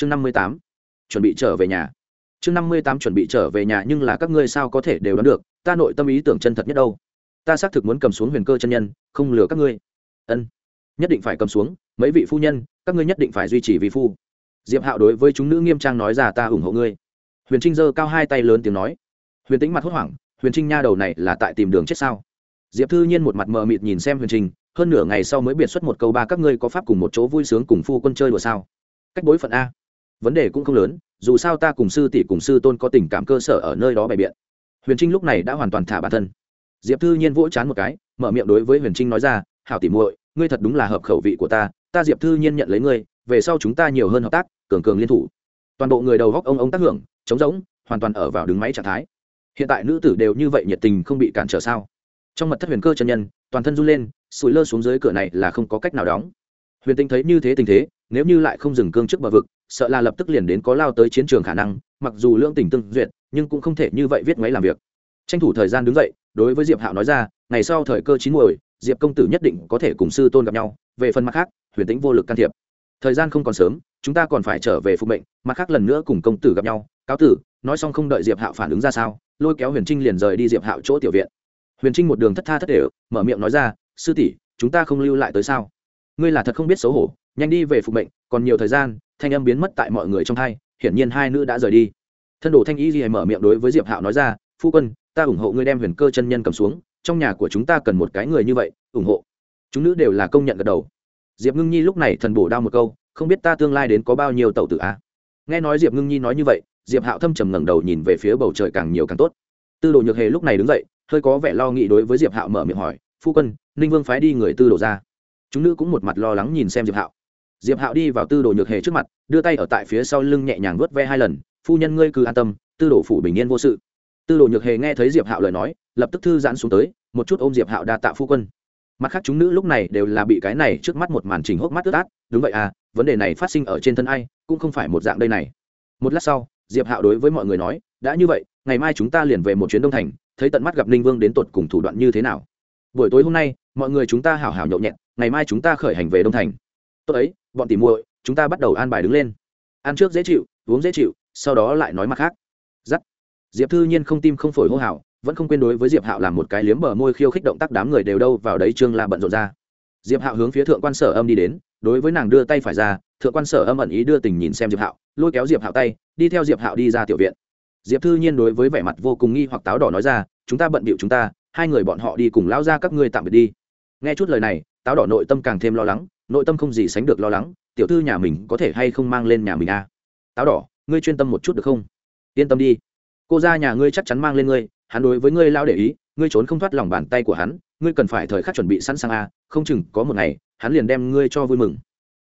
chương năm mươi tám, chuẩn bị trở về nhà. Chương năm mươi tám, chuẩn bị trở về nhà nhưng là các ngươi sao có thể đều đoán được, ta nội tâm ý tưởng chân thật nhất đâu. Ta xác thực muốn cầm xuống huyền cơ chân nhân, không lừa các ngươi. Ân, nhất định phải cầm xuống, mấy vị phu nhân, các ngươi nhất định phải duy trì vì phu. Diệp hạo đối với chúng nữ nghiêm trang nói ra ta ủng hộ ngươi. Huyền trinh giơ cao hai tay lớn tiếng nói. Huyền tính mặt hốt hoảng, huyền trinh nha đầu này là tại tìm đường chết sao? Diệp thư nhiên một mặt mờ mịt nhìn xem huyền trinh, hơn nửa ngày sau mới biệt xuất một câu ba các ngươi có pháp cùng một chỗ vui sướng cùng phu quân chơi đùa sao? Cách bối phận a vấn đề cũng không lớn, dù sao ta cùng sư tỷ cùng sư tôn có tình cảm cơ sở ở nơi đó bày biện. Huyền trinh lúc này đã hoàn toàn thả bản thân. Diệp thư nhiên vỗ chán một cái, mở miệng đối với huyền trinh nói ra, hảo tỉ muội, ngươi thật đúng là hợp khẩu vị của ta ta diệp thư nhiên nhận lấy ngươi, về sau chúng ta nhiều hơn hợp tác, cường cường liên thủ. Toàn bộ người đầu góc ông ông tác hưởng chống giống hoàn toàn ở vào đứng máy trạng thái. Hiện tại nữ tử đều như vậy nhiệt tình không bị cản trở sao? Trong mật thất huyền cơ chân nhân, toàn thân run lên, sủi lơ xuống dưới cửa này là không có cách nào đóng huyền tinh thấy như thế tình thế nếu như lại không dừng cương trước bờ vực sợ là lập tức liền đến có lao tới chiến trường khả năng mặc dù lương tình tương duyệt nhưng cũng không thể như vậy viết máy làm việc. Tranh thủ thời gian đứng dậy đối với diệp hạo nói ra ngày sau thời cơ chín muồi diệp công tử nhất định có thể cùng sư tôn gặp nhau về phần mặt khác huyền tĩnh vô lực can thiệp. Thời gian không còn sớm chúng ta còn phải trở về phục mệnh mặt khác lần nữa cùng công tử gặp nhau. Cáo tử nói xong không đợi diệp hạo phản ứng ra sao lôi kéo huyền trinh liền rời đi diệp hạo chỗ tiểu viện. Huyền trinh một đường thất tha thất để, mở miệng nói ra sư tỷ chúng ta không lưu lại tới sao? Ngươi là thật không biết xấu hổ, nhanh đi về phục mệnh, còn nhiều thời gian, thanh âm biến mất tại mọi người trong hai hiển nhiên hai nữ đã rời đi. Thân đồ thanh y gì mở miệng đối với diệp hạo nói ra, phu quân, ta ủng hộ ngươi đem huyền cơ chân nhân cầm xuống, trong nhà của chúng ta cần một cái người như vậy, ủng hộ. Chúng nữ đều là công nhận gật đầu. Diệp ngưng nhi lúc này thần bổ đao một câu, không biết ta tương lai đến có bao nhiêu tàu tử a? Nghe nói diệp ngưng nhi nói như vậy, diệp hạo thâm trầm ngẩng đầu nhìn về phía bầu trời càng nhiều càng tốt. Tư đồ nhược hề lúc này đứng dậy, hơi có vẻ lo nghĩ đối với diệp hạo mở miệng hỏi, phu quân, ninh vương phái đi người tư đồ ra chúng nữ cũng một mặt lo lắng nhìn xem diệp hạo diệp hạo đi vào tư đồ nhược hề trước mặt đưa tay ở tại phía sau lưng nhẹ nhàng vớt ve hai lần phu nhân ngươi cứ an tâm tư đồ phủ bình yên vô sự tư đồ nhược hề nghe thấy diệp hạo lời nói lập tức thư giãn xuống tới một chút ôm diệp hạo đa tạ phu quân mặt khác chúng nữ lúc này đều là bị cái này trước mắt một màn trình hốc mắt ướt át đúng vậy à vấn đề này phát sinh ở trên thân ai cũng không phải một dạng đây này một lát sau diệp hạo đối với mọi người nói đã như vậy ngày mai chúng ta liền về một chuyến đông thành thấy tận mắt gặp ninh vương đến tột cùng thủ đoạn như thế nào buổi tối hôm nay, mọi người chúng ta hảo hảo nhậu nhẹt, ngày mai chúng ta khởi hành về đông thành. Tốt ấy, bọn tỉ muội, chúng ta bắt đầu an bài đứng lên. Ăn trước dễ chịu, uống dễ chịu, sau đó lại nói mặt khác. Giắt. Diệp thư nhiên không tim không phổi hô hào, vẫn không quên đối với diệp hạo làm một cái liếm bờ môi khiêu khích động tác đám người đều đâu vào đấy trương la bận rộn ra. Diệp hạo hướng phía thượng quan sở âm đi đến, đối với nàng đưa tay phải ra, thượng quan sở âm ẩn ý đưa tình nhìn xem diệp hạo, lôi kéo diệp hạo tay, đi theo diệp hạo đi ra tiểu viện. Diệp thư nhiên đối với vẻ mặt vô cùng nghi hoặc táo đỏ nói ra, chúng ta bận bịu chúng ta hai người bọn họ đi cùng lão ra các ngươi tạm biệt đi. Nghe chút lời này, táo đỏ nội tâm càng thêm lo lắng, nội tâm không gì sánh được lo lắng, tiểu thư nhà mình có thể hay không mang lên nhà mình à. táo đỏ, ngươi chuyên tâm một chút được không? Yên tâm đi. Cô ra nhà ngươi chắc chắn mang lên ngươi, hắn đối với ngươi lao để ý, ngươi trốn không thoát lòng bàn tay của hắn, ngươi cần phải thời khắc chuẩn bị sẵn sàng a không chừng có một ngày, hắn liền đem ngươi cho vui mừng.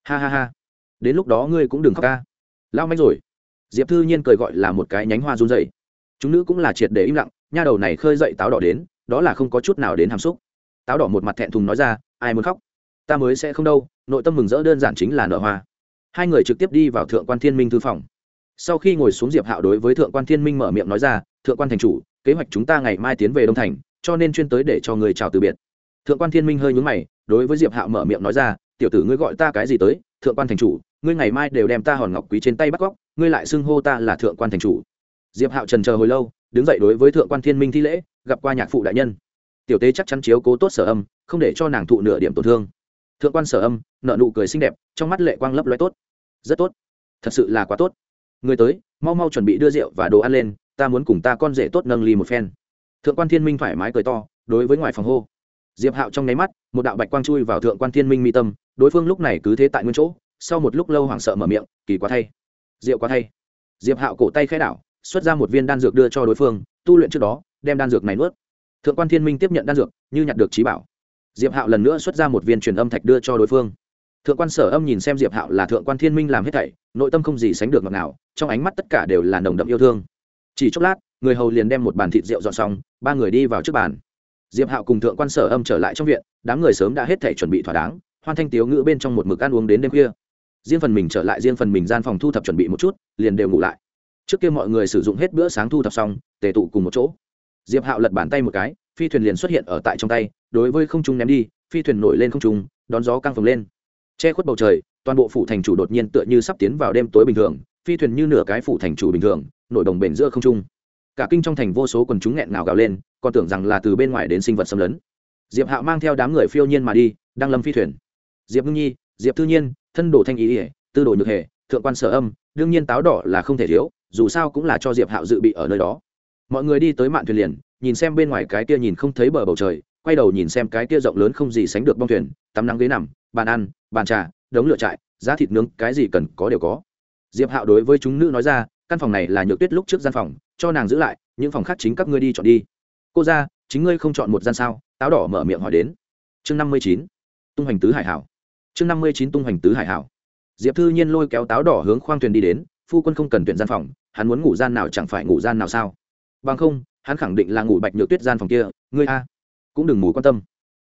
Ha ha ha. Đến lúc đó ngươi cũng đừng khóc ca. Lao mách rồi. Diệp thư nhiên cười gọi là một cái nhánh hoa run dày chúng nữ cũng là triệt để im lặng, nha đầu này khơi dậy táo đỏ đến đó là không có chút nào đến hàm xúc. Táo đỏ một mặt thẹn thùng nói ra, ai muốn khóc? Ta mới sẽ không đâu, nội tâm mừng rỡ đơn giản chính là nợ hoa. Hai người trực tiếp đi vào thượng quan thiên minh thư phòng. Sau khi ngồi xuống diệp hạo đối với thượng quan thiên minh mở miệng nói ra, thượng quan thành chủ, kế hoạch chúng ta ngày mai tiến về đông thành, cho nên chuyên tới để cho người chào từ biệt. Thượng quan thiên minh hơi nhúng mày, đối với diệp hạo mở miệng nói ra, tiểu tử ngươi gọi ta cái gì tới? Thượng quan thành chủ, ngươi ngày mai đều đem ta hòn ngọc quý trên tay bắt cóc ngươi lại xưng hô ta là thượng quan thành chủ. Diệp hạo trần chờ hồi lâu đứng dậy đối với thượng quan thiên minh thi lễ, gặp qua nhạc phụ đại nhân. Tiểu tế chắc chắn chiếu cố tốt sở âm, không để cho nàng thụ nửa điểm tổn thương. Thượng quan sở âm nợ nụ cười xinh đẹp, trong mắt lệ quang lấp loé tốt. Rất tốt. Thật sự là quá tốt. Người tới, mau mau chuẩn bị đưa rượu và đồ ăn lên, ta muốn cùng ta con rể tốt nâng ly một phen. Thượng quan thiên minh thoải mái cười to, đối với ngoài phòng hô. Diệp hạo trong nháy mắt, một đạo bạch quang chui vào thượng quan thiên minh mi tâm, đối phương lúc này cứ thế tại nguyên chỗ, sau một lúc lâu hoảng sợ mở miệng, kỳ quá thay. Rượu quá thay. Diệp hạo cổ tay khai đảo xuất ra một viên đan dược đưa cho đối phương, tu luyện trước đó, đem đan dược này nuốt. Thượng quan thiên minh tiếp nhận đan dược, như nhặt được trí bảo. Diệp hạo lần nữa xuất ra một viên truyền âm thạch đưa cho đối phương. Thượng quan sở âm nhìn xem diệp hạo là thượng quan thiên minh làm hết thảy, nội tâm không gì sánh được ngọt nào trong ánh mắt tất cả đều là nồng đậm yêu thương. Chỉ chốc lát, người hầu liền đem một bàn thịt rượu dọn xong, ba người đi vào trước bàn. Diệp hạo cùng thượng quan sở âm trở lại trong viện, đám người sớm đã hết thảy chuẩn bị thỏa đáng, hoan thanh tiếu ngữ bên trong một mực ăn uống đến đêm khuya. Riêng phần mình trở lại, riêng phần mình gian phòng thu thập chuẩn bị một chút, liền đều ngủ lại trước kia mọi người sử dụng hết bữa sáng thu thập xong, tề tụ cùng một chỗ. Diệp hạo lật bàn tay một cái, phi thuyền liền xuất hiện ở tại trong tay, đối với không trung ném đi, phi thuyền nổi lên không trung, đón gió căng phồng lên. Che khuất bầu trời, toàn bộ phủ thành chủ đột nhiên tựa như sắp tiến vào đêm tối bình thường, phi thuyền như nửa cái phủ thành chủ bình thường, nổi đồng bền giữa không trung. Cả kinh trong thành vô số quần chúng nghẹn ngào gào lên, còn tưởng rằng là từ bên ngoài đến sinh vật xâm lấn. Diệp hạo mang theo đám người phiêu nhiên mà đi, đang lâm phi thuyền. Diệp ngưng nhi, diệp thư nhiên, thân đồ thanh ý ỉa tư đồ nhược hề thượng quan sở âm, đương nhiên táo đỏ là không thể thiếu dù sao cũng là cho diệp hạo dự bị ở nơi đó. Mọi người đi tới mạn thuyền liền, nhìn xem bên ngoài cái kia nhìn không thấy bờ bầu trời, quay đầu nhìn xem cái kia rộng lớn không gì sánh được bong thuyền, tắm nắng ghế nằm, bàn ăn, bàn trà, đống lửa trại, giá thịt nướng, cái gì cần có đều có. Diệp hạo đối với chúng nữ nói ra, căn phòng này là nhược tuyết lúc trước gian phòng, cho nàng giữ lại, những phòng khác chính các ngươi đi chọn đi. Cô ra, chính ngươi không chọn một gian sao? Táo đỏ mở miệng hỏi đến. Chương năm mươi chín, tung hoành tứ hải hảo. Chương năm mươi chín tung hoành tứ hải hảo. Diệp thư nhiên lôi kéo táo đỏ hướng khoang thuyền đi đến phu quân không cần tuyển gian phòng, hắn muốn ngủ gian nào chẳng phải ngủ gian nào sao? Bằng không, hắn khẳng định là ngủ bạch nhược tuyết gian phòng kia, ngươi a, cũng đừng mù quan tâm.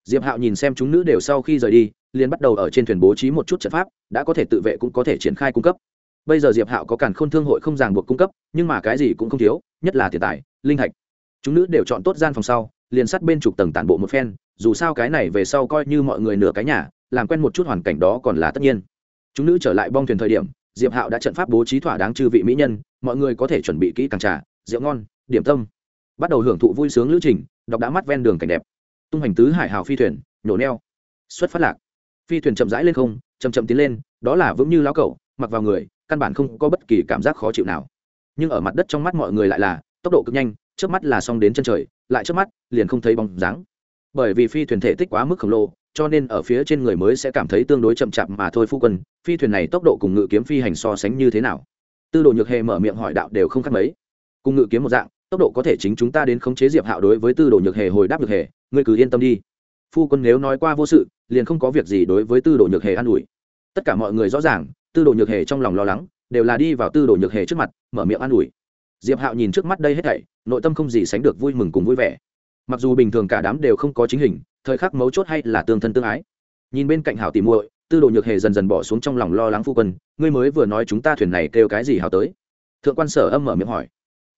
Diệp hạo nhìn xem chúng nữ đều sau khi rời đi, liền bắt đầu ở trên thuyền bố trí một chút trận pháp, đã có thể tự vệ cũng có thể triển khai cung cấp. Bây giờ diệp hạo có càn khôn thương hội không ràng buộc cung cấp, nhưng mà cái gì cũng không thiếu, nhất là tiền tài, linh thạch. Chúng nữ đều chọn tốt gian phòng sau, liền sát bên trục tầng tản bộ một phen, dù sao cái này về sau coi như mọi người nửa cái nhà, làm quen một chút hoàn cảnh đó còn là tất nhiên. Chúng nữ trở lại bong thuyền thời điểm diệp hạo đã trận pháp bố trí thỏa đáng chư vị mỹ nhân, mọi người có thể chuẩn bị kỹ càng trà, rượu ngon, điểm tâm. Bắt đầu hưởng thụ vui sướng lữ trình, đọc đã mắt ven đường cảnh đẹp. Tung hành tứ hải hào phi thuyền, nhổ neo. Xuất phát lạc. Phi thuyền chậm rãi lên không, chậm chậm tiến lên, đó là vững như lão cẩu, mặc vào người, căn bản không có bất kỳ cảm giác khó chịu nào. Nhưng ở mặt đất trong mắt mọi người lại là, tốc độ cực nhanh trước mắt là xong đến chân trời, lại trước mắt, liền không thấy bóng dáng. Bởi vì phi thuyền thể tích quá mức khổng lồ cho nên ở phía trên người mới sẽ cảm thấy tương đối chậm chạp mà thôi phu quân, phi thuyền này tốc độ cùng ngự kiếm phi hành so sánh như thế nào? Tư đồ nhược hề mở miệng hỏi đạo đều không khác mấy. Cùng ngự kiếm một dạng, tốc độ có thể chính chúng ta đến khống chế diệp hạo đối với tư đồ nhược hề hồi đáp nhược hề, ngươi cứ yên tâm đi. Phu quân nếu nói qua vô sự, liền không có việc gì đối với tư đồ nhược hề an ủi. Tất cả mọi người rõ ràng, tư đồ nhược hề trong lòng lo lắng, đều là đi vào tư đồ nhược hề trước mặt, mở miệng an ủi. Diệp hạo nhìn trước mắt đây hết thảy, nội tâm không gì sánh được vui mừng cùng vui vẻ. Mặc dù bình thường cả đám đều không có chính hình thời khắc mấu chốt hay là tương thân tương ái. Nhìn bên cạnh hảo tìm muội, tư đồ nhược hề dần dần bỏ xuống trong lòng lo lắng phu quân, ngươi mới vừa nói chúng ta thuyền này kêu cái gì hào tới? Thượng quan sở âm mở miệng hỏi.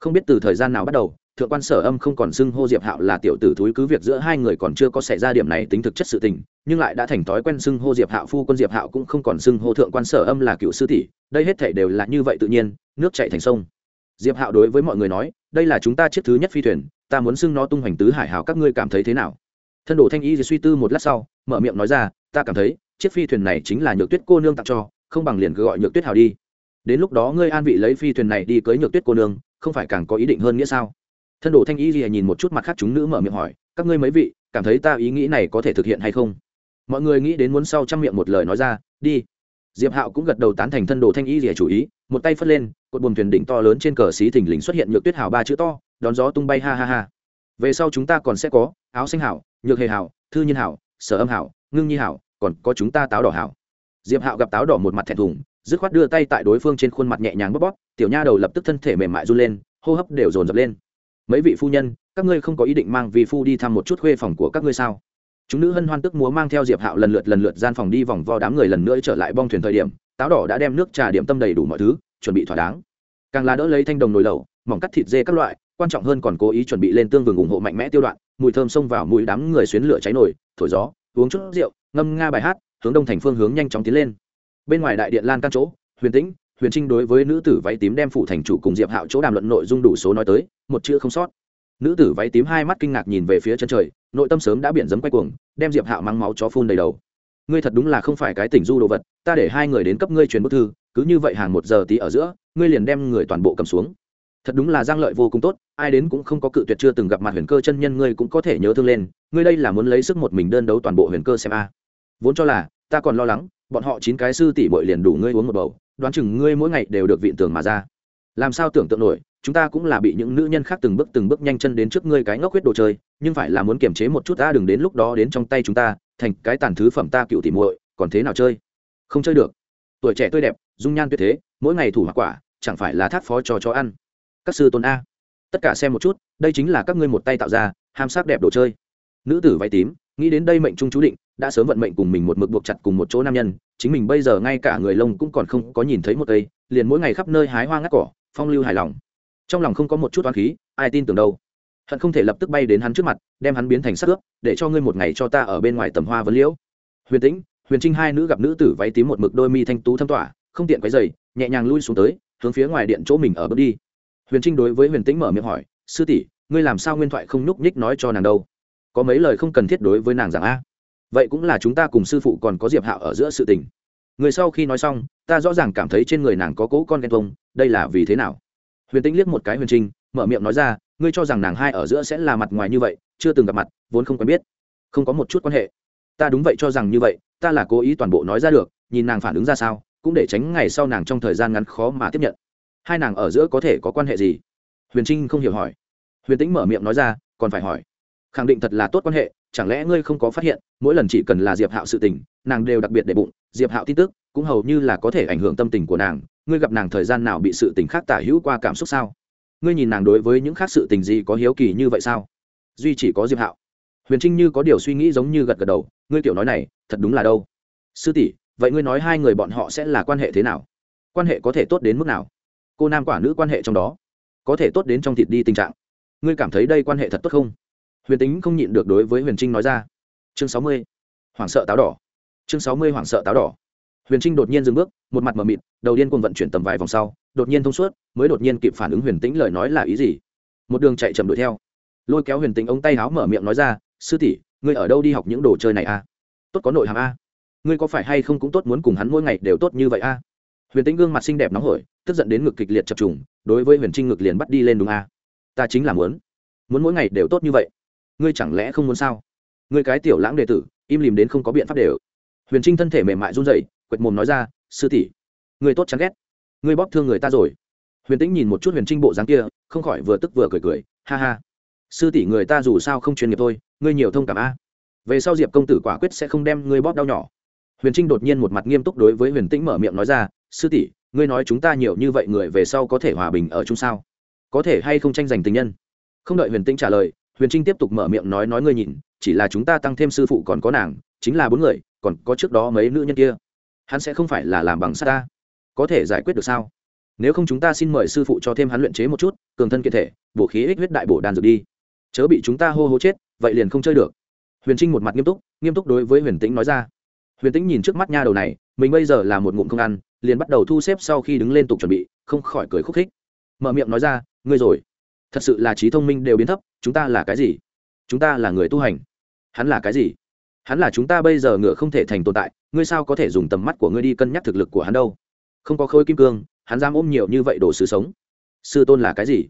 Không biết từ thời gian nào bắt đầu, thượng quan sở âm không còn xưng hô diệp hạo là tiểu tử thúi cứ việc giữa hai người còn chưa có xảy ra điểm này tính thực chất sự tình, nhưng lại đã thành thói quen xưng hô diệp hạo, phu quân diệp hạo cũng không còn xưng hô thượng quan sở âm là cựu sư tỷ, đây hết thể đều là như vậy tự nhiên, nước chảy thành sông. Diệp hạo đối với mọi người nói, đây là chúng ta chiếc thứ nhất phi thuyền, ta muốn xưng nó tung hoành tứ hải hào các ngươi cảm thấy thế nào? Thân đồ thanh y suy tư một lát sau, mở miệng nói ra, ta cảm thấy, chiếc phi thuyền này chính là nhược tuyết cô nương tặng cho, không bằng liền cứ gọi nhược tuyết hào đi. Đến lúc đó ngươi an vị lấy phi thuyền này đi cưới nhược tuyết cô nương, không phải càng có ý định hơn nghĩa sao? Thân đồ thanh y gì nhìn một chút mặt khác chúng nữ mở miệng hỏi, các ngươi mấy vị, cảm thấy ta ý nghĩ này có thể thực hiện hay không? Mọi người nghĩ đến muốn sau chăm miệng một lời nói ra, đi. Diệp hạo cũng gật đầu tán thành thân đồ thanh y gì chủ ý, một tay phất lên, cột buồm thuyền đỉnh to lớn trên cờ xí thình lình xuất hiện nhược tuyết hào ba chữ to, đón gió tung bay ha ha ha. Về sau chúng ta còn sẽ có, áo xanh hảo nhược hề hảo, thư nhiên hảo, sở âm hảo, ngưng nhi hảo, còn có chúng ta táo đỏ hảo. Diệp hạo gặp táo đỏ một mặt thẹn thùng, dứt khoát đưa tay tại đối phương trên khuôn mặt nhẹ nhàng bóp bóp, tiểu nha đầu lập tức thân thể mềm mại run lên, hô hấp đều dồn dập lên. Mấy vị phu nhân, các ngươi không có ý định mang vì phu đi thăm một chút khuê phòng của các ngươi sao? Chúng nữ hân hoan tức múa mang theo diệp hạo lần lượt lần lượt gian phòng đi vòng vo đám người lần nữa trở lại bong thuyền thời điểm, táo đỏ đã đem nước trà điểm tâm đầy đủ mọi thứ, chuẩn bị thỏa đáng. Càng là đỡ lấy thanh đồng nồi lẩu, mỏng cắt thịt dê các loại quan trọng hơn còn cố ý chuẩn bị lên tương vừng ủng hộ mạnh mẽ tiêu đoạn, mùi thơm xông vào mũi đám người xuyến lửa cháy nổi thổi gió, uống chút rượu, ngâm nga bài hát, hướng đông thành phương hướng nhanh chóng tiến lên. Bên ngoài đại điện lan căn chỗ, huyền tĩnh, huyền trinh đối với nữ tử váy tím đem phủ thành chủ cùng diệp hạo chỗ đàm luận nội dung đủ số nói tới, một chữ không sót. Nữ tử váy tím hai mắt kinh ngạc nhìn về phía chân trời, nội tâm sớm đã biển dấm quay cuồng, đem diệp hạo mang máu chó phun đầy đầu. Ngươi thật đúng là không phải cái tỉnh du đồ vật, ta để hai người đến cấp ngươi truyền bức thư, cứ như vậy hàng một giờ tí ở giữa, ngươi liền đem người toàn bộ cầm xuống thật đúng là giang lợi vô cùng tốt, ai đến cũng không có cự tuyệt chưa từng gặp mặt huyền cơ chân nhân ngươi cũng có thể nhớ thương lên, ngươi đây là muốn lấy sức một mình đơn đấu toàn bộ huyền cơ xem a. Vốn cho là, ta còn lo lắng, bọn họ chín cái sư tỷ bội liền đủ ngươi uống một bầu, đoán chừng ngươi mỗi ngày đều được vịn tường mà ra. Làm sao tưởng tượng nổi, chúng ta cũng là bị những nữ nhân khác từng bước từng bước nhanh chân đến trước ngươi cái ngốc huyết đồ chơi, nhưng phải là muốn kiềm chế một chút ta đừng đến lúc đó đến trong tay chúng ta, thành cái tàn thứ phẩm ta cựu tỉ muội, còn thế nào chơi? Không chơi được. Tuổi trẻ tươi đẹp, dung nhan tuyệt thế, mỗi ngày thủ hoa quả, chẳng phải là thác phó cho chó ăn các sư tôn a, tất cả xem một chút, đây chính là các ngươi một tay tạo ra ham sắc đẹp đồ chơi. Nữ tử váy tím, nghĩ đến đây mệnh trung chú định, đã sớm vận mệnh cùng mình một mực buộc chặt cùng một chỗ nam nhân, chính mình bây giờ ngay cả người lông cũng còn không có nhìn thấy một cây, liền mỗi ngày khắp nơi hái hoa ngắt cỏ, phong lưu hài lòng. Trong lòng không có một chút oán khí, ai tin tưởng đâu. Hận không thể lập tức bay đến hắn trước mặt, đem hắn biến thành sắc ướp, để cho ngươi một ngày cho ta ở bên ngoài tầm hoa vấn liễu. Huyền tĩnh, huyền trinh hai nữ gặp nữ tử váy tím một mực đôi mi thanh tú thâm tỏa không tiện quấy dày nhẹ nhàng lui xuống tới, hướng phía ngoài điện chỗ mình ở bước đi huyền trinh đối với huyền tĩnh mở miệng hỏi, sư tỷ, ngươi làm sao nguyên thoại không nhúc nhích nói cho nàng đâu? Có mấy lời không cần thiết đối với nàng rằng a. Vậy cũng là chúng ta cùng sư phụ còn có diệp hạo ở giữa sự tình. Người sau khi nói xong, ta rõ ràng cảm thấy trên người nàng có cố con ghen tuông. đây là vì thế nào? Huyền tĩnh liếc một cái huyền trinh, mở miệng nói ra, ngươi cho rằng nàng hai ở giữa sẽ là mặt ngoài như vậy, chưa từng gặp mặt, vốn không quen biết. Không có một chút quan hệ. Ta đúng vậy cho rằng như vậy, ta là cố ý toàn bộ nói ra được, nhìn nàng phản ứng ra sao, cũng để tránh ngày sau nàng trong thời gian ngắn khó mà tiếp nhận hai nàng ở giữa có thể có quan hệ gì? Huyền trinh không hiểu hỏi. Huyền tĩnh mở miệng nói ra, còn phải hỏi. Khẳng định thật là tốt quan hệ, chẳng lẽ ngươi không có phát hiện, mỗi lần chỉ cần là diệp hạo sự tình, nàng đều đặc biệt để bụng, diệp hạo tin tức, cũng hầu như là có thể ảnh hưởng tâm tình của nàng. Ngươi gặp nàng thời gian nào bị sự tình khác tả hữu qua cảm xúc sao? Ngươi nhìn nàng đối với những khác sự tình gì có hiếu kỳ như vậy sao? Duy chỉ có diệp hạo. Huyền trinh như có điều suy nghĩ giống như gật gật đầu, ngươi kiểu nói này, thật đúng là đâu? Sư tỷ, vậy ngươi nói hai người bọn họ sẽ là quan hệ thế nào? Quan hệ có thể tốt đến mức nào? Cô nam quả nữ quan hệ trong đó, có thể tốt đến trong thịt đi tình trạng. Ngươi cảm thấy đây quan hệ thật tốt không? Huyền tính không nhịn được đối với huyền trinh nói ra. Chương sáu mươi, hoảng sợ táo đỏ. Chương sáu mươi, hoảng sợ táo đỏ. Huyền trinh đột nhiên dừng bước, một mặt mờ mịt, đầu tiên cùng vận chuyển tầm vài vòng sau, đột nhiên thông suốt, mới đột nhiên kịp phản ứng huyền tĩnh lời nói là ý gì. Một đường chạy chậm đuổi theo. Lôi kéo huyền tĩnh ống tay háo mở miệng nói ra, sư tỷ, ngươi ở đâu đi học những đồ chơi này a? Tốt có nội hàm a. Ngươi có phải hay không cũng tốt muốn cùng hắn mỗi ngày đều tốt như vậy a? Huyền tĩnh gương mặt xinh đẹp nóng hổi tức giận đến ngực kịch liệt chập trùng, đối với huyền trinh ngực liền bắt đi lên đúng a. Ta chính là muốn muốn mỗi ngày đều tốt như vậy. Ngươi chẳng lẽ không muốn sao? Ngươi cái tiểu lãng đệ tử, im lìm đến không có biện pháp đều. Huyền trinh thân thể mềm mại run rẩy, quệt mồm nói ra, sư tỷ, ngươi tốt chán ghét. Ngươi bóp thương người ta rồi. Huyền tĩnh nhìn một chút huyền trinh bộ dáng kia, không khỏi vừa tức vừa cười cười, ha ha. Sư tỷ người ta dù sao không chuyên nghiệp thôi, ngươi nhiều thông cảm a. Về sau diệp công tử quả quyết sẽ không đem ngươi bóp đau nhỏ. Huyền trinh đột nhiên một mặt nghiêm túc đối với huyền tĩnh mở miệng nói ra, sư tỷ ngươi nói chúng ta nhiều như vậy người về sau có thể hòa bình ở chung sao? Có thể hay không tranh giành tình nhân? Không đợi huyền tĩnh trả lời, huyền trinh tiếp tục mở miệng nói nói ngươi nhìn, chỉ là chúng ta tăng thêm sư phụ còn có nàng, chính là bốn người, còn có trước đó mấy nữ nhân kia. Hắn sẽ không phải là làm bằng sắt ta. Có thể giải quyết được sao? Nếu không chúng ta xin mời sư phụ cho thêm hắn luyện chế một chút, cường thân kiện thể, bổ khí ích huyết đại bổ đàn dược đi. Chớ bị chúng ta hô hô chết, vậy liền không chơi được. Huyền trinh một mặt nghiêm túc nghiêm túc đối với huyền tĩnh nói ra. Huyền tĩnh nhìn trước mắt nha đầu này, mình bây giờ là một ngụm không ăn liền bắt đầu thu xếp sau khi đứng lên tục chuẩn bị, không khỏi cười khúc khích. Mở miệng nói ra, ngươi rồi. Thật sự là trí thông minh đều biến thấp, chúng ta là cái gì? Chúng ta là người tu hành. Hắn là cái gì? Hắn là chúng ta bây giờ ngựa không thể thành tồn tại, ngươi sao có thể dùng tầm mắt của ngươi đi cân nhắc thực lực của hắn đâu? Không có khối kim cương, hắn dám ôm nhiều như vậy đồ sứ sống. Sư tôn là cái gì?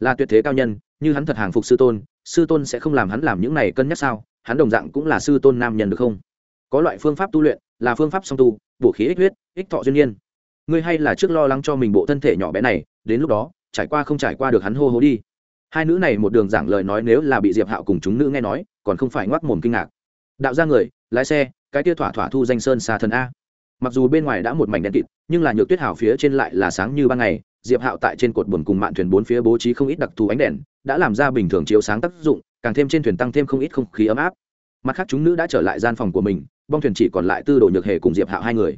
Là tuyệt thế cao nhân, như hắn thật hàng phục sư tôn sư tôn sẽ không làm hắn làm những này cân nhắc sao? Hắn đồng dạng cũng là sư tôn nam nhân được không? Có loại phương pháp tu luyện là phương pháp song tu, bổ khí ích huyết, ích thọ duyên nhiên. Ngươi hay là trước lo lắng cho mình bộ thân thể nhỏ bé này, đến lúc đó, trải qua không trải qua được hắn hô hố đi. Hai nữ này một đường giảng lời nói nếu là bị diệp hạo cùng chúng nữ nghe nói, còn không phải ngoác mồm kinh ngạc. Đạo ra người, lái xe, cái tia thỏa thỏa thu danh sơn xa thần a. Mặc dù bên ngoài đã một mảnh đen kịt, nhưng là nhược tuyết hào phía trên lại là sáng như ban ngày, diệp hạo tại trên cột buồn cùng mạn thuyền bốn phía bố trí không ít đặc thù ánh đèn, đã làm ra bình thường chiếu sáng tác dụng, càng thêm trên thuyền tăng thêm không ít không khí ấm áp mặt khác, chúng nữ đã trở lại gian phòng của mình, bong thuyền chỉ còn lại tư đồ nhược hề cùng diệp hạo hai người.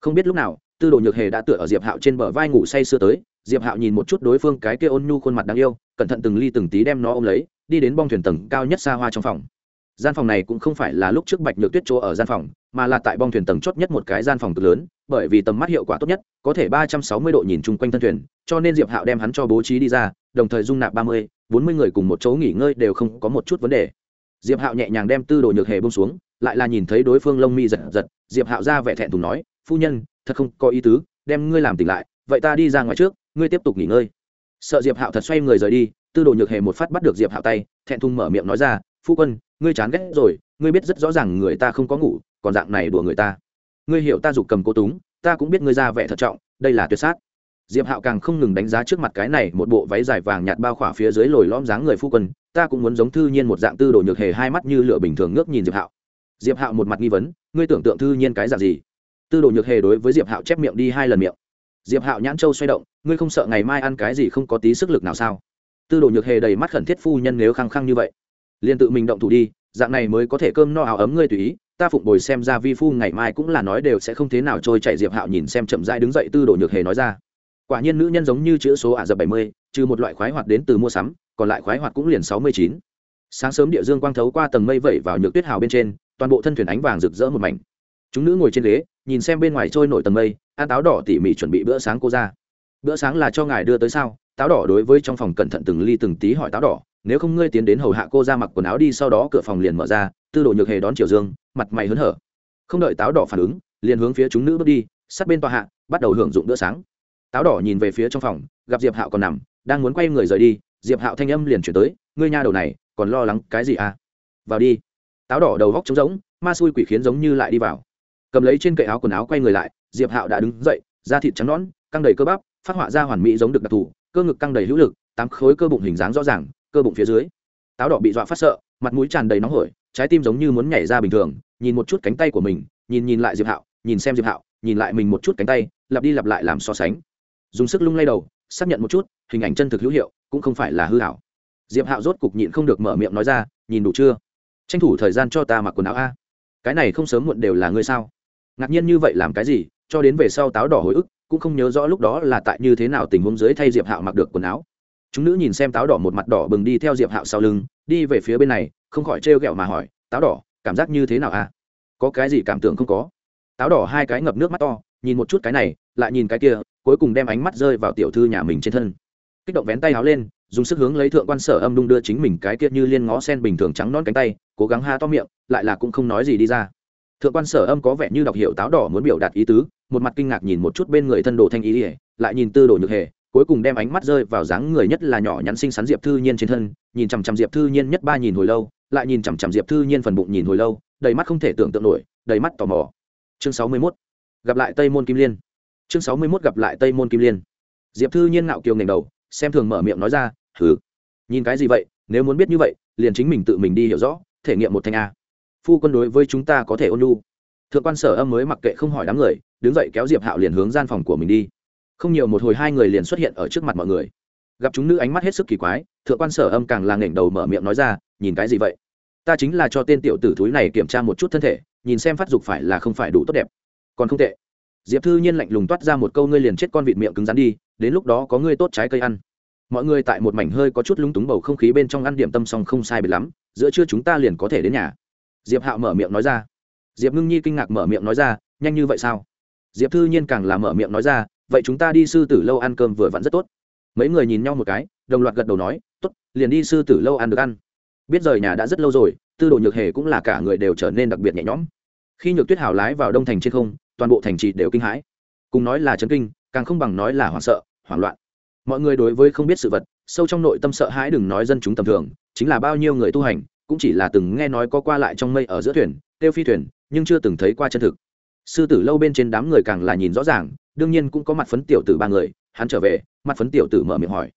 Không biết lúc nào, tư đồ nhược hề đã tựa ở diệp hạo trên bờ vai ngủ say sưa tới. Diệp hạo nhìn một chút đối phương cái kia ôn nhu khuôn mặt đáng yêu, cẩn thận từng ly từng tí đem nó ôm lấy, đi đến bong thuyền tầng cao nhất xa hoa trong phòng. Gian phòng này cũng không phải là lúc trước bạch nhược tuyết chỗ ở gian phòng, mà là tại bong thuyền tầng chót nhất một cái gian phòng cực lớn, bởi vì tầm mắt hiệu quả tốt nhất, có thể ba trăm sáu mươi độ nhìn chung quanh thân thuyền, cho nên diệp hạo đem hắn cho bố trí đi ra, đồng thời dung nạp ba mươi, bốn mươi người cùng một chỗ nghỉ ngơi đều không có một chút vấn đề diệp hạo nhẹ nhàng đem tư đồ nhược hề bông xuống, lại là nhìn thấy đối phương lông mi giật giật, diệp hạo ra vẻ thẹn thùng nói, phu nhân, thật không có ý tứ, đem ngươi làm tỉnh lại, vậy ta đi ra ngoài trước, ngươi tiếp tục nghỉ ngơi. Sợ diệp hạo thật xoay người rời đi, tư đồ nhược hề một phát bắt được diệp hạo tay, thẹn thùng mở miệng nói ra, phu quân, ngươi chán ghét rồi, ngươi biết rất rõ ràng người ta không có ngủ, còn dạng này đùa người ta. Ngươi hiểu ta giục cầm cố túng, ta cũng biết ngươi ra vẻ thật trọng, đây là tuyệt sát. Diệp hạo càng không ngừng đánh giá trước mặt cái này một bộ váy dài vàng nhạt bao khỏa phía dưới lồi lõm dáng người phu quân ta cũng muốn giống thư nhiên một dạng tư đồ nhược hề hai mắt như lửa bình thường ngước nhìn diệp hạo. Diệp hạo một mặt nghi vấn, ngươi tưởng tượng thư nhiên cái dạng gì? Tư đồ nhược hề đối với diệp hạo chép miệng đi hai lần miệng. Diệp hạo nhãn châu xoay động, ngươi không sợ ngày mai ăn cái gì không có tí sức lực nào sao? Tư đồ nhược hề đầy mắt khẩn thiết phu nhân nếu khăng khăng như vậy. Liền tự mình động thủ đi, dạng này mới có thể cơm no áo ấm ngươi tùy ý, ta phụng bồi xem ra vi phu ngày mai cũng là nói đều sẽ không thế nào trôi chạy diệp hạo nhìn xem chậm rãi đứng dậy tư đồ nhược hề nói ra. Quả nhiên nữ nhân giống như chữ số ả rập bảy mươi, trừ một loại khoái hoạt đến từ mua sắm còn lại khoái hoạt cũng liền sáu mươi chín. Sáng sớm địa dương quang thấu qua tầng mây vẩy vào nhược tuyết hào bên trên, toàn bộ thân thuyền ánh vàng rực rỡ một mảnh. Chúng nữ ngồi trên ghế, nhìn xem bên ngoài trôi nổi tầng mây, ăn táo đỏ tỉ mỉ chuẩn bị bữa sáng cô ra. Bữa sáng là cho ngài đưa tới sao? Táo đỏ đối với trong phòng cẩn thận từng ly từng tí hỏi táo đỏ, nếu không ngươi tiến đến hầu hạ cô ra mặc quần áo đi, sau đó cửa phòng liền mở ra, tư đồ nhược hề đón triều dương, mặt mày hớn hở. Không đợi táo đỏ phản ứng, liền hướng phía chúng nữ bước đi, sát bên tòa hạ, bắt đầu hưởng dụng bữa sáng. Táo đỏ nhìn về phía trong phòng, gặp diệp hạo còn nằm, đang muốn quay người rời đi diệp hạo thanh âm liền chuyển tới, ngươi nha đầu này, còn lo lắng cái gì à? Vào đi. Táo đỏ đầu góc trống rỗng, ma xui quỷ khiến giống như lại đi vào. Cầm lấy trên cậy áo quần áo quay người lại, diệp hạo đã đứng dậy, da thịt trắng nõn, căng đầy cơ bắp, phát họa ra hoàn mỹ giống được đặc thù, cơ ngực căng đầy hữu lực, tám khối cơ bụng hình dáng rõ ràng, cơ bụng phía dưới. Táo đỏ bị dọa phát sợ, mặt mũi tràn đầy nóng hổi, trái tim giống như muốn nhảy ra bình thường, nhìn một chút cánh tay của mình, nhìn nhìn lại diệp hạo, nhìn xem diệp hạo, nhìn lại mình một chút cánh tay, lặp đi lặp lại làm so sánh. Dùng sức lung lay đầu xác nhận một chút, hình ảnh chân thực hữu hiệu, cũng không phải là hư hảo diệp hạo rốt cục nhịn không được mở miệng nói ra, nhìn đủ chưa? Tranh thủ thời gian cho ta mặc quần áo a. Cái này không sớm muộn đều là ngươi sao? Ngạc nhiên như vậy làm cái gì, cho đến về sau táo đỏ hồi ức, cũng không nhớ rõ lúc đó là tại như thế nào tình huống dưới thay diệp hạo mặc được quần áo. Chúng nữ nhìn xem táo đỏ một mặt đỏ bừng đi theo diệp hạo sau lưng, đi về phía bên này, không khỏi trêu ghẹo mà hỏi, táo đỏ, cảm giác như thế nào a? Có cái gì cảm tưởng không có? Táo đỏ hai cái ngập nước mắt to, nhìn một chút cái này, lại nhìn cái kia cuối cùng đem ánh mắt rơi vào tiểu thư nhà mình trên thân. Kích động vén tay háo lên, dùng sức hướng lấy thượng quan sở âm đung đưa chính mình cái kia như liên ngó sen bình thường trắng non cánh tay, cố gắng ha to miệng, lại là cũng không nói gì đi ra. Thượng quan sở âm có vẻ như đọc hiệu táo đỏ muốn biểu đạt ý tứ, một mặt kinh ngạc nhìn một chút bên người thân đồ thanh ý ỉa lại nhìn tư đồ nhược hề, cuối cùng đem ánh mắt rơi vào dáng người nhất là nhỏ nhắn xinh xắn diệp thư nhiên trên thân, nhìn chằm chằm diệp thư nhiên nhất ba nhìn hồi lâu, lại nhìn chằm chằm diệp thư nhiên phần bụng nhìn hồi lâu, đầy mắt không thể tưởng tượng nổi, đầy mắt tò mò. Chương sáu mươi mốt, gặp lại tây môn kim liên chương sáu mươi mốt gặp lại tây môn kim liên. Diệp thư nhiên ngạo kiều ngẩng đầu, xem thường mở miệng nói ra thử nhìn cái gì vậy, nếu muốn biết như vậy, liền chính mình tự mình đi hiểu rõ, thể nghiệm một thanh a. Phu quân đối với chúng ta có thể ôn lu thượng quan sở âm mới mặc kệ không hỏi đám người, đứng dậy kéo diệp hạo liền hướng gian phòng của mình đi. Không nhiều một hồi hai người liền xuất hiện ở trước mặt mọi người. Gặp chúng nữ ánh mắt hết sức kỳ quái, thượng quan sở âm càng là nghển đầu mở miệng nói ra, nhìn cái gì vậy? Ta chính là cho tên tiểu tử thúi này kiểm tra một chút thân thể, nhìn xem phát dục phải là không phải đủ tốt đẹp. Còn không tệ diệp thư nhiên lạnh lùng toát ra một câu ngươi liền chết con vịt miệng cứng rắn đi, đến lúc đó có ngươi tốt trái cây ăn. Mọi người tại một mảnh hơi có chút lúng túng bầu không khí bên trong ăn điểm tâm xong không sai biệt lắm, giữa trưa chúng ta liền có thể đến nhà. Diệp hạo mở miệng nói ra. Diệp ngưng nhi kinh ngạc mở miệng nói ra, nhanh như vậy sao? Diệp thư nhiên càng là mở miệng nói ra, vậy chúng ta đi sư tử lâu ăn cơm vừa vặn rất tốt. Mấy người nhìn nhau một cái, đồng loạt gật đầu nói, tốt, liền đi sư tử lâu ăn được ăn. Biết rời nhà đã rất lâu rồi, tư đồ nhược hề cũng là cả người đều trở nên đặc biệt nhẹ nhõm. Khi nhược tuyết hào lái vào đông thành trên không toàn bộ thành trì đều kinh hãi. Cùng nói là chấn kinh, càng không bằng nói là hoảng sợ, hoảng loạn. Mọi người đối với không biết sự vật, sâu trong nội tâm sợ hãi đừng nói dân chúng tầm thường, chính là bao nhiêu người tu hành, cũng chỉ là từng nghe nói có qua lại trong mây ở giữa thuyền, tiêu phi thuyền, nhưng chưa từng thấy qua chân thực. Sư tử lâu bên trên đám người càng là nhìn rõ ràng, đương nhiên cũng có mặt phấn tiểu tử ba người, hắn trở về, mặt phấn tiểu tử mở miệng hỏi.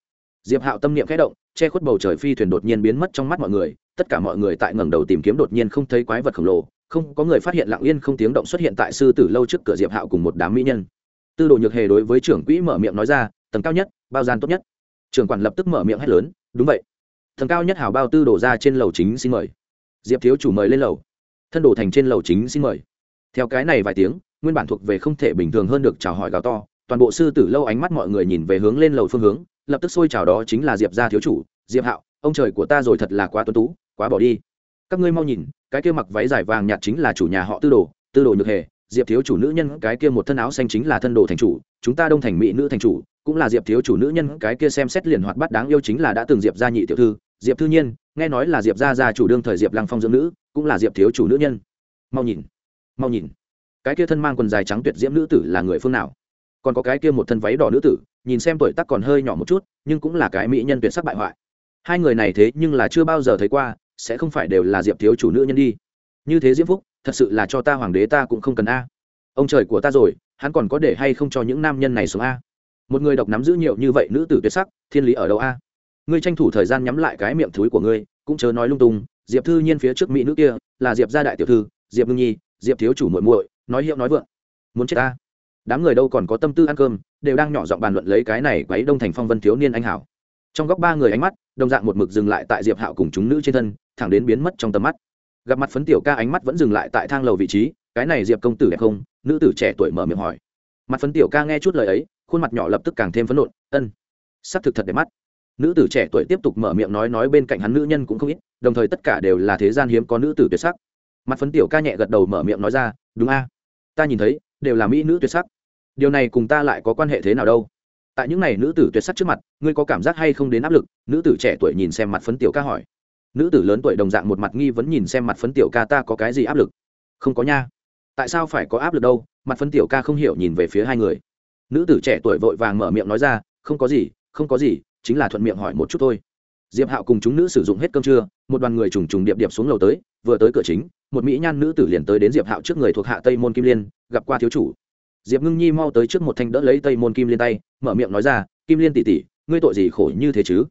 Diệp hạo tâm niệm khẽ động, che khuất bầu trời phi thuyền đột nhiên biến mất trong mắt mọi người, tất cả mọi người tại ngẩng đầu tìm kiếm đột nhiên không thấy quái vật khổng lồ không có người phát hiện lặng yên không tiếng động xuất hiện tại sư tử lâu trước cửa diệp hạo cùng một đám mỹ nhân tư đồ nhược hề đối với trưởng quỹ mở miệng nói ra tầng cao nhất bao gian tốt nhất trưởng quản lập tức mở miệng hét lớn đúng vậy tầng cao nhất hào bao tư đồ ra trên lầu chính xin mời diệp thiếu chủ mời lên lầu thân đồ thành trên lầu chính xin mời theo cái này vài tiếng nguyên bản thuộc về không thể bình thường hơn được chào hỏi gào to toàn bộ sư tử lâu ánh mắt mọi người nhìn về hướng lên lầu phương hướng lập tức xôi chào đó chính là diệp gia thiếu chủ diệp hạo ông trời của ta rồi thật là quá tuấn tú quá bỏ đi các ngươi mau nhìn, cái kia mặc váy dài vàng nhạt chính là chủ nhà họ tư đồ tư đồ nhược hề, diệp thiếu chủ nữ nhân, cái kia một thân áo xanh chính là thân đồ thành chủ, chúng ta đông thành mỹ nữ thành chủ, cũng là diệp thiếu chủ nữ nhân, cái kia xem xét liền hoạt bát đáng yêu chính là đã từng diệp gia nhị tiểu thư, diệp thư nhiên, nghe nói là diệp gia gia chủ đương thời diệp lăng phong dưỡng nữ, cũng là diệp thiếu chủ nữ nhân. Mau nhìn mau nhìn, cái kia thân mang quần dài trắng tuyệt diễm nữ tử là người phương nào? Còn có cái kia một thân váy đỏ nữ tử, nhìn xem tuổi tác còn hơi nhỏ một chút, nhưng cũng là cái mỹ nhân tuyệt sắc bại hoại. Hai người này thế nhưng là chưa bao giờ thấy qua sẽ không phải đều là diệp thiếu chủ nữ nhân đi. Như thế diễm phúc, thật sự là cho ta hoàng đế ta cũng không cần a. Ông trời của ta rồi, hắn còn có để hay không cho những nam nhân này xuống a? Một người độc nắm giữ nhiều như vậy nữ tử tuyệt sắc, thiên lý ở đâu a? Ngươi tranh thủ thời gian nhắm lại cái miệng thúi của ngươi, cũng chớ nói lung tung, diệp thư nhiên phía trước mỹ nữ kia, là diệp gia đại tiểu thư, diệp ngưng nhi, diệp thiếu chủ muội muội, nói hiệu nói vượng. Muốn chết ta? Đám người đâu còn có tâm tư ăn cơm, đều đang nhỏ giọng bàn luận lấy cái này quấy đông thành phong vân thiếu niên anh hảo trong góc ba người ánh mắt, đồng dạng một mực dừng lại tại diệp hạo cùng chúng nữ trên thân, thẳng đến biến mất trong tầm mắt. Gặp mặt phấn tiểu ca ánh mắt vẫn dừng lại tại thang lầu vị trí, cái này diệp công tử đẹp không? Nữ tử trẻ tuổi mở miệng hỏi. Mặt phấn tiểu ca nghe chút lời ấy, khuôn mặt nhỏ lập tức càng thêm phấn nộn, ân s ắ c thực thật đẹp mắt. Nữ tử trẻ tuổi tiếp tục mở miệng nói nói bên cạnh hắn nữ nhân cũng không ít, đồng thời tất cả đều là thế gian hiếm có nữ tử tuyệt sắc. Mặt phấn tiểu ca nhẹ gật đầu mở miệng nói ra, đúng a, ta nhìn thấy, đều là mỹ nữ tuyệt sắc. Điều này cùng ta lại có quan hệ thế nào đâu? Tại những ngày nữ tử tuyệt sắc trước mặt, ngươi có cảm giác hay không đến áp lực? Nữ tử trẻ tuổi nhìn xem mặt phấn tiểu ca hỏi. Nữ tử lớn tuổi đồng dạng một mặt nghi vẫn nhìn xem mặt phấn tiểu ca ta có cái gì áp lực? Không có nha. Tại sao phải có áp lực đâu? Mặt phấn tiểu ca không hiểu nhìn về phía hai người. Nữ tử trẻ tuổi vội vàng mở miệng nói ra, không có gì, không có gì, chính là thuận miệng hỏi một chút thôi. Diệp hạo cùng chúng nữ sử dụng hết cơm trưa, một đoàn người trùng trùng điệp điệp xuống lầu tới, vừa tới cửa chính, một mỹ nhan nữ tử liền tới đến diệp hạo trước người thuộc hạ tây môn kim liên, gặp qua thiếu chủ. Diệp ngưng nhi mau tới trước một thanh đỡ lấy tây môn kim liên tay mở miệng nói ra, kim liên tỉ tỉ ngươi tội gì khổ như thế chứ?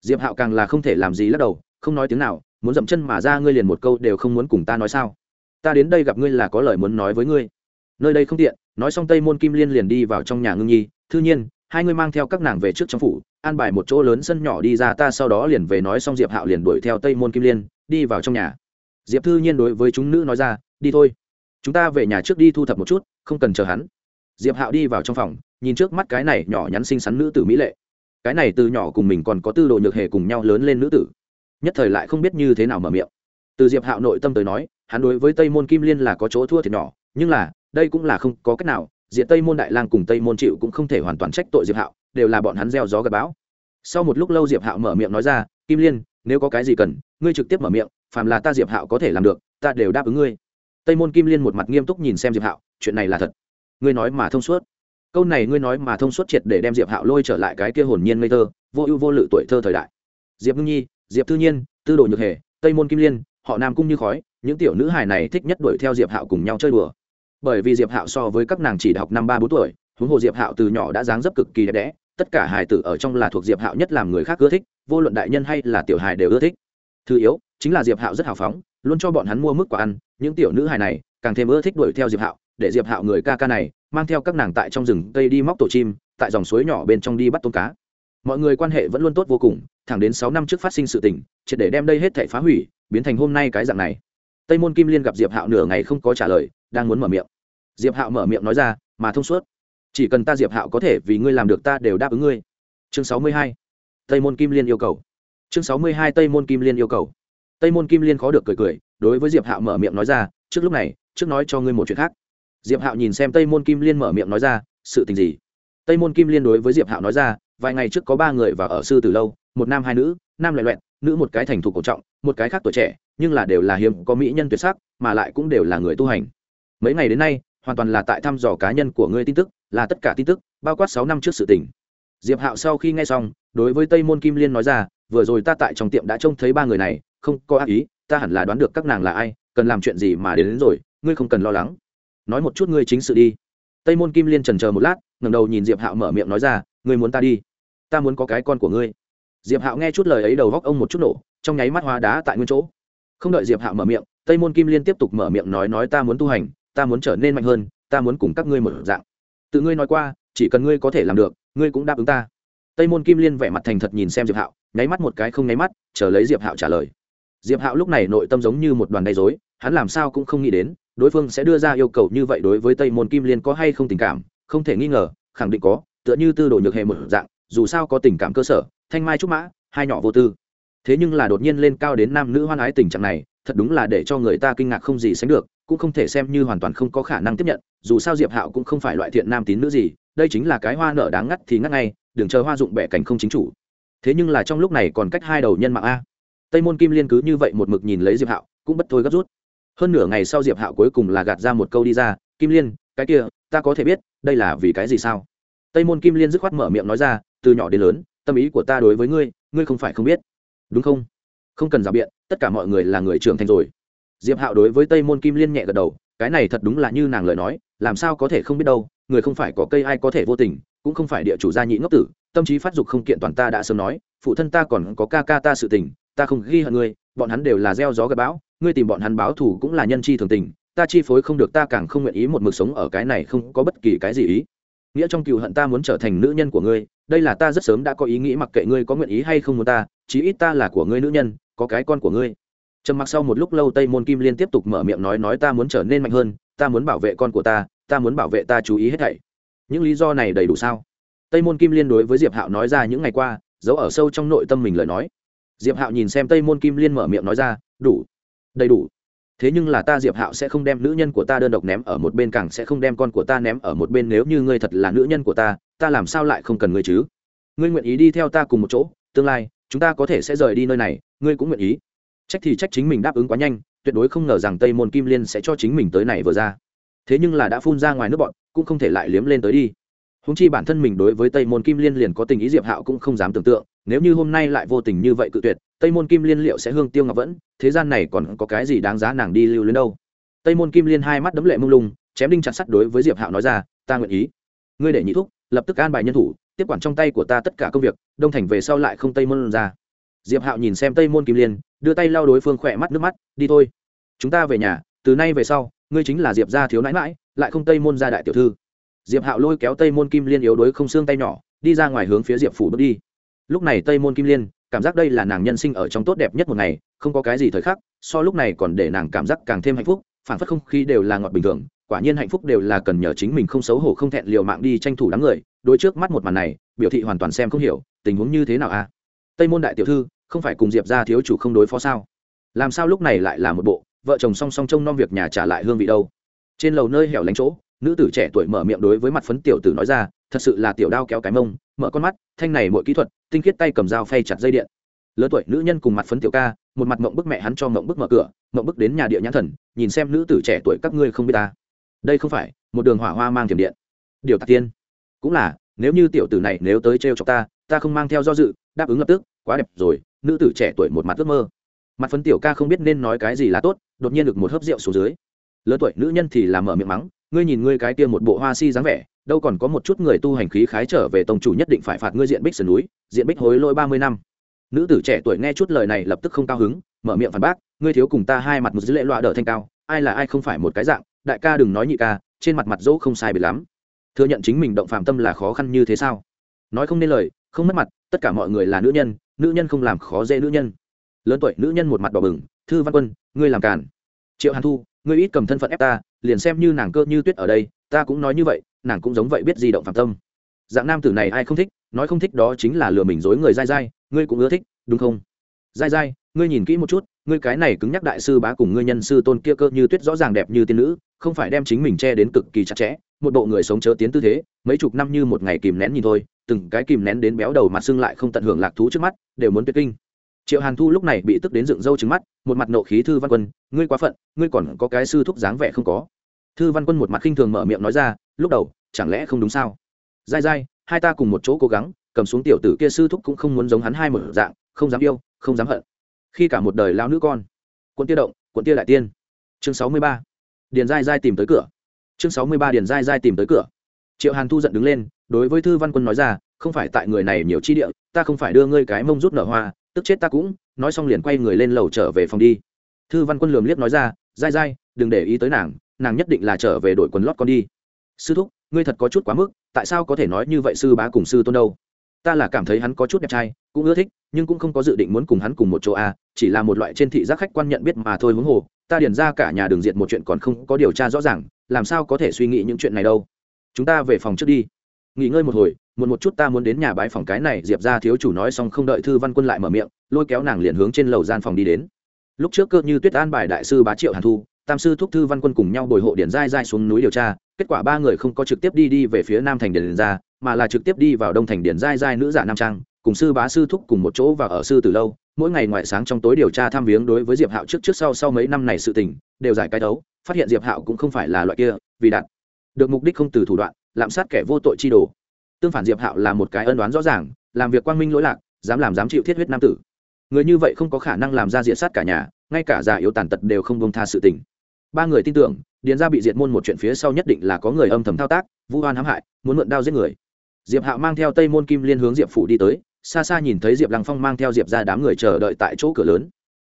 Diệp hạo càng là không thể làm gì lắc đầu, không nói tiếng nào, muốn dậm chân mà ra ngươi liền một câu đều không muốn cùng ta nói sao? Ta đến đây gặp ngươi là có lời muốn nói với ngươi. Nơi đây không tiện, nói xong tây môn kim liên liền đi vào trong nhà ngưng nhi. Thư nhiên, hai ngươi mang theo các nàng về trước trong phủ, an bài một chỗ lớn sân nhỏ đi ra, ta sau đó liền về nói xong diệp hạo liền đuổi theo tây môn kim liên, đi vào trong nhà. Diệp thư nhiên đối với chúng nữ nói ra, đi thôi. Chúng ta về nhà trước đi thu thập một chút, không cần chờ hắn. Diệp hạo đi vào trong phòng nhìn trước mắt cái này nhỏ nhắn xinh xắn nữ tử mỹ lệ. Cái này từ nhỏ cùng mình còn có tư đồ nhược hề cùng nhau lớn lên nữ tử. Nhất thời lại không biết như thế nào mở miệng. Từ diệp hạo nội tâm tới nói, hắn đối với tây môn kim liên là có chỗ thua thiệt nhỏ, nhưng là, đây cũng là không có cách nào, diện tây môn đại lang cùng tây môn chịu cũng không thể hoàn toàn trách tội diệp hạo, đều là bọn hắn gieo gió gặp bão. Sau một lúc lâu diệp hạo mở miệng nói ra, kim liên, nếu có cái gì cần, ngươi trực tiếp mở miệng, phàm là ta diệp hạo có thể làm được, ta đều đáp ứng ngươi. Tây môn kim liên một mặt nghiêm túc nhìn xem diệp hạo, chuyện này là thật. Ngươi nói mà thông suốt câu này ngươi nói mà thông suốt triệt để đem diệp hạo lôi trở lại cái kia hồn nhiên ngây thơ, vô ưu vô lự tuổi thơ thời đại. Diệp ngưng nhi, diệp thư nhiên, tư đồ nhược hề, tây môn kim liên, họ nam cung như khói, những tiểu nữ hài này thích nhất đuổi theo diệp hạo cùng nhau chơi đùa. Bởi vì diệp hạo so với các nàng chỉ học năm ba bốn tuổi, huống hồ diệp hạo từ nhỏ đã dáng dấp cực kỳ đẹp đẽ, tất cả hài tử ở trong là thuộc diệp hạo nhất làm người khác ưa thích, vô luận đại nhân hay là tiểu hài đều ưa thích. Thứ yếu, chính là diệp hạo rất hào phóng, luôn cho bọn hắn mua mức quả ăn, những tiểu nữ hài này càng thêm ưa thích đuổi theo diệp hạo để diệp hạo người ca ca này mang theo các nàng tại trong rừng cây đi móc tổ chim, tại dòng suối nhỏ bên trong đi bắt tôm cá. Mọi người quan hệ vẫn luôn tốt vô cùng, thẳng đến sáu năm trước phát sinh sự tình, triệt để đem đây hết thể phá hủy, biến thành hôm nay cái dạng này. Tây môn kim liên gặp diệp hạo nửa ngày không có trả lời, đang muốn mở miệng. Diệp hạo mở miệng nói ra, mà thông suốt. Chỉ cần ta diệp hạo có thể vì ngươi làm được ta đều đáp ứng ngươi. Chương sáu mươi hai. Tây môn kim liên yêu cầu. Chương sáu mươi hai, tây môn kim liên yêu cầu. Tây môn kim liên khó được cười cười, đối với diệp hạo mở miệng nói ra, trước lúc này, trước nói cho ngươi một chuyện khác diệp hạo nhìn xem tây môn kim liên mở miệng nói ra sự tình gì? Tây môn kim liên đối với diệp hạo nói ra vài ngày trước có ba người và ở sư từ lâu một nam hai nữ nam loại loẹn nữ một cái thành thục cổ trọng một cái khác tuổi trẻ nhưng là đều là hiếm có mỹ nhân tuyệt sắc mà lại cũng đều là người tu hành. Mấy ngày đến nay hoàn toàn là tại thăm dò cá nhân của ngươi tin tức là tất cả tin tức bao quát sáu năm trước sự tình. Diệp hạo sau khi nghe xong đối với tây môn kim liên nói ra vừa rồi ta tại trong tiệm đã trông thấy ba người này không có ác ý ta hẳn là đoán được các nàng là ai cần làm chuyện gì mà đến, đến rồi ngươi không cần lo lắng nói một chút ngươi chính sự đi. Tây môn kim liên trần chờ một lát, ngẩng đầu nhìn diệp hạo mở miệng nói ra, ngươi muốn ta đi? Ta muốn có cái con của ngươi. Diệp hạo nghe chút lời ấy đầu góc ông một chút nổ, trong nháy mắt hóa đá tại nguyên chỗ. Không đợi diệp hạo mở miệng, tây môn kim liên tiếp tục mở miệng nói nói ta muốn tu hành, ta muốn trở nên mạnh hơn, ta muốn cùng các ngươi một dạng. Tự ngươi nói qua, chỉ cần ngươi có thể làm được, ngươi cũng đáp ứng ta. Tây môn kim liên vẻ mặt thành thật nhìn xem diệp hạo, nháy mắt một cái không nháy mắt, chờ lấy diệp hạo trả lời. Diệp hạo lúc này nội tâm giống như một đoàn đầy dối hắn làm sao cũng không nghĩ đến đối phương sẽ đưa ra yêu cầu như vậy đối với tây môn kim liên có hay không tình cảm, không thể nghi ngờ, khẳng định có, tựa như tư đồ nhược hệ một dạng, dù sao có tình cảm cơ sở, thanh mai trúc mã, hai nhỏ vô tư. Thế nhưng là đột nhiên lên cao đến nam nữ hoan ái tình trạng này, thật đúng là để cho người ta kinh ngạc không gì sánh được, cũng không thể xem như hoàn toàn không có khả năng tiếp nhận, dù sao diệp hạo cũng không phải loại thiện nam tín nữ gì, đây chính là cái hoa nở đáng ngắt thì ngắt ngay, đừng chờ hoa dụng bẻ cảnh không chính chủ. Thế nhưng là trong lúc này còn cách hai đầu nhân mạng a. Tây môn kim liên cứ như vậy một mực nhìn lấy diệp hạo, cũng bất thôi gấp rút hơn nửa ngày sau diệp hạo cuối cùng là gạt ra một câu đi ra, kim liên, cái kia, ta có thể biết, đây là vì cái gì sao? Tây môn kim liên dứt khoát mở miệng nói ra, từ nhỏ đến lớn, tâm ý của ta đối với ngươi ngươi không phải không biết. Đúng không? Không cần rào biện, tất cả mọi người là người trưởng thành rồi. Diệp hạo đối với tây môn kim liên nhẹ gật đầu, cái này thật đúng là như nàng lời nói, làm sao có thể không biết đâu, người không phải có cây ai có thể vô tình, cũng không phải địa chủ gia nhị ngốc tử, tâm trí phát dục không kiện toàn ta đã sớm nói, phụ thân ta còn có ca ca ta sự tình, ta không ghi hận ngươi, bọn hắn đều là gieo gió gặp bão ngươi tìm bọn hắn báo thù cũng là nhân chi thường tình, ta chi phối không được, ta càng không nguyện ý một mực sống ở cái này không có bất kỳ cái gì ý. Nghĩa trong cựu hận ta muốn trở thành nữ nhân của ngươi, đây là ta rất sớm đã có ý nghĩ, mặc kệ ngươi có nguyện ý hay không muốn ta, chí ít ta là của ngươi nữ nhân, có cái con của ngươi. Trầm mặc sau một lúc lâu, tây môn kim liên tiếp tục mở miệng nói nói ta muốn trở nên mạnh hơn, ta muốn bảo vệ con của ta ta muốn bảo vệ ta chú ý hết thảy. Những lý do này đầy đủ sao? Tây môn kim liên đối với diệp hạo nói ra những ngày qua, giấu ở sâu trong nội tâm mình lời nói. Diệp hạo nhìn xem tây môn kim liên mở miệng nói ra, đủ đầy đủ. Thế nhưng là ta diệp hạo sẽ không đem nữ nhân của ta đơn độc ném ở một bên, càng sẽ không đem con của ta ném ở một bên. Nếu như ngươi thật là nữ nhân của ta ta làm sao lại không cần ngươi chứ? Ngươi nguyện ý đi theo ta cùng một chỗ, tương lai, chúng ta có thể sẽ rời đi nơi này, ngươi cũng nguyện ý. Trách thì trách chính mình đáp ứng quá nhanh, tuyệt đối không ngờ rằng tây môn kim liên sẽ cho chính mình tới này vừa ra. Thế nhưng là đã phun ra ngoài nước bọn, cũng không thể lại liếm lên tới đi. Húng chi bản thân mình đối với tây môn kim liên liền có tình ý diệp hạo cũng không dám tưởng tượng nếu như hôm nay lại vô tình như vậy cự tuyệt, tây môn kim liên liệu sẽ hương tiêu ngọc vẫn, thế gian này còn có cái gì đáng giá nàng đi lưu lên đâu? Tây môn kim liên hai mắt đấm lệ mông lung, chém đinh chặt sắt đối với diệp hạo nói ra, ta nguyện ý. Ngươi để nhị thúc, lập tức an bài nhân thủ, tiếp quản trong tay của ta tất cả công việc, đông thành về sau lại không tây môn ra. Diệp hạo nhìn xem tây môn kim liên, đưa tay lau đối phương khỏe mắt nước mắt, đi thôi. Chúng ta về nhà, từ nay về sau, ngươi chính là diệp gia thiếu nãi mãi lại không tây môn gia đại tiểu thư. Diệp hạo lôi kéo tây môn kim liên yếu đối không xương tay nhỏ, đi ra ngoài hướng phía diệp phủ bước đi lúc này tây môn kim liên, cảm giác đây là nàng nhân sinh ở trong tốt đẹp nhất một ngày, không có cái gì thời khắc, so lúc này còn để nàng cảm giác càng thêm hạnh phúc, phản phất không khí đều là ngọt bình thường, quả nhiên hạnh phúc đều là cần nhờ chính mình không xấu hổ không thẹn liều mạng đi tranh thủ đám người đôi trước mắt một màn này, biểu thị hoàn toàn xem không hiểu, tình huống như thế nào a à? tây môn đại tiểu thư, không phải cùng diệp ra thiếu chủ không đối phó sao làm sao lúc này lại là một bộ, vợ chồng song song trông nom việc nhà trả lại hương vị đâu trên lầu nơi hẻo lánh chỗ nữ tử trẻ tuổi mở miệng đối với mặt phấn tiểu tử nói ra, thật sự là tiểu đao kéo cái mông, mở con mắt, thanh này mọi kỹ thuật, tinh khiết tay cầm dao phay chặt dây điện. Lớn tuổi nữ nhân cùng mặt phấn tiểu ca, một mặt mộng bức mẹ hắn cho mộng bức mở cửa, mộng bức đến nhà địa nhãn thần, nhìn xem nữ tử trẻ tuổi các ngươi không biết ta. Đây không phải, một đường hỏa hoa mang tiềm điện. Điều tạc tiên. Cũng là, nếu như tiểu tử này nếu tới trêu cho ta ta không mang theo do dự, đáp ứng lập tức, quá đẹp rồi, nữ tử trẻ tuổi một mặt ước mơ. Mặt phấn tiểu ca không biết nên nói cái gì là tốt, đột nhiên được một hớp rượu xuống dưới. Lớn tuổi nữ nhân thì làm mở miệng mắng ngươi nhìn ngươi cái kia một bộ hoa si dáng vẻ, đâu còn có một chút người tu hành khí khái trở về tông chủ nhất định phải phạt ngươi diện bích sườn núi, diện bích hối lỗi ba mươi năm. Nữ tử trẻ tuổi nghe chút lời này lập tức không cao hứng, mở miệng phản bác, ngươi thiếu cùng ta hai mặt một dữ lệ loạ đỡ thanh cao, ai là ai không phải một cái dạng, đại ca đừng nói nhị ca, trên mặt mặt dỗ không sai bị lắm. Thừa nhận chính mình động phạm tâm là khó khăn như thế sao? Nói không nên lời, không mất mặt, tất cả mọi người là nữ nhân nữ nhân không làm khó dễ nữ nhân. Lớn tuổi nữ nhân một mặt đỏ bừng, thư văn quân, ngươi làm càn. Triệu hàn thu, ngươi ít cầm thân phận ép ta liền xem như nàng cơ như tuyết ở đây, ta cũng nói như vậy, nàng cũng giống vậy biết di động phạm tâm. Dạng nam tử này ai không thích, nói không thích đó chính là lừa mình dối người dai dai, ngươi cũng ưa thích, đúng không? Dai dai, ngươi nhìn kỹ một chút, ngươi cái này cứng nhắc đại sư bá cùng ngươi nhân sư tôn kia cơ như tuyết rõ ràng đẹp như tiên nữ, không phải đem chính mình che đến cực kỳ chặt chẽ, một bộ người sống chớ tiến tư thế, mấy chục năm như một ngày kìm nén nhìn thôi, từng cái kìm nén đến béo đầu mặt xưng lại không tận hưởng lạc thú trước mắt, đều muốn tuyệt kinh triệu hàn thu lúc này bị tức đến dựng râu trứng mắt, một mặt nộ khí thư văn quân, ngươi quá phận, ngươi còn có cái sư thúc dáng vẻ không có. Thư văn quân một mặt khinh thường mở miệng nói ra, lúc đầu, chẳng lẽ không đúng sao? Dai dai, hai ta cùng một chỗ cố gắng, cầm xuống tiểu tử kia sư thúc cũng không muốn giống hắn hai một dạng, không dám yêu, không dám hận. Khi cả một đời lao nữ con quân tiêu động, quận tiêu đại tiên. Chương sáu mươi ba, điền dai dai tìm tới cửa. Chương sáu mươi ba, điền dai dai tìm tới cửa. Triệu hàn thu giận đứng lên, đối với thư văn quân nói ra, không phải tại người này nhiều chi địa, ta không phải đưa ngươi cái mông rút nở hoa tức chết ta cũng nói xong liền quay người lên lầu trở về phòng đi. Thư văn quân lườm liếc nói ra dai dai đừng để ý tới nàng nàng nhất định là trở về đội quần lót con đi. Sư thúc ngươi thật có chút quá mức tại sao có thể nói như vậy sư bá cùng sư tôn đâu? Ta là cảm thấy hắn có chút đẹp trai cũng ưa thích nhưng cũng không có dự định muốn cùng hắn cùng một chỗ a à, chỉ là một loại trên thị giác khách quan nhận biết mà thôi huống hồ ta điền ra cả nhà đường diện một chuyện còn không có điều tra rõ ràng làm sao có thể suy nghĩ những chuyện này đâu? Chúng ta về phòng trước đi. Nghỉ ngơi một hồi một một chút ta muốn đến nhà bãi phòng cái này, diệp ra thiếu chủ nói xong không đợi thư văn quân lại mở miệng, lôi kéo nàng liền hướng trên lầu gian phòng đi đến. Lúc trước cơ như tuyết an bài đại sư bá triệu hàn thu, tam sư thúc thư văn quân cùng nhau bồi hộ điển dai dai xuống núi điều tra, kết quả ba người không có trực tiếp đi đi về phía nam thành điển ra, mà là trực tiếp đi vào đông thành điển dai dai nữ giả nam trang, cùng sư bá sư thúc cùng một chỗ và ở sư từ lâu, mỗi ngày ngoại sáng trong tối điều tra tham viếng đối với diệp hạo trước trước sau sau mấy năm này sự tình, đều giải cái đấu, phát hiện diệp hạo cũng không phải là loại kia, vì đạt được mục đích không từ thủ đoạn, lạm sát kẻ vô tội chi đồ tương phản diệp hạo là một cái ân đoán rõ ràng, làm việc quang minh lỗi lạc, dám làm dám chịu thiết huyết nam tử. Người như vậy không có khả năng làm ra diện sát cả nhà, ngay cả già yếu tàn tật đều không bông tha sự tình. Ba người tin tưởng, điền ra bị diệt môn một chuyện phía sau nhất định là có người âm thầm thao tác, vu oan hãm hại, muốn mượn đao giết người. Diệp hạo mang theo tây môn kim liên hướng diệp phủ đi tới, xa xa nhìn thấy diệp lăng phong mang theo diệp ra đám người chờ đợi tại chỗ cửa lớn.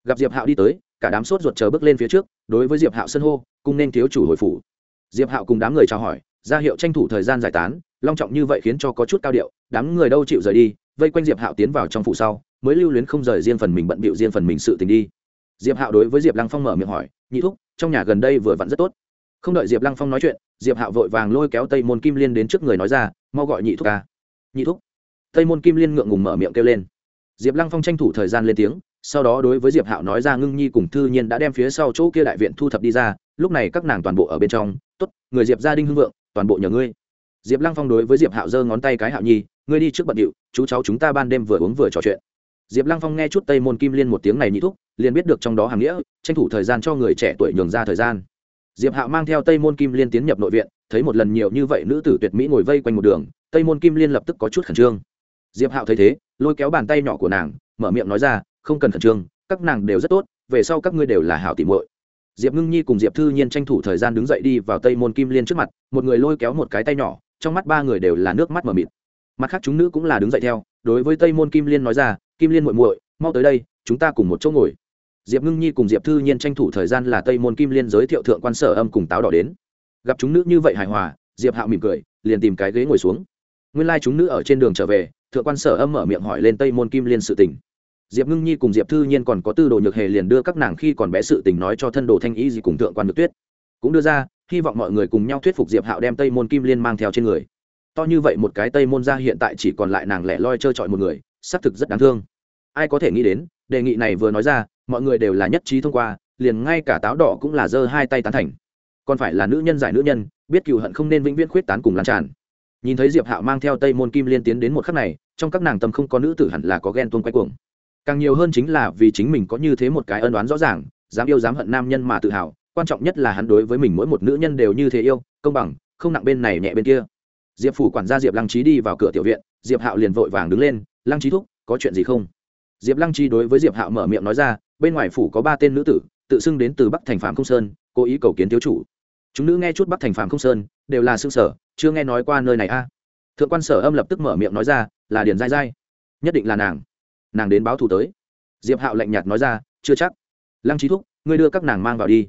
Gặp diệp hạo đi tới, cả đám sốt ruột chờ bước lên phía trước, đối với diệp hạo sân hô, cùng nên thiếu chủ hồi phủ. Diệp hạo cùng đám người chào hỏi, ra hiệu tranh thủ thời gian giải tán long trọng như vậy khiến cho có chút cao điệu, đám người đâu chịu rời đi, vây quanh diệp hạo tiến vào trong phủ sau, mới lưu luyến không rời riêng phần mình bận bịu riêng phần mình sự tình đi. Diệp hạo đối với diệp lăng phong mở miệng hỏi, nhị thúc, trong nhà gần đây vừa vặn rất tốt. Không đợi diệp lăng phong nói chuyện, diệp hạo vội vàng lôi kéo tây môn kim liên đến trước người nói ra, mau gọi nhị thúc ca. Nhị thúc? Tây môn kim liên ngượng ngùng mở miệng kêu lên. Diệp lăng phong tranh thủ thời gian lên tiếng, sau đó đối với diệp hạo nói ra ngưng nhi cùng thư nhiên đã đem phía sau chỗ kia đại viện thu thập đi ra, lúc này các nàng toàn bộ ở bên trong. T ố t người diệp gia đinh hưng vượng, toàn bộ nhờ ngươi diệp lăng phong đối với diệp hạo giơ ngón tay cái hạo nhi, ngươi đi trước bận điệu, chú cháu chúng ta ban đêm vừa uống vừa trò chuyện. Diệp lăng phong nghe chút tây môn kim liên một tiếng này nhị thúc, liền biết được trong đó hàm nghĩa, tranh thủ thời gian cho người trẻ tuổi nhường ra thời gian. Diệp hạo mang theo tây môn kim liên tiến nhập nội viện, thấy một lần nhiều như vậy nữ tử tuyệt mỹ ngồi vây quanh một đường, tây môn kim liên lập tức có chút khẩn trương. Diệp hạo thấy thế, lôi kéo bàn tay nhỏ của nàng, mở miệng nói ra, không cần khẩn trương, các nàng đều rất tốt, về sau các ngươi đều là hảo tỉ muội. Diệp ngưng nhi cùng diệp thư nhiên tranh thủ thời gian đứng dậy đi vào tây môn kim liên trước mặt, một người lôi kéo một cái tay nhỏ trong mắt ba người đều là nước mắt mờ mịt. Mặt khác chúng nữ cũng là đứng dậy theo, đối với tây môn kim liên nói ra, kim liên muội muội, mau tới đây, chúng ta cùng một chỗ ngồi. Diệp ngưng nhi cùng diệp thư nhiên tranh thủ thời gian là tây môn kim liên giới thiệu thượng quan sở âm cùng táo đỏ đến. Gặp chúng nữ như vậy hài hòa, diệp hạo mỉm cười, liền tìm cái ghế ngồi xuống. Nguyên lai、like、chúng nữ ở trên đường trở về, thượng quan sở âm mở miệng hỏi lên tây môn kim liên sự tình. Diệp ngưng nhi cùng diệp thư nhiên còn có tư đồ nhược hề liền đưa các nàng khi còn bé sự tình nói cho thân đồ thanh ý gì cùng thượng quan được tuyết. Cũng đưa ra hy vọng mọi người cùng nhau thuyết phục diệp hạo đem tây môn kim liên mang theo trên người. To như vậy một cái tây môn ra hiện tại chỉ còn lại nàng lẻ loi trơ trọi một người, xác thực rất đáng thương. Ai có thể nghĩ đến, đề nghị này vừa nói ra, mọi người đều là nhất trí thông qua, liền ngay cả táo đỏ cũng là giơ hai tay tán thành. Còn phải là nữ nhân giải nữ nhân, biết cựu hận không nên vĩnh viễn khuyết tán cùng lan tràn. Nhìn thấy diệp hạo mang theo tây môn kim liên tiến đến một khắc này, trong các nàng tâm không có nữ tử hẳn là có ghen tuông quay cuồng. Càng nhiều hơn chính là vì chính mình có như thế một cái ân đoán rõ ràng, dám yêu dám hận nam nhân mà tự hào quan trọng nhất là hắn đối với mình mỗi một nữ nhân đều như thế yêu, công bằng, không nặng bên này nhẹ bên kia. Diệp phủ quản gia diệp lăng trí đi vào cửa tiểu viện, diệp hạo liền vội vàng đứng lên, lăng trí thúc, có chuyện gì không? Diệp lăng trí đối với diệp hạo mở miệng nói ra, bên ngoài phủ có ba tên nữ tử, tự xưng đến từ bắc thành phạm không sơn, cố ý cầu kiến thiếu chủ. Chúng nữ nghe chút bắc thành phạm không sơn, đều là xương sở, chưa nghe nói qua nơi này a. Thượng quan sở âm lập tức mở miệng nói ra, là điền dai dai nhất định là nàng. Nàng đến báo thù tới. Diệp hạo lạnh nhạt nói ra, chưa chắc. Lăng trí thúc, ngươi đưa các nàng mang vào đi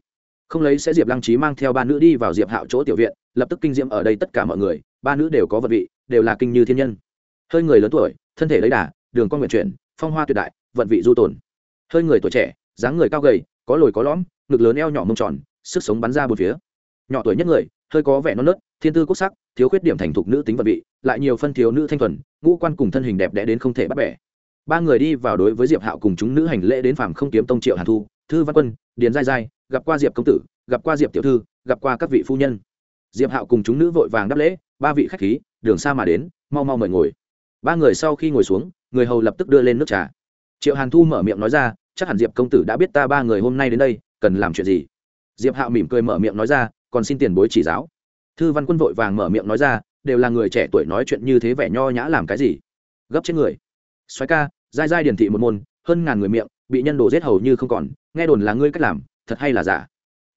không lấy sẽ diệp lăng trí mang theo ba nữ đi vào diệp hạo chỗ tiểu viện, lập tức kinh diễm ở đây tất cả mọi người, ba nữ đều có vật vị, đều là kinh như thiên nhân. Hơi người lớn tuổi, thân thể lấy đà, đường con nguyện chuyển, phong hoa tuyệt đại, vận vị du tồn. Hơi người tuổi trẻ, dáng người cao gầy, có lồi có lõm, ngực lớn eo nhỏ mông tròn, sức sống bắn ra một phía. Nhỏ tuổi nhất người, hơi có vẻ non nớt, thiên tư quốc sắc, thiếu khuyết điểm thành thục nữ tính vật vị, lại nhiều phân thiếu nữ thanh thuần, ngũ quan cùng thân hình đẹp đẽ đến không thể bắt bẻ. Ba người đi vào đối với diệp hạo cùng chúng nữ hành lễ đến phàm không kiếm tông triệu hàn thu, thư văn quân điền dai dai gặp qua diệp công tử, gặp qua diệp tiểu thư, gặp qua các vị phu nhân. Diệp hạo cùng chúng nữ vội vàng đáp lễ, ba vị khách khí, đường xa mà đến, mau mau mời ngồi. Ba người sau khi ngồi xuống, người hầu lập tức đưa lên nước trà. Triệu hàn thu mở miệng nói ra, chắc hẳn diệp công tử đã biết ta ba người hôm nay đến đây, cần làm chuyện gì? Diệp hạo mỉm cười mở miệng nói ra, còn xin tiền bối chỉ giáo. Thư văn quân vội vàng mở miệng nói ra, đều là người trẻ tuổi nói chuyện như thế vẻ nho nhã làm cái gì? Gấp chết người. Xoáy ca dai dai điển thị một môn, hơn ngàn người miệng bị nhân đồ giết hầu như không còn, nghe đồn là ngươi cách làm, thật hay là giả?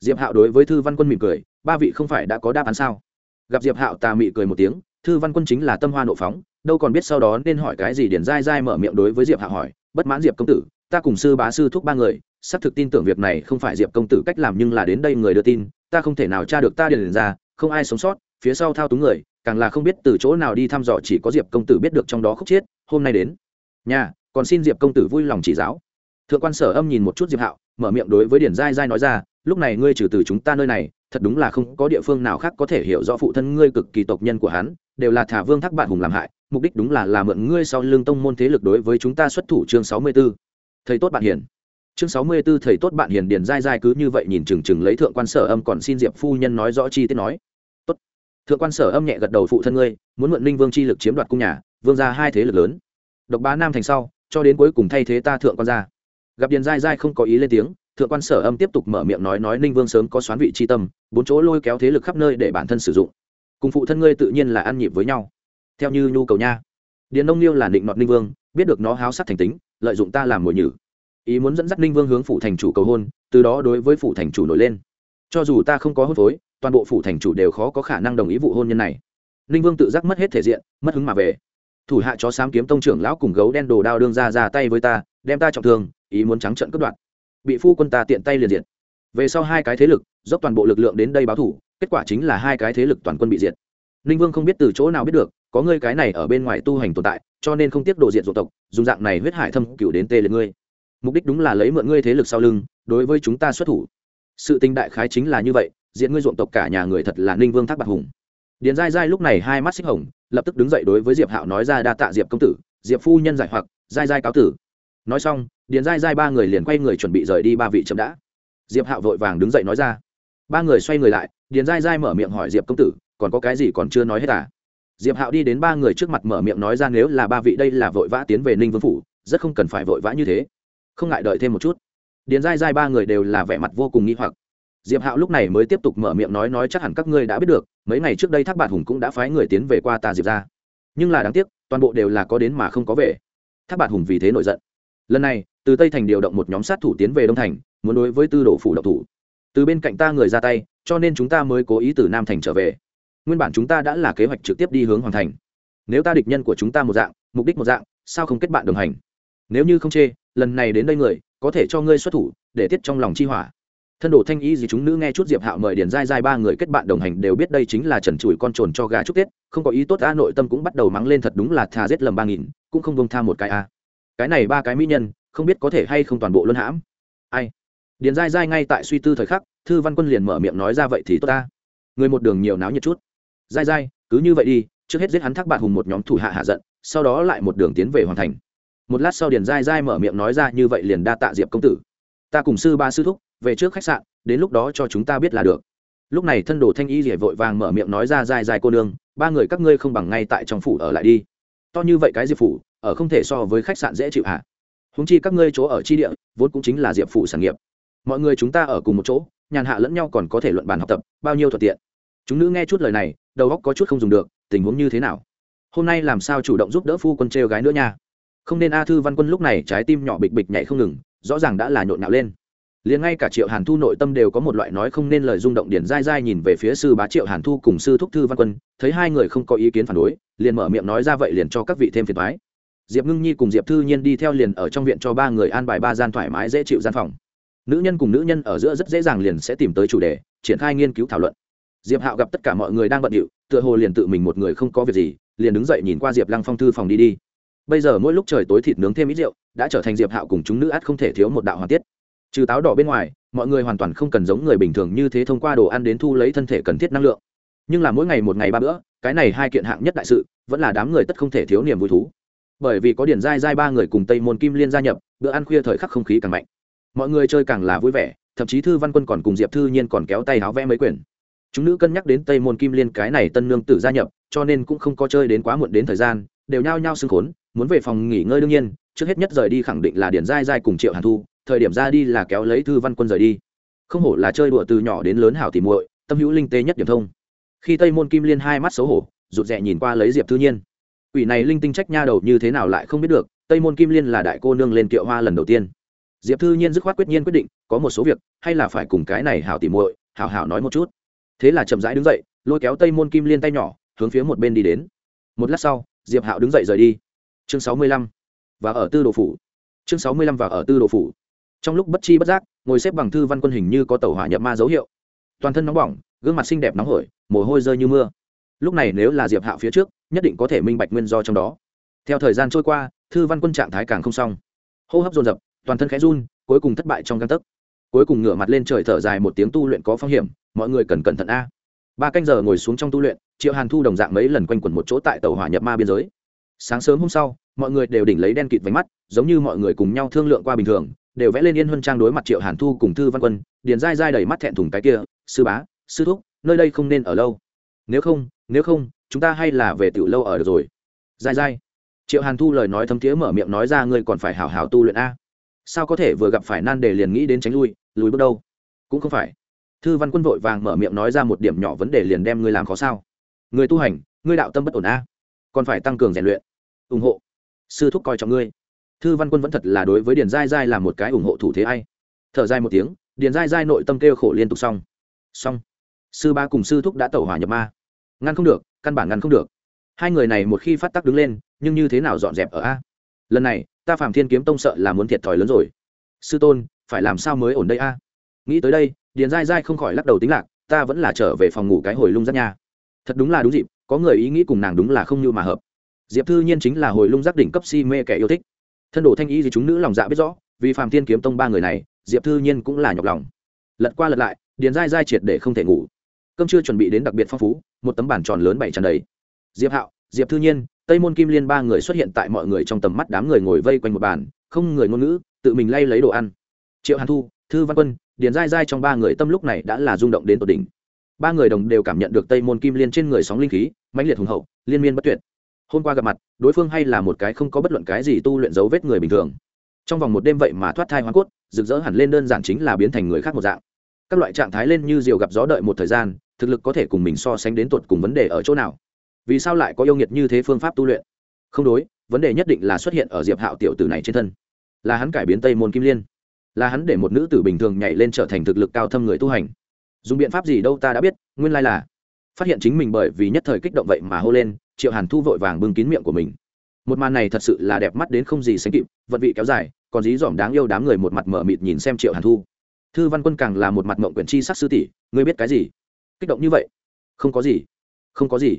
Diệp hạo đối với thư văn quân mỉm cười, ba vị không phải đã có đáp án sao? Gặp diệp hạo tà mị cười một tiếng, thư văn quân chính là tâm hoa nộ phóng, đâu còn biết sau đó nên hỏi cái gì điển dai dai mở miệng đối với diệp hạo hỏi, bất mãn diệp công tử, ta cùng sư bá sư thúc ba người, xác thực tin tưởng việc này không phải diệp công tử cách làm nhưng là đến đây người đưa tin, ta không thể nào tra được ta điền ra, không ai sống sót, phía sau thao túng người, càng là không biết từ chỗ nào đi thăm dò chỉ có diệp công tử biết được trong đó khúc chiết, hôm nay đến. Nhà còn xin diệp công tử vui lòng chỉ giáo thượng quan sở âm nhìn một chút diệp hạo, mở miệng đối với điển giai giai nói ra, lúc này ngươi trừ từ chúng ta nơi này, thật đúng là không có địa phương nào khác có thể hiểu rõ phụ thân ngươi cực kỳ tộc nhân của hắn, đều là thả vương thác bạn hùng làm hại, mục đích đúng là làm mượn ngươi sau lưng tông môn thế lực đối với chúng ta xuất thủ chương sáu mươi 64. thầy tốt bạn hiền. Chương sáu mươi 64 thầy tốt bạn hiền điền dai dai cứ như vậy nhìn chừng chừng lấy thượng quan sở âm còn xin diệp phu nhân nói rõ chi tiết nói. Tốt. Thượng quan sở âm nhẹ gật đầu phụ thân ngươi, muốn mượn ninh vương chi lực chiếm đoạt cung nhà, vương ra hai thế lực lớn. Độc bá nam thành sau, cho đến cuối cùng thay thế ta thượng quan gia gặp điền dai dai không có ý lên tiếng, thượng quan sở âm tiếp tục mở miệng nói nói ninh vương sớm có xoán vị c tâm, bốn chỗ lôi kéo thế lực khắp nơi để bản thân sử dụng. Cùng phụ thân ngươi tự nhiên là ăn nhịp với nhau. Theo như nhu cầu nha. Điền nông liêu là định nọt ninh vương, biết được nó háo sắc thành tính, lợi dụng ta làm mồi nhử. Ý muốn dẫn dắt ninh vương hướng phủ thành chủ cầu hôn, từ đó đối với phủ thành chủ nổi lên. Cho dù ta không có hôn phối, toàn bộ phủ thành chủ đều khó có khả năng đồng ý vụ hôn nhân này. Ninh vương tự giác mất hết thể diện, mất hứng mà về. Thủ hạ chó sám kiếm tông trưởng lão cùng gấu đen đồ đao đương ra ra tay với ta, đem ta trọng thương ý muốn trắng trận cướp đoạt. Bị phu quân ta tiện tay liền diệt. Về sau hai cái thế lực, dốc toàn bộ lực lượng đến đây báo thủ, kết quả chính là hai cái thế lực toàn quân bị diệt. Ninh vương không biết từ chỗ nào biết được, có ngươi cái này ở bên ngoài tu hành tồn tại, cho nên không tiếp độ diện ruột tộc, dùng dạng này huyết hải thâm cựu đến tê liệt ngươi. Mục đích đúng là lấy mượn ngươi thế lực sau lưng, đối với chúng ta xuất thủ. Sự tình đại khái chính là như vậy diện ngươi ruộng tộc cả nhà người thật là ninh vương thác bạc hùng. Điền dai dai lúc này hai mắt xích hồng, lập tức đứng dậy đối với diệp hạo nói ra đa tạ diệp công tử, diệp phu nhân giải hoặc dai dai cáo tử nói xong, điền dai dai ba người liền quay người chuẩn bị rời đi ba vị chậm đã. Diệp hạo vội vàng đứng dậy nói ra. Ba người xoay người lại, điền dai dai mở miệng hỏi diệp công tử, còn có cái gì còn chưa nói hết à? Diệp hạo đi đến ba người trước mặt mở miệng nói ra nếu là ba vị đây là vội vã tiến về ninh vương phủ, rất không cần phải vội vã như thế. Không ngại đợi thêm một chút. Điền dai dai ba người đều là vẻ mặt vô cùng nghi hoặc. Diệp hạo lúc này mới tiếp tục mở miệng nói nói chắc hẳn các ngươi đã biết được, mấy ngày trước đây thác bạt hùng cũng đã phái người tiến về qua ta diệp ra nhưng là đáng tiếc, toàn bộ đều là có đến mà không có về. Thác bạt hùng vì thế nổi giận lần này, từ tây thành điều động một nhóm sát thủ tiến về đông thành, muốn đối với tư đồ phủ độc thủ. Từ bên cạnh ta người ra tay, cho nên chúng ta mới cố ý từ nam thành trở về. Nguyên bản chúng ta đã là kế hoạch trực tiếp đi hướng Hoàng thành. Nếu ta địch nhân của chúng ta một dạng, mục đích một dạng, sao không kết bạn đồng hành? Nếu như không chê, lần này đến đây người, có thể cho ngươi xuất thủ, để tiết trong lòng chi hỏa. Thân đồ thanh ý gì chúng nữ nghe chút diệp hạo mời điền dai dai ba người kết bạn đồng hành đều biết đây chính là trần trụi con trồn cho gà chúc tết, không có ý tốt, a nội tâm cũng bắt đầu mắng lên thật đúng là thà giết lầm ba nghìn, cũng không bông tha một cái a cái này ba cái mỹ nhân, không biết có thể hay không toàn bộ luân hãm. Ai? Điền dai dai ngay tại suy tư thời khắc, thư văn quân liền mở miệng nói ra vậy thì tốt ta. Người một đường nhiều náo nhiệt chút. Dai dai cứ như vậy đi, trước hết giết hắn thác bạn hùng một nhóm thủ hạ hạ giận, sau đó lại một đường tiến về hoàn thành. Một lát sau điền dai dai mở miệng nói ra như vậy liền đa tạ diệp công tử. Ta cùng sư ba sư thúc, về trước khách sạn, đến lúc đó cho chúng ta biết là được. Lúc này thân đồ thanh y rỉa vội vàng mở miệng nói ra dai dai cô nương, ba người các ngươi không bằng ngay tại trong phủ ở lại đi to như vậy cái diệp phủ, ở không thể so với khách sạn dễ chịu hả? Húng chi các ngươi chỗ ở chi địa, vốn cũng chính là diệp phủ sản nghiệp. Mọi người chúng ta ở cùng một chỗ, nhàn hạ lẫn nhau còn có thể luận bàn học tập, bao nhiêu thuận tiện. Chúng nữ nghe chút lời này, đầu óc có chút không dùng được, tình huống như thế nào? Hôm nay làm sao chủ động giúp đỡ phu quân trêu gái nữa nha? Không nên a thư văn quân lúc này trái tim nhỏ bịch bịch nhảy không ngừng, rõ ràng đã là nhộn nhạo lên liền ngay cả triệu hàn thu nội tâm đều có một loại nói không nên lời rung động điển dai dai nhìn về phía sư bá triệu hàn thu cùng sư thúc thư văn quân, thấy hai người không có ý kiến phản đối, liền mở miệng nói ra vậy liền cho các vị thêm phiền thoái diệp ngưng nhi cùng diệp thư nhiên đi theo liền ở trong viện cho ba người an bài ba gian thoải mái dễ chịu gian phòng. Nữ nhân cùng nữ nhân ở giữa rất dễ dàng liền sẽ tìm tới chủ đề, triển khai nghiên cứu thảo luận. Diệp hạo gặp tất cả mọi người đang bận điệu, tựa hồ liền tự mình một người không có việc gì, liền đứng dậy nhìn qua diệp lăng phong thư phòng đi đi. Bây giờ mỗi lúc trời tối thịt nướng thêm ít rượu, đã trở thành diệp hạo cùng chúng nữ át không thể thiếu một đạo hoàn tiết trừ táo đỏ bên ngoài, mọi người hoàn toàn không cần giống người bình thường như thế thông qua đồ ăn đến thu lấy thân thể cần thiết năng lượng. Nhưng là mỗi ngày một ngày ba bữa, cái này hai kiện hạng nhất đại sự, vẫn là đám người tất không thể thiếu niềm vui thú. Bởi vì có điển dai dai ba người cùng tây môn kim liên gia nhập, bữa ăn khuya thời khắc không khí càng mạnh. Mọi người chơi càng là vui vẻ, thậm chí thư văn quân còn cùng diệp thư nhiên còn kéo tay háo vẽ mấy quyển. Chúng nữ cân nhắc đến tây môn kim liên cái này tân nương tử gia nhập, cho nên cũng không có chơi đến quá muộn đến thời gian, đều nhao nhao xưng khốn, muốn về phòng nghỉ ngơi đương nhiên, trước hết nhất rời đi khẳng định là điển dai dai cùng triệu hàn thu thời điểm ra đi là kéo lấy thư văn quân rời đi. Không hổ là chơi đùa từ nhỏ đến lớn hảo tìm muội, tâm hữu linh tê nhất điểm thông. Khi tây môn kim liên hai mắt xấu hổ, rụt rè nhìn qua lấy diệp thư nhiên. Ủy này linh tinh trách nha đầu như thế nào lại không biết được, tây môn kim liên là đại cô nương lên kiệu hoa lần đầu tiên. Diệp thư nhiên dứt khoát quyết nhiên quyết định, có một số việc, hay là phải cùng cái này hảo tỉ muội, hảo hảo nói một chút. Thế là chậm rãi đứng dậy, lôi kéo tây môn kim liên tay nhỏ, hướng phía một bên đi đến. Một lát sau, diệp hạo đứng dậy rời đi. Chương sáu mươi lăm, và ở tư đồ phủ. Chương sáu mươi lăm và ở tư đồ phủ trong lúc bất chi bất giác, ngồi xếp bằng thư văn quân hình như có tàu hỏa nhập ma dấu hiệu. Toàn thân nóng bỏng, gương mặt xinh đẹp nóng hổi, mồ hôi rơi như mưa. Lúc này nếu là diệp hạo phía trước, nhất định có thể minh bạch nguyên do trong đó. Theo thời gian trôi qua, thư văn quân trạng thái càng không xong. Hô hấp dồn dập, toàn thân khẽ run, cuối cùng thất bại trong căn tấc. Cuối cùng ngửa mặt lên trời thở dài một tiếng tu luyện có phong hiểm, mọi người cần cẩn thận a. Ba canh giờ ngồi xuống trong tu luyện, triệu hàn thu đồng dạng mấy lần quanh quẩn một chỗ tại tàu hỏa nhập ma biên giới. Sáng sớm hôm sau, mọi người đều đỉnh lấy đen kịt vánh mắt, giống như mọi người cùng nhau thương lượng qua bình thường đều vẽ lên yên huân trang đối mặt triệu hàn thu cùng thư văn quân, điền dai dai đầy mắt thẹn thùng cái kia, sư bá, sư thúc, nơi đây không nên ở lâu. Nếu không nếu không, chúng ta hay là về tiểu lâu ở được rồi. Dai dai. Triệu hàn thu lời nói thấm thiế mở miệng nói ra, ngươi còn phải hảo hảo tu luyện a. Sao có thể vừa gặp phải nan đề liền nghĩ đến tránh lui, lùi bước đâu? Cũng không phải. Thư văn quân vội vàng mở miệng nói ra một điểm nhỏ vấn đề liền đem ngươi làm khó sao. Người tu hành, ngươi đạo tâm bất ổn a. Còn phải tăng cường rèn luyện. Ủng hộ. Sư thúc coi trọng ngươi thư văn quân vẫn thật là đối với điền dai dai là một cái ủng hộ thủ thế ai. Thở dài một tiếng, điền dai dai nội tâm kêu khổ liên tục xong. Xong. Sư ba cùng sư thúc đã tẩu hỏa nhập ma. Ngăn không được, căn bản ngăn không được. Hai người này một khi phát tắc đứng lên, nhưng như thế nào dọn dẹp ở a? Lần này, ta phạm thiên kiếm tông sợ là muốn thiệt thòi lớn rồi. Sư tôn, phải làm sao mới ổn đây a? Nghĩ tới đây, điền dai dai không khỏi lắc đầu tính lạc, ta vẫn là trở về phòng ngủ cái hồi lung giác nha. Thật đúng là đúng dịp, có người ý nghĩ cùng nàng đúng là không như mà hợp. Diệp thư nhiên chính là hồi lung giác đỉnh cấp si mê kẻ yêu thích thân đồ thanh y gì chúng nữ lòng dạ biết rõ, vì phạm thiên kiếm tông ba người này, diệp thư nhiên cũng là nhọc lòng. Lật qua lật lại, điền dai dai triệt để không thể ngủ. Cơm chưa chuẩn bị đến đặc biệt phong phú, một tấm bản tròn lớn bảy tràn đầy. Diệp hạo, diệp thư nhiên, tây môn kim liên ba người xuất hiện tại mọi người trong tầm mắt đám người ngồi vây quanh một bàn, không người ngôn ngữ, tự mình lay lấy đồ ăn. Triệu hàn thu, thư văn quân, điền dai dai trong ba người tâm lúc này đã là rung động đến tột đỉnh. Ba người đồng đều cảm nhận được tây môn kim liên trên người sóng linh khí, mãnh liệt hùng hậu, liên miên bất tuyệt hôm qua gặp mặt, đối phương hay là một cái không có bất luận cái gì tu luyện dấu vết người bình thường. Trong vòng một đêm vậy mà thoát thai hoa cốt, rực rỡ hẳn lên đơn giản chính là biến thành người khác một dạng. Các loại trạng thái lên như diều gặp gió đợi một thời gian, thực lực có thể cùng mình so sánh đến tột cùng vấn đề ở chỗ nào. Vì sao lại có yêu nghiệt như thế phương pháp tu luyện? Không đối, vấn đề nhất định là xuất hiện ở diệp hạo tiểu tử này trên thân. Là hắn cải biến tây môn kim liên. Là hắn để một nữ tử bình thường nhảy lên trở thành thực lực cao thâm người tu hành. Dùng biện pháp gì đâu ta đã biết, nguyên lai là phát hiện chính mình bởi vì nhất thời kích động vậy mà hô lên triệu hàn thu vội vàng bưng kín miệng của mình. Một màn này thật sự là đẹp mắt đến không gì sánh kịp, vận vị kéo dài, còn dí dỏm đáng yêu đám người một mặt mở mịt nhìn xem triệu hàn thu. Thư văn quân càng là một mặt mộng quyển chi sắc sư tỷ, ngươi biết cái gì? Kích động như vậy? Không có gì. Không có gì.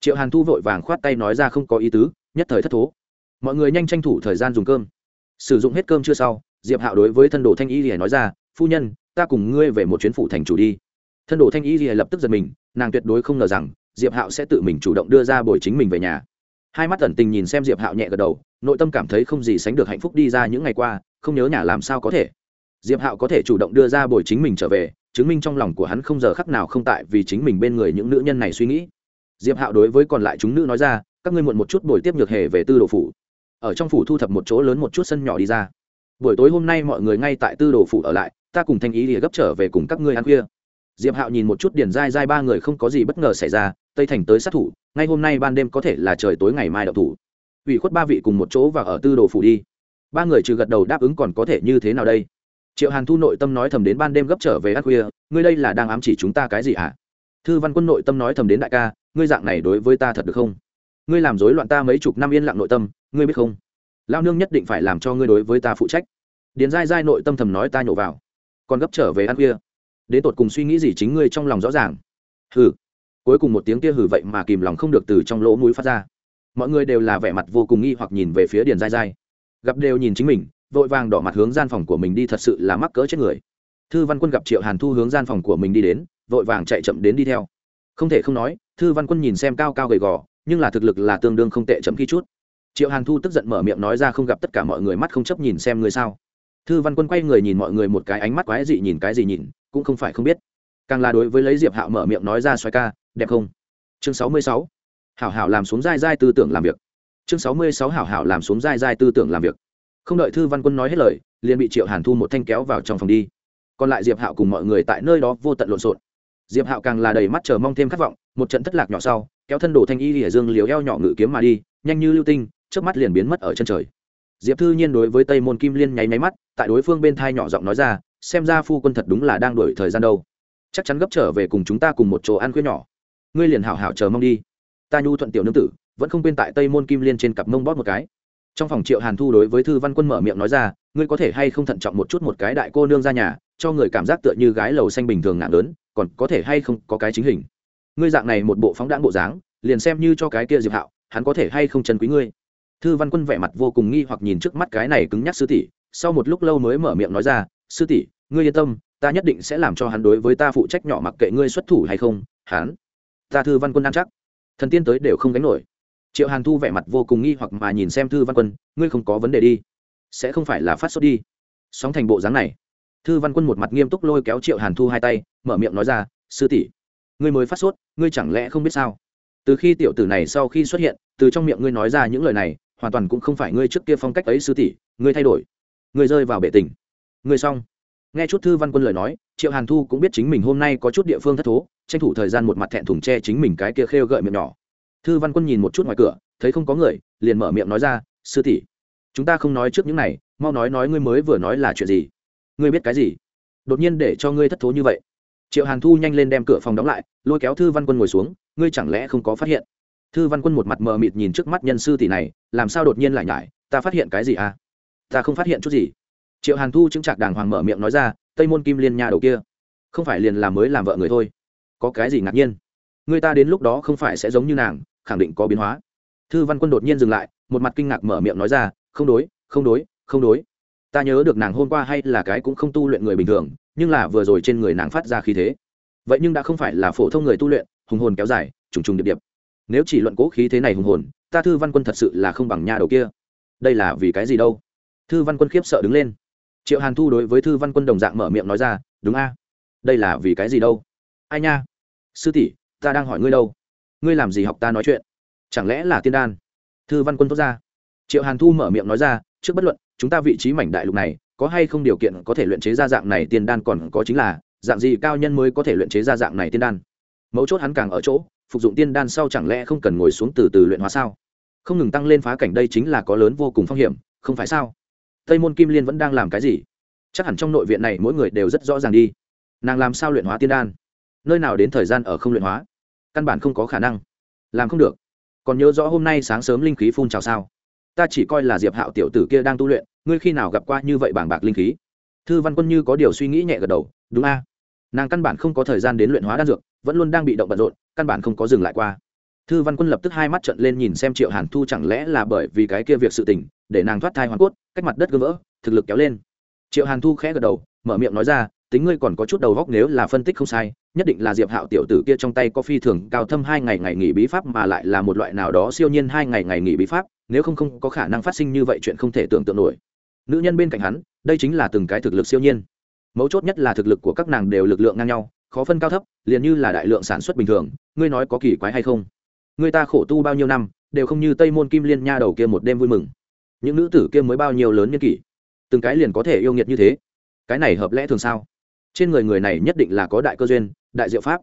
Triệu hàn thu vội vàng khoát tay nói ra không có ý tứ, nhất thời thất thố. Mọi người nhanh tranh thủ thời gian dùng cơm. Sử dụng hết cơm chưa sau, diệp hạo đối với thân đồ thanh y thì nói ra, phu nhân, ta cùng ngươi về một chuyến phủ thành chủ đi. Thân đồ thanh y thì lập tức giật mình, nàng tuyệt đối không ngờ rằng diệp hạo sẽ tự mình chủ động đưa ra bồi chính mình về nhà. Hai mắt tẩn tình nhìn xem diệp hạo nhẹ gật đầu, nội tâm cảm thấy không gì sánh được hạnh phúc đi ra những ngày qua, không nhớ nhà làm sao có thể. Diệp hạo có thể chủ động đưa ra bồi chính mình trở về, chứng minh trong lòng của hắn không giờ khắc nào không tại vì chính mình bên người những nữ nhân này suy nghĩ. Diệp hạo đối với còn lại chúng nữ nói ra, các ngươi muộn một chút buổi tiếp nhược hề về tư đồ phủ. Ở trong phủ thu thập một chỗ lớn một chút sân nhỏ đi ra. Buổi tối hôm nay mọi người ngay tại tư đồ phủ ở lại, ta cùng thanh ý lìa gấp trở về cùng các ngươi ăn khuya diệp hạo nhìn một chút điển dai dai ba người không có gì bất ngờ xảy ra, tây thành tới sát thủ, ngay hôm nay ban đêm có thể là trời tối ngày mai đậu thủ. Ủy khuất ba vị cùng một chỗ và ở tư đồ phủ đi. Ba người trừ gật đầu đáp ứng còn có thể như thế nào đây? Triệu hàn thu nội tâm nói thầm đến ban đêm gấp trở về ăn khuya, ngươi đây là đang ám chỉ chúng ta cái gì hả thư văn quân nội tâm nói thầm đến đại ca, ngươi dạng này đối với ta thật được không? Ngươi làm rối loạn ta mấy chục năm yên lặng nội tâm, ngươi biết không? Lao nương nhất định phải làm cho ngươi đối với ta phụ trách. Điền dai dai nội tâm thầm nói ta nhổ vào. Còn gấp trở về ăn khuya đến tột cùng suy nghĩ gì chính ngươi trong lòng rõ ràng. Hừ. Cuối cùng một tiếng kia hừ vậy mà kìm lòng không được từ trong lỗ mũi phát ra. Mọi người đều là vẻ mặt vô cùng nghi hoặc nhìn về phía điền dai dai gặp đều nhìn chính mình, vội vàng đỏ mặt hướng gian phòng của mình đi thật sự là mắc cỡ chết người. Thư văn quân gặp triệu hàn thu hướng gian phòng của mình đi đến, vội vàng chạy chậm đến đi theo. Không thể không nói, thư văn quân nhìn xem cao cao gầy gò, nhưng là thực lực là tương đương không tệ chậm khi chút. Triệu hàn thu tức giận mở miệng nói ra không gặp tất cả mọi người mắt không chấp nhìn xem người sao. Thư văn quân quay người nhìn mọi người một cái ánh mắt quái dị nhìn cái gì nhìn cũng không phải không biết. Càng là đối với lấy diệp hạo mở miệng nói ra xoay ca, đẹp không? Chương sáu mươi sáu. Hảo hảo làm xuống dai dai tư tưởng làm việc. Chương sáu mươi sáu hảo hảo làm xuống dai dai tư tưởng làm việc. Không đợi thư văn quân nói hết lời, liền bị triệu hàn thu một thanh kéo vào trong phòng đi. Còn lại diệp hạo cùng mọi người tại nơi đó vô tận lộn xộn. Diệp hạo càng là đầy mắt chờ mong thêm khát vọng, một trận thất lạc nhỏ sau, kéo thân đồ thanh y lìa dương liều eo nhỏ ngự kiếm mà đi, nhanh như lưu tinh trước mắt liền biến mất ở chân trời. Diệp thư nhiên đối với tây môn kim liên nháy máy mắt, tại đối phương bên thai nhỏ giọng nói ra xem ra phu quân thật đúng là đang đổi thời gian đâu. Chắc chắn gấp trở về cùng chúng ta cùng một chỗ ăn khuya nhỏ. Ngươi liền hảo hảo chờ mong đi. Ta nhu thuận tiểu nương tử, vẫn không quên tại tây môn kim liên trên cặp mông bóp một cái. Trong phòng triệu hàn thu đối với thư văn quân mở miệng nói ra, ngươi có thể hay không thận trọng một chút một cái đại cô nương ra nhà, cho người cảm giác tựa như gái lầu xanh bình thường nặng lớn, còn có thể hay không có cái chính hình. Ngươi dạng này một bộ phóng đãng bộ dáng, liền xem như cho cái kia diệp hạo, hắn có thể hay không chân quý ngươi. Thư văn quân vẻ mặt vô cùng nghi hoặc nhìn trước mắt cái này cứng nhắc sư tỷ, sau một lúc lâu mới mở miệng nói ra, sư tỷ ngươi yên tâm, ta nhất định sẽ làm cho hắn đối với ta phụ trách nhỏ mặc kệ ngươi xuất thủ hay không, hắn, ta thư văn quân ăn chắc. Thần tiên tới đều không gánh nổi. Triệu hàn thu vẻ mặt vô cùng nghi hoặc mà nhìn xem thư văn quân, ngươi không có vấn đề đi. Sẽ không phải là phát sốt đi. Sóng thành bộ dáng này. Thư văn quân một mặt nghiêm túc lôi kéo triệu hàn thu hai tay, mở miệng nói ra, sư tỷ, ngươi mới phát sốt, ngươi chẳng lẽ không biết sao? Từ khi tiểu tử này sau khi xuất hiện, từ trong miệng ngươi nói ra những lời này, hoàn toàn cũng không phải ngươi trước kia phong cách ấy, sư tỷ, ngươi thay đổi. Ngươi rơi vào bệ tình. Ngươi xong nghe chút thư văn quân lời nói, triệu hàn thu cũng biết chính mình hôm nay có chút địa phương thất thố, tranh thủ thời gian một mặt thẹn thùng che chính mình cái kia khêu gợi miệng nhỏ. Thư văn quân nhìn một chút ngoài cửa, thấy không có người, liền mở miệng nói ra, sư tỷ, chúng ta không nói trước những này, mau nói nói ngươi mới vừa nói là chuyện gì? Ngươi biết cái gì? Đột nhiên để cho ngươi thất thố như vậy. Triệu hàn thu nhanh lên đem cửa phòng đóng lại, lôi kéo thư văn quân ngồi xuống, ngươi chẳng lẽ không có phát hiện? Thư văn quân một mặt mờ mịt nhìn trước mắt nhân sư tỷ này, làm sao đột nhiên lại nhải? Ta phát hiện cái gì à? Ta không phát hiện chút gì triệu hàn thu chứng trạc đàng hoàng mở miệng nói ra, tây môn kim liên nhà đầu kia, không phải liền làm mới làm vợ người thôi. Có cái gì ngạc nhiên? Người ta đến lúc đó không phải sẽ giống như nàng, khẳng định có biến hóa. Thư văn quân đột nhiên dừng lại, một mặt kinh ngạc mở miệng nói ra, không đối không đối không đối. Ta nhớ được nàng hôm qua hay là cái cũng không tu luyện người bình thường, nhưng là vừa rồi trên người nàng phát ra khí thế. Vậy nhưng đã không phải là phổ thông người tu luyện, hùng hồn kéo dài, trùng trùng điệp điệp. Nếu chỉ luận cố khí thế này hùng hồn, ta thư văn quân thật sự là không bằng nhà đầu kia. Đây là vì cái gì đâu? Thư văn quân khiếp sợ đứng lên triệu hàn thu đối với thư văn quân đồng dạng mở miệng nói ra, đúng a, đây là vì cái gì đâu? Ai nha, sư tỷ, ta đang hỏi ngươi đâu. Ngươi làm gì học ta nói chuyện? Chẳng lẽ là tiên đan? Thư văn quân thốt ra. Triệu hàn thu mở miệng nói ra, trước bất luận, chúng ta vị trí mảnh đại lục này, có hay không điều kiện có thể luyện chế ra dạng này tiên đan còn có chính là, dạng gì cao nhân mới có thể luyện chế ra dạng này tiên đan? Mấu chốt hắn càng ở chỗ, phục dụng tiên đan sau chẳng lẽ không cần ngồi xuống từ từ luyện hóa sao? Không ngừng tăng lên phá cảnh đây chính là có lớn vô cùng phong hiểm, không phải sao? Tây môn kim liên vẫn đang làm cái gì? Chắc hẳn trong nội viện này mỗi người đều rất rõ ràng đi. Nàng làm sao luyện hóa tiên đan? Nơi nào đến thời gian ở không luyện hóa? Căn bản không có khả năng. Làm không được. Còn nhớ rõ hôm nay sáng sớm linh khí phun trào sao? Ta chỉ coi là diệp hạo tiểu tử kia đang tu luyện, ngươi khi nào gặp qua như vậy bảng bạc linh khí? Thư văn quân như có điều suy nghĩ nhẹ gật đầu, đúng a. Nàng căn bản không có thời gian đến luyện hóa đan dược, vẫn luôn đang bị động bận rộn, căn bản không có dừng lại qua. Thư văn quân lập tức hai mắt trận lên nhìn xem triệu hàn thu chẳng lẽ là bởi vì cái kia việc sự tình để nàng thoát thai hoàn cốt, cách mặt đất gỡ vỡ, thực lực kéo lên. Triệu hàn thu khẽ gật đầu, mở miệng nói ra, tính ngươi còn có chút đầu góc nếu là phân tích không sai, nhất định là diệp hạo tiểu tử kia trong tay có phi thường cao thâm hai ngày ngày nghỉ bí pháp mà lại là một loại nào đó siêu nhiên hai ngày ngày nghỉ bí pháp, nếu không không có khả năng phát sinh như vậy chuyện không thể tưởng tượng nổi. Nữ nhân bên cạnh hắn, đây chính là từng cái thực lực siêu nhiên. Mấu chốt nhất là thực lực của các nàng đều lực lượng ngang nhau, khó phân cao thấp, liền như là đại lượng sản xuất bình thường, ngươi nói có kỳ quái hay không? Người ta khổ tu bao nhiêu năm, đều không như tây môn kim liên nha đầu kia một đêm vui mừng những nữ tử kia mới bao nhiêu lớn nhân kỷ? Từng cái liền có thể yêu nghiệt như thế. Cái này hợp lẽ thường sao? Trên người người này nhất định là có đại cơ duyên, đại diệu pháp.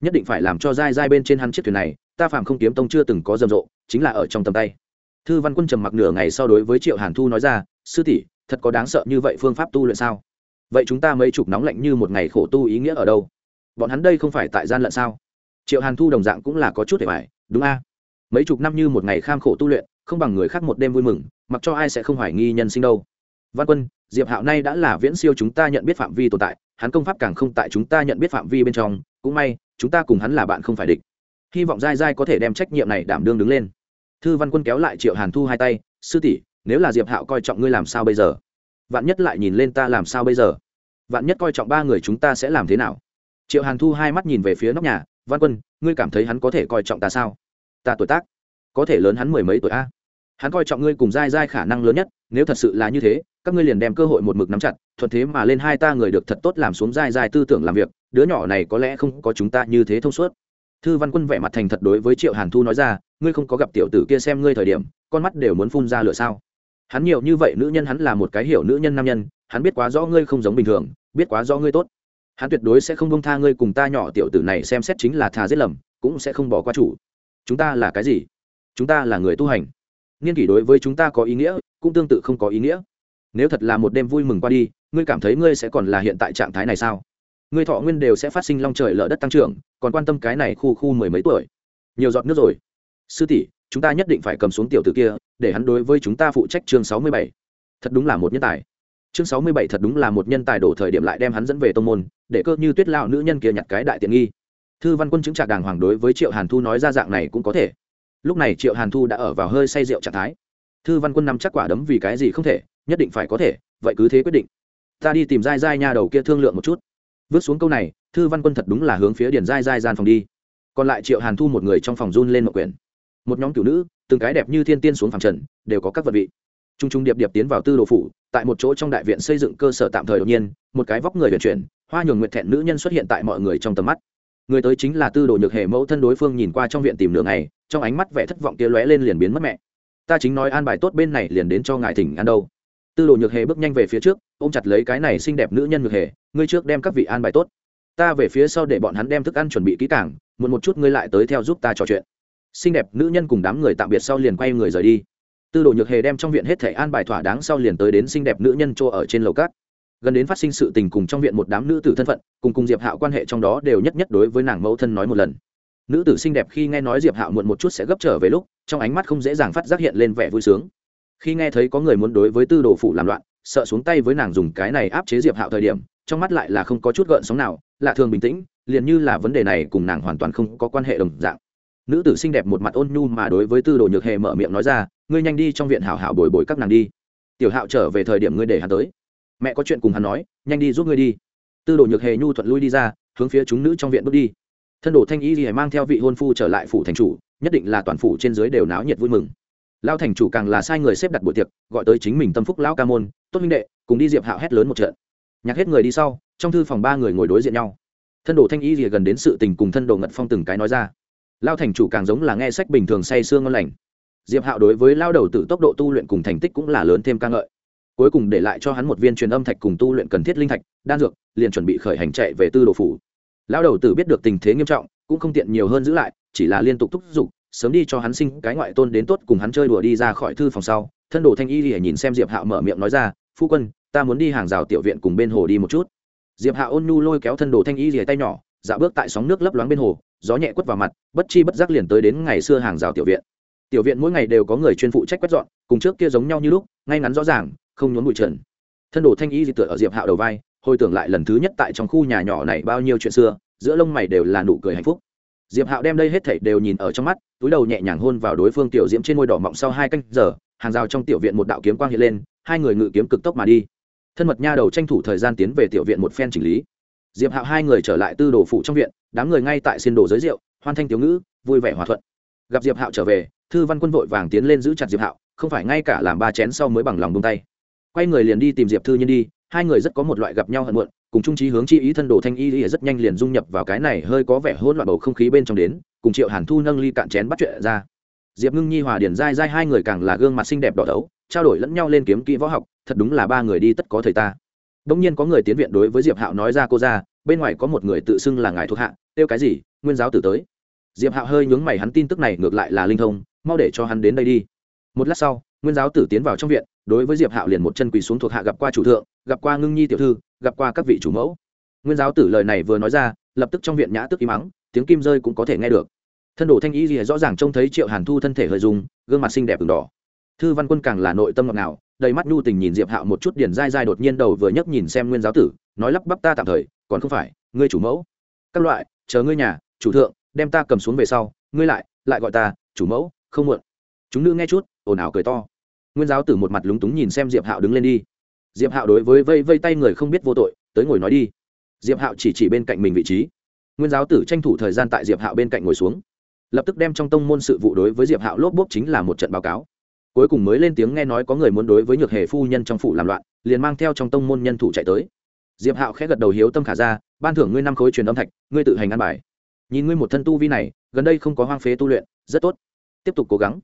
Nhất định phải làm cho dai dai bên trên hắn chiếc thuyền này, ta phạm không kiếm tông chưa từng có rầm rộ, chính là ở trong tầm tay. Thư văn quân trầm mặc nửa ngày sau đối với triệu hàn thu nói ra, sư tỷ, thật có đáng sợ như vậy phương pháp tu luyện sao? Vậy chúng ta mấy chục nóng lạnh như một ngày khổ tu ý nghĩa ở đâu? Bọn hắn đây không phải tại gian lận sao? Triệu hàn thu đồng dạng cũng là có chút để phải đúng a, mấy chục năm như một ngày kham khổ tu luyện không bằng người khác một đêm vui mừng, mặc cho ai sẽ không hoài nghi nhân sinh đâu. Văn quân, diệp hạo nay đã là viễn siêu chúng ta nhận biết phạm vi tồn tại, hắn công pháp càng không tại chúng ta nhận biết phạm vi bên trong, cũng may, chúng ta cùng hắn là bạn không phải địch. Hy vọng dai dai có thể đem trách nhiệm này đảm đương đứng lên. Thư văn quân kéo lại triệu hàn thu hai tay, sư tỷ, nếu là diệp hạo coi trọng ngươi làm sao bây giờ? Vạn nhất lại nhìn lên ta làm sao bây giờ? Vạn nhất coi trọng ba người chúng ta sẽ làm thế nào? Triệu hàn thu hai mắt nhìn về phía nóc nhà, văn quân, ngươi cảm thấy hắn có thể coi trọng ta sao? Ta tuổi tác có thể lớn hắn mười mấy tuổi a. Hắn coi trọng ngươi cùng dai dai khả năng lớn nhất, nếu thật sự là như thế, các ngươi liền đem cơ hội một mực nắm chặt, thuận thế mà lên hai ta người được thật tốt làm xuống dai dai tư tưởng làm việc, đứa nhỏ này có lẽ không có chúng ta như thế thông suốt. Thư văn quân vẻ mặt thành thật đối với triệu hàn thu nói ra, ngươi không có gặp tiểu tử kia xem ngươi thời điểm, con mắt đều muốn phun ra lửa sao? Hắn nhiều như vậy nữ nhân hắn là một cái hiểu nữ nhân nam nhân, hắn biết quá rõ ngươi không giống bình thường, biết quá rõ ngươi tốt. Hắn tuyệt đối sẽ không bông tha ngươi cùng ta nhỏ tiểu tử này xem xét chính là thà giết lầm, cũng sẽ không bỏ qua chủ. Chúng ta là cái gì? Chúng ta là người tu hành. Nghiên kỷ đối với chúng ta có ý nghĩa, cũng tương tự không có ý nghĩa. Nếu thật là một đêm vui mừng qua đi, ngươi cảm thấy ngươi sẽ còn là hiện tại trạng thái này sao? Ngươi thọ nguyên đều sẽ phát sinh long trời lở đất tăng trưởng, còn quan tâm cái này khu khu mười mấy tuổi? Nhiều giọt nước rồi. Sư tỷ, chúng ta nhất định phải cầm xuống tiểu tử kia, để hắn đối với chúng ta phụ trách chương sáu mươi bảy. Thật đúng là một nhân tài. Chương sáu mươi bảy thật đúng là một nhân tài đổ thời điểm lại đem hắn dẫn về tông môn, để cơ như tuyết lao nữ nhân kia nhặt cái đại tiện nghi. Thư văn quân chứng trạc đàng hoàng đối với triệu hàn thu nói ra dạng này cũng có thể lúc này triệu hàn thu đã ở vào hơi say rượu trạng thái. Thư văn quân nắm chắc quả đấm vì cái gì không thể, nhất định phải có thể, vậy cứ thế quyết định. Ta đi tìm dai dai nha đầu kia thương lượng một chút. Vứt xuống câu này, thư văn quân thật đúng là hướng phía điền dai dai gian phòng đi. Còn lại triệu hàn thu một người trong phòng run lên một quyển. Một nhóm cửu nữ, từng cái đẹp như thiên tiên xuống phẳng trần, đều có các vật vị. T r u n g t r u n g điệp điệp tiến vào tư đồ phủ, tại một chỗ trong đại viện xây dựng cơ sở tạm thời đột nhiên, một cái vóc người vận chuyển, hoa nhường nguyện thẹn nữ nhân xuất hiện tại mọi người trong tầm mắt. Người tới chính là tư đồ nhược hệ mẫu thân đối phương nhìn qua trong viện tìm đường này trong ánh mắt vẻ thất vọng kia lóe lên liền biến mất mẹ. Ta chính nói an bài tốt bên này liền đến cho ngài thỉnh ăn đâu. Tư đồ nhược hề bước nhanh về phía trước, ôm chặt lấy cái này xinh đẹp nữ nhân nhược hề, ngươi trước đem các vị an bài tốt. Ta về phía sau để bọn hắn đem thức ăn chuẩn bị kỹ càng một một chút ngươi lại tới theo giúp ta trò chuyện. Xinh đẹp nữ nhân cùng đám người tạm biệt sau liền quay người rời đi. Tư đồ nhược hề đem trong viện hết thảy an bài thỏa đáng sau liền tới đến xinh đẹp nữ nhân chỗ ở trên lầu cát. Gần đến phát sinh sự tình cùng trong viện một đám nữ tử thân phận, cùng cùng diệp hạo quan hệ trong đó đều nhất nhất đối với nàng mẫu thân nói một lần nữ tử xinh đẹp khi nghe nói diệp hạo muộn một chút sẽ gấp trở về lúc, trong ánh mắt không dễ dàng phát giác hiện lên vẻ vui sướng. Khi nghe thấy có người muốn đối với tư đồ phủ làm loạn, sợ xuống tay với nàng dùng cái này áp chế diệp hạo thời điểm, trong mắt lại là không có chút gợn sóng nào, lạ thường bình tĩnh, liền như là vấn đề này cùng nàng hoàn toàn không có quan hệ đồng dạng. Nữ tử xinh đẹp một mặt ôn nhu mà đối với tư đồ nhược hề mở miệng nói ra, ngươi nhanh đi trong viện hảo hảo bồi bồi các nàng đi. Tiểu hạo trở về thời điểm ngươi để hắn tới. Mẹ có chuyện cùng hắn nói, nhanh đi giúp ngươi đi. Tư đồ nhược hề nhu thuận lui đi ra, hướng phía chúng nữ trong viện bước đi thân đồ thanh y thì mang theo vị hôn phu trở lại phủ thành chủ, nhất định là toàn phủ trên dưới đều náo nhiệt vui mừng. Lao thành chủ càng là sai người xếp đặt buổi tiệc, gọi tới chính mình tâm phúc lão ca môn, tốt minh đệ, cùng đi diệp hạo hét lớn một trận. Nhạc hết người đi sau, trong thư phòng ba người ngồi đối diện nhau. Thân đồ thanh y rìa gần đến sự tình cùng thân đồ ngật phong từng cái nói ra. Lao thành chủ càng giống là nghe sách bình thường say sương ngon lành. Diệp hạo đối với lao đầu tử tốc độ tu luyện cùng thành tích cũng là lớn thêm ca ngợi. Cuối cùng để lại cho hắn một viên truyền âm thạch cùng tu luyện cần thiết linh thạch, đan dược, liền chuẩn bị khởi hành chạy về tư đồ phủ. Lão đầu tử biết được tình thế nghiêm trọng, cũng không tiện nhiều hơn giữ lại, chỉ là liên tục thúc giục, sớm đi cho hắn sinh cái ngoại tôn đến tốt cùng hắn chơi đùa đi ra khỏi thư phòng sau. Thân đồ thanh y lìa nhìn xem diệp hạo mở miệng nói ra, phu quân, ta muốn đi hàng rào tiểu viện cùng bên hồ đi một chút. Diệp hạo ôn nhu lôi kéo thân đồ thanh y lìa tay nhỏ, dạo bước tại sóng nước lấp loáng bên hồ, gió nhẹ quất vào mặt, bất chi bất giác liền tới đến ngày xưa hàng rào tiểu viện. Tiểu viện mỗi ngày đều có người chuyên phụ trách quét dọn, cùng trước kia giống nhau như lúc, ngay ngắn rõ ràng, không nhốn bụi trần. Thân đồ thanh y di tựa ở diệp hạo đầu vai hồi tưởng lại lần thứ nhất tại trong khu nhà nhỏ này bao nhiêu chuyện xưa, giữa lông mày đều là nụ cười hạnh phúc. Diệp hạo đem đây hết thảy đều nhìn ở trong mắt, túi đầu nhẹ nhàng hôn vào đối phương tiểu diễm trên môi đỏ mọng sau hai canh giờ, hàng rào trong tiểu viện một đạo kiếm quang hiện lên, hai người ngự kiếm cực tốc mà đi. Thân mật nha đầu tranh thủ thời gian tiến về tiểu viện một phen chỉnh lý. Diệp hạo hai người trở lại tư đồ phụ trong viện, đám người ngay tại xin đồ giới rượu hoan thanh tiểu ngữ, vui vẻ hòa thuận. Gặp diệp hạo trở về, thư văn quân vội vàng tiến lên giữ chặt diệp hạo, không phải ngay cả làm ba chén sau mới bằng lòng buông tay. Quay người liền đi tìm diệp thư nhiên đi hai người rất có một loại gặp nhau hận muộn, cùng trung trí hướng chi ý thân đồ thanh y y rất nhanh liền dung nhập vào cái này hơi có vẻ hỗn loạn bầu không khí bên trong đến, cùng triệu hàn thu nâng ly cạn chén bắt chuyện ra. Diệp ngưng nhi hòa điển dai dai hai người càng là gương mặt xinh đẹp đỏ đấu trao đổi lẫn nhau lên kiếm kỹ võ học, thật đúng là ba người đi tất có thời ta. Bỗng nhiên có người tiến viện đối với diệp hạo nói ra cô ra, bên ngoài có một người tự xưng là ngài thuộc hạ, kêu cái gì, nguyên giáo tử tới. Diệp hạo hơi nhướng mày hắn tin tức này ngược lại là linh thông, mau để cho hắn đến đây đi. Một lát sau, nguyên giáo tử tiến vào trong viện đối với diệp hạo liền một chân quỳ xuống thuộc hạ gặp qua chủ thượng, gặp qua ngưng nhi tiểu thư, gặp qua các vị chủ mẫu. Nguyên giáo tử lời này vừa nói ra, lập tức trong viện nhã tức im mắng tiếng kim rơi cũng có thể nghe được. Thân đồ thanh ý gì rõ ràng trông thấy triệu hàn thu thân thể hơi dùng gương mặt xinh đẹp ửng đỏ. Thư văn quân càng là nội tâm ngọt ngào, đầy mắt nhu tình nhìn diệp hạo một chút điển dai dai đột nhiên đầu vừa nhấc nhìn xem nguyên giáo tử, nói lắp bắp ta tạm thời, còn không phải, ngươi chủ mẫu. Các loại, chờ ngươi nhà, chủ thượng, đem ta cầm xuống về sau, ngươi lại lại gọi ta, chủ mẫu, không muộn. Chúng nữ nghe chút, ồn ào cười to nguyên giáo tử một mặt lúng túng nhìn xem diệp hạo đứng lên đi diệp hạo đối với vây vây tay người không biết vô tội tới ngồi nói đi diệp hạo chỉ chỉ bên cạnh mình vị trí nguyên giáo tử tranh thủ thời gian tại diệp hạo bên cạnh ngồi xuống lập tức đem trong tông môn sự vụ đối với diệp hạo lốp bốp chính là một trận báo cáo cuối cùng mới lên tiếng nghe nói có người muốn đối với nhược hề phu nhân trong phủ làm loạn liền mang theo trong tông môn nhân thủ chạy tới diệp hạo khẽ gật đầu hiếu tâm khả ra ban thưởng ngươi năm khối truyền âm thạch ngươi tự hành ăn bài nhìn ngươi một thân tu vi này gần đây không có hoang phế tu luyện rất tốt tiếp tục cố gắng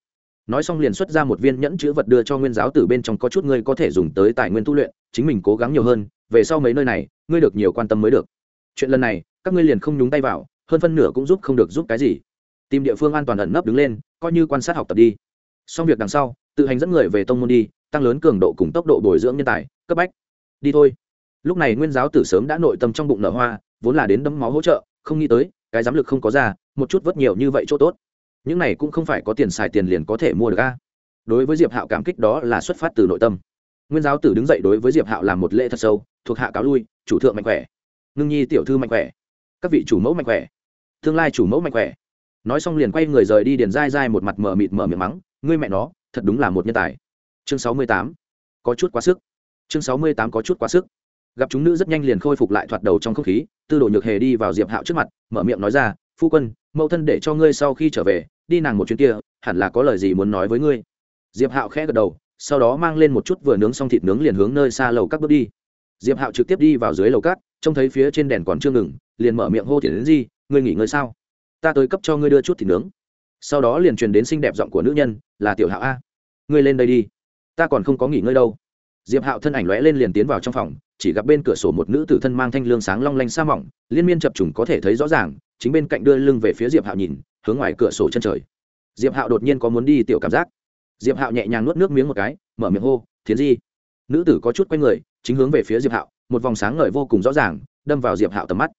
nói xong liền xuất ra một viên nhẫn chữ vật đưa cho nguyên giáo tử bên trong có chút ngươi có thể dùng tới tài nguyên tu luyện, chính mình cố gắng nhiều hơn, về sau mấy nơi này, ngươi được nhiều quan tâm mới được. Chuyện lần này, các ngươi liền không nhúng tay vào, hơn phân nửa cũng giúp không được giúp cái gì. Tìm địa phương an toàn ẩn nấp đứng lên, coi như quan sát học tập đi. Xong việc đằng sau, tự hành dẫn người về tông môn đi, tăng lớn cường độ cùng tốc độ bồi dưỡng nhân tài, cấp bách. Đi thôi. Lúc này nguyên giáo tử sớm đã nội tâm trong bụng nở hoa, vốn là đến đấm máu hỗ trợ, không nghĩ tới, cái giám lực không có ra, một chút vất nhiều như vậy chỗ tốt những này cũng không phải có tiền xài tiền liền có thể mua được a. Đối với diệp hạo cảm kích đó là xuất phát từ nội tâm. Nguyên giáo tử đứng dậy đối với diệp hạo làm một lễ thật sâu, thuộc hạ cáo lui, chủ thượng mạnh khỏe. Ngưng nhi tiểu thư mạnh khỏe. Các vị chủ mẫu mạnh khỏe. Tương lai chủ mẫu mạnh khỏe. Nói xong liền quay người rời đi điền dai dai một mặt mở mịt mở miệng mắng, ngươi mẹ nó, thật đúng là một nhân tài. Chương sáu mươi tám. Có chút quá sức. Chương sáu mươi tám có chút quá sức. Gặp chúng nữ rất nhanh liền khôi phục lại thoạt đầu trong không khí, tư đồ nhược hề đi vào diệp hạo trước mặt, mở miệng nói ra, phu quân mẫu thân để cho ngươi sau khi trở về, đi nàng một chuyến kia, hẳn là có lời gì muốn nói với ngươi. Diệp hạo khẽ gật đầu, sau đó mang lên một chút vừa nướng xong thịt nướng liền hướng nơi xa lầu các bước đi. Diệp hạo trực tiếp đi vào dưới lầu cát trông thấy phía trên đèn còn chưa ngừng, liền mở miệng hô tiền đến gì, ngươi nghỉ ngơi sao? Ta tới cấp cho ngươi đưa chút thịt nướng. Sau đó liền truyền đến xinh đẹp giọng của nữ nhân, là tiểu hạo a, ngươi lên đây đi. Ta còn không có nghỉ ngơi đâu diệp hạo thân ảnh lóe lên liền tiến vào trong phòng, chỉ gặp bên cửa sổ một nữ tử thân mang thanh lương sáng long lanh xa mỏng, liên miên chập trùng có thể thấy rõ ràng, chính bên cạnh đưa lưng về phía diệp hạo nhìn, hướng ngoài cửa sổ chân trời. Diệp hạo đột nhiên có muốn đi tiểu cảm giác. Diệp hạo nhẹ nhàng nuốt nước miếng một cái, mở miệng hô, thiến di. Nữ tử có chút quay người, chính hướng về phía diệp hạo, một vòng sáng ngời vô cùng rõ ràng, đâm vào diệp hạo tầm mắt.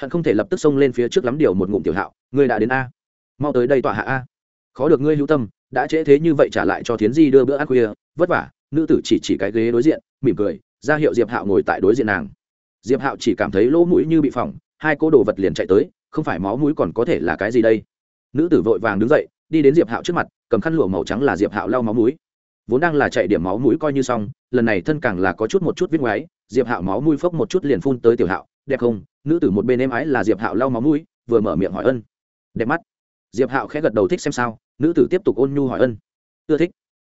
Hận không thể lập tức xông lên phía trước lắm điều một ngụm tiểu hạo, ngươi đã đến a. Mau tới đây tọa hạ a. Khó được ngươi hữu tâm, đã trễ thế như vậy trả lại cho thiến di đưa bữa ăn khuya, vất vả nữ tử chỉ chỉ cái ghế đối diện, mỉm cười, ra hiệu diệp hạo ngồi tại đối diện nàng. Diệp hạo chỉ cảm thấy lỗ mũi như bị phỏng, hai cô đồ vật liền chạy tới, không phải máu mũi còn có thể là cái gì đây? Nữ tử vội vàng đứng dậy, đi đến diệp hạo trước mặt, cầm khăn lụa màu trắng là diệp hạo lau máu mũi. Vốn đang là chạy điểm máu mũi coi như xong, lần này thân càng là có chút một chút viết ngoáy diệp hạo máu mũi phốc một chút liền phun tới tiểu hạo, đẹp không? Nữ tử một bên êm ái là diệp hạo lau máu mũi, vừa mở miệng hỏi ân. Đẹp mắt. Diệp hạo khẽ gật đầu, thích xem sao. Nữ tử tiếp tục ôn nhu hỏi ân. Ưa thích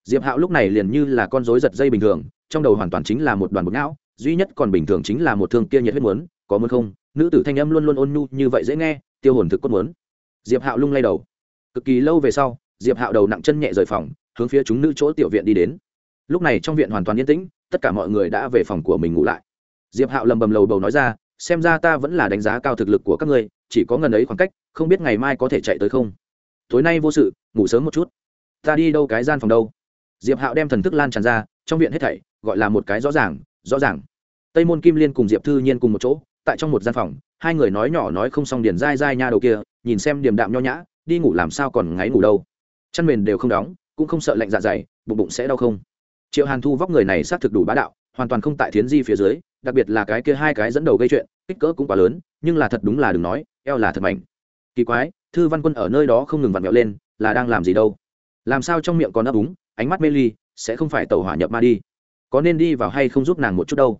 diệp hạo lúc này liền như là con rối giật dây bình thường, trong đầu hoàn toàn chính là một đoàn bột não, duy nhất còn bình thường chính là một thương kia nhiệt huyết muốn, có muốn không? Nữ tử thanh âm luôn luôn ôn nhu như vậy dễ nghe, tiêu hồn thực cốt muốn. Diệp hạo lung lay đầu. Cực kỳ lâu về sau, diệp hạo đầu nặng chân nhẹ rời phòng, hướng phía chúng nữ chỗ tiểu viện đi đến. Lúc này trong viện hoàn toàn yên tĩnh, tất cả mọi người đã về phòng của mình ngủ lại. Diệp hạo lầm bầm lầu bầu nói ra, xem ra ta vẫn là đánh giá cao thực lực của các ngươi, chỉ có ngần ấy khoảng cách, không biết ngày mai có thể chạy tới không? Tối nay vô sự, ngủ sớm một chút. Ta đi đâu cái gian phòng đâu? Diệp hạo đem thần thức lan tràn ra, trong viện hết thảy, gọi là một cái rõ ràng rõ ràng. Tây môn kim liên cùng diệp thư nhiên cùng một chỗ, tại trong một gian phòng, hai người nói nhỏ nói không xong điền dai dai nha đầu kia, nhìn xem điềm đạm nho nhã, đi ngủ làm sao còn ngáy ngủ đâu. Chăn mền đều không đóng, cũng không sợ lạnh dạ dày, bụng bụng sẽ đau không? Triệu hàn thu vóc người này xác thực đủ bá đạo, hoàn toàn không tại thiến di phía dưới, đặc biệt là cái kia hai cái dẫn đầu gây chuyện, kích cỡ cũng quá lớn, nhưng là thật đúng là đừng nói, eo là thật mạnh kỳ quái, thư văn quân ở nơi đó không ngừng vặn vẹo lên, là đang làm gì đâu? Làm sao trong miệng còn ấp úng ánh mắt mê ly, sẽ không phải tàu hỏa nhập ma đi. Có nên đi vào hay không giúp nàng một chút đâu.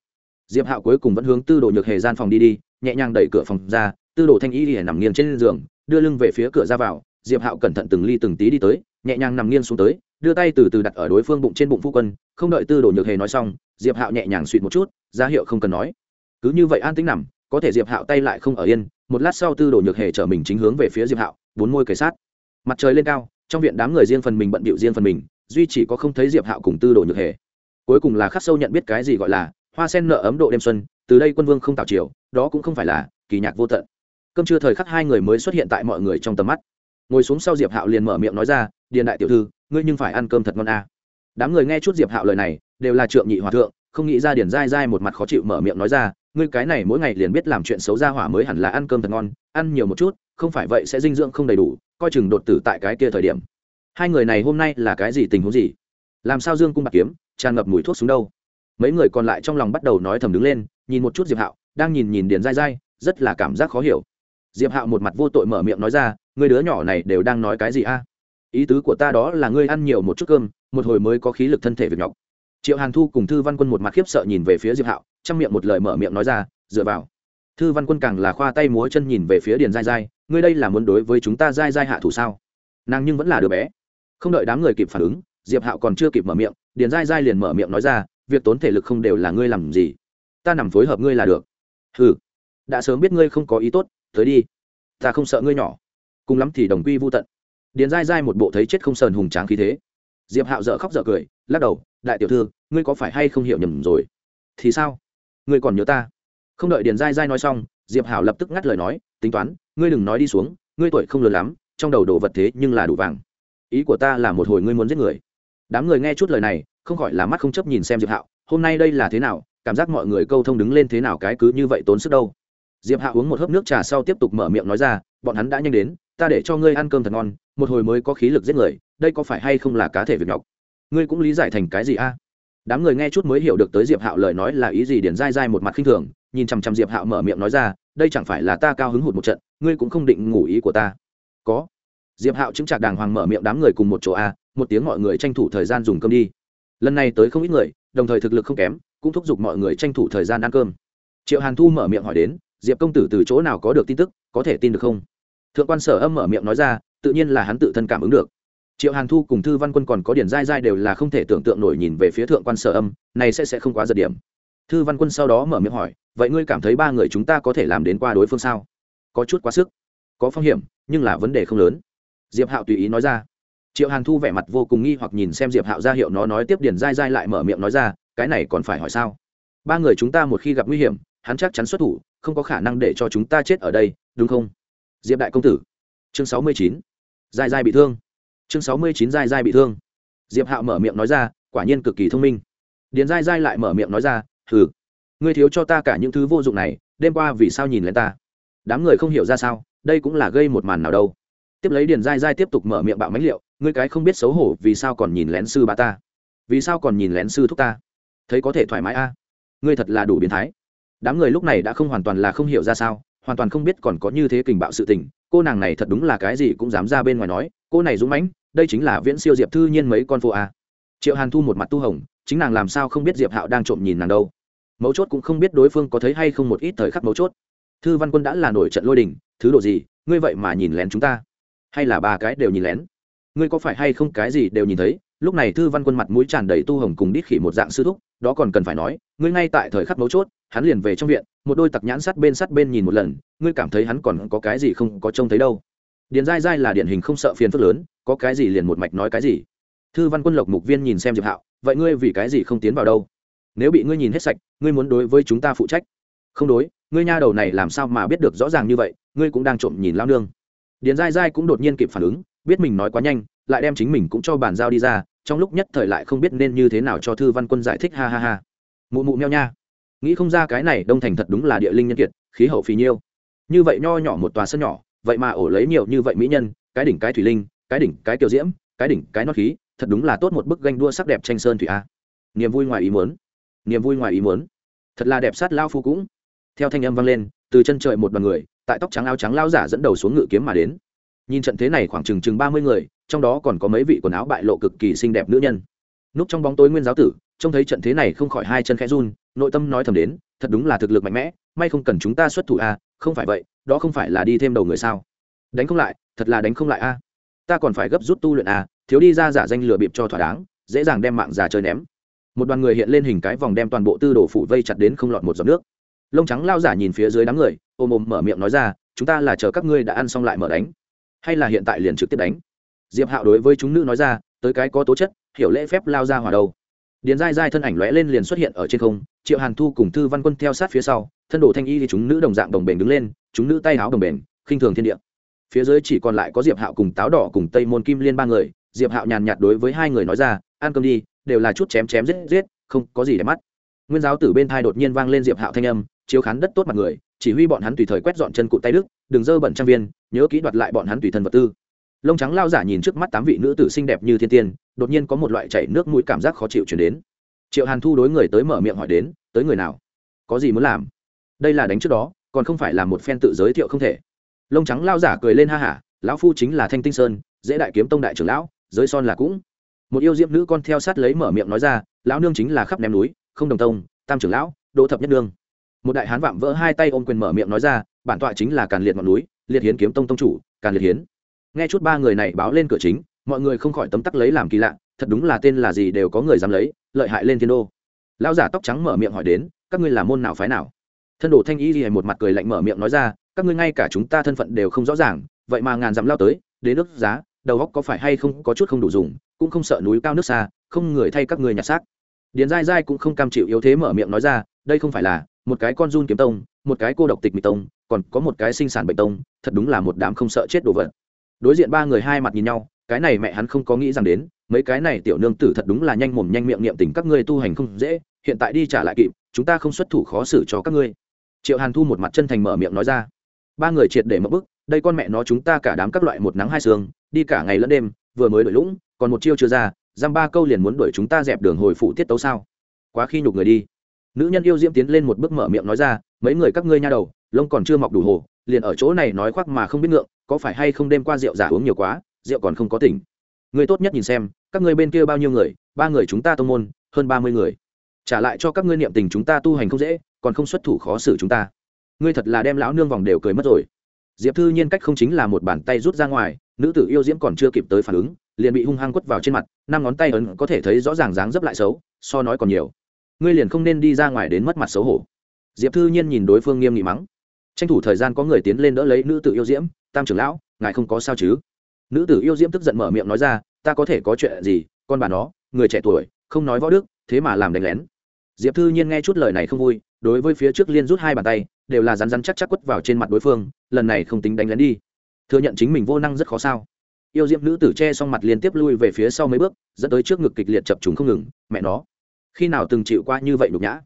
Diệp hạo cuối cùng vẫn hướng tư đồ nhược hề gian phòng đi đi, nhẹ nhàng đẩy cửa phòng ra, tư đồ thanh y lìa nằm nghiêng trên giường, đưa lưng về phía cửa ra vào. Diệp hạo cẩn thận từng ly từng tí đi tới, nhẹ nhàng nằm nghiêng xuống tới, đưa tay từ từ đặt ở đối phương bụng trên bụng phu quân, không đợi tư đồ nhược hề nói xong, diệp hạo nhẹ nhàng suỵt một chút, ra hiệu không cần nói. Cứ như vậy an tính nằm, có thể diệp hạo tay lại không ở yên, một lát sau tư đồ nhược hề chở mình chính hướng về phía diệp hạo, bốn môi kề sát. Mặt trời lên cao, trong viện đám người riêng phần mình bận bịu riêng phần mình duy chỉ có không thấy diệp hạo cùng tư đồ nhược hề. Cuối cùng là khắc sâu nhận biết cái gì gọi là hoa sen nợ ấm độ đêm xuân, từ đây quân vương không tạo chiều đó cũng không phải là kỳ nhạc vô tận. Cơm trưa thời khắc hai người mới xuất hiện tại mọi người trong tầm mắt. Ngồi xuống sau diệp hạo liền mở miệng nói ra, điền đại tiểu thư, ngươi nhưng phải ăn cơm thật ngon a. À. đám người nghe chút diệp hạo lời này, đều là trượng nhị hòa thượng, không nghĩ ra điền dai dai một mặt khó chịu mở miệng nói ra, ngươi cái này mỗi ngày liền biết làm chuyện xấu ra hỏa mới hẳn là ăn cơm thật ngon, ăn nhiều một chút, không phải vậy sẽ dinh dưỡng không đầy đủ, coi chừng đột tử tại cái kia thời điểm hai người này hôm nay là cái gì tình huống gì? Làm sao dương cung bạc kiếm, tràn ngập mùi thuốc xuống đâu? Mấy người còn lại trong lòng bắt đầu nói thầm đứng lên, nhìn một chút diệp hạo, đang nhìn nhìn điền dai dai rất là cảm giác khó hiểu. Diệp hạo một mặt vô tội mở miệng nói ra, người đứa nhỏ này đều đang nói cái gì a? Ý tứ của ta đó là ngươi ăn nhiều một chút cơm, một hồi mới có khí lực thân thể việc nhọc. Triệu hàn thu cùng thư văn quân một mặt khiếp sợ nhìn về phía diệp hạo, trong miệng một lời mở miệng nói ra, dựa vào. Thư văn quân càng là khoa tay múa chân nhìn về phía điền dai dai ngươi đây là muốn đối với chúng ta dai dai hạ thủ sao? Nàng nhưng vẫn là đứa bé không đợi đám người kịp phản ứng, diệp hạo còn chưa kịp mở miệng, điền dai dai liền mở miệng nói ra, việc tốn thể lực không đều là ngươi làm gì? Ta nằm phối hợp ngươi là được. Ừ đã sớm biết ngươi không có ý tốt, tới đi. Ta không sợ ngươi nhỏ. Cùng lắm thì đồng quy vô tận. Điền dai dai một bộ thấy chết không sờn hùng tráng khí thế. Diệp hạo dợ khóc dợ cười, lắc đầu, đại tiểu thư, ngươi có phải hay không hiểu nhầm rồi? Thì sao? Ngươi còn nhớ ta? Không đợi điền dai dai nói xong, diệp hảo lập tức ngắt lời nói, tính toán, ngươi đừng nói đi xuống, ngươi tuổi không lớn lắm, trong đầu đồ vật thế nhưng là đủ vàng ý của ta là một hồi ngươi muốn giết người. Đám người nghe chút lời này, không khỏi là mắt không chấp nhìn xem diệp hạo, hôm nay đây là thế nào, cảm giác mọi người câu thông đứng lên thế nào cái cứ như vậy tốn sức đâu. Diệp hạo uống một hớp nước trà sau tiếp tục mở miệng nói ra, bọn hắn đã nhanh đến, ta để cho ngươi ăn cơm thật ngon, một hồi mới có khí lực giết người, đây có phải hay không là cá thể việc nhọc? Ngươi cũng lý giải thành cái gì a? Đám người nghe chút mới hiểu được tới diệp hạo lời nói là ý gì điển dai dai một mặt khinh thường, nhìn chằm chằm diệp hạo mở miệng nói ra, đây chẳng phải là ta cao hứng hụt một trận, ngươi cũng không định ngủ ý của ta. Có diệp hạo chứng chặt đàng hoàng mở miệng đám người cùng một chỗ a, một tiếng mọi người tranh thủ thời gian dùng cơm đi. Lần này tới không ít người, đồng thời thực lực không kém, cũng thúc giục mọi người tranh thủ thời gian ăn cơm. Triệu hàn thu mở miệng hỏi đến, diệp công tử từ chỗ nào có được tin tức, có thể tin được không? Thượng quan sở âm mở miệng nói ra, tự nhiên là hắn tự thân cảm ứng được. Triệu hàn thu cùng thư văn quân còn có điển dai dai đều là không thể tưởng tượng nổi nhìn về phía thượng quan sở âm, này sẽ sẽ không quá giật điểm. Thư văn quân sau đó mở miệng hỏi, vậy ngươi cảm thấy ba người chúng ta có thể làm đến qua đối phương sao? Có chút quá sức, có phong hiểm, nhưng là vấn đề không lớn diệp hạo tùy ý nói ra. Triệu hàn thu vẻ mặt vô cùng nghi hoặc nhìn xem diệp hạo ra hiệu nó nói tiếp điền dai dai lại mở miệng nói ra, cái này còn phải hỏi sao? Ba người chúng ta một khi gặp nguy hiểm, hắn chắc chắn xuất thủ, không có khả năng để cho chúng ta chết ở đây, đúng không? Diệp đại công tử. Chương sáu mươi chín. Dai dai bị thương. Chương sáu mươi chín, dai dai bị thương. Diệp hạo mở miệng nói ra, quả nhiên cực kỳ thông minh. Điền dai dai lại mở miệng nói ra, hừ, ngươi thiếu cho ta cả những thứ vô dụng này, đêm qua vì sao nhìn lên ta? Đám người không hiểu ra sao, đây cũng là gây một màn nào đâu tiếp lấy điền dai dai tiếp tục mở miệng bạo mánh liệu, ngươi cái không biết xấu hổ, vì sao còn nhìn lén sư bà ta? Vì sao còn nhìn lén sư thúc ta? Thấy có thể thoải mái a? Ngươi thật là đủ biến thái. Đám người lúc này đã không hoàn toàn là không hiểu ra sao, hoàn toàn không biết còn có như thế kình bạo sự tình, cô nàng này thật đúng là cái gì cũng dám ra bên ngoài nói, cô này dũng mãnh, đây chính là viễn siêu diệp thư nhiên mấy con phố a. Triệu hàn thu một mặt tu hồng, chính nàng làm sao không biết diệp hạo đang trộm nhìn nàng đâu? Mấu chốt cũng không biết đối phương có thấy hay không một ít thời khắc mấu chốt. Thư văn quân đã là nổi trận lôi đình, thứ độ gì, ngươi vậy mà nhìn lén chúng ta? Hay là ba cái đều nhìn lén? Ngươi có phải hay không cái gì đều nhìn thấy? Lúc này thư văn quân mặt mũi tràn đầy tu hồng cùng đít khỉ một dạng sư thúc, đó còn cần phải nói, ngươi ngay tại thời khắc mấu chốt, hắn liền về trong viện, một đôi tặc nhãn sắt bên sắt bên nhìn một lần, ngươi cảm thấy hắn còn có cái gì không có trông thấy đâu. Điền dai dai là điển hình không sợ phiền phức lớn, có cái gì liền một mạch nói cái gì. Thư văn quân lộc mục viên nhìn xem diệp hạo, vậy ngươi vì cái gì không tiến vào đâu? Nếu bị ngươi nhìn hết sạch, ngươi muốn đối với chúng ta phụ trách? Không đối, ngươi nha đầu này làm sao mà biết được rõ ràng như vậy, ngươi cũng đang trộm nhìn lao nương điền dai dai cũng đột nhiên kịp phản ứng, biết mình nói quá nhanh, lại đem chính mình cũng cho bàn giao đi ra, trong lúc nhất thời lại không biết nên như thế nào cho thư văn quân giải thích ha ha ha. Mụ mụ meo nha. Nghĩ không ra cái này đông thành thật đúng là địa linh nhân kiệt, khí hậu phì nhiêu. Như vậy nho nhỏ một tòa sân nhỏ, vậy mà ổ lấy nhiều như vậy mỹ nhân, cái đỉnh cái thủy linh, cái đỉnh cái kiều diễm, cái đỉnh cái nót khí, thật đúng là tốt một bức ganh đua sắc đẹp tranh sơn thủy a. Niềm vui ngoài ý muốn. Niềm vui ngoài ý muốn. Thật là đẹp sát lao phu cũng. Theo thanh âm vang lên từ chân trời một đoàn người, tại tóc trắng áo trắng lao giả dẫn đầu xuống ngự kiếm mà đến. Nhìn trận thế này khoảng chừng chừng ba mươi người, trong đó còn có mấy vị quần áo bại lộ cực kỳ xinh đẹp nữ nhân. Núp trong bóng tối nguyên giáo tử, trông thấy trận thế này không khỏi hai chân khẽ run, nội tâm nói thầm đến, thật đúng là thực lực mạnh mẽ, may không cần chúng ta xuất thủ a không phải vậy, đó không phải là đi thêm đầu người sao? Đánh không lại, thật là đánh không lại a ta còn phải gấp rút tu luyện a thiếu đi ra giả danh lừa bịp cho thỏa đáng, dễ dàng đem mạng già chơi ném. Một đoàn người hiện lên hình cái vòng đem toàn bộ tư đồ phủ vây chặt đến không lọt một giọt nước lông trắng lao giả nhìn phía dưới đám người, ôm ôm mở miệng nói ra, chúng ta là chờ các ngươi đã ăn xong lại mở đánh, hay là hiện tại liền trực tiếp đánh? Diệp hạo đối với chúng nữ nói ra, tới cái có tố chất, hiểu lễ phép lao ra hòa đầu. điền dai dai thân ảnh lóe lên liền xuất hiện ở trên không, triệu hàn thu cùng thư văn quân theo sát phía sau, thân đồ thanh y thì chúng nữ đồng dạng đồng bền đứng lên, chúng nữ tay áo đồng bền, khinh thường thiên địa. Phía dưới chỉ còn lại có diệp hạo cùng táo đỏ cùng tây môn kim liên ba người, diệp hạo nhàn nhạt đối với hai người nói ra, ăn cơm đi, đều là chút chém chém giết giết, không có gì để mắt. Nguyên giáo tử bên thai đột nhiên vang lên diệp hạo thanh âm chiếu khán đất tốt mặt người, chỉ huy bọn hắn tùy thời quét dọn chân cụ tay đức, đừng dơ bẩn trang viên, nhớ kỹ đoạt lại bọn hắn tùy thân vật tư. Lông trắng lao giả nhìn trước mắt tám vị nữ tử xinh đẹp như thiên tiên, đột nhiên có một loại chảy nước mũi cảm giác khó chịu chuyển đến. Triệu hàn thu đối người tới mở miệng hỏi đến, tới người nào? Có gì muốn làm? Đây là đánh trước đó, còn không phải là một phen tự giới thiệu không thể. Lông trắng lao giả cười lên ha hả, lão phu chính là thanh tinh sơn, dễ đại kiếm tông đại trưởng lão, giới son là cũng. Một yêu diệm nữ con theo sát lấy mở miệng nói ra, lão nương chính là khắp ném núi, không đồng tông, tam trưởng lão, đỗ thập nhất nương một đại hán vạm vỡ hai tay ôm quyền mở miệng nói ra, bản tọa chính là càn liệt ngọn núi, liệt hiến kiếm tông tông chủ, càn liệt hiến. Nghe chút ba người này báo lên cửa chính, mọi người không khỏi tấm tắc lấy làm kỳ lạ, thật đúng là tên là gì đều có người dám lấy, lợi hại lên thiên đô. Lão giả tóc trắng mở miệng hỏi đến, các ngươi là môn nào phái nào? Thân đồ thanh y ghi một mặt cười lạnh mở miệng nói ra, các ngươi ngay cả chúng ta thân phận đều không rõ ràng, vậy mà ngàn dặm lao tới, đến nước giá, đầu góc có phải hay không có chút không đủ dùng, cũng không sợ núi cao nước xa, không người thay các người nhặt xác. Điền dai dai cũng không cam chịu yếu thế mở miệng nói ra, đây không phải là một cái con run kiếm tông, một cái cô độc tịch mịch tông, còn có một cái sinh sản bệnh tông, thật đúng là một đám không sợ chết đồ vật. Đối diện ba người hai mặt nhìn nhau, cái này mẹ hắn không có nghĩ rằng đến, mấy cái này tiểu nương tử thật đúng là nhanh mồm nhanh miệng niệm tình các ngươi tu hành không dễ, hiện tại đi trả lại kịp, chúng ta không xuất thủ khó xử cho các ngươi. Triệu hàn thu một mặt chân thành mở miệng nói ra. Ba người triệt để mất bức đây con mẹ nó chúng ta cả đám các loại một nắng hai sương, đi cả ngày lẫn đêm, vừa mới đổi lũng, còn một chiêu chưa ra, giam ba câu liền muốn đuổi chúng ta dẹp đường hồi phụ tiết tấu sao? Quá khi nhục người đi nữ nhân yêu diễm tiến lên một bước mở miệng nói ra, mấy người các ngươi nha đầu, lông còn chưa mọc đủ hồ, liền ở chỗ này nói khoác mà không biết ngượng, có phải hay không đêm qua rượu giả uống nhiều quá, rượu còn không có tỉnh? Người tốt nhất nhìn xem, các ngươi bên kia bao nhiêu người, ba người chúng ta tô môn, hơn ba mươi người. Trả lại cho các ngươi niệm tình chúng ta tu hành không dễ, còn không xuất thủ khó xử chúng ta. Ngươi thật là đem lão nương vòng đều cười mất rồi. Diệp thư nhiên cách không chính là một bàn tay rút ra ngoài, nữ tử yêu diễm còn chưa kịp tới phản ứng, liền bị hung hăng quất vào trên mặt, năm ngón tay ấn có thể thấy rõ ràng dáng dấp lại xấu, so nói còn nhiều ngươi liền không nên đi ra ngoài đến mất mặt xấu hổ. Diệp thư nhiên nhìn đối phương nghiêm nghị mắng. Tranh thủ thời gian có người tiến lên đỡ lấy nữ tử yêu diễm, tam trưởng lão, ngài không có sao chứ? Nữ tử yêu diễm tức giận mở miệng nói ra, ta có thể có chuyện gì, con bà nó, người trẻ tuổi, không nói võ đức, thế mà làm đánh lén. Diệp thư nhiên nghe chút lời này không vui, đối với phía trước liên rút hai bàn tay, đều là rắn rắn chắc chắc quất vào trên mặt đối phương, lần này không tính đánh lén đi. Thừa nhận chính mình vô năng rất khó sao. Yêu diệm nữ tử che xong mặt liên tiếp lui về phía sau mấy bước, dẫn tới trước ngực kịch liệt chập trùng không ngừng, mẹ nó khi nào từng chịu qua như vậy nhục nhã?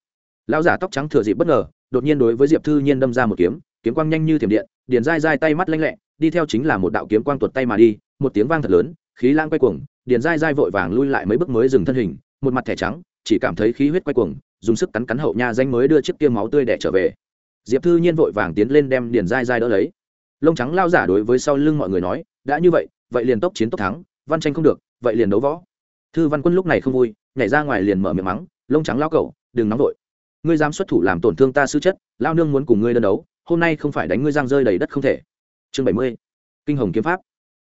Lão giả tóc trắng thừa dịp bất ngờ, đột nhiên đối với diệp thư nhiên đâm ra một kiếm kiếm quang nhanh như thiểm điện, điền dai dai tay mắt lanh lẹ, đi theo chính là một đạo kiếm quang tuột tay mà đi, một tiếng vang thật lớn, khí lang quay cuồng, điền dai dai vội vàng lui lại mấy bước mới dừng thân hình, một mặt thẻ trắng, chỉ cảm thấy khí huyết quay cuồng, dùng sức cắn cắn hậu nha danh mới đưa chiếc kia máu tươi đẻ trở về. Diệp thư nhiên vội vàng tiến lên đem điền dai dai đỡ lấy. Lông trắng lao giả đối với sau lưng mọi người nói, đã như vậy vậy liền tốc chiến tốc thắng, văn tranh không được, vậy liền đấu võ thư văn quân lúc này không vui, nhảy ra ngoài liền mở miệng mắng, lông trắng lao cậu đừng nóng vội. Ngươi dám xuất thủ làm tổn thương ta sư chất lao nương muốn cùng ngươi đơn đấu, hôm nay không phải đánh ngươi giang rơi đầy đất không thể. Chương bảy mươi, kinh hồng kiếm pháp.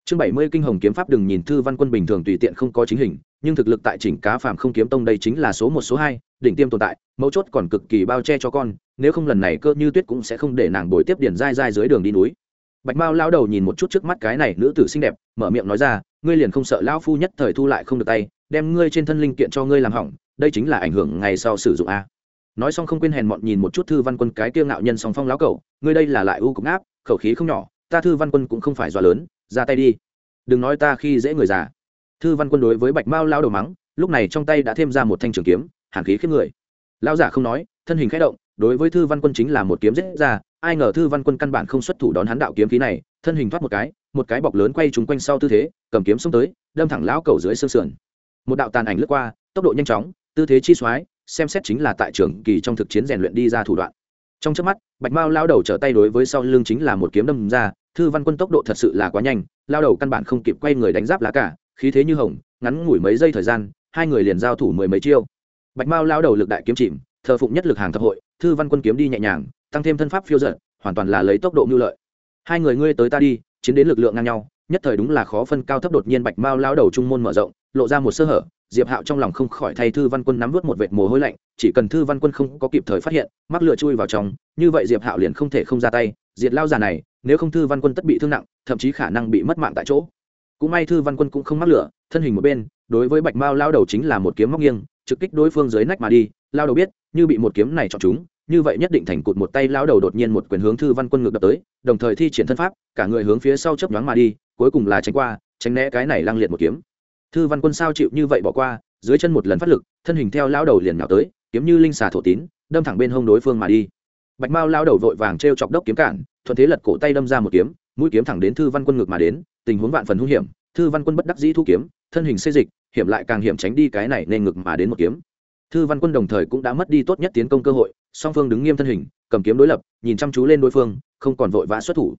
Chương bảy mươi, kinh hồng kiếm pháp đừng nhìn thư văn quân bình thường tùy tiện không có chính hình, nhưng thực lực tại chỉnh cá phàm không kiếm tông đây chính là số một, số hai, đỉnh tiêm tồn tại, mấu chốt còn cực kỳ bao che cho con, nếu không lần này cơ như tuyết cũng sẽ không để nàng bồi tiếp điển dai dai dưới đường đi núi bạch mao lao đầu nhìn một chút trước mắt cái này nữ tử xinh đẹp mở miệng nói ra ngươi liền không sợ lão phu nhất thời thu lại không được tay đem ngươi trên thân linh kiện cho ngươi làm hỏng đây chính là ảnh hưởng ngày sau sử dụng a. Nói xong không quên hèn mọn nhìn một chút thư văn quân cái tiêu ngạo nhân song phong lão cẩu, ngươi đây là lại u cục áp khẩu khí không nhỏ ta thư văn quân cũng không phải dọa lớn ra tay đi. Đừng nói ta khi dễ người già. Thư văn quân đối với bạch mao lao đầu mắng lúc này trong tay đã thêm ra một thanh trường kiếm hàn khí khiếp người. Lao giả không nói thân hình khẽ động đối với thư văn quân chính là một kiếm giết ra ai ngờ thư văn quân căn bản không xuất thủ đón hắn đạo kiếm khí này, thân hình thoát một cái một cái bọc lớn quay trúng quanh sau tư thế, cầm kiếm xông tới, đâm thẳng lão cầu dưới xương sườn. Một đạo tàn ảnh lướt qua, tốc độ nhanh chóng, tư thế chi soái, xem xét chính là tại trường kỳ trong thực chiến rèn luyện đi ra thủ đoạn. Trong trước mắt, bạch mao lao đầu trở tay đối với sau lưng chính là một kiếm đâm ra, thư văn quân tốc độ thật sự là quá nhanh, lao đầu căn bản không kịp quay người đánh giáp lá cả, khí thế như hồng, ngắn ngủi mấy giây thời gian, hai người liền giao thủ mười mấy chiêu. Bạch mao lao đầu lực đại kiếm chìm, thờ phụng nhất lực hàng thập hội, thư văn quân kiếm đi nhẹ nhàng tăng thêm thân pháp phiêu giật hoàn toàn là lấy tốc độ mưu lợi. Hai người ngươi tới ta đi, chiến đến lực lượng ngang nhau, nhất thời đúng là khó phân cao thấp đột nhiên bạch mao lao đầu trung môn mở rộng, lộ ra một sơ hở, diệp hạo trong lòng không khỏi thay thư văn quân nắm vớt một vệt mồ hôi lạnh, chỉ cần thư văn quân không có kịp thời phát hiện, mắc lựa chui vào trong, như vậy diệp hạo liền không thể không ra tay, diệt lao già này, nếu không thư văn quân tất bị thương nặng, thậm chí khả năng bị mất mạng tại chỗ. Cũng may thư văn quân cũng không mắc lửa, thân hình một bên, đối với bạch mao lao đầu chính là một kiếm móc nghiêng, trực kích đối phương dưới nách mà đi lao đầu biết, như bị một kiếm này chọn chúng như vậy nhất định thành cụt một tay lao đầu đột nhiên một quyền hướng thư văn quân ngược đập tới, đồng thời thi triển thân pháp, cả người hướng phía sau chấp nhoáng mà đi, cuối cùng là tránh qua, tránh né cái này lăng liệt một kiếm. Thư văn quân sao chịu như vậy bỏ qua, dưới chân một lần phát lực, thân hình theo lao đầu liền nhào tới, kiếm như linh xà thổ tín, đâm thẳng bên hông đối phương mà đi. Bạch mao lao đầu vội vàng t r e o chọc đốc kiếm cản, thuận thế lật cổ tay đâm ra một kiếm, mũi kiếm thẳng đến thư văn quân ngược mà đến, tình huống vạn phần hung hiểm, thư văn quân bất đắc dĩ thu kiếm, thân hình xê dịch, hiểm lại càng hiểm tránh đi cái này nên ngực mà đến một kiếm. Thư văn quân đồng thời cũng đã mất đi tốt nhất tiến công cơ hội song phương đứng nghiêm thân hình, cầm kiếm đối lập, nhìn chăm chú lên đối phương, không còn vội vã xuất thủ.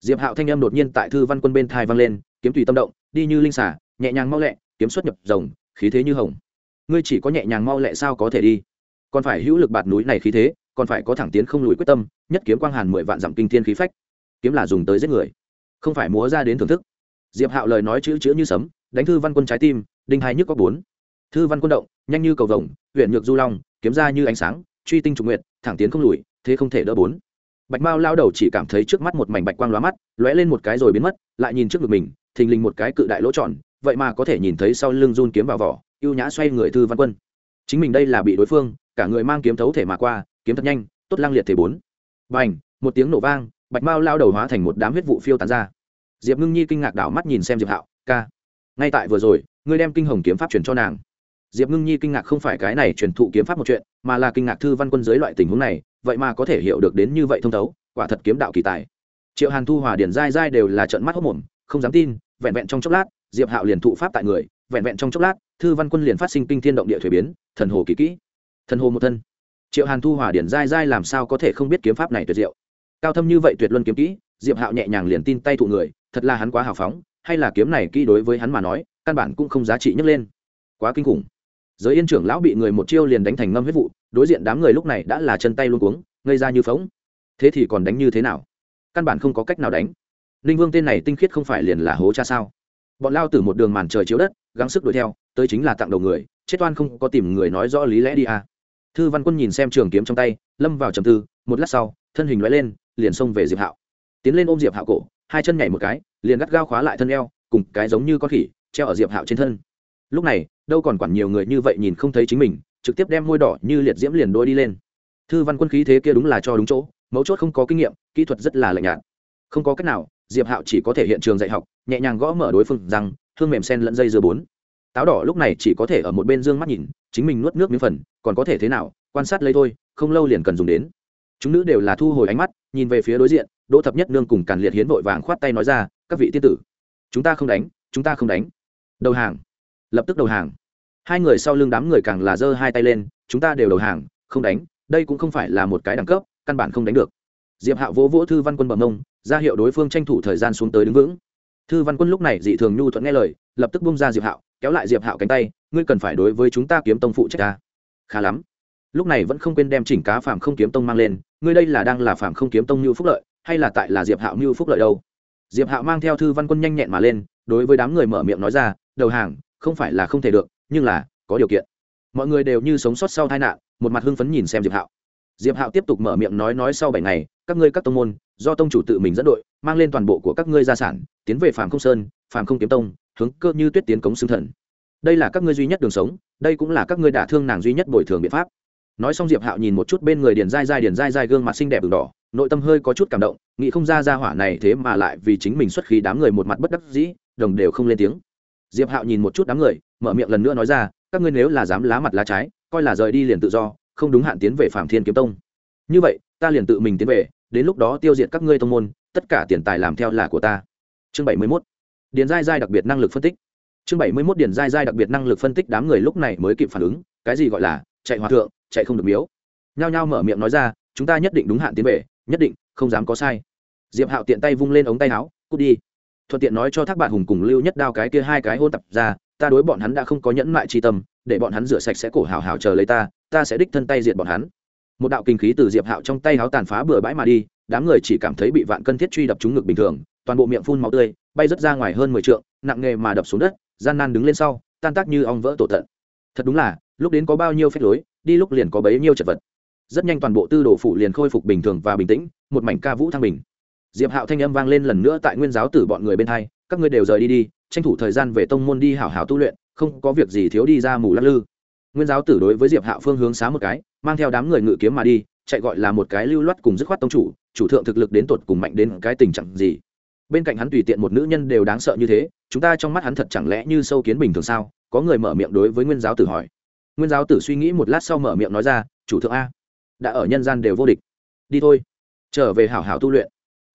Diệp hạo thanh âm đột nhiên tại thư văn quân bên thai vang lên, kiếm tùy tâm động, đi như linh xả nhẹ nhàng mau lẹ, kiếm xuất nhập rồng, khí thế như hồng. Ngươi chỉ có nhẹ nhàng mau lẹ sao có thể đi? Còn phải hữu lực bạt núi này khí thế, còn phải có thẳng tiến không lùi quyết tâm, nhất kiếm quang hàn mười vạn dặm kinh thiên khí phách. Kiếm là dùng tới giết người, không phải múa ra đến thưởng thức. Diệp hạo lời nói chữ chữ như sấm, đánh thư văn quân trái tim, đinh hai nhức có bốn. Thư văn quân động, nhanh như cầu vồng huyện nhược du long, kiếm ra như ánh sáng truy tinh trục nguyện thẳng tiến không lùi, thế không thể đỡ bốn. Bạch mao lao đầu chỉ cảm thấy trước mắt một mảnh bạch quang lóa mắt, lóe lên một cái rồi biến mất, lại nhìn trước ngực mình, thình lình một cái cự đại lỗ tròn, vậy mà có thể nhìn thấy sau lưng run kiếm vào vỏ, ưu nhã xoay người thư văn quân. Chính mình đây là bị đối phương, cả người mang kiếm thấu thể mà qua, kiếm thật nhanh, tốt lang liệt thể bốn. B à n h một tiếng nổ vang, bạch mao lao đầu hóa thành một đám huyết vụ phiêu tán ra. Diệp ngưng nhi kinh ngạc đảo mắt nhìn xem diệp hạo, ca, ngay tại vừa rồi, ngươi đem kinh hồng kiếm pháp truyền cho nàng diệp ngưng nhi kinh ngạc không phải cái này truyền thụ kiếm pháp một chuyện, mà là kinh ngạc thư văn quân dưới loại tình huống này, vậy mà có thể hiểu được đến như vậy thông thấu, quả thật kiếm đạo kỳ tài. Triệu hàn thu hòa điển dai dai đều là trận mắt hốc mồm, không dám tin, vẹn vẹn trong chốc lát, diệp hạo liền thụ pháp tại người, vẹn vẹn trong chốc lát, thư văn quân liền phát sinh kinh thiên động địa thuế biến, thần hồ kỳ kỹ. Thần hồ một thân. Triệu hàn thu hòa điển dai dai làm sao có thể không biết kiếm pháp này tuyệt diệu? Cao thâm như vậy tuyệt luân kiếm kỹ, diệp hạo nhẹ nhàng liền tin tay thụ người, thật là hắn quá hào phóng, hay là kiếm này kỹ đối với hắn mà nói, căn bản cũng không giá trị nhấc lên. Quá kinh khủng giới yên trưởng lão bị người một chiêu liền đánh thành ngâm huyết vụ, đối diện đám người lúc này đã là chân tay luôn cuống, ngây ra như phóng thế thì còn đánh như thế nào? Căn bản không có cách nào đánh. Ninh vương tên này tinh khiết không phải liền là hố cha sao? Bọn lao từ một đường màn trời chiếu đất, gắng sức đuổi theo, tới chính là tặng đầu người, chết toan không có tìm người nói rõ lý lẽ đi à. thư văn quân nhìn xem trường kiếm trong tay, lâm vào trầm tư, một lát sau, thân hình loại lên, liền xông về diệp hạo. Tiến lên ôm diệp hạo cổ, hai chân nhảy một cái, liền gắt gao khóa lại thân eo, cùng cái giống như con khỉ, treo ở diệp hạo trên thân lúc này, đâu còn quản nhiều người như vậy nhìn không thấy chính mình, trực tiếp đem môi đỏ như liệt diễm liền đôi đi lên. Thư văn quân khí thế kia đúng là cho đúng chỗ, mấu chốt không có kinh nghiệm, kỹ thuật rất là lạnh nhạt. Không có cách nào, diệp hạo chỉ có thể hiện trường dạy học, nhẹ nhàng gõ mở đối phương rằng hương mềm sen lẫn dây dưa bốn. Táo đỏ lúc này chỉ có thể ở một bên dương mắt nhìn, chính mình nuốt nước miếng phần, còn có thể thế nào, quan sát lấy thôi, không lâu liền cần dùng đến. Chúng nữ đều là thu hồi ánh mắt, nhìn về phía đối diện, đỗ thập nhất nương cùng càn liệt hiến vội vàng khoát tay nói ra, các vị tiên tử, chúng ta không đánh, chúng ta không đánh. Đầu hàng lập tức đầu hàng. Hai người sau lưng đám người càng là giơ hai tay lên, chúng ta đều đầu hàng, không đánh, đây cũng không phải là một cái đẳng cấp, căn bản không đánh được. Diệp hạo vỗ vỗ thư văn quân bầm mông, ra hiệu đối phương tranh thủ thời gian xuống tới đứng vững. Thư văn quân lúc này dị thường nhu thuận nghe lời, lập tức bung ra diệp hạo, kéo lại diệp hạo cánh tay, ngươi cần phải đối với chúng ta kiếm tông phụ trách ta. Khá lắm. Lúc này vẫn không quên đem chỉnh cá phạm không kiếm tông mang lên, ngươi đây là đang là phạm không kiếm tông như phúc lợi, hay là tại là diệp hạo như phúc lợi đâu? Diệp hạo mang theo thư văn quân nhanh nhẹn mà lên, đối với đám người mở miệng nói ra, đầu hàng không phải là không thể được, nhưng là, có điều kiện. Mọi người đều như sống sót sau tai nạn, một mặt hưng phấn nhìn xem diệp hạo. Diệp hạo tiếp tục mở miệng nói nói sau bảy ngày, các ngươi các tông môn, do tông chủ tự mình dẫn đội, mang lên toàn bộ của các ngươi gia sản, tiến về phàm không sơn, phàm không kiếm tông, hướng cơ như tuyết tiến cống xương thần. Đây là các ngươi duy nhất đường sống, đây cũng là các ngươi đả thương nàng duy nhất bồi thường biện pháp. Nói xong diệp hạo nhìn một chút bên người điền dai dai điền dai dai gương mặt xinh đẹp đường đỏ, nội tâm hơi có chút cảm động, nghĩ không ra ra hỏa này thế mà lại vì chính mình xuất khí đám người một mặt bất đắc dĩ, đồng đều không lên tiếng diệp hạo nhìn một chút đám người, mở miệng lần nữa nói ra, các ngươi nếu là dám lá mặt lá trái, coi là rời đi liền tự do, không đúng hạn tiến về phạm thiên kiếm tông. Như vậy, ta liền tự mình tiến về, đến lúc đó tiêu diệt các ngươi tông môn, tất cả tiền tài làm theo là của ta. Chương bảy mươi mốt. Điền giai giai đặc biệt năng lực phân tích. Chương bảy mươi mốt điền giai giai đặc biệt năng lực phân tích đám người lúc này mới kịp phản ứng, cái gì gọi là, chạy hòa thượng, chạy không được miếu. Nhao nhao mở miệng nói ra, chúng ta nhất định đúng hạn tiến về, nhất định, không dám có sai. Diệp hạo tiện tay vung lên ống tay áo, cút đi thuận tiện nói cho thác bạn hùng cùng lưu nhất đao cái kia hai cái hôn tập ra, ta đối bọn hắn đã không có nhẫn mại tri tâm, để bọn hắn rửa sạch sẽ cổ hào hào chờ lấy ta ta sẽ đích thân tay diệt bọn hắn. Một đạo kinh khí từ diệp hạo trong tay háo tàn phá bừa bãi mà đi, đám người chỉ cảm thấy bị vạn cân thiết truy đập trúng ngực bình thường, toàn bộ miệng phun máu tươi, bay rớt ra ngoài hơn mười trượng, nặng nghề mà đập xuống đất, gian nan đứng lên sau, tan tác như ong vỡ tổ tận. Thật đúng là, lúc đến có bao nhiêu phép lối, đi lúc liền có bấy nhiêu chật vật. Rất nhanh toàn bộ tư đồ phủ liền khôi phục bình thường và bình tĩnh, một mảnh ca vũ thăng bình diệp hạo thanh âm vang lên lần nữa tại nguyên giáo tử bọn người bên thay, các ngươi đều rời đi đi tranh thủ thời gian về tông môn đi hảo hảo tu luyện không có việc gì thiếu đi ra mù lắc lư. Nguyên giáo tử đối với diệp hạo phương hướng xá một cái mang theo đám người ngự kiếm mà đi chạy gọi là một cái lưu loát cùng dứt khoát tông chủ chủ thượng thực lực đến tột cùng mạnh đến cái tình trạng gì. Bên cạnh hắn tùy tiện một nữ nhân đều đáng sợ như thế chúng ta trong mắt hắn thật chẳng lẽ như sâu kiến bình thường sao? Có người mở miệng đối với nguyên giáo tử hỏi. Nguyên giáo tử suy nghĩ một lát sau mở miệng nói ra chủ thượng a đã ở nhân gian đều vô địch. Đi thôi trở về hảo hảo tu luyện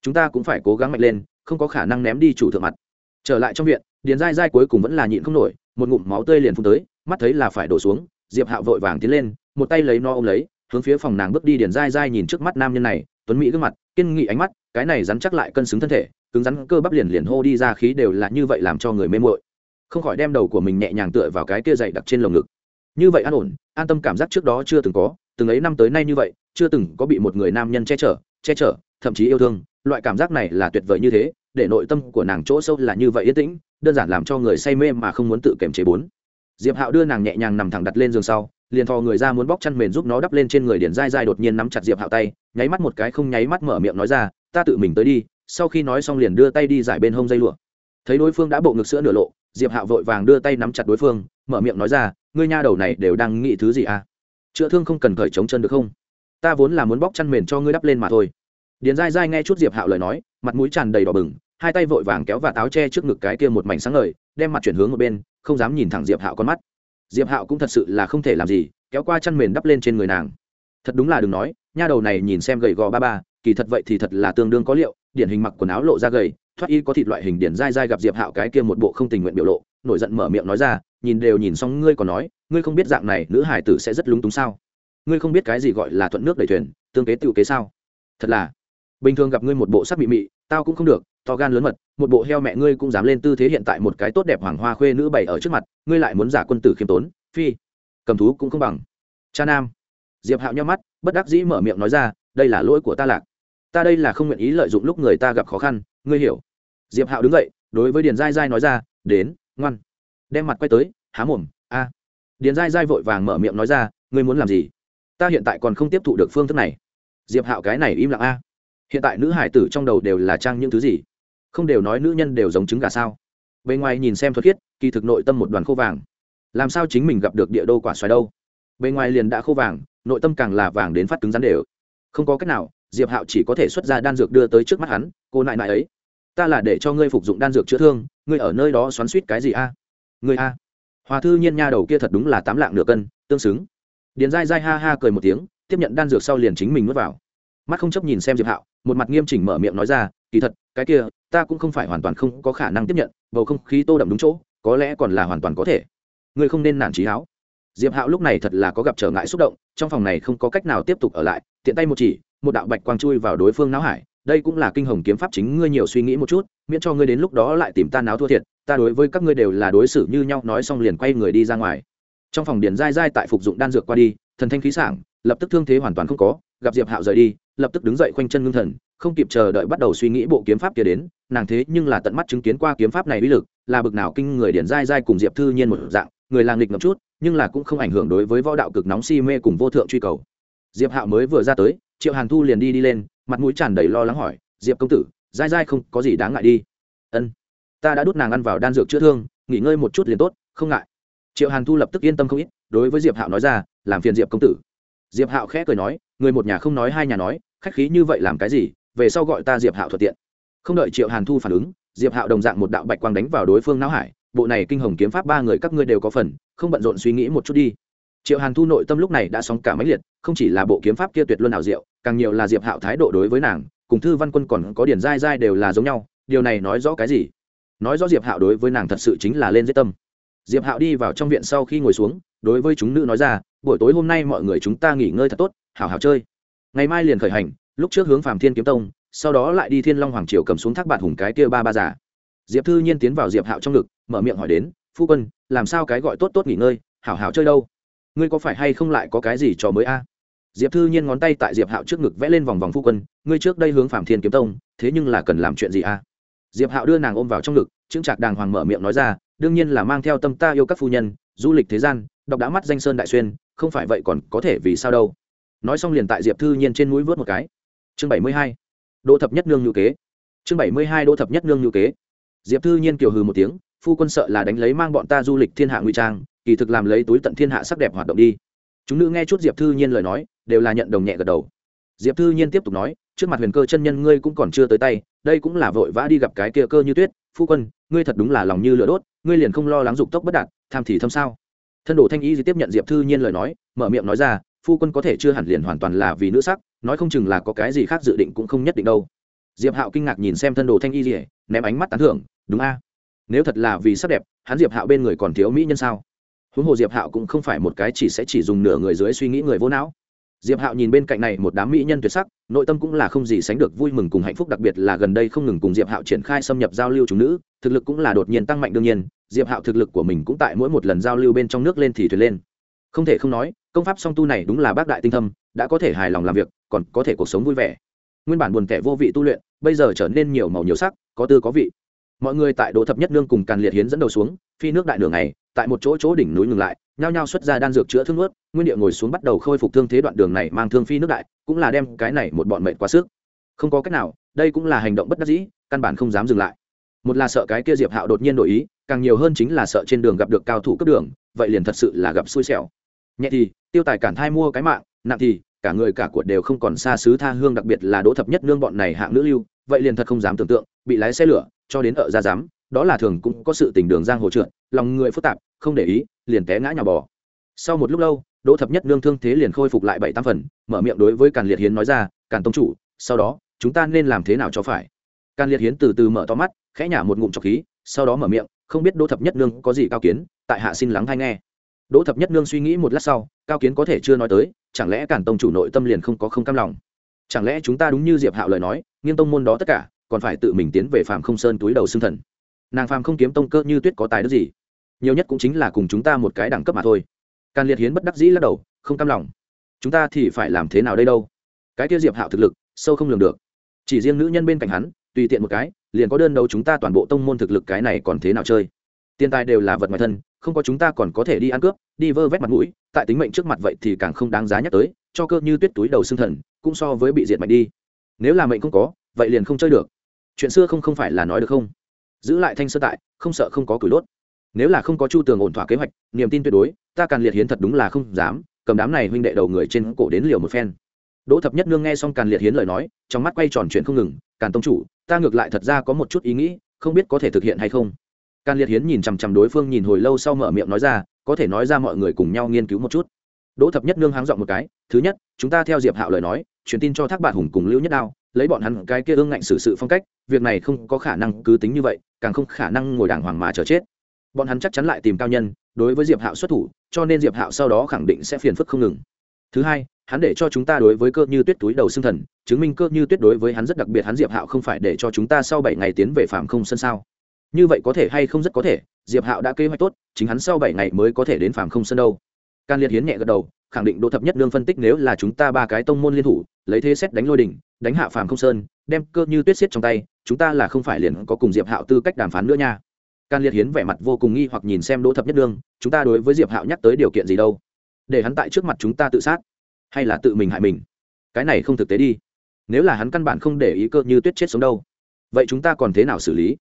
chúng ta cũng phải cố gắng mạnh lên, không có khả năng ném đi chủ thượng mặt. Trở lại trong viện, điền dai dai cuối cùng vẫn là nhịn không nổi, một ngụm máu tươi liền phun tới, mắt thấy là phải đổ xuống, diệp hạo vội vàng tiến lên, một tay lấy no ôm lấy, hướng phía phòng nàng bước đi điền dai dai nhìn trước mắt nam nhân này, tuấn mỹ gương mặt, kiên nghị ánh mắt, cái này rắn chắc lại cân xứng thân thể, cứng rắn cơ bắp liền liền hô đi ra khí đều là như vậy làm cho người mê mội không khỏi đem đầu của mình nhẹ nhàng tựa vào cái kia dày đặc trên lồng ngực. Như vậy an ổn, an tâm cảm giác trước đó chưa từng có, từng ấy năm tới nay như vậy, chưa từng có bị một người nam nhân che chở che chở, thậm chí yêu thương loại cảm giác này là tuyệt vời như thế, để nội tâm của nàng chỗ sâu là như vậy yên tĩnh, đơn giản làm cho người say mê mà không muốn tự kiềm chế bốn. Diệp hạo đưa nàng nhẹ nhàng nằm thẳng đặt lên giường sau, liền thò người ra muốn bóc chăn mền giúp nó đắp lên trên người điển dai dai đột nhiên nắm chặt diệp hạo tay, nháy mắt một cái không nháy mắt mở miệng nói ra, ta tự mình tới đi. Sau khi nói xong liền đưa tay đi giải bên hông dây lụa. Thấy đối phương đã bộ ngực sữa nửa lộ, diệp hạo vội vàng đưa tay nắm chặt đối phương, mở miệng nói ra, ngươi nha đầu này đều đang nghĩ thứ gì à? Chữa thương không cần cởi chống chân được không? Ta vốn là muốn bóc chăn mền cho ngươi đắp lên mà thôi điền dai dai nghe chút diệp hạo lời nói, mặt mũi tràn đầy đỏ bừng, hai tay vội vàng kéo và táo che trước ngực cái kia một mảnh sáng ngời, đem mặt chuyển hướng một bên, không dám nhìn thẳng diệp hạo con mắt. Diệp hạo cũng thật sự là không thể làm gì, kéo qua chăn mền đắp lên trên người nàng. Thật đúng là đừng nói, nha đầu này nhìn xem gầy gò ba ba, kỳ thật vậy thì thật là tương đương có liệu, điển hình mặc quần áo lộ ra gầy, thoát y có thịt loại hình điển dai dai gặp diệp hạo cái kia một bộ không tình nguyện biểu lộ, nổi giận mở miệng nói ra, nhìn đều nhìn xong ngươi còn nói, ngươi không biết dạng này nữ hải tử sẽ rất lúng túng sao? Ngươi không biết cái gì gọi là thuận nước đẩy thuyền, tương kế tự kế sao? Thật là bình thường gặp ngươi một bộ sắc mị mị, tao cũng không được, to gan lớn mật, một bộ heo mẹ ngươi cũng dám lên tư thế hiện tại một cái tốt đẹp hoàng hoa khuê nữ bày ở trước mặt, ngươi lại muốn giả quân tử khiêm tốn, phi. Cầm thú cũng không bằng. Cha nam. Diệp hạo nhau mắt, bất đắc dĩ mở miệng nói ra, đây là lỗi của ta lạc. Ta đây là không nguyện ý lợi dụng lúc người ta gặp khó khăn, ngươi hiểu. Diệp hạo đứng dậy, đối với điền dai dai nói ra, đến, ngoan. Đem mặt quay tới, há mồm, a. Điền dai dai vội vàng mở miệng nói ra, ngươi muốn làm gì? Ta hiện tại còn không tiếp thụ được phương thức này. Diệp hạo cái này im lặng, a hiện tại nữ hải tử trong đầu đều là trang những thứ gì? Không đều nói nữ nhân đều giống trứng gà sao? Bề ngoài nhìn xem thuật khiết, kỳ thực nội tâm một đoàn khô vàng. Làm sao chính mình gặp được địa đô quả xoài đâu? Bề ngoài liền đã khô vàng, nội tâm càng là vàng đến phát cứng rắn đều. Không có cách nào, diệp hạo chỉ có thể xuất ra đan dược đưa tới trước mắt hắn, cô nại nại ấy, ta là để cho ngươi phục dụng đan dược chữa thương, ngươi ở nơi đó xoắn suýt cái gì a? Ngươi a? Hòa thư nhiên nha đầu kia thật đúng là tám lạng nửa cân, tương xứng. Điền dai dai ha ha cười một tiếng, tiếp nhận đan dược sau liền chính mình nuốt vào. Mắt không chấp nhìn xem diệp hạo một mặt nghiêm chỉnh mở miệng nói ra, kỳ thật, cái kia, ta cũng không phải hoàn toàn không có khả năng tiếp nhận, bầu không khí tô đậm đúng chỗ, có lẽ còn là hoàn toàn có thể. Ngươi không nên nản trí háo. Diệp hạo lúc này thật là có gặp trở ngại xúc động, trong phòng này không có cách nào tiếp tục ở lại, tiện tay một chỉ, một đạo bạch quang chui vào đối phương não hải, đây cũng là kinh hồng kiếm pháp chính ngươi nhiều suy nghĩ một chút, miễn cho ngươi đến lúc đó lại tìm ta náo thua thiệt, ta đối với các ngươi đều là đối xử như nhau, nói xong liền quay người đi ra ngoài. Trong phòng điền dai dai tại phục dụng đan dược qua đi, thần thanh khí sảng, lập tức thương thế hoàn toàn không có, gặp diệp hạo rời đi lập tức đứng dậy khoanh chân ngưng thần, không kịp chờ đợi bắt đầu suy nghĩ bộ kiếm pháp kia đến, nàng thế nhưng là tận mắt chứng kiến qua kiếm pháp này uy lực, là bực nào kinh người điển dai dai cùng diệp thư nhiên một dạng, người làng nghịch ngập chút, nhưng là cũng không ảnh hưởng đối với võ đạo cực nóng si mê cùng vô thượng truy cầu. Diệp hạo mới vừa ra tới, triệu hàn thu liền đi đi lên, mặt mũi tràn đầy lo lắng hỏi, diệp công tử dai dai không có gì đáng ngại đi. Ân, ta đã đút nàng ăn vào đan dược chữa thương, nghỉ ngơi một chút liền tốt, không ngại. Triệu hàn thu lập tức yên tâm không ít, đối với diệp hạo nói ra, làm phiền diệp công tử. Diệp hạo khẽ cười nói, người một nhà không nói hai nhà nói khách khí như vậy làm cái gì, về sau gọi ta diệp hạo thuận tiện. Không đợi triệu hàn thu phản ứng, diệp hạo đồng dạng một đạo bạch quang đánh vào đối phương não hải, bộ này kinh hồng kiếm pháp ba người các ngươi đều có phần, không bận rộn suy nghĩ một chút đi. Triệu hàn thu nội tâm lúc này đã sóng cả máy liệt, không chỉ là bộ kiếm pháp kia tuyệt luân ảo diệu, càng nhiều là diệp hạo thái độ đối với nàng, cùng thư văn quân còn có điển dai dai đều là giống nhau, điều này nói rõ cái gì? Nói rõ diệp hạo đối với nàng thật sự chính là lên dễ tâm. Diệp hạo đi vào trong viện sau khi ngồi xuống, đối với chúng nữ nói ra, buổi tối hôm nay mọi người chúng ta nghỉ ngơi thật tốt, hảo hảo chơi ngày mai liền khởi hành, lúc trước hướng phàm thiên kiếm tông, sau đó lại đi thiên long hoàng triều cầm xuống thác bạt hùng cái kia ba ba giả diệp thư nhiên tiến vào diệp hạo trong ngực, mở miệng hỏi đến, phu quân, làm sao cái gọi tốt tốt nghỉ ngơi, hảo hảo chơi đâu? Ngươi có phải hay không lại có cái gì trò mới a? Diệp thư nhiên ngón tay tại diệp hạo trước ngực vẽ lên vòng vòng, phu quân, ngươi trước đây hướng phạm thiên kiếm tông, thế nhưng là cần làm chuyện gì a? Diệp hạo đưa nàng ôm vào trong ngực, chững chạc đàng hoàng mở miệng nói ra, đương nhiên là mang theo tâm ta yêu các phu nhân, du lịch thế gian đọc đã mắt danh sơn đại xuyên, không phải vậy còn có thể vì sao đâu? Nói xong liền tại diệp thư nhiên trên mũi vớt một cái chương bảy mươi hai đỗ thập nhất nương nhu kế chương bảy mươi hai đỗ thập nhất nương nhu kế diệp thư nhiên kiều hừ một tiếng phu quân sợ là đánh lấy mang bọn ta du lịch thiên hạ ngụy trang kỳ thực làm lấy túi tận thiên hạ sắc đẹp hoạt động đi chúng nữ nghe chút diệp thư nhiên lời nói đều là nhận đồng nhẹ gật đầu diệp thư nhiên tiếp tục nói trước mặt huyền cơ chân nhân ngươi cũng còn chưa tới tay đây cũng là vội vã đi gặp cái kia cơ như tuyết phu quân ngươi thật đúng là lòng như lửa đốt ngươi liền không lo lắng dục tốc bất đạt tham thì thâm sao thân đồ thanh ý gì tiếp nhận diệp thư nhiên lời nói mở miệng nói ra phu quân có thể chưa hẳn liền hoàn toàn là vì nữ sắc, nói không chừng là có cái gì khác dự định cũng không nhất định đâu. Diệp hạo kinh ngạc nhìn xem thân đồ thanh y rỉa ném ánh mắt tán thưởng, đúng a. Nếu thật là vì sắc đẹp, hắn diệp hạo bên người còn thiếu mỹ nhân sao? Huống hồ diệp hạo cũng không phải một cái chỉ sẽ chỉ dùng nửa người dưới suy nghĩ người vô não. Diệp hạo nhìn bên cạnh này một đám mỹ nhân tuyệt sắc, nội tâm cũng là không gì sánh được vui mừng cùng hạnh phúc, đặc biệt là gần đây không ngừng cùng diệp hạo triển khai xâm nhập giao lưu chúng nữ, thực lực cũng là đột nhiên tăng mạnh đương nhiên, diệp hạo thực lực của mình cũng tại mỗi một lần giao lưu bên trong nước lên thì thuyền lên. Không thể không nói công pháp song tu này đúng là bác đại tinh thâm, đã có thể hài lòng làm việc, còn có thể cuộc sống vui vẻ. Nguyên bản buồn tẻ vô vị tu luyện, bây giờ trở nên nhiều màu nhiều sắc, có tư có vị. Mọi người tại đỗ thập nhất nương cùng càn liệt hiến dẫn đầu xuống, phi nước đại đường này tại một chỗ chỗ đỉnh núi ngừng lại, nhao nhao xuất ra đan dược chữa thương ướt nguyên địa ngồi xuống bắt đầu khôi phục thương thế đoạn đường này mang thương phi nước đại, cũng là đem cái này một bọn mệnh quá sức. Không có cách nào, đây cũng là hành động bất đắc dĩ, căn bản không dám dừng lại. Một là sợ cái kia diệp hạo đột nhiên đổi ý, càng nhiều hơn chính là sợ trên đường gặp được cao thủ cấp đường, vậy liền thật sự là gặp xui xẻo. Nhẹ thì tiêu tài cản thai mua cái mạng, nặng thì, cả người cả của đều không còn xa xứ tha hương đặc biệt là đỗ thập nhất nương bọn này hạng nữ lưu, vậy liền thật không dám tưởng tượng, bị lái xe lửa, cho đến ở ra dám đó là thường cũng có sự tình đường giang hồ trượt, lòng người phức tạp, không để ý, liền té ngã nhà bò. Sau một lúc lâu, đỗ thập nhất nương thương thế liền khôi phục lại bảy tam phần, mở miệng đối với càn liệt hiến nói ra, càn tông chủ, sau đó, chúng ta nên làm thế nào cho phải? Càn liệt hiến từ từ mở to mắt, khẽ nhả một ngụm trọc khí, sau đó mở miệng, không biết đỗ thập nhất nương có gì cao kiến, tại hạ xin lắng hay nghe đỗ thập nhất nương suy nghĩ một lát sau, cao kiến có thể chưa nói tới, chẳng lẽ càn tông chủ nội tâm liền không có không cam lòng? Chẳng lẽ chúng ta đúng như diệp hạo lời nói, nghiêng tông môn đó tất cả, còn phải tự mình tiến về phạm không sơn túi đầu xương thần? Nàng phàm không kiếm tông cơ như tuyết có tài đức gì? Nhiều nhất cũng chính là cùng chúng ta một cái đẳng cấp mà thôi. Càn liệt hiến bất đắc dĩ lắc đầu, không cam lòng. Chúng ta thì phải làm thế nào đây đâu? Cái kia diệp hạo thực lực, sâu không lường được. Chỉ riêng nữ nhân bên cạnh hắn, tùy tiện một cái, liền có đơn đấu chúng ta toàn bộ tông môn thực lực cái này còn thế nào chơi? Tiền tài đều là vật ngoài thân, không có chúng ta còn có thể đi ăn cướp, đi vơ vét mặt mũi, tại tính mệnh trước mặt vậy thì càng không đáng giá nhắc tới, cho cơ như tuyết túi đầu xương thần, cũng so với bị diệt mạnh đi. Nếu là mệnh không có, vậy liền không chơi được. Chuyện xưa không không phải là nói được không? Giữ lại thanh sơ tại, không sợ không có cửi đốt. Nếu là không có chu tường ổn thỏa kế hoạch, niềm tin tuyệt đối, ta càn liệt hiến thật đúng là không dám, cầm đám này huynh đệ đầu người trên cổ đến liều một phen. Đỗ thập nhất nương nghe xong càn liệt hiến lời nói, trong mắt quay tròn chuyện không ngừng, càn tông chủ, ta ngược lại thật ra có một chút ý nghĩ, không biết có thể thực hiện hay không? Can liệt hiến nhìn chằm chằm đối phương nhìn hồi lâu sau mở miệng nói ra, có thể nói ra mọi người cùng nhau nghiên cứu một chút. Đỗ thập nhất nương háng dọn một cái, thứ nhất, chúng ta theo diệp hạo lời nói, truyền tin cho thác bạn hùng cùng lưu nhất đao, lấy bọn hắn cái kia ương ngạnh xử sự phong cách, việc này không có khả năng cứ tính như vậy, càng không khả năng ngồi đàng hoàng mà chờ chết. Bọn hắn chắc chắn lại tìm cao nhân, đối với diệp hạo xuất thủ, cho nên diệp hạo sau đó khẳng định sẽ phiền phức không ngừng. Thứ hai, hắn để cho chúng ta đối với cơ như tuyết túi đầu xương thần, chứng minh cơ như tuyết đối với hắn rất đặc biệt, hắn diệp hạo không phải để cho chúng ta sau bảy ngày tiến về phạm không sân sao? Như vậy có thể hay không rất có thể, diệp hạo đã kế hoạch tốt, chính hắn sau bảy ngày mới có thể đến phạm không sân đâu. Can liệt hiến nhẹ gật đầu, khẳng định đỗ thập nhất nương phân tích nếu là chúng ta ba cái tông môn liên thủ, lấy thế xét đánh lôi đỉnh, đánh hạ phàm không sơn, đem cơ như tuyết xiết trong tay, chúng ta là không phải liền có cùng diệp hạo tư cách đàm phán nữa nha. Can liệt hiến vẻ mặt vô cùng nghi hoặc nhìn xem đỗ thập nhất nương, chúng ta đối với diệp hạo nhắc tới điều kiện gì đâu? Để hắn tại trước mặt chúng ta tự sát, hay là tự mình hại mình? Cái này không thực tế đi. Nếu là hắn căn bản không để ý cơ như tuyết chết sống đâu, vậy chúng ta còn thế nào xử lý?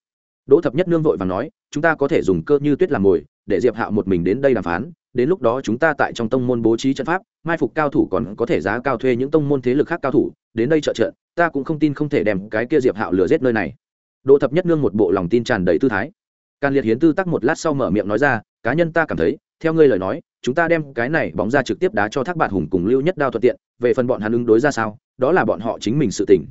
Đỗ thập nhất nương vội và nói, chúng ta có thể dùng cơ như tuyết làm mồi, để diệp hạo một mình đến đây đàm phán. Đến lúc đó chúng ta tại trong tông môn bố trí trận pháp, mai phục cao thủ còn có thể giá cao thuê những tông môn thế lực khác cao thủ, đến đây trợ trận ta cũng không tin không thể đem cái kia diệp hạo lừa giết nơi này. Đỗ thập nhất nương một bộ lòng tin tràn đầy tư thái. Càn liệt hiến tư tắc một lát sau mở miệng nói ra, cá nhân ta cảm thấy, theo ngươi lời nói, chúng ta đem cái này bóng ra trực tiếp đá cho thác bạn hùng cùng lưu nhất đao thuận tiện, về phần bọn hắn ứng đối ra sao, đó là bọn họ chính mình sự tỉnh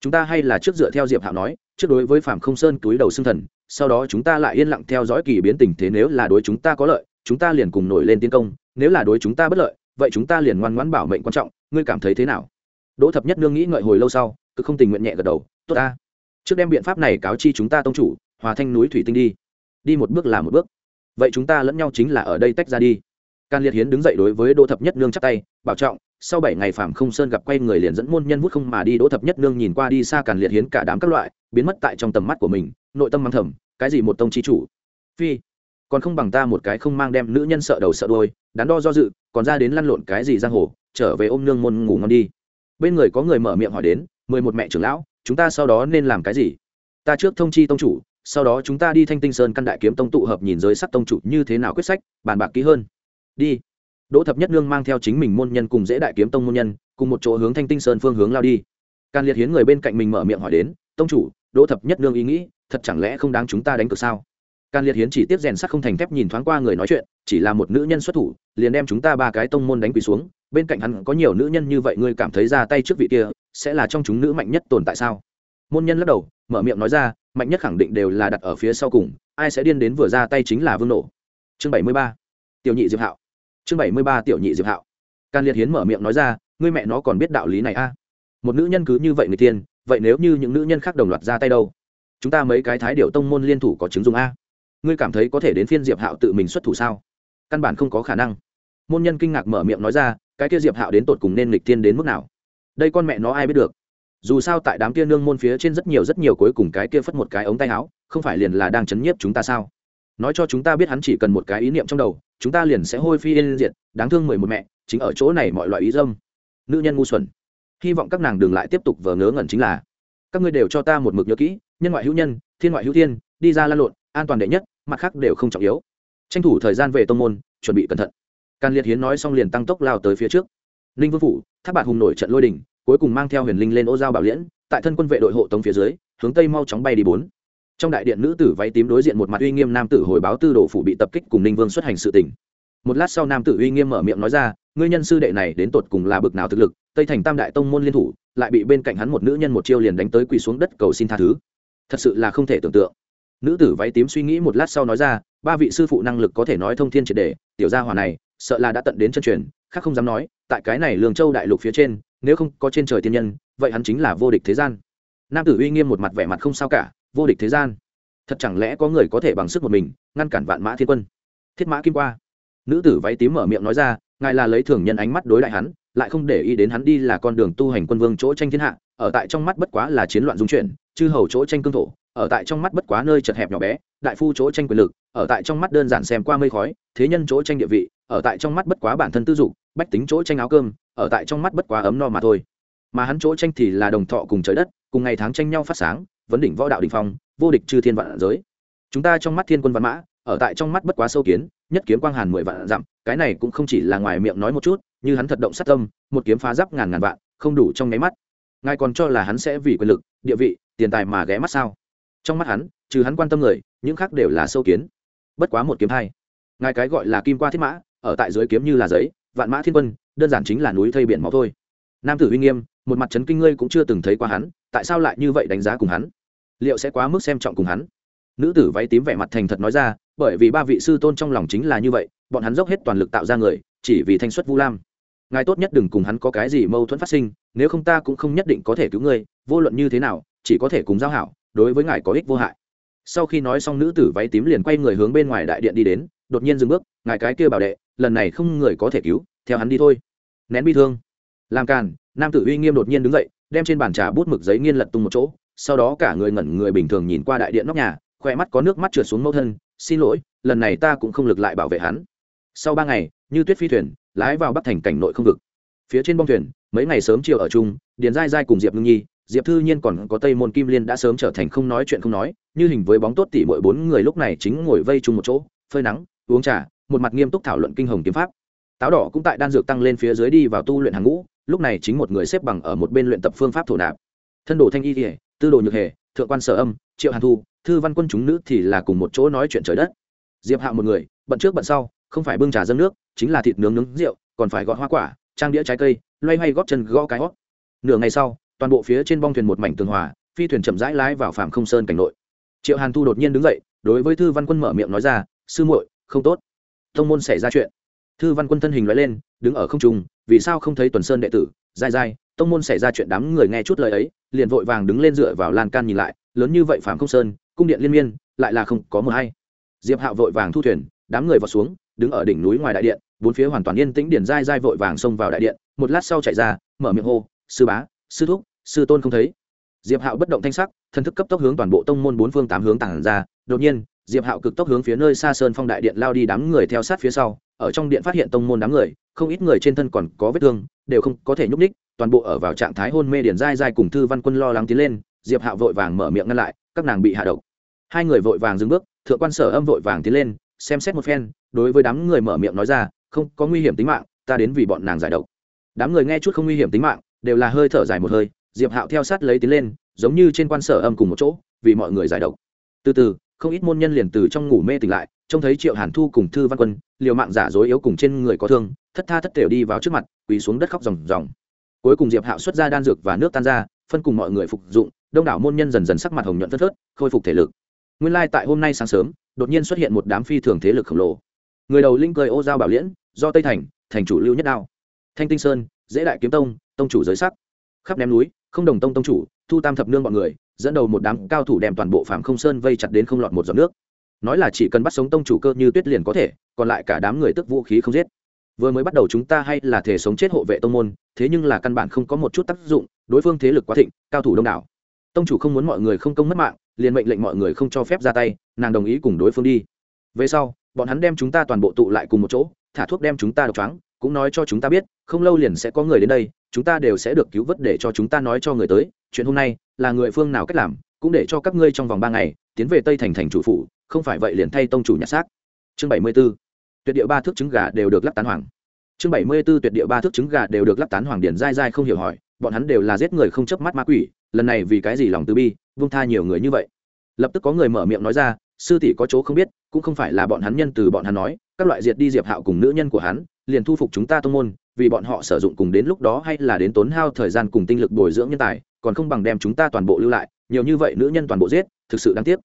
chúng ta hay là trước dựa theo diệp hạo nói, trước đối với phạm không sơn túi đầu xương thần, sau đó chúng ta lại yên lặng theo dõi kỳ biến tình thế nếu là đối chúng ta có lợi, chúng ta liền cùng nổi lên tiến công, nếu là đối chúng ta bất lợi, vậy chúng ta liền ngoan ngoãn bảo mệnh quan trọng, ngươi cảm thấy thế nào? Đỗ thập nhất nương nghĩ ngợi hồi lâu sau, cứ không tình nguyện nhẹ gật đầu, tốt ta. Trước đem biện pháp này cáo chi chúng ta tông chủ, hòa thanh núi thủy tinh đi. Đi một bước là một bước. Vậy chúng ta lẫn nhau chính là ở đây tách ra đi. Can liệt hiến đứng dậy đối với đỗ thập nhất nương chắp tay, bảo trọng sau bảy ngày phạm không sơn gặp quay người liền dẫn môn nhân vút không mà đi, đỗ thập nhất nương nhìn qua đi xa càn liệt hiến cả đám các loại, biến mất tại trong tầm mắt của mình, nội tâm mang thầm, cái gì một tông chi chủ? Phi, còn không bằng ta một cái không mang đem nữ nhân sợ đầu sợ đôi đắn đo do dự, còn ra đến lăn lộn cái gì giang hồ, trở về ôm nương môn ngủ ngon đi. Bên người có người mở miệng hỏi đến, mười một mẹ trưởng lão, chúng ta sau đó nên làm cái gì? Ta trước thông chi tông chủ, sau đó chúng ta đi thanh tinh sơn căn đại kiếm tông tụ hợp nhìn giới sắc tông chủ như thế nào quyết sách, bàn bạc kỹ hơn. Đi đỗ thập nhất nương mang theo chính mình môn nhân cùng dễ đại kiếm tông môn nhân, cùng một chỗ hướng thanh tinh sơn phương hướng lao đi. Can liệt hiến người bên cạnh mình mở miệng hỏi đến, tông chủ, đỗ thập nhất nương ý nghĩ, thật chẳng lẽ không đáng chúng ta đánh cược sao? Can liệt hiến chỉ tiếp rèn sắt không thành thép nhìn thoáng qua người nói chuyện, chỉ là một nữ nhân xuất thủ, liền đem chúng ta ba cái tông môn đánh quỳ xuống, bên cạnh hắn có nhiều nữ nhân như vậy ngươi cảm thấy ra tay trước vị kia, sẽ là trong chúng nữ mạnh nhất tồn tại sao? Môn nhân lắc đầu, mở miệng nói ra, mạnh nhất khẳng định đều là đặt ở phía sau cùng, ai sẽ điên đến vừa ra tay chính là vương nổ chương bảy mươi ba, tiểu nhị diệp hạo chương bảy mươi ba tiểu nhị diệp hạo. Can liệt hiến mở miệng nói ra, ngươi mẹ nó còn biết đạo lý này a? À? một nữ nhân cứ như vậy người tiên, vậy nếu như những nữ nhân khác đồng loạt ra tay đâu? Chúng ta mấy cái thái điệu tông môn liên thủ có chứng dùng a? Ngươi cảm thấy có thể đến phiên diệp hạo tự mình xuất thủ sao? Căn bản không có khả năng. Môn nhân kinh ngạc mở miệng nói ra, cái kia diệp hạo đến tột cùng nên lịch tiên đến mức nào? Đây con mẹ nó ai biết được? Dù sao tại đám kia nương môn phía trên rất nhiều rất nhiều cuối cùng cái kia phất một cái ống tay áo, không phải liền là đang chấn nhiếp chúng ta sao? Nói cho chúng ta biết hắn chỉ cần một cái ý niệm trong đầu, chúng ta liền sẽ hôi phi yên diệt, đáng thương mười một mẹ, chính ở chỗ này mọi loại ý dâm. Nữ nhân ngu xuẩn. Hy vọng các nàng đừng lại tiếp tục vờ ngớ ngẩn chính là, các ngươi đều cho ta một mực nhớ kỹ, nhân ngoại hữu nhân, thiên ngoại hữu thiên, đi ra lan lộn, an toàn đệ nhất, mặt khác đều không trọng yếu. Tranh thủ thời gian về tông môn, chuẩn bị cẩn thận. Can liệt hiến nói xong liền tăng tốc lao tới phía trước. Ninh vương phủ tháp bạt hùng nổi trận lôi đình, cuối cùng mang theo huyền linh lên ô giao bảo liễn, tại thân quân vệ đội hộ tống phía dưới, hướng tây mau chóng bay đi bốn trong đại điện nữ tử váy tím đối diện một mặt uy nghiêm nam tử hồi báo tư đồ phủ bị tập kích cùng ninh vương xuất hành sự tình. Một lát sau nam tử uy nghiêm mở miệng nói ra, ngươi nhân sư đệ này đến tột cùng là bực nào thực lực, tây thành tam đại tông môn liên thủ, lại bị bên cạnh hắn một nữ nhân một chiêu liền đánh tới quỳ xuống đất cầu xin tha thứ. Thật sự là không thể tưởng tượng. Nữ tử váy tím suy nghĩ một lát sau nói ra, ba vị sư phụ năng lực có thể nói thông thiên triệt đề, tiểu gia hỏa này, sợ là đã tận đến chân truyền, khác không dám nói, tại cái này lường châu đại lục phía trên, nếu không có trên trời tiên nhân, vậy hắn chính là vô địch thế gian. Nam tử uy nghiêm một mặt vẻ mặt không sao cả vô địch thế gian. Thật chẳng lẽ có người có thể bằng sức một mình, ngăn cản vạn mã thiên quân? Thiết mã kim qua. Nữ tử váy tím mở miệng nói ra, ngài là lấy thường nhân ánh mắt đối lại hắn, lại không để ý đến hắn đi là con đường tu hành quân vương chỗ tranh thiên hạ, ở tại trong mắt bất quá là chiến loạn dung chuyển, chư hầu chỗ tranh cương thổ, ở tại trong mắt bất quá nơi chật hẹp nhỏ bé, đại phu chỗ tranh quyền lực, ở tại trong mắt đơn giản xem qua mây khói, thế nhân chỗ tranh địa vị, ở tại trong mắt bất quá bản thân tư dục, bách tính chỗ tranh áo cơm, ở tại trong mắt bất quá ấm no mà thôi. Mà hắn chỗ tranh thì là đồng thọ cùng trời đất, cùng ngày tháng tranh nhau phát sáng vấn đỉnh võ đạo đình phong, vô địch chư thiên vạn giới. Chúng ta trong mắt thiên quân văn mã, ở tại trong mắt bất quá sâu kiến, nhất kiếm quang hàn mười vạn dặm, cái này cũng không chỉ là ngoài miệng nói một chút, như hắn thật động sát tâm, một kiếm phá giáp ngàn ngàn vạn, không đủ trong nháy mắt. Ngài còn cho là hắn sẽ vì quyền lực, địa vị, tiền tài mà ghé mắt sao? Trong mắt hắn, trừ hắn quan tâm người, những khác đều là sâu kiến. Bất quá một kiếm hai. Ngài cái gọi là kim qua thiết mã, ở tại dưới kiếm như là giấy, vạn mã thiên quân, đơn giản chính là núi thây biển máu thôi. Nam tử uy nghiêm, một mặt trấn kinh ngươi cũng chưa từng thấy qua hắn, tại sao lại như vậy đánh giá cùng hắn? Liệu sẽ quá mức xem trọng cùng hắn? Nữ tử váy tím vẻ mặt thành thật nói ra, bởi vì ba vị sư tôn trong lòng chính là như vậy, bọn hắn dốc hết toàn lực tạo ra người, chỉ vì thanh xuất vu lam. Ngài tốt nhất đừng cùng hắn có cái gì mâu thuẫn phát sinh, nếu không ta cũng không nhất định có thể cứu ngươi, vô luận như thế nào, chỉ có thể cùng giao hảo, đối với ngài có ích vô hại. Sau khi nói xong, nữ tử váy tím liền quay người hướng bên ngoài đại điện đi đến, đột nhiên dừng bước, ngài cái kia bảo đệ, lần này không người có thể cứu, theo hắn đi thôi. Nén bi thương. Làm càn, nam tử uy nghiêm đột nhiên đứng dậy, đem trên bàn trà bút mực giấy nghiên lật tung một chỗ sau đó cả người ngẩn người bình thường nhìn qua đại điện nóc nhà khoe mắt có nước mắt trượt xuống mẫu thân, xin lỗi, lần này ta cũng không lực lại bảo vệ hắn. Sau ba ngày, như tuyết phi thuyền, lái vào bắc thành cảnh nội không vực. Phía trên bong thuyền, mấy ngày sớm chiều ở chung, điền dai dai cùng diệp ngưng nhi, diệp thư nhiên còn có tây môn kim liên đã sớm trở thành không nói chuyện không nói, như hình với bóng tốt tỉ mỗi bốn người lúc này chính ngồi vây chung một chỗ, phơi nắng, uống trà, một mặt nghiêm túc thảo luận kinh hồng kiếm pháp. Táo đỏ cũng tại đan dược tăng lên phía dưới đi vào tu luyện hàng ngũ, lúc này chính một người xếp bằng ở một bên luyện tập phương pháp thổ nạp. Thân đồ thanh y kỉa tư đồ nhược hề, thượng quan sở âm, triệu hàn thu, thư văn quân chúng nữ thì là cùng một chỗ nói chuyện trời đất. Diệp hạ một người, bận trước bận sau, không phải bưng trà dâng nước, chính là thịt nướng nướng rượu, còn phải gọt hoa quả, trang đĩa trái cây, loay hoay góp chân gõ cái hót. Nửa ngày sau, toàn bộ phía trên bong thuyền một mảnh tường hòa, phi thuyền chậm rãi lái vào phạm không sơn cảnh nội. Triệu hàn thu đột nhiên đứng dậy, đối với thư văn quân mở miệng nói ra, sư muội, không tốt. Thông môn xảy ra chuyện. Thư văn quân thân hình loại lên, đứng ở không trung, vì sao không thấy tuần sơn đệ tử? Dai dai tông môn xảy ra chuyện đám người nghe chút lời ấy, liền vội vàng đứng lên dựa vào lan can nhìn lại, lớn như vậy phạm không sơn, cung điện liên miên, lại là không có mờ hay. Diệp hạo vội vàng thu thuyền, đám người vào xuống, đứng ở đỉnh núi ngoài đại điện, bốn phía hoàn toàn yên tĩnh điền dai dai vội vàng xông vào đại điện, một lát sau chạy ra, mở miệng hô, sư bá, sư thúc, sư tôn không thấy. Diệp hạo bất động thanh sắc, thân thức cấp tốc hướng toàn bộ tông môn bốn phương tám hướng tản ra, đột nhiên, diệp hạo cực tốc hướng phía nơi xa sơn phong đại điện lao đi đám người theo sát phía sau, ở trong điện phát hiện tông môn đám người, không ít người trên thân còn có vết thương, đều không có thể nhúc ních toàn bộ ở vào trạng thái hôn mê điển dai dai cùng thư văn quân lo lắng tiến lên, diệp hạo vội vàng mở miệng ngăn lại, các nàng bị hạ độc. Hai người vội vàng dừng bước, thượng quan sở âm vội vàng tiến lên, xem xét một phen, đối với đám người mở miệng nói ra, không, có nguy hiểm tính mạng, ta đến vì bọn nàng giải độc. Đám người nghe chút không nguy hiểm tính mạng, đều là hơi thở dài một hơi, diệp hạo theo sát lấy tiến lên, giống như trên quan sở âm cùng một chỗ, vì mọi người giải độc. Từ từ, không ít môn nhân liền từ trong ngủ mê tỉnh lại, trông thấy triệu hàn thu cùng thư văn quân, liều mạng giả dối yếu cùng trên người có thương, thất tha thất đều đi vào trước mặt, quỳ xuống đất khóc ròng ròng cuối cùng diệp hạo xuất ra đan dược và nước tan ra, phân cùng mọi người phục dụng, đông đảo môn nhân dần dần sắc mặt hồng nhuận phất phớt, khôi phục thể lực. Nguyên lai tại hôm nay sáng sớm, đột nhiên xuất hiện một đám phi thường thế lực khổng lồ. Người đầu linh cười ô giao bảo liễn, do tây thành thành chủ lưu nhất đao. Thanh tinh sơn, dễ đại kiếm tông tông chủ giới sắc. Khắp ném núi, không đồng tông tông chủ, thu tam thập nương bọn người, dẫn đầu một đám cao thủ đem toàn bộ phạm không sơn vây chặt đến không lọt một giọt nước. Nói là chỉ cần bắt sống tông chủ cơ như tuyết liền có thể, còn lại cả đám người tức vũ khí không giết vừa mới bắt đầu chúng ta hay là thể sống chết hộ vệ tông môn, thế nhưng là căn bản không có một chút tác dụng, đối phương thế lực quá thịnh, cao thủ đông đảo. Tông chủ không muốn mọi người không công mất mạng, liền mệnh lệnh mọi người không cho phép ra tay, nàng đồng ý cùng đối phương đi. Về sau, bọn hắn đem chúng ta toàn bộ tụ lại cùng một chỗ, thả thuốc đem chúng ta độc choáng, cũng nói cho chúng ta biết, không lâu liền sẽ có người đến đây, chúng ta đều sẽ được cứu vớt để cho chúng ta nói cho người tới, chuyện hôm nay là người phương nào cách làm, cũng để cho các ngươi trong vòng ba ngày, tiến về tây thành thành chủ phủ, không phải vậy liền thay tông chủ nhặt xác. Chương bảy mươi b ố tuyệt địa ba thước trứng gà đều được lắp tán hoàng. Chương bảy mươi b ố tuyệt địa ba thước trứng gà đều được lắp tán hoàng điển dai dai không hiểu hỏi, bọn hắn đều là giết người không chớp mắt ma quỷ, lần này vì cái gì lòng từ bi, vung tha nhiều người như vậy. Lập tức có người mở miệng nói ra, sư tỷ có chỗ không biết, cũng không phải là bọn hắn nhân từ bọn hắn nói, các loại diệt đi diệp hạo cùng nữ nhân của hắn, liền thu phục chúng ta tông môn, vì bọn họ sử dụng cùng đến lúc đó hay là đến tốn hao thời gian cùng tinh lực bồi dưỡng nhân tài, còn không bằng đem chúng ta toàn bộ lưu lại, nhiều như vậy nữ nhân toàn bộ giết, thực sự đáng tiếc.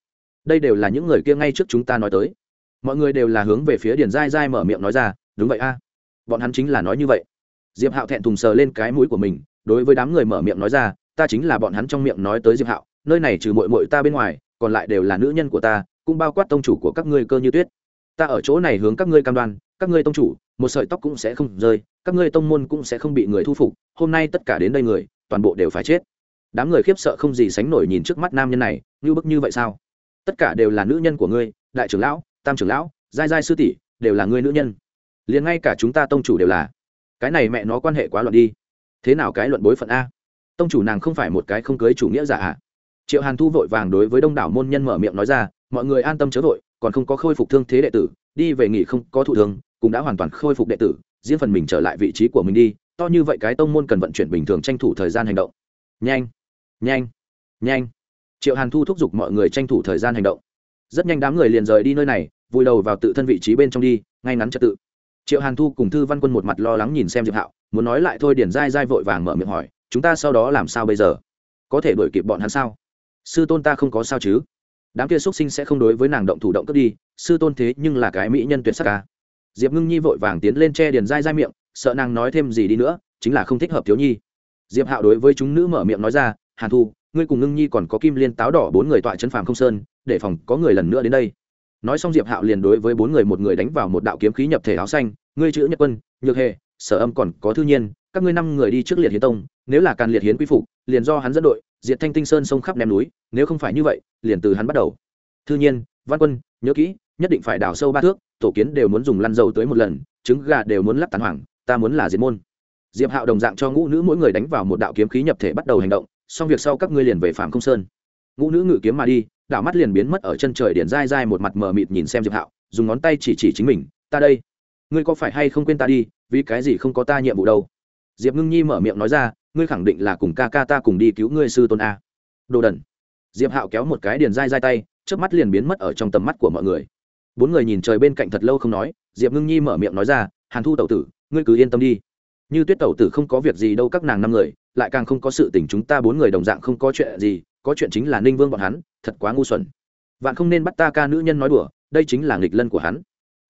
Đây đều là những người kia ngay trước chúng ta nói tới mọi người đều là hướng về phía điền dai dai mở miệng nói ra, đúng vậy a, bọn hắn chính là nói như vậy. Diệp hạo thẹn thùng sờ lên cái mũi của mình, đối với đám người mở miệng nói ra, ta chính là bọn hắn trong miệng nói tới diệp hạo, nơi này trừ mội mội ta bên ngoài, còn lại đều là nữ nhân của ta, cũng bao quát tông chủ của các ngươi cơ như tuyết. Ta ở chỗ này hướng các ngươi cam đoan, các ngươi tông chủ, một sợi tóc cũng sẽ không rơi, các ngươi tông môn cũng sẽ không bị người thu phục, hôm nay tất cả đến đây người, toàn bộ đều phải chết. Đám người khiếp sợ không gì sánh nổi nhìn trước mắt nam nhân này như bức như vậy sao? Tất cả đều là nữ nhân của ngươi, đại trưởng lão tam trưởng lão, giai giai sư tỷ, đều là người nữ nhân. Liền ngay cả chúng ta tông chủ đều là. Cái này mẹ nó quan hệ quá luận đi. Thế nào cái luận bối phận a? Tông chủ nàng không phải một cái không cưới chủ nghĩa giả ạ triệu hàn thu vội vàng đối với đông đảo môn nhân mở miệng nói ra, mọi người an tâm chớ vội, còn không có khôi phục thương thế đệ tử, đi về nghỉ không có thụ thương, cũng đã hoàn toàn khôi phục đệ tử, riêng phần mình trở lại vị trí của mình đi, to như vậy cái tông môn cần vận chuyển bình thường tranh thủ thời gian hành động. Nhanh nhanh nhanh. Triệu hàn thu thúc giục mọi người tranh thủ thời gian hành động rất nhanh đám người liền rời đi nơi này, vùi đầu vào tự thân vị trí bên trong đi, ngay ngắn trật tự. Triệu hàn thu cùng thư văn quân một mặt lo lắng nhìn xem diệp hạo, muốn nói lại thôi điển dai dai vội vàng mở miệng hỏi, chúng ta sau đó làm sao bây giờ? Có thể đuổi kịp bọn hắn sao? Sư tôn ta không có sao chứ? Đám kia xuất sinh sẽ không đối với nàng động thủ động cướp đi, sư tôn thế nhưng là cái mỹ nhân tuyệt sắc ca diệp ngưng nhi vội vàng tiến lên che điền dai dai miệng, sợ nàng nói thêm gì đi nữa, chính là không thích hợp thiếu nhi. Diệp hạo đối với chúng nữ mở miệng nói ra, hàn thu ngươi cùng ngưng nhi còn có kim liên táo đỏ bốn người tọa chân phàm không sơn, để phòng có người lần nữa đến đây. Nói xong diệp hạo liền đối với bốn người một người đánh vào một đạo kiếm khí nhập thể áo xanh, ngươi chữ nhất quân, nhược hề sở âm còn có thư nhiên, các ngươi năm người đi trước liệt hiến tông, nếu là càn liệt hiến quy phục, liền do hắn dẫn đội, diệt thanh tinh sơn sông khắp ném núi, nếu không phải như vậy, liền từ hắn bắt đầu. Thư nhiên, văn quân, nhớ kỹ, nhất định phải đào sâu ba thước, tổ kiến đều muốn dùng lăn dầu tới một lần, trứng gà đều muốn lắp tàn hoảng, ta muốn là diệt môn. Diệp hạo đồng dạng cho ngũ nữ mỗi người đánh vào một đạo kiếm khí nhập thể bắt đầu hành động xong việc sau các ngươi liền về phạm công sơn. Ngũ nữ ngự kiếm mà đi, đảo mắt liền biến mất ở chân trời điển dai dai một mặt mờ mịt nhìn xem diệp hạo, dùng ngón tay chỉ chỉ chính mình, ta đây, ngươi có phải hay không quên ta đi, vì cái gì không có ta nhiệm vụ đâu? Diệp ngưng nhi mở miệng nói ra, ngươi khẳng định là cùng ca ca ta cùng đi cứu ngươi sư tôn a. Đồ đần. Diệp hạo kéo một cái điền dai dai tay trước mắt liền biến mất ở trong tầm mắt của mọi người. Bốn người nhìn trời bên cạnh thật lâu không nói, diệp ngưng nhi mở miệng nói ra, hàn thu tẩu tử, ngươi cứ yên tâm đi. Như tuyết tẩu tử không có việc gì đâu các nàng năm người lại càng không có sự tình chúng ta bốn người đồng dạng không có chuyện gì, có chuyện chính là ninh vương bọn hắn, thật quá ngu xuẩn. Vạn không nên bắt ta ca nữ nhân nói đùa, đây chính là nghịch lân của hắn.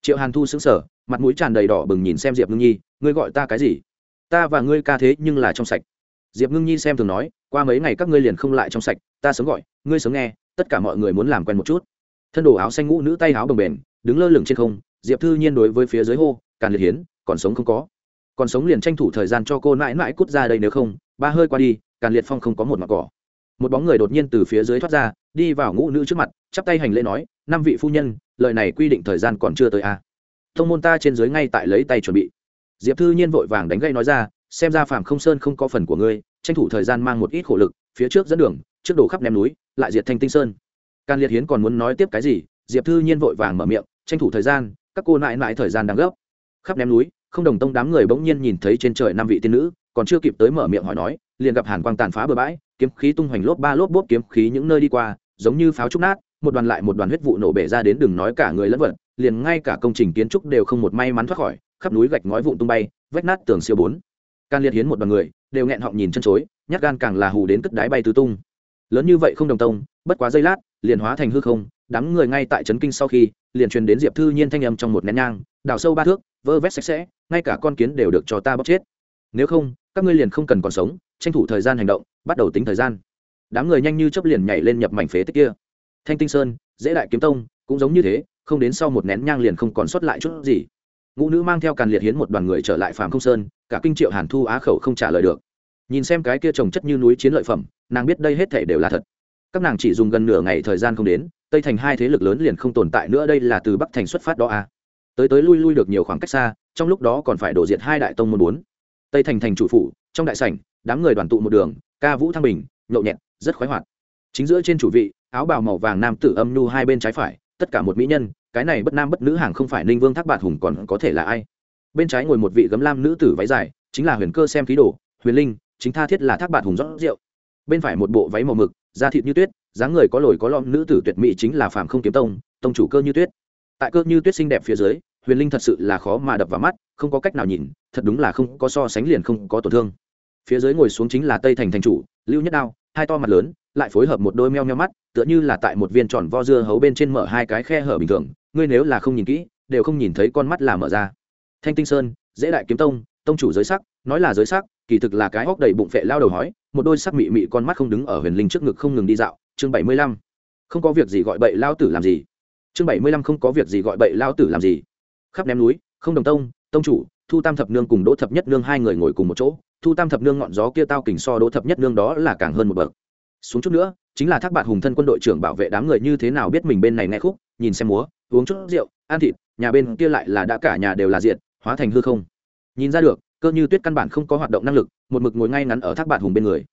Triệu hàn thu xứng sở mặt mũi tràn đầy đỏ bừng nhìn xem diệp ngưng nhi, ngươi gọi ta cái gì? Ta và ngươi ca thế nhưng là trong sạch. Diệp ngưng nhi xem thường nói, qua mấy ngày các ngươi liền không lại trong sạch, ta sớm gọi, ngươi sớm nghe, tất cả mọi người muốn làm quen một chút. Thân đồ áo xanh ngũ nữ tay áo bồng bềnh, đứng lơ lửng trên không, diệp thư nhiên đối với phía dưới hô, càn liệt hiến, còn sống không có. Còn sống liền tranh thủ thời gian cho cô mãi mãi cút ra đây nếu không ba hơi qua đi, càn liệt phong không có một mặt cỏ. Một bóng người đột nhiên từ phía dưới thoát ra, đi vào ngũ nữ trước mặt, chắp tay hành lễ nói, năm vị phu nhân, lời này quy định thời gian còn chưa tới a à. thông môn ta trên dưới ngay tại lấy tay chuẩn bị. Diệp thư nhiên vội vàng đánh gây nói ra, xem ra phạm không sơn không có phần của ngươi, tranh thủ thời gian mang một ít khổ lực, phía trước dẫn đường, trước đổ khắp ném núi, lại diệt thanh tinh sơn. Càn liệt hiến còn muốn nói tiếp cái gì, diệp thư nhiên vội vàng mở miệng, tranh thủ thời gian, các cô nại nại thời gian đang gấp. Khắp ném núi, không đồng tông đám người bỗng nhiên nhìn thấy trên trời năm vị tiên nữ còn chưa kịp tới mở miệng hỏi nói, liền gặp hàn quang tàn phá bừa bãi, kiếm khí tung hoành lốp ba lốp bốp kiếm khí những nơi đi qua, giống như pháo trúc nát, một đoàn lại một đoàn huyết vụ nổ bể ra đến đừng nói cả người lẫn vật, liền ngay cả công trình kiến trúc đều không một may mắn thoát khỏi, khắp núi gạch ngói vụn tung bay, vách nát tường siêu bốn. Can liệt hiến một đoàn người, đều nghẹn họng nhìn chân chối, nhát gan càng là hù đến cất đáy bay tứ tung. Lớn như vậy không đồng tông, bất quá giây lát, liền hóa thành hư không, đám người ngay tại trấn kinh sau khi, liền truyền đến diệp thư nhiên thanh âm trong một nén nhang, đào sâu ba thước, vơ vét sạch sẽ, ngay cả con kiến đều được cho ta bóc chết nếu không, các ngươi liền không cần còn sống, tranh thủ thời gian hành động, bắt đầu tính thời gian. Đám người nhanh như chấp liền nhảy lên nhập mảnh phế tích kia. Thanh tinh sơn, dễ đại kiếm tông, cũng giống như thế, không đến sau một nén nhang liền không còn sót lại chút gì. Ngũ nữ mang theo càn liệt hiến một đoàn người trở lại phàm không sơn, cả kinh triệu hàn thu á khẩu không trả lời được. Nhìn xem cái kia trồng chất như núi chiến lợi phẩm, nàng biết đây hết thể đều là thật. Các nàng chỉ dùng gần nửa ngày thời gian không đến, tây thành hai thế lực lớn liền không tồn tại nữa, đây là từ bắc thành xuất phát đó à. tới tới lui lui được nhiều khoảng cách xa, trong lúc đó còn phải đổ diệt hai đại tông môn bốn tây thành thành chủ phủ, trong đại sảnh, đám người đoàn tụ một đường, ca vũ thăng bình, nhậu nhẹt, rất khoái hoạt. Chính giữa trên chủ vị, áo bào màu vàng nam tử âm nhu hai bên trái phải, tất cả một mỹ nhân, cái này bất nam bất nữ hàng không phải ninh vương thác bạt hùng còn có thể là ai? Bên trái ngồi một vị gấm lam nữ tử váy dài, chính là huyền cơ xem khí đồ, huyền linh, chính tha thiết là thác bạt hùng rót rượu. Bên phải một bộ váy màu mực, da thịt như tuyết, dáng người có lồi có lõm, nữ tử tuyệt mỹ chính là phạm không kiếm tông tông chủ cơ như tuyết. Tại cơ như tuyết xinh đẹp phía dưới huyền linh thật sự là khó mà đập vào mắt, không có cách nào nhìn, thật đúng là không có so sánh liền không có tổn thương. Phía dưới ngồi xuống chính là tây thành thành chủ, lưu nhất đao, hai to mặt lớn, lại phối hợp một đôi meo meo mắt, tựa như là tại một viên tròn vo dưa hấu bên trên mở hai cái khe hở bình thường, ngươi nếu là không nhìn kỹ, đều không nhìn thấy con mắt là mở ra. Thanh tinh sơn, dễ đại kiếm tông tông chủ giới sắc, nói là giới sắc, kỳ thực là cái hốc đầy bụng phệ lao đầu hói, một đôi sắc mị mị con mắt không đứng ở huyền linh trước ngực không ngừng đi dạo, chương bảy mươi lăm. Không có việc gì gọi bậy lao tử làm gì. Chương bảy mươi lăm không có việc gì gọi bậy lao tử làm gì khắp ném núi, không đồng tông tông chủ, thu tam thập nương cùng đỗ thập nhất nương hai người ngồi cùng một chỗ. Thu tam thập nương ngọn gió kia tao kình so đỗ thập nhất nương đó là càng hơn một bậc. Xuống chút nữa, chính là thác bạn hùng thân quân đội trưởng bảo vệ đám người như thế nào biết mình bên này nghe khúc, nhìn xem múa, uống chút rượu, ăn thịt, nhà bên kia lại là đã cả nhà đều là diện hóa thành hư không. Nhìn ra được, cơ như tuyết căn bản không có hoạt động năng lực, một mực ngồi ngay ngắn ở thác bạn hùng bên người.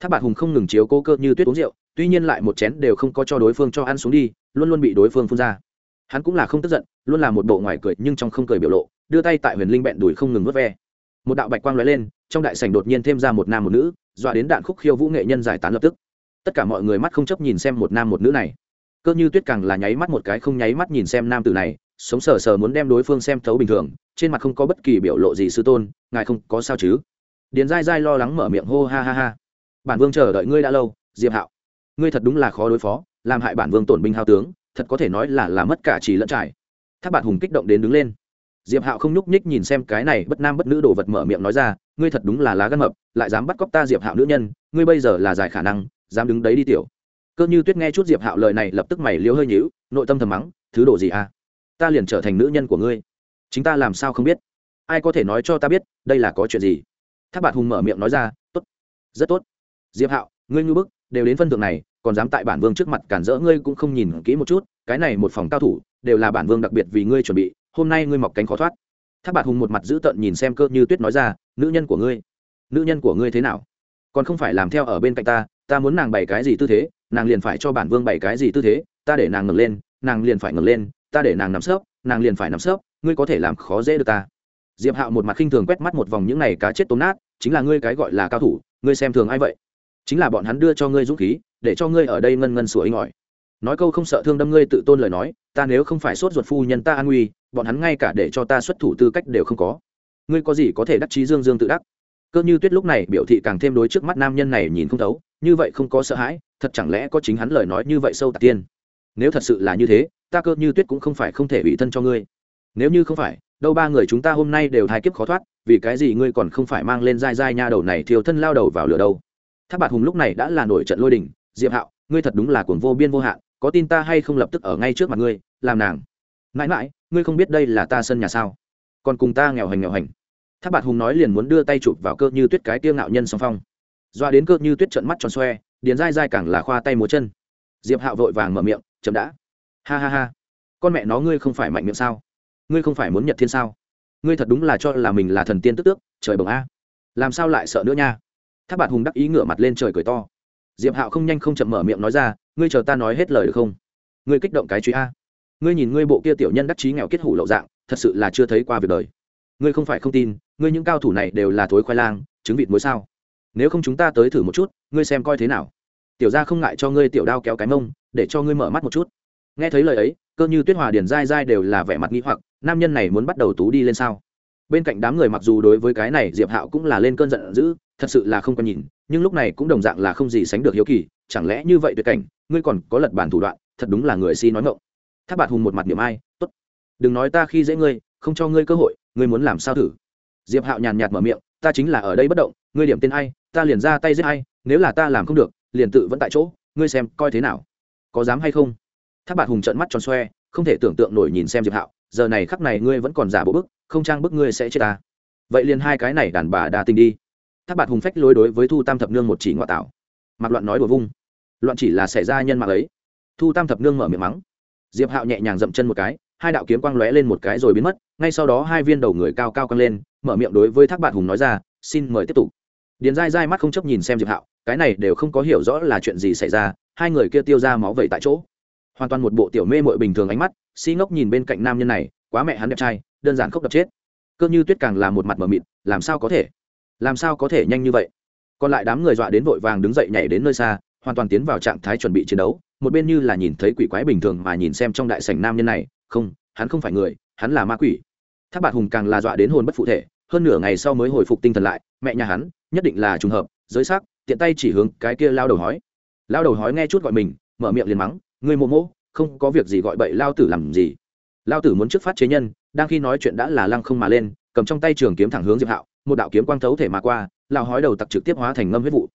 Thác bạn hùng không ngừng chiếu cố cơ như tuyết uống rượu, tuy nhiên lại một chén đều không có cho đối phương cho ăn xuống đi, luôn luôn bị đối phương phun ra. Hắn cũng là không tức giận luôn là một bộ ngoài cười nhưng trong không cười biểu lộ, đưa tay tại huyền linh bẹn đùi không ngừng vớt ve. Một đạo bạch quang lóe lên, trong đại sảnh đột nhiên thêm ra một nam một nữ, dọa đến đạn khúc khiêu vũ nghệ nhân giải tán lập tức. Tất cả mọi người mắt không chấp nhìn xem một nam một nữ này. Cơ như tuyết càng là nháy mắt một cái không nháy mắt nhìn xem nam tử này, sống sờ sờ muốn đem đối phương xem thấu bình thường, trên mặt không có bất kỳ biểu lộ gì sư tôn, ngài không có sao chứ? Điền dai dai lo lắng mở miệng hô ha ha ha. Bản vương chờ đợi ngươi đã lâu, diệp hạo. Ngươi thật đúng là khó đối phó, làm hại bản vương tổn binh hao tướng, thật có thể nói là là mất cả chỉ lẫn trải tháp bạn hùng kích động đến đứng lên. Diệp hạo không nhúc nhích nhìn xem cái này bất nam bất nữ đồ vật mở miệng nói ra, ngươi thật đúng là lá gân mập, lại dám bắt cóc ta diệp hạo nữ nhân, ngươi bây giờ là giải khả năng, dám đứng đấy đi tiểu. Cơ như tuyết nghe chút diệp hạo lời này lập tức mày liếu hơi nhíu, nội tâm thầm mắng, thứ đồ gì à? Ta liền trở thành nữ nhân của ngươi. Chính ta làm sao không biết? Ai có thể nói cho ta biết, đây là có chuyện gì? Tháp bạt hùng mở miệng nói ra, tốt, rất tốt. Diệp hạo, ngươi ngư bức, đều đến phân thượng này, còn dám tại bản vương trước mặt cản rỡ ngươi cũng không nhìn kỹ một chút, cái này một phòng cao thủ đều là bản vương đặc biệt vì ngươi chuẩn bị, hôm nay ngươi mọc cánh khó thoát. Tháp bạt hùng một mặt dữ tợn nhìn xem cơ như tuyết nói ra, nữ nhân của ngươi, nữ nhân của ngươi thế nào? Còn không phải làm theo ở bên cạnh ta ta muốn nàng bày cái gì tư thế, nàng liền phải cho bản vương bày cái gì tư thế, ta để nàng ngẩng lên, nàng liền phải ngẩng lên, ta để nàng nằm sấp, nàng liền phải nằm sấp, ngươi có thể làm khó dễ được ta. Diệp hạo một mặt khinh thường quét mắt một vòng những này cá chết tốn nát, chính là ngươi cái gọi là cao thủ, ngươi xem thường ai vậy? Chính là bọn hắn đưa cho ngươi dũng khí, để cho ngươi ở đây ngân ngân sủa inh ỏi nói câu không sợ thương đâm ngươi tự tôn lời nói, ta nếu không phải sốt ruột phu nhân ta an nguy, bọn hắn ngay cả để cho ta xuất thủ tư cách đều không có. Ngươi có gì có thể đắc chí dương dương tự đắc? Cơ như tuyết lúc này biểu thị càng thêm đối trước mắt nam nhân này nhìn không thấu, như vậy không có sợ hãi, thật chẳng lẽ có chính hắn lời nói như vậy sâu tạc tiên? Nếu thật sự là như thế, ta cơ như tuyết cũng không phải không thể ủy thân cho ngươi. Nếu như không phải, đâu ba người chúng ta hôm nay đều thai kiếp khó thoát, vì cái gì ngươi còn không phải mang lên dai dai nha đầu này thiêu thân lao đầu vào lửa đâu? Tháp bạt hùng lúc này đã là nổi trận lôi đình, diệp hạo, ngươi thật đúng là cuồng vô biên vô hạn có tin ta hay không lập tức ở ngay trước mặt ngươi, làm nàng. Mãi mãi, ngươi không biết đây là ta sân nhà sao? Còn cùng ta nghèo hành nghèo hành. Tháp bạt hùng nói liền muốn đưa tay chụp vào cơ như tuyết cái tiêu ngạo nhân song phong. Doa đến cơ như tuyết trận mắt tròn xoe, điền dai dai càng là khoa tay múa chân. Diệp hạo vội vàng mở miệng chậm đã. Ha ha ha. Con mẹ nó ngươi không phải mạnh miệng sao? Ngươi không phải muốn nhật thiên sao? Ngươi thật đúng là cho là mình là thần tiên tức tước, trời bồng a. Làm sao lại sợ nữa nha? Tháp bạt hùng đắc ý ngửa mặt lên trời cười to. Diệp hạo không nhanh không chậm mở miệng nói ra ngươi chờ ta nói hết lời được không? Ngươi kích động cái truy a. Ngươi nhìn ngươi bộ kia tiểu nhân đắc chí nghèo kết hủ lậu dạng, thật sự là chưa thấy qua việc đời. Ngươi không phải không tin, ngươi những cao thủ này đều là thối khoai lang, trứng vịt muối sao? Nếu không chúng ta tới thử một chút, ngươi xem coi thế nào. Tiểu ra không ngại cho ngươi tiểu đao kéo cái mông, để cho ngươi mở mắt một chút. Nghe thấy lời ấy, cơ như tuyết hòa điền dai dai đều là vẻ mặt nghĩ hoặc, nam nhân này muốn bắt đầu tú đi lên sao? Bên cạnh đám người mặc dù đối với cái này diệp hạo cũng là lên cơn giận dữ, thật sự là không có nhìn, nhưng lúc này cũng đồng dạng là không gì sánh được hiếu kỳ chẳng lẽ như vậy tuyệt cảnh, ngươi còn có lật bản thủ đoạn, thật đúng là người si nói ngộng tháp bạt hùng một mặt niệm ai t ố t đừng nói ta khi dễ ngươi, không cho ngươi cơ hội, ngươi muốn làm sao thử? Diệp hạo nhàn nhạt mở miệng, ta chính là ở đây bất động, ngươi điểm tên ai, ta liền ra tay giết ai, nếu là ta làm không được, liền tự vẫn tại chỗ, ngươi xem coi thế nào. Có dám hay không? Tháp bạt hùng trợn mắt tròn xoe, không thể tưởng tượng nổi nhìn xem diệp hạo, giờ này khắc này ngươi vẫn còn giả bộ bức, không trang bức ngươi sẽ chết ta. Vậy liền hai cái này đàn bà đa tình đi. Tháp bạt hùng phách lối đối với thu tam thập nương một chỉ ngoại tạo mặc loạn nói đùa vung. Loạn chỉ là xảy ra nhân mạng ấy. Thu tam thập nương mở miệng mắng. Diệp hạo nhẹ nhàng dậm chân một cái, hai đạo kiếm quang lóe lên một cái rồi biến mất, ngay sau đó hai viên đầu người cao cao căng lên, mở miệng đối với thác bạn hùng nói ra, xin mời tiếp tục. Điền dai dai mắt không chấp nhìn xem diệp hạo, cái này đều không có hiểu rõ là chuyện gì xảy ra, hai người kia tiêu ra máu vẩy tại chỗ. Hoàn toàn một bộ tiểu mê mội bình thường ánh mắt, si ngốc nhìn bên cạnh nam nhân này, quá mẹ hắn đẹp trai, đơn giản khóc đập chết. Cơ như tuyết càng là một mặt mờ mịt, làm sao có thể? Làm sao có thể nhanh như vậy? Còn lại đám người dọa đến vội vàng đứng dậy nhảy đến nơi xa, hoàn toàn tiến vào trạng thái chuẩn bị chiến đấu. Một bên như là nhìn thấy quỷ quái bình thường mà nhìn xem trong đại sảnh nam nhân này, không, hắn không phải người, hắn là ma quỷ. Tháp bạt hùng càng là dọa đến hồn bất phụ thể, hơn nửa ngày sau mới hồi phục tinh thần lại, mẹ nhà hắn, nhất định là trùng hợp, giới sắc tiện tay chỉ hướng cái kia lao đầu hói. Lao đầu hói nghe chút gọi mình, mở miệng liền mắng người mộ mộ, không có việc gì gọi bậy lao tử làm gì? Lao tử muốn trước phát chế nhân, đang khi nói chuyện đã là lăng không mà lên, cầm trong tay trường kiếm thẳng hướng diệp hạo, một đạo kiếm quang thấu thể mà qua lao hói đầu tặc trực tiếp hóa thành ngâm huyết vụ.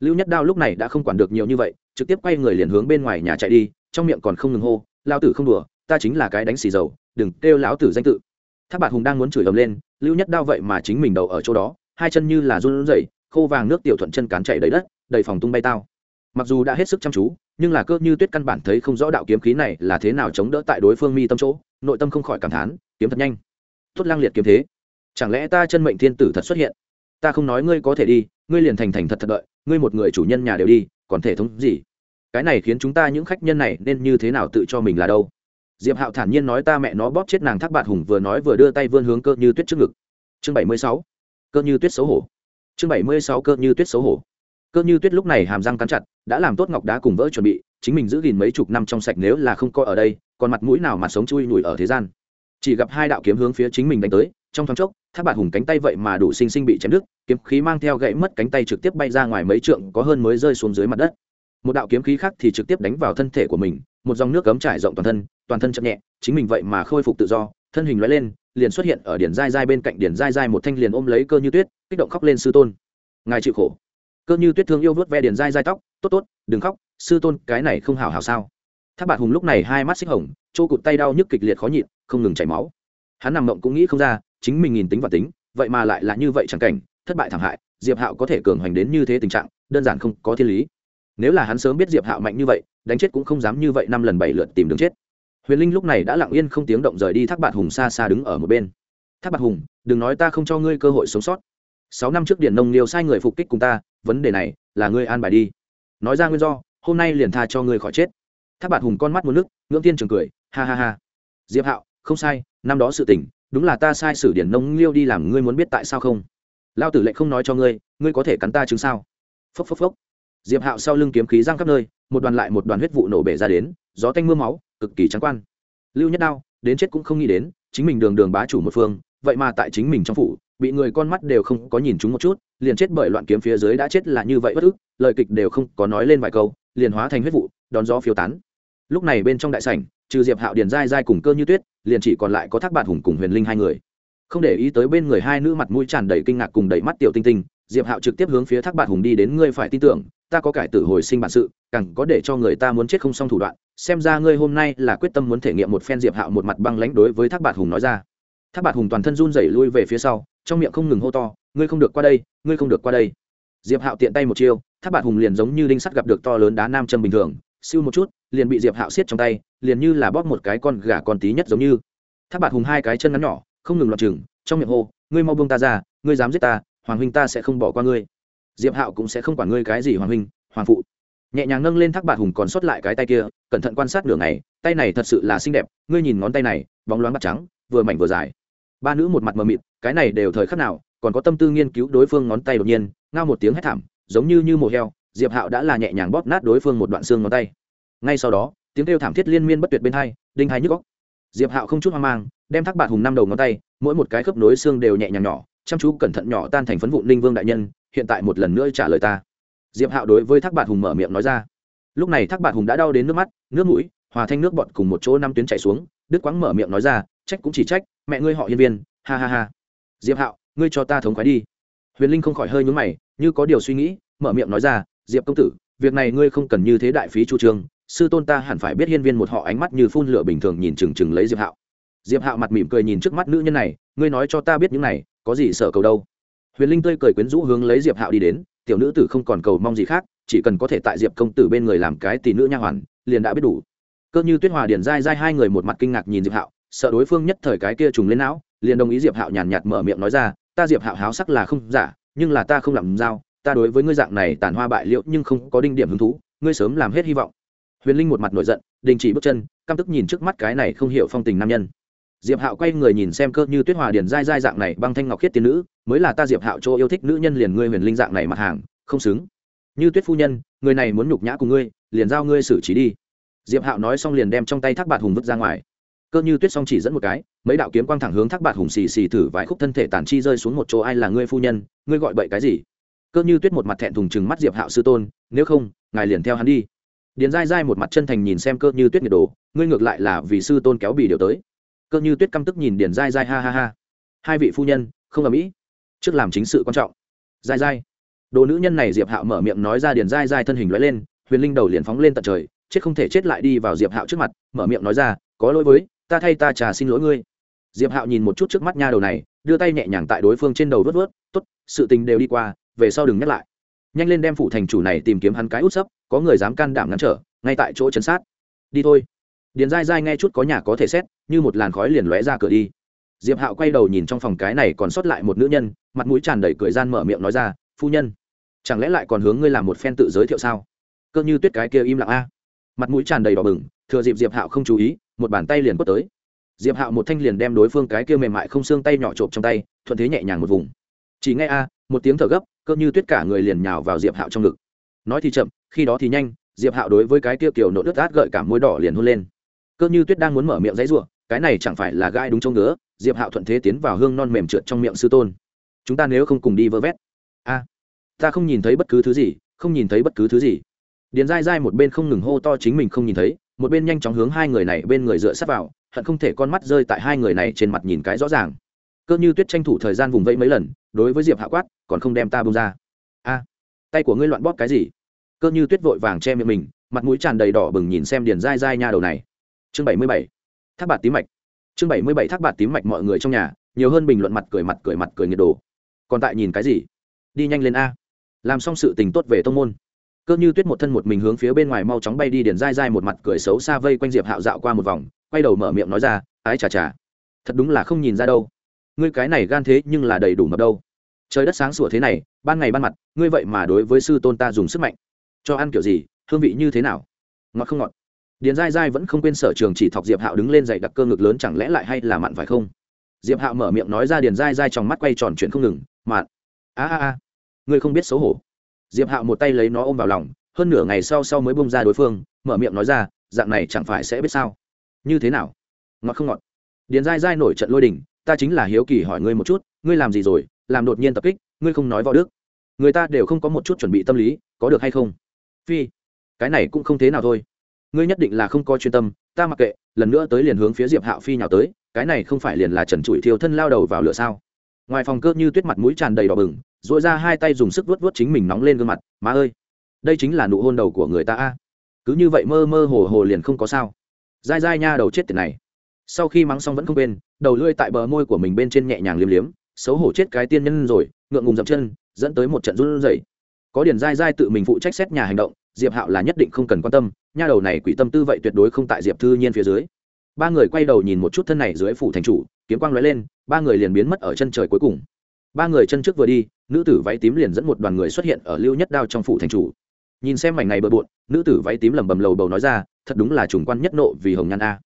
Lưu nhất đao lúc này đã không quản được nhiều như vậy, trực tiếp quay người liền hướng bên ngoài nhà chạy đi, trong miệng còn không ngừng hô lao tử không đùa, ta chính là cái đánh xì dầu, đừng kêu lão tử danh tự. Tháp bạt hùng đang muốn chửi ầm lên, lưu nhất đao vậy mà chính mình đầu ở chỗ đó, hai chân như là run rẩy, khô vàng nước tiểu thuận chân cán chạy đầy đất, đầy phòng tung bay tao. Mặc dù đã hết sức chăm chú, nhưng là cơ như tuyết căn bản thấy không rõ đạo kiếm khí này là thế nào chống đỡ tại đối phương mi tâm chỗ, nội tâm không khỏi cảm thán, kiếm thật nhanh, tốt lang liệt kiếm thế. Chẳng lẽ ta chân mệnh thiên tử thật xuất hiện? Ta không nói ngươi có thể đi, ngươi liền thành thành thật thật đợi, ngươi một người chủ nhân nhà đều đi, còn thể thống gì? Cái này khiến chúng ta những khách nhân này nên như thế nào tự cho mình là đâu? Diệp hạo thản nhiên nói ta mẹ nó bóp chết nàng thác bạt hùng vừa nói vừa đưa tay vươn hướng cơ như tuyết trước ngực. Chương bảy mươi sáu. Cơ như tuyết xấu hổ. Chương bảy mươi sáu cơ như tuyết xấu hổ. Cơ như tuyết lúc này hàm răng cắn chặt, đã làm tốt ngọc đá cùng vỡ chuẩn bị, chính mình giữ gìn mấy chục năm trong sạch nếu là không coi ở đây, còn mặt mũi nào mà sống chui nhủi ở thế gian. Chỉ gặp hai đạo kiếm hướng phía chính mình đánh tới trong thoáng chốc, tháp bạt hùng cánh tay vậy mà đủ sinh sinh bị chém đứt, kiếm khí mang theo gãy mất cánh tay trực tiếp bay ra ngoài mấy trượng, có hơn mới rơi xuống dưới mặt đất. Một đạo kiếm khí khác thì trực tiếp đánh vào thân thể của mình, một dòng nước cấm trải rộng toàn thân toàn thân chậm nhẹ, chính mình vậy mà khôi phục tự do, thân hình lóe lên, liền xuất hiện ở điển dai dai bên cạnh điển dai dai một thanh liền ôm lấy cơ như tuyết, kích động khóc lên sư tôn. Ngài chịu khổ. Cơ như tuyết thương yêu vớt ve điển dai dai tóc, tốt tốt, đừng khóc, sư tôn, cái này không hào hào sao? Tháp bạt hùng lúc này hai mắt xích hồng, chỗ cụt tay đau nhức kịch liệt khó nhịn, không ngừng chảy máu. Hắn nằm mộng cũng nghĩ không ra chính mình nhìn tính và tính, vậy mà lại là như vậy chẳng cảnh, thất bại thảm hại, diệp hạo có thể cường hoành đến như thế tình trạng, đơn giản không có thiên lý. Nếu là hắn sớm biết diệp hạo mạnh như vậy, đánh chết cũng không dám như vậy năm lần bảy lượt tìm đường chết. Huyền linh lúc này đã lặng yên không tiếng động rời đi thác bạt hùng xa xa đứng ở một bên. Thác bạt hùng, đừng nói ta không cho ngươi cơ hội sống sót. Sáu năm trước điển nông liều sai người phục kích cùng ta, vấn đề này là ngươi an bài đi. Nói ra nguyên do, hôm nay liền tha cho ngươi khỏi chết. Thác bạt hùng con mắt một nước, ngưỡng tiên trường cười, ha ha ha. Diệp hạo, không sai, năm đó sự tình đúng là ta sai sử điển nông liêu đi làm ngươi muốn biết tại sao không? Lao tử lệnh không nói cho ngươi ngươi có thể cắn ta chứng sao? Phốc phốc phốc. Diệp hạo sau lưng kiếm khí răng khắp nơi, một đoàn lại một đoàn huyết vụ nổ bể ra đến, gió tanh m ư a máu, cực kỳ trắng quan. Lưu nhất đao, đến chết cũng không nghĩ đến, chính mình đường đường bá chủ một phương, vậy mà tại chính mình trong phủ, bị người con mắt đều không có nhìn chúng một chút, liền chết bởi loạn kiếm phía dưới đã chết là như vậy bất ức, lời kịch đều không có nói lên vài câu, liền hóa thành huyết vụ, đón gió phiêu tán. Lúc này bên trong đại sảnh trừ diệp hạo điền dai dai cùng cơ như tuyết, liền chỉ còn lại có thác bạt hùng cùng huyền linh hai người. Không để ý tới bên người hai nữ mặt mũi tràn đầy kinh ngạc cùng đầy mắt tiểu tinh tinh, diệp hạo trực tiếp hướng phía thác bạt hùng đi đến, ngươi phải tin tưởng, ta có cải tử hồi sinh bản sự, càng có để cho người ta muốn chết không xong thủ đoạn, xem ra ngươi hôm nay là quyết tâm muốn thể nghiệm một phen. Diệp hạo một mặt băng lãnh đối với thác bạt hùng nói ra. Thác bạt hùng toàn thân run rẩy lui về phía sau, trong miệng không ngừng hô to, ngươi không được qua đây, ngươi không được qua đây. Diệp hạo tiện tay một chiêu, thác bạt hùng liền giống như đinh sắt gặp được to lớn đá nam châm bình thường siêu một chút, liền bị diệp hạo siết trong tay, liền như là bóp một cái con gà con tí nhất giống như. Thác bạt hùng hai cái chân ngắn nhỏ, không ngừng loạt chừng, trong miệng hô, ngươi mau buông ta ra, ngươi dám giết ta, hoàng huynh ta sẽ không bỏ qua ngươi. Diệp hạo cũng sẽ không quản ngươi cái gì, hoàng huynh, hoàng phụ. Nhẹ nhàng nâng lên thác bạt hùng còn sót lại cái tay kia, cẩn thận quan sát nửa ngày, tay này thật sự là xinh đẹp, ngươi nhìn ngón tay này, bóng loáng bạc trắng, vừa mảnh vừa dài. Ba nữ một mặt mờ mịt, cái này đều thời khắc nào, còn có tâm tư nghiên cứu đối phương ngón tay đột nhiên, ngao một tiếng hét thảm, giống như như mồ heo diệp hạo đã là nhẹ nhàng bóp nát đối phương một đoạn xương ngón tay. Ngay sau đó, tiếng kêu thảm thiết liên miên bất tuyệt bên hai, đinh hai nhức góc diệp hạo không chút hoang mang, đem thác bạt hùng năm đầu ngón tay, mỗi một cái khớp nối xương đều nhẹ nhàng nhỏ, chăm chú cẩn thận nhỏ tan thành phấn vụ ninh vương đại nhân, hiện tại một lần nữa trả lời ta. Diệp hạo đối với thác bạt hùng mở miệng nói ra. Lúc này thác bạt hùng đã đau đến nước mắt, nước mũi, hòa thanh nước bọt cùng một chỗ năm tuyến chạy xuống, đứt quãng mở miệng nói ra, trách cũng chỉ trách, mẹ ngươi họ hiên viên, ha ha ha. Diệp hạo, ngươi cho ta thống khoái đi. Huyền linh không khỏi hơi nhúng mày, như có điều suy nghĩ, mở miệng nói ra diệp công tử, việc này ngươi không cần như thế đại phí chu trương, sư tôn ta hẳn phải biết hiên viên một họ ánh mắt như phun lửa bình thường nhìn chừng chừng lấy diệp hạo. Diệp hạo mặt mỉm cười nhìn trước mắt nữ nhân này, ngươi nói cho ta biết những này, có gì sợ cầu đâu? Huyền linh tươi cười quyến rũ hướng lấy diệp hạo đi đến, tiểu nữ tử không còn cầu mong gì khác, chỉ cần có thể tại diệp công tử bên người làm cái tỷ nữ nha hoàn, liền đã biết đủ. Cơ như tuyết hòa điển dai dai hai người một mặt kinh ngạc nhìn diệp hạo, sợ đối phương nhất thời cái kia trùng lên não, liền đồng ý diệp hạo nhàn nhạt mở miệng nói ra, ta diệp hạo háo sắc là không giả, nhưng là ta không làm dao ta đối với ngươi dạng này tàn hoa bại liệu nhưng không có đinh điểm hứng thú, ngươi sớm làm hết hy vọng. Huyền linh một mặt nổi giận, đình chỉ bước chân, căm tức nhìn trước mắt cái này không hiểu phong tình nam nhân. Diệp hạo quay người nhìn xem cơ như tuyết hòa điển dai dai dạng này băng thanh ngọc khiết tiên nữ, mới là ta diệp hạo chỗ yêu thích nữ nhân liền ngươi huyền linh dạng này mặt hàng, không xứng. Như tuyết phu nhân, người này muốn nhục nhã cùng ngươi, liền giao ngươi xử trí đi. Diệp hạo nói xong liền đem trong tay thác bạt hùng vứt ra ngoài. Cơ như tuyết xong chỉ dẫn một cái, mấy đạo kiếm quang thẳng hướng thác bạt hùng xì xì thử vài khúc thân thể tàn chi rơi xuống một chỗ, ai là ngươi phu nhân? Ngươi gọi bậy cái gì? Cơ như tuyết một mặt thẹn thùng chừng mắt diệp hạo sư tôn, nếu không, ngài liền theo hắn đi. Điền dai dai một mặt chân thành nhìn xem cơ như tuyết nhiệt đồ ngươi ngược lại là vì sư tôn kéo bì điều tới. Cơ như tuyết căm tức nhìn điền dai dai ha ha ha. Hai vị phu nhân, không ở mỹ trước làm chính sự quan trọng. Dai dai đồ nữ nhân này diệp hạo mở miệng nói ra điền dai dai thân hình lóe lên, huyền linh đầu liền phóng lên tận trời, chết không thể chết lại đi vào diệp hạo trước mặt, mở miệng nói ra, có lỗi với, ta thay ta trà xin lỗi ngươi. Diệp hạo nhìn một chút trước mắt nha đầu này, đưa tay nhẹ nhàng tại đối phương trên đầu vớt vớt t ố t sự tình đều đi qua về sau đừng nhắc lại. Nhanh lên đem phụ thành chủ này tìm kiếm hắn cái út sấp, có người dám can đảm ngăn trở, ngay tại chỗ chấn sát. Đi thôi. Điền dai dai nghe chút có nhà có thể xét, như một làn khói liền lóe ra cửa đi. Diệp hạo quay đầu nhìn trong phòng cái này còn sót lại một nữ nhân, mặt mũi tràn đầy cười gian mở miệng nói ra, phu nhân, chẳng lẽ lại còn hướng ngươi làm một phen tự giới thiệu sao? Cơ như tuyết cái kia im lặng a. Mặt mũi tràn đầy đỏ bừng, thừa dịp diệp hạo không chú ý, một bàn tay liền quất tới. Diệp hạo một thanh liền đem đối phương cái kia mềm mại không xương tay nhỏ trộm trong tay, thuận thế nhẹ nhàng một vùng. Chỉ nghe a, một tiếng thở gấp cơ như tuyết cả người liền nhào vào diệp hạo trong ngực. Nói thì chậm, khi đó thì nhanh, diệp hạo đối với cái kia kiểu nộ đất át gợi cảm môi đỏ liền hôn lên. Cơ như tuyết đang muốn mở miệng dãy r u ộ cái này chẳng phải là gai đúng trong ngứa, diệp hạo thuận thế tiến vào hương non mềm trượt trong miệng sư tôn. Chúng ta nếu không cùng đi vơ vét. A, ta không nhìn thấy bất cứ thứ gì, không nhìn thấy bất cứ thứ gì. Điền dai dai một bên không ngừng hô to chính mình không nhìn thấy, một bên nhanh chóng hướng hai người này bên người dựa sát vào, hận không thể con mắt rơi tại hai người này trên mặt nhìn cái rõ ràng cơ như tuyết tranh thủ thời gian vùng vẫy mấy lần, đối với diệp hạ quát, còn không đem ta bông ra? A, tay của ngươi loạn bóp cái gì? Cơ như tuyết vội vàng che miệng mình, mặt mũi tràn đầy đỏ bừng nhìn xem điền dai dai nha đầu này. Chương bảy mươi bảy, thác bạt tím mạch. Chương bảy mươi bảy, thác bạt tím mạch mọi người trong nhà, nhiều hơn bình luận mặt cười mặt cười mặt cười nhiệt đồ còn tại nhìn cái gì? Đi nhanh lên a. Làm xong sự tình tốt về tông môn. Cơ như tuyết một thân một mình hướng phía bên ngoài mau chóng bay đi điền dai dai một mặt cười xấu xa vây quanh diệp hạo dạo qua một vòng, quay đầu mở miệng nói ra, ái chà chà, thật đúng là không nhìn ra đâu ngươi cái này gan thế nhưng là đầy đủ mập đâu. Trời đất sáng sủa thế này, ban ngày ban mặt, ngươi vậy mà đối với sư tôn ta dùng sức mạnh. Cho ăn kiểu gì, hương vị như thế nào? Ngọt không ngọt? Điền dai dai vẫn không quên sở trường chỉ thọc diệp hạo đứng lên dậy đặc cơ ngực lớn chẳng lẽ lại hay là mặn phải không? Diệp hạo mở miệng nói ra điền dai dai trong mắt quay tròn chuyện không ngừng mặn a a a, ngươi không biết xấu hổ. Diệp hạo một tay lấy nó ôm vào lòng, hơn nửa ngày sau sau mới bông ra đối phương, mở miệng nói ra, dạng này chẳng phải sẽ biết sao? Như thế nào? Ngọt không ngọt? Điền dai dai nổi trận lôi đình ta chính là hiếu kỳ hỏi ngươi một chút, ngươi làm gì rồi, làm đột nhiên tập kích, ngươi không nói võ đức. Người ta đều không có một chút chuẩn bị tâm lý, có được hay không? Phi, cái này cũng không thế nào thôi. Ngươi nhất định là không có chuyên tâm, ta mặc kệ, lần nữa tới liền hướng phía diệp hạo phi nhào tới, cái này không phải liền là trần trụi thiêu thân lao đầu vào lửa sao? Ngoài phòng cơ như tuyết mặt mũi tràn đầy đỏ bừng dội ra hai tay dùng sức vuốt vuốt chính mình nóng lên gương mặt, má ơi, đây chính là nụ hôn đầu của người ta a. Cứ như vậy mơ mơ hồ hồ liền không có sao. Dai dai nha đầu chết tiệt này sau khi mắng xong vẫn không quên, đầu lưỡi tại bờ môi của mình bên trên nhẹ nhàng liếm liếm, xấu hổ chết cái tiên nhân rồi, ngượng ngùng dậm chân, dẫn tới một trận run rẩy. Có điển dai dai tự mình phụ trách xét nhà hành động, diệp hạo là nhất định không cần quan tâm, nha đầu này quỷ tâm tư vậy tuyệt đối không tại diệp thư nhiên phía dưới. Ba người quay đầu nhìn một chút thân này dưới phủ thành chủ, kiếm quang lóe lên, ba người liền biến mất ở chân trời cuối cùng. Ba người chân trước vừa đi, nữ tử váy tím liền dẫn một đoàn người xuất hiện ở lưu nhất đao trong phủ thành chủ. Nhìn xem mảnh này bừa bộn, nữ tử váy tím lẩm bẩm lầu bầu nói ra, thật đúng là trùng quan nhất nộ vì hồng nhan a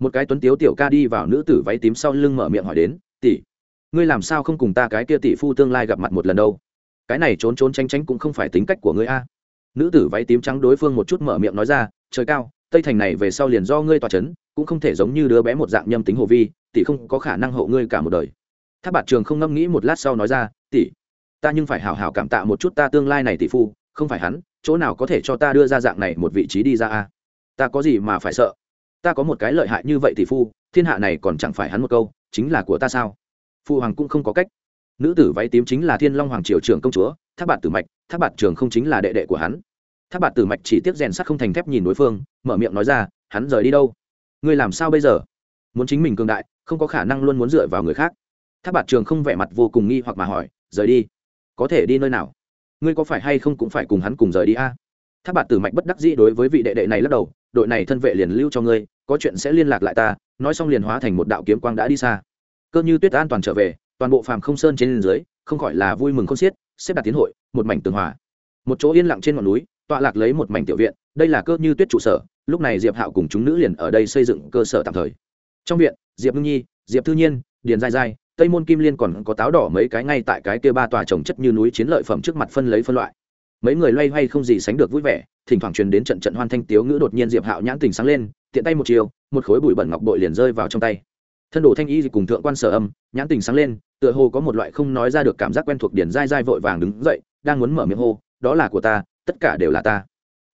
một cái tuấn tiếu tiểu ca đi vào nữ tử váy tím sau lưng mở miệng hỏi đến, tỷ, ngươi làm sao không cùng ta cái kia tỷ phu tương lai gặp mặt một lần đâu? Cái này trốn trốn tránh tránh cũng không phải tính cách của ngươi a. Nữ tử váy tím trắng đối phương một chút mở miệng nói ra, trời cao, tây thành này về sau liền do ngươi tòa c h ấ n cũng không thể giống như đứa bé một dạng nhâm tính hồ vi, tỷ không có khả năng hộ ngươi cả một đời. Tháp bạt trường không ngẫm nghĩ một lát sau nói ra, tỷ, ta nhưng phải hảo hảo cảm tạ một chút ta tương lai này tỷ phu, không phải hắn, chỗ nào có thể cho ta đưa ra dạng này một vị trí đi ra a? Ta có gì mà phải sợ? Ta có một cái lợi hại như vậy thì phu, thiên hạ này còn chẳng phải hắn một câu, chính là của ta sao? Phụ hoàng cũng không có cách. Nữ tử váy tím chính là thiên long hoàng triều trưởng công chúa tháp bạt tử mạch tháp bạt trường không chính là đệ đệ của hắn. Tháp bạt tử mạch chỉ tiếc rèn sắt không thành thép nhìn đối phương, mở miệng nói ra, hắn rời đi đâu? Ngươi làm sao bây giờ? Muốn chính mình cường đại, không có khả năng luôn muốn dựa vào người khác. Tháp bạt trường không vẻ mặt vô cùng nghi hoặc mà hỏi, rời đi? Có thể đi nơi nào? Ngươi có phải hay không cũng phải cùng hắn cùng rời đi a? Tháp bạt tử mạch bất đắc dĩ đối với vị đệ đệ này lắc đầu đội này thân vệ liền lưu cho ngươi, có chuyện sẽ liên lạc lại ta, nói xong liền hóa thành một đạo kiếm quang đã đi xa. Cơ như tuyết an toàn trở về, toàn bộ phàm không sơn trên dưới, không khỏi là vui mừng không xiết, xếp đặt tiến hội, một mảnh tường hòa. Một chỗ yên lặng trên ngọn núi, tọa lạc lấy một mảnh tiểu viện, đây là cơ như tuyết trụ sở, lúc này diệp hạo cùng chúng nữ liền ở đây xây dựng cơ sở tạm thời. Trong viện, diệp ngưng nhi, diệp thư nhiên, điền dai dai tây môn kim liên còn có táo đỏ mấy cái ngay tại cái kia ba tòa trồng chất như núi chiến lợi phẩm trước mặt phân lấy phân loại mấy người loay hoay không gì sánh được vui vẻ, thỉnh thoảng truyền đến trận trận hoan thanh tiếu ngữ đột nhiên diệp hạo nhãn tình sáng lên, tiện tay một chiều, một khối bụi bẩn ngọc bội liền rơi vào trong tay. Thân đồ thanh y cùng thượng quan sở âm, nhãn tình sáng lên, tựa hồ có một loại không nói ra được cảm giác quen thuộc điển dai dai vội vàng đứng dậy, đang muốn mở miệng hô, đó là của ta, tất cả đều là ta.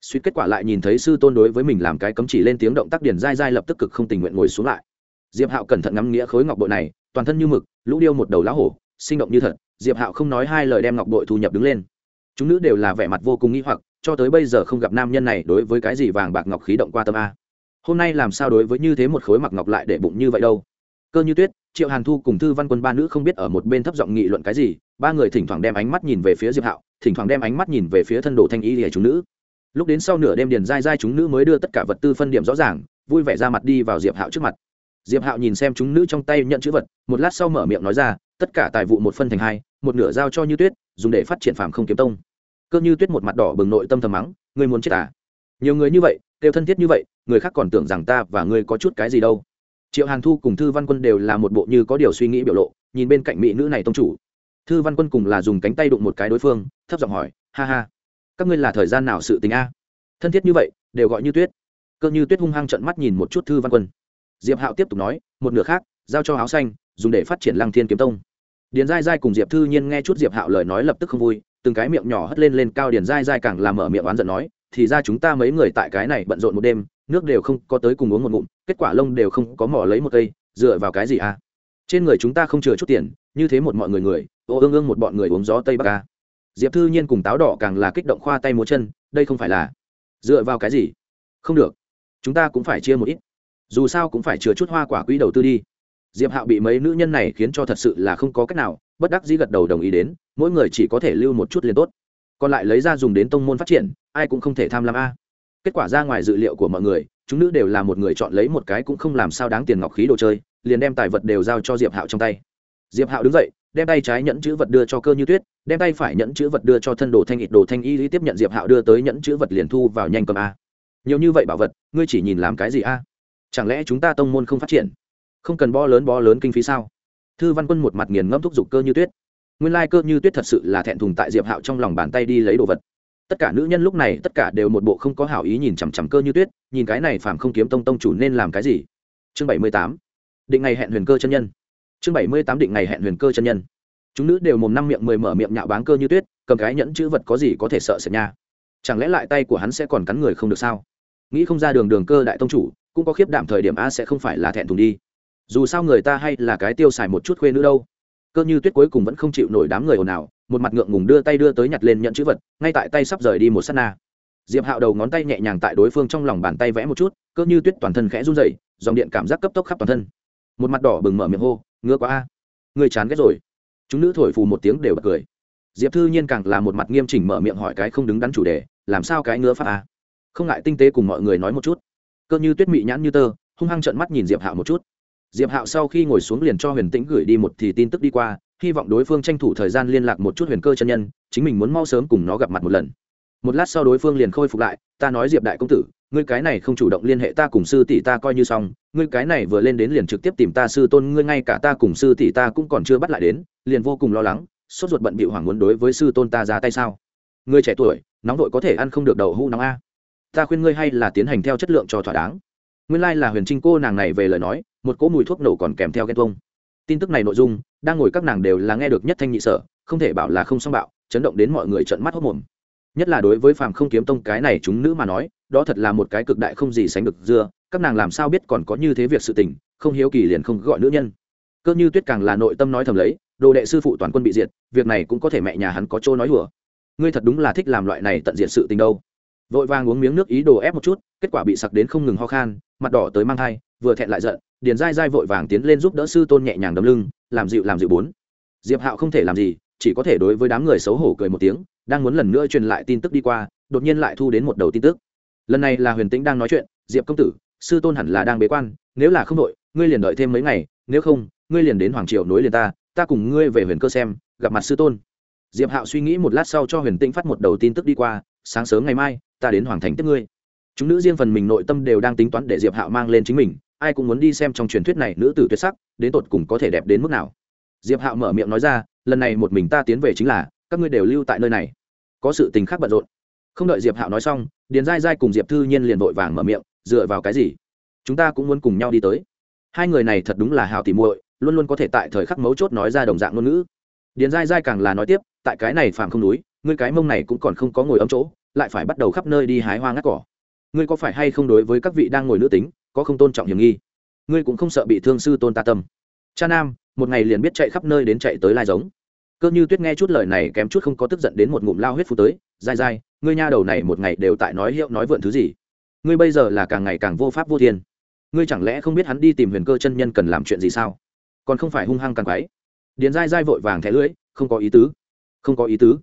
Suýt kết quả lại nhìn thấy sư tôn đối với mình làm cái cấm chỉ lên tiếng động tác điển dai dai lập tức cực không tình nguyện ngồi xuống lại. Diệp hạo cẩn thận ngắm nghĩa khối ngọc bội này, toàn thân như mực, lũ điêu một đầu lá hổ, sinh động như thật, diệp hạo không nói hai lời đem ngọc bội thu nhập đứng lên chúng nữ đều là vẻ mặt vô cùng nghi hoặc, cho tới bây giờ không gặp nam nhân này đối với cái gì vàng bạc ngọc khí động qua tâm a. Hôm nay làm sao đối với như thế một khối mặc ngọc lại để bụng như vậy đâu? Cơ như tuyết, triệu hàn thu cùng thư văn quân ba nữ không biết ở một bên thấp giọng nghị luận cái gì, ba người thỉnh thoảng đem ánh mắt nhìn về phía diệp hạo, thỉnh thoảng đem ánh mắt nhìn về phía thân đồ thanh y hề chúng nữ. Lúc đến sau nửa đêm điền dai dai chúng nữ mới đưa tất cả vật tư phân điểm rõ ràng, vui vẻ ra mặt đi vào diệp hạo trước mặt. Diệp hạo nhìn xem chúng nữ trong tay nhận chữ vật, một lát sau mở miệng nói ra, tất cả tài vụ một phân thành hai, một nửa giao cho như tuyết, dùng để phát triển phàm không kiếm tông cơ như tuyết một mặt đỏ bừng nội tâm thầm mắng, ngươi muốn chết à? Nhiều người như vậy đều thân thiết như vậy, người khác còn tưởng rằng ta và ngươi có chút cái gì đâu. Triệu hàn thu cùng thư văn quân đều là một bộ như có điều suy nghĩ biểu lộ, nhìn bên cạnh mỹ nữ này tông chủ. Thư văn quân cùng là dùng cánh tay đụng một cái đối phương, thấp giọng hỏi, ha ha, các ngươi là thời gian nào sự tình a? Thân thiết như vậy, đều gọi như tuyết. Cơ như tuyết hung hăng trận mắt nhìn một chút thư văn quân. Diệp hạo tiếp tục nói, một nửa khác, giao cho áo xanh, dùng để phát triển lăng thiên kiếm tông. Điền dai dai cùng diệp thư nhiên nghe chút diệp hạo lời nói lập tức không vui từng cái miệng nhỏ hất lên lên cao điền dai dai càng làm mở miệng oán giận nói, thì ra chúng ta mấy người tại cái này bận rộn một đêm, nước đều không có tới cùng uống một ngụm, kết quả lông đều không có mỏ lấy một cây, dựa vào cái gì à? Trên người chúng ta không chừa chút tiền, như thế một mọi người người, ô ương ương một bọn người uống gió tây bắc ca diệp thư nhiên cùng táo đỏ càng là kích động khoa tay múa chân, đây không phải là dựa vào cái gì? Không được, chúng ta cũng phải chia một ít, dù sao cũng phải chừa chút hoa quả quỹ đầu tư đi. Diệp hạo bị mấy nữ nhân này khiến cho thật sự là không có cách nào, bất đắc dĩ gật đầu đồng ý đến mỗi người chỉ có thể lưu một chút liền tốt. Còn lại lấy ra dùng đến tông môn phát triển, ai cũng không thể tham lam a. Kết quả ra ngoài dự liệu của mọi người, chúng nữ đều là một người chọn lấy một cái cũng không làm sao đáng tiền ngọc khí đồ chơi, liền đem tài vật đều giao cho diệp hạo trong tay. Diệp hạo đứng dậy, đem tay trái nhẫn chữ vật đưa cho cơ như tuyết, đem tay phải nhẫn chữ vật đưa cho thân đồ thanh ít đồ thanh y lý tiếp nhận diệp hạo đưa tới nhẫn chữ vật liền thu vào nhanh cầm a. Nhiều như vậy bảo vật, ngươi chỉ nhìn làm cái gì a? Chẳng lẽ chúng ta tông môn không phát triển? Không cần bo lớn bo lớn kinh phí sao? Thư văn quân một mặt nghiền ngẫm thúc giục cơ như tuyết nguyên lai cơ như tuyết thật sự là thẹn thùng tại diệp hạo trong lòng bàn tay đi lấy đồ vật. Tất cả nữ nhân lúc này, tất cả đều một bộ không có hảo ý nhìn chằm chằm cơ như tuyết, nhìn cái này phàm không kiếm tông tông chủ nên làm cái gì? Chương bảy mươi tám. Định ngày hẹn huyền cơ chân nhân. Chương bảy mươi tám định ngày hẹn huyền cơ chân nhân. Chúng nữ đều mồm năm miệng mười mở miệng nhạo báng cơ như tuyết, cầm cái nhẫn chữ vật có gì có thể sợ sệt nha. Chẳng lẽ lại tay của hắn sẽ còn cắn người không được sao? Nghĩ không ra đường đường cơ đại tông chủ, cũng có khiếp đảm thời điểm a sẽ không phải là thẹn thùng đi. Dù sao người ta hay là cái tiêu xài một chút khuê nữ đâu cơ như tuyết cuối cùng vẫn không chịu nổi đám người ồn ào, một mặt ngượng ngùng đưa tay đưa tới nhặt lên nhận chữ vật, ngay tại tay sắp rời đi một s á t na. Diệp hạo đầu ngón tay nhẹ nhàng tại đối phương trong lòng bàn tay vẽ một chút, cơ như tuyết toàn thân khẽ run dày dòng điện cảm giác cấp tốc khắp toàn thân. Một mặt đỏ bừng mở miệng hô, ngứa quá a, người chán ghét rồi. Chúng nữ thổi phù một tiếng đều bật cười. Diệp thư nhiên càng là một mặt nghiêm chỉnh mở miệng hỏi cái không đứng đắn chủ đề, làm sao cái ngứa phát a? Không ngại tinh tế cùng mọi người nói một chút. Cơ như tuyết mị nhãn như tơ, hung hăng trợn mắt nhìn diệp hạo một chút diệp hạo sau khi ngồi xuống liền cho huyền tĩnh gửi đi một thì tin tức đi qua, hy vọng đối phương tranh thủ thời gian liên lạc một chút huyền cơ chân nhân, chính mình muốn mau sớm cùng nó gặp mặt một lần. Một lát sau đối phương liền khôi phục lại, ta nói diệp đại công tử, ngươi cái này không chủ động liên hệ ta cùng sư tỷ ta coi như xong, ngươi cái này vừa lên đến liền trực tiếp tìm ta sư tôn, ngươi ngay cả ta cùng sư tỷ ta cũng còn chưa bắt lại đến, liền vô cùng lo lắng, sốt ruột bận bị hoảng muốn đối với sư tôn ta ra tay sao? Ngươi trẻ tuổi, nóng vội có thể ăn không được đậu hũ nóng a. Ta khuyên ngươi hay là tiến hành theo chất lượng cho thỏa đáng nguyên lai、like、là huyền trinh cô nàng này về lời nói, một cỗ mùi thuốc nổ còn kèm theo ghen tuông. Tin tức này nội dung, đang ngồi các nàng đều là nghe được nhất thanh nhị sở, không thể bảo là không song bạo, chấn động đến mọi người trận mắt hốc mồm nhất là đối với phàm không kiếm tông cái này chúng nữ mà nói, đó thật là một cái cực đại không gì sánh được dưa, các nàng làm sao biết còn có như thế việc sự tình, không hiếu kỳ liền không gọi nữ nhân. Cơ như tuyết càng là nội tâm nói thầm lấy, đồ đệ sư phụ toàn quân bị diệt, việc này cũng có thể mẹ nhà hắn có chỗ nói hùa ngươi thật đúng là thích làm loại này tận diện sự tình đâu vội vàng uống miếng nước ý đồ ép một chút, kết quả bị sặc đến không ngừng ho khan, mặt đỏ tới mang thai, vừa thẹn lại giận, điền dai dai vội vàng tiến lên giúp đỡ sư tôn nhẹ nhàng đấm lưng, làm dịu làm dịu bốn. Diệp hạo không thể làm gì, chỉ có thể đối với đám người xấu hổ cười một tiếng, đang muốn lần nữa truyền lại tin tức đi qua, đột nhiên lại thu đến một đầu tin tức. Lần này là huyền tĩnh đang nói chuyện, diệp công tử, sư tôn hẳn là đang bế quan, nếu là không đội, ngươi liền đợi thêm mấy ngày, nếu không, ngươi liền đến hoàng triều nối liền ta ta cùng ngươi về huyền cơ xem, gặp mặt sư tôn. Diệp hạo suy nghĩ một lát sau cho huyền tĩnh phát một đầu tin tức đi qua sáng sớm ngày mai, ta đến hoàng thành tiếp ngươi. Chúng nữ riêng phần mình nội tâm đều đang tính toán để diệp hạo mang lên chính mình, ai cũng muốn đi xem trong truyền thuyết này nữ tử tuyệt sắc, đến tột cùng có thể đẹp đến mức nào. Diệp hạo mở miệng nói ra, lần này một mình ta tiến về chính là, các ngươi đều lưu tại nơi này. Có sự tình khác bận rộn. Không đợi diệp hạo nói xong, điền dai dai cùng diệp thư nhiên liền vội vàng mở miệng, dựa vào cái gì? Chúng ta cũng muốn cùng nhau đi tới. Hai người này thật đúng là hào tỉ muội, luôn luôn có thể tại thời khắc mấu chốt nói ra đồng dạng ngôn ngữ. Điền dai dai càng là nói tiếp, tại cái này phàm không núi, ngươi cái mông này cũng còn không có ngồi ấm chỗ lại phải bắt đầu khắp nơi đi hái hoa ngắt cỏ. Ngươi có phải hay không đối với các vị đang ngồi nữ tính, có không tôn trọng hiểm nghi? Ngươi cũng không sợ bị thương sư tôn ta tâm. Cha nam, một ngày liền biết chạy khắp nơi đến chạy tới lai giống. Cơ như tuyết nghe chút lời này kém chút không có tức giận đến một ngụm lao huyết phú tới. Dai dai ngươi nha đầu này một ngày đều tại nói hiệu nói vượn thứ gì? Ngươi bây giờ là càng ngày càng vô pháp vô thiên. Ngươi chẳng lẽ không biết hắn đi tìm huyền cơ chân nhân cần làm chuyện gì sao? Còn không phải hung hăng càng quái. Điền dai dai vội vàng thẻ lưỡi, không có ý tứ. Không có ý tứ.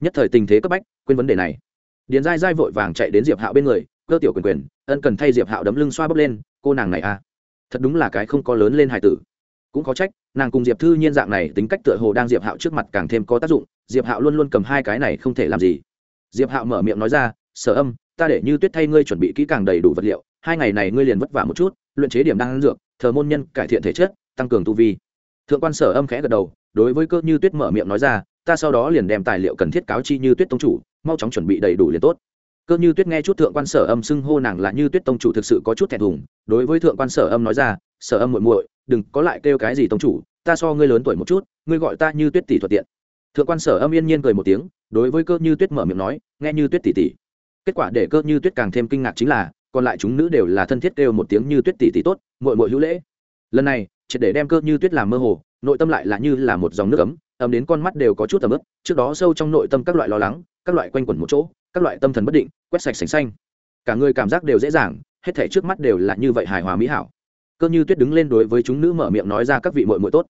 Nhất thời tình thế cấp bách, quên vấn đề này điền dai dai vội vàng chạy đến diệp hạo bên người, cơ tiểu quyền quyền, ân cần thay diệp hạo đấm lưng xoa bốc lên, cô nàng này à thật đúng là cái không có lớn lên hài tử. Cũng có trách, nàng cùng diệp thư nhiên dạng này tính cách tựa hồ đang diệp hạo trước mặt càng thêm có tác dụng, diệp hạo luôn luôn cầm hai cái này không thể làm gì. Diệp hạo mở miệng nói ra, sở âm, ta để như tuyết thay ngươi chuẩn bị kỹ càng đầy đủ vật liệu, hai ngày này ngươi liền vất vả một chút, luyện chế điểm đang dược, thờ môn nhân cải thiện thể chất, tăng cường tu vi. Thượng quan sở âm khẽ gật đầu, đối với cơ như tuyết mở miệng nói ra, ta sau đó liền đem tài liệu cần thiết cáo chi như tuyết tông chủ mau chóng chuẩn bị đầy đủ liền tốt. Cơ như tuyết nghe chút thượng quan sở âm xưng hô nàng là như tuyết tông chủ thực sự có chút thẹn thùng, đối với thượng quan sở âm nói ra, sở âm muội muội, đừng có lại kêu cái gì tông chủ, ta so ngươi lớn tuổi một chút, ngươi gọi ta như tuyết tỷ thuận tiện. Thượng quan sở âm yên nhiên cười một tiếng, đối với cơ như tuyết mở miệng nói, nghe như tuyết tỷ tỷ. Kết quả để cơ như tuyết càng thêm kinh ngạc chính là, còn lại chúng nữ đều là thân thiết kêu một tiếng như tuyết tỷ tỷ tốt, muội muội hữu lễ. Lần này, triệt để đem cơ như tuyết làm mơ hồ, nội tâm lại là như là một dòng nước ấm ấm đến con mắt đều có chút ấm ức trước đó sâu trong nội tâm các loại lo lắng các loại quanh quẩn một chỗ, các loại tâm thần bất định, quét sạch sành xanh. Cả người cảm giác đều dễ dàng, hết thể trước mắt đều là như vậy hài hòa mỹ hảo. Cơ như tuyết đứng lên đối với chúng nữ mở miệng nói ra các vị mội mội tốt.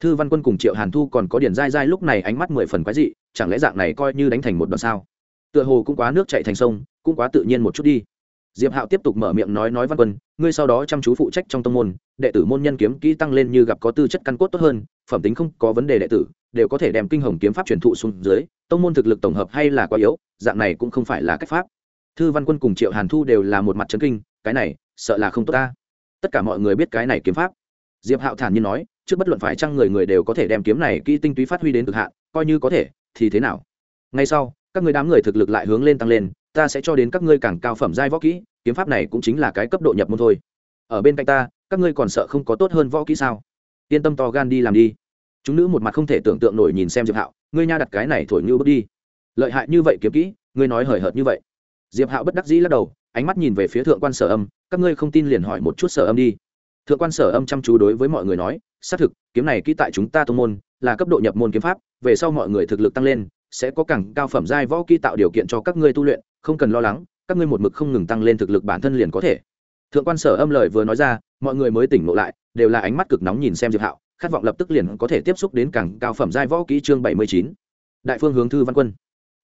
Thư văn quân cùng triệu hàn thu còn có điển dai dai lúc này ánh mắt mười phần quái dị, chẳng lẽ dạng này coi như đánh thành một đoạn sao? Tựa hồ cũng quá nước chạy thành sông, cũng quá tự nhiên một chút đi diệp hạo tiếp tục mở miệng nói nói văn quân, ngươi sau đó chăm chú phụ trách trong tông môn, đệ tử môn nhân kiếm kỹ tăng lên như gặp có tư chất căn cốt tốt hơn, phẩm tính không có vấn đề đệ tử, đều có thể đem kinh hồng kiếm pháp truyền thụ xuống dưới, tông môn thực lực tổng hợp hay là quá yếu, dạng này cũng không phải là cách pháp. Thư văn quân cùng triệu hàn thu đều là một mặt trấn kinh, cái này, sợ là không tốt ta. Tất cả mọi người biết cái này kiếm pháp. Diệp hạo thản nhiên nói, trước bất luận phải chăng người người đều có thể đem kiếm này kỹ tinh túy phát huy đến cực hạn, coi như có thể, thì thế nào? Ngay sau, các người đám người thực lực lại hướng lên tăng lên ta sẽ cho đến các ngươi càng cao phẩm giai võ kỹ, kiếm pháp này cũng chính là cái cấp độ nhập môn thôi. Ở bên cạnh ta, các ngươi còn sợ không có tốt hơn võ kỹ sao? Yên tâm to gan đi làm đi. Chúng nữ một mặt không thể tưởng tượng nổi nhìn xem diệp hạo, ngươi nha đặt cái này thổi như bước đi. Lợi hại như vậy kiếm kỹ, ngươi nói hời hợt như vậy. Diệp hạo bất đắc dĩ lắc đầu, ánh mắt nhìn về phía thượng quan sở âm, các ngươi không tin liền hỏi một chút sở âm đi. Thượng quan sở âm chăm chú đối với mọi người nói, xác thực, kiếm này kỹ tại chúng ta tô môn, là cấp độ nhập môn kiếm pháp, về sau mọi người thực lực tăng lên, sẽ có càng cao phẩm giai võ kỹ tạo điều kiện cho các ngươi tu luyện không cần lo lắng, các ngươi một mực không ngừng tăng lên thực lực bản thân liền có thể. Thượng quan sở âm lời vừa nói ra, mọi người mới tỉnh ngộ lại, đều là ánh mắt cực nóng nhìn xem diệp hạo, khát vọng lập tức liền có thể tiếp xúc đến càng cao phẩm giai võ kỹ chương bảy mươi chín. Đại phương hướng thư văn quân.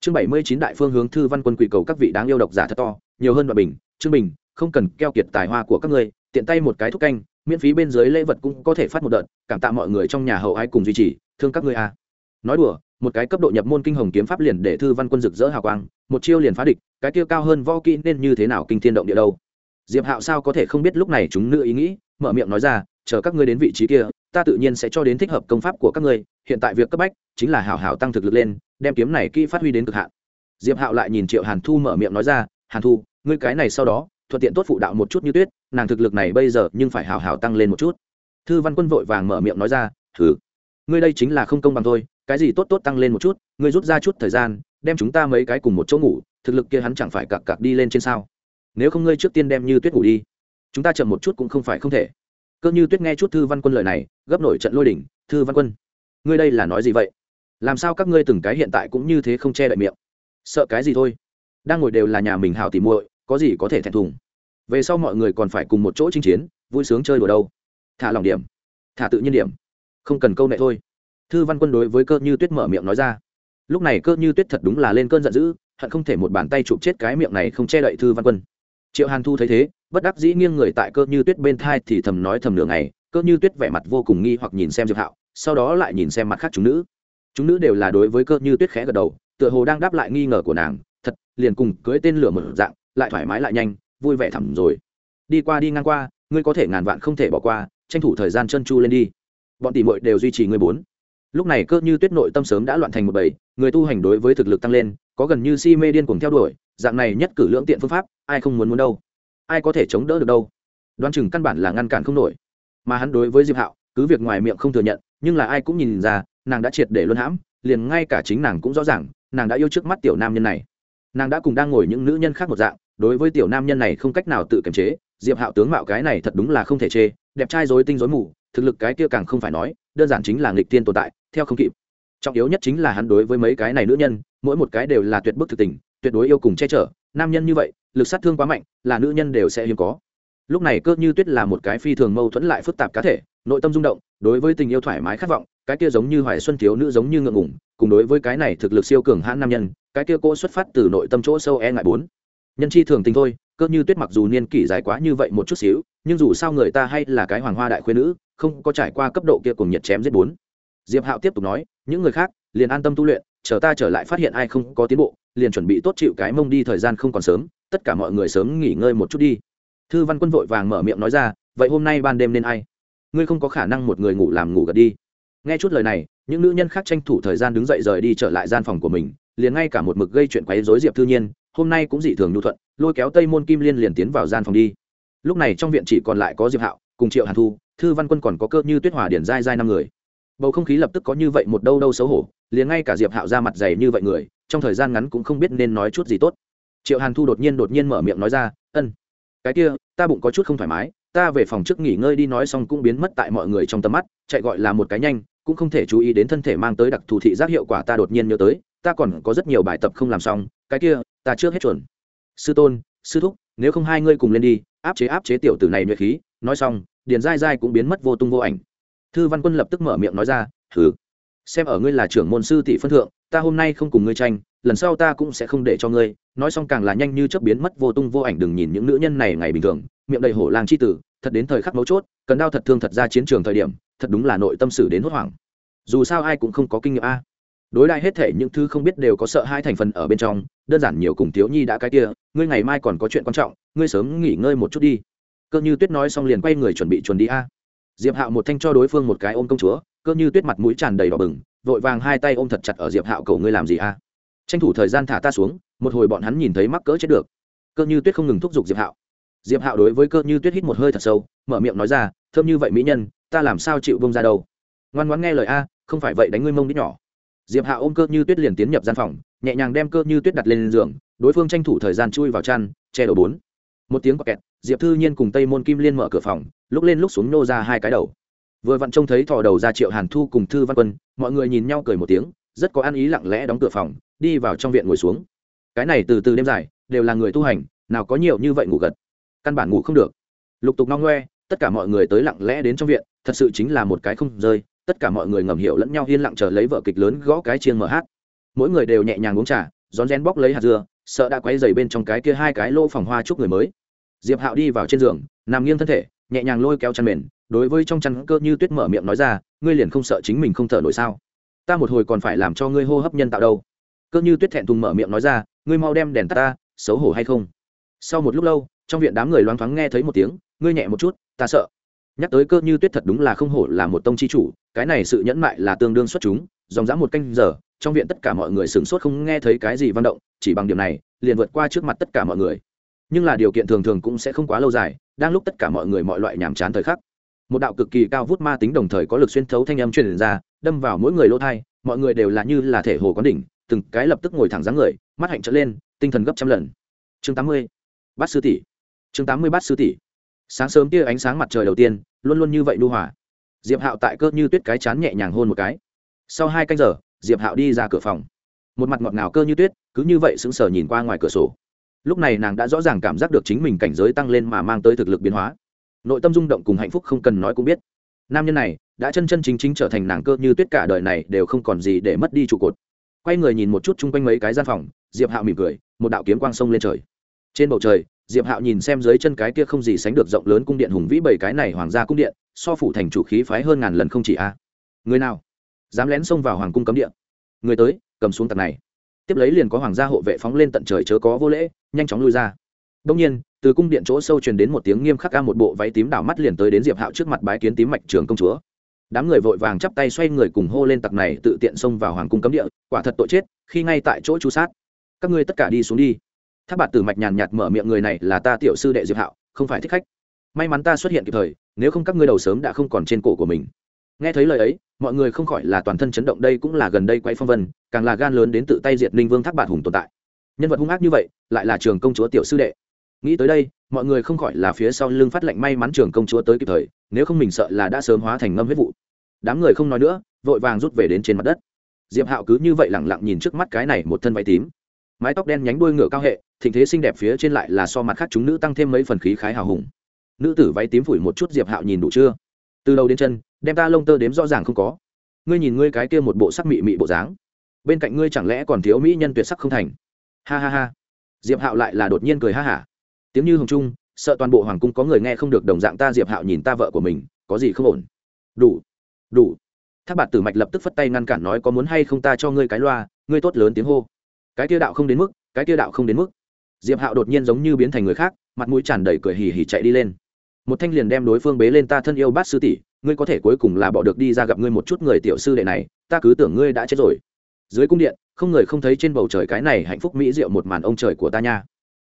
Chương bảy mươi chín đại phương hướng thư văn quân quỷ cầu các vị đáng yêu độc giả thật to, nhiều hơn đoạn bình, chương bình, không cần keo kiệt tài hoa của các ngươi, tiện tay một cái thúc canh, miễn phí bên dưới lễ vật cũng có thể phát một đợt, cảm tạ mọi người trong nhà hậu ai cùng duy trì, thương các ngươi a. À. nói đùa, một cái cấp độ nhập môn kinh hồng kiếm pháp liền để thư văn quân rực rỡ hào quang, một chiêu liền phá địch cái kia cao hơn võ kỹ nên như thế nào kinh thiên động địa đâu? Diệp hạo sao có thể không biết lúc này chúng nữ ý nghĩ, mở miệng nói ra, chờ các ngươi đến vị trí kia, ta tự nhiên sẽ cho đến thích hợp công pháp của các ngươi, hiện tại việc cấp bách chính là hảo hảo tăng thực lực lên, đem kiếm này kỹ phát huy đến cực hạn. Diệp hạo lại nhìn triệu hàn thu mở miệng nói ra, hàn thu, ngươi cái này sau đó, thuận tiện tốt phụ đạo một chút như tuyết, nàng thực lực này bây giờ nhưng phải hảo hảo tăng lên một chút. Thư văn quân vội vàng mở miệng nói ra thử ngươi đây chính là không công bằng thôi, cái gì tốt tốt tăng lên một chút, ngươi rút ra chút thời gian đem chúng ta mấy cái cùng một chỗ ngủ, thực lực kia hắn chẳng phải cặc cặc đi lên trên sao? Nếu không ngươi trước tiên đem như tuyết ngủ đi, chúng ta chậm một chút cũng không phải không thể. Cơ như tuyết nghe chút thư văn quân lời này, gấp nổi trận lôi đỉnh, thư văn quân, ngươi đây là nói gì vậy? Làm sao các ngươi từng cái hiện tại cũng như thế không che đậy miệng? Sợ cái gì thôi? Đang ngồi đều là nhà mình hảo tìm muội, có gì có thể thẹn thùng? Về sau mọi người còn phải cùng một chỗ chinh chiến, vui sướng chơi đùa đâu. Thả lòng điểm. Thả tự nhiên điểm. Không cần câu nệ thôi. Thư văn quân đối với cơ như tuyết mở miệng nói ra lúc này cơ như tuyết thật đúng là lên cơn giận dữ, hận không thể một bàn tay chụp chết cái miệng này không che đậy thư văn quân. Triệu hàn thu thấy thế, bất đắc dĩ nghiêng người tại cơ như tuyết bên thai thì thầm nói thầm nửa ngày, cơ như tuyết vẻ mặt vô cùng nghi hoặc nhìn xem diệp hạo, sau đó lại nhìn xem mặt khác chúng nữ. Chúng nữ đều là đối với cơ như tuyết khẽ gật đầu, tựa hồ đang đáp lại nghi ngờ của nàng, thật, liền cùng cưới tên lửa một dạng, lại thoải mái lại nhanh, vui vẻ thẳm rồi. Đi qua đi ngang qua, ngươi có thể ngàn vạn không thể bỏ qua, tranh thủ thời gian chân chu lên đi. Bọn tỷ muội đều duy trì ngươi bốn. Lúc này cơ như tuyết nội tâm sớm đã loạn thành một bầy người tu hành đối với thực lực tăng lên, có gần như si mê điên cuồng theo đuổi, dạng này nhất cử lưỡng tiện phương pháp, ai không muốn muốn đâu. Ai có thể chống đỡ được đâu. Đoan chừng căn bản là ngăn cản không nổi. Mà hắn đối với diệp hạo, cứ việc ngoài miệng không thừa nhận, nhưng là ai cũng nhìn ra, nàng đã triệt để luân hãm, liền ngay cả chính nàng cũng rõ ràng, nàng đã yêu trước mắt tiểu nam nhân này. Nàng đã cùng đang ngồi những nữ nhân khác một dạng, đối với tiểu nam nhân này không cách nào tự kiềm chế, diệp hạo tướng mạo cái này thật đúng là không thể chê, đẹp trai dối tinh dối mù, thực lực cái kia càng không phải nói, đơn giản chính là nghịch tiên tồn tại, theo không kịp trọng yếu nhất chính là hắn đối với mấy cái này nữ nhân, mỗi một cái đều là tuyệt bức thực tình, tuyệt đối yêu cùng che chở. Nam nhân như vậy, lực sát thương quá mạnh, là nữ nhân đều sẽ hiếm có. Lúc này cơ như tuyết là một cái phi thường mâu thuẫn lại phức tạp cá thể, nội tâm rung động, đối với tình yêu thoải mái khát vọng, cái kia giống như hoài xuân thiếu nữ giống như ngượng ngủng cùng đối với cái này thực lực siêu cường hãn nam nhân, cái kia cô xuất phát từ nội tâm chỗ sâu e ngại bốn. Nhân chi thường tình thôi, cơ như tuyết mặc dù niên kỷ dài quá như vậy một chút xíu, nhưng dù sao người ta hay là cái hoàng hoa đại khuyên nữ, không có trải qua cấp độ kia cùng nhiệt chém giết bốn diệp hạo tiếp tục nói, những người khác, liền an tâm tu luyện, chờ ta trở lại phát hiện ai không có tiến bộ, liền chuẩn bị tốt chịu cái mông đi thời gian không còn sớm, tất cả mọi người sớm nghỉ ngơi một chút đi. Thư văn quân vội vàng mở miệng nói ra, vậy hôm nay ban đêm nên ai? Ngươi không có khả năng một người ngủ làm ngủ gật đi. Nghe chút lời này, những nữ nhân khác tranh thủ thời gian đứng dậy rời đi trở lại gian phòng của mình, liền ngay cả một mực gây chuyện quấy rối diệp thư nhiên, hôm nay cũng dị thường nhu thuận, lôi kéo tây môn kim liên liền tiến vào gian phòng đi. Lúc này trong viện chỉ còn lại có diệp hạo, cùng triệu hàn thu, thư văn quân còn có cơ như tuyết hòa điển dai dai năm người bầu không khí lập tức có như vậy một đâu đâu xấu hổ, liền ngay cả diệp hạo ra mặt dày như vậy người, trong thời gian ngắn cũng không biết nên nói chút gì tốt. Triệu hàn thu đột nhiên đột nhiên mở miệng nói ra, ân, cái kia, ta bụng có chút không thoải mái, ta về phòng trước nghỉ ngơi đi nói xong cũng biến mất tại mọi người trong tầm mắt, chạy gọi là một cái nhanh, cũng không thể chú ý đến thân thể mang tới đặc thù thị giác hiệu quả ta đột nhiên nhớ tới, ta còn có rất nhiều bài tập không làm xong, cái kia, ta trước hết chuẩn. Sư tôn, sư thúc, nếu không hai ngươi cùng lên đi, áp chế áp chế tiểu tử này nhuệ khí. Nói xong, điền dai dai cũng biến mất vô tung vô ảnh thư văn quân lập tức mở miệng nói ra thử xem ở ngươi là trưởng môn sư tỷ phân thượng, ta hôm nay không cùng ngươi tranh, lần sau ta cũng sẽ không để cho ngươi. Nói xong càng là nhanh như chớp biến mất vô tung vô ảnh đừng nhìn những nữ nhân này ngày bình thường, miệng đầy hổ lang c h i tử, thật đến thời khắc mấu chốt, cần đau thật thương thật ra chiến trường thời điểm, thật đúng là nội tâm sử đến hốt hoảng. Dù sao ai cũng không có kinh nghiệm a. Đối lại hết thể những thứ không biết đều có sợ hai thành phần ở bên trong, đơn giản nhiều cùng thiếu nhi đã cái kia, ngươi ngày mai còn có chuyện quan trọng, ngươi sớm nghỉ ngơi một chút đi. Cơ như tuyết nói xong liền quay người chuẩn bị chuẩn đi a diệp hạo một thanh cho đối phương một cái ôm công chúa, cơ như tuyết mặt mũi tràn đầy đỏ bừng, vội vàng hai tay ôm thật chặt ở diệp hạo cầu ngươi làm gì a? Tranh thủ thời gian thả ta xuống, một hồi bọn hắn nhìn thấy mắc cỡ chết được. Cơ như tuyết không ngừng thúc giục diệp hạo. Diệp hạo đối với cơ như tuyết hít một hơi thật sâu, mở miệng nói ra, thơm như vậy mỹ nhân, ta làm sao chịu bông ra đâu? Ngoan ngoãn nghe lời a, không phải vậy đánh ngươi mông đít nhỏ. Diệp hạo ôm cơ như tuyết liền tiến nhập gian phòng, nhẹ nhàng đem cơ như tuyết đặt lên giường, đối phương tranh thủ thời gian chui vào chăn, che đầu bốn một tiếng quạt kẹt, diệp thư nhiên cùng tây môn kim liên mở cửa phòng, lúc lên lúc xuống nô ra hai cái đầu. Vừa vặn trông thấy thò đầu ra triệu hàn thu cùng thư văn quân, mọi người nhìn nhau cười một tiếng, rất có ăn ý lặng lẽ đóng cửa phòng, đi vào trong viện ngồi xuống. Cái này từ từ đêm dài, đều là người tu hành, nào có nhiều như vậy ngủ gật. Căn bản ngủ không được. Lục tục no ngoe, tất cả mọi người tới lặng lẽ đến trong viện, thật sự chính là một cái không rơi, tất cả mọi người ngầm hiểu lẫn nhau yên lặng chờ lấy vợ kịch lớn gõ cái chiên mở hát. Mỗi người đều nhẹ nhàng uống trà, rón rén bóc lấy hạt dưa sợ đã quấy dày bên trong cái kia hai cái lỗ phòng hoa chúc người mới. Diệp hạo đi vào trên giường, nằm nghiêng thân thể, nhẹ nhàng lôi kéo chăn mền, đối với trong chăn cơ như tuyết mở miệng nói ra, ngươi liền không sợ chính mình không thở nổi sao? Ta một hồi còn phải làm cho ngươi hô hấp nhân tạo đâu. Cơ như tuyết thẹn thùng mở miệng nói ra, ngươi mau đem đèn tắt ta, xấu hổ hay không? Sau một lúc lâu, trong viện đám người loáng thoáng nghe thấy một tiếng, ngươi nhẹ một chút, ta sợ. Nhắc tới cơ như tuyết thật đúng là không hổ là một tông chi chủ, cái này sự nhẫn mại là tương đương xuất chúng, dòng dã một canh giờ trong viện tất cả mọi người sửng sốt không nghe thấy cái gì văn động, chỉ bằng điểm này, liền vượt qua trước mặt tất cả mọi người. Nhưng là điều kiện thường thường cũng sẽ không quá lâu dài, đang lúc tất cả mọi người mọi loại nhàm chán thời khắc. Một đạo cực kỳ cao vút ma tính đồng thời có lực xuyên thấu thanh âm truyền ra, đâm vào mỗi người lỗ thai, mọi người đều là như là thể hồ quán đỉnh, từng cái lập tức ngồi thẳng dáng người, mắt hạnh trở lên, tinh thần gấp trăm lần. Chương tám mươi, bát sư tỷ. Chương tám mươi, bát sư tỷ. Sáng sớm kia ánh sáng mặt trời đầu tiên, luôn luôn như vậy nu hòa. Diệp hạo tại cơ như tuyết cái chán nhẹ nhàng hôn một cái. Sau hai canh giờ diệp hạo đi ra cửa phòng. Một mặt ngọt ngào cơ như tuyết, cứ như vậy sững sờ nhìn qua ngoài cửa sổ. Lúc này nàng đã rõ ràng cảm giác được chính mình cảnh giới tăng lên mà mang tới thực lực biến hóa. Nội tâm rung động cùng hạnh phúc không cần nói cũng biết. Nam nhân này đã chân chân chính chính trở thành nàng cơ như tuyết cả đời này đều không còn gì để mất đi trụ cột. Quay người nhìn một chút chung quanh mấy cái gian phòng, diệp hạo mỉm cười, một đạo kiếm quang sông lên trời. Trên bầu trời, diệp hạo nhìn xem dưới chân cái kia không gì sánh được rộng lớn cung điện hùng vĩ bảy cái này hoàng gia cung điện, so phủ thành chủ khí phái hơn ngàn lần không chỉ a. Người nào? Dám lén xông vào hoàng cung cấm địa. Người tới, cầm xuống tặc này. Tiếp lấy liền có hoàng gia hộ vệ phóng lên tận trời chớ có vô lễ, nhanh chóng lui ra. Đông nhiên, từ cung điện chỗ sâu truyền đến một tiếng nghiêm khắc ca một bộ váy tím đảo mắt liền tới đến diệp hạo trước mặt bái kiến tím mạch trường công chúa. Đám người vội vàng chắp tay xoay người cùng hô lên tặc này tự tiện xông vào hoàng cung cấm địa, quả thật tội chết, khi ngay tại chỗ chu sát. Các ngươi tất cả đi xuống đi. Tháp bạt tử mạch nhàn nhạt mở miệng người này là ta tiểu sư đệ diệp hạo, không phải thích khách. May mắn ta xuất hiện kịp thời, nếu không các ngươi đầu sớm đã không còn trên cổ của mình. Nghe thấy lời ấy mọi người không khỏi là toàn thân chấn động, đây cũng là gần đây quay phong vân, càng là gan lớn đến tự tay diệt ninh vương thác bạt hùng tồn tại. Nhân vật hung ác như vậy, lại là trường công chúa tiểu sư đệ. Nghĩ tới đây, mọi người không khỏi là phía sau lưng phát lệnh may mắn trường công chúa tới kịp thời, nếu không mình sợ là đã sớm hóa thành ngâm huyết vụ. Đám người không nói nữa, vội vàng rút về đến trên mặt đất. Diệp hạo cứ như vậy lẳng lặng nhìn trước mắt cái này một thân váy tím. Mái tóc đen nhánh đuôi ngựa cao hệ, thịnh thế xinh đẹp phía trên lại là so mặt khác chúng nữ tăng thêm mấy phần khí khái hào hùng. Nữ tử váy tím phủi một chút diệp hạo nhìn đủ chưa? Từ đầu đến chân đem ta lông tơ đếm rõ ràng không có. Ngươi nhìn ngươi cái kia một bộ sắc mị mị bộ dáng, bên cạnh ngươi chẳng lẽ còn thiếu mỹ nhân tuyệt sắc không thành? Ha ha ha. Diệp hạo lại là đột nhiên cười ha hả. Tiếng như hồng trung, sợ toàn bộ hoàng cung có người nghe không được đồng dạng ta diệp hạo nhìn ta vợ của mình, có gì không ổn? Đủ đủ. Tháp bạt tử mạch lập tức phất tay ngăn cản nói có muốn hay không ta cho ngươi cái loa, ngươi tốt lớn tiếng hô. Cái kia đạo không đến mức, cái kia đạo không đến mức. Diệp hạo đột nhiên giống như biến thành người khác, mặt mũi tràn đầy cười hì hì chạy đi lên. Một thanh liền đem đối phương bế lên ta thân yêu bát sư tỷ ngươi có thể cuối cùng là bỏ được đi ra gặp ngươi một chút người tiểu sư đệ này, ta cứ tưởng ngươi đã chết rồi. Dưới cung điện, không người không thấy trên bầu trời cái này hạnh phúc mỹ diệu một màn ông trời của ta nha.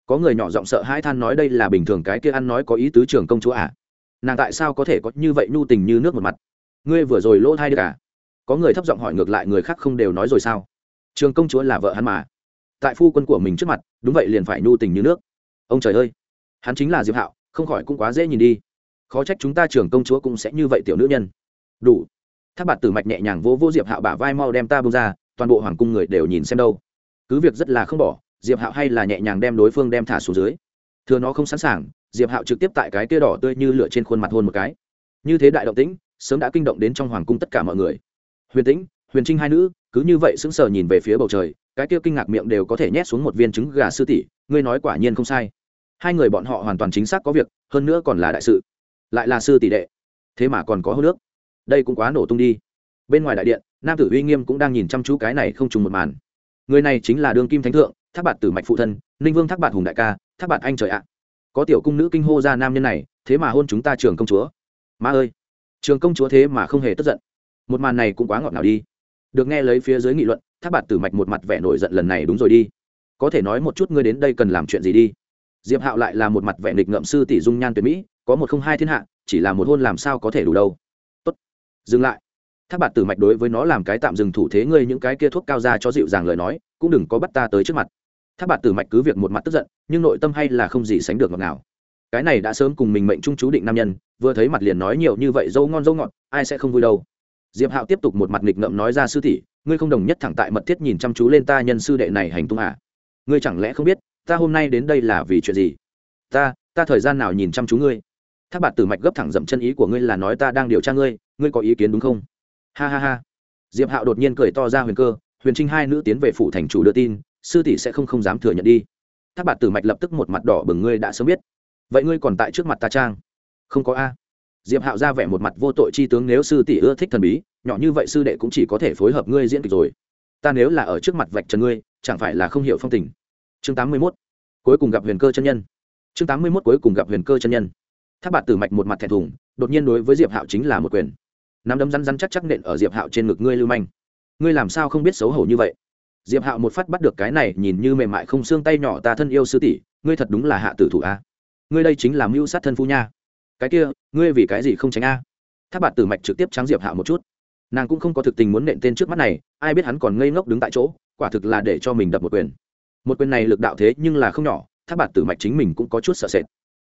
Có người nhỏ giọng sợ hãi than nói đây là bình thường cái kia ăn nói có ý tứ trường công chúa à? Nàng tại sao có thể có như vậy nhu tình như nước một mặt? Ngươi vừa rồi lỗ thai được à? Có người thấp giọng hỏi ngược lại người khác không đều nói rồi sao? Trường công chúa là vợ hắn mà. Tại phu quân của mình trước mặt, đúng vậy liền phải nhu tình như nước. Ông trời ơi! Hắn chính là diệp hạo, không khỏi cũng quá dễ nhìn đi khó trách chúng ta trưởng công chúa cũng sẽ như vậy tiểu nữ nhân. Đủ. Tháp bạt tử mạch nhẹ nhàng vỗ vỗ diệp hạo bả vai mau đem ta bông ra, toàn bộ hoàng cung người đều nhìn xem đâu. Cứ việc rất là không bỏ, diệp hạo hay là nhẹ nhàng đem đối phương đem thả xuống dưới. Thưa nó không sẵn sàng, diệp hạo trực tiếp tại cái tia đỏ tươi như lửa trên khuôn mặt hôn một cái. Như thế đại động tĩnh, sớm đã kinh động đến trong hoàng cung tất cả mọi người. Huyền tĩnh, huyền trinh hai nữ, cứ như vậy sững sờ nhìn về phía bầu trời, cái kia kinh ngạc miệng đều có thể nhét xuống một viên trứng gà sư tỷ, ngươi nói quả nhiên không sai. Hai người bọn họ hoàn toàn chính xác có việc, hơn nữa còn là đại sự lại là sư tỷ đệ. Thế mà còn có hô nước. Đây cũng quá nổ tung đi. Bên ngoài đại điện, nam tử uy nghiêm cũng đang nhìn chăm chú cái này không trùng một màn. Người này chính là đương kim thánh thượng, thác bạt tử mạch phụ thân, ninh vương thác bạt hùng đại ca, thác bạt anh trời ạ. Có tiểu cung nữ kinh hô ra nam nhân này, thế mà hôn chúng ta trường công chúa. Ma ơi! Trường công chúa thế mà không hề tức giận. Một màn này cũng quá ngọt ngào đi. Được nghe lấy phía dưới nghị luận, thác bạt tử mạch một mặt vẻ nổi giận lần này đúng rồi đi. Có thể nói một chút ngươi đến đây cần làm chuyện gì đi. Diệp hạo lại là một mặt vẻ nghịch ngậm sư tỷ dung nhan tuyệt mỹ có một không hai thiên hạ, chỉ là một hôn làm sao có thể đủ đâu. Tốt, dừng lại. Tháp bạt tử mạch đối với nó làm cái tạm dừng thủ thế ngươi những cái kia thuốc cao ra cho dịu dàng lời nói, cũng đừng có bắt ta tới trước mặt. Tháp bạt tử mạch cứ việc một mặt tức giận, nhưng nội tâm hay là không gì sánh được ngọt nào cái này đã sớm cùng mình mệnh trung chú định nam nhân, vừa thấy mặt liền nói nhiều như vậy dâu ngon dâu ngọt, ai sẽ không vui đâu. Diệp hạo tiếp tục một mặt nghịch ngợm nói ra sư tỷ, ngươi không đồng nhất thẳng tại mật thiết nhìn chăm chú lên ta nhân sư đệ này hành tung à. Ngươi chẳng lẽ không biết, ta hôm nay đến đây là vì chuyện gì? Ta ta thời gian nào nhìn chăm chú ngươi? Thác bạt tử mạch gấp thẳng dậm chân ý của ngươi là nói ta đang điều tra ngươi ngươi có ý kiến đúng không? Ha ha ha. Diệp hạo đột nhiên cười to ra huyền cơ, huyền trinh hai nữ tiến về phủ thành chủ đưa tin, sư tỷ sẽ không không dám thừa nhận đi. Thác bạt tử mạch lập tức một mặt đỏ bừng ngươi đã sớm biết. Vậy ngươi còn tại trước mặt ta trang? Không có a. Diệp hạo ra vẻ một mặt vô tội chi tướng nếu sư tỷ ưa thích thần bí, nhỏ như vậy sư đệ cũng chỉ có thể phối hợp ngươi diễn kịch rồi. Ta nếu là ở trước mặt vạch trần ngươi, chẳng phải là không hiểu phong tình. Chương tám mươi mốt. Cuối cùng gặp huyền cơ chân nhân. Chương tám mươi mốt cuối cùng gặp huyền cơ chân nhân tháp bạt tử mạch một mặt thẹn thùng, đột nhiên đối với diệp hạo chính là một quyền. Nắm đấm rắn rắn chắc chắc nện ở diệp hạo trên ngực ngươi lưu manh. Ngươi làm sao không biết xấu hổ như vậy? Diệp hạo một phát bắt được cái này, nhìn như mềm mại không xương tay nhỏ ta thân yêu sư tỷ, ngươi thật đúng là hạ tử thủ a. Ngươi đây chính là mưu sát thân phu nha. Cái kia, ngươi vì cái gì không tránh a? Tháp bạt tử mạch trực tiếp trắng diệp hạo một chút. Nàng cũng không có thực tình muốn nện tên trước mắt này, ai biết hắn còn ngây ngốc đứng tại chỗ, quả thực là để cho mình đập một quyền. Một quyền này lực đạo thế nhưng là không nhỏ tháp bạt tử mạch chính mình cũng có chút sợ sệt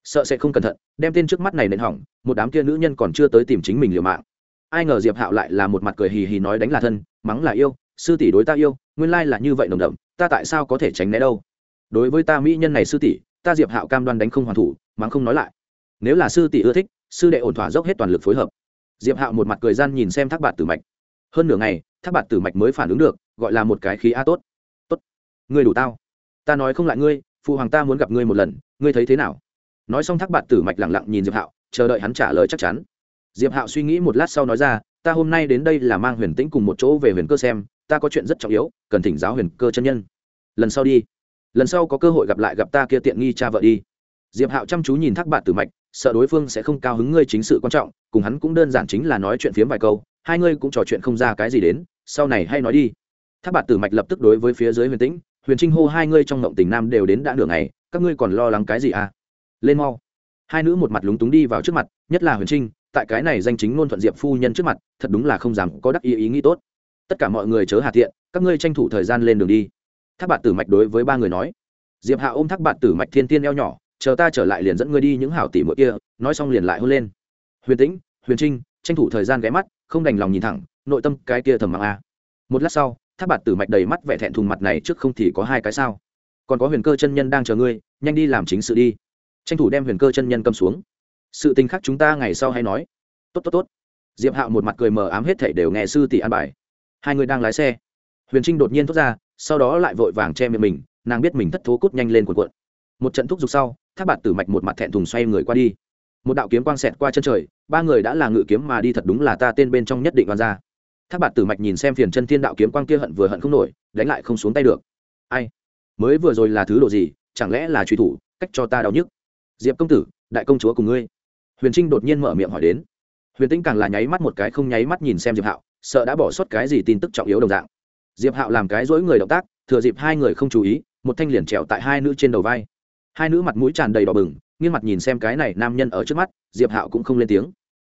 sợ sẽ không cẩn thận, đem tên trước mắt này nện hỏng, một đám kia nữ nhân còn chưa tới tìm chính mình liều mạng. Ai ngờ diệp hạo lại là một mặt cười hì hì nói đánh là thân, mắng là yêu, sư tỷ đối ta yêu, nguyên lai là như vậy nồng đậm, ta tại sao có thể tránh né đâu? Đối với ta mỹ nhân này sư tỷ, ta diệp hạo cam đoan đánh không hoàn thủ, mắng không nói lại. Nếu là sư tỷ ưa thích, sư đệ ổn thỏa dốc hết toàn lực phối hợp. Diệp hạo một mặt cười gian nhìn xem thác bạt tử mạch. Hơn nửa ngày, thác bạt tử mạch mới phản ứng được, gọi là một cái khí a tốt. Tốt. Ngươi đủ tao. Ta nói không lại ngươi, phụ hoàng ta muốn gặp ngươi một lần, ngươi thấy thế nào? Nói xong thác bạt tử mạch lẳng lặng nhìn diệp hạo, chờ đợi hắn trả lời chắc chắn. Diệp hạo suy nghĩ một lát sau nói ra, ta hôm nay đến đây là mang huyền tĩnh cùng một chỗ về huyền cơ xem, ta có chuyện rất trọng yếu, cần thỉnh giáo huyền cơ chân nhân. Lần sau đi. Lần sau có cơ hội gặp lại gặp ta kia tiện nghi cha vợ đi. Diệp hạo chăm chú nhìn thác bạt tử mạch, sợ đối phương sẽ không cao hứng ngươi chính sự quan trọng, cùng hắn cũng đơn giản chính là nói chuyện phiếm vài câu, hai ngươi cũng trò chuyện không ra cái gì đến, sau này hay nói đi. Thác bạt tử mạch lập tức đối với phía dưới huyền tĩnh, huyền trinh hô hai ngươi trong ngộng tình nam đều đến đã nửa ngày, các ngươi còn lo lắng cái gì à? Lên mau. Hai nữ một mặt lúng túng đi vào trước mặt, nhất là huyền trinh, tại cái này danh chính ngôn thuận diệp phu nhân trước mặt, thật đúng là không dám có đắc ý ý nghĩ tốt. Tất cả mọi người chớ hạ tiện, các ngươi tranh thủ thời gian lên đường đi. Thác bạt tử mạch đối với ba người nói. Diệp hạ ôm thác bạt tử mạch thiên tiên eo nhỏ, chờ ta trở lại liền dẫn ngươi đi những hảo tỷ mỗi kia, nói xong liền lại hôn lên. Huyền tĩnh, huyền trinh, tranh thủ thời gian ghé mắt, không đành lòng nhìn thẳng, nội tâm cái kia thầm mặc a. Một lát sau, thác bạt tử mạch đầy mắt vẻ thẹn thùng mặt này trước không thì có hai cái sao. Còn có huyền cơ chân nhân đang chờ ngươi, nhanh đi làm chính sự đi tranh thủ đem huyền cơ chân nhân cầm xuống. Sự tình khác chúng ta ngày sau hay nói. Tốt tốt tốt. Diệp hạo một mặt cười mờ ám hết thảy đều nghe sư tỷ an bài. Hai người đang lái xe. Huyền trinh đột nhiên thốt ra, sau đó lại vội vàng che miệng mình, nàng biết mình thất thố cút nhanh lên cuộn cuộn. Một trận thúc giục sau, thác bạt tử mạch một mặt thẹn thùng xoay người qua đi. Một đạo kiếm quang xẹt qua chân trời, ba người đã là ngự kiếm mà đi thật đúng là ta tên bên trong nhất định đoan ra thác bạt tử mạch nhìn xem phiền chân thiên đạo kiếm quang kia hận vừa hận không nổi, đánh lại không xuống tay được. Ai? Mới vừa rồi là thứ độ gì, chẳng lẽ là truy thủ, cách cho ta đau nhức? Diệp công tử, đại công chúa cùng ngươi. Huyền trinh đột nhiên mở miệng hỏi đến. Huyền tĩnh càng là nháy mắt một cái không nháy mắt nhìn xem diệp hạo, sợ đã bỏ sót cái gì tin tức trọng yếu đồng dạng. Diệp hạo làm cái dỗi người động tác, thừa dịp hai người không chú ý, một thanh liền trèo tại hai nữ trên đầu vai. Hai nữ mặt mũi tràn đầy đỏ bừng, nghiêng mặt nhìn xem cái này nam nhân ở trước mắt, diệp hạo cũng không lên tiếng.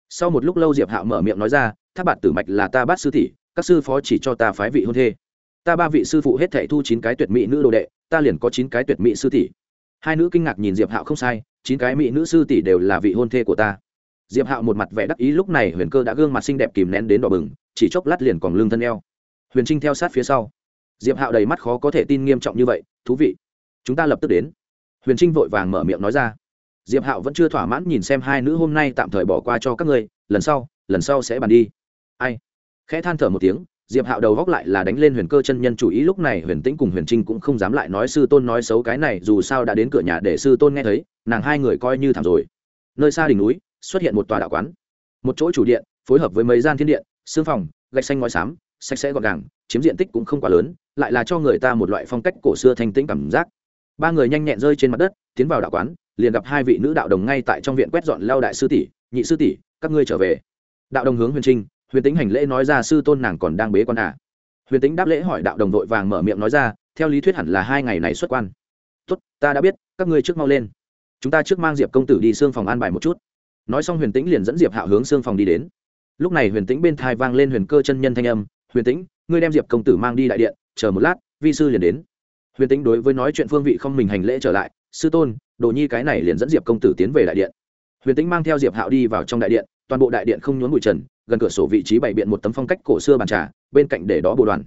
Sau một lúc lâu diệp hạo mở miệng nói ra tháp bạt tử mạch là ta bát sư tỷ, các sư phó chỉ cho ta phái vị hôn thê. Ta ba vị sư phụ hết thệ thu chín cái tuyệt mỹ nữ đồ đệ, ta liền có chín cái tuyệt mỹ sư tỷ. Hai nữ kinh ngạc nhìn diệp hạo không sai chín cái mỹ nữ sư tỷ đều là vị hôn thê của ta. Diệp hạo một mặt vẻ đắc ý lúc này huyền cơ đã gương mặt xinh đẹp kìm nén đến đỏ bừng, chỉ chốc lát liền còn lưng thân eo. Huyền trinh theo sát phía sau. Diệp hạo đầy mắt khó có thể tin nghiêm trọng như vậy, thú vị, chúng ta lập tức đến. Huyền trinh vội vàng mở miệng nói ra. Diệp hạo vẫn chưa thỏa mãn nhìn xem hai nữ hôm nay tạm thời bỏ qua cho các ngươi, lần sau lần sau sẽ bàn đi. Ai? Khẽ than thở một tiếng diệp hạo đầu góc lại là đánh lên huyền cơ chân nhân chủ ý, lúc này huyền tĩnh cùng huyền trinh cũng không dám lại nói sư tôn nói xấu cái này, dù sao đã đến cửa nhà để sư tôn nghe thấy, nàng hai người coi như thảm rồi. Nơi xa đỉnh núi, xuất hiện một tòa đạo quán. Một chỗ chủ điện, phối hợp với mấy gian thiên điện, xương phòng, gạch xanh ngói xám, sạch sẽ gọn gàng, chiếm diện tích cũng không quá lớn, lại là cho người ta một loại phong cách cổ xưa thanh tĩnh cảm giác. Ba người nhanh nhẹn rơi trên mặt đất, tiến vào đạo quán, liền gặp hai vị nữ đạo đồng ngay tại trong viện quét dọn lao đại sư tỷ, nhị sư tỷ, các ngươi trở về. Đạo đồng hướng huyền trinh huyền tính hành lễ nói ra sư tôn nàng còn đang bế quan à. huyền tính đáp lễ hỏi đạo đồng vội vàng mở miệng nói ra, theo lý thuyết hẳn là hai ngày này xuất quan. Tốt, ta đã biết, các ngươi trước mau lên. Chúng ta trước mang diệp công tử đi xương phòng an bài một chút. Nói xong huyền tĩnh liền dẫn diệp hạo hướng xương phòng đi đến. Lúc này huyền tĩnh bên thai vang lên huyền cơ chân nhân thanh âm, huyền tĩnh, ngươi đem diệp công tử mang đi đại điện, chờ một lát, vi sư liền đến. Huyền tĩnh đối với nói chuyện phương vị không mình hành lễ trở lại, sư tôn, đồ nhi cái này liền dẫn diệp công tử tiến về đại điện. Huyền tĩnh mang theo diệp hạo đi vào trong đại điện, toàn bộ đại điện không nhốn bụi trần gần cửa sổ vị trí bày biện một tấm phong cách cổ xưa bàn trà, bên cạnh để đó bồ đoàn.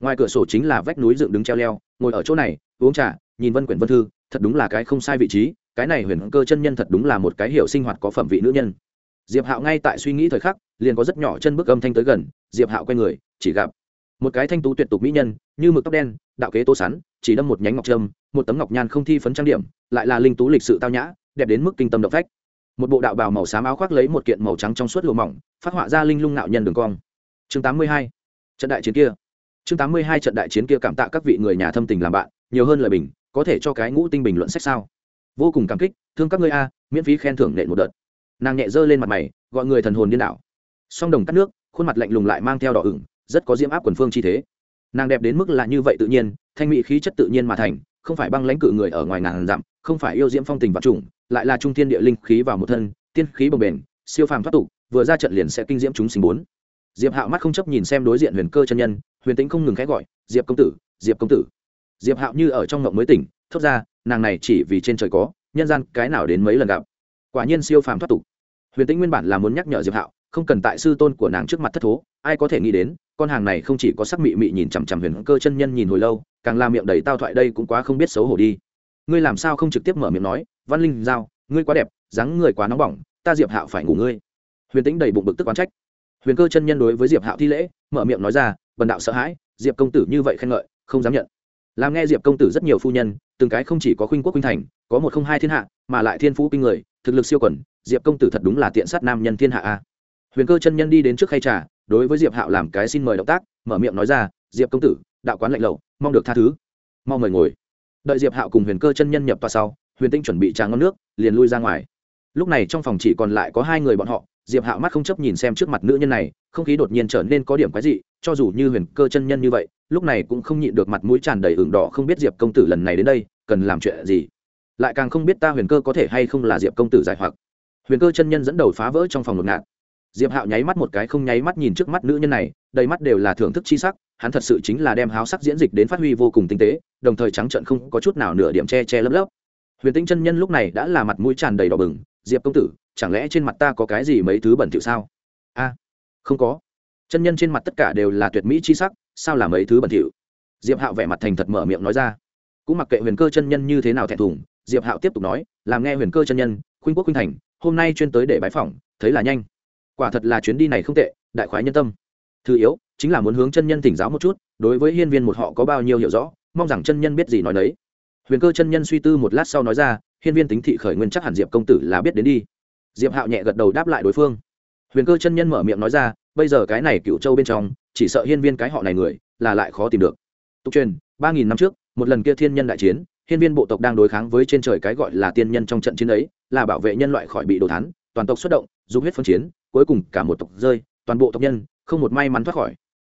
Ngoài cửa sổ chính là vách núi dựng đứng treo leo, ngồi ở chỗ này, uống trà, nhìn vân quyển vân thư, thật đúng là cái không sai vị trí, cái này huyền cơ chân nhân thật đúng là một cái hiểu sinh hoạt có phẩm vị nữ nhân. Diệp hạo ngay tại suy nghĩ thời khắc, liền có rất nhỏ chân bước âm thanh tới gần, diệp hạo quay người, chỉ gặp một cái thanh tú tuyệt tục mỹ nhân, như mực tóc đen, đạo kế tô sắn, chỉ đâm một nhánh ngọc trâm, một tấm ngọc nhan không thi phấn trang điểm, lại là linh tú lịch sự tao nhã, đẹp đến mức kinh tâm động phách một bộ đạo bào màu xám áo khoác lấy một kiện màu trắng trong suốt lụa mỏng, phát họa ra linh lung nạo nhân đường cong. Chương tám mươi hai, trận đại chiến kia. Chương tám mươi hai, trận đại chiến kia cảm tạ các vị người nhà thâm tình làm bạn, nhiều hơn lời bình, có thể cho cái ngũ tinh bình luận sách sao? Vô cùng cảm kích, thương các ngươi a, miễn phí khen thưởng nện một đợt. Nàng nhẹ dơ lên mặt mày, gọi người thần hồn điên đảo. Song đồng cắt nước, khuôn mặt lạnh lùng lại mang theo đỏ ửng, rất có diễm áp quần phương chi thế. Nàng đẹp đến mức là như vậy tự nhiên, thanh mỹ khí chất tự nhiên mà thành, không phải băng lãnh cự người ở ngoài ngàn dặm, không phải yêu diễm phong tình vật trùng lại là trung thiên địa linh khí vào một thân, tiên khí bồng bềnh, siêu phàm thoát tục, vừa ra trận liền sẽ kinh diễm chúng sinh bốn. Diệp hạo mắt không chấp nhìn xem đối diện huyền cơ chân nhân, huyền tĩnh không ngừng khẽ gọi, diệp công tử, diệp công tử. Diệp hạo như ở trong ngộng mới tỉnh, thốt ra, nàng này chỉ vì trên trời có, nhân gian cái nào đến mấy lần gặp. Quả nhiên siêu phàm thoát tục. Huyền tĩnh nguyên bản là muốn nhắc nhở diệp hạo, không cần tại sư tôn của nàng trước mặt thất thố, ai có thể nghĩ đến, con hàng này không chỉ có sắc mị mị nhìn chằm chằm huyền cơ chân nhân nhìn hồi lâu, càng làm miệng đầy tao thoại đây cũng quá không biết xấu hổ đi. Ngươi làm sao không trực tiếp mở miệng nói văn linh giao, ngươi quá đẹp, dáng người quá nóng bỏng, ta diệp hạo phải ngủ ngươi. Huyền tĩnh đầy bụng bực tức oán trách. Huyền cơ chân nhân đối với diệp hạo thi lễ, mở miệng nói ra, bần đạo sợ hãi, diệp công tử như vậy khen ngợi, không dám nhận. Làm nghe diệp công tử rất nhiều phu nhân, từng cái không chỉ có khuynh quốc khuynh thành, có một không hai thiên hạ, mà lại thiên phú kinh người, thực lực siêu quẩn diệp công tử thật đúng là tiện sát nam nhân thiên hạ a. Huyền cơ chân nhân đi đến trước khay trà, đối với diệp hạo làm cái xin mời động tác, mở miệng nói ra, diệp công tử, đạo quán lạnh lậu, mong được tha thứ. Mong mời ngồi. Đợi diệp hạo cùng huyền cơ chân nhân nhập vào sau huyền tinh chuẩn bị trà ngon nước, liền lui ra ngoài. Lúc này trong phòng chỉ còn lại có hai người bọn họ, diệp hạo mắt không chấp nhìn xem trước mặt nữ nhân này, không khí đột nhiên trở nên có điểm quái dị, cho dù như huyền cơ chân nhân như vậy, lúc này cũng không nhịn được mặt mũi tràn đầy ửng đỏ không biết diệp công tử lần này đến đây, cần làm chuyện gì. Lại càng không biết ta huyền cơ có thể hay không là diệp công tử giải hoặc. Huyền cơ chân nhân dẫn đầu phá vỡ trong phòng ngột ngạt. Diệp hạo nháy mắt một cái không nháy mắt nhìn trước mắt nữ nhân này, đầy mắt đều là thưởng thức chi sắc, hắn thật sự chính là đem háo sắc diễn dịch đến phát huy vô cùng tinh tế, đồng thời trắng trận không có chút nào nửa điểm che che lấp lấp huyền tinh chân nhân lúc này đã là mặt mũi tràn đầy đỏ bừng, diệp công tử, chẳng lẽ trên mặt ta có cái gì mấy thứ bẩn thỉu sao? A, không có. Chân nhân trên mặt tất cả đều là tuyệt mỹ chi sắc, sao là mấy thứ bẩn thỉu? Diệp hạo vẻ mặt thành thật mở miệng nói ra. Cũng mặc kệ huyền cơ chân nhân như thế nào thẹn thùng, diệp hạo tiếp tục nói, làm nghe huyền cơ chân nhân, khuynh quốc khuynh thành, hôm nay chuyên tới để bái phỏng, thấy là nhanh. Quả thật là chuyến đi này không tệ, đại khoái nhân tâm. Thứ yếu, chính là muốn hướng chân nhân tỉnh giáo một chút, đối với hiên viên một họ có bao nhiêu hiểu rõ, mong rằng chân nhân biết gì nói đấy huyền cơ chân nhân suy tư một lát sau nói ra, hiên viên tính thị khởi nguyên chắc hẳn diệp công tử là biết đến đi. Diệp hạo nhẹ gật đầu đáp lại đối phương. Huyền cơ chân nhân mở miệng nói ra, bây giờ cái này cựu châu bên trong, chỉ sợ hiên viên cái họ này người, là lại khó tìm được. Tục truyền, ba nghìn năm trước, một lần kia thiên nhân đại chiến, hiên viên bộ tộc đang đối kháng với trên trời cái gọi là tiên nhân trong trận chiến ấy, là bảo vệ nhân loại khỏi bị đồ thán, toàn tộc xuất động dùng huyết phân chiến, cuối cùng cả một tộc rơi, toàn bộ tộc nhân không một may mắn thoát khỏi,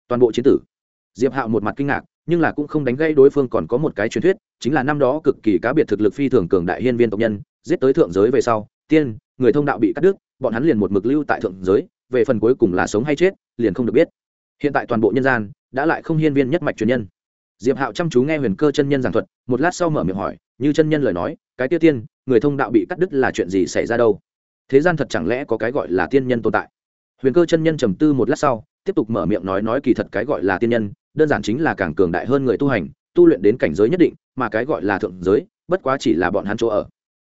toàn bộ chiến tử. Diệp hạo một mặt kinh ngạc nhưng là cũng không đánh gây đối phương còn có một cái truyền thuyết, chính là năm đó cực kỳ cá biệt thực lực phi thường cường đại hiên viên tộc nhân, giết tới thượng giới về sau, tiên, người thông đạo bị cắt đứt, bọn hắn liền một mực lưu tại thượng giới, về phần cuối cùng là sống hay chết, liền không được biết. Hiện tại toàn bộ nhân gian, đã lại không hiên viên nhất mạch truyền nhân. Diệp hạo chăm chú nghe huyền cơ chân nhân giảng thuật, một lát sau mở miệng hỏi, như chân nhân lời nói, cái tiêu tiên, người thông đạo bị cắt đứt là chuyện gì xảy ra đâu? Thế gian thật chẳng lẽ có cái gọi là tiên nhân tồn tại? Huyền cơ chân nhân trầm tư một lát sau, tiếp tục mở miệng nói nói kỳ thật cái gọi là tiên nhân đơn giản chính là càng cường đại hơn người tu hành, tu luyện đến cảnh giới nhất định, mà cái gọi là thượng giới, bất quá chỉ là bọn hắn chỗ ở.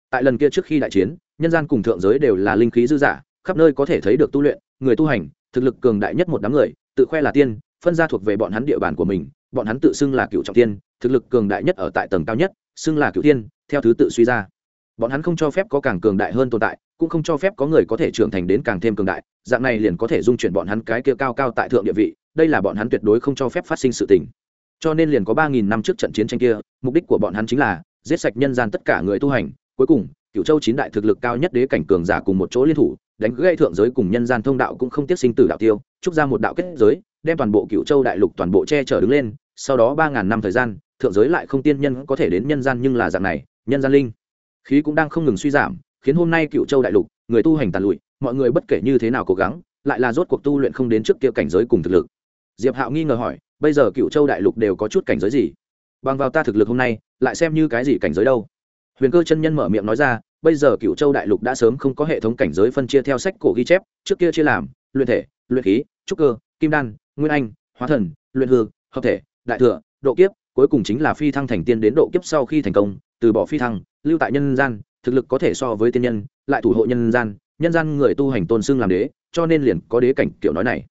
Tại lần kia trước khi đại chiến, nhân gian cùng thượng giới đều là linh khí dư giả khắp nơi có thể thấy được tu luyện, người tu hành, thực lực cường đại nhất một đám người, tự khoe là tiên, phân ra thuộc về bọn hắn địa bàn của mình, bọn hắn tự xưng là cựu trọng tiên, thực lực cường đại nhất ở tại tầng cao nhất, xưng là cựu tiên, theo thứ tự suy ra. Bọn hắn không cho phép có càng cường đại hơn tồn tại, cũng không cho phép có người có thể trưởng thành đến càng thêm cường đại, dạng này liền có thể dung chuyển bọn hắn cái kia cao cao tại thượng địa vị đây là bọn hắn tuyệt đối không cho phép phát sinh sự tình. Cho nên liền có ba nghìn năm trước trận chiến tranh kia, mục đích của bọn hắn chính là giết sạch nhân gian tất cả người tu hành. Cuối cùng cựu châu chín đại thực lực cao nhất đế cảnh cường giả cùng một chỗ liên thủ, đánh gãy thượng giới cùng nhân gian thông đạo cũng không tiếp sinh tử đạo tiêu, trúc ra một đạo kết giới, đem toàn bộ cựu châu đại lục toàn bộ che chở đứng lên. Sau đó ba ngàn năm thời gian, thượng giới lại không tiên nhân có thể đến nhân gian nhưng là dạng này, nhân gian linh. Khí cũng đang không ngừng suy giảm, khiến hôm nay cựu châu đại lục, người tu hành tàn lụi, mọi người bất kể như thế nào cố gắng, lại là rốt cuộc tu luyện không đến trước kia cảnh giới cùng thực lực diệp hạo nghi ngờ hỏi, bây giờ cựu châu đại lục đều có chút cảnh giới gì? Bằng vào ta thực lực hôm nay, lại xem như cái gì cảnh giới đâu? Huyền cơ chân nhân mở miệng nói ra, bây giờ cựu châu đại lục đã sớm không có hệ thống cảnh giới phân chia theo sách cổ ghi chép, trước kia chia làm, luyện thể, luyện khí, trúc cơ, kim đan, nguyên anh, hóa thần, luyện hư, hợp thể, đại thừa, độ kiếp, cuối cùng chính là phi thăng thành tiên đến độ kiếp sau khi thành công, từ bỏ phi thăng, lưu tại nhân gian, thực lực có thể so với tiên nhân, lại thủ hộ nhân gian nhân gian người tu hành tôn xưng làm đế, cho nên liền có đế cảnh, kiểu nói này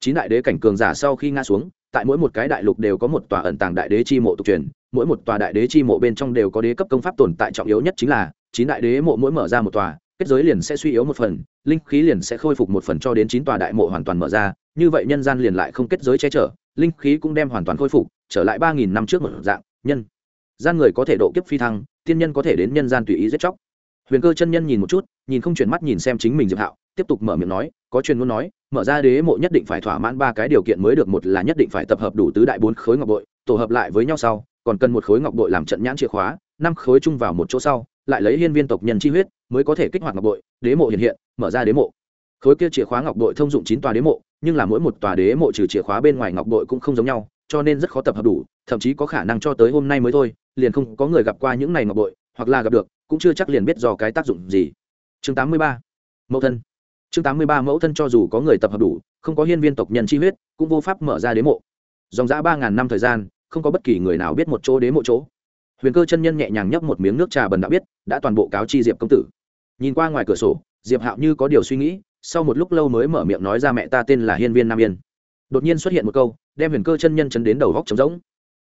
chín đại đế cảnh cường giả sau khi ngã xuống, tại mỗi một cái đại lục đều có một tòa ẩn tàng đại đế chi mộ tục truyền, mỗi một tòa đại đế chi mộ bên trong đều có đế cấp công pháp tồn tại trọng yếu nhất chính là, chín đại đế mộ mỗi mở ra một tòa, kết giới liền sẽ suy yếu một phần, linh khí liền sẽ khôi phục một phần cho đến chín tòa đại mộ hoàn toàn mở ra, như vậy nhân gian liền lại không kết giới che chở, linh khí cũng đem hoàn toàn khôi phục, trở lại ba nghìn năm trước một dạng, nhân gian người có thể độ kiếp phi thăng, tiên nhân có thể đến nhân gian tùy ý giết chóc. Huyền cơ chân nhân nhìn một chút nhìn không chuyển mắt nhìn xem chính mình diệp hạo, tiếp tục mở miệng nói, có chuyên muốn nói, mở ra đế mộ nhất định phải thỏa mãn ba cái điều kiện mới được, một là nhất định phải tập hợp đủ tứ đại bốn khối ngọc bội, tổ hợp lại với nhau sau, còn cần một khối ngọc bội làm trận nhãn chìa khóa, năm khối chung vào một chỗ sau, lại lấy hiên viên tộc nhân chi huyết mới có thể kích hoạt ngọc bội, đế mộ hiện hiện, mở ra đế mộ. Khối kia chìa khóa ngọc bội thông dụng chín tòa đế mộ, nhưng là mỗi một tòa đế mộ trừ chìa khóa bên ngoài ngọc bội cũng không giống nhau, cho nên rất khó tập hợp đủ, thậm chí có khả năng cho tới hôm nay mới thôi, liền không có người gặp qua những này ngọc bội, hoặc là gặp được, cũng chưa chắc liền biết do cái tác dụng gì chương 83. mẫu thân. Chương 83 mẫu thân cho dù có người tập hợp đủ, không có hiên viên tộc nhân chi huyết, cũng vô pháp mở ra đế mộ. Dòng dã ba ngàn năm thời gian, không có bất kỳ người nào biết một chỗ đế mộ chỗ. Huyền cơ chân nhân nhẹ nhàng nhấp một miếng nước trà bần đã biết, đã toàn bộ cáo chi diệp công tử. Nhìn qua ngoài cửa sổ, diệp hạo như có điều suy nghĩ, sau một lúc lâu mới mở miệng nói ra mẹ ta tên là hiên viên nam yên. Đột nhiên xuất hiện một câu, đem huyền cơ chân nhân chấn đến đầu góc trống rỗng.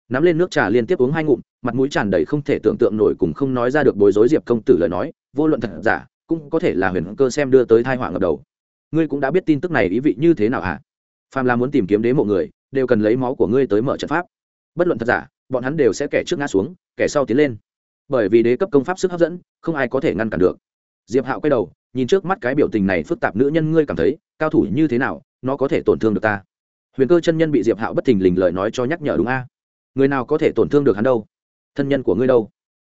Nắm lên nước trà liên tiếp uống hai ngụm, mặt mũi tràn đầy không thể tưởng tượng nổi cùng không nói ra được bối rối diệp công tử lời nói, vô luận thật giả cũng có thể là huyền cơ xem đưa tới thai họa ngập đầu. Ngươi cũng đã biết tin tức này ý vị như thế nào hả? Phàm là muốn tìm kiếm đế mộ người, đều cần lấy máu của ngươi tới mở trận pháp. Bất luận thật giả, bọn hắn đều sẽ kẻ trước ngã xuống, kẻ sau tiến lên. Bởi vì đế cấp công pháp sức hấp dẫn, không ai có thể ngăn cản được. Diệp hạo quay đầu, nhìn trước mắt cái biểu tình này phức tạp nữ nhân ngươi cảm thấy, cao thủ như thế nào, nó có thể tổn thương được ta? Huyền cơ chân nhân bị diệp hạo bất thình lình lời nói cho nhắc nhở đúng a? Người nào có thể tổn thương được hắn đâu? Thân nhân của ngươi đâu?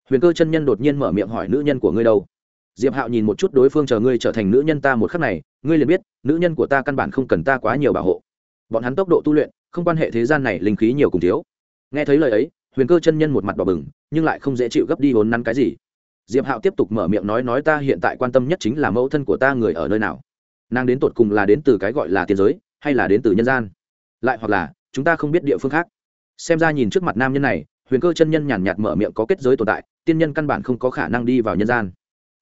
Huyền cơ chân nhân đột nhiên mở miệng hỏi nữ nhân của ngươi đâu? Diệp hạo nhìn một chút đối phương chờ ngươi trở thành nữ nhân ta một khắc này, ngươi liền biết, nữ nhân của ta căn bản không cần ta quá nhiều bảo hộ. Bọn hắn tốc độ tu luyện, không quan hệ thế gian này linh khí nhiều cùng thiếu. Nghe thấy lời ấy, huyền cơ chân nhân một mặt đỏ bừng, nhưng lại không dễ chịu gấp đi vốn nắn cái gì. Diệp hạo tiếp tục mở miệng nói nói ta hiện tại quan tâm nhất chính là mẫu thân của ta người ở nơi nào. Nàng đến tột cùng là đến từ cái gọi là tiền giới, hay là đến từ nhân gian? Lại hoặc là, chúng ta không biết địa phương khác. Xem ra nhìn trước mặt nam nhân này, huyền cơ chân nhân nhàn nhạt mở miệng có kết giới tồn tại, tiên nhân căn bản không có khả năng đi vào nhân gian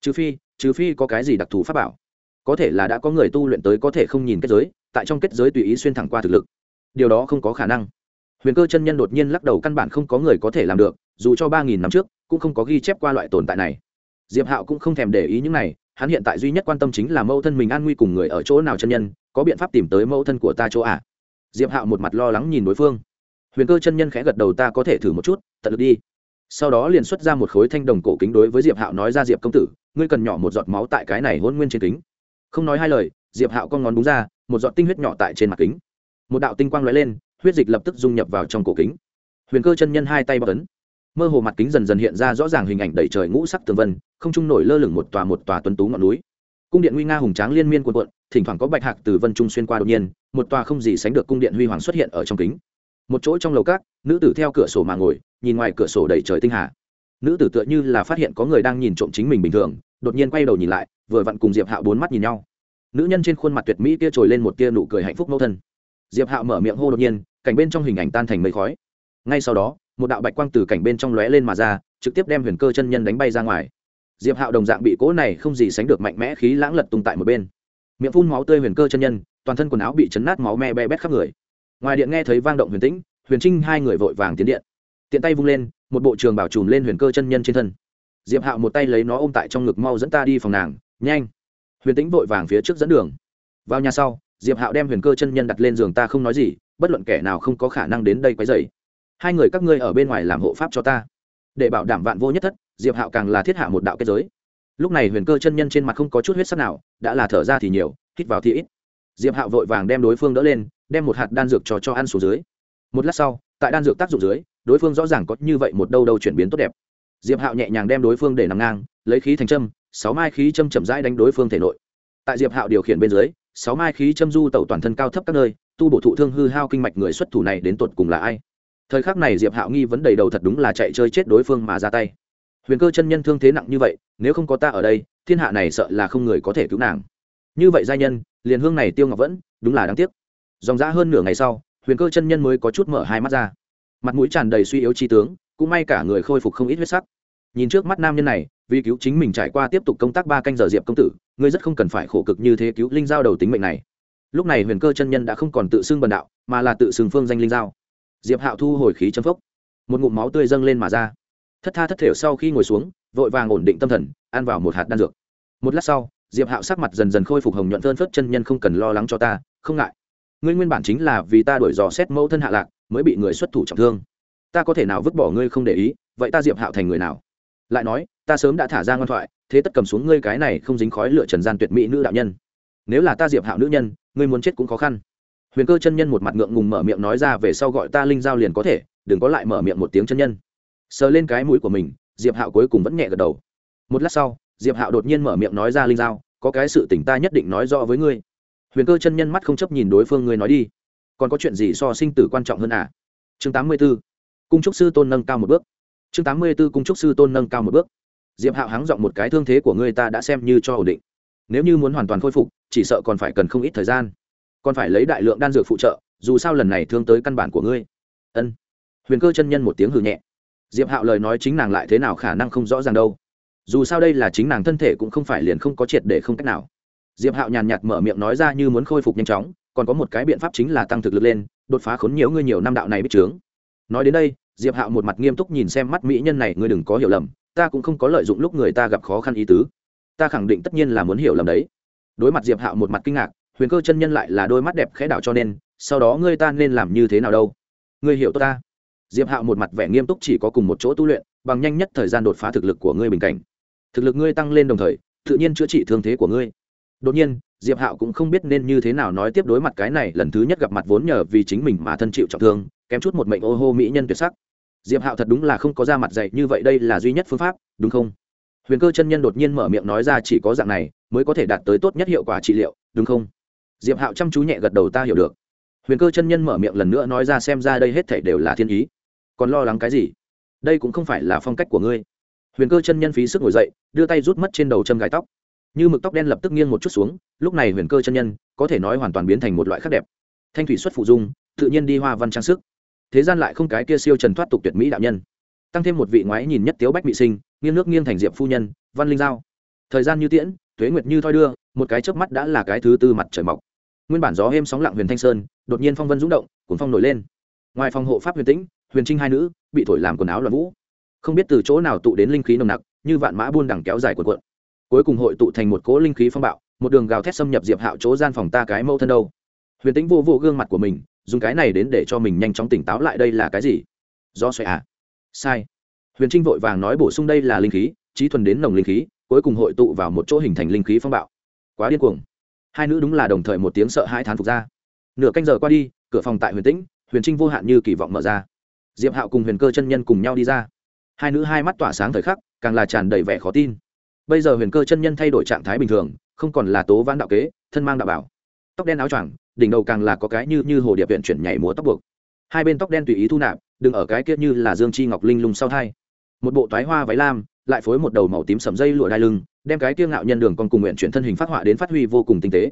trừ phi trừ phi có cái gì đặc thù pháp bảo. Có thể là đã có người tu luyện tới có thể không nhìn kết giới, tại trong kết giới tùy ý xuyên thẳng qua thực lực. Điều đó không có khả năng. Huyền cơ chân nhân đột nhiên lắc đầu căn bản không có người có thể làm được, dù cho ba nghìn năm trước, cũng không có ghi chép qua loại tồn tại này. Diệp hạo cũng không thèm để ý những này, hắn hiện tại duy nhất quan tâm chính là mẫu thân mình an nguy cùng người ở chỗ nào chân nhân, có biện pháp tìm tới mẫu thân của ta chỗ à? Diệp hạo một mặt lo lắng nhìn đối phương. Huyền cơ chân nhân khẽ gật đầu, ta có thể thử một chút, tận lực đi sau đó liền xuất ra một khối thanh đồng cổ kính đối với diệp hạo nói ra, diệp công tử, ngươi cần nhỏ một giọt máu tại cái này hôn nguyên trên kính. Không nói hai lời, diệp hạo con ngón đúng ra, một giọt tinh huyết nhỏ tại trên mặt kính. Một đạo tinh quang lóe lên, huyết dịch lập tức dung nhập vào trong cổ kính. Huyền cơ chân nhân hai tay bọc ấn. Mơ hồ mặt kính dần dần hiện ra rõ ràng hình ảnh đầy trời ngũ sắc tường vân, không trung nổi lơ lửng một tòa một tòa tuấn tú ngọn núi. Cung điện nguy nga hùng tráng liên miên quần quận thỉnh thoảng có bạch hạc từ vân trung xuyên qua đột nhiên, một tòa không gì sánh được cung điện huy hoàng xuất hiện ở trong kính một chỗ trong lầu cát nữ tử theo cửa sổ mà ngồi, nhìn ngoài cửa sổ đầy trời tinh hà. Nữ tử tựa như là phát hiện có người đang nhìn trộm chính mình bình thường, đột nhiên quay đầu nhìn lại, vừa vặn cùng diệp hạo bốn mắt nhìn nhau. Nữ nhân trên khuôn mặt tuyệt mỹ kia trồi lên một tia nụ cười hạnh phúc mẫu thân. Diệp hạo mở miệng hô đột nhiên, cảnh bên trong hình ảnh tan thành mây khói. Ngay sau đó, một đạo bạch quang từ cảnh bên trong lóe lên mà ra, trực tiếp đem huyền cơ chân nhân đánh bay ra ngoài. Diệp hạo đồng dạng bị cỗ này không gì sánh được mạnh mẽ khí lãng lật tung tại một bên. Miệng phun máu tươi huyền cơ chân nhân, toàn thân quần áo bị chấn nát máu me be bét khắp người ngoài điện nghe thấy vang động huyền tĩnh, huyền trinh hai người vội vàng tiến điện. Tiện tay vung lên, một bộ trường bảo trùm lên huyền cơ chân nhân trên thân. Diệp hạo một tay lấy nó ôm tại trong ngực mau dẫn ta đi phòng nàng, nhanh. Huyền tĩnh vội vàng phía trước dẫn đường. Vào nhà sau, diệp hạo đem huyền cơ chân nhân đặt lên giường ta không nói gì, bất luận kẻ nào không có khả năng đến đây quấy dày hai người các ngươi ở bên ngoài làm hộ pháp cho ta. Để bảo đảm vạn vô nhất thất, diệp hạo càng là thiết hạ một đạo kết giới. Lúc này huyền cơ chân nhân trên mặt không có chút huyết sắc nào, đã là thở ra thì nhiều, hít vào thì ít. Diệp hạo vội vàng đem đối phương đỡ lên đem một hạt đan dược cho cho ăn xuống dưới. Một lát sau, tại đan dược tác dụng dưới, đối phương rõ ràng có như vậy một đâu đâu chuyển biến tốt đẹp. Diệp hạo nhẹ nhàng đem đối phương để nằm ngang, lấy khí thành châm, sáu mai khí châm chậm rãi đánh đối phương thể nội. Tại diệp hạo điều khiển bên dưới, sáu mai khí châm du tẩu toàn thân cao thấp các nơi, tu bổ thụ thương hư hao kinh mạch người xuất thủ này đến tột cùng là ai? Thời khắc này diệp hạo nghi vấn đầy đầu thật đúng là chạy chơi chết đối phương mà ra tay. Huyền cơ chân nhân thương thế nặng như vậy, nếu không có ta ở đây, thiên hạ này sợ là không người có thể cứu nàng. Như vậy giai nhân, liền hương này tiêu ngọc vẫn, đúng là đáng tiếc dòng dã hơn nửa ngày sau, huyền cơ chân nhân mới có chút mở hai mắt ra. Mặt mũi tràn đầy suy yếu chi tướng, cũng may cả người khôi phục không ít huyết sắc. Nhìn trước mắt nam nhân này, vì cứu chính mình trải qua tiếp tục công tác ba canh giờ diệp công tử, ngươi rất không cần phải khổ cực như thế cứu linh giao đầu tính mệnh này. Lúc này huyền cơ chân nhân đã không còn tự xưng bần đạo, mà là tự xưng phương danh linh giao. Diệp hạo thu hồi khí châm phốc. Một ngụm máu tươi dâng lên mà ra. Thất tha thất thểu sau khi ngồi xuống, vội vàng ổn định tâm thần, ăn vào một hạt đan dược. Một lát sau, diệp hạo sắc mặt dần dần khôi phục hồng nhuận thơn phất chân nhân không cần lo lắng cho ta, không ngại ngươi nguyên bản chính là vì ta đuổi dò xét mẫu thân hạ lạc, mới bị người xuất thủ trọng thương. Ta có thể nào vứt bỏ ngươi không để ý, vậy ta diệp hạo thành người nào? Lại nói, ta sớm đã thả ra ngoan thoại, thế tất cầm xuống ngươi cái này không dính khói lựa trần gian tuyệt mỹ nữ đạo nhân. Nếu là ta diệp hạo nữ nhân, ngươi muốn chết cũng khó khăn. Huyền cơ chân nhân một mặt ngượng ngùng mở miệng nói ra về sau gọi ta linh giao liền có thể, đừng có lại mở miệng một tiếng chân nhân. Sờ lên cái mũi của mình, diệp hạo cuối cùng vẫn nhẹ gật đầu. Một lát sau, diệp hạo đột nhiên mở miệng nói ra linh giao, có cái sự tỉnh ta nhất định nói rõ với ngươi huyền cơ chân nhân mắt không chấp nhìn đối phương, ngươi nói đi. Còn có chuyện gì so sinh tử quan trọng hơn à? Chương tám mươi b ố cung trúc sư tôn nâng cao một bước. Chương tám mươi b ố cung trúc sư tôn nâng cao một bước. Diệp hạo hắng giọng một cái thương thế của ngươi ta đã xem như cho ổn định. Nếu như muốn hoàn toàn khôi phục, chỉ sợ còn phải cần không ít thời gian. Còn phải lấy đại lượng đan dược phụ trợ, dù sao lần này thương tới căn bản của ngươi. Ân. Huyền cơ chân nhân một tiếng hừ nhẹ. Diệp hạo lời nói chính nàng lại thế nào khả năng không rõ ràng đâu. Dù sao đây là chính nàng thân thể cũng không phải liền không có triệt để không cách nào diệp hạo nhàn nhạt mở miệng nói ra như muốn khôi phục nhanh chóng, còn có một cái biện pháp chính là tăng thực lực lên, đột phá khốn nhiều ngươi nhiều năm đạo này biết chướng nói đến đây, diệp hạo một mặt nghiêm túc nhìn xem mắt mỹ nhân này, ngươi đừng có hiểu lầm, ta cũng không có lợi dụng lúc người ta gặp khó khăn ý tứ. Ta khẳng định tất nhiên là muốn hiểu lầm đấy. Đối mặt diệp hạo một mặt kinh ngạc, huyền cơ chân nhân lại là đôi mắt đẹp khẽ đảo cho nên, sau đó ngươi ta nên làm như thế nào đâu? Ngươi hiểu ta. Diệp hạo một mặt vẻ nghiêm túc chỉ có cùng một chỗ tu luyện, bằng nhanh nhất thời gian đột phá thực lực của ngươi bình cảnh. Thực lực ngươi tăng lên đồng thời, tự nhiên chữa trị thương thế của ngươi đột nhiên, diệp hạo cũng không biết nên như thế nào nói tiếp đối mặt cái này, lần thứ nhất gặp mặt vốn nhờ vì chính mình mà thân chịu trọng thương, kém chút một mệnh ô hô mỹ nhân tuyệt sắc. Diệp hạo thật đúng là không có ra mặt dạy như vậy đây là duy nhất phương pháp, đúng không? Huyền cơ chân nhân đột nhiên mở miệng nói ra chỉ có dạng này mới có thể đạt tới tốt nhất hiệu quả trị liệu, đúng không? Diệp hạo chăm chú nhẹ gật đầu ta hiểu được. Huyền cơ chân nhân mở miệng lần nữa nói ra xem ra đây hết thể đều là thiên ý. Còn lo lắng cái gì? Đây cũng không phải là phong cách của ngươi. Huyền cơ chân nhân phí sức ngồi dậy, đưa tay rút mất trên đầu châm gài tóc như mực tóc đen lập tức nghiêng một chút xuống, lúc này huyền cơ chân nhân, có thể nói hoàn toàn biến thành một loại khác đẹp. Thanh thủy xuất phụ dung, tự nhiên đi hoa văn trang sức. Thế gian lại không cái kia siêu trần thoát tục tuyệt mỹ đạo nhân. Tăng thêm một vị ngoái nhìn nhất tiếu bách mỹ sinh, nghiêng nước nghiêng thành diệp phu nhân, văn linh giao. Thời gian như tiễn thuế nguyệt như thoi đưa, một cái chớp mắt đã là cái thứ tư mặt trời mọc. Nguyên bản gió êm sóng lặng huyền thanh sơn, đột nhiên phong vân rúng động cuốn phong nổi lên. Ngoài phòng hộ pháp huyền tĩnh, huyền trinh hai nữ, bị thổi làm quần áo loạn vũ. Không biết từ chỗ nào tụ đến linh khí nồng nặc, như vạn mã buôn đằng kéo dài cuộn quận cuối cùng hội tụ thành một cỗ linh khí phong bạo, một đường gào thét xâm nhập diệp hạo chỗ gian phòng ta cái mâu thân đâu. Huyền tĩnh vô vô gương mặt của mình, dùng cái này đến để cho mình nhanh chóng tỉnh táo lại đây là cái gì? Do xoay à? Sai. Huyền trinh vội vàng nói bổ sung đây là linh khí trí thuần đến nồng linh khí, cuối cùng hội tụ vào một chỗ hình thành linh khí phong bạo. Quá điên cuồng. Hai nữ đúng là đồng thời một tiếng sợ hai thán phục ra. Nửa canh giờ qua đi, cửa phòng tại huyền tĩnh, huyền trinh vô hạn như kỳ vọng mở ra. Diệp hạo cùng huyền cơ chân nhân cùng nhau đi ra. Hai nữ hai mắt tỏa sáng thời khắc, càng là tràn đầy vẻ khó tin bây giờ huyền cơ chân nhân thay đổi trạng thái bình thường, không còn là tố vãn đạo kế, thân mang đạo bảo. Tóc đen áo choàng, đỉnh đầu càng là có cái như như hồ điệp viện chuyển nhảy múa tóc buộc. Hai bên tóc đen tùy ý thu nạp, đừng ở cái kia như là dương chi ngọc linh lung sau thai. Một bộ toái hoa váy lam, lại phối một đầu màu tím sầm dây lụa đai lưng, đem cái kia ngạo nhân đường còn cùng nguyện chuyển thân hình phát họa đến phát huy vô cùng tinh tế.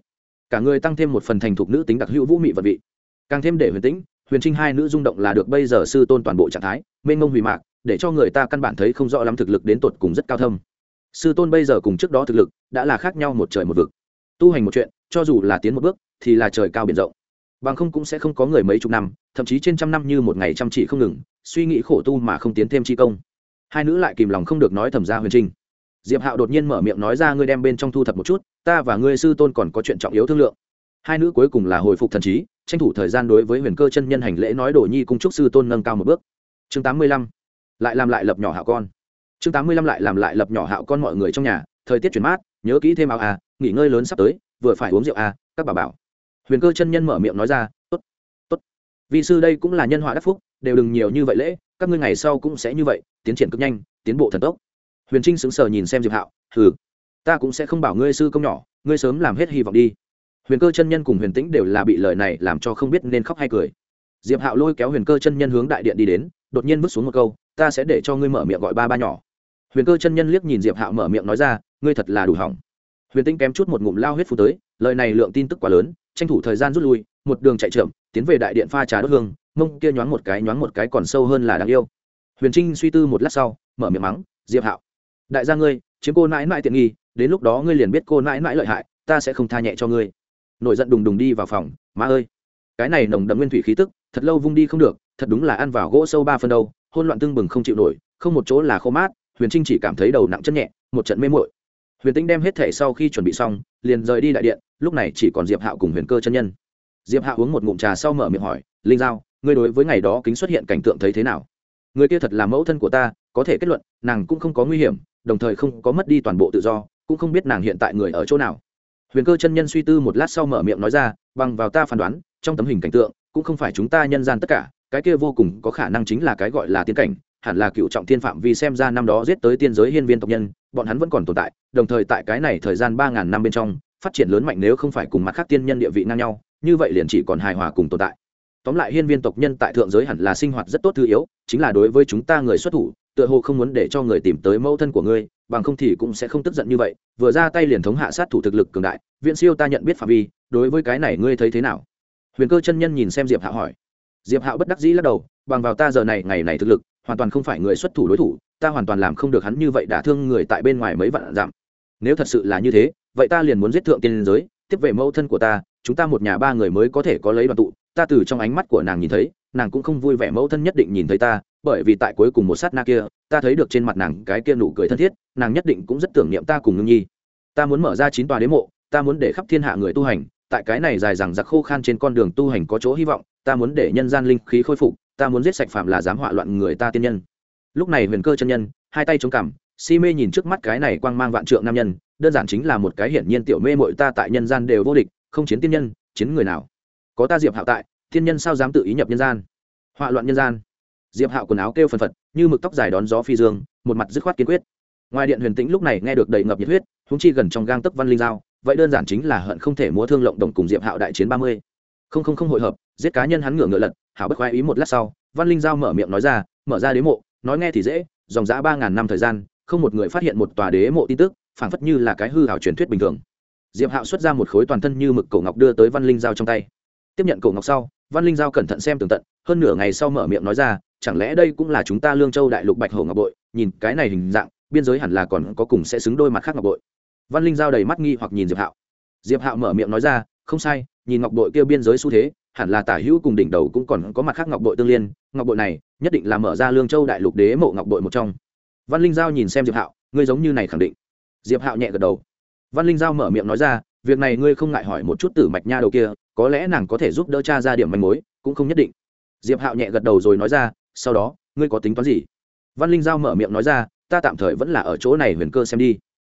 Cả người tăng thêm một phần thành thục nữ tính đặc hữu vũ mị vật vị. Càng thêm để huyền tĩnh, huyền trinh hai nữ rung động là được bây giờ sư tôn toàn bộ trạng thái, mênh mông hủy mạc, để cho người ta căn bản thấy không rõ lắm thực lực đến tột cùng rất cao thâm sư tôn bây giờ cùng trước đó thực lực đã là khác nhau một trời một vực. Tu hành một chuyện, cho dù là tiến một bước, thì là trời cao biển rộng. Bằng không cũng sẽ không có người mấy chục năm, thậm chí trên trăm năm như một ngày chăm chỉ không ngừng, suy nghĩ khổ tu mà không tiến thêm chi công. Hai nữ lại kìm lòng không được nói thầm ra huyền trinh diệp hạo đột nhiên mở miệng nói ra ngươi đem bên trong thu thập một chút, ta và ngươi sư tôn còn có chuyện trọng yếu thương lượng. Hai nữ cuối cùng là hồi phục thần trí, tranh thủ thời gian đối với huyền cơ chân nhân hành lễ nói đồ nhi cung trúc sư tôn nâng cao một bước. Chương tám mươi lăm, lại làm lại lập nhỏ hạo con chương tám mươi lăm lại làm lại lập nhỏ hạo con mọi người trong nhà, thời tiết chuyển mát, nhớ kỹ thêm áo à nghỉ ngơi lớn sắp tới, vừa phải uống rượu à các bà bảo. Huyền cơ chân nhân mở miệng nói ra, tốt tốt. Vị sư đây cũng là nhân họa đắc phúc, đều đừng nhiều như vậy lễ, các ngươi ngày sau cũng sẽ như vậy, tiến triển cực nhanh, tiến bộ thần tốc. Huyền trinh sững sờ nhìn xem diệp hạo, hừ, ta cũng sẽ không bảo ngươi sư công nhỏ, ngươi sớm làm hết hy vọng đi. Huyền cơ chân nhân cùng huyền tĩnh đều là bị lời này làm cho không biết nên khóc hay cười. Diệp hạo lôi kéo huyền cơ chân nhân hướng đại điện đi đến, đột nhiên bước xuống một câu, ta sẽ để cho ngươi mở miệng gọi ba ba nhỏ huyền cơ chân nhân liếc nhìn diệp hạo mở miệng nói ra, ngươi thật là đủ hỏng. Huyền Tinh kém chút một ngụm lao huyết phu tới, lời này lượng tin tức quá lớn, tranh thủ thời gian rút lui, một đường chạy chậm, tiến về đại điện pha trà đốt hương, mông kia nhoáng một cái nhoáng một cái còn sâu hơn là đáng yêu. Huyền trinh suy tư một lát sau, mở miệng mắng, diệp hạo, đại gia ngươi, chiếm cô nãi nãi tiện nghi, đến lúc đó ngươi liền biết cô nãi nãi lợi hại, ta sẽ không tha nhẹ cho ngươi. Nổi giận đùng đùng đi vào phòng, má ơi, cái này nồng đậm nguyên thủy khí tức, thật lâu vung đi không được, thật đúng là ăn vào gỗ sâu ba phân đâu hôn loạn tương bừng không chịu nổi, không một chỗ là khô mát huyền trinh chỉ cảm thấy đầu nặng chân nhẹ, một trận mê mội huyền tĩnh đem hết thể sau khi chuẩn bị xong, liền rời đi đại điện, lúc này chỉ còn diệp hạo cùng huyền cơ chân nhân. Diệp hạo uống một ngụm trà sau mở miệng hỏi, linh giao, ngươi đối với ngày đó kính xuất hiện cảnh tượng thấy thế nào? Người kia thật là mẫu thân của ta, có thể kết luận, nàng cũng không có nguy hiểm, đồng thời không có mất đi toàn bộ tự do, cũng không biết nàng hiện tại người ở chỗ nào. Huyền cơ chân nhân suy tư một lát sau mở miệng nói ra, bằng vào ta phán đoán, trong tấm hình cảnh tượng, cũng không phải chúng ta nhân gian tất cả, cái kia vô cùng có khả năng chính là cái gọi là tiên cảnh hẳn là cựu trọng thiên phạm vì xem ra năm đó giết tới tiên giới hiên viên tộc nhân, bọn hắn vẫn còn tồn tại, đồng thời tại cái này thời gian ba ngàn năm bên trong, phát triển lớn mạnh nếu không phải cùng mặt khác tiên nhân địa vị ngang nhau, như vậy liền chỉ còn hài hòa cùng tồn tại. Tóm lại hiên viên tộc nhân tại thượng giới hẳn là sinh hoạt rất tốt thứ yếu, chính là đối với chúng ta người xuất thủ, tựa hồ không muốn để cho người tìm tới mẫu thân của ngươi, bằng không thì cũng sẽ không tức giận như vậy. Vừa ra tay liền thống hạ sát thủ thực lực cường đại viện siêu ta nhận biết phạm vi, đối với cái này ngươi thấy thế nào? Huyền cơ chân nhân nhìn xem diệp hạo hỏi. Diệp hạo bất đắc dĩ lắc đầu, bằng vào ta giờ này, ngày này thực lực hoàn toàn không phải người xuất thủ đối thủ, ta hoàn toàn làm không được hắn như vậy đã thương người tại bên ngoài mấy vạn dặm. Nếu thật sự là như thế, vậy ta liền muốn giết thượng tiên giới, tiếp về mẫu thân của ta, chúng ta một nhà ba người mới có thể có lấy đoàn tụ. Ta từ trong ánh mắt của nàng nhìn thấy, nàng cũng không vui vẻ mẫu thân nhất định nhìn thấy ta, bởi vì tại cuối cùng một sát na kia, ta thấy được trên mặt nàng cái kia nụ cười thân thiết, nàng nhất định cũng rất tưởng niệm ta cùng ngưng nhi. Ta muốn mở ra chín tòa đế mộ, ta muốn để khắp thiên hạ người tu hành, tại cái này dài dằng giặc khô khan trên con đường tu hành có chỗ hy vọng, ta muốn để nhân gian linh khí khôi phục ta muốn giết sạch phạm là dám họa loạn người ta tiên nhân. Lúc này huyền cơ chân nhân, hai tay chống cằm, si mê nhìn trước mắt cái này quang mang vạn trượng nam nhân, đơn giản chính là một cái hiển nhiên tiểu mê mội ta tại nhân gian đều vô địch, không chiến tiên nhân, chiến người nào? Có ta diệp hạo tại, tiên nhân sao dám tự ý nhập nhân gian? Họa loạn nhân gian. Diệp hạo quần áo kêu phần phật, như mực tóc dài đón gió phi dương, một mặt dứt khoát kiên quyết. Ngoài điện huyền tĩnh lúc này nghe được đầy ngập nhiệt huyết húng chi gần trong gang tấc văn linh giao, vậy đơn giản chính là hận không thể múa thương lộng đồng cùng diệp hạo đại chiến ba mươi không không không hội hợp, giết cá nhân hắn ngửa ngựa lật, hảo bất khoái ý một lát sau, văn linh giao mở miệng nói ra, mở ra đế mộ, nói nghe thì dễ, dòng giã ba ngàn năm thời gian, không một người phát hiện một tòa đế mộ tin tức, phảng phất như là cái hư hảo truyền thuyết bình thường. Diệp hạo xuất ra một khối toàn thân như mực cổ ngọc đưa tới văn linh giao trong tay. Tiếp nhận cổ ngọc sau, văn linh giao cẩn thận xem tường tận, hơn nửa ngày sau mở miệng nói ra, chẳng lẽ đây cũng là chúng ta lương châu đại lục bạch hổ ngọc bội? Nhìn cái này hình dạng, biên giới hẳn là còn có cùng sẽ xứng đôi mặt khác ngọc bội. Văn linh giao đầy mắt nghi hoặc nhìn diệp hạo. Diệp hạo mở miệng nói ra, không sai nhìn ngọc bội kia biên giới xu thế, hẳn là tả hữu cùng đỉnh đầu cũng còn có mặt khác ngọc bội tương liên, ngọc bội này nhất định là mở ra lương châu đại lục đế mộ ngọc bội một trong. Văn linh giao nhìn xem diệp hạo, ngươi giống như này khẳng định. Diệp hạo nhẹ gật đầu. Văn linh giao mở miệng nói ra, việc này ngươi không ngại hỏi một chút tử mạch nha đầu kia, có lẽ nàng có thể giúp đỡ cha ra điểm manh mối, cũng không nhất định. Diệp hạo nhẹ gật đầu rồi nói ra, sau đó, ngươi có tính toán gì? Văn linh giao mở miệng nói ra, ta tạm thời vẫn là ở chỗ này huyền cơ xem đi.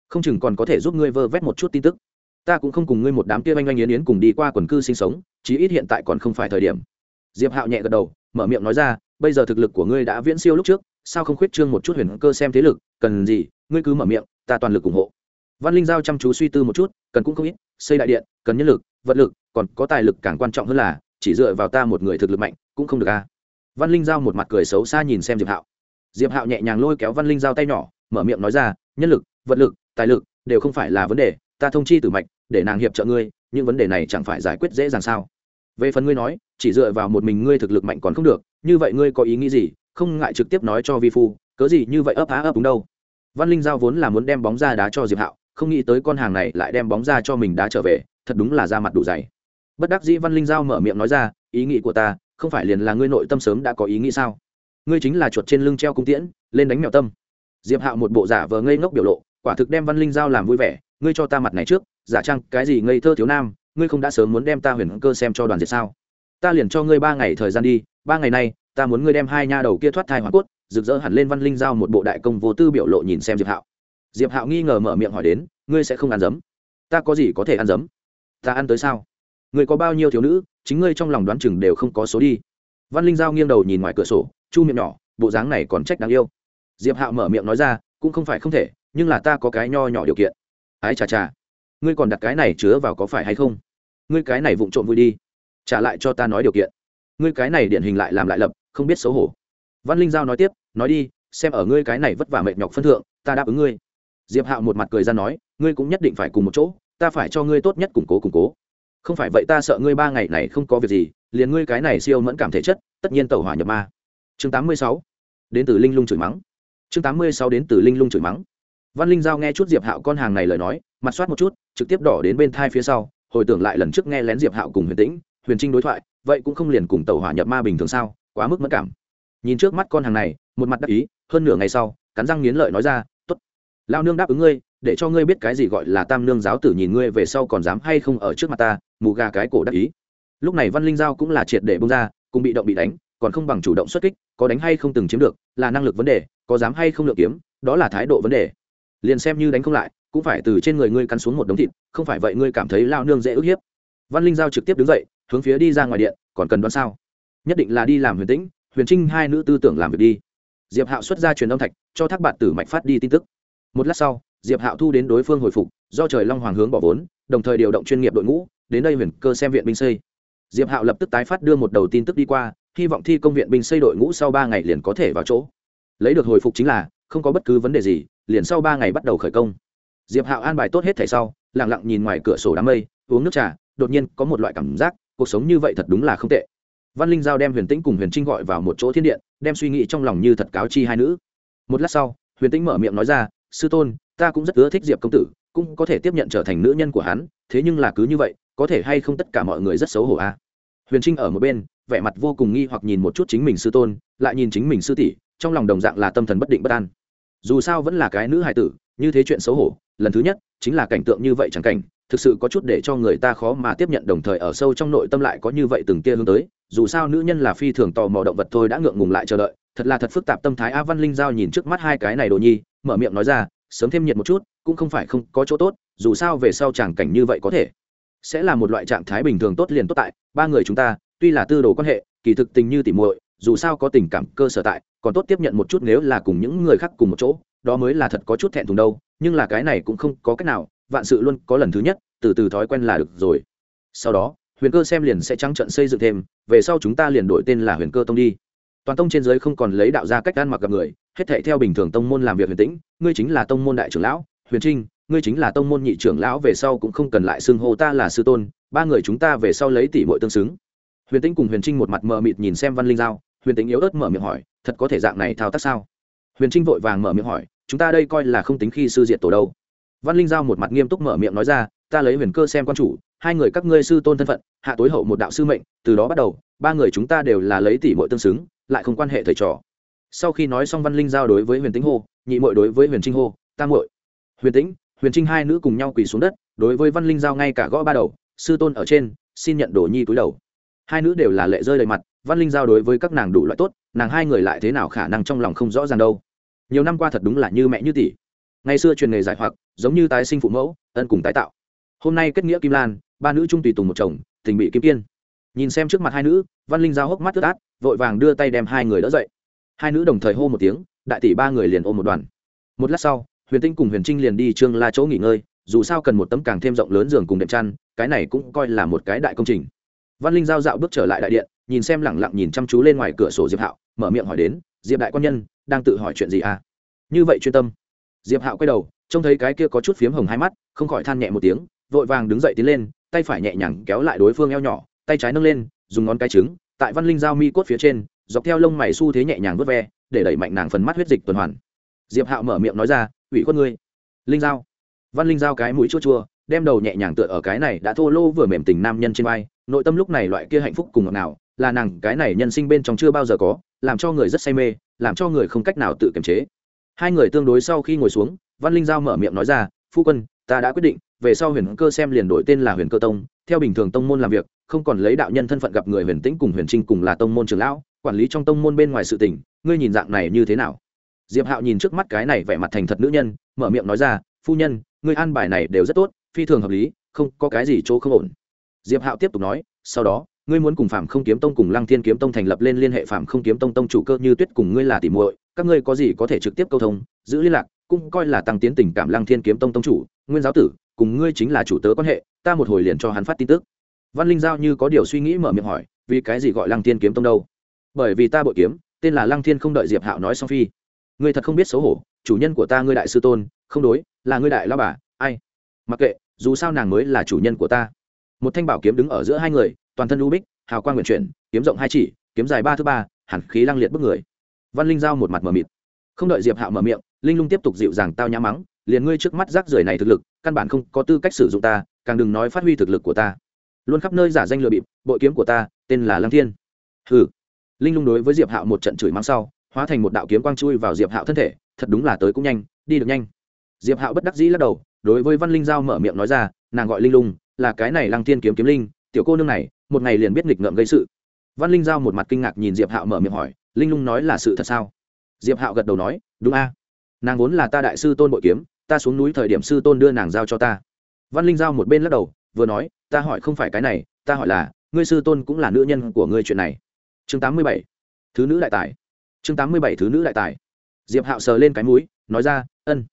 Không chừng còn có thể giúp ngươi vơ vét một chút tin tức ta cũng không cùng ngươi một đám kia oanh oanh yến yến cùng đi qua quần cư sinh sống, chí ít hiện tại còn không phải thời điểm. Diệp hạo nhẹ gật đầu, mở miệng nói ra, bây giờ thực lực của ngươi đã viễn siêu lúc trước, sao không khuyết trương một chút huyền cơ xem thế lực, cần gì, ngươi cứ mở miệng, ta toàn lực ủng hộ. Văn linh giao chăm chú suy tư một chút, cần cũng không ít, xây đại điện, cần nhân lực, vật lực, còn có tài lực càng quan trọng hơn là, chỉ dựa vào ta một người thực lực mạnh, cũng không được a văn linh giao một mặt cười xấu xa nhìn xem diệp hạo. Diệp hạo nhẹ nhàng lôi kéo văn linh giao tay nhỏ, mở miệng nói ra, nhân lực, vật lực, tài lực, đều không phải là vấn đề ta thông chi tử mạch, để nàng hiệp trợ ngươi, những vấn đề này chẳng phải giải quyết dễ dàng sao? Về phần ngươi nói, chỉ dựa vào một mình ngươi thực lực mạnh còn không được, như vậy ngươi có ý nghĩ gì? Không ngại trực tiếp nói cho vi phu, cớ gì như vậy ấp á ấp đúng đâu? Văn linh giao vốn là muốn đem bóng ra đá cho diệp hạo, không nghĩ tới con hàng này lại đem bóng ra cho mình đá trở về, thật đúng là ra mặt đủ dày. Bất đắc dĩ văn linh giao mở miệng nói ra, ý nghĩ của ta, không phải liền là ngươi nội tâm sớm đã có ý nghĩ sao? Ngươi chính là chuột trên lưng treo cung tiễn, lên đánh mèo tâm. Diệp hạo một bộ giả vờ ngây ngốc biểu lộ, quả thực đem văn linh giao làm vui vẻ ngươi cho ta mặt này trước, giả trang cái gì ngây thơ thiếu nam, ngươi không đã sớm muốn đem ta huyền cơ xem cho đoàn diệt sao? Ta liền cho ngươi ba ngày thời gian đi, ba ngày nay ta muốn ngươi đem hai nha đầu kia thoát thai hoa cốt, rực rỡ hẳn lên văn linh giao một bộ đại công vô tư biểu lộ nhìn xem diệp hạo. Diệp hạo nghi ngờ mở miệng hỏi đến, ngươi sẽ không ăn dấm? Ta có gì có thể ăn dấm? Ta ăn tới sao? Ngươi có bao nhiêu thiếu nữ, chính ngươi trong lòng đoán chừng đều không có số đi. Văn linh giao nghiêng đầu nhìn ngoài cửa sổ, chu miệng nhỏ, bộ dáng này còn trách đáng yêu. Diệp hạo mở miệng nói ra, cũng không phải không thể, nhưng là ta có cái nho nhỏ điều kiện ái chà chà. Ngươi còn đặt cái này chứa vào có phải hay không? Ngươi cái này vụng trộm vui đi. Trả lại cho ta nói điều kiện. Ngươi cái này điển hình lại làm lại lập, không biết xấu hổ. Văn linh giao nói tiếp, nói đi, xem ở ngươi cái này vất vả mệt nhọc phân thượng, ta đáp ứng ngươi. Diệp hạo một mặt cười ra nói, ngươi cũng nhất định phải cùng một chỗ, ta phải cho ngươi tốt nhất củng cố củng cố. Không phải vậy ta sợ ngươi ba ngày này không có việc gì, liền ngươi cái này siêu mẫn cảm thể chất, tất nhiên tẩu hỏa nhập ma. Chương tám mươi sáu. Đến từ linh lung chửi mắng. Chương tám mươi sáu đến từ linh lung chửi mắng văn linh giao nghe chút diệp hạo con hàng này lời nói, mặt soát một chút, trực tiếp đỏ đến bên thai phía sau, hồi tưởng lại lần trước nghe lén diệp hạo cùng huyền tĩnh, huyền trinh đối thoại, vậy cũng không liền cùng tàu hỏa nhập ma bình thường sao, quá mức mất cảm. Nhìn trước mắt con hàng này, một mặt đắc ý, hơn nửa ngày sau, cắn răng nghiến lợi nói ra t ố t lao nương đáp ứng ngươi, để cho ngươi biết cái gì gọi là tam nương giáo tử nhìn ngươi về sau còn dám hay không ở trước mặt ta, mù gà cái cổ đắc ý. Lúc này văn linh giao cũng là triệt để bông ra cùng bị động bị đánh, còn không bằng chủ động xuất kích, có đánh hay không từng chiếm được, là năng lực vấn đề, có dám hay không lượng kiếm, đó là thái độ vấn đề liền xem như đánh không lại, cũng phải từ trên người ngươi cắn xuống một đống thịt, không phải vậy ngươi cảm thấy lao nương dễ ức hiếp. Văn linh giao trực tiếp đứng dậy, hướng phía đi ra ngoài điện, còn cần đoán sao? Nhất định là đi làm huyền tĩnh, huyền trinh hai nữ tư tưởng làm việc đi. Diệp hạo xuất ra truyền âm thạch, cho thác bạn tử mạch phát đi tin tức. Một lát sau, diệp hạo thu đến đối phương hồi phục, do trời long hoàng hướng bỏ vốn, đồng thời điều động chuyên nghiệp đội ngũ, đến đây huyền cơ xem viện binh xây. Diệp hạo lập tức tái phát đưa một đầu tin tức đi qua, hy vọng thi công viện binh xây đội ngũ sau ba ngày liền có thể vào chỗ. Lấy được hồi phục chính là không có bất cứ vấn đề gì, liền sau ba ngày bắt đầu khởi công. Diệp hạo an bài tốt hết thảy sau lẳng lặng nhìn ngoài cửa sổ đám mây, uống nước trà, đột nhiên có một loại cảm giác, cuộc sống như vậy thật đúng là không tệ. Văn linh giao đem huyền tĩnh cùng huyền trinh gọi vào một chỗ thiên điện, đem suy nghĩ trong lòng như thật cáo chi hai nữ. Một lát sau, huyền tĩnh mở miệng nói ra, sư tôn, ta cũng rất ưa thích diệp công tử, cũng có thể tiếp nhận trở thành nữ nhân của hắn, thế nhưng là cứ như vậy, có thể hay không tất cả mọi người rất xấu hổ a à? huyền trinh ở một bên, vẻ mặt vô cùng nghi hoặc nhìn một chút chính mình sư tôn, lại nhìn chính mình sư tỷ, trong lòng đồng dạng là tâm thần bất định bất an dù sao vẫn là cái nữ hài tử, như thế chuyện xấu hổ, lần thứ nhất, chính là cảnh tượng như vậy chẳng cảnh, thực sự có chút để cho người ta khó mà tiếp nhận, đồng thời ở sâu trong nội tâm lại có như vậy từng tia hướng tới, dù sao nữ nhân là phi thường tò mò động vật thôi đã ngượng ngùng lại chờ đợi, thật là thật phức tạp tâm thái a văn linh giao nhìn trước mắt hai cái này đồ nhi, mở miệng nói ra, sớm thêm nhiệt một chút, cũng không phải không có chỗ tốt, dù sao về sau chẳng cảnh như vậy có thể. Sẽ là một loại trạng thái bình thường tốt liền tốt tại, ba người chúng ta, tuy là tư đồ quan hệ, kỳ thực tình như tỉ muội dù sao có tình cảm cơ sở tại, còn tốt tiếp nhận một chút nếu là cùng những người khác cùng một chỗ, đó mới là thật có chút thẹn thùng đâu, nhưng là cái này cũng không có cách nào, vạn sự luôn có lần thứ nhất, từ từ thói quen là được rồi. Sau đó, huyền cơ xem liền sẽ trắng trận xây dựng thêm, về sau chúng ta liền đổi tên là huyền cơ tông đi. Toàn tông trên giới không còn lấy đạo ra cách ăn mặc gặp người, hết thệ theo bình thường tông môn làm việc huyền tĩnh, ngươi chính là tông môn đại trưởng lão, huyền trinh, ngươi chính là tông môn nhị trưởng lão về sau cũng không cần lại xưng hô ta là sư tôn, ba người chúng ta về sau lấy tỷ muội tương xứng. Huyền tĩnh cùng huyền trinh một mặt mờ mịt nhìn xem văn linh giao huyền tĩnh yếu ớt mở miệng hỏi, thật có thể dạng này thao tác sao? Huyền trinh vội vàng mở miệng hỏi, chúng ta đây coi là không tính khi sư diện tổ đâu. Văn linh giao một mặt nghiêm túc mở miệng nói ra, ta lấy huyền cơ xem quan chủ, hai người các ngươi sư tôn thân phận, hạ tối hậu một đạo sư mệnh, từ đó bắt đầu, ba người chúng ta đều là lấy tỷ muội tương xứng, lại không quan hệ thầy trò. Sau khi nói xong văn linh giao đối với huyền tĩnh hô, nhị muội đối với huyền trinh hô tam muội. Huyền tĩnh, huyền trinh hai nữ cùng nhau quỳ xuống đất, đối với văn linh giao ngay cả gõ ba đầu, sư tôn ở trên, xin nhận đồ nhi túi đầu. Hai nữ đều là lệ rơi đầy mặt văn linh giao đối với các nàng đủ loại tốt, nàng hai người lại thế nào khả năng trong lòng không rõ ràng đâu. Nhiều năm qua thật đúng là như mẹ như tỷ. Ngày xưa truyền nghề giải hoặc, giống như tái sinh phụ mẫu, ân cùng tái tạo. Hôm nay kết nghĩa kim lan, ba nữ trung tùy tùng một chồng, tình bị kim kiên. Nhìn xem trước mặt hai nữ, văn linh giao hốc mắt tức át, vội vàng đưa tay đem hai người đỡ dậy. Hai nữ đồng thời hô một tiếng, đại tỷ ba người liền ôm một đoàn. Một lát sau, huyền tinh cùng huyền trinh liền đi trương la chỗ nghỉ ngơi, dù sao cần một tấm càng thêm rộng lớn giường cùng đệm chăn, cái này cũng coi là một cái đại công trình. Văn linh giao dạo bước trở lại đại điện nhìn xem lẳng lặng nhìn chăm chú lên ngoài cửa sổ diệp hạo, mở miệng hỏi đến, diệp đại quan nhân, đang tự hỏi chuyện gì à? Như vậy chuyên tâm. Diệp hạo quay đầu, trông thấy cái kia có chút phiếm hồng hai mắt, không khỏi than nhẹ một tiếng, vội vàng đứng dậy tiến lên, tay phải nhẹ nhàng kéo lại đối phương eo nhỏ, tay trái nâng lên, dùng ngón cái trứng, tại văn linh giao mi cốt phía trên, dọc theo lông mày xu thế nhẹ nhàng vớt ve, để đẩy mạnh nàng phần mắt huyết dịch tuần hoàn. Diệp hạo mở miệng nói ra, ủy khuất ngươi. Linh giao. Văn linh giao cái mũi chua chua, đem đầu nhẹ nhàng tựa ở cái này đã thô lô vừa mềm tình nam nhân trên vai, nội tâm lúc này loại kia hạnh phúc cùng ngọt nào là nàng cái này nhân sinh bên trong chưa bao giờ có, làm cho người rất say mê, làm cho người không cách nào tự kiềm chế. Hai người tương đối sau khi ngồi xuống, văn linh giao mở miệng nói ra, phu quân, ta đã quyết định, về sau huyền cơ xem liền đổi tên là huyền cơ tông. Theo bình thường tông môn làm việc, không còn lấy đạo nhân thân phận gặp người huyền tĩnh cùng huyền trinh cùng là tông môn trường lão, quản lý trong tông môn bên ngoài sự tình, ngươi nhìn dạng này như thế nào? Diệp hạo nhìn trước mắt cái này vẻ mặt thành thật nữ nhân, mở miệng nói ra, phu nhân, ngươi an bài này đều rất tốt, phi thường hợp lý, không có cái gì chỗ không ổn. Diệp hạo tiếp tục nói, sau đó ngươi muốn cùng phạm không kiếm tông cùng lăng thiên kiếm tông thành lập lên liên hệ phạm không kiếm tông tông chủ cơ như tuyết cùng ngươi là tỉ muội, các ngươi có gì có thể trực tiếp câu thông, giữ liên lạc, cũng coi là tăng tiến tình cảm lăng thiên kiếm tông tông chủ, nguyên giáo tử, cùng ngươi chính là chủ tớ quan hệ, ta một hồi liền cho hắn phát tin tức. Văn linh giao như có điều suy nghĩ mở miệng hỏi, vì cái gì gọi lăng thiên kiếm tông đâu? Bởi vì ta bội kiếm, tên là lăng thiên không đợi diệp hạo nói xong phi. Ngươi thật không biết xấu hổ, chủ nhân của ta ngươi đại sư tôn, không đối, là ngươi đại lao bà, ai? Mặc kệ, dù sao nàng mới là chủ nhân của ta. Một thanh bảo kiếm đứng ở giữa hai người toàn thân u bích, hào quang nguyện chuyển, kiếm rộng hai chỉ, kiếm dài ba thứ ba hẳn khí lăng liệt bức người. Văn linh giao một mặt mờ mịt. Không đợi diệp hạo mở miệng, linh lung tiếp tục dịu dàng tao nhã mắng, liền ngươi trước mắt rác rưởi này thực lực, căn bản không có tư cách sử dụng ta, càng đừng nói phát huy thực lực của ta. Luôn khắp nơi giả danh lừa bịp, bội kiếm của ta, tên là lăng thiên. Hừ. Linh lung đối với diệp hạo một trận chửi mắng sau, hóa thành một đạo kiếm quang chui vào diệp hạo thân thể, thật đúng là tới cũng nhanh, đi được nhanh. Diệp hạo bất đắc dĩ lắc đầu, đối với văn linh giao mở miệng nói ra, nàng gọi linh lung, là cái này lăng thiên kiếm kiếm linh, tiểu cô nương này một ngày liền biết nghịch ngợm gây sự. Văn linh giao một mặt kinh ngạc nhìn diệp hạo mở miệng hỏi, linh lung nói là sự thật sao? Diệp hạo gật đầu nói, đúng a. Nàng vốn là ta đại sư tôn bội kiếm, ta xuống núi thời điểm sư tôn đưa nàng giao cho ta. Văn linh giao một bên lắc đầu, vừa nói, ta hỏi không phải cái này, ta hỏi là, ngươi sư tôn cũng là nữ nhân của ngươi chuyện này. Chương tám mươi bảy, thứ nữ đại tài. Chương tám mươi bảy, thứ nữ đại tài. Diệp hạo sờ lên cái mũi, nói ra, ân.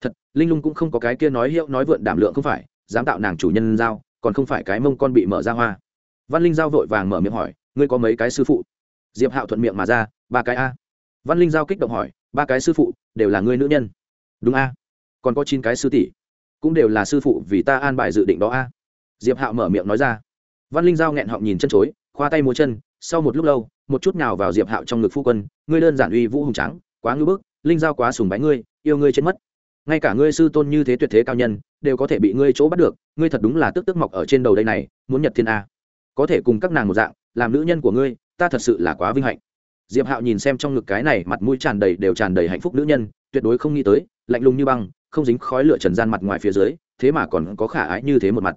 Thật, linh lung cũng không có cái kia nói hiệu nói vượn đảm lượng không phải, dám tạo nàng chủ nhân giao, còn không phải cái mông con bị mở ra hoa văn linh giao vội vàng mở miệng hỏi, ngươi có mấy cái sư phụ? Diệp hạo thuận miệng mà ra, ba cái a. Văn linh giao kích động hỏi, ba cái sư phụ, đều là ngươi nữ nhân? Đúng a. Còn có chín cái sư tỷ, cũng đều là sư phụ vì ta an bài dự định đó a. Diệp hạo mở miệng nói ra. Văn linh giao nghẹn họng nhìn chân chối, khoa tay múa chân, sau một lúc lâu, một chút nào vào diệp hạo trong ngực phu quân, ngươi đơn giản uy vũ hùng trắng quá ngưỡng bức, linh giao quá sùng bái ngươi, yêu ngươi chết mất. Ngay cả ngươi sư tôn như thế tuyệt thế cao nhân, đều có thể bị ngươi chỗ bắt được, ngươi thật đúng là tức tức mọc ở trên đầu đây này, muốn nhật thiên a có thể cùng các nàng một dạng, làm nữ nhân của ngươi, ta thật sự là quá vinh hạnh. Diệp hạo nhìn xem trong ngực cái này mặt mũi tràn đầy đều tràn đầy hạnh phúc nữ nhân, tuyệt đối không nghĩ tới, lạnh lùng như băng, không dính khói lửa trần gian mặt ngoài phía dưới, thế mà còn có khả ái như thế một mặt.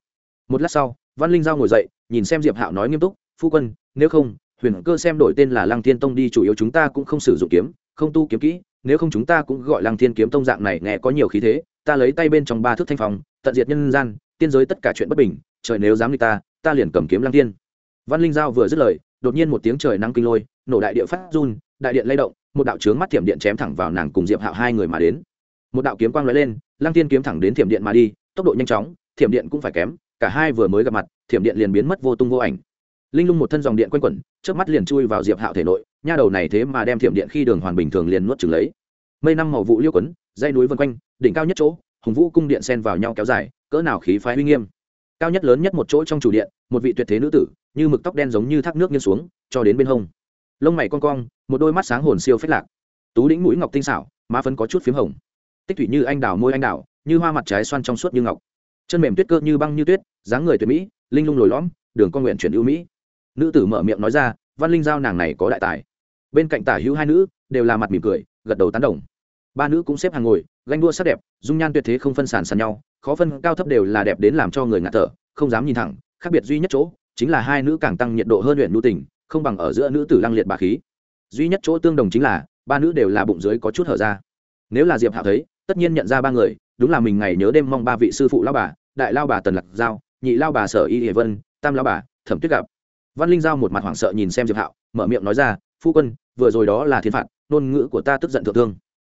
Một lát sau, văn linh giao ngồi dậy, nhìn xem diệp hạo nói nghiêm túc, phu quân, nếu không, huyền cơ xem đổi tên là lăng thiên tông đi, chủ yếu chúng ta cũng không sử dụng kiếm, không tu kiếm kỹ, nếu không chúng ta cũng gọi lăng thiên kiếm tông dạng này nghe có nhiều khí thế, ta lấy tay bên trong ba thước thanh phòng tận diệt nhân gian, tiên giới tất cả chuyện bất bình, trời nếu dám đi ta ta liền cầm kiếm lăng thiên văn linh giao vừa dứt lời, đột nhiên một tiếng trời nắng kinh lôi, nổ đại địa phát run, đại điện lay động, một đạo trướng mắt thiểm điện chém thẳng vào nàng cùng diệp hạo hai người mà đến. Một đạo kiếm quang lóe lên, lăng tiên kiếm thẳng đến thiểm điện mà đi, tốc độ nhanh chóng, thiểm điện cũng phải kém, cả hai vừa mới gặp mặt, thiểm điện liền biến mất vô tung vô ảnh. Linh lung một thân dòng điện quanh quẩn trước mắt liền chui vào diệp hạo thể nội, nha đầu này thế mà đem thiểm điện khi đường hoàn bình thường liền nuốt chừng lấy. Mây năm màu vụ liêu quấn dây núi vân quanh, đỉnh cao nhất chỗ, hùng vũ cung điện xen vào nhau kéo dài, cỡ nào khí phái uy nghiêm cao nhất lớn nhất một chỗ trong chủ điện, một vị tuyệt thế nữ tử, như mực tóc đen giống như thác nước nghiêng xuống, cho đến bên hông. Lông mày con cong, một đôi mắt sáng hồn siêu phết lạc. Tú đĩnh mũi ngọc tinh xảo, má phấn có chút p h m hồng. Tích thủy như anh đào môi anh đào, như hoa mặt trái xoan trong suốt như ngọc. Chân mềm tuyết cơ như băng như tuyết, dáng người tuyệt mỹ, linh lung lồi lõm, đường con nguyện chuyển ưu mỹ. Nữ tử mở miệng nói ra, văn linh giao nàng này có đại tài. Bên cạnh tả hữu hai nữ, đều là mặt mỉm cười, gật đầu tán đồng. Ba nữ cũng xếp hàng ngồi, ganh đua sắc đẹp, dung nhan tuyệt thế không phân sản sàn nhau khó phân cao thấp đều là đẹp đến làm cho người ngạt thở, không dám nhìn thẳng, khác biệt duy nhất chỗ, chính là hai nữ càng tăng nhiệt độ hơn luyện nhu tình, không bằng ở giữa nữ tử lăng liệt bà khí. Duy nhất chỗ tương đồng chính là, ba nữ đều là bụng dưới có chút hở ra. Nếu là diệp hạ thấy, tất nhiên nhận ra ba người, đúng là mình ngày nhớ đêm mong ba vị sư phụ lao bà, đại lao bà tần lạc giao, nhị lao bà sở y hiệ vân, tam lao bà thẩm tuyết gặp. Văn linh giao một mặt hoảng sợ nhìn xem diệp hạo, mở miệng nói ra, phu quân, vừa rồi đó là thiên phạt, ngôn ngữ của ta tức giận thượng thương.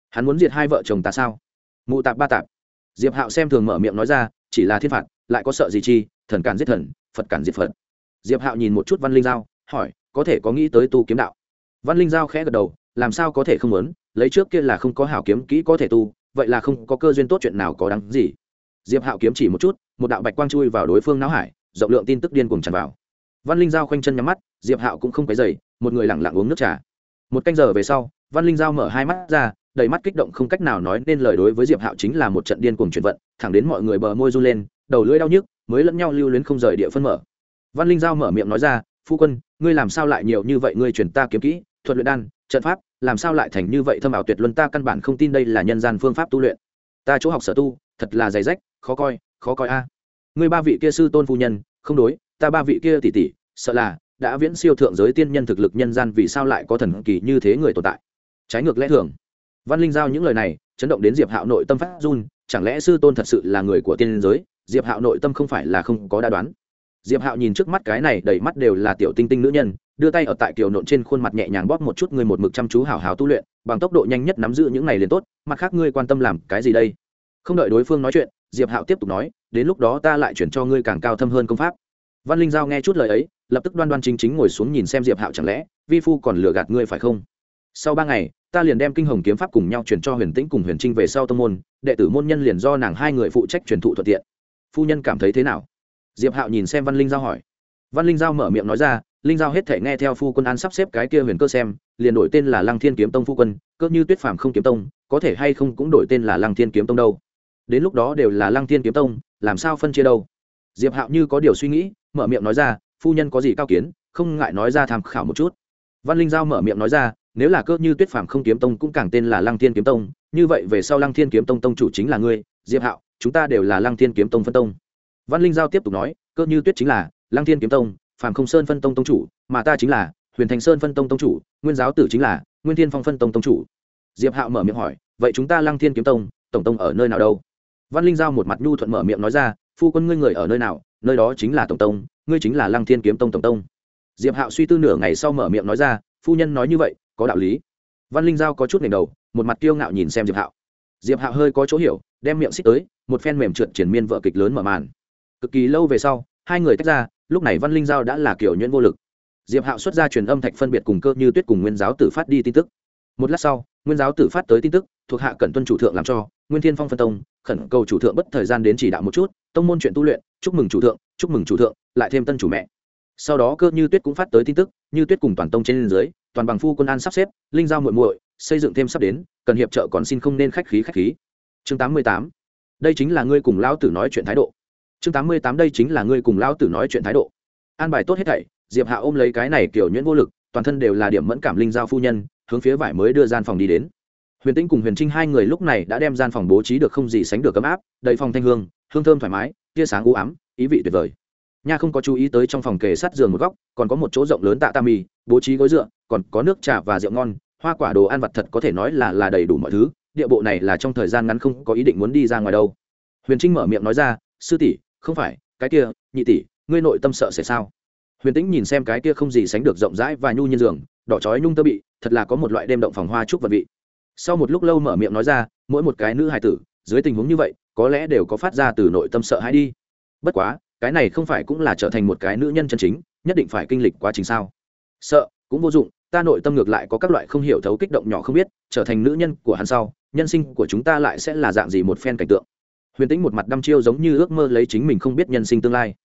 Hắn muốn diệt hai vợ chồng ta sao? Mụ tạp ba tạp diệp hạo xem thường mở miệng nói ra, chỉ là thiên phạt, lại có sợ gì chi, thần cản giết thần, phật cản diệt phật. Diệp hạo nhìn một chút văn linh giao, hỏi, có thể có nghĩ tới tu kiếm đạo? Văn linh giao khẽ gật đầu, làm sao có thể không muốn, lấy trước kia là không có hảo kiếm kỹ có thể tu, vậy là không có cơ duyên tốt chuyện nào có đáng gì. Diệp hạo kiếm chỉ một chút, một đạo bạch quang chui vào đối phương não hải, rộng lượng tin tức điên cuồng tràn vào. Văn linh giao khoanh chân nhắm mắt, diệp hạo cũng không cái dày một người lẳng lặng uống nước trà. Một canh giờ về sau, văn linh giao mở hai mắt ra đầy mắt kích động không cách nào nói nên lời đối với diệp hạo chính là một trận điên cuồng chuyển vận, thẳng đến mọi người bờ môi run lên, đầu lưỡi đau nhức, mới lẫn nhau lưu luyến không rời địa phân mở. Văn linh giao mở miệng nói ra, phu quân, ngươi làm sao lại nhiều như vậy, ngươi truyền ta kiếm kỹ, thuật luyện đan, trận pháp, làm sao lại thành như vậy, thâm ảo tuyệt luân, ta căn bản không tin đây là nhân gian phương pháp tu luyện. Ta chỗ học sở tu, thật là dày rách khó coi khó coi a. Ngươi ba vị kia sư tôn phu nhân, không đối, ta ba vị kia tỷ tỷ, sợ là đã viễn siêu thượng giới tiên nhân thực lực nhân gian vì sao lại có thần kỳ như thế người tồn tại? Trái ngược lẽ thường văn linh giao những lời này, chấn động đến diệp hạo nội tâm phát run, chẳng lẽ sư tôn thật sự là người của tiên giới? Diệp hạo nội tâm không phải là không có đa đoán. Diệp hạo nhìn trước mắt cái này, đầy mắt đều là tiểu tinh tinh nữ nhân, đưa tay ở tại kiều nộn trên khuôn mặt nhẹ nhàng bóp một chút người một mực chăm chú hào hào tu luyện, bằng tốc độ nhanh nhất nắm giữ những này liền tốt, mặt khác ngươi quan tâm làm cái gì đây? Không đợi đối phương nói chuyện, diệp hạo tiếp tục nói, đến lúc đó ta lại chuyển cho ngươi càng cao thâm hơn công pháp. Văn linh giao nghe chút lời ấy, lập tức đoan đoan chính chính ngồi xuống nhìn xem diệp hạo chẳng lẽ, vi phu còn lừa gạt ngươi phải không? Sau ba ngày, ta liền đem kinh hồng kiếm pháp cùng nhau chuyển cho huyền tĩnh cùng huyền trinh về sau tông môn, đệ tử môn nhân liền do nàng hai người phụ trách truyền thụ thuận tiện. Phu nhân cảm thấy thế nào? Diệp hạo nhìn xem văn linh giao hỏi. Văn linh giao mở miệng nói ra, linh giao hết thể nghe theo phu quân an sắp xếp cái kia huyền cơ xem, liền đổi tên là lăng thiên kiếm tông phu quân, cơ như tuyết phàm không kiếm tông, có thể hay không cũng đổi tên là lăng thiên kiếm tông đâu. Đến lúc đó đều là lăng thiên kiếm tông, làm sao phân chia đâu? Diệp hạo như có điều suy nghĩ, mở miệng nói ra, phu nhân có gì cao kiến, không ngại nói ra tham khảo một chút. Văn linh giao mở miệng nói ra nếu là cơ như tuyết phàm không kiếm tông cũng càng tên là lăng thiên kiếm tông, như vậy về sau lăng thiên kiếm tông tông chủ chính là ngươi, diệp hạo, chúng ta đều là lăng thiên kiếm tông phân tông. Văn linh giao tiếp tục nói, cơ như tuyết chính là lăng thiên kiếm tông, phàm không sơn phân tông tông chủ, mà ta chính là huyền thành sơn phân tông tông chủ, nguyên giáo tử chính là nguyên thiên phong phân tông tông chủ. Diệp hạo mở miệng hỏi, vậy chúng ta lăng thiên kiếm tông, tổng tông ở nơi nào đâu? Văn linh giao một mặt nhu thuận mở miệng nói ra, phu quân ngươi người ở nơi nào, nơi đó chính là tổng tông, ngươi chính là lăng thiên kiếm tông tổng tông. Diệp hạo suy tư nửa ngày sau mở miệng nói ra, phu nhân nói như vậy có đạo lý. Văn linh giao có chút ngẩng đầu, một mặt kiêu ngạo nhìn xem diệp hạo. Diệp hạo hơi có chỗ hiểu, đem miệng xích tới, một phen mềm trượt triển miên vợ kịch lớn mở màn. Cực kỳ lâu về sau, hai người tách ra, lúc này văn linh giao đã là kiểu nhuyễn vô lực. Diệp hạo xuất ra truyền âm thạch phân biệt cùng cơ như tuyết cùng nguyên giáo tử phát đi tin tức. Một lát sau, nguyên giáo tử phát tới tin tức, thuộc hạ cẩn tuân chủ thượng làm cho, nguyên thiên phong phân tông, khẩn cầu chủ thượng bất thời gian đến chỉ đạo một chút, tông môn chuyện tu luyện, chúc mừng chủ thượng, chúc mừng chủ thượng, lại thêm tân chủ mẹ sau đó cơ như tuyết cũng phát tới tin tức, như tuyết cùng toàn tông trên dưới, toàn bằng phu quân an sắp xếp, linh giao muội muội, xây dựng thêm sắp đến, cần hiệp trợ còn xin không nên khách khí khách khí. Chương tám mươi tám. Đây chính là ngươi cùng lão tử nói chuyện thái độ. Chương tám mươi tám đây chính là ngươi cùng lão tử nói chuyện thái độ. An bài tốt hết thảy, diệp hạ ôm lấy cái này kiểu nhuyễn vô lực, toàn thân đều là điểm mẫn cảm linh giao phu nhân, hướng phía vải mới đưa gian phòng đi đến. Huyền tĩnh cùng huyền trinh hai người lúc này đã đem gian phòng bố trí được không gì sánh được ấm áp, đầy phòng thanh hương hương thơm thoải mái, tia sáng u ám, ý vị tuyệt vời nha không có chú ý tới trong phòng kề sát giường một góc, còn có một chỗ rộng lớn tạ tam mì bố trí gối dựa, còn có nước trà và rượu ngon, hoa quả đồ ăn vặt thật có thể nói là là đầy đủ mọi thứ. Địa bộ này là trong thời gian ngắn không có ý định muốn đi ra ngoài đâu. Huyền trinh mở miệng nói ra, sư tỷ, không phải, cái kia, nhị tỷ, ngươi nội tâm sợ sẽ sao? Huyền tĩnh nhìn xem cái kia không gì sánh được rộng rãi và nhu nhiên giường, đỏ chói nhung tơ bị, thật là có một loại đêm động phòng hoa trúc vật vị. Sau một lúc lâu mở miệng nói ra, mỗi một cái nữ hài tử, dưới tình huống như vậy, có lẽ đều có phát ra từ nội tâm sợ hãi đi. Bất quá cái này không phải cũng là trở thành một cái nữ nhân chân chính, nhất định phải kinh lịch quá trình sao? Sợ, cũng vô dụng, ta nội tâm ngược lại có các loại không hiểu thấu kích động nhỏ không biết, trở thành nữ nhân của hắn sau, nhân sinh của chúng ta lại sẽ là dạng gì một phen cảnh tượng. Huyền tĩnh một mặt đăm chiêu giống như ước mơ lấy chính mình không biết nhân sinh tương lai.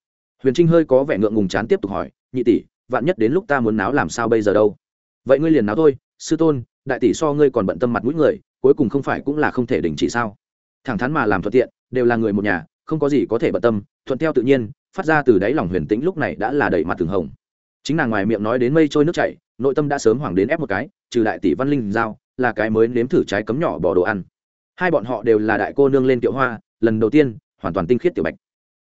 Huyền trinh hơi có vẻ ngượng ngùng chán tiếp tục hỏi, nhị tỷ, vạn nhất đến lúc ta muốn náo làm sao bây giờ đâu? Vậy ngươi liền náo thôi, sư tôn, đại tỷ so ngươi còn bận tâm mặt mũi người, cuối cùng không phải cũng là không thể đình chỉ sao? Thẳng thắn mà làm thuận tiện, đều là người một nhà không có gì có thể bận tâm, thuận theo tự nhiên, phát ra từ đáy lòng huyền tĩnh lúc này đã là đẩy mặt từng hồng. Chính nàng ngoài miệng nói đến mây trôi nước chảy, nội tâm đã sớm hoảng đến ép một cái, trừ đại tỷ văn linh giao, là cái mới nếm thử trái cấm nhỏ bỏ đồ ăn. Hai bọn họ đều là đại cô nương lên tiểu hoa, lần đầu tiên, hoàn toàn tinh khiết tiểu bạch.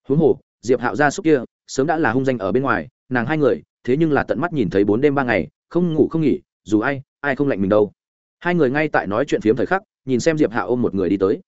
Huống hồ, diệp hạo gia súc kia, sớm đã là hung danh ở bên ngoài, nàng hai người, thế nhưng là tận mắt nhìn thấy bốn đêm ba ngày, không ngủ không nghỉ, dù ai ai không lạnh mình đâu. Hai người ngay tại nói chuyện phiếm thời khắc, nhìn xem diệp hạo ôm một người đi tới.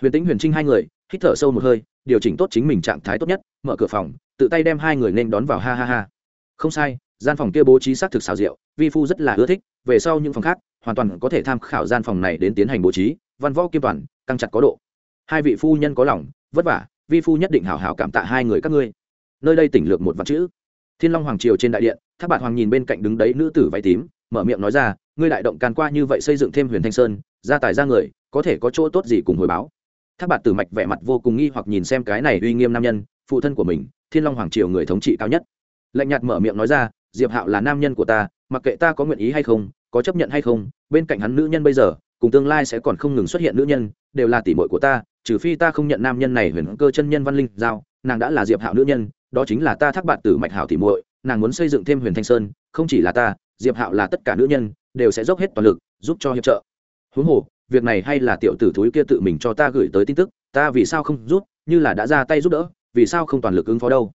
Huyền tĩnh huyền trinh hai người, hít thở sâu một hơi điều chỉnh tốt chính mình trạng thái tốt nhất, mở cửa phòng, tự tay đem hai người nên đón vào, ha ha ha. Không sai, gian phòng kia bố trí xác thực xào rượu, vi phu rất là ưa thích, về sau những phòng khác, hoàn toàn có thể tham khảo gian phòng này đến tiến hành bố trí, văn võ kiêm toàn, căng chặt có độ. Hai vị phu nhân có lòng, vất vả, vi phu nhất định hảo hảo cảm tạ hai người các ngươi. Nơi đây tỉnh lược một vạn chữ. Thiên long hoàng triều trên đại điện, thác bạn hoàng nhìn bên cạnh đứng đấy nữ tử váy tím, mở miệng nói ra, ngươi đại động càn qua như vậy xây dựng thêm huyền thanh sơn, gia tài ra người, có thể có chỗ tốt gì cùng hồi báo? Thác Bạt tử mạch vẻ mặt vô cùng nghi hoặc nhìn xem cái này uy nghiêm nam nhân, phụ thân của mình, thiên long hoàng triều người thống trị cao nhất. Lạnh nhạt mở miệng nói ra, diệp hạo là nam nhân của ta, mặc kệ ta có nguyện ý hay không, có chấp nhận hay không, bên cạnh hắn nữ nhân bây giờ, cùng tương lai sẽ còn không ngừng xuất hiện nữ nhân, đều là tỷ muội của ta, trừ phi ta không nhận nam nhân này huyền cơ chân nhân văn linh giao, nàng đã là diệp hạo nữ nhân, đó chính là ta thác bạn tử mạch hảo tỷ muội, nàng muốn xây dựng thêm huyền thanh sơn, không chỉ là ta, diệp hạo là tất cả nữ nhân, đều sẽ dốc hết toàn lực, giúp cho hiệp trợ. Huống hồ việc này hay là tiểu tử thúi kia tự mình cho ta gửi tới tin tức, ta vì sao không giúp, như là đã ra tay giúp đỡ, vì sao không toàn lực ứng phó đâu?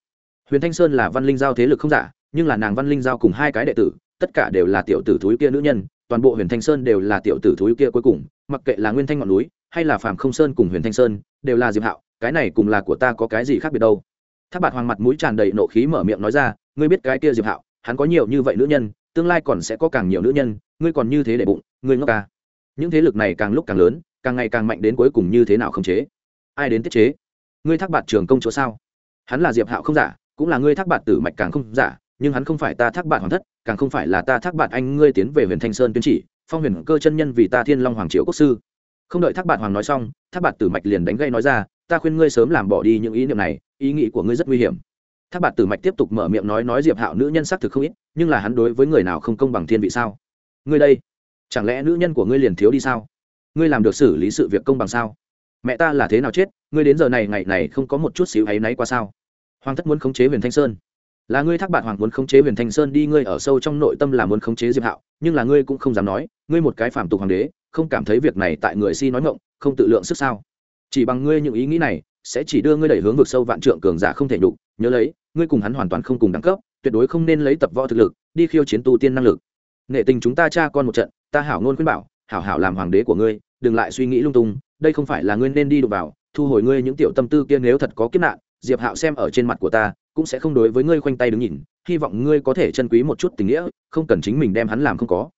Huyền thanh sơn là văn linh giao thế lực không giả, nhưng là nàng văn linh giao cùng hai cái đệ tử, tất cả đều là tiểu tử thúi kia nữ nhân, toàn bộ huyền thanh sơn đều là tiểu tử thúi kia cuối cùng, mặc kệ là nguyên thanh ngọn núi, hay là phàm không sơn cùng huyền thanh sơn, đều là diệp hạo, cái này cùng là của ta có cái gì khác biệt đâu? Tháp bạt hoàng mặt mũi tràn đầy nộ khí mở miệng nói ra, ngươi biết cái kia diệp hạo, hắn có nhiều như vậy nữ nhân, tương lai còn sẽ có càng nhiều nữ nhân, ngươi còn như thế để bụng, ngươi ngốc ca những thế lực này càng lúc càng lớn, càng ngày càng mạnh đến cuối cùng như thế nào không chế? Ai đến tiết chế? Ngươi thác bạt trường công chỗ sao? Hắn là diệp hạo không giả, cũng là ngươi thác bạt tử mạch càng không giả, nhưng hắn không phải ta thác bạt hoàng thất, càng không phải là ta thác bạt anh ngươi tiến về huyền thanh sơn tuyên chỉ, phong huyền cơ chân nhân vì ta thiên long hoàng triều quốc sư. Không đợi thác bạt hoàng nói xong, thác bạt tử mạch liền đánh gây nói ra, ta khuyên ngươi sớm làm bỏ đi những ý niệm này, ý nghĩ của ngươi rất nguy hiểm. Thác bạt tử mạch tiếp tục mở miệng nói nói diệp hạo nữ nhân xác thực không ít, nhưng là hắn đối với người nào không công bằng thiên vị sao? Ngươi đây chẳng lẽ nữ nhân của ngươi liền thiếu đi sao? Ngươi làm được xử lý sự việc công bằng sao? Mẹ ta là thế nào chết? Ngươi đến giờ này, ngày này không có một chút xíu áy náy qua sao? Hoàng thất muốn khống chế huyền thanh sơn. Là ngươi thác bạn hoàng muốn khống chế huyền thanh sơn đi, ngươi ở sâu trong nội tâm là muốn khống chế diệp hạo, nhưng là ngươi cũng không dám nói, ngươi một cái phạm tục hoàng đế, không cảm thấy việc này tại người si nói ngộng không tự lượng sức sao? Chỉ bằng ngươi những ý nghĩ này, sẽ chỉ đưa ngươi đẩy hướng vực sâu vạn trượng cường giả không thể nhục. Nhớ lấy, ngươi cùng hắn hoàn toàn không cùng đẳng cấp, tuyệt đối không nên lấy tập võ thực lực, đi khiêu chiến tu tiên năng lực nghệ tình chúng ta cha con một trận, ta hảo ngôn khuyên bảo, hảo hảo làm hoàng đế của ngươi, đừng lại suy nghĩ lung tung, đây không phải là ngươi nên đi đụng vào, thu hồi ngươi những tiểu tâm tư kia nếu thật có kiếp nạn, diệp hạo xem ở trên mặt của ta, cũng sẽ không đối với ngươi khoanh tay đứng nhìn, hy vọng ngươi có thể chân quý một chút tình nghĩa, không cần chính mình đem hắn làm không có.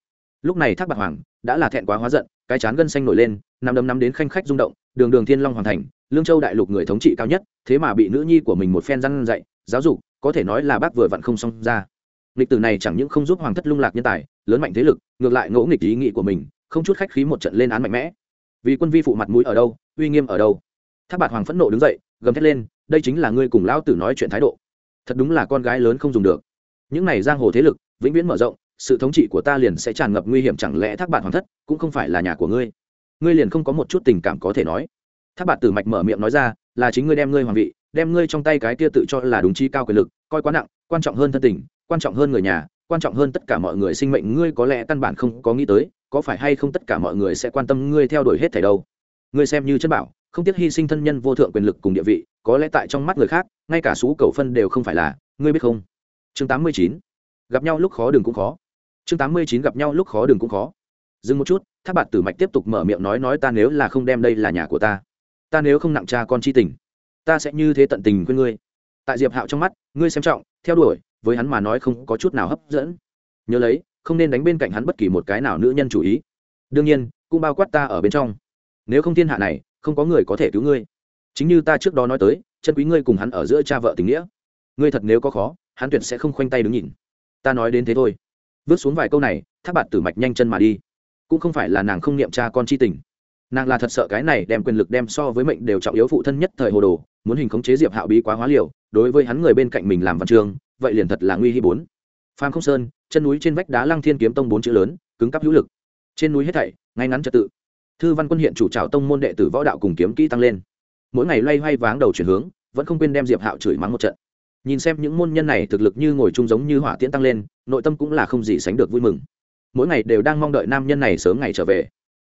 Lúc này thác bạc hoàng đã là thẹn quá hóa giận, cái chán gân xanh nổi lên, nằm đấm nắm đến khanh khách rung động, đường đường thiên long hoàn thành, lương châu đại lục người thống trị cao nhất, thế mà bị nữ nhi của mình một phen răn dạy, giáo dục, có thể nói là bác vừa vặn không xong ra. Lịch tử này chẳng những không giúp hoàng thất lung lạc nhân tài lớn mạnh thế lực, ngược lại ngỗ nghịch ý nghĩ của mình, không chút khách khí một trận lên án mạnh mẽ. Vì quân vi phụ mặt mũi ở đâu, uy nghiêm ở đâu? Thác bạt hoàng phẫn nộ đứng dậy, gầm thét lên, đây chính là ngươi cùng lão tử nói chuyện thái độ. Thật đúng là con gái lớn không dùng được. Những này giang hồ thế lực, vĩnh viễn mở rộng, sự thống trị của ta liền sẽ tràn ngập nguy hiểm chẳng lẽ thác bạt hoàng thất cũng không phải là nhà của ngươi? Ngươi liền không có một chút tình cảm có thể nói. Thác bạt tử mạch mở miệng nói ra, là chính ngươi đem ngươi hoàng vị, đem ngươi trong tay cái kia tự cho là đúng chi cao quyền lực, coi quá nặng, quan trọng hơn thân tình, quan trọng hơn người nhà quan trọng hơn tất cả mọi người sinh mệnh, ngươi có lẽ căn bản không có nghĩ tới, có phải hay không tất cả mọi người sẽ quan tâm ngươi theo đuổi hết thảy đâu? Ngươi xem như chân bảo, không tiếc hy sinh thân nhân vô thượng quyền lực cùng địa vị, có lẽ tại trong mắt người khác, ngay cả sú cầu phân đều không phải là, ngươi biết không? Chương 89. gặp nhau lúc khó đừng cũng khó. Chương 89 gặp nhau lúc khó đừng cũng khó. Dừng một chút tháp bạt tử mạch tiếp tục mở miệng nói nói ta nếu là không đem đây là nhà của ta ta nếu không nặng cha con chi tình, ta sẽ như thế tận tình với ngươi. Tại diệp hạo trong mắt, ngươi xem trọng, theo đuổi với hắn mà nói không có chút nào hấp dẫn. Nhớ lấy, không nên đánh bên cạnh hắn bất kỳ một cái nào nữ nhân chủ ý. Đương nhiên, cũng bao quát ta ở bên trong. Nếu không thiên hạ này, không có người có thể cứu ngươi. Chính như ta trước đó nói tới, chân quý ngươi cùng hắn ở giữa cha vợ tình nghĩa. Ngươi thật nếu có khó, hắn tuyệt sẽ không khoanh tay đứng nhìn. Ta nói đến thế thôi. Vứt xuống vài câu này, thác bạt tử mạch nhanh chân mà đi. Cũng không phải là nàng không niệm cha con chi tình nàng là thật sợ cái này đem quyền lực đem so với mệnh đều trọng yếu phụ thân nhất thời hồ đồ, muốn hình khống chế diệp hạo bí quá hóa liều, đối với hắn người bên cạnh mình làm văn trường vậy liền thật là nguy hi bốn. Phan không sơn, chân núi trên vách đá lăng thiên kiếm tông bốn chữ lớn, cứng cắp hữu lực. Trên núi hết thảy, ngay ngắn trật tự. Thư văn quân hiện chủ trào tông môn đệ tử võ đạo cùng kiếm kỹ tăng lên. Mỗi ngày loay hoay váng đầu chuyển hướng, vẫn không quên đem diệp hạo chửi mắng một trận. Nhìn xem những môn nhân này thực lực như ngồi chung giống như hỏa tiễn tăng lên, nội tâm cũng là không gì sánh được vui mừng. Mỗi ngày đều đang mong đợi nam nhân này sớm ngày trở về.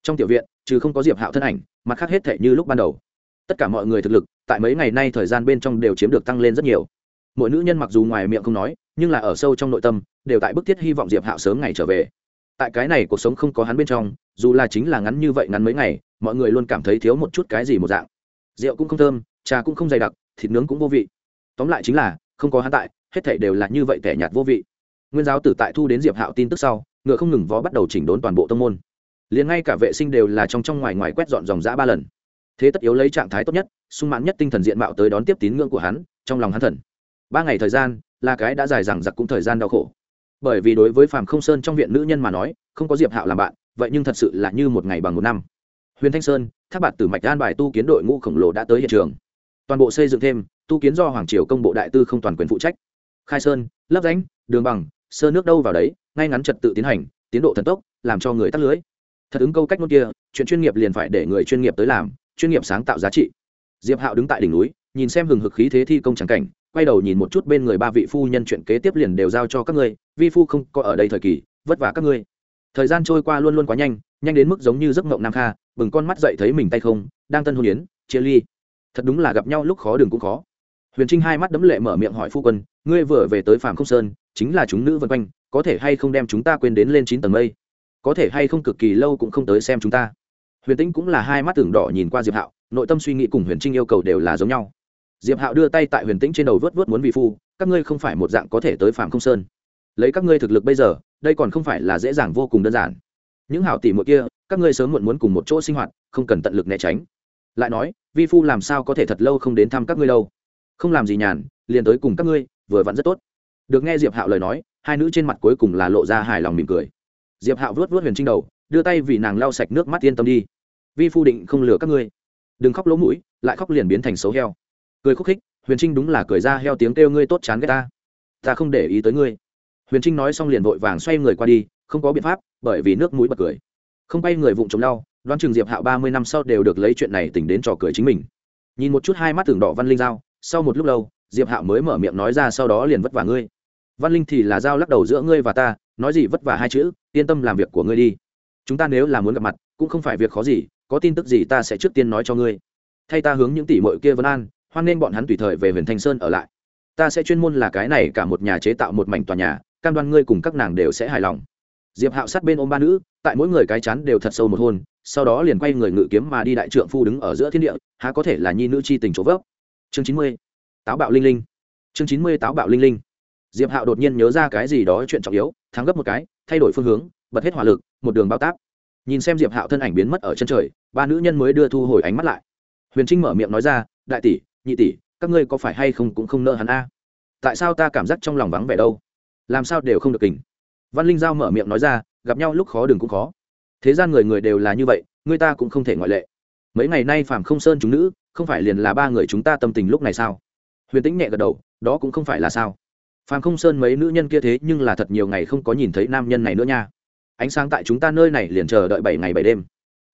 Trong tiểu viện trừ không có diệp hạo thân ảnh mặt khác hết thể như lúc ban đầu tất cả mọi người thực lực tại mấy ngày nay thời gian bên trong đều chiếm được tăng lên rất nhiều mỗi nữ nhân mặc dù ngoài miệng không nói nhưng là ở sâu trong nội tâm đều tại bức thiết hy vọng diệp hạo sớm ngày trở về tại cái này cuộc sống không có hắn bên trong dù là chính là ngắn như vậy ngắn mấy ngày mọi người luôn cảm thấy thiếu một chút cái gì một dạng rượu cũng không thơm trà cũng không dày đặc thịt nướng cũng vô vị tóm lại chính là không có hắn tại hết thảy đều là như vậy tẻ nhạt vô vị nguyên giáo tử tại thu đến diệp hạo tin tức sau ngựa không ngừng vó bắt đầu chỉnh đốn toàn bộ tông môn liền ngay cả vệ sinh đều là trong trong ngoài ngoài quét dọn dòng dã ba lần. Thế tất yếu lấy trạng thái tốt nhất, sung mãn nhất tinh thần diện mạo tới đón tiếp tín ngưỡng của hắn, trong lòng hắn thần. Ba ngày thời gian, là cái đã dài dằng dặc cũng thời gian đau khổ. Bởi vì đối với phàm không sơn trong viện nữ nhân mà nói, không có diệp hạo làm bạn, vậy nhưng thật sự là như một ngày bằng một năm. Huyền thanh sơn tháp bạt tử mạch an bài tu kiến đội ngũ khổng lồ đã tới hiện trường. Toàn bộ xây dựng thêm, tu kiến do hoàng triều công bộ đại tư không toàn quyền phụ trách. Khai sơn, lấp ránh, đường bằng, sơ nước đâu vào đấy, ngay ngắn trật tự tiến hành, tiến độ thần tốc, làm cho người tắt lưới thật ứng câu cách nốt kia, chuyện chuyên nghiệp liền phải để người chuyên nghiệp tới làm, chuyên nghiệp sáng tạo giá trị. Diệp hạo đứng tại đỉnh núi, nhìn xem hừng hực khí thế thi công trắng cảnh, quay đầu nhìn một chút bên người ba vị phu nhân chuyện kế tiếp liền đều giao cho các ngươi, vi phu không có ở đây thời kỳ, vất vả các ngươi. Thời gian trôi qua luôn luôn quá nhanh nhanh đến mức giống như giấc mộng nam kha, bừng con mắt dậy thấy mình tay không, đang tân hôn yến, chia ly. Thật đúng là gặp nhau lúc khó đường cũng khó. Huyền trinh hai mắt đấm lệ mở miệng hỏi phu quân, ngươi vừa về tới phạm không sơn, chính là chúng nữ vân quanh, có thể hay không đem chúng ta quên đến lên chín tầng mây? Có thể hay không cực kỳ lâu cũng không tới xem chúng ta. Huyền tĩnh cũng là hai mắt tưởng đỏ nhìn qua diệp hạo, nội tâm suy nghĩ cùng huyền trinh yêu cầu đều là giống nhau. Diệp hạo đưa tay tại huyền tĩnh trên đầu vớt vớt muốn vì phu, các ngươi không phải một dạng có thể tới phạm không sơn. Lấy các ngươi thực lực bây giờ, đây còn không phải là dễ dàng vô cùng đơn giản. Những hảo tỷ muội kia, các ngươi sớm muộn muốn cùng một chỗ sinh hoạt, không cần tận lực né tránh. Lại nói, vi phu làm sao có thể thật lâu không đến thăm các ngươi đâu? Không làm gì nhàn, liền tới cùng các ngươi, vừa vặn rất tốt. Được nghe diệp hạo lời nói, hai nữ trên mặt cuối cùng là lộ ra hài lòng mỉm cười diệp hạo vuốt vuốt huyền trinh đầu, đưa tay vì nàng lau sạch nước mắt yên tâm đi. Vi phu định không lừa các ngươi. Đừng khóc lỗ mũi, lại khóc liền biến thành xấu heo. Cười khúc khích, huyền trinh đúng là cười ra heo tiếng kêu ngươi tốt chán ghét ta. Ta không để ý tới ngươi. Huyền trinh nói xong liền vội vàng xoay người qua đi, không có biện pháp, bởi vì nước mũi bật cười. Không bay người vụng chống đau đoán chừng diệp hạo ba mươi năm sau đều được lấy chuyện này tỉnh đến trò cười chính mình. Nhìn một chút hai mắt tưởng đỏ văn linh giao, sau một lúc lâu, diệp hạo mới mở miệng nói ra sau đó liền vất vả ngươi. Văn linh thì là giao lắc đầu giữa ngươi và ta nói gì vất vả hai chữ, yên tâm làm việc của ngươi đi. Chúng ta nếu là muốn gặp mặt, cũng không phải việc khó gì, có tin tức gì ta sẽ trước tiên nói cho ngươi. Thay ta hướng những tỷ mội kia vân an, hoan nên bọn hắn tùy thời về huyền thanh sơn ở lại. Ta sẽ chuyên môn là cái này cả một nhà chế tạo một mảnh tòa nhà, cam đoan ngươi cùng các nàng đều sẽ hài lòng. Diệp hạo sát bên ôm ba nữ, tại mỗi người cái chán đều thật sâu một hôn, sau đó liền quay người ngự kiếm mà đi đại trượng phu đứng ở giữa thiên địa, há có thể là nhi nữ chi tình chỗ vấp. Chương chín mươi, táo bạo linh linh. Chương chín mươi, táo bạo linh linh. Diệp hạo đột nhiên nhớ ra cái gì đó chuyện trọng yếu thắng gấp một cái, thay đổi phương hướng, bật hết hỏa lực, một đường bao táp. Nhìn xem diệp hạo thân ảnh biến mất ở chân trời, ba nữ nhân mới đưa thu hồi ánh mắt lại. Huyền trinh mở miệng nói ra, đại tỷ, nhị tỷ, các ngươi có phải hay không cũng không nợ hắn a? Tại sao ta cảm giác trong lòng vắng vẻ đâu? Làm sao đều không được kình? Văn linh giao mở miệng nói ra, gặp nhau lúc khó đừng cũng khó. Thế gian người người đều là như vậy, người ta cũng không thể ngoại lệ. Mấy ngày nay phàm không sơn chúng nữ, không phải liền là ba người chúng ta tâm tình lúc này sao? Huyền tĩnh nhẹ gật đầu, đó cũng không phải là sao phàm không sơn mấy nữ nhân kia thế nhưng là thật nhiều ngày không có nhìn thấy nam nhân này nữa nha. Ánh sáng tại chúng ta nơi này liền chờ đợi bảy ngày bảy đêm.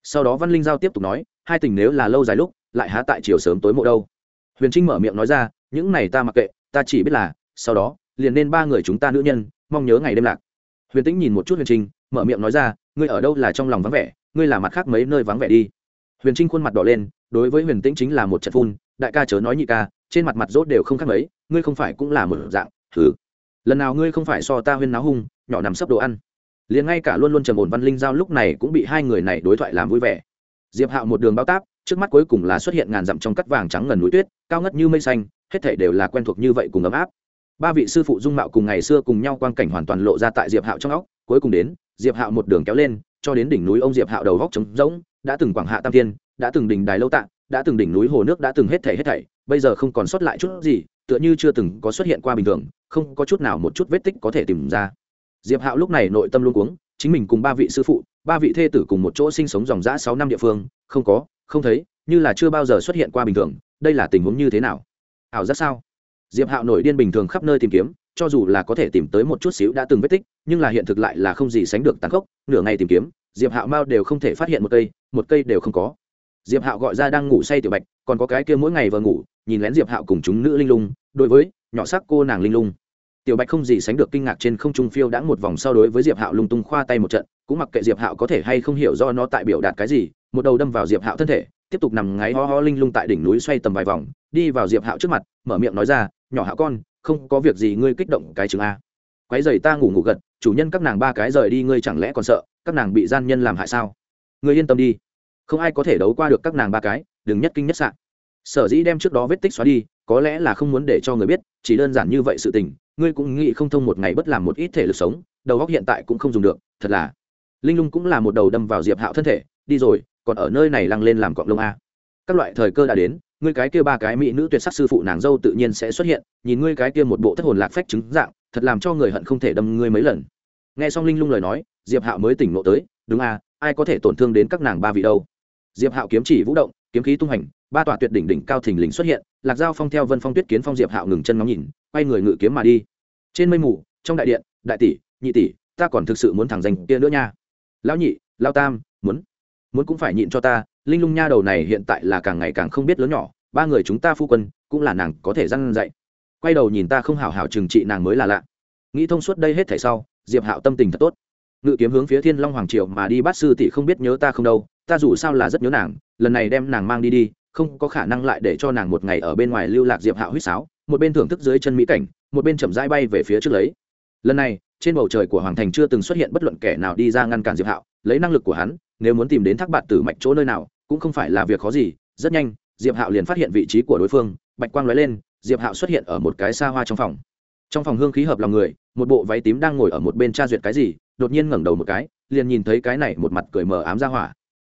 Sau đó văn linh giao tiếp tục nói, hai tình nếu là lâu dài lúc, lại há tại chiều sớm tối mộ đâu. Huyền trinh mở miệng nói ra, những này ta mặc kệ, ta chỉ biết là, sau đó, liền nên ba người chúng ta nữ nhân, mong nhớ ngày đêm lạc. Huyền tĩnh nhìn một chút huyền trinh, mở miệng nói ra, ngươi ở đâu là trong lòng vắng vẻ, ngươi là mặt khác mấy nơi vắng vẻ đi. Huyền trinh khuôn mặt đỏ lên, đối với huyền tĩnh chính là một trận phun, đại ca chớ nói nhị ca, trên mặt mặt rốt đều không khác mấy, ngươi không phải cũng là một dạng hừ. Lần nào ngươi không phải so ta huyên náo hung nhỏ nằm sấp đồ ăn. Liền ngay cả luôn luôn trầm ổn văn linh giao lúc này cũng bị hai người này đối thoại làm vui vẻ. Diệp hạo một đường bao táp trước mắt cuối cùng là xuất hiện ngàn dặm trong cắt vàng trắng ngần núi tuyết cao ngất như mây xanh hết thể đều là quen thuộc như vậy cùng ấm áp. Ba vị sư phụ dung mạo cùng ngày xưa cùng nhau quang cảnh hoàn toàn lộ ra tại diệp hạo trong óc cuối cùng đến diệp hạo một đường kéo lên cho đến đỉnh núi ông diệp hạo đầu góc trống rỗng đã từng quảng hạ tam thiên, đã từng đỉnh đài lâu tạng đã từng đỉnh núi hồ nước đã từng hết thảy hết thảy bây giờ không còn sót lại chút gì tựa như chưa từng có xuất hiện qua bình thường, không có chút nào một chút vết tích có thể tìm ra. Diệp hạo lúc này nội tâm luôn cuống, chính mình cùng ba vị sư phụ, ba vị thê tử cùng một chỗ sinh sống dòng dã sáu năm địa phương, không có, không thấy, như là chưa bao giờ xuất hiện qua bình thường, đây là tình huống như thế nào? Ảo giác sao? Diệp hạo nổi điên bình thường khắp nơi tìm kiếm, cho dù là có thể tìm tới một chút xíu đã từng vết tích, nhưng là hiện thực lại là không gì sánh được tàn khốc, nửa ngày tìm kiếm, diệp hạo mao đều không thể phát hiện một cây một cây đều không có diệp hạo gọi ra đang ngủ say tiểu bạch, còn có cái kia mỗi ngày vừa ngủ, nhìn lén diệp hạo cùng chúng nữ linh lung, đối với nhỏ sắc cô nàng linh lung. Tiểu bạch không gì sánh được kinh ngạc trên không trung phiêu đã một vòng sau đối với diệp hạo lung tung khoa tay một trận, cũng mặc kệ diệp hạo có thể hay không hiểu do nó tại biểu đạt cái gì, một đầu đâm vào diệp hạo thân thể, tiếp tục nằm ngáy ho ho linh lung tại đỉnh núi xoay tầm vài vòng, đi vào diệp hạo trước mặt, mở miệng nói ra, nhỏ hạo con, không có việc gì ngươi kích động cái chừng a. Quái dày ta ngủ ngủ gật, chủ nhân các nàng ba cái rời đi ngươi chẳng lẽ còn sợ, các nàng bị gian nhân làm hại sao? Ngươi yên tâm đi không ai có thể đấu qua được các nàng ba cái, đừng nhất kinh nhất sạn sở dĩ đem trước đó vết tích xóa đi, có lẽ là không muốn để cho người biết, chỉ đơn giản như vậy sự tình, ngươi cũng nghĩ không thông một ngày bất làm một ít thể lực sống, đầu góc hiện tại cũng không dùng được, thật là. Linh lung cũng là một đầu đâm vào diệp hạo thân thể, đi rồi, còn ở nơi này lăng lên làm cọng lông a. Các loại thời cơ đã đến, ngươi cái kia ba cái mỹ nữ tuyệt sắc sư phụ nàng dâu tự nhiên sẽ xuất hiện, nhìn ngươi cái kia một bộ thất hồn lạc phách chứng dạng, thật làm cho người hận không thể đâm ngươi mấy lần. Nghe xong linh lung lời nói, diệp hạo mới tỉnh ngộ tới, đúng a, ai có thể tổn thương đến các nàng ba vị đâu? Diệp hạo kiếm chỉ vũ động, kiếm khí tung hành ba tòa tuyệt đỉnh đỉnh cao thình lình xuất hiện, lạc dao phong theo vân phong tuyết kiến phong diệp hạo ngừng chân ngóng nhìn, quay người ngự kiếm mà đi. Trên mây mù, trong đại điện, đại tỷ, nhị tỷ, ta còn thực sự muốn thẳng danh kia nữa nha. Lão nhị lao tam, muốn muốn cũng phải nhịn cho ta, linh lung nha đầu này hiện tại là càng ngày càng không biết lớn nhỏ, ba người chúng ta phu quân, cũng là nàng có thể răn dạy. Quay đầu nhìn ta không hảo hảo trừng trị nàng mới là lạ. Nghĩ thông suốt đây hết thảy sau, diệp hạo tâm tình thật tốt. Ngự kiếm hướng phía thiên long hoàng triều mà đi bắt sư tỷ không biết nhớ ta không đâu ta dù sao là rất nhớ nàng, lần này đem nàng mang đi đi, không có khả năng lại để cho nàng một ngày ở bên ngoài lưu lạc diệp hạo huýt sáo, một bên thưởng thức dưới chân mỹ cảnh, một bên chậm rãi bay về phía trước lấy. Lần này, trên bầu trời của hoàng thành chưa từng xuất hiện bất luận kẻ nào đi ra ngăn cản diệp hạo, lấy năng lực của hắn, nếu muốn tìm đến thác bạt tử mạch chỗ nơi nào, cũng không phải là việc khó gì, rất nhanh, diệp hạo liền phát hiện vị trí của đối phương, bạch quang lóe lên, diệp hạo xuất hiện ở một cái xa hoa trong phòng. Trong phòng hương khí hợp lòng người, một bộ váy tím đang ngồi ở một bên tra duyệt cái gì, đột nhiên ngẩng đầu một cái, liền nhìn thấy cái này một mặt cười mờ ám ra hỏa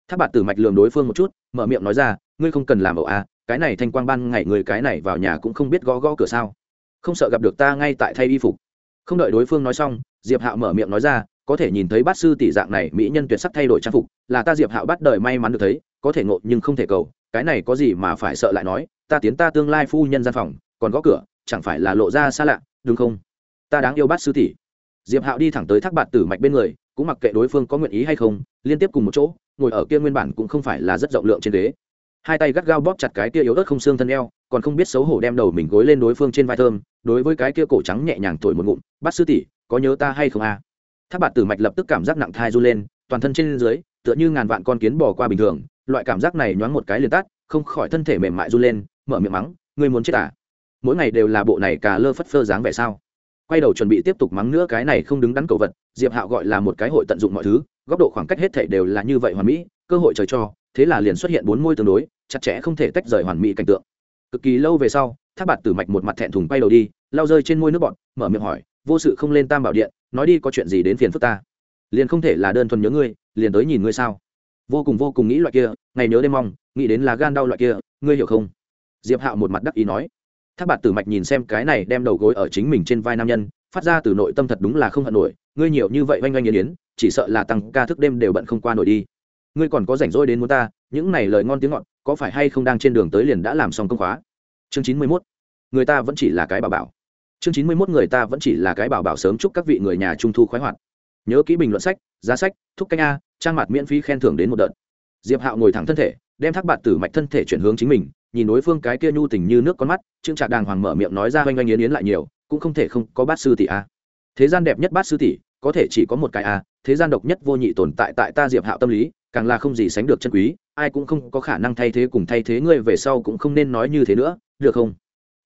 thác bạt tử mạch lường đối phương một chút, mở miệng nói ra, ngươi không cần làm ẩu a cái này thanh quang ban ngày người cái này vào nhà cũng không biết gõ gõ cửa sao. Không sợ gặp được ta ngay tại thay y phục. Không đợi đối phương nói xong, diệp hạo mở miệng nói ra, có thể nhìn thấy bát sư tỷ dạng này mỹ nhân tuyệt sắc thay đổi trang phục, là ta diệp hạo bắt đời may mắn được thấy, có thể ngộ nhưng không thể cầu, cái này có gì mà phải sợ lại nói, ta tiến ta tương lai phu nhân gian phòng, còn gõ cửa, chẳng phải là lộ ra xa lạ, đúng không? Ta đáng yêu bát sư tỷ. Diệp hạo đi thẳng tới thác bạt tử mạch bên người, cũng mặc kệ đối phương có nguyện ý hay không, liên tiếp cùng một chỗ ngồi ở kia nguyên bản cũng không phải là rất rộng lượng trên ghế. Hai tay gắt gao bóp chặt cái kia yếu ớt không xương thân eo, còn không biết xấu hổ đem đầu mình gối lên đối phương trên vai thơm, đối với cái kia cổ trắng nhẹ nhàng thổi một ngụm bát sư tỷ, có nhớ ta hay không a? À? tháp bạt tử mạch lập tức cảm giác nặng thai du lên, toàn thân trên dưới, tựa như ngàn vạn con kiến bỏ qua bình thường, loại cảm giác này nhoáng một cái liền tắt, không khỏi thân thể mềm mại run lên, mở miệng mắng, ngươi muốn chết à? Mỗi ngày đều là bộ này cà lơ phất phơ dáng vẻ sao? Quay đầu chuẩn bị tiếp tục mắng nữa cái này không đứng đắn cầu vật, diệp hạo gọi là một cái hội tận dụng mọi thứ góc độ khoảng cách hết thể đều là như vậy hoàn mỹ, cơ hội trời cho, thế là liền xuất hiện bốn môi tương đối, chặt chẽ không thể tách rời hoàn mỹ cảnh tượng. Cực kỳ lâu về sau, thác bạt tử mạch một mặt thẹn thùng bay đầu đi lao rơi trên môi nước bọn mở miệng hỏi, vô sự không lên tam bảo điện, nói đi có chuyện gì đến phiền phức ta? Liền không thể là đơn thuần nhớ ngươi, liền tới nhìn ngươi sao? Vô cùng vô cùng nghĩ loại kia, ngày nhớ đêm mong, nghĩ đến là gan đau loại kia, ngươi hiểu không? Diệp hạo một mặt đắc ý nói. Thác bạt tử mạch nhìn xem cái này đem đầu gối ở chính mình trên vai nam nhân, phát ra từ nội tâm thật đúng là không hận nổi, ngươi nhiều như vậy oanh oanh yến yến chỉ sợ là tăng ca thức đêm đều bận không qua nổi đi. Ngươi còn có rảnh rỗi đến muốn ta, những này lời ngon tiếng ngọt, có phải hay không đang trên đường tới liền đã làm xong công khóa? Chương chín mươi mốt, người ta vẫn chỉ là cái bảo bảo. Chương chín mươi mốt, người ta vẫn chỉ là cái bảo bảo sớm chúc các vị người nhà trung thu khoái hoạt. Nhớ kỹ bình luận sách, giá sách, thúc canh a, trang mặt miễn phí khen thưởng đến một đợt. Diệp hạo ngồi thẳng thân thể, đem thác bạt tử mạch thân thể chuyển hướng chính mình, nhìn đối phương cái kia nhu tình như nước con mắt, trương trạc đàng hoàng mở miệng nói ra oanh oanh yến yến lại nhiều, cũng không thể không có bát sư tỷ a. Thế gian đẹp nhất bát sư tỷ có thể chỉ có một cái a thế gian độc nhất vô nhị tồn tại tại ta diệp hạo tâm lý, càng là không gì sánh được chân quý, ai cũng không có khả năng thay thế cùng thay thế ngươi về sau cũng không nên nói như thế nữa, được không?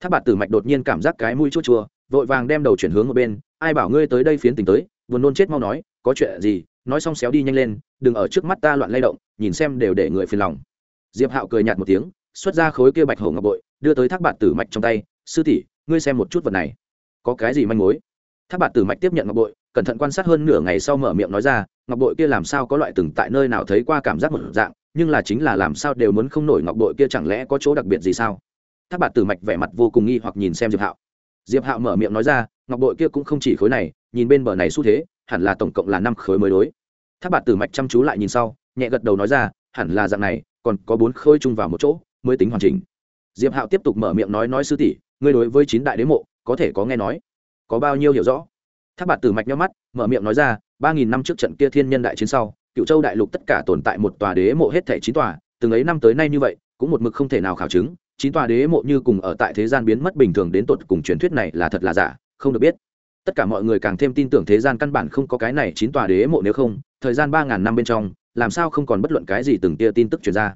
Thác bạt tử mạch đột nhiên cảm giác cái mũi chua chua, vội vàng đem đầu chuyển hướng một bên, ai bảo ngươi tới đây phiến tình tới, buồn nôn chết mau nói, có chuyện gì, nói xong xéo đi nhanh lên, đừng ở trước mắt ta loạn lay động, nhìn xem đều để người phiền lòng. Diệp hạo cười nhạt một tiếng, xuất ra khối kia bạch hổ ngọc bội, đưa tới thác bạt tử mạch trong tay, sư tỷ, ngươi xem một chút vật này, có cái gì manh mối? Thác bạt tử mạch tiếp nhận ngọc bội cẩn thận quan sát hơn nửa ngày sau mở miệng nói ra, ngọc bội kia làm sao có loại từng tại nơi nào thấy qua cảm giác một dạng, nhưng là chính là làm sao đều muốn không nổi ngọc bội kia chẳng lẽ có chỗ đặc biệt gì sao? Tháp bạt tử mạch vẻ mặt vô cùng nghi hoặc nhìn xem diệp hạo. Diệp hạo mở miệng nói ra, ngọc bội kia cũng không chỉ khối này, nhìn bên bờ này xu thế, hẳn là tổng cộng là năm khối mới đối. Tháp bạt tử mạch chăm chú lại nhìn sau, nhẹ gật đầu nói ra, hẳn là dạng này, còn có bốn khối chung vào một chỗ, mới tính hoàn chỉnh. Diệp hạo tiếp tục mở miệng nói nói sư tỷ, ngươi đối với chín đại đế mộ, có thể có nghe nói, có bao nhiêu hiểu rõ? Thác bạt tử mạch nhau mắt, mở miệng nói ra, ba nghìn năm trước trận kia thiên nhân đại chiến sau, cựu châu đại lục tất cả tồn tại một tòa đế mộ hết thảy chín tòa, từng ấy năm tới nay như vậy, cũng một mực không thể nào khảo chứng, chín tòa đế mộ như cùng ở tại thế gian biến mất bình thường đến tột cùng truyền thuyết này là thật là giả, không được biết. Tất cả mọi người càng thêm tin tưởng thế gian căn bản không có cái này chín tòa đế mộ nếu không, thời gian ba ngàn năm bên trong, làm sao không còn bất luận cái gì từng tia tin tức truyền ra.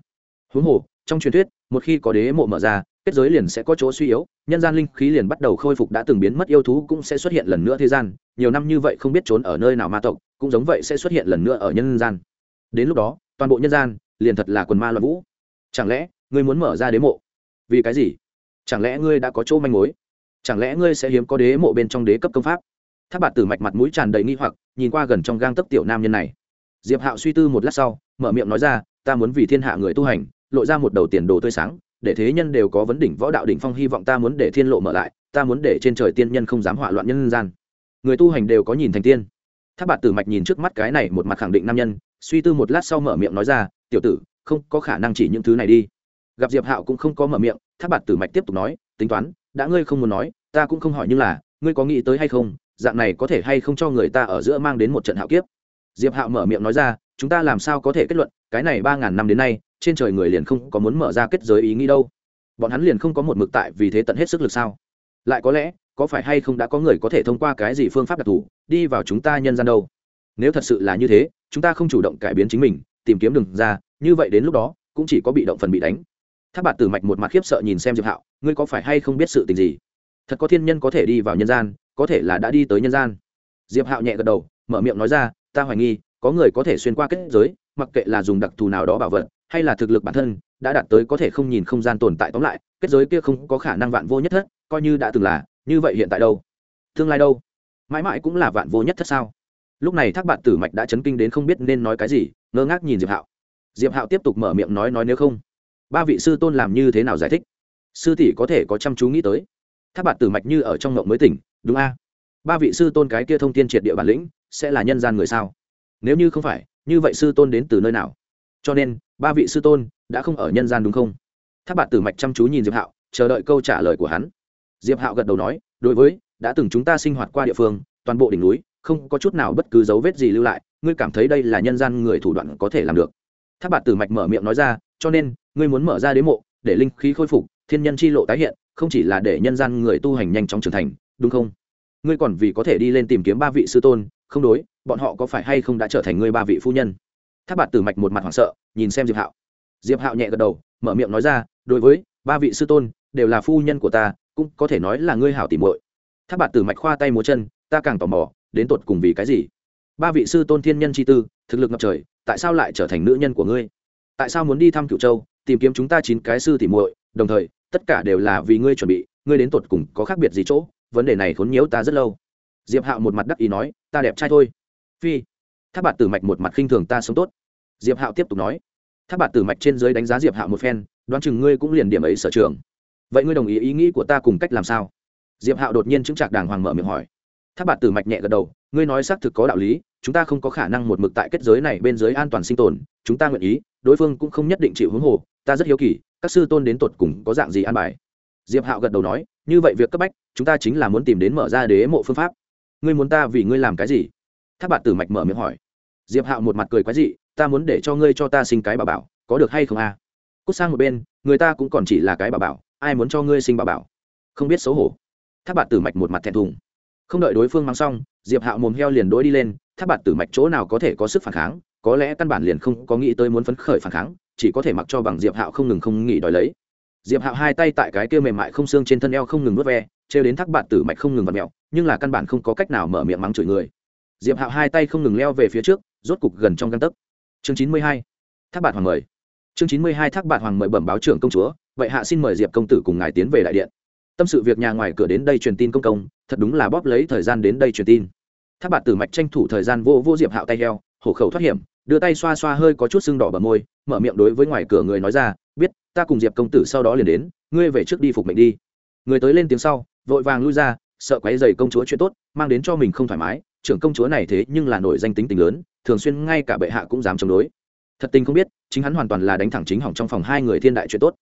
Huống hồ, trong truyền thuyết, một khi có đế mộ mở ra kết giới liền sẽ có chỗ suy yếu, nhân gian linh khí liền bắt đầu khôi phục đã từng biến mất yêu thú cũng sẽ xuất hiện lần nữa thế gian, nhiều năm như vậy không biết trốn ở nơi nào ma tộc, cũng giống vậy sẽ xuất hiện lần nữa ở nhân gian. Đến lúc đó, toàn bộ nhân gian liền thật là quần ma loạn vũ. Chẳng lẽ ngươi muốn mở ra đế mộ? Vì cái gì? Chẳng lẽ ngươi đã có chỗ manh mối? Chẳng lẽ ngươi sẽ hiếm có đế mộ bên trong đế cấp công pháp? Tháp bạt tử mạch mặt mũi tràn đầy nghi hoặc, nhìn qua gần trong gang tấc tiểu nam nhân này. Diệp hạo suy tư một lát sau, mở miệng nói ra, ta muốn vì thiên hạ người tu hành, lộ ra một đầu tiền đồ tươi sáng để thế nhân đều có vấn đỉnh võ đạo đỉnh phong, hy vọng ta muốn để thiên lộ mở lại, ta muốn để trên trời tiên nhân không dám hỏa loạn nhân gian. Người tu hành đều có nhìn thành tiên. Tháp bạt tử mạch nhìn trước mắt cái này một mặt khẳng định nam nhân, suy tư một lát sau mở miệng nói ra, tiểu tử, không có khả năng chỉ những thứ này đi. Gặp diệp hạo cũng không có mở miệng, tháp bạt tử mạch tiếp tục nói, tính toán, đã ngươi không muốn nói, ta cũng không hỏi nhưng là, ngươi có nghĩ tới hay không, dạng này có thể hay không cho người ta ở giữa mang đến một trận hạo kiếp? Diệp hạo mở miệng nói ra, chúng ta làm sao có thể kết luận, cái này ba ngàn năm đến nay trên trời người liền không có muốn mở ra kết giới ý nghĩ đâu. Bọn hắn liền không có một mực tại vì thế tận hết sức lực sao? Lại có lẽ, có phải hay không đã có người có thể thông qua cái gì phương pháp đặc thù, đi vào chúng ta nhân gian đâu? Nếu thật sự là như thế, chúng ta không chủ động cải biến chính mình, tìm kiếm đường ra, như vậy đến lúc đó, cũng chỉ có bị động phần bị đánh. Tháp bạt tử mạch một mặt khiếp sợ nhìn xem diệp hạo, ngươi có phải hay không biết sự tình gì? Thật có thiên nhân có thể đi vào nhân gian, có thể là đã đi tới nhân gian. Diệp hạo nhẹ gật đầu, mở miệng nói ra, ta hoài nghi, có người có thể xuyên qua kết giới, mặc kệ là dùng đặc thù nào đó bảo vật hay là thực lực bản thân đã đạt tới có thể không nhìn không gian tồn tại tóm lại, kết giới kia không có khả năng vạn vô nhất thất, coi như đã từng là, như vậy hiện tại đâu? Tương lai đâu? Mãi mãi cũng là vạn vô nhất thất sao? Lúc này thác bạn tử mạch đã chấn kinh đến không biết nên nói cái gì, ngơ ngác nhìn diệp hạo. Diệp hạo tiếp tục mở miệng nói nói nếu không. Ba vị sư tôn làm như thế nào giải thích? Sư tỷ có thể có chăm chú nghĩ tới. Thác bạn tử mạch như ở trong ngộng mới tỉnh, đúng a? Ba vị sư tôn cái kia thông tin triệt địa bản lĩnh, sẽ là nhân gian người sao? Nếu như không phải, như vậy sư tôn đến từ nơi nào? Cho nên, ba vị sư tôn đã không ở nhân gian đúng không? Tháp bạt tử mạch chăm chú nhìn diệp hạo, chờ đợi câu trả lời của hắn. Diệp hạo gật đầu nói, đối với, đã từng chúng ta sinh hoạt qua địa phương, toàn bộ đỉnh núi, không có chút nào bất cứ dấu vết gì lưu lại, ngươi cảm thấy đây là nhân gian người thủ đoạn có thể làm được. Tháp bạt tử mạch mở miệng nói ra, cho nên, ngươi muốn mở ra đế mộ, để linh khí khôi phục, thiên nhân chi lộ tái hiện, không chỉ là để nhân gian người tu hành nhanh chóng trưởng thành, đúng không? Ngươi còn vì có thể đi lên tìm kiếm ba vị sư tôn, không đối, bọn họ có phải hay không đã trở thành ngươi ba vị phu nhân? Tháp bạt tử mạch một mặt hoảng sợ, nhìn xem diệp hạo. Diệp hạo nhẹ gật đầu, mở miệng nói ra, đối với ba vị sư tôn, đều là phu nhân của ta, cũng có thể nói là ngươi hảo tìm muội. Tháp bạt tử mạch khoa tay múa chân, ta càng tò mò, đến tột cùng vì cái gì? Ba vị sư tôn thiên nhân chi tư, thực lực ngập trời, tại sao lại trở thành nữ nhân của ngươi? Tại sao muốn đi thăm cựu châu, tìm kiếm chúng ta chín cái sư tỉ muội? Đồng thời, tất cả đều là vì ngươi chuẩn bị, ngươi đến tột cùng có khác biệt gì chỗ? Vấn đề này khốn nhiễu ta rất lâu. Diệp hạo một mặt đắc ý nói, ta đẹp trai thôi. Phi tháp bạt tử mạch một mặt khinh thường ta sống tốt. Diệp hạo tiếp tục nói. Tháp bạt tử mạch trên dưới đánh giá diệp hạo một phen, đoán chừng ngươi cũng liền điểm ấy sở trường. Vậy ngươi đồng ý ý nghĩ của ta cùng cách làm sao? Diệp hạo đột nhiên chứng trạc đàng hoàng mở miệng hỏi. Tháp bạt tử mạch nhẹ gật đầu, ngươi nói xác thực có đạo lý, chúng ta không có khả năng một mực tại kết giới này bên dưới an toàn sinh tồn, chúng ta nguyện ý, đối phương cũng không nhất định chịu hướng hồ, ta rất hiếu kỳ, các sư tôn đến tột cùng có dạng gì an bài? Diệp hạo gật đầu nói, như vậy việc cấp bách, chúng ta chính là muốn tìm đến mở ra đế mộ phương pháp. Ngươi muốn ta vì ngươi làm cái gì? Tháp bạt tử mạch mở miệng hỏi diệp hạo một mặt cười quái dị, ta muốn để cho ngươi cho ta sinh cái bà bảo, có được hay không a? À? cút sang một bên, người ta cũng còn chỉ là cái bà bảo, ai muốn cho ngươi sinh bà bảo? Không biết xấu hổ. Tháp bạt tử mạch một mặt thẹn thùng. Không đợi đối phương mang xong, diệp hạo mồm heo liền đ ố i đi lên tháp bạt tử mạch chỗ nào có thể có sức phản kháng? Có lẽ căn bản liền không có nghĩ tới muốn phấn khởi phản kháng, chỉ có thể mặc cho bằng diệp hạo không ngừng không nghỉ đòi lấy. Diệp hạo hai tay tại cái kia mềm mại không xương trên thân eo không ngừng vớt ve, trêu đến thác bạt tử mạch không ngừng vặt mẹo nhưng là căn bản không có cách nào mở miệng mắng chửi người. Diệp hạo hai tay không ngừng leo về phía trước rốt cục gần trong găng tấc. Chương chín mươi hai, thác bạn hoàng mời. Chương chín mươi hai, thác bạn hoàng mời bẩm báo trưởng công chúa. Vậy hạ xin mời diệp công tử cùng ngài tiến về đại điện. Tâm sự việc nhà ngoài cửa đến đây truyền tin công công, thật đúng là bóp lấy thời gian đến đây truyền tin. Thác bạn tử mạch tranh thủ thời gian vô vô diệp hạo tay heo, hổ khẩu thoát hiểm, đưa tay xoa xoa hơi có chút sưng đỏ bờ môi, mở miệng đối với ngoài cửa người nói ra, biết, ta cùng diệp công tử sau đó liền đến, ngươi về trước đi phục mệnh đi. Người tới lên tiếng sau, vội vàng lui ra, sợ quấy dày công chúa chuyện tốt, mang đến cho mình không thoải mái trưởng công chúa này thế nhưng là nổi danh tính tình lớn, thường xuyên ngay cả bệ hạ cũng dám chống đối. Thật tình không biết, chính hắn hoàn toàn là đánh thẳng chính hỏng trong phòng hai người thiên đại chuyện tốt.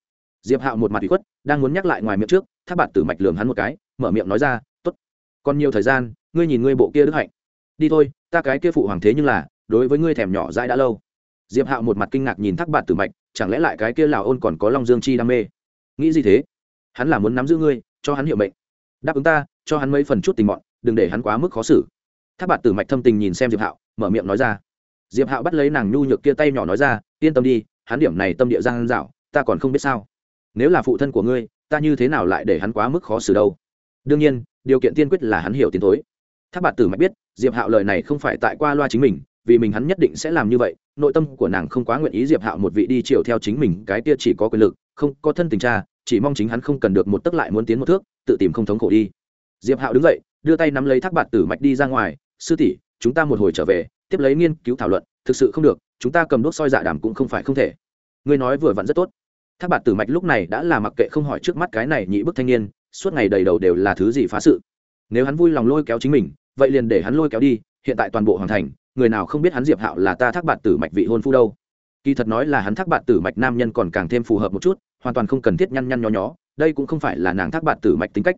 Diệp hạo một mặt bị khuất, đang muốn nhắc lại ngoài miệng trước tháp bạt tử mạch lường hắn một cái, mở miệng nói ra t ố t còn nhiều thời gian, ngươi nhìn ngươi bộ kia đức hạnh. Đi thôi, ta cái kia phụ hoàng thế nhưng là, đối với ngươi thèm nhỏ dãi đã lâu. Diệp hạo một mặt kinh ngạc nhìn thác bạt tử mạch, chẳng lẽ lại cái kia lào ôn còn có long dương chi đam mê? Nghĩ gì thế? Hắn là muốn nắm giữ ngươi, cho hắn hiệu mệnh. Đáp ứng ta, cho hắn mấy phần chút tình mọn, đừng để hắn quá mức khó xử tháp bạt tử mạch thâm tình nhìn xem diệp hạo, mở miệng nói ra. Diệp hạo bắt lấy nàng nhu nhược kia tay nhỏ nói ra, yên tâm đi, hắn điểm này tâm địa giang dạo, ta còn không biết sao. Nếu là phụ thân của ngươi, ta như thế nào lại để hắn quá mức khó xử đâu? Đương nhiên, điều kiện tiên quyết là hắn hiểu tiến thối. Tháp bạt tử mạch biết, diệp hạo lời này không phải tại qua loa chính mình, vì mình hắn nhất định sẽ làm như vậy, nội tâm của nàng không quá nguyện ý diệp hạo một vị đi chiều theo chính mình, cái kia chỉ có quyền lực, không có thân tình cha, chỉ mong chính hắn không cần được một tấc lại muốn tiến một thước, tự tìm không thống khổ đi. Diệp hạo đứng dậy, đưa tay nắm lấy thác bạt tử mạch đi ra ngoài sư tỷ, chúng ta một hồi trở về, tiếp lấy nghiên cứu thảo luận, thực sự không được, chúng ta cầm đốt soi dạ đàm cũng không phải không thể. Ngươi nói vừa vặn rất tốt. Thác bạt tử mạch lúc này đã là mặc kệ không hỏi trước mắt cái này nhị bức thanh niên, suốt ngày đầy đầu đều là thứ gì phá sự. Nếu hắn vui lòng lôi kéo chính mình, vậy liền để hắn lôi kéo đi, hiện tại toàn bộ hoàn thành, người nào không biết hắn diệp hạo là ta thác bạt tử mạch vị hôn phu đâu. Kỳ thật nói là hắn thác bạt tử mạch nam nhân còn càng thêm phù hợp một chút, hoàn toàn không cần thiết nhăn nhăn nho nhó, đây cũng không phải là nàng thác bạt tử mạch tính cách.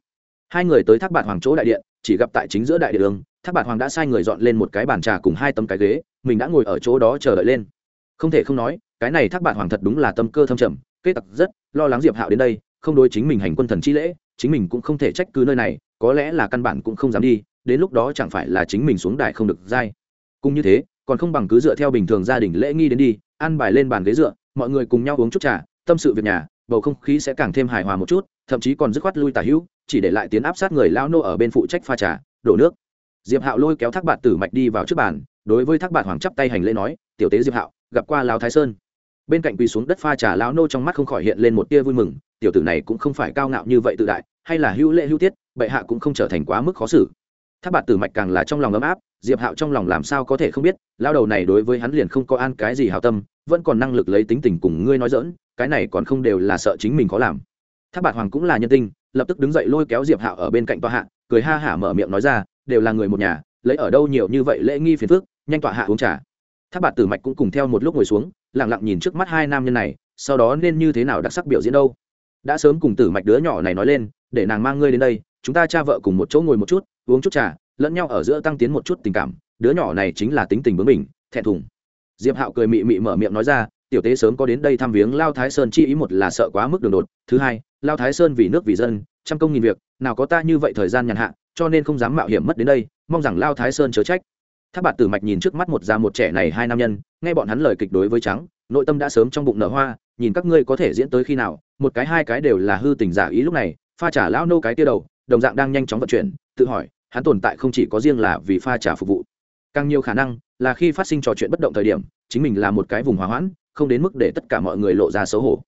Hai người tới thác bạt hoàng chỗ đại điện, chỉ gặp tại chính giữa đại điện đường thác bạt hoàng đã sai người dọn lên một cái bàn trà cùng hai tấm cái ghế, mình đã ngồi ở chỗ đó chờ đợi lên. Không thể không nói, cái này thác bạn hoàng thật đúng là tâm cơ thâm trầm kết tặc rất lo lắng diệp hạo đến đây, không đối chính mình hành quân thần chi lễ, chính mình cũng không thể trách cứ nơi này, có lẽ là căn bản cũng không dám đi, đến lúc đó chẳng phải là chính mình xuống đài không được dai. Cũng như thế, còn không bằng cứ dựa theo bình thường gia đình lễ nghi đến đi ăn bài lên bàn ghế dựa, mọi người cùng nhau uống chút trà, tâm sự việc nhà, bầu không khí sẽ càng thêm hài hòa một chút, thậm chí còn dứt khoát lui tả hữu, chỉ để lại tiến áp sát người lao nô ở bên phụ trách pha trà, đổ nước diệp hạo lôi kéo thác bạt tử mạch đi vào trước bàn, đối với thác bạt hoàng chắp tay hành lễ nói, tiểu tế diệp hạo, gặp qua Lão thái sơn. Bên cạnh quỳ xuống đất pha trà, lão nô trong mắt không khỏi hiện lên một tia vui mừng, tiểu tử này cũng không phải cao ngạo như vậy tự đại, hay là hữu lễ hữu tiết, bệ hạ cũng không trở thành quá mức khó xử. Thác bạt tử mạch càng là trong lòng ấm áp, diệp hạo trong lòng làm sao có thể không biết lao đầu này đối với hắn liền không có an cái gì hào tâm, vẫn còn năng lực lấy tính tình cùng ngươi nói dỡn cái này còn không đều là sợ chính mình có làm. Thác bạt hoàng cũng là nhân tinh, lập tức đứng dậy lôi kéo diệp hạo ở bên cạnh tòa hạ, cười ha hả mở miệng nói ra đều là người một nhà, lấy ở đâu nhiều như vậy lễ nghi phiền phước nhanh tọa hạ uống trà. Tháp bạt tử mạch cũng cùng theo một lúc ngồi xuống lẳng lặng nhìn trước mắt hai nam nhân này, sau đó nên như thế nào đặc sắc biểu diễn đâu. Đã sớm cùng tử mạch đứa nhỏ này nói lên, để nàng mang ngươi đến đây, chúng ta cha vợ cùng một chỗ ngồi một chút, uống chút trà, lẫn nhau ở giữa tăng tiến một chút tình cảm, đứa nhỏ này chính là tính tình bướng mình thẹn thùng. Diệp hạo cười mị mị mở miệng nói ra, tiểu tế sớm có đến đây thăm viếng lao thái sơn chi ý một là sợ quá mức đường đột, thứ hai, lao thái sơn vì nước vì dân, trăm công nghìn việc, nào có ta như vậy thời gian nhàn hạ cho nên không dám mạo hiểm mất đến đây, mong rằng lao thái sơn chớ trách. Tháp bạt tử mạch nhìn trước mắt một già một trẻ này hai nam nhân, nghe bọn hắn lời kịch đối với trắng, nội tâm đã sớm trong bụng nở hoa, nhìn các ngươi có thể diễn tới khi nào, một cái hai cái đều là hư tình giả ý lúc này, pha trả lão nô cái tia đầu, đồng dạng đang nhanh chóng vận chuyển, tự hỏi, hắn tồn tại không chỉ có riêng là vì pha trả phục vụ. Càng nhiều khả năng là khi phát sinh trò chuyện bất động thời điểm, chính mình là một cái vùng hòa hoãn, không đến mức để tất cả mọi người lộ ra xấu hổ.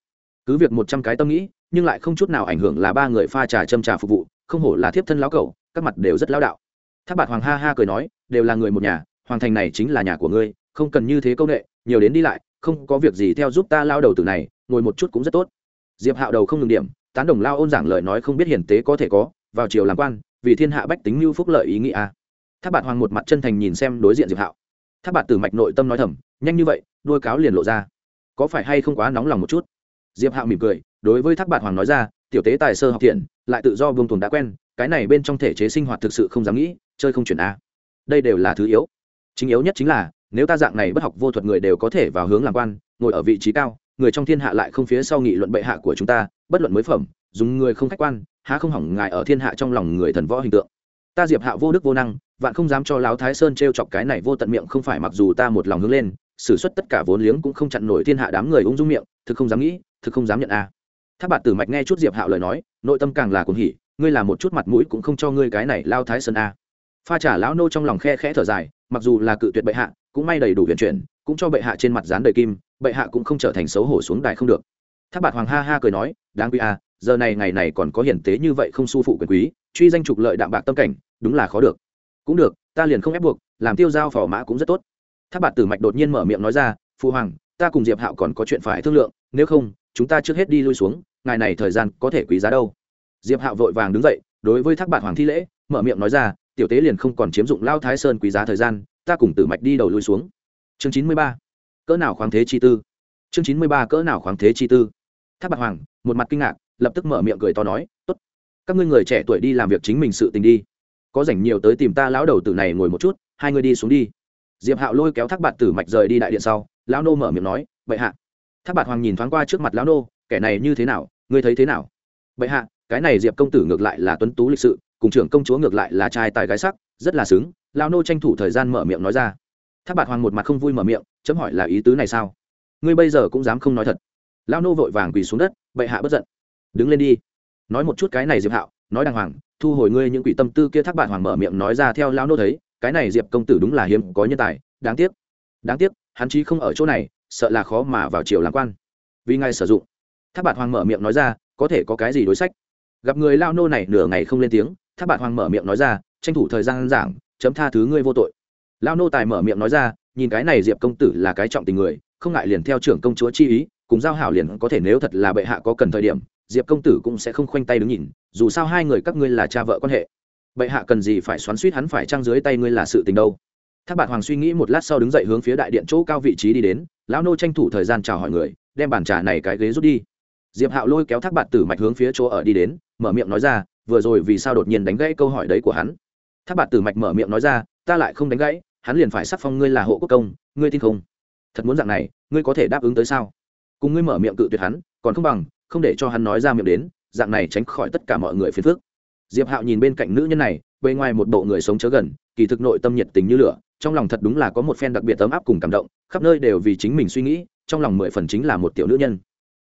Cứ việc một trăm cái tâm nghĩ, nhưng lại không chút nào ảnh hưởng là ba người pha trà châm trà phục vụ, không hổ là thiếp thân lão cẩu các mặt đều rất lao đạo. Tháp bạt hoàng ha ha cười nói, đều là người một nhà, hoàng thành này chính là nhà của ngươi, không cần như thế công nghệ nhiều đến đi lại, không có việc gì theo giúp ta lao đầu từ này, ngồi một chút cũng rất tốt. Diệp hạo đầu không ngừng điểm, tán đồng lao ôn giảng lời nói không biết hiển tế có thể có, vào chiều làm quan, vì thiên hạ bách tính lưu phúc lợi ý nghĩa tháp bạt hoàng một mặt chân thành nhìn xem đối diện diệp hạo. Tháp bạt tử mạch nội tâm nói thầm, nhanh như vậy đuôi cáo liền lộ ra. Có phải hay không quá nóng lòng một chút? Diệp hạo mỉm cười, đối với thác bạt hoàng nói ra, tiểu tế tài sơ học thiện, lại tự do vương tuần đã quen cái này bên trong thể chế sinh hoạt thực sự không dám nghĩ, chơi không chuyển a. Đây đều là thứ yếu. Chính yếu nhất chính là, nếu ta dạng này bất học vô thuật người đều có thể vào hướng làm quan, ngồi ở vị trí cao, người trong thiên hạ lại không phía sau nghị luận bệ hạ của chúng ta, bất luận mới phẩm, dùng người không khách quan, há không hỏng ngài ở thiên hạ trong lòng người thần võ hình tượng. Ta diệp hạ vô đức vô năng, vạn không dám cho láo thái sơn t r e o chọc cái này vô tận miệng không phải mặc dù ta một lòng hướng lên, xử suất tất cả vốn liếng cũng không chặn nổi thiên hạ đám người ung dung miệng, thực không dám nghĩ, thực không dám nhận a. À. tháp bạt tử mạch nghe chút diệp hạo lời nói, nội tâm càng là cuồng hỉ ngươi là một chút mặt mũi cũng không cho ngươi cái này lao thái sơn a. Pha trả lão nô trong lòng khe khẽ thở dài, mặc dù là cự tuyệt bệ hạ, cũng may đầy đủ huyền chuyển, cũng cho bệ hạ trên mặt dán đầy kim, bệ hạ cũng không trở thành xấu hổ xuống đài không được. Tháp bạt hoàng ha ha cười nói, đáng quý a, giờ này ngày này còn có hiển tế như vậy không su phụ quyền quý, truy danh trục lợi đạm bạc tâm cảnh, đúng là khó được. Cũng được, ta liền không ép buộc, làm tiêu giao phò mã cũng rất tốt. Tháp bạt tử mạch đột nhiên mở miệng nói ra phụ hoàng, ta cùng diệp hạo còn có chuyện phải thương lượng, nếu không, chúng ta trước hết đi lui xuống, ngài này thời gian có thể quý giá đâu diệp hạo vội vàng đứng dậy, đối với thác bạt hoàng thi lễ, mở miệng nói ra, tiểu tế liền không còn chiếm dụng lao thái sơn quý giá thời gian, ta cùng tử mạch đi đầu lui xuống. Chương chín mươi ba, cỡ nào khoáng thế chi tư? Chương chín mươi ba, cỡ nào khoáng thế chi tư? Thác bạt hoàng, một mặt kinh ngạc, lập tức mở miệng cười to nói, tốt, các ngươi người trẻ tuổi đi làm việc chính mình sự tình đi. Có rảnh nhiều tới tìm ta lão đầu tử này ngồi một chút, hai người đi xuống đi. Diệp hạo lôi kéo thác bạt tử mạch rời đi đại điện sau, lão nô mở miệng nói, bệ hạ. Thác bạt hoàng nhìn thoáng qua trước mặt lão nô, kẻ này như thế nào? Ngươi thấy thế nào? Bệ hạ cái này diệp công tử ngược lại là tuấn tú lịch sự, cùng trưởng công chúa ngược lại là trai tài gái sắc, rất là xứng, lão nô tranh thủ thời gian mở miệng nói ra. Tháp bạt hoàng một mặt không vui mở miệng, chấm hỏi là ý tứ này sao? Ngươi bây giờ cũng dám không nói thật. Lão nô vội vàng quỳ xuống đất, bệ hạ bất giận. Đứng lên đi. Nói một chút cái này diệp hạo, nói đàng hoàng, thu hồi ngươi những quỷ tâm tư kia thác bạn hoàng mở miệng nói ra theo lão nô thấy, cái này diệp công tử đúng là hiếm có nhân tài, đáng tiếc. Đáng tiếc, hắn chí không ở chỗ này, sợ là khó mà vào triều làm quan. Vì ngài sử dụng. Thác bạn hoàng mở miệng nói ra, có thể có cái gì đối sách? Gặp người lao nô này nửa ngày không lên tiếng, thác bạn hoàng mở miệng nói ra, tranh thủ thời gian giảng, chấm tha thứ ngươi vô tội. Lao nô tài mở miệng nói ra, nhìn cái này diệp công tử là cái trọng tình người, không ngại liền theo trưởng công chúa chi ý, cùng giao hảo liền có thể nếu thật là bệ hạ có cần thời điểm, diệp công tử cũng sẽ không khoanh tay đứng nhìn, dù sao hai người các ngươi là cha vợ quan hệ. Bệ hạ cần gì phải xoắn suýt hắn phải trang dưới tay ngươi là sự tình đâu. Thác bạn hoàng suy nghĩ một lát sau đứng dậy hướng phía đại điện chỗ cao vị trí đi đến, lão nô tranh thủ thời gian chào hỏi người, đem bàn trà này cái ghế rút đi. Diệp hạo lôi kéo thác bạn tử mạch hướng phía chỗ ở đi đến mở miệng nói ra, vừa rồi vì sao đột nhiên đánh gãy câu hỏi đấy của hắn? Tháp bạt tử mạch mở miệng nói ra, ta lại không đánh gãy, hắn liền phải sắc phong ngươi là hộ quốc công, ngươi tin không? Thật muốn dạng này, ngươi có thể đáp ứng tới sao? Cùng ngươi mở miệng cự tuyệt hắn, còn không bằng, không để cho hắn nói ra miệng đến, dạng này tránh khỏi tất cả mọi người phiền phức. Diệp hạo nhìn bên cạnh nữ nhân này, bề ngoài một bộ người sống chớ gần, kỳ thực nội tâm nhiệt tình như lửa, trong lòng thật đúng là có một phen đặc biệt ấm áp cùng cảm động, khắp nơi đều vì chính mình suy nghĩ, trong lòng mười phần chính là một tiểu nữ nhân.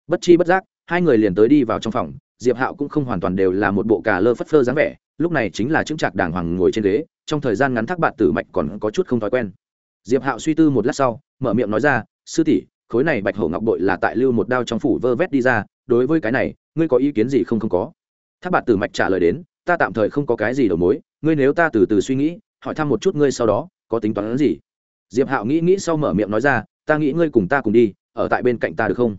Bất chi bất giác, hai người liền tới đi vào trong phòng diệp hạo cũng không hoàn toàn đều là một bộ cà lơ phất phơ dáng vẻ, lúc này chính là chứng trạc đàng hoàng ngồi trên ghế, trong thời gian ngắn thác bạn tử mạch còn có chút không thói quen. Diệp hạo suy tư một lát sau, mở miệng nói ra, sư tỷ, khối này bạch hổ ngọc bội là tại lưu một đao trong phủ vơ vét đi ra, đối với cái này, ngươi có ý kiến gì không không có? Thác bạn tử mạch trả lời đến, ta tạm thời không có cái gì đầu mối, ngươi nếu ta từ từ suy nghĩ, hỏi thăm một chút ngươi sau đó, có tính toán gì? Diệp hạo nghĩ nghĩ sau mở miệng nói ra, ta nghĩ ngươi cùng ta cùng đi, ở tại bên cạnh ta được không?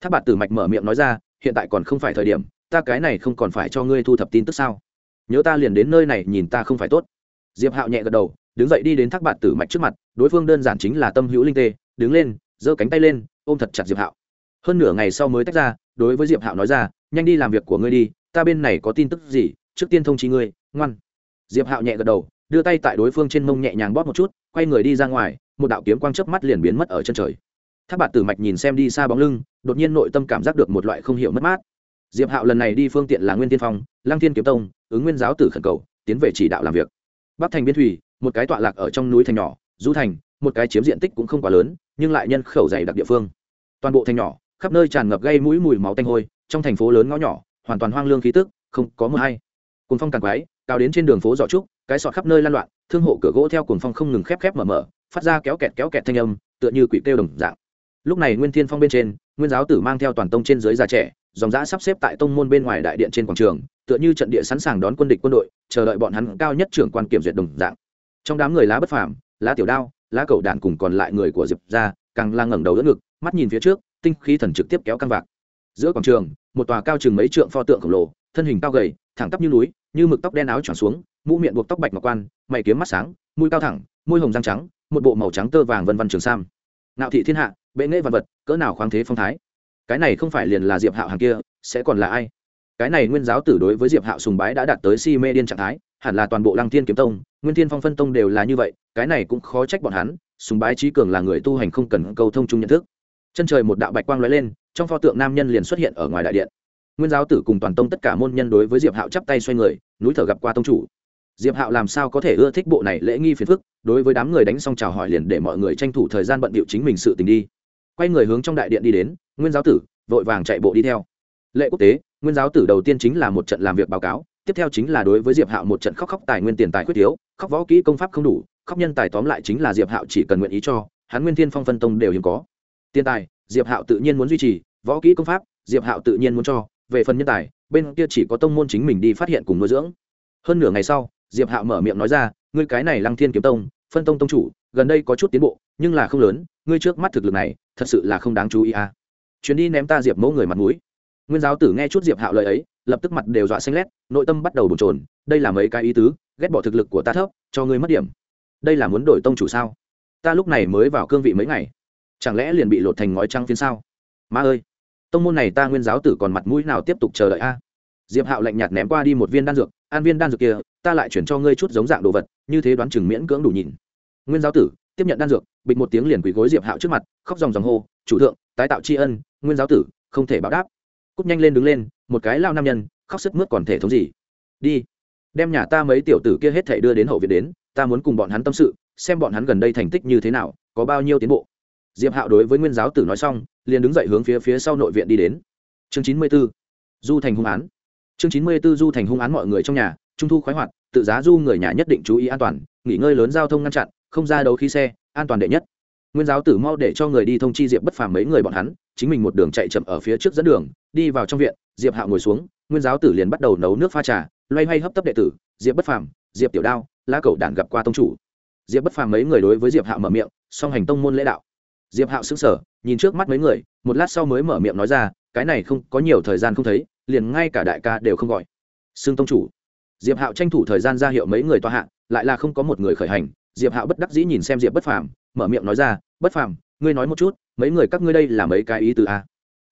Thác bạn tử mạch mở miệng nói ra, hiện tại còn không phải thời điểm ta cái này không còn phải cho ngươi thu thập tin tức sao? Nhớ ta liền đến nơi này nhìn ta không phải tốt. Diệp hạo nhẹ gật đầu, đứng dậy đi đến thác bạn tử mạch trước mặt, đối phương đơn giản chính là tâm hữu linh tê, đứng lên, giơ cánh tay lên, ôm thật chặt diệp hạo. Hơn nửa ngày sau mới tách ra, đối với diệp hạo nói ra, nhanh đi làm việc của ngươi đi, ta bên này có tin tức gì, trước tiên thông trí ngươi, ngoan. Diệp hạo nhẹ gật đầu, đưa tay tại đối phương trên mông nhẹ nhàng bóp một chút, quay người đi ra ngoài, một đạo kiếm quang chớp mắt liền biến mất ở chân trời. Tháp bạt tử mạch nhìn xem đi xa bóng lưng, đột nhiên nội tâm cảm giác được một loại không hiểu mất mát diệp hạo lần này đi phương tiện là nguyên tiên phong, lăng thiên kiếm tông, ứng nguyên giáo tử khẩn cầu, tiến về chỉ đạo làm việc. Bắc thành biên thủy, một cái tọa lạc ở trong núi thành nhỏ, du thành, một cái chiếm diện tích cũng không quá lớn, nhưng lại nhân khẩu dày đặc địa phương. Toàn bộ thành nhỏ, khắp nơi tràn ngập gây mũi mùi máu tanh hôi, trong thành phố lớn ngõ nhỏ, hoàn toàn hoang lương khí tức, không có mưa hay. Cùng phong càng quái, cao đến trên đường phố giỏ trúc, cái sọt khắp nơi lan loạn, thương hộ cửa gỗ theo cuồng phong không ngừng khép khép mở mở, phát ra kéo kẹt kéo kẹt thanh âm, tựa như quỷ kêu đồng dạng. Lúc này nguyên thiên phong bên trên, nguyên giáo tử mang theo toàn tông trên dưới già trẻ dòng giã sắp xếp tại tông môn bên ngoài đại điện trên quảng trường, tựa như trận địa sẵn sàng đón quân địch quân đội, chờ đợi bọn hắn cao nhất trưởng quan kiểm duyệt đồng dạng. Trong đám người lá bất phàm, lá tiểu đao, lá cầu đạn cùng còn lại người của diệp ra càng la ngẩng đầu đỡ ngực, mắt nhìn phía trước, tinh khí thần trực tiếp kéo căng vạc. Giữa quảng trường, một tòa cao chừng mấy trượng pho tượng khổng lồ, thân hình cao gầy, thẳng tắp như núi, như mực tóc đen áo tròn xuống, mũ miệng buộc tóc bạch ngọc quan, mày kiếm mắt sáng, mũi cao thẳng, môi hồng răng trắng, một bộ màu trắng tơ vàng vân vân trường sam. Ngạo thị thiên hạ, bệ nghệ văn vật, cỡ nào khoáng thế phong thái cái này không phải liền là diệp hạo hàng kia, sẽ còn là ai? Cái này nguyên giáo tử đối với diệp hạo sùng bái đã đạt tới si mê điên trạng thái, hẳn là toàn bộ lăng thiên kiếm tông, nguyên thiên phong phân tông đều là như vậy, cái này cũng khó trách bọn hắn, sùng bái trí cường là người tu hành không cần câu thông chung nhận thức. Chân trời một đạo bạch quang lóe lên, trong pho tượng nam nhân liền xuất hiện ở ngoài đại điện. Nguyên giáo tử cùng toàn tông tất cả môn nhân đối với diệp hạo chắp tay xoay người, núi thở gặp qua tông chủ. Diệp hạo làm sao có thể ưa thích bộ này lễ nghi phiền phức, đối với đám người đánh xong chào hỏi liền để mọi người tranh thủ thời gian bận bịu chính mình sự tình đi. Quay người hướng trong đại điện đi đến nguyên giáo tử vội vàng chạy bộ đi theo. Lệ quốc tế, nguyên giáo tử đầu tiên chính là một trận làm việc báo cáo, tiếp theo chính là đối với diệp hạo một trận khóc khóc tài nguyên tiền tài quyết thiếu, khóc võ kỹ công pháp không đủ, khóc nhân tài tóm lại chính là diệp hạo chỉ cần nguyện ý cho, hắn nguyên thiên phong phân tông đều hiếm có. Tiền tài, diệp hạo tự nhiên muốn duy trì, võ kỹ công pháp, diệp hạo tự nhiên muốn cho, về phần nhân tài, bên kia chỉ có tông môn chính mình đi phát hiện cùng nuôi dưỡng. Hơn nửa ngày sau, diệp hạo mở miệng nói ra, ngươi cái này lăng thiên kiếm tông, phân tông tông chủ, gần đây có chút tiến bộ, nhưng là không lớn, ngươi trước mắt thực lực này, thật sự là không đáng chú ý à chuyến đi ném ta diệp mẫu người mặt mũi. Nguyên giáo tử nghe chút diệp hạo lời ấy, lập tức mặt đều dọa xanh lét, nội tâm bắt đầu bồn trồn đây là mấy cái ý tứ, ghét bỏ thực lực của ta thấp, cho ngươi mất điểm. Đây là muốn đổi tông chủ sao? Ta lúc này mới vào cương vị mấy ngày, chẳng lẽ liền bị lột thành ngói trăng phiến sao? Ma ơi, tông môn này ta nguyên giáo tử còn mặt mũi nào tiếp tục chờ đợi a? Diệp hạo lạnh nhạt ném qua đi một viên đan dược, an viên đan dược kia, ta lại chuyển cho ngươi chút giống dạng đồ vật, như thế đoán chừng miễn cưỡng đủ nhìn. Nguyên giáo tử, tiếp nhận đan dược, bịch một tiếng liền quỳ gối diệp hạo trước mặt, khóc dòng dòng hô chủ thượng, tái tạo tri ân, nguyên giáo tử, không thể báo đáp. Cúp nhanh lên đứng lên, một cái lao nam nhân, khóc sức mướt còn thể thống gì? Đi, đem nhà ta mấy tiểu tử kia hết thể đưa đến hậu viện đến, ta muốn cùng bọn hắn tâm sự, xem bọn hắn gần đây thành tích như thế nào, có bao nhiêu tiến bộ. Diệp hạo đối với nguyên giáo tử nói xong, liền đứng dậy hướng phía phía sau nội viện đi đến. Chương chín mươi b ố du thành hung án. Chương chín mươi b ố du thành hung án mọi người trong nhà, trung thu khoái hoạt, tự giá du người nhà nhất định chú ý an toàn, nghỉ ngơi lớn giao thông ngăn chặn, không ra đấu khí xe, an toàn đệ nhất nguyên giáo tử mau để cho người đi thông chi diệp bất phàm mấy người bọn hắn, chính mình một đường chạy chậm ở phía trước dẫn đường, đi vào trong viện, diệp hạo ngồi xuống, nguyên giáo tử liền bắt đầu nấu nước pha trà, loay hoay hấp tấp đệ tử, diệp bất phàm, diệp tiểu đao, lá cầu đản gặp qua tông chủ. Diệp bất phàm mấy người đối với diệp hạo mở miệng, song hành tông môn lễ đạo. Diệp hạo sững sờ, nhìn trước mắt mấy người, một lát sau mới mở miệng nói ra, cái này không, có nhiều thời gian không thấy, liền ngay cả đại ca đều không gọi. Xương tông chủ. Diệp hạo tranh thủ thời gian ra hiệu mấy người toa hạ, lại là không có một người khởi hành, diệp hạo bất đắc dĩ nhìn xem diệp bất phàm mở miệng nói ra, bất phàm, ngươi nói một chút, mấy người các ngươi đây là mấy cái ý từ a à?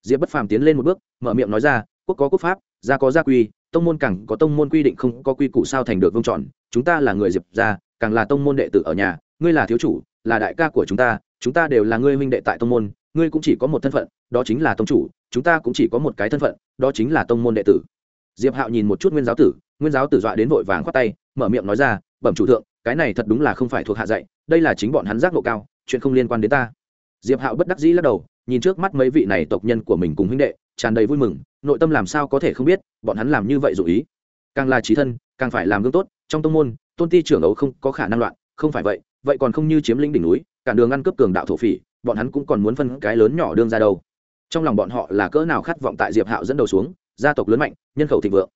diệp bất phàm tiến lên một bước, mở miệng nói ra, quốc có quốc pháp, gia có gia quy, tông môn càng có tông môn quy định không có quy củ sao thành được vương tròn chúng ta là người diệp gia, càng là tông môn đệ tử ở nhà, ngươi là thiếu chủ, là đại ca của chúng ta chúng ta đều là ngươi huynh đệ tại tông môn, ngươi cũng chỉ có một thân phận, đó chính là tông chủ, chúng ta cũng chỉ có một cái thân phận, đó chính là tông môn đệ tử. Diệp hạo nhìn một chút nguyên giáo tử, nguyên giáo tử dọa đến vội vàng khoát tay, mở miệng nói ra, bẩm chủ thượng cái này thật đúng là không phải thuộc hạ dạy, đây là chính bọn hắn giác ngộ cao, chuyện không liên quan đến ta. Diệp hạo bất đắc dĩ lắc đầu, nhìn trước mắt mấy vị này tộc nhân của mình cùng huynh đệ, tràn đầy vui mừng, nội tâm làm sao có thể không biết, bọn hắn làm như vậy dù ý. Càng là trí thân, càng phải làm gương tốt, trong tông môn, tôn ti trưởng ấu không có khả năng loạn, không phải vậy vậy còn không như chiếm lĩnh đỉnh núi cản đường ăn cướp cường đạo thổ phỉ, bọn hắn cũng còn muốn phân cái lớn nhỏ đương ra đâu. Trong lòng bọn họ là cỡ nào khát vọng tại diệp hạo dẫn đầu xuống, gia tộc lớn mạnh, nhân khẩu thịnh vượng.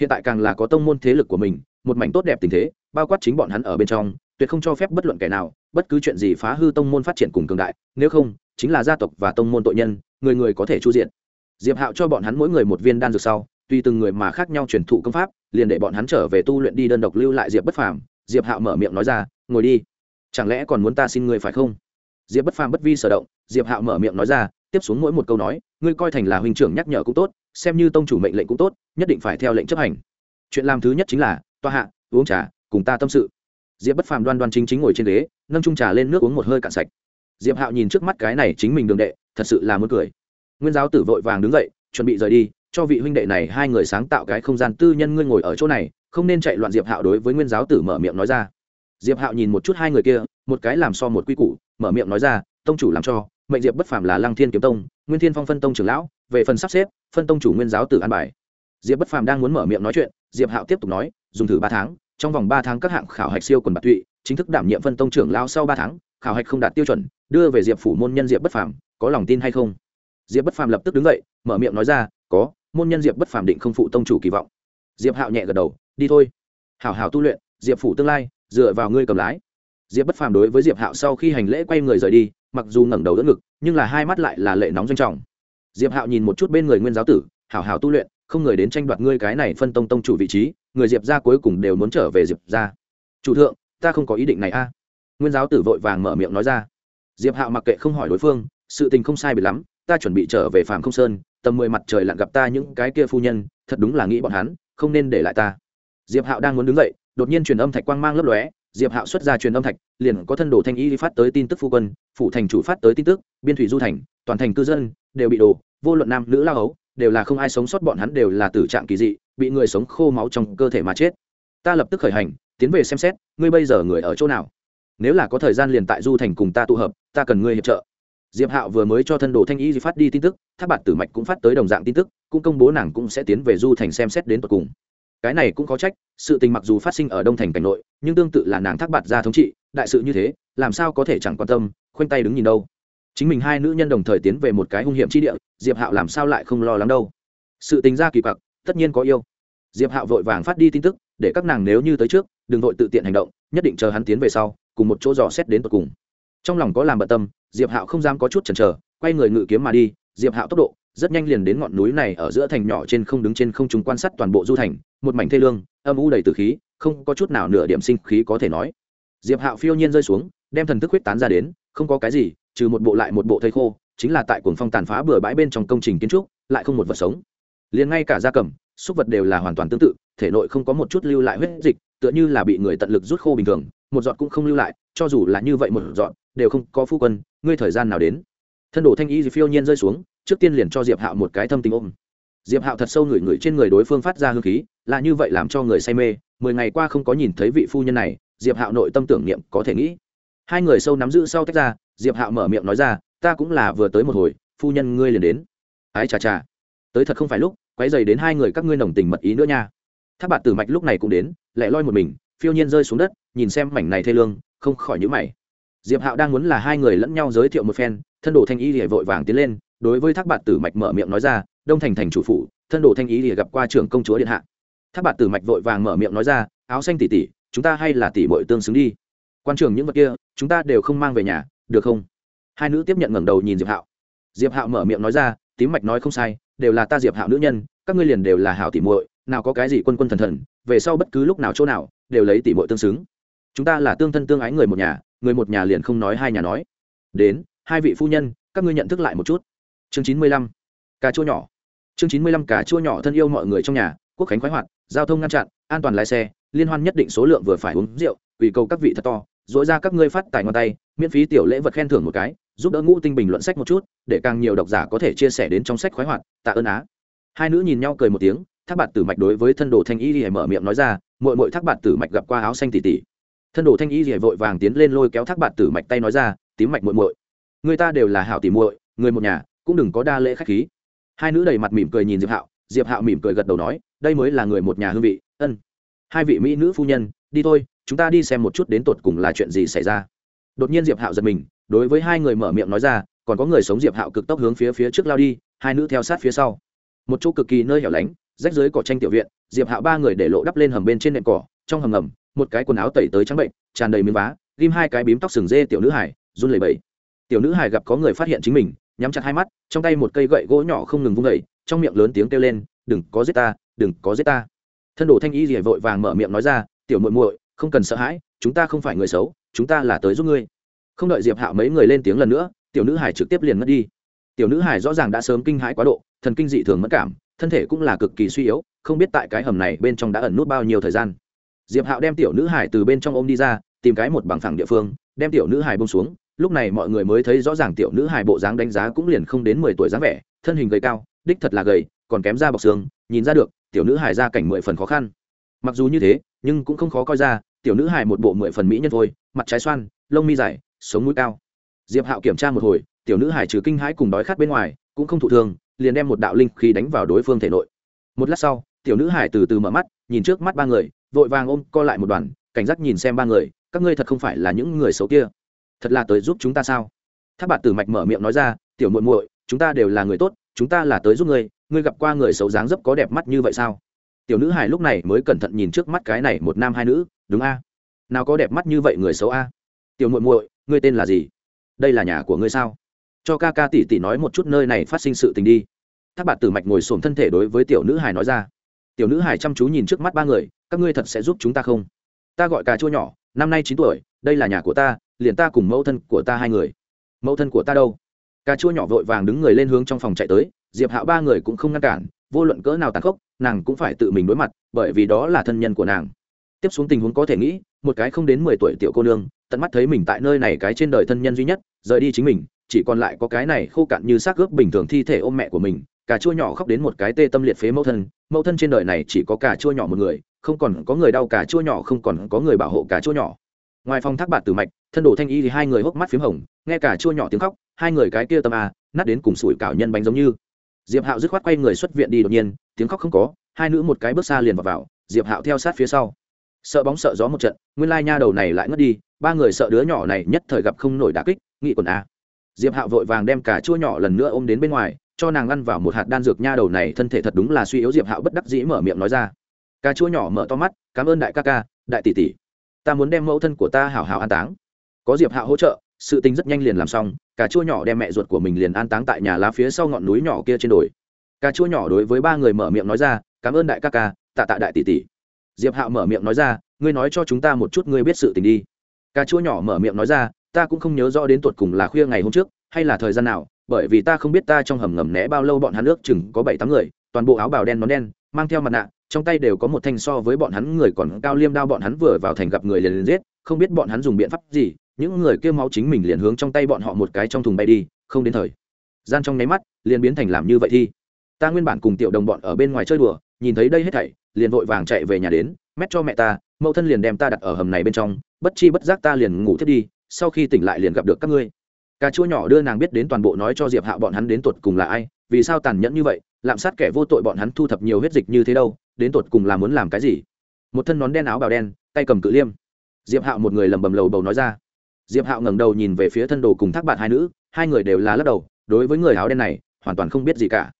Hiện tại càng là có tông môn thế lực của mình, một mảnh tốt đẹp tình thế bao quát chính bọn hắn ở bên trong, tuyệt không cho phép bất luận kẻ nào, bất cứ chuyện gì phá hư tông môn phát triển cùng cường đại, nếu không, chính là gia tộc và tông môn tội nhân, người người có thể chu diện. Diệp hạo cho bọn hắn mỗi người một viên đan dược sau tùy từng người mà khác nhau truyền thụ công pháp, liền để bọn hắn trở về tu luyện đi đơn độc lưu lại diệp bất phàm. Diệp hạo mở miệng nói ra, ngồi đi. Chẳng lẽ còn muốn ta xin ngươi phải không? Diệp bất phàm bất vi sở động, diệp hạo mở miệng nói ra, tiếp xuống mỗi một câu nói, ngươi coi thành là huynh trưởng nhắc nhở cũng tốt, xem như tông chủ mệnh lệnh cũng tốt, nhất định phải theo lệnh chấp hành. Chuyện làm thứ nhất chính là, toa hạ, uống trà cùng ta tâm sự. Diệp bất phàm đoan đoan chính chính ngồi trên ghế, nâng trung trà lên nước uống một hơi cạn sạch. Diệp hạo nhìn trước mắt cái này chính mình đường đệ, thật sự là muốn cười. Nguyên giáo tử vội vàng đứng dậy, chuẩn bị rời đi, cho vị huynh đệ này hai người sáng tạo cái không gian tư nhân ngươi ngồi ở chỗ này, không nên chạy loạn diệp hạo đối với nguyên giáo tử mở miệng nói ra. Diệp hạo nhìn một chút hai người kia, một cái làm so một quy củ, mở miệng nói ra, tông chủ làm cho, mệnh diệp bất phàm là lăng thiên kiếm tông, nguyên thiên phong phân tông trưởng lão, về phần sắp xếp, phân tông chủ nguyên giáo tử an bài. Diệp bất phàm đang muốn mở miệng nói chuyện, diệp hạo tiếp tục nói, dùng thử ba tháng trong vòng ba tháng các hạng khảo hạch siêu quần bạc tụy, chính thức đảm nhiệm phân tông trưởng lao sau ba tháng, khảo hạch không đạt tiêu chuẩn, đưa về diệp phủ môn nhân diệp bất phàm, có lòng tin hay không? Diệp bất phàm lập tức đứng dậy, mở miệng nói ra, có, môn nhân diệp bất phàm định không phụ tông chủ kỳ vọng. Diệp hạo nhẹ gật đầu, đi thôi. Hảo hảo tu luyện, diệp phủ tương lai, dựa vào ngươi cầm lái. Diệp bất phàm đối với diệp hạo sau khi hành lễ quay người rời đi, mặc dù ngẩng đầu đỡ ngực, nhưng là hai mắt lại là lệ nóng doanh trọng. Diệp hạo nhìn một chút bên người nguyên giáo tử, hảo hảo tu luyện không người đến tranh đoạt ngươi cái này phân tông tông chủ vị trí, người diệp ra cuối cùng đều muốn trở về diệp ra chủ thượng, ta không có ý định này a. Nguyên giáo tử vội vàng mở miệng nói ra. Diệp hạo mặc kệ không hỏi đối phương, sự tình không sai biệt lắm, ta chuẩn bị trở về phạm không sơn, tầm mười mặt trời lặn gặp ta những cái kia phu nhân, thật đúng là nghĩ bọn hắn, không nên để lại ta. Diệp hạo đang muốn đứng dậy, đột nhiên truyền âm thạch quang mang lấp lóe, diệp hạo xuất ra truyền âm thạch, liền có thân đồ thanh y phát tới tin tức phu quân, phủ thành chủ phát tới tin tức, biên thủy du thành, toàn thành cư dân, đều bị đổ, vô luận nam nữ lao hấu đều là không ai sống sót, bọn hắn đều là tử trạng kỳ dị, bị người sống khô máu trong cơ thể mà chết. Ta lập tức khởi hành, tiến về xem xét, ngươi bây giờ người ở chỗ nào? Nếu là có thời gian liền tại du thành cùng ta tụ hợp, ta cần ngươi hiệp trợ. Diệp hạo vừa mới cho thân đồ thanh y phát đi tin tức tháp bạt tử mạch cũng phát tới đồng dạng tin tức, cũng công bố nàng cũng sẽ tiến về du thành xem xét đến tận cùng. Cái này cũng có trách, sự tình mặc dù phát sinh ở đông thành cảnh nội, nhưng tương tự là nàng thác bạt ra thống trị, đại sự như thế, làm sao có thể chẳng quan tâm, khoanh tay đứng nhìn đâu chính mình hai nữ nhân đồng thời tiến về một cái hung hiểm chi địa, diệp hạo làm sao lại không lo lắng đâu? Sự tình ra kỳ quặc, tất nhiên có yêu. Diệp hạo vội vàng phát đi tin tức, để các nàng nếu như tới trước, đừng vội tự tiện hành động, nhất định chờ hắn tiến về sau, cùng một chỗ dò xét đến tận cùng. Trong lòng có làm bận tâm, diệp hạo không dám có chút chần chờ, quay người ngự kiếm mà đi, diệp hạo tốc độ, rất nhanh liền đến ngọn núi này ở giữa thành nhỏ trên không đứng trên không trung quan sát toàn bộ du thành, một mảnh thê lương, âm u đầy từ khí, không có chút nào nửa điểm sinh khí có thể nói. Diệp hạo phiêu nhiên rơi xuống, đem thần thức huyết tán ra đến, không có cái gì trừ một bộ lại một bộ thây khô, chính là tại cuồng phong tàn phá bừa bãi bên trong công trình kiến trúc, lại không một vật sống. Liền ngay cả da cầm súc vật đều là hoàn toàn tương tự, thể nội không có một chút lưu lại huyết dịch, tựa như là bị người tận lực rút khô bình thường, một giọt cũng không lưu lại, cho dù là như vậy một giọt, đều không có phu quân, ngươi thời gian nào đến? Thân đồ thanh y phiêu nhiên rơi xuống, trước tiên liền cho diệp hạo một cái thâm tình ôm. Diệp hạo thật sâu ngửi ngửi trên người đối phương phát ra hương khí, là như vậy làm cho người say mê, mười ngày qua không có nhìn thấy vị phu nhân này, diệp hạo nội tâm tưởng niệm có thể nghĩ. Hai người sâu nắm giữ sau tách ra diệp hạo mở miệng nói ra, ta cũng là vừa tới một hồi, phu nhân ngươi liền đến. Ái chà chà, tới thật không phải lúc quay dày đến hai người các ngươi nồng tình mật ý nữa nha. Tháp bạt tử mạch lúc này cũng đến lại loi một mình, phiêu nhiên rơi xuống đất, nhìn xem mảnh này thê lương, không khỏi nhữ mày. Diệp hạo đang muốn là hai người lẫn nhau giới thiệu một phen, thân đồ thanh y lìa vội vàng tiến lên, đối với thác bạt tử mạch mở miệng nói ra, đông thành thành chủ phủ, thân đồ thanh y lìa gặp qua trưởng công chúa điện hạ. Thác bạt tử mạch vội vàng mở miệng nói ra, áo xanh tỉ tỉ, chúng ta hay là tỉ bội tương xứng đi. Quan trường những vật kia, chúng ta đều không mang về nhà được không? Hai nữ tiếp nhận ngẩng đầu nhìn diệp hạo. Diệp hạo mở miệng nói ra, tím mạch nói không sai, đều là ta diệp hạo nữ nhân, các ngươi liền đều là hảo tỉ muội, nào có cái gì quân quân thần thần, về sau bất cứ lúc nào chỗ nào, đều lấy tỉ muội tương xứng. Chúng ta là tương thân tương ái người một nhà, người một nhà liền không nói hai nhà nói. Đến, hai vị phu nhân, các ngươi nhận thức lại một chút. Chương chín mươi lăm, cà chua nhỏ. Chương chín mươi lăm, cà chua nhỏ thân yêu mọi người trong nhà, quốc khánh khoái hoạt, giao thông ngăn chặn, an toàn lái xe, liên hoan nhất định số lượng vừa phải uống rượu ủy cầu các vị thật to dỗi ra các ngươi phát tài ngón tay miễn phí tiểu lễ vật khen thưởng một cái giúp đỡ ngũ tinh bình luận sách một chút để càng nhiều độc giả có thể chia sẻ đến trong sách khoái hoạt tạ ơn á. Hai nữ nhìn nhau cười một tiếng thác bạt tử mạch đối với thân đồ thanh y thì mở miệng nói ra mội mội thác bạt tử mạch gặp qua áo xanh tỉ tỉ, thân đồ thanh y thì vội vàng tiến lên lôi kéo thác bạt tử mạch tay nói ra tím mạch mội mội người ta đều là hảo tỉ muội người một nhà cũng đừng có đa lễ khách khí. Hai nữ đầy mặt mỉm cười nhìn diệp hạo diệp hạo mỉm cười gật đầu nói đây mới là người một nhà hương vị ân. Hai vị mỹ nữ phu nhân đi thôi chúng ta đi xem một chút đến tột cùng là chuyện gì xảy ra đột nhiên diệp hạo giật mình đối với hai người mở miệng nói ra còn có người sống diệp hạo cực tốc hướng phía phía trước lao đi hai nữ theo sát phía sau. Một chỗ cực kỳ nơi hẻo lánh rách dưới cỏ tranh tiểu viện diệp hạo ba người để lộ đắp lên hầm bên trên nệm cỏ trong hầm ngầm một cái quần áo tẩy tới trắng bệnh tràn đầy miếng vá ghim hai cái bím tóc sừng dê tiểu nữ hải run lẩy bẩy. Tiểu nữ hải gặp có người phát hiện chính mình nhắm chặt hai mắt trong tay một cây gậy gỗ nhỏ không ngừng vung đẩy, trong miệng lớn tiếng kêu lên đừng có giết ta đừng có giết ta. Thân đồ thanh y rỉa vội vàng mở miệng nói ra tiểu muội muội không cần sợ hãi chúng ta không phải người xấu chúng ta là tới giúp ngươi. Không đợi diệp hạo mấy người lên tiếng lần nữa, tiểu nữ hải trực tiếp liền mất đi. Tiểu nữ hải rõ ràng đã sớm kinh hãi quá độ, thần kinh dị thường mất cảm, thân thể cũng là cực kỳ suy yếu, không biết tại cái hầm này bên trong đã ẩn nút bao nhiêu thời gian. Diệp hạo đem tiểu nữ hải từ bên trong ôm đi ra, tìm cái một bằng phẳng địa phương, đem tiểu nữ hải bông xuống. Lúc này mọi người mới thấy rõ ràng tiểu nữ hải bộ dáng đánh giá cũng liền không đến mười tuổi dáng vẻ, thân hình gầy cao, đích thật là gầy, còn kém ra bọc xương, nhìn ra được, tiểu nữ hải ra cảnh mười phần khó khăn. Mặc dù như thế, nhưng cũng không khó coi ra tiểu nữ hải một bộ mười phần mỹ nhân thôi, mặt trái xoan, lông mi dài, sống mũi cao. Diệp hạo kiểm tra một hồi, tiểu nữ hải trừ kinh hãi cùng đói khát bên ngoài, cũng không thụ thương, liền đem một đạo linh khí đánh vào đối phương thể nội. Một lát sau, tiểu nữ hải từ từ mở mắt, nhìn trước mắt ba người, vội vàng ôm co lại một đoàn, cảnh giác nhìn xem ba người, các ngươi thật không phải là những người xấu kia. Thật là tới giúp chúng ta sao? Tháp bạt tử mạch mở miệng nói ra, tiểu muội muội, chúng ta đều là người tốt, chúng ta là tới giúp ngươi ngươi gặp qua người xấu dáng dấp có đẹp mắt như vậy sao? Tiểu nữ hải lúc này mới cẩn thận nhìn trước mắt cái này một nam hai nữ đúng a. Nào có đẹp mắt như vậy người xấu a? Tiểu muội muội, ngươi tên là gì? Đây là nhà của ngươi sao? Cho ca ca tỷ tỷ nói một chút nơi này phát sinh sự tình đi. Tháp bạt tử mạch ngồi xổm thân thể đối với tiểu nữ hải nói ra. Tiểu nữ hải chăm chú nhìn trước mắt ba người, các ngươi thật sẽ giúp chúng ta không? Ta gọi cà chua nhỏ, năm nay chín tuổi, đây là nhà của ta, liền ta cùng mẫu thân của ta hai người. Mẫu thân của ta đâu? Cà chua nhỏ vội vàng đứng người lên hướng trong phòng chạy tới, diệp hạo ba người cũng không ngăn cản, vô luận cỡ nào tàn khốc, nàng cũng phải tự mình đối mặt, bởi vì đó là thân nhân của nàng tiếp xuống tình huống có thể nghĩ một cái không đến mười tuổi tiểu cô nương tận mắt thấy mình tại nơi này cái trên đời thân nhân duy nhất rời đi chính mình chỉ còn lại có cái này khô cạn như xác ướp bình thường thi thể ôm mẹ của mình cà chua nhỏ khóc đến một cái tê tâm liệt phế mẫu thân mẫu thân trên đời này chỉ có cà chua nhỏ một người không còn có người đau cà chua nhỏ không còn có người bảo hộ cà chua nhỏ. Ngoài phòng thác bạt tử mạch thân đồ thanh y thì hai người hốc mắt p h í m hồng nghe cà chua nhỏ tiếng khóc hai người cái kia tâm à nát đến cùng sủi cảo nhân bánh giống như. Diệp hạo dứt khoát quay người xuất viện đi đột nhiên tiếng khóc không có hai nữ một cái bước xa liền vào, vào diệp hạo theo sát phía sau sợ bóng sợ gió một trận, nguyên lai nha đầu này lại ngất đi, ba người sợ đứa nhỏ này nhất thời gặp không nổi đà kích nghị quần a. Diệp hạo vội vàng đem cả chua nhỏ lần nữa ôm đến bên ngoài, cho nàng ăn vào một hạt đan dược nha đầu này thân thể thật đúng là suy yếu, diệp hạo bất đắc dĩ mở miệng nói ra. Cà chua nhỏ mở to mắt, cảm ơn đại ca ca, đại tỷ tỷ. Ta muốn đem mẫu thân của ta hảo hảo an táng. Có diệp hạo hỗ trợ, sự tình rất nhanh liền làm xong, cà chua nhỏ đem mẹ ruột của mình liền an táng tại nhà lá phía sau ngọn núi nhỏ kia trên đồi. Cà chua nhỏ đối với ba người mở miệng nói ra, cảm ơn đại ca ca, tạ tạ đại tỷ tỷ diệp hạo mở miệng nói ra, ngươi nói cho chúng ta một chút ngươi biết sự tình đi. Cà chua nhỏ mở miệng nói ra, ta cũng không nhớ rõ đến tuột cùng là khuya ngày hôm trước, hay là thời gian nào, bởi vì ta không biết ta trong hầm ngầm né bao lâu bọn hắn ước chừng có bảy tám người, toàn bộ áo bào đen nón đen, mang theo mặt nạ, trong tay đều có một thanh so với bọn hắn người còn cao liêm đao bọn hắn vừa vào thành gặp người liền liền giết, không biết bọn hắn dùng biện pháp gì, những người kêu máu chính mình liền hướng trong tay bọn họ một cái trong thùng bay đi, không đến thời gian trong nháy mắt, liền biến thành làm như vậy thi. Ta nguyên bản cùng tiểu đồng bọn ở bên ngoài chơi đùa, nhìn thấy đây hết thảy liền vội vàng chạy về nhà đến, mét cho mẹ ta, mẫu thân liền đem ta đặt ở hầm này bên trong, bất chi bất giác ta liền ngủ thiết đi, sau khi tỉnh lại liền gặp được các ngươi. Cà chua nhỏ đưa nàng biết đến toàn bộ nói cho diệp hạ bọn hắn đến tột cùng là ai, vì sao tàn nhẫn như vậy, lạm sát kẻ vô tội bọn hắn thu thập nhiều huyết dịch như thế đâu, đến tột cùng là muốn làm cái gì? Một thân nón đen áo bào đen, tay cầm cự liêm. Diệp hạo một người lầm bầm lầu bầu nói ra. Diệp hạo ngẩng đầu nhìn về phía thân đồ cùng thác bạn hai nữ, hai người đều là lắc đầu, đối với người áo đen này, hoàn toàn không biết gì cả.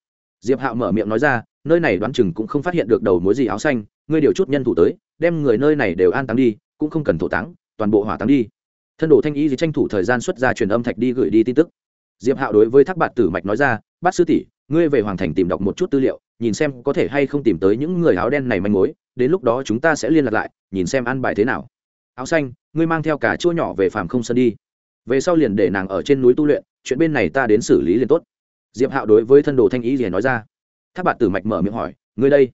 Diệp hạo mở miệng nói ra nơi này đoán chừng cũng không phát hiện được đầu mối gì áo xanh, ngươi điều chút nhân thủ tới, đem người nơi này đều an táng đi, cũng không cần thổ táng, toàn bộ hỏa táng đi. Thân đồ thanh y gì tranh thủ thời gian xuất ra truyền âm thạch đi gửi đi tin tức. Diệp hạo đối với thác bạt tử mạch nói ra, bát sư tỷ, ngươi về hoàng thành tìm đọc một chút tư liệu, nhìn xem có thể hay không tìm tới những người áo đen này manh mối, đến lúc đó chúng ta sẽ liên lạc lại, nhìn xem ăn bài thế nào. Áo xanh, ngươi mang theo cả chua nhỏ về phàm không sân đi. Về sau liền để nàng ở trên núi tu luyện, chuyện bên này ta đến xử lý liền tốt. Diệp hạo đối với thân đồ thanh ý gì nói ra tháp bạt tử mạch mở miệng hỏi, ngươi đây?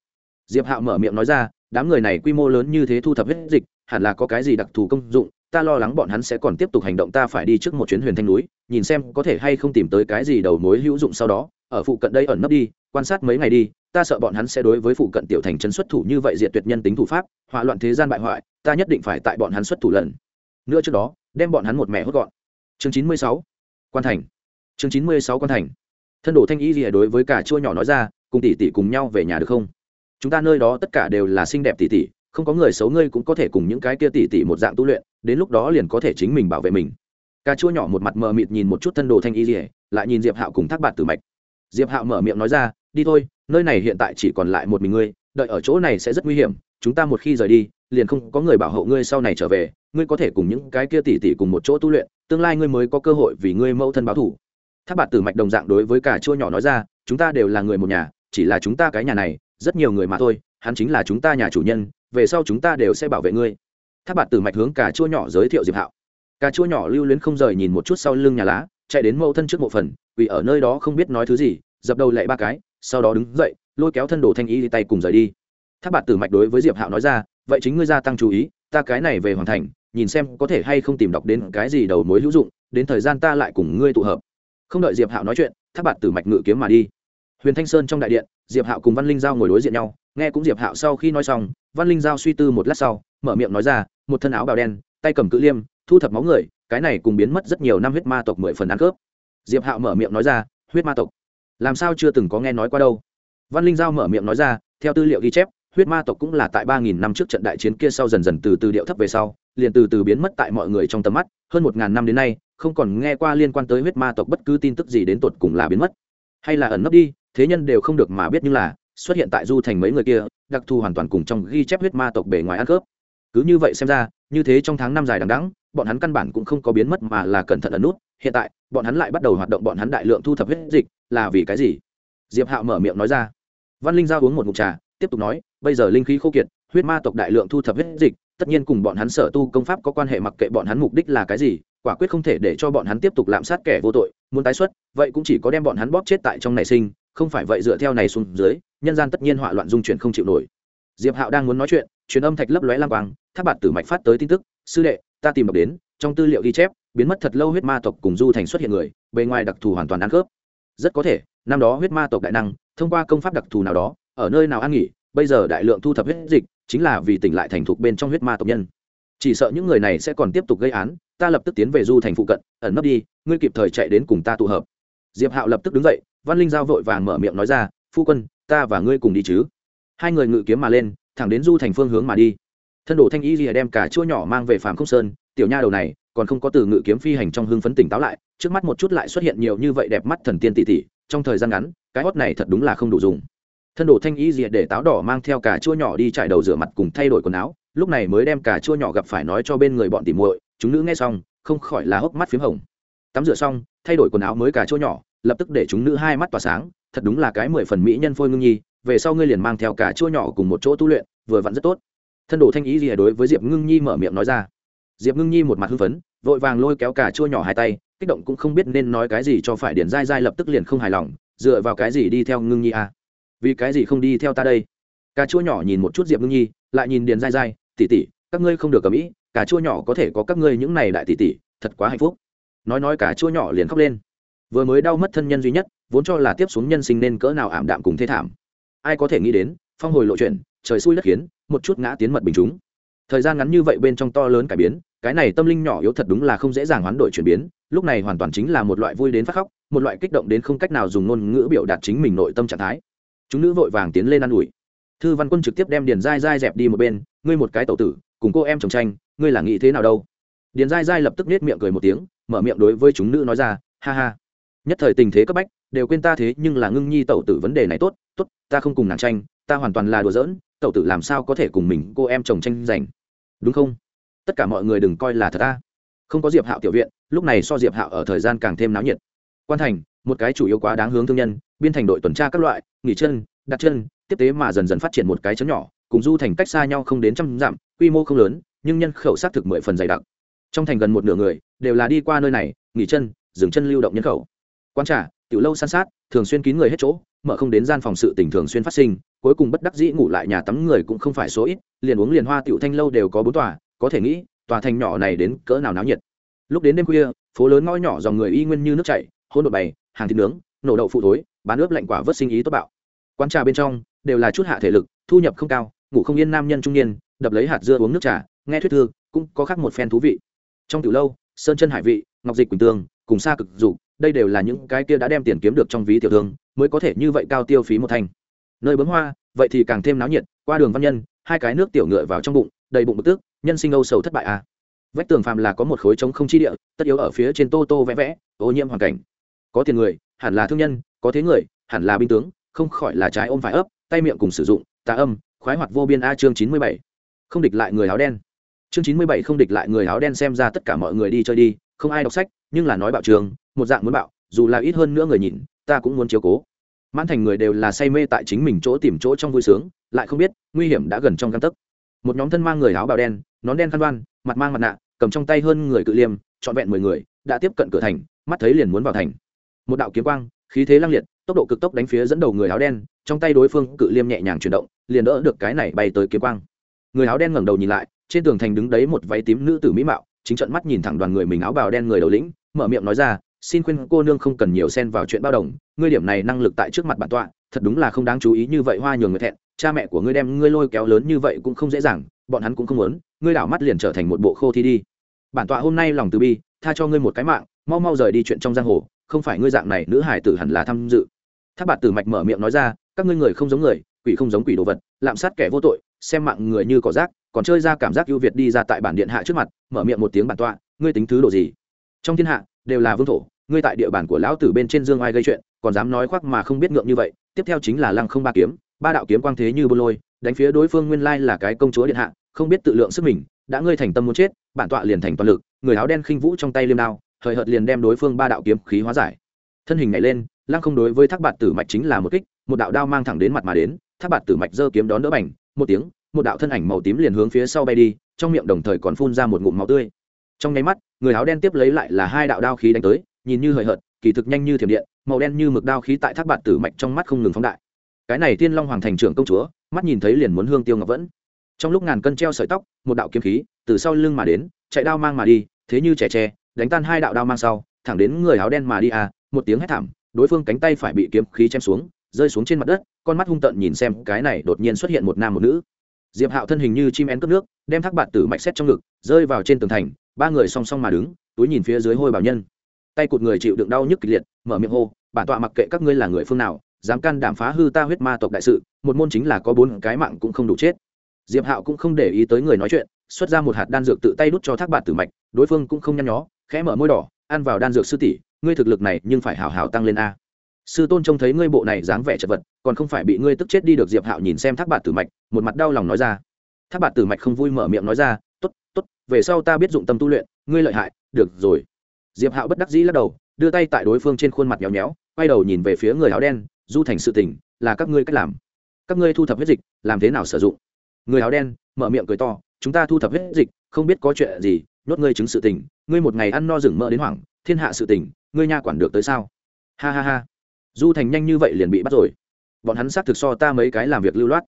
Diệp hạo mở miệng nói ra, đám người này quy mô lớn như thế thu thập hết dịch, hẳn là có cái gì đặc thù công dụng, ta lo lắng bọn hắn sẽ còn tiếp tục hành động, ta phải đi trước một chuyến huyền thanh núi, nhìn xem có thể hay không tìm tới cái gì đầu mối hữu dụng sau đó, ở phụ cận đây ẩn nấp đi, quan sát mấy ngày đi, ta sợ bọn hắn sẽ đối với phụ cận tiểu thành trấn xuất thủ như vậy diệt tuyệt nhân tính thủ pháp, hỏa loạn thế gian bại hoại, ta nhất định phải tại bọn hắn xuất thủ lần nữa trước đó, đem bọn hắn một mẹ hốt gọn. Chương chín mươi sáu, quan thành. Chương chín mươi sáu quan thành. Thân đồ thanh y lìa đối với cả chua nhỏ nói ra cùng tỷ tỷ cùng nhau về nhà được không? Chúng ta nơi đó tất cả đều là xinh đẹp tỷ tỷ, không có người xấu ngươi cũng có thể cùng những cái kia tỷ tỷ một dạng tu luyện, đến lúc đó liền có thể chính mình bảo vệ mình. Cà chua nhỏ một mặt mờ mịt nhìn một chút thân đồ thanh y rỉa lại nhìn diệp hạo cùng thác bạt tử mạch. Diệp hạo mở miệng nói ra, đi thôi, nơi này hiện tại chỉ còn lại một mình ngươi, đợi ở chỗ này sẽ rất nguy hiểm, chúng ta một khi rời đi, liền không có người bảo hộ ngươi sau này trở về, ngươi có thể cùng những cái kia tỷ tỷ cùng một chỗ tu luyện, tương lai ngươi mới có cơ hội vì ngươi mẫu thân báo thủ thác bạt tử mạch đồng dạng đối với cả chua nhỏ nói ra, chúng ta đều là người một nhà chỉ là chúng ta cái nhà này, rất nhiều người mà thôi, hắn chính là chúng ta nhà chủ nhân, về sau chúng ta đều sẽ bảo vệ ngươi. Tháp bạt tử mạch hướng cả chua nhỏ giới thiệu diệp hạo. Cà chua nhỏ lưu luyến không rời nhìn một chút sau lưng nhà lá, chạy đến mẫu thân trước mộ phần vì ở nơi đó không biết nói thứ gì, dập đầu lạy ba cái, sau đó đứng dậy, lôi kéo thân đồ thanh ý đi tay cùng rời đi. Tháp bạt tử mạch đối với diệp hạo nói ra, vậy chính ngươi gia tăng chú ý, ta cái này về hoàn thành, nhìn xem có thể hay không tìm đọc đến cái gì đầu mối hữu dụng, đến thời gian ta lại cùng ngươi tụ hợp. Không đợi diệp hạo nói chuyện tháp bạt tử mạch ngự kiếm mà đi huyền thanh sơn trong đại điện, diệp hạo cùng văn linh giao ngồi đối diện nhau, nghe cũng diệp hạo sau khi nói xong, văn linh giao suy tư một lát sau, mở miệng nói ra, một thân áo bào đen, tay cầm cự liêm, thu thập máu người, cái này cùng biến mất rất nhiều năm huyết ma tộc mười phần ăn cướp diệp hạo mở miệng nói ra, huyết ma tộc? Làm sao chưa từng có nghe nói qua đâu? Văn linh giao mở miệng nói ra, theo tư liệu ghi chép, huyết ma tộc cũng là tại ba nghìn năm trước trận đại chiến kia sau dần dần từ từ điệu thấp về sau, liền từ từ biến mất tại mọi người trong tầm mắt, hơn một ngàn năm đến nay, không còn nghe qua liên quan tới huyết ma tộc bất cứ tin tức gì đến tột cùng là biến mất. Hay là ẩn nấp đi thế nhân đều không được mà biết như là, xuất hiện tại du thành mấy người kia, đặc thù hoàn toàn cùng trong ghi chép huyết ma tộc bề ngoài ăn cướp cứ như vậy xem ra, như thế trong tháng năm dài đằng đẵng, bọn hắn căn bản cũng không có biến mất mà là cẩn thận ẩn nút. Hiện tại, bọn hắn lại bắt đầu hoạt động bọn hắn đại lượng thu thập huyết dịch, là vì cái gì? Diệp hạo mở miệng nói ra. Văn linh giao uống một ngụm trà, tiếp tục nói, bây giờ linh khí khô kiệt, huyết ma tộc đại lượng thu thập huyết dịch, tất nhiên cùng bọn hắn sở tu công pháp có quan hệ mặc kệ bọn hắn mục đích là cái gì, quả quyết không thể để cho bọn hắn tiếp tục lạm sát kẻ vô tội, muốn tái xuất, vậy cũng chỉ có đem bọn hắn bóp chết tại trong nảy sinh không phải vậy dựa theo này xuống dưới, nhân gian tất nhiên họa loạn dung chuyển không chịu nổi. Diệp hạo đang muốn nói chuyện, truyền âm thạch lấp lóe lang quang tháp bạt tử mạch phát tới tin tức, sư đệ, ta tìm đọc đến, trong tư liệu ghi chép, biến mất thật lâu huyết ma tộc cùng du thành xuất hiện người, bề ngoài đặc thù hoàn toàn ăn khớp. Rất có thể, năm đó huyết ma tộc đại năng, thông qua công pháp đặc thù nào đó, ở nơi nào ăn nghỉ, bây giờ đại lượng thu thập huyết dịch, chính là vì tỉnh lại thành thục bên trong huyết ma tộc nhân. Chỉ sợ những người này sẽ còn tiếp tục gây án, ta lập tức tiến về du thành phụ cận, ẩn nấp đi, ngươi kịp thời chạy đến cùng ta tụ hợp. Diệp hạo lập tức đứng dậy văn linh giao vội vàng mở miệng nói ra, phu quân, ta và ngươi cùng đi chứ. Hai người ngự kiếm mà lên, thẳng đến du thành phương hướng mà đi. Thân đồ thanh y rìa đem cả chua nhỏ mang về Phạm không sơn, tiểu nha đầu này còn không có từ ngự kiếm phi hành trong hưng phấn tỉnh táo lại, trước mắt một chút lại xuất hiện nhiều như vậy đẹp mắt thần tiên tỷ tỷ, trong thời gian ngắn, cái hót này thật đúng là không đủ dùng. Thân đồ thanh y rìa để táo đỏ mang theo cả chua nhỏ đi trải đầu rửa mặt cùng thay đổi quần áo, lúc này mới đem cả chua nhỏ gặp phải nói cho bên người bọn tỉ muội, chúng nữ nghe xong, không khỏi là hốc mắt p h í m hồng. Tắm rửa xong, thay đổi quần áo mới cả chua nhỏ lập tức để chúng nữ hai mắt tỏa sáng, thật đúng là cái mười phần mỹ nhân phôi ngưng nhi, về sau ngươi liền mang theo cả chua nhỏ cùng một chỗ tu luyện, vừa vặn rất tốt. Thân đồ thanh ý gì đối với diệp ngưng nhi mở miệng nói ra. Diệp ngưng nhi một mặt hưng phấn, vội vàng lôi kéo cả chua nhỏ hai tay, kích động cũng không biết nên nói cái gì cho phải điển dai dai lập tức liền không hài lòng, dựa vào cái gì đi theo ngưng nhi à? vì cái gì không đi theo ta đây? Cà chua nhỏ nhìn một chút diệp ngưng nhi, lại nhìn điền dai dai tỉ tỉ các ngươi không được cầm ĩ cà chua nhỏ có thể có các ngươi những này đại tỉ tỉ thật quá hạnh phúc. Nói nói cà chua nhỏ liền khóc lên vừa mới đau mất thân nhân duy nhất, vốn cho là tiếp xuống nhân sinh nên cỡ nào ảm đạm cùng thế thảm. Ai có thể nghĩ đến, phong hồi lộ chuyện trời xui đất khiến, một chút ngã tiến mật bình chúng. Thời gian ngắn như vậy bên trong to lớn cải biến, cái này tâm linh nhỏ yếu thật đúng là không dễ dàng hoán đổi chuyển biến, lúc này hoàn toàn chính là một loại vui đến phát khóc, một loại kích động đến không cách nào dùng ngôn ngữ biểu đạt chính mình nội tâm trạng thái. Chúng nữ vội vàng tiến lên ă n ủi. Thư văn quân trực tiếp đem điền dai dai dẹp đi một bên, ngươi một cái tẩu tử, cùng cô em chồng tranh, ngươi là nghĩ thế nào đâu? Điền dai dai lập tức nết miệng cười một tiếng, mở miệng đối với chúng nữ nói ra, ha ha nhất thời tình thế cấp bách, đều quên ta thế nhưng là ngưng nhi tẩu tử vấn đề này tốt tốt, ta không cùng nàng tranh, ta hoàn toàn là đùa giỡn, tẩu tử làm sao có thể cùng mình, cô em chồng tranh giành. Đúng không? Tất cả mọi người đừng coi là thật ta. Không có diệp hạo tiểu viện, lúc này so diệp hạo ở thời gian càng thêm náo nhiệt. Quan thành, một cái chủ yếu quá đáng hướng thương nhân, biên thành đội tuần tra các loại, nghỉ chân, đặt chân, tiếp tế mà dần dần phát triển một cái chấm nhỏ, cùng du thành cách xa nhau không đến trăm dặm, quy mô không lớn, nhưng nhân khẩu xác thực mười phần dày đặc. Trong thành gần một nửa người, đều là đi qua nơi này, nghỉ chân, dừng chân lưu động nhân khẩu quan trả tiểu lâu san sát, thường xuyên kín người hết chỗ, mở không đến gian phòng sự tình thường xuyên phát sinh, cuối cùng bất đắc dĩ ngủ lại nhà tắm người cũng không phải số ít, liền uống liền hoa tiểu thanh lâu đều có bốn tòa, có thể nghĩ, tòa thành nhỏ này đến cỡ nào náo nhiệt. Lúc đến đêm khuya, phố lớn ngõ nhỏ dòng người y nguyên như nước chảy hôn đột bày, hàng thịt nướng, nổ đậu phụ thối, bán ướp lạnh quả vớt sinh ý tốt bạo. Quán trà bên trong đều là chút hạ thể lực, thu nhập không cao, ngủ không yên nam nhân trung niên, đập lấy hạt dưa uống nước trà, nghe thuyết thư, cũng có khác một phen thú vị. Trong từ lâu, sơn chân hải vị, ngọc dịch quỳnh tường, cùng xa cực dục đây đều là những cái kia đã đem tiền kiếm được trong ví tiểu thương, mới có thể như vậy cao tiêu phí một thành nơi bướm hoa, vậy thì càng thêm náo nhiệt, qua đường văn nhân, hai cái nước tiểu ngựa vào trong bụng, đầy bụng bực tức, nhân sinh âu sầu thất bại à. vách tường phàm là có một khối trống không chi địa, tất yếu ở phía trên tô tô vẽ vẽ, ô nhiễm hoàn cảnh. Có tiền người, hẳn là thương nhân, có thế người, hẳn là binh tướng, không khỏi là trái ôm phải ấp, tay miệng cùng sử dụng, tà âm, khoái hoạt vô biên a chương chín mươi bảy. Không địch lại người áo đen. Chương chín mươi bảy không địch lại người áo đen xem ra tất cả mọi người đi chơi đi, không ai đọc sách, nhưng là nói bạo trường một dạng muốn bạo, dù là ít hơn nữa người nhìn, ta cũng muốn chiếu cố. Mãn thành người đều là say mê tại chính mình chỗ tìm chỗ trong vui sướng, lại không biết nguy hiểm đã gần trong căn tấc. Một nhóm thân mang người áo bào đen, nón đen khăn đoan, mặt mang mặt nạ, cầm trong tay hơn người cự liêm, trọn vẹn mười người, đã tiếp cận cửa thành, mắt thấy liền muốn vào thành. Một đạo kiếm quang, khí thế lăng liệt, tốc độ cực tốc đánh phía dẫn đầu người áo đen, trong tay đối phương cự liêm nhẹ nhàng chuyển động, liền đỡ được cái này bay tới kiếm quang. Người áo đen ngẩng đầu nhìn lại, trên tường thành đứng đấy một váy tím nữ tử mỹ mạo, chính trận mắt nhìn thẳng đoàn người mình áo bào đen người đầu lĩnh, mở miệng nói ra xin khuyên cô nương không cần nhiều xen vào chuyện bao đồng, ngươi điểm này năng lực tại trước mặt bản tọa, thật đúng là không đáng chú ý như vậy hoa nhường người thẹn, cha mẹ của ngươi đem ngươi lôi kéo lớn như vậy cũng không dễ dàng, bọn hắn cũng không muốn, ngươi đảo mắt liền trở thành một bộ khô thi đi. Bản tọa hôm nay lòng từ bi, tha cho ngươi một cái mạng, mau mau rời đi chuyện trong giang hồ, không phải ngươi dạng này nữ hải tử hẳn là tham dự. Tháp bạt tử mạch mở miệng nói ra, các ngươi người không giống người, quỷ không giống quỷ đồ vật, lạm sát kẻ vô tội, xem mạng người như cỏ rác, còn chơi ra cảm giác ưu việt đi ra tại bản điện hạ trước mặt, mở miệng một tiếng bản tọa, ngươi tính thứ đồ gì? Trong thiên hạ đều là vương thổ, ngươi tại địa bàn của lão tử bên trên dương ai gây chuyện, còn dám nói khoác mà không biết ngượng như vậy, tiếp theo chính là lăng không ba kiếm, ba đạo kiếm quang thế như bô lôi, đánh phía đối phương nguyên lai là cái công chúa điện hạ, không biết tự lượng sức mình, đã ngươi thành tâm muốn chết, bản tọa liền thành toàn lực, người áo đen khinh vũ trong tay liêm đao thời hợt liền đem đối phương ba đạo kiếm khí hóa giải. Thân hình nhảy lên, lăng không đối với thác bạt tử mạch chính là một kích, một đạo đao mang thẳng đến mặt mà đến, thác bạt tử mạch giơ kiếm đón đỡ bành, một tiếng, một đạo thân ảnh màu tím liền hướng phía sau bay đi, trong miệng đồng thời còn phun ra một ngụm máu tươi. Trong nháy mắt người áo đen tiếp lấy lại là hai đạo đao khí đánh tới, nhìn như hời hợt, kỳ thực nhanh như thiểm điện, màu đen như mực đao khí tại thác bạt tử mạch trong mắt không ngừng phóng đại. Cái này tiên long hoàng thành trưởng công chúa, mắt nhìn thấy liền muốn hương tiêu ngọc vẫn. Trong lúc ngàn cân treo sợi tóc, một đạo kiếm khí từ sau lưng mà đến, chạy đao mang mà đi, thế như trẻ tre, đánh tan hai đạo đao mang sau, thẳng đến người áo đen mà đi à một tiếng hét thảm, đối phương cánh tay phải bị kiếm khí chém xuống, rơi xuống trên mặt đất, con mắt hung tợn nhìn xem cái này đột nhiên xuất hiện một nam một nữ. Diệp hạo thân hình như chim én cướp nước, đem thác bạt tử mạch xét trong ngực, rơi vào trên tường thành ba người song song mà đứng, túi nhìn phía dưới hôi bảo nhân. Tay cụt người chịu đựng đau nhức kịch liệt, mở miệng hô, bản tọa mặc kệ các ngươi là người phương nào, dám can đảm phá hư ta huyết ma tộc đại sự, một môn chính là có bốn cái mạng cũng không đủ chết. Diệp hạo cũng không để ý tới người nói chuyện, xuất ra một hạt đan dược tự tay đút cho thác bạt tử mạch, đối phương cũng không nhăn nhó, khẽ mở môi đỏ, ăn vào đan dược sư tỷ, ngươi thực lực này nhưng phải hào hào tăng lên a. Sư tôn trông thấy ngươi bộ này dáng vẻ chật vật, còn không phải bị ngươi tức chết đi được, diệp hạo nhìn xem thác bạt tử mạch, một mặt đau lòng nói ra. Thác bạt tử mạch không vui mở miệng nói ra t ố t t ố t về sau ta biết dụng tâm tu luyện ngươi lợi hại được rồi. Diệp hạo bất đắc dĩ lắc đầu đưa tay tại đối phương trên khuôn mặt nhéo nhéo quay đầu nhìn về phía người áo đen du thành sự tình, là các ngươi cách làm. Các ngươi thu thập huyết dịch làm thế nào sử dụng? Người áo đen mở miệng cười to chúng ta thu thập huyết dịch không biết có chuyện gì nhốt ngươi chứng sự tình ngươi một ngày ăn no rừng mỡ đến hoảng thiên hạ sự tình ngươi nha quản được tới sao? Ha ha ha. Du thành nhanh như vậy liền bị bắt rồi. Bọn hắn xác thực so ta mấy cái làm việc lưu loát.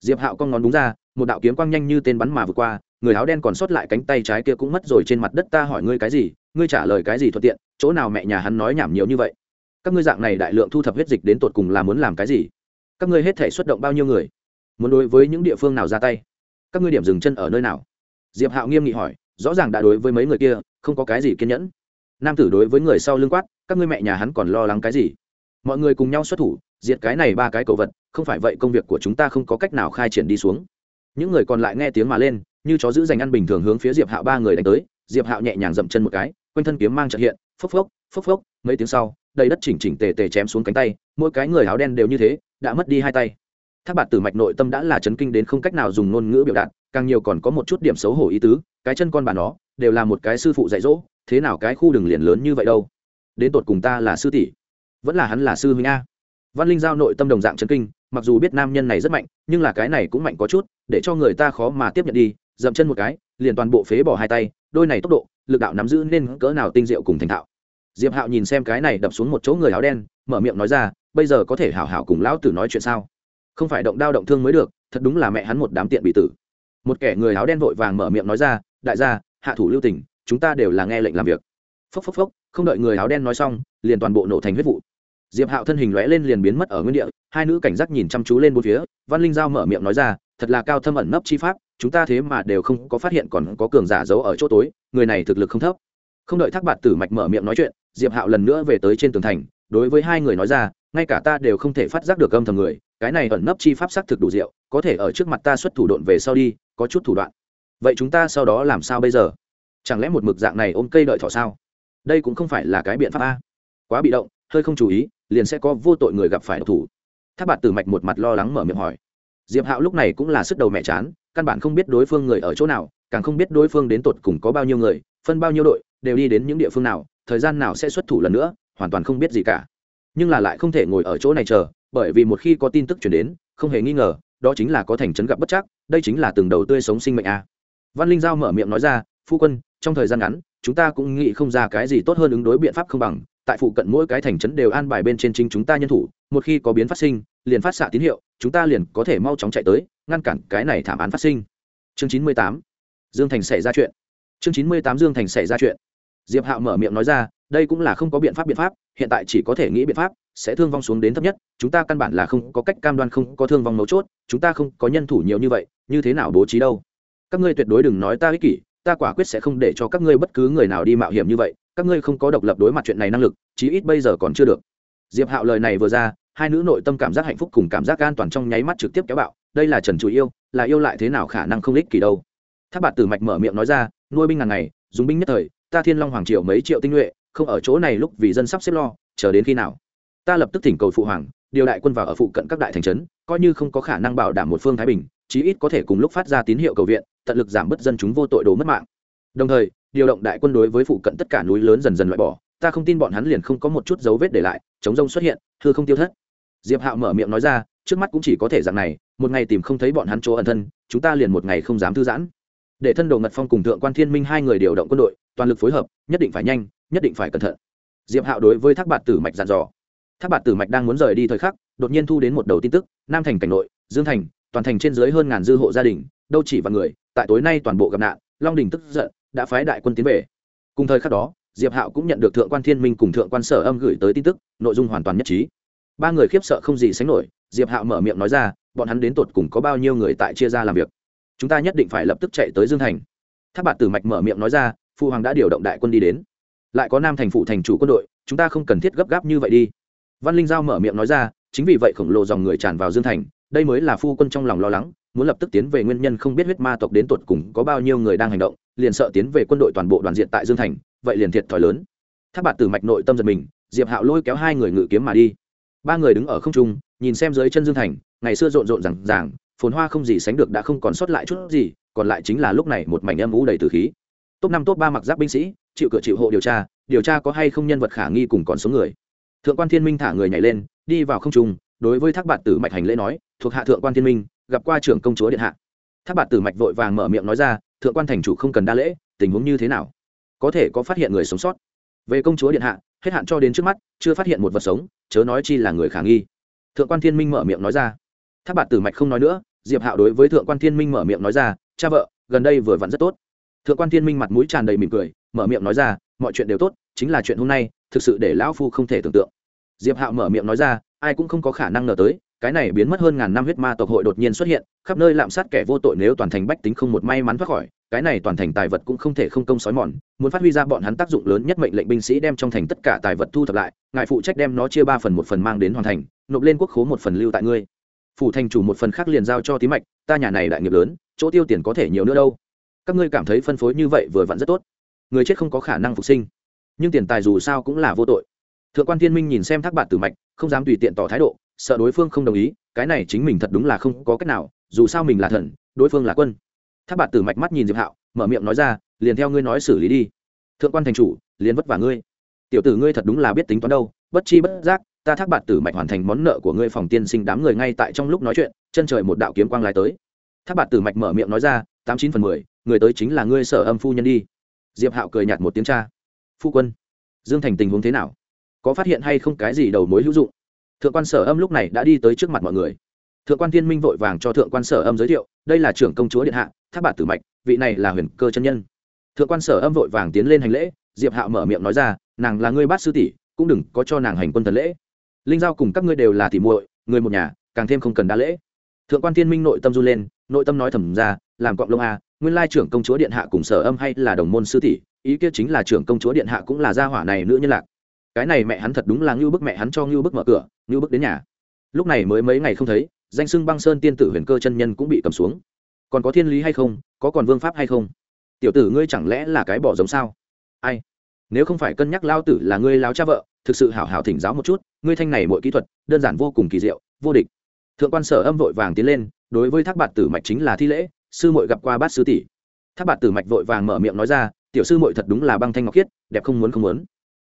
Diệp hạo con ngón đúng ra một đạo kiếm quang nhanh như tên bắn mà vượt qua người áo đen còn sót lại cánh tay trái kia cũng mất rồi trên mặt đất, ta hỏi ngươi cái gì? Ngươi trả lời cái gì thuận tiện? Chỗ nào mẹ nhà hắn nói nhảm nhiều như vậy? Các ngươi dạng này đại lượng thu thập huyết dịch đến tột cùng là muốn làm cái gì? Các ngươi hết thể xuất động bao nhiêu người? Muốn đối với những địa phương nào ra tay? Các ngươi điểm dừng chân ở nơi nào? Diệp hạo nghiêm nghị hỏi, rõ ràng đã đối với mấy người kia, không có cái gì kiên nhẫn. Nam tử đối với người sau lưng quát, các ngươi mẹ nhà hắn còn lo lắng cái gì? Mọi người cùng nhau xuất thủ, diệt cái này ba cái cầu vật, không phải vậy công việc của chúng ta không có cách nào khai triển đi xuống. Những người còn lại nghe tiếng mà lên như chó giữ dành ăn bình thường hướng phía diệp hạo ba người đánh tới. Diệp hạo nhẹ nhàng dậm chân một cái, quanh thân kiếm mang trợ hiện, phốc phốc phốc phốc, mấy tiếng sau, đầy đất chỉnh chỉnh tề tề chém xuống cánh tay, mỗi cái người áo đen đều như thế, đã mất đi hai tay. Tháp bạt tử mạch nội tâm đã là chấn kinh đến không cách nào dùng ngôn ngữ biểu đạt, càng nhiều còn có một chút điểm xấu hổ ý tứ, cái chân con bà nó, đều là một cái sư phụ dạy dỗ, thế nào cái khu đường liền lớn như vậy đâu. Đến tột cùng ta là sư tỷ, vẫn là hắn là sư huynh a. Văn linh giao nội tâm đồng dạng chấn kinh, mặc dù biết nam nhân này rất mạnh, nhưng là cái này cũng mạnh có chút, để cho người ta khó mà tiếp nhận đi dậm chân một cái, liền toàn bộ phế bỏ hai tay, đôi này tốc độ, lực đạo nắm giữ nên cỡ nào tinh diệu cùng thành thạo. Diệp hạo nhìn xem cái này đập xuống một chỗ người áo đen, mở miệng nói ra, bây giờ có thể hảo hảo cùng lão tử nói chuyện sao? Không phải động đao động thương mới được, thật đúng là mẹ hắn một đám tiện bị tử. Một kẻ người áo đen vội vàng mở miệng nói ra, đại gia, hạ thủ lưu tình, chúng ta đều là nghe lệnh làm việc. Phốc phốc phốc, không đợi người áo đen nói xong, liền toàn bộ nổ thành huyết vụ. Diệp hạo thân hình lóe lên liền biến mất ở nguyên địa, hai nữ cảnh giác nhìn chăm chú lên bốn phía, văn linh giao mở miệng nói ra, thật là cao thâm ẩn nấp chi pháp chúng ta thế mà đều không có phát hiện còn có cường giả giấu ở chỗ tối, người này thực lực không thấp. Không đợi thác bạt tử mạch mở miệng nói chuyện, diệp hạo lần nữa về tới trên tường thành, đối với hai người nói ra, ngay cả ta đều không thể phát giác được âm thầm người, cái này ẩn nấp chi pháp xác thực đủ diệu, có thể ở trước mặt ta xuất thủ độn về sau đi, có chút thủ đoạn. Vậy chúng ta sau đó làm sao bây giờ? Chẳng lẽ một mực dạng này ôm cây đợi thỏ sao? Đây cũng không phải là cái biện pháp a. Quá bị động, hơi không chú ý, liền sẽ có vô tội người gặp phải độc thủ. Tháp bạt tử mạch một mặt lo lắng mở miệng hỏi. Diệp hạo lúc này cũng là sức đầu mẹ chán căn bản không biết đối phương người ở chỗ nào, càng không biết đối phương đến tột cùng có bao nhiêu người, phân bao nhiêu đội, đều đi đến những địa phương nào, thời gian nào sẽ xuất thủ lần nữa, hoàn toàn không biết gì cả. Nhưng là lại không thể ngồi ở chỗ này chờ, bởi vì một khi có tin tức chuyển đến, không hề nghi ngờ, đó chính là có thành trấn gặp bất chắc, đây chính là từng đầu tươi sống sinh mệnh a. Văn linh giao mở miệng nói ra, phu quân, trong thời gian ngắn, chúng ta cũng nghĩ không ra cái gì tốt hơn ứng đối biện pháp không bằng, tại phụ cận mỗi cái thành trấn đều an bài bên trên chính chúng ta nhân thủ một khi có biến phát sinh, liền phát xạ tín hiệu, chúng ta liền có thể mau chóng chạy tới, ngăn cản cái này thảm án phát sinh. Chương chín mươi tám. Dương thành xảy ra chuyện. Chương chín mươi tám dương thành xảy ra chuyện. Diệp hạo mở miệng nói ra, đây cũng là không có biện pháp biện pháp, hiện tại chỉ có thể nghĩ biện pháp, sẽ thương vong xuống đến thấp nhất, chúng ta căn bản là không có cách cam đoan không có thương vong mấu chốt, chúng ta không có nhân thủ nhiều như vậy, như thế nào bố trí đâu? Các ngươi tuyệt đối đừng nói ta ích kỷ, ta quả quyết sẽ không để cho các ngươi bất cứ người nào đi mạo hiểm như vậy, các ngươi không có độc lập đối mặt chuyện này năng lực, chí ít bây giờ còn chưa được. Diệp hạo lời này vừa ra hai nữ nội tâm cảm giác hạnh phúc cùng cảm giác an toàn trong nháy mắt trực tiếp kéo bạo, đây là trần chủ yêu, là yêu lại thế nào khả năng không ích kỳ đâu. Tháp bạt tử mạch mở miệng nói ra, nuôi binh ngàn ngày, dùng binh nhất thời, ta thiên long hoàng triều mấy triệu tinh nhuệ, không ở chỗ này lúc vì dân sắp xếp lo, chờ đến khi nào? Ta lập tức thỉnh cầu phụ hoàng, điều đại quân vào ở phụ cận các đại thành trấn, coi như không có khả năng bảo đảm một phương thái bình, chí ít có thể cùng lúc phát ra tín hiệu cầu viện, tận lực giảm bớt dân chúng vô tội đồ mất mạng. Đồng thời, điều động đại quân đối với phụ cận tất cả núi lớn dần dần loại bỏ, ta không tin bọn hắn liền không có một chút dấu vết để lại, chống rông xuất hiện thưa không tiêu thất diệp hạo mở miệng nói ra, trước mắt cũng chỉ có thể dạng này, một ngày tìm không thấy bọn hắn chỗ ẩn thân, chúng ta liền một ngày không dám thư giãn. Để thân đồ ngật phong cùng thượng quan thiên minh hai người điều động quân đội, toàn lực phối hợp, nhất định phải nhanh, nhất định phải cẩn thận. Diệp hạo đối với thác bạt tử mạch dặn dò. Thác bạt tử mạch đang muốn rời đi thời khắc, đột nhiên thu đến một đầu tin tức, nam thành cảnh nội, dương thành, toàn thành trên dưới hơn ngàn dư hộ gia đình, đâu chỉ và người, tại tối nay toàn bộ gặp nạn, long đình tức giận, đã phái đại quân tiến về. Cùng thời khắc đó, diệp hạo cũng nhận được thượng quan thiên minh cùng thượng quan sở âm gửi tới tin tức, nội dung hoàn toàn nhất trí ba người khiếp sợ không gì sánh nổi, diệp hạo mở miệng nói ra, bọn hắn đến tột cùng có bao nhiêu người tại chia ra làm việc? Chúng ta nhất định phải lập tức chạy tới dương thành. Tháp bạt tử mạch mở miệng nói ra, phu hoàng đã điều động đại quân đi đến. Lại có nam thành phụ thành chủ quân đội, chúng ta không cần thiết gấp gáp như vậy đi. Văn linh giao mở miệng nói ra, chính vì vậy khổng lồ dòng người tràn vào dương thành, đây mới là phu quân trong lòng lo lắng, muốn lập tức tiến về nguyên nhân không biết huyết ma tộc đến tột cùng có bao nhiêu người đang hành động, liền sợ tiến về quân đội toàn bộ đoàn diện tại dương thành, vậy liền thiệt thòi lớn. Tháp bạt tử mạch nội tâm giật mình, diệp hạo lôi kéo hai người ngự kiếm mà đi ba người đứng ở không trung, nhìn xem dưới chân dương thành, ngày xưa rộn rộn rằng ràng, phồn hoa không gì sánh được đã không còn sót lại chút gì, còn lại chính là lúc này một mảnh âm mũ đầy từ khí. Top năm, top ba mặc giáp binh sĩ, chịu cửa chịu hộ điều tra điều tra có hay không nhân vật khả nghi cùng còn số người. Thượng quan thiên minh thả người nhảy lên, đi vào không trung, đối với thác bạt tử mạch hành lễ nói, thuộc hạ thượng quan thiên minh, gặp qua trưởng công chúa điện hạ. Thác bạt tử mạch vội vàng mở miệng nói ra, thượng quan thành chủ không cần đa lễ, tình huống như thế nào? Có thể có phát hiện người sống sót. Về công chúa điện hạ hết hạn cho đến trước mắt, chưa phát hiện một vật sống, chớ nói chi là người khả nghi. Thượng quan thiên minh mở miệng nói ra. Tháp bạt tử mạch không nói nữa, diệp hạo đối với thượng quan thiên minh mở miệng nói ra, cha vợ, gần đây vừa vặn rất tốt. Thượng quan thiên minh mặt mũi tràn đầy mỉm cười, mở miệng nói ra, mọi chuyện đều tốt, chính là chuyện hôm nay, thực sự để lão phu không thể tưởng tượng. Diệp hạo mở miệng nói ra, ai cũng không có khả năng ngờ tới, cái này biến mất hơn ngàn năm huyết ma tộc hội đột nhiên xuất hiện, khắp nơi lạm sát kẻ vô tội nếu toàn thành bách tính không một may mắn thoát khỏi cái này toàn thành tài vật cũng không thể không công sói mòn, muốn phát huy ra bọn hắn tác dụng lớn nhất mệnh lệnh binh sĩ đem trong thành tất cả tài vật thu thập lại, ngài phụ trách đem nó chia ba phần một phần mang đến hoàn thành, nộp lên quốc khố một phần lưu tại ngươi. Phủ thành chủ một phần khác liền giao cho tí mạch, ta nhà này đại nghiệp lớn, chỗ tiêu tiền có thể nhiều nữa đâu. Các ngươi cảm thấy phân phối như vậy vừa vặn rất tốt. Người chết không có khả năng phục sinh. Nhưng tiền tài dù sao cũng là vô tội. Thượng quan thiên minh nhìn xem thác bạn tử mạch, không dám tùy tiện tỏ thái độ, sợ đối phương không đồng ý, cái này chính mình thật đúng là không có cách nào, dù sao mình là thần, đối phương là quân thác Bạt tử mạch mắt nhìn diệp hạo, mở miệng nói ra, liền theo ngươi nói xử lý đi. Thượng quan thành chủ, liền vất vả ngươi. Tiểu tử ngươi thật đúng là biết tính toán đâu, bất chi bất giác, ta thác Bạt tử mạch hoàn thành món nợ của ngươi phòng tiên sinh đám người ngay tại trong lúc nói chuyện, chân trời một đạo kiếm quang lái tới. Thác Bạt tử mạch mở miệng nói ra, tám chín phần mười, người tới chính là ngươi sở âm phu nhân đi. Diệp hạo cười nhạt một tiếng cha, phu quân, dương thành tình huống thế nào? Có phát hiện hay không cái gì đầu mối hữu dụng? Thượng quan sở âm lúc này đã đi tới trước mặt mọi người thượng quan thiên minh vội vàng cho thượng quan sở âm giới thiệu, đây là trưởng công chúa điện hạ tháp bạt tử mạch, vị này là huyền cơ chân nhân. Thượng quan sở âm vội vàng tiến lên hành lễ, diệp hạo mở miệng nói ra, nàng là ngươi bát sư tỷ, cũng đừng có cho nàng hành quân thần lễ. Linh giao cùng các ngươi đều là tỷ muội, người một nhà, càng thêm không cần đa lễ. Thượng quan thiên minh nội tâm du lên, nội tâm nói thầm ra, làm cọng lông a nguyên lai trưởng công chúa điện hạ cùng sở âm hay là đồng môn sư tỷ, ý kia chính là trưởng công chúa điện hạ cũng là gia hỏa này nữ nhân lạc. Cái này mẹ hắn thật đúng là ngưu bức mẹ hắn cho ngưu bức mở cửa, ngưu bức đến nhà. Lúc này mới mấy ngày không thấy danh sưng băng sơn tiên tử huyền cơ chân nhân cũng bị cầm xuống. Còn có thiên lý hay không? Có còn vương pháp hay không? Tiểu tử ngươi chẳng lẽ là cái bỏ giống sao? Ai? Nếu không phải cân nhắc lao tử là ngươi láo cha vợ, thực sự hảo hảo thỉnh giáo một chút, ngươi thanh này mọi kỹ thuật, đơn giản vô cùng kỳ diệu, vô địch. Thượng quan sở âm vội vàng tiến lên, đối với thác bạt tử mạch chính là thi lễ, sư muội gặp qua bát sư tỷ. Thác bạt tử mạch vội vàng mở miệng nói ra, tiểu sư muội thật đúng là băng thanh ngọc khiết, đẹp không muốn không muốn.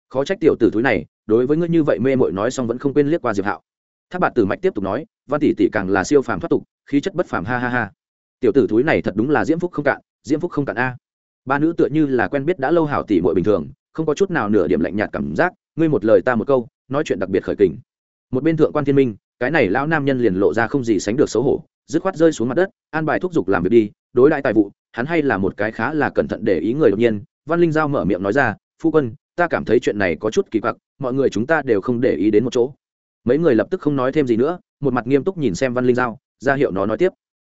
Khó trách tiểu tử thúi này, đối với ngươi như vậy mê mội nói xong vẫn không quên liếc qua diệp hạo. Thác bạt tử mạch tiếp tục nói văn tỷ tỷ càng là siêu phàm thoát tục, khí chất bất phàm, ha ha ha. Tiểu tử thúi này thật đúng là diễm phúc không cạn, diễm phúc không cạn a. Ba nữ tựa như là quen biết đã lâu hảo tỷ muội bình thường, không có chút nào nửa điểm lạnh nhạt cảm giác, ngươi một lời ta một câu, nói chuyện đặc biệt khởi kình. Một bên thượng quan thiên minh, cái này lão nam nhân liền lộ ra không gì sánh được xấu hổ, dứt khoát rơi xuống mặt đất, an bài thúc giục làm việc đi, đối đại tài vụ, hắn hay là một cái khá là cẩn thận để ý người đột nhiên, văn linh giao mở miệng nói ra, phu quân, ta cảm thấy chuyện này có chút kỳ quặc, mọi người chúng ta đều không để ý đến một chỗ. Mấy người lập tức không nói thêm gì nữa một mặt nghiêm túc nhìn xem văn linh giao, ra hiệu nó nói tiếp.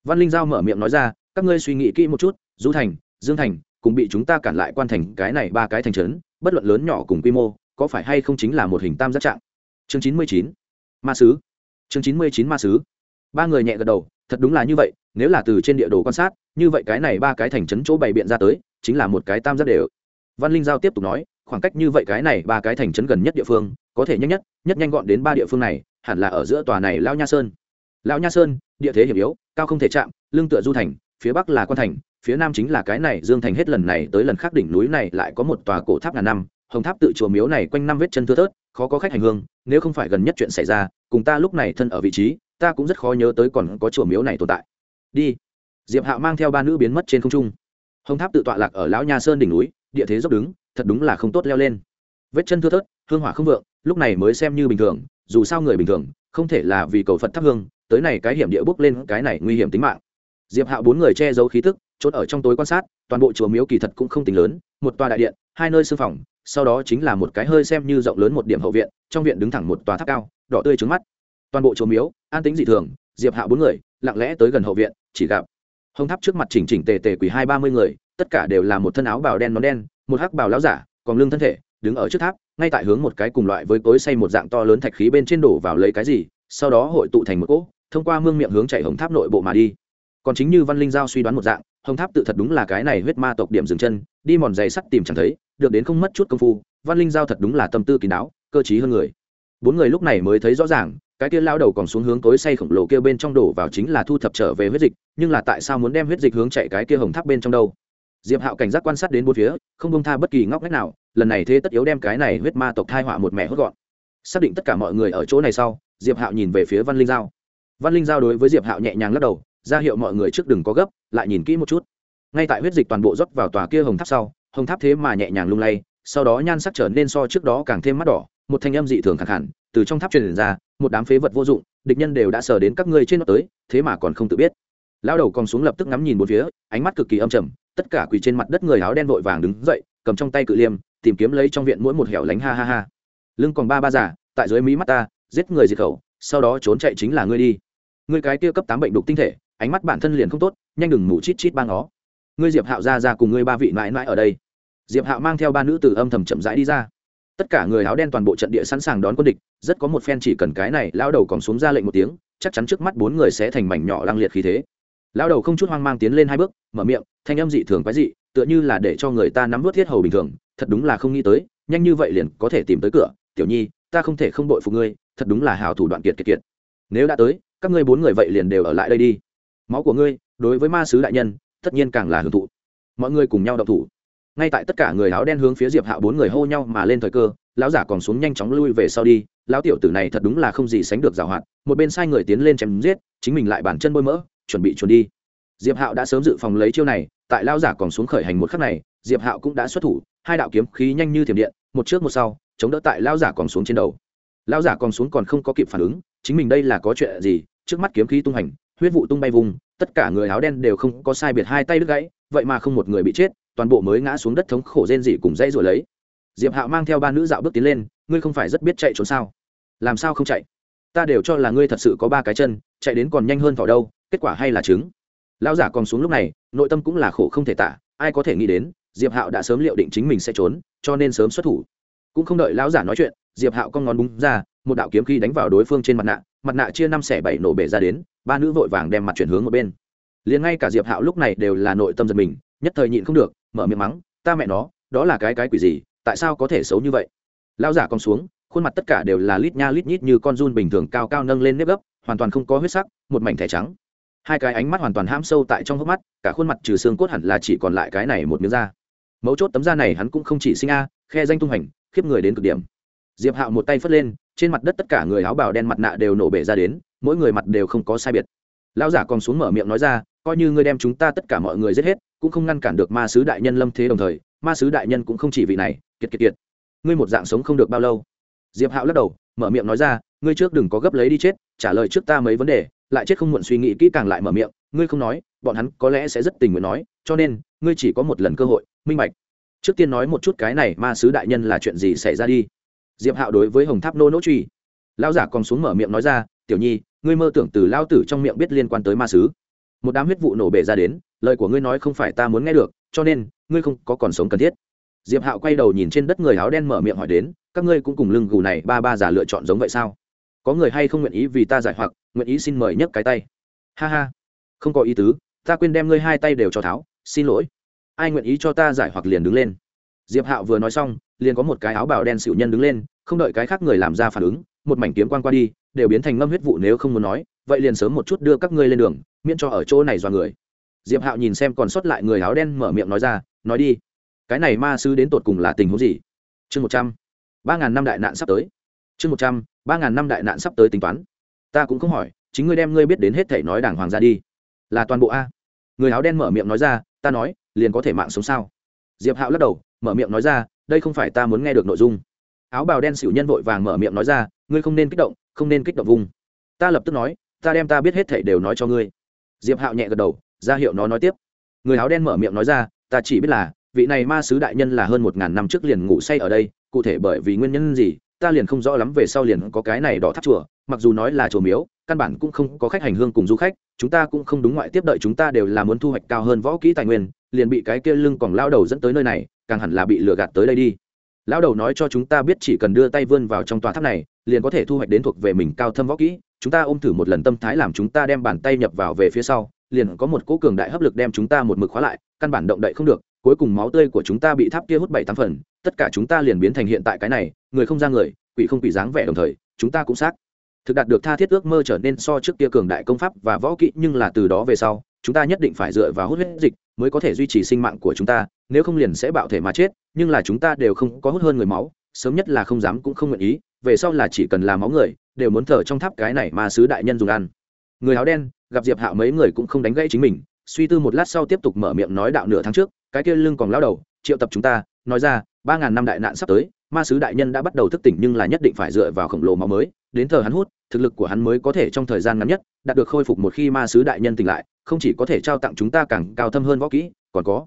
Văn linh giao mở miệng nói ra, các ngươi suy nghĩ kỹ một chút, du thành, dương thành, cùng bị chúng ta cản lại quan thành cái này ba cái thành trấn, bất luận lớn nhỏ cùng quy mô, có phải hay không chính là một hình tam giác trạng? Chương chín mươi chín, ma sứ. Chương chín mươi chín, ma sứ. Ba người nhẹ gật đầu, thật đúng là như vậy, nếu là từ trên địa đồ quan sát, như vậy cái này ba cái thành trấn chỗ bày biện ra tới, chính là một cái tam giác đều. Văn linh giao tiếp tục nói, khoảng cách như vậy cái này ba cái thành trấn gần nhất địa phương, có thể nhanh nhất nhất nhanh gọn đến ba địa phương này hẳn là ở giữa tòa này lao nha sơn. Lão nha sơn, địa thế hiểm yếu, cao không thể chạm, lưng tựa du thành, phía bắc là quan thành, phía nam chính là cái này dương thành hết lần này tới lần khác đỉnh núi này lại có một tòa cổ tháp ngàn năm, hồng tháp tự chùa miếu này quanh năm vết chân thưa thớt, khó có khách hành hương, nếu không phải gần nhất chuyện xảy ra, cùng ta lúc này thân ở vị trí, ta cũng rất khó nhớ tới còn có chùa miếu này tồn tại. Đi. Diệp hạo mang theo ba nữ biến mất trên không trung. Hồng tháp tự tọa lạc ở lão nha sơn đỉnh núi, địa thế dốc đứng, thật đúng là không tốt leo lên. Vết chân thưa thớt, hương hỏa không vượng, lúc này mới xem như bình thường dù sao người bình thường, không thể là vì cầu phật thắp hương, tới này cái hiểm địa bốc lên cái này nguy hiểm tính mạng. Diệp hạo bốn người che giấu khí tức, chốt ở trong tối quan sát, toàn bộ chùa miếu kỳ thật cũng không tính lớn, một tòa đại điện, hai nơi sư phòng, sau đó chính là một cái hơi xem như rộng lớn một điểm hậu viện, trong viện đứng thẳng một tòa tháp cao, đỏ tươi trứng mắt. Toàn bộ chùa miếu, an tính dị thường, diệp hạo bốn người, lặng lẽ tới gần hậu viện, chỉ gặp hông tháp trước mặt chỉnh chỉnh tề tề quỳ hai ba mươi người, tất cả đều là một thân áo bào đen nón đen, một hắc bào láo giả, còn lưng thân thể đứng ở trước tháp, ngay tại hướng một cái cùng loại với cối xây một dạng to lớn thạch khí bên trên đổ vào lấy cái gì, sau đó hội tụ thành một cỗ, thông qua mương miệng hướng chạy hồng tháp nội bộ mà đi. Còn chính như văn linh giao suy đoán một dạng, hồng tháp tự thật đúng là cái này huyết ma tộc điểm dừng chân, đi mòn giày sắt tìm chẳng thấy, được đến không mất chút công phu, văn linh giao thật đúng là tâm tư kín đáo, cơ t hơn người. Bốn người lúc này mới thấy rõ ràng, cái kia lao đầu còn xuống hướng tối say khổng lồ kia bên trong đổ vào chính là thu thập trở về huyết dịch, nhưng là tại sao muốn đem huyết dịch hướng chạy cái kia hồng tháp bên trong đâu? Diệp hạo cảnh giác quan sát đến bốn phía, không bông tha bất kỳ ngóc ngách nào, lần này thế tất yếu đem cái này huyết ma tộc thai họa một mẹ hốt gọn. Xác định tất cả mọi người ở chỗ này sau, diệp hạo nhìn về phía văn linh giao. Văn linh giao đối với diệp hạo nhẹ nhàng lắc đầu, ra hiệu mọi người trước đừng có gấp, lại nhìn kỹ một chút. Ngay tại huyết dịch toàn bộ rót vào tòa kia hồng tháp sau, hồng tháp thế mà nhẹ nhàng lung lay, sau đó nhan sắc trở nên so trước đó càng thêm mắt đỏ, một thanh âm dị thường khẳng hẳn từ trong tháp truyền ra, một đám phế vật vô dụng, địch nhân đều đã sờ đến các ngươi trên nó tới, thế mà còn không tự biết. Lao đầu còn xuống lập tức ngắm nhìn một phía, ánh mắt cực kỳ âm trầm tất cả quỳ trên mặt đất người áo đen vội vàng đứng dậy, cầm trong tay cự liêm, tìm kiếm lấy trong viện mỗi một hẻo lánh ha ha ha. Lưng còn ba ba giả tại dưới mí mắt ta, giết người diệt khẩu, sau đó trốn chạy chính là ngươi đi. Ngươi cái kia cấp tám bệnh đục tinh thể, ánh mắt bản thân liền không tốt, nhanh đừng ngủ chít chít ba ngó. Ngươi diệp hạo ra ra cùng ngươi ba vị mãi mãi ở đây. Diệp hạo mang theo ba nữ từ âm thầm chậm rãi đi ra. Tất cả người áo đen toàn bộ trận địa sẵn sàng đón quân địch, rất có một phen chỉ cần cái này lao đầu còn xuống ra lệnh một tiếng, chắc chắn trước mắt bốn người sẽ thành mảnh nhỏ lăng liệt khí thế lao đầu không chút hoang mang tiến lên hai bước, mở miệng, thanh âm dị thường quái dị, tựa như là để cho người ta nắm vớt thiết hầu bình thường, thật đúng là không nghĩ tới, nhanh như vậy liền có thể tìm tới cửa. Tiểu nhi, ta không thể không đội phục ngươi, thật đúng là hào thủ đoạn kiệt kiệt kiệt. Nếu đã tới, các ngươi bốn người vậy liền đều ở lại đây đi. Máu của ngươi, đối với ma sứ đại nhân, tất nhiên càng là hưởng thụ. Mọi người cùng nhau đậu thủ. Ngay tại tất cả người áo đen hướng phía diệp hạo bốn người hô nhau mà lên thời cơ, lão giả còn xuống nhanh chóng lui về sau đi, lão tiểu tử này thật đúng là không gì sánh được giảo hoạt một bên sai người tiến lên chém giết, chính mình lại bàn chân bôi mỡ chuẩn bị chuẩn đi. Diệp hạo đã sớm dự phòng lấy chiêu này, tại lão giả còn xuống khởi hành một khắc này, diệp hạo cũng đã xuất thủ, hai đạo kiếm khí nhanh như thiểm điện, một trước một sau, chống đỡ tại lão giả còn xuống trên đầu. Lão giả còn xuống còn không có kịp phản ứng, chính mình đây là có chuyện gì? Trước mắt kiếm khí tung hành, huyết vụ tung bay vùng, tất cả người áo đen đều không có sai biệt hai tay đứt gãy, vậy mà không một người bị chết, toàn bộ mới ngã xuống đất thống khổ rên dị cùng dây rồi lấy. Diệp hạo mang theo ba nữ dạo bước tiến lên, ngươi không phải rất biết chạy trốn sao? Làm sao không chạy? Ta đều cho là ngươi thật sự có ba cái chân, chạy đến còn nhanh hơn thỏ đâu kết quả hay là trứng? Lão giả còn xuống lúc này, nội tâm cũng là khổ không thể tả, ai có thể nghĩ đến, diệp hạo đã sớm liệu định chính mình sẽ trốn, cho nên sớm xuất thủ. Cũng không đợi lão giả nói chuyện, diệp hạo con ngón búng ra, một đạo kiếm khí đánh vào đối phương trên mặt nạ mặt nạ chia năm xẻ bảy nổ bể ra đến, ba nữ vội vàng đem mặt chuyển hướng một bên. Liền ngay cả diệp hạo lúc này đều là nội tâm giật mình, nhất thời nhịn không được, mở miệng mắng, ta mẹ nó, đó là cái cái quỷ gì, tại sao có thể xấu như vậy? Lão giả còn xuống, khuôn mặt tất cả đều là lít nha lít nhít như con run bình thường cao cao nâng lên nếp gấp, hoàn toàn không có huyết sắc, một mảnh thẻ trắng hai cái ánh mắt hoàn toàn ham sâu tại trong hốc mắt, cả khuôn mặt trừ xương cốt hẳn là chỉ còn lại cái này một miếng da. Mấu chốt tấm da này hắn cũng không chỉ sinh a, khe danh tung hành khiếp người đến cực điểm. Diệp hạo một tay phất lên, trên mặt đất tất cả người áo bào đen mặt nạ đều nổ bể ra đến, mỗi người mặt đều không có sai biệt. Lão giả còn xuống mở miệng nói ra, coi như ngươi đem chúng ta tất cả mọi người giết hết, cũng không ngăn cản được ma sứ đại nhân lâm thế đồng thời, ma sứ đại nhân cũng không chỉ vị này, kiệt kiệt kiệt. Ngươi một dạng sống không được bao lâu? Diệp hạo lắc đầu, mở miệng nói ra, ngươi trước đừng có gấp lấy đi chết, trả lời trước ta mấy vấn đề lại chết không muộn suy nghĩ kỹ càng lại mở miệng, ngươi không nói, bọn hắn có lẽ sẽ rất tình nguyện nói, cho nên, ngươi chỉ có một lần cơ hội, minh bạch. Trước tiên nói một chút cái này ma sứ đại nhân là chuyện gì xảy ra đi. Diệp hạo đối với hồng tháp nô nỗ truy. Lão giả còn xuống mở miệng nói ra, tiểu nhi, ngươi mơ tưởng từ lao tử trong miệng biết liên quan tới ma sứ. Một đám huyết vụ nổ bể ra đến, lời của ngươi nói không phải ta muốn nghe được, cho nên, ngươi không có còn sống cần thiết. Diệp hạo quay đầu nhìn trên đất người áo đen mở miệng hỏi đến, các ngươi cũng cùng lưng gù này ba ba giả lựa chọn giống vậy sao? Có người hay không nguyện ý vì ta giải hoặc, nguyện ý xin mời nhấc cái tay? Ha ha, không có ý tứ, ta quên đem ngươi hai tay đều cho tháo, xin lỗi. Ai nguyện ý cho ta giải hoặc liền đứng lên. Diệp hạo vừa nói xong, liền có một cái áo bào đen xịu nhân đứng lên, không đợi cái khác người làm ra phản ứng, một mảnh kiếm quan qua đi, đều biến thành ngâm huyết vụ nếu không muốn nói, vậy liền sớm một chút đưa các ngươi lên đường, miễn cho ở chỗ này do người. Diệp hạo nhìn xem còn sót lại người áo đen mở miệng nói ra, nói đi. Cái này ma sư đến tột cùng là tình huống gì? Chương một trăm ba ngàn năm đại nạn sắp tới chương một trăm, ba ngàn năm đại nạn sắp tới tính toán. Ta cũng không hỏi, chính ngươi đem ngươi biết đến hết thể nói đàng hoàng ra đi. Là toàn bộ a. Người áo đen mở miệng nói ra, ta nói, liền có thể mạng sống sao? Diệp hạo lắc đầu, mở miệng nói ra, đây không phải ta muốn nghe được nội dung. Áo bào đen xỉu nhân vội vàng mở miệng nói ra, ngươi không nên kích động, không nên kích động vùng. Ta lập tức nói, ta đem ta biết hết thể đều nói cho ngươi. Diệp hạo nhẹ gật đầu, ra hiệu nó nói tiếp. Người áo đen mở miệng nói ra, ta chỉ biết là, vị này ma sứ đại nhân là hơn một ngàn năm trước liền ngủ say ở đây, cụ thể bởi vì nguyên nhân gì ta liền không rõ lắm về sau liền có cái này đỏ tháp chùa, mặc dù nói là chùa miếu, căn bản cũng không có khách hành hương cùng du khách, chúng ta cũng không đúng ngoại tiếp đợi chúng ta đều là muốn thu hoạch cao hơn võ kỹ tài nguyên, liền bị cái kia lưng còn lao đầu dẫn tới nơi này, càng hẳn là bị lừa gạt tới đây đi. Lao đầu nói cho chúng ta biết chỉ cần đưa tay vươn vào trong tòa tháp này, liền có thể thu hoạch đến thuộc về mình cao thâm võ kỹ, chúng ta ôm thử một lần tâm thái làm chúng ta đem bàn tay nhập vào về phía sau, liền có một cỗ cường đại hấp lực đem chúng ta một mực khóa lại, căn bản động đậy không được cuối cùng máu tươi của chúng ta bị tháp kia hút bảy tám phần, tất cả chúng ta liền biến thành hiện tại cái này, người không ra người, quỷ không quỷ dáng vẻ đồng thời, chúng ta cũng xác. Thực đạt được tha thiết ước mơ trở nên so trước kia cường đại công pháp và võ kỹ, nhưng là từ đó về sau, chúng ta nhất định phải dựa vào hút huyết dịch mới có thể duy trì sinh mạng của chúng ta, nếu không liền sẽ bạo thể mà chết, nhưng là chúng ta đều không có hút hơn người máu, sớm nhất là không dám cũng không nguyện ý, về sau là chỉ cần làm máu người, đều muốn thở trong tháp cái này mà sứ đại nhân dùng ăn. Người áo đen, gặp diệp hạo mấy người cũng không đánh gãy chính mình suy tư một lát sau tiếp tục mở miệng nói đạo nửa tháng trước, cái kia lưng còn lao đầu, triệu tập chúng ta, nói ra, ba ngàn năm đại nạn sắp tới, ma sứ đại nhân đã bắt đầu thức tỉnh nhưng là nhất định phải dựa vào khổng lồ máu mới, đến thờ hắn hút, thực lực của hắn mới có thể trong thời gian ngắn nhất, đạt được khôi phục một khi ma sứ đại nhân tỉnh lại, không chỉ có thể trao tặng chúng ta càng cao thâm hơn võ kỹ, còn có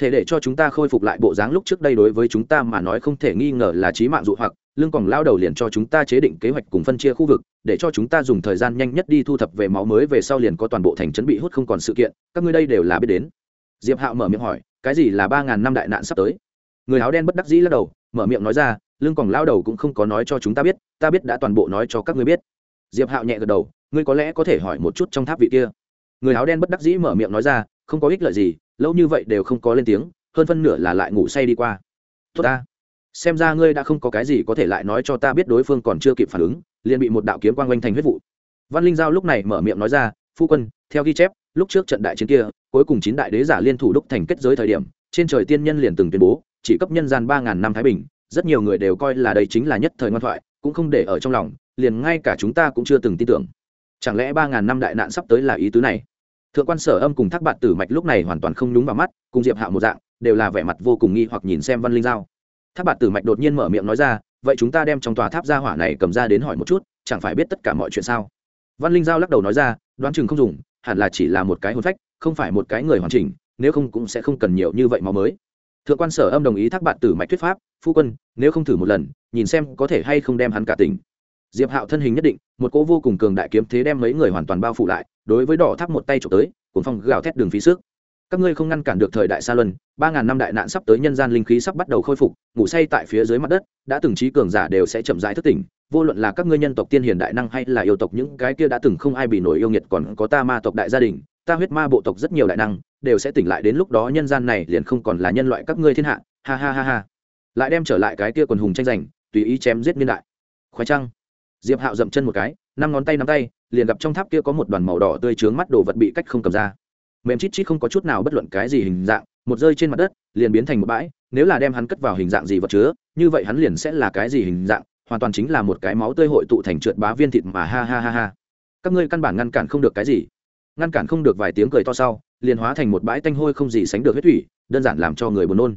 thể để cho chúng ta khôi phục lại bộ dáng lúc trước đây đối với chúng ta mà nói không thể nghi ngờ là trí mạng dụ hoặc lương còn lao đầu liền cho chúng ta chế định kế hoạch cùng phân chia khu vực, để cho chúng ta dùng thời gian nhanh nhất đi thu thập về máu mới về sau liền có toàn bộ thành trấn bị hút không còn sự kiện, các ngươi đây đều là biết đến. Diệp hạo mở miệng hỏi, cái gì là ba ngàn năm đại nạn sắp tới? Người áo đen bất đắc dĩ lắc đầu, mở miệng nói ra lương còn lao đầu cũng không có nói cho chúng ta biết ta biết đã toàn bộ nói cho các ngươi biết. Diệp hạo nhẹ gật đầu, ngươi có lẽ có thể hỏi một chút trong tháp vị kia. Người áo đen bất đắc dĩ mở miệng nói ra không có ích lợi gì, lâu như vậy đều không có lên tiếng, hơn phân nửa là lại ngủ say đi qua. Tốt ta. Xem ra ngươi đã không có cái gì có thể lại nói cho ta biết đối phương còn chưa kịp phản ứng, liền bị một đạo kiếm quang oanh thành huyết vụ. Văn linh giao lúc này mở miệng nói ra, phu quân, theo ghi chép, lúc trước trận đại chiến kia, cuối cùng chín đại đế giả liên thủ đúc thành kết giới thời điểm, trên trời tiên nhân liền từng tuyên bố, chỉ cấp nhân gian ba ngàn năm thái bình, rất nhiều người đều coi là đây chính là nhất thời ngoan thoại, cũng không để ở trong lòng, liền ngay cả chúng ta cũng chưa từng tin tưởng. Chẳng lẽ ba ngàn năm đại nạn sắp tới là ý tứ này? Thượng quan sở âm cùng thác bạn tử mạch lúc này hoàn toàn không đúng vào mắt, cùng diệp hạo một dạng, đều là vẻ mặt vô cùng nghi hoặc nhìn xem văn linh giao. Thác bạn tử mạch đột nhiên mở miệng nói ra, vậy chúng ta đem trong tòa tháp gia hỏa này cầm ra đến hỏi một chút, chẳng phải biết tất cả mọi chuyện sao? Văn linh giao lắc đầu nói ra, đoán chừng không dùng, hẳn là chỉ là một cái hôn phách, không phải một cái người hoàn chỉnh, nếu không cũng sẽ không cần nhiều như vậy máu mới. Thượng quan sở âm đồng ý thác bạn tử mạch thuyết pháp, phu quân, nếu không thử một lần, nhìn xem có thể hay không đem hắn cả tỉnh diệp hạo thân hình nhất định, một cỗ vô cùng cường đại kiếm thế đem mấy người hoàn toàn bao phủ lại, đối với đỏ tháp một tay trộm tới cuốn phong gào thét đường phí sức. Các ngươi không ngăn cản được thời đại xa luân, ba ngàn năm đại nạn sắp tới nhân gian linh khí sắp bắt đầu khôi phục, ngủ say tại phía dưới mặt đất, đã từng trí cường giả đều sẽ chậm rãi thức tỉnh, vô luận là các ngươi nhân tộc tiên hiền đại năng hay là yêu tộc những cái kia đã từng không ai bị nổi yêu nghiệt còn có ta ma tộc đại gia đình, ta huyết ma bộ tộc rất nhiều đại năng, đều sẽ tỉnh lại đến lúc đó nhân gian này liền không còn là nhân loại các ngươi thiên hạ. Ha ha ha ha. Lại đem trở lại cái kia quần hùng tranh giành, tùy ý chém giết niên đại. Khoái trăng diệp hạo dậm chân một cái, năm ngón tay nắm tay, liền gặp trong tháp kia có một đoàn màu đỏ tươi trướng mắt đồ vật bị cách không cầm ra. Mềm chít chít không có chút nào bất luận cái gì hình dạng, một rơi trên mặt đất, liền biến thành một bãi, nếu là đem hắn cất vào hình dạng gì vật chứa, như vậy hắn liền sẽ là cái gì hình dạng, hoàn toàn chính là một cái máu tươi hội tụ thành trượt bá viên thịt mà ha ha ha ha. Các ngươi căn bản ngăn cản không được cái gì. Ngăn cản không được vài tiếng cười to sau, liền hóa thành một bãi tanh hôi không gì sánh được huyết thủy, đơn giản làm cho người buồn nôn.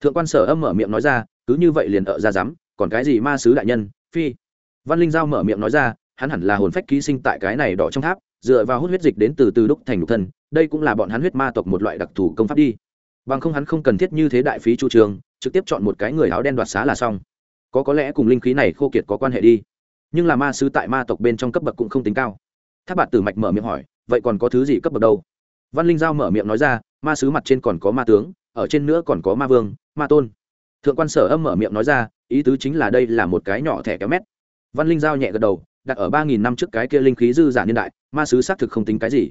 Thượng quan sở âm mở miệng nói ra, cứ như vậy liền ở ra dám còn cái gì ma sứ đại nhân, phi văn linh giao mở miệng nói ra, hắn hẳn là hồn phách ký sinh tại cái này đỏ trong tháp, dựa vào hút huyết dịch đến từ từ đúc thành nhục thân, đây cũng là bọn hắn huyết ma tộc một loại đặc thù công pháp đi. Bằng không hắn không cần thiết như thế đại phí chu trường, trực tiếp chọn một cái người áo đen đoạt xá là xong. Có có lẽ cùng linh khí này khô kiệt có quan hệ đi. Nhưng là ma sứ tại ma tộc bên trong cấp bậc cũng không tính cao. Tháp bạt tử mạch mở miệng hỏi, vậy còn có thứ gì cấp bậc đâu? Văn linh giao mở miệng nói ra, ma sứ mặt trên còn có ma tướng, ở trên nữa còn có ma vương, ma tôn. Thượng quan sở âm mở miệng nói ra, ý tứ chính là đây là một cái nhỏ thẻ kéo mét văn linh giao nhẹ gật đầu, đặt ở ba nghìn năm trước cái kia linh khí dư giả niên đại, ma sứ xác thực không tính cái gì.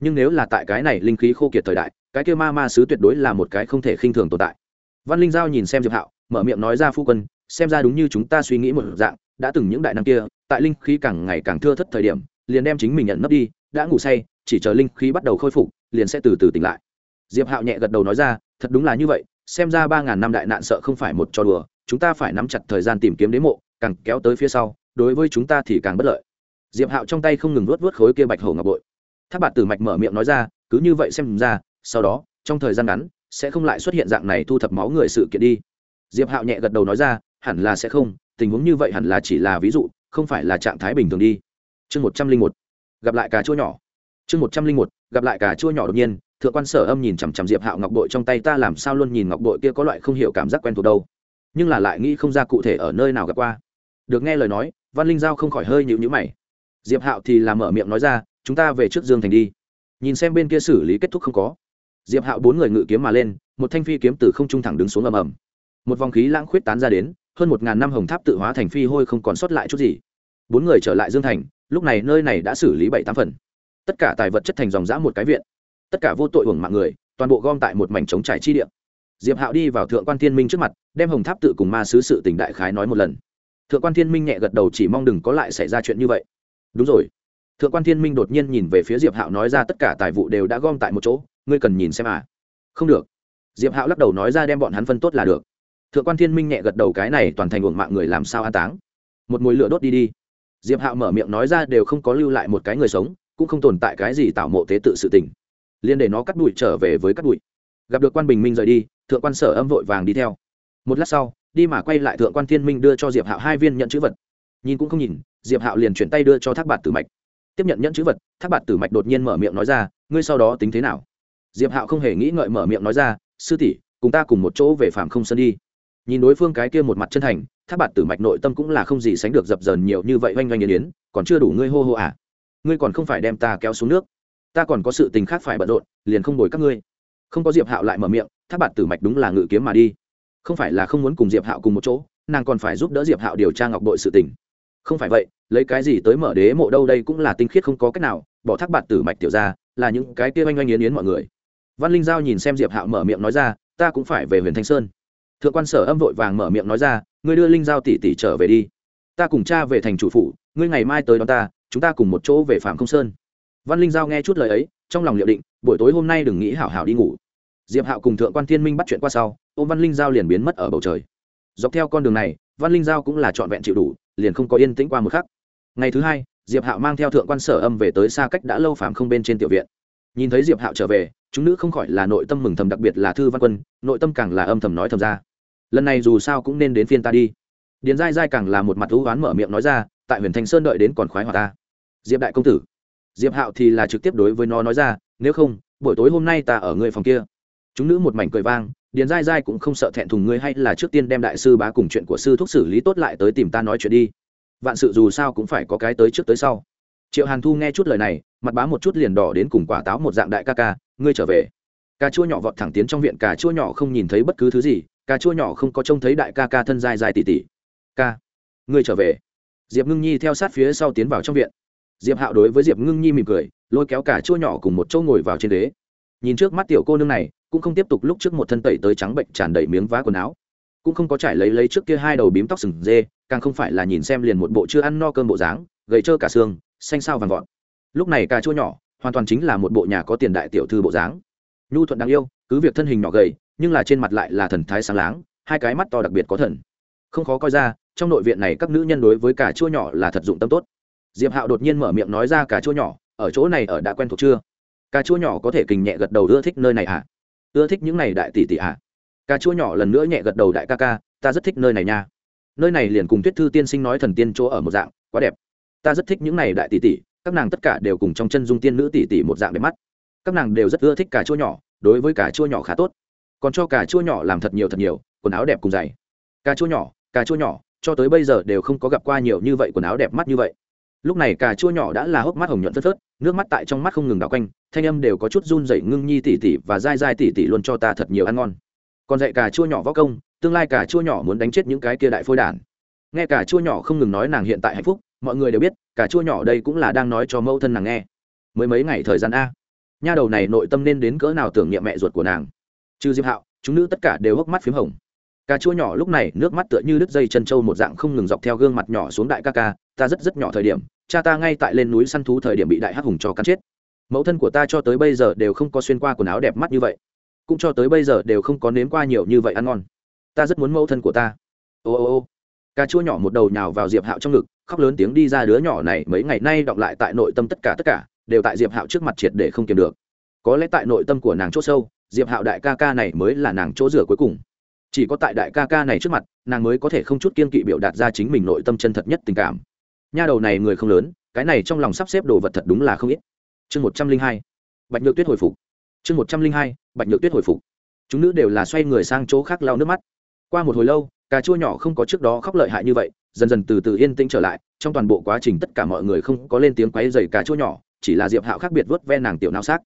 Nhưng nếu là tại cái này linh khí khô kiệt thời đại, cái kia ma ma sứ tuyệt đối là một cái không thể khinh thường tồn tại. Văn linh giao nhìn xem diệp hạo, mở miệng nói ra, phu quân, xem ra đúng như chúng ta suy nghĩ một dạng, đã từng những đại năng kia, tại linh khí càng ngày càng thưa thất thời điểm, liền đem chính mình nhận nấp đi, đã ngủ say, chỉ chờ linh khí bắt đầu khôi phục, liền sẽ từ từ tỉnh lại. Diệp hạo nhẹ gật đầu nói ra, thật đúng là như vậy, xem ra ba ngàn năm đại nạn sợ không phải một trò đùa, chúng ta phải nắm chặt thời gian tìm kiếm đế mộ, càng kéo tới phía sau đối với chúng ta thì càng bất lợi. Diệp hạo trong tay không ngừng vớt vớt khối kia bạch hổ ngọc bội. Tháp bạt tử mạch mở miệng nói ra, cứ như vậy xem ra, sau đó, trong thời gian ngắn, sẽ không lại xuất hiện dạng này thu thập máu người sự kiện đi. Diệp hạo nhẹ gật đầu nói ra, hẳn là sẽ không, tình huống như vậy hẳn là chỉ là ví dụ, không phải là trạng thái bình thường đi. Chương một trăm linh một, gặp lại cà chua nhỏ. Chương một trăm linh một, gặp lại cà chua nhỏ đột nhiên, thượng quan sở âm nhìn chằm chằm diệp hạo ngọc bội trong tay ta làm sao luôn nhìn ngọc bội kia có loại không hiểu cảm giác quen thuộc đâu. Nhưng là lại nghĩ không ra cụ thể ở nơi nào gặp qua. Được nghe lời nói văn linh giao không khỏi hơi nhịu nhữ mày. Diệp hạo thì làm mở miệng nói ra, chúng ta về trước dương thành đi. Nhìn xem bên kia xử lý kết thúc không có. Diệp hạo bốn người ngự kiếm mà lên, một thanh phi kiếm từ không trung thẳng đứng xuống ầm ầm. Một vòng khí lãng khuyết tán ra đến, hơn một ngàn năm hồng tháp tự hóa thành phi hôi không còn sót lại chút gì. Bốn người trở lại dương thành, lúc này nơi này đã xử lý bảy tám phần. Tất cả tài vật chất thành dòng dã một cái viện. Tất cả vô tội hưởng mạng người, toàn bộ gom tại một mảnh trống trải chi địa. Diệp hạo đi vào thượng quan thiên minh trước mặt, đem hồng tháp tự cùng ma sứ sự tỉnh đại khái nói một lần thượng quan thiên minh nhẹ gật đầu chỉ mong đừng có lại xảy ra chuyện như vậy. Đúng rồi. Thượng quan thiên minh đột nhiên nhìn về phía diệp hạo nói ra tất cả tài vụ đều đã gom tại một chỗ, ngươi cần nhìn xem à? Không được. Diệp hạo lắc đầu nói ra đem bọn hắn phân tốt là được. Thượng quan thiên minh nhẹ gật đầu cái này toàn thành uổng mạng người làm sao an táng? Một mùi lửa đốt đi đi. Diệp hạo mở miệng nói ra đều không có lưu lại một cái người sống, cũng không tồn tại cái gì tạo mộ tế tự sự tình. Liên để nó cắt đuổi trở về với cắt đuổi. Gặp được quan bình minh rời đi, thượng quan sở âm vội vàng đi theo. Một lát sau đi mà quay lại thượng quan thiên minh đưa cho diệp hạo hai viên nhận chữ vật nhìn cũng không nhìn diệp hạo liền chuyển tay đưa cho thác bạt tử mạch tiếp nhận nhận chữ vật thác bạt tử mạch đột nhiên mở miệng nói ra ngươi sau đó tính thế nào diệp hạo không hề nghĩ ngợi mở miệng nói ra sư tỷ cùng ta cùng một chỗ về phạm không sân đi nhìn đối phương cái kia một mặt chân thành thác bạt tử mạch nội tâm cũng là không gì sánh được dập dờn nhiều như vậy oanh oanh yến yến còn chưa đủ ngươi hô hô à ngươi còn không phải đem ta kéo xuống nước ta còn có sự tình khác phải bận rộn liền không đổi các ngươi không có diệp hạo lại mở miệng thác bạt tử mạch đúng là ngự kiếm mà đi không phải là không muốn cùng diệp hạo cùng một chỗ, nàng còn phải giúp đỡ diệp hạo điều tra ngọc đội sự tình. Không phải vậy, lấy cái gì tới mở đế mộ đâu đây cũng là tinh khiết không có cách nào, bỏ thác bạt tử mạch tiểu ra là những cái kia oanh oanh yến yến mọi người. Văn linh giao nhìn xem diệp hạo mở miệng nói ra, ta cũng phải về huyền thanh sơn. Thượng quan sở âm vội vàng mở miệng nói ra, ngươi đưa linh giao tỷ tỷ trở về đi. Ta cùng cha về thành chủ phủ, ngươi ngày mai tới đón ta, chúng ta cùng một chỗ về phạm không sơn. Văn linh giao nghe chút lời ấy, trong lòng liệu định, buổi tối hôm nay đừng nghĩ hảo hảo đi ngủ. Diệp hạo cùng thượng quan thiên minh bắt chuyện qua sau ôm văn linh giao liền biến mất ở bầu trời. Dọc theo con đường này, văn linh giao cũng là trọn vẹn chịu đủ, liền không có yên tĩnh qua một khắc. Ngày thứ hai, diệp hạo mang theo thượng quan sở âm về tới xa cách đã lâu phạm không bên trên tiểu viện. Nhìn thấy diệp hạo trở về, chúng nữ không khỏi là nội tâm mừng thầm đặc biệt là thư văn quân, nội tâm càng là âm thầm nói thầm ra. Lần này dù sao cũng nên đến phiên ta đi. Điền dai dai càng là một mặt thú oán mở miệng nói ra, tại huyền Thanh sơn đợi đến còn khoái hòa ta. Diệp đại công tử. Diệp hạo thì là trực tiếp đối với nó nói ra, nếu không, buổi tối hôm nay ta ở người phòng kia. Chúng nữ một mảnh cười vang điền dai dai cũng không sợ thẹn thùng ngươi hay là trước tiên đem đại sư bá cùng chuyện của sư thúc xử lý tốt lại tới tìm ta nói chuyện đi. Vạn sự dù sao cũng phải có cái tới trước tới sau. Triệu hàn thu nghe chút lời này, mặt bá một chút liền đỏ đến cùng quả táo một dạng đại ca ca, ngươi trở về. Cà chua nhỏ vọt thẳng tiến trong viện, cà chua nhỏ không nhìn thấy bất cứ thứ gì, cà chua nhỏ không có trông thấy đại ca ca thân dài dài tỉ tỉ ca, ngươi trở về. Diệp ngưng nhi theo sát phía sau tiến vào trong viện. Diệp hạo đối với diệp ngưng nhi mỉm cười, lôi kéo cà chua nhỏ cùng một chỗ ngồi vào trên đế nhìn trước mắt tiểu cô nương này cũng không tiếp tục lúc trước một thân tẩy tới trắng bệnh tràn đầy miếng vá quần áo. Cũng không có trải lấy lấy trước kia hai đầu bím tóc sừng dê, càng không phải là nhìn xem liền một bộ chưa ăn no cơm bộ dáng, gầy trơ cả xương, xanh sao vàng vọt. Lúc này cà chua nhỏ, hoàn toàn chính là một bộ nhà có tiền đại tiểu thư bộ dáng. Nhu thuận đáng yêu, cứ việc thân hình nhỏ gầy, nhưng là trên mặt lại là thần thái sáng láng, hai cái mắt to đặc biệt có thần. Không khó coi ra, trong nội viện này các nữ nhân đối với cà chua nhỏ là thật dụng tâm tốt. Diệp hạo đột nhiên mở miệng nói ra cà chua nhỏ, ở chỗ này ở đã quen thuộc chưa? Cà chua nhỏ có thể kình nhẹ gật đầu ưa thích nơi này à ưa thích những này đại tỷ tỷ à? Cà chua nhỏ lần nữa nhẹ gật đầu đại ca ca, ta rất thích nơi này nha. Nơi này liền cùng tuyết thư tiên sinh nói thần tiên chỗ ở một dạng, quá đẹp. Ta rất thích những này đại tỷ tỷ, các nàng tất cả đều cùng trong chân dung tiên nữ tỷ tỷ một dạng đẹp mắt. Các nàng đều rất ưa thích cà chua nhỏ, đối với cà chua nhỏ khá tốt. Còn cho cà chua nhỏ làm thật nhiều thật nhiều, quần áo đẹp cùng dày cà chua nhỏ, cà chua nhỏ, cho tới bây giờ đều không có gặp qua nhiều như vậy quần áo đẹp mắt như vậy lúc này cà chua nhỏ đã là hốc mắt hồng nhuận phất phớt, nước mắt tại trong mắt không ngừng đảo quanh, thanh âm đều có chút run dậy ngưng nhi tỉ tỉ và dai dai tỉ tỉ luôn cho ta thật nhiều ăn ngon. Còn dạy cà chua nhỏ võ công, tương lai cà chua nhỏ muốn đánh chết những cái kia đại phôi đản nghe cà chua nhỏ không ngừng nói nàng hiện tại hạnh phúc, mọi người đều biết, cà chua nhỏ đây cũng là đang nói cho mẫu thân nàng nghe. Mới mấy ngày thời gian a. Nha đầu này nội tâm nên đến cỡ nào tưởng niệm mẹ ruột của nàng. Trừ diệp hạo, chúng nữ tất cả đều hốc mắt p h í m hồng cà chua nhỏ lúc này, nước mắt tựa như đứt dây chân trâu một dạng không ngừng dọc theo gương mặt nhỏ xuống đại ca ca, ta rất rất nhỏ thời điểm, cha ta ngay tại lên núi săn thú thời điểm bị đại hắc hùng cho cắn chết. Mẫu thân của ta cho tới bây giờ đều không có xuyên qua quần áo đẹp mắt như vậy, cũng cho tới bây giờ đều không có nếm qua nhiều như vậy ăn ngon. Ta rất muốn mẫu thân của ta. Ô ô ô. Cà chua nhỏ một đầu nhào vào diệp hạo trong ngực, khóc lớn tiếng đi ra đứa nhỏ này, mấy ngày nay đọng lại tại nội tâm tất cả tất cả, đều tại diệp hạo trước mặt triệt để không kiềm được. Có lẽ tại nội tâm của nàng chỗ sâu, diệp hạo đại ca ca này mới là nàng chỗ rửa cuối cùng chỉ có tại đại ca ca này trước mặt, nàng mới có thể không chút kiên kỵ biểu đạt ra chính mình nội tâm chân thật nhất tình cảm. Nha đầu này người không lớn, cái này trong lòng sắp xếp đồ vật thật đúng là không ít. Chương một trăm linh hai, bạch nhược tuyết hồi phục. Chương một trăm linh hai, bạch nhược tuyết hồi phục. Chúng nữ đều là xoay người sang chỗ khác lau nước mắt. Qua một hồi lâu, cà chua nhỏ không có trước đó khóc lợi hại như vậy, dần dần từ từ yên tĩnh trở lại, trong toàn bộ quá trình tất cả mọi người không có lên tiếng quáy dày cà chua nhỏ, chỉ là diệp hạo khác biệt vớt ve nàng tiểu nao xác.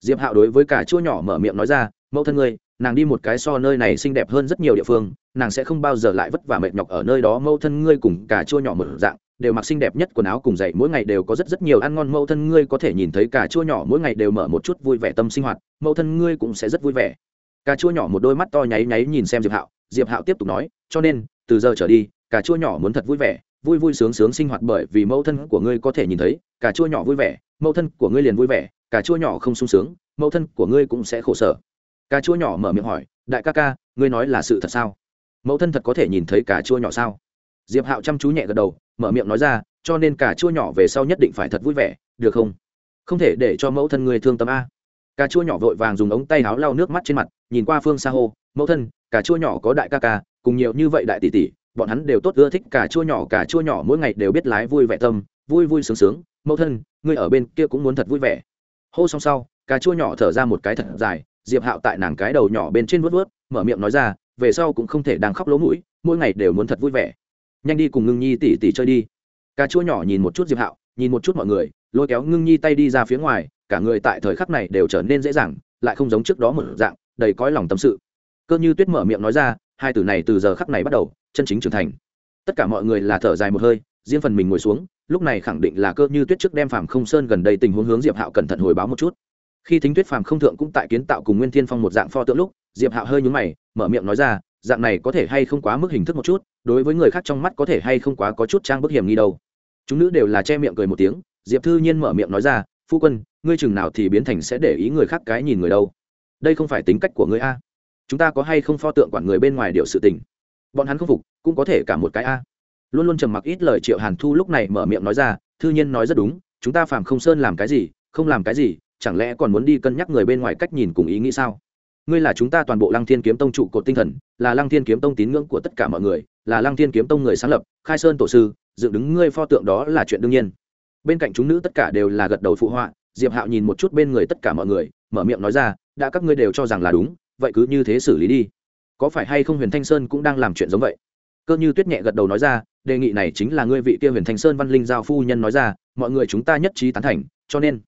Diệp hạo đối với cà chua nhỏ mở miệng nói ra, mẫu thân ngươi nàng đi một cái so nơi này xinh đẹp hơn rất nhiều địa phương, nàng sẽ không bao giờ lại vất vả mệt nhọc ở nơi đó mẫu thân ngươi cùng cà chua nhỏ một dạng, đều mặc xinh đẹp nhất quần áo cùng dậy mỗi ngày đều có rất rất nhiều ăn ngon, mẫu thân ngươi có thể nhìn thấy cà chua nhỏ mỗi ngày đều mở một chút vui vẻ tâm sinh hoạt, mẫu thân ngươi cũng sẽ rất vui vẻ. Cà chua nhỏ một đôi mắt to nháy nháy nhìn xem diệp hạo diệp hạo tiếp tục nói, cho nên, từ giờ trở đi, cà chua nhỏ muốn thật vui vẻ, vui vui sướng sướng sinh hoạt bởi vì mẫu thân của ngươi có thể nhìn thấy, cà chua nhỏ vui vẻ, mẫu thân của ngươi liền vui vẻ, cà chua nhỏ không sung sướng, mẫu thân của ngươi cũng sẽ khổ sở cà chua nhỏ mở miệng hỏi, đại ca ca, ngươi nói là sự thật sao? Mẫu thân thật có thể nhìn thấy cà chua nhỏ sao? Diệp hạo chăm chú nhẹ gật đầu, mở miệng nói ra, cho nên cà chua nhỏ về sau nhất định phải thật vui vẻ, được không? Không thể để cho mẫu thân ngươi thương tâm a. Cà chua nhỏ vội vàng dùng ống tay áo lau nước mắt trên mặt, nhìn qua phương xa hô, mẫu thân, cà chua nhỏ có đại ca ca, cùng nhiều như vậy đại tỷ tỷ, bọn hắn đều tốt ưa thích cà chua nhỏ, cà chua nhỏ mỗi ngày đều biết lái vui vẻ tâm, vui vui sướng sướng. Mẫu thân, ngươi ở bên kia cũng muốn thật vui vẻ. Hô xong sau, cà chua nhỏ thở ra một cái thật dài diệp hạo tại nàng cái đầu nhỏ bên trên vớt vớt mở miệng nói ra, về sau cũng không thể đang khóc lỗ mũi, mỗi ngày đều muốn thật vui vẻ. Nhanh đi cùng ngưng nhi tỉ tỉ chơi đi. Cà chua nhỏ nhìn một chút diệp hạo, nhìn một chút mọi người, lôi kéo ngưng nhi tay đi ra phía ngoài, cả người tại thời khắc này đều trở nên dễ dàng, lại không giống trước đó một dạng, đầy cõi lòng tâm sự. Cơ như tuyết mở miệng nói ra, hai từ này từ giờ khắc này bắt đầu, chân chính trưởng thành. Tất cả mọi người là thở dài một hơi, riêng phần mình ngồi xuống, lúc này khẳng định là cơ như tuyết trước đem phàm không sơn gần đây tình huống hướng diệp hạo cẩn thận hồi báo một chút khi thính tuyết phàm không thượng cũng tại kiến tạo cùng nguyên thiên phong một dạng pho tượng lúc, diệp hạo hơi nhúng mày, mở miệng nói ra, dạng này có thể hay không quá mức hình thức một chút, đối với người khác trong mắt có thể hay không quá có chút trang bức hiểm nghi đâu. Chúng nữ đều là che miệng cười một tiếng, diệp thư nhiên mở miệng nói ra, phu quân, ngươi chừng nào thì biến thành sẽ để ý người khác cái nhìn người đâu? Đây không phải tính cách của ngươi a. Chúng ta có hay không pho tượng quản người bên ngoài điều sự tình? Bọn hắn không phục, cũng có thể cả một cái a. Luôn luôn trầm mặc ít lời triệu hàn thu lúc này mở miệng nói ra, thư nhiên nói rất đúng, chúng ta phàm không sơn làm cái gì, không làm cái gì chẳng lẽ còn muốn đi cân nhắc người bên ngoài cách nhìn cùng ý nghĩ sao? Ngươi là chúng ta toàn bộ lăng thiên kiếm tông trụ cột tinh thần, là lăng thiên kiếm tông tín ngưỡng của tất cả mọi người, là lăng thiên kiếm tông người sáng lập, khai sơn tổ sư, dựng đứng ngươi pho tượng đó là chuyện đương nhiên. Bên cạnh chúng nữ tất cả đều là gật đầu phụ họa, diệp hạo nhìn một chút bên người tất cả mọi người, mở miệng nói ra, đã các ngươi đều cho rằng là đúng, vậy cứ như thế xử lý đi. Có phải hay không huyền thanh sơn cũng đang làm chuyện giống vậy? Cơ như tuyết nhẹ gật đầu nói ra, đề nghị này chính là ngươi vị kia huyền thanh sơn văn linh giao phu nhân nói ra, mọi người chúng ta nhất trí tán thành, cho nên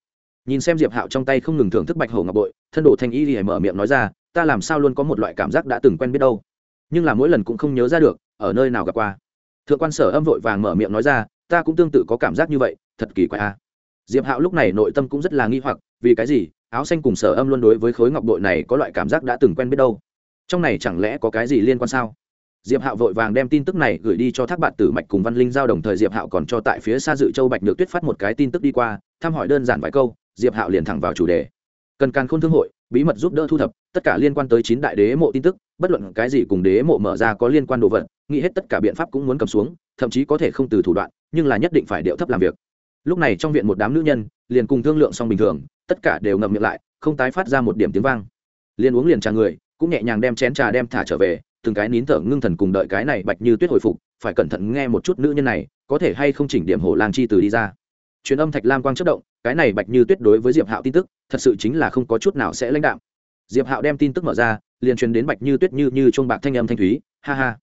nhìn xem diệp hạo trong tay không ngừng thưởng thức bạch hổ ngọc bội, thân đồ thanh y thì mở miệng nói ra, ta làm sao luôn có một loại cảm giác đã từng quen biết đâu. Nhưng là mỗi lần cũng không nhớ ra được, ở nơi nào gặp qua. Thượng quan sở âm vội vàng mở miệng nói ra, ta cũng tương tự có cảm giác như vậy, thật kỳ quái a. Diệp hạo lúc này nội tâm cũng rất là nghi hoặc, vì cái gì? Áo xanh cùng sở âm luôn đối với khối ngọc bội này có loại cảm giác đã từng quen biết đâu. Trong này chẳng lẽ có cái gì liên quan sao? Diệp hạo vội vàng đem tin tức này gửi đi cho thác bạn tử mạch cùng văn linh giao đồng thời diệp hạo còn cho tại phía xa dự châu bạch nhược tuyết phát một cái tin tức đi qua, thăm hỏi đơn giản vài câu diệp hạo liền thẳng vào chủ đề. Cần càn khôn thương hội, bí mật giúp đỡ thu thập, tất cả liên quan tới chín đại đế mộ tin tức, bất luận cái gì cùng đế mộ mở ra có liên quan đồ vật, nghĩ hết tất cả biện pháp cũng muốn cầm xuống, thậm chí có thể không từ thủ đoạn, nhưng là nhất định phải điệu thấp làm việc. Lúc này trong viện một đám nữ nhân, liền cùng thương lượng xong bình thường, tất cả đều ngậm miệng lại, không tái phát ra một điểm tiếng vang. Liền uống liền trà người, cũng nhẹ nhàng đem chén trà đem thả trở về, từng cái nín thở ngưng thần cùng đợi cái này bạch như tuyết hồi phục, phải cẩn thận nghe một chút nữ nhân này, có thể hay không chỉnh điểm hổ lang chi từ đi ra. Truyền âm thạch lam quang chất động cái này bạch như tuyết đối với diệp hạo tin tức, thật sự chính là không có chút nào sẽ lãnh đạo diệp hạo đem tin tức mở ra, liền truyền đến bạch như tuyết như như chuông bạc thanh âm thanh thúy, ha ha.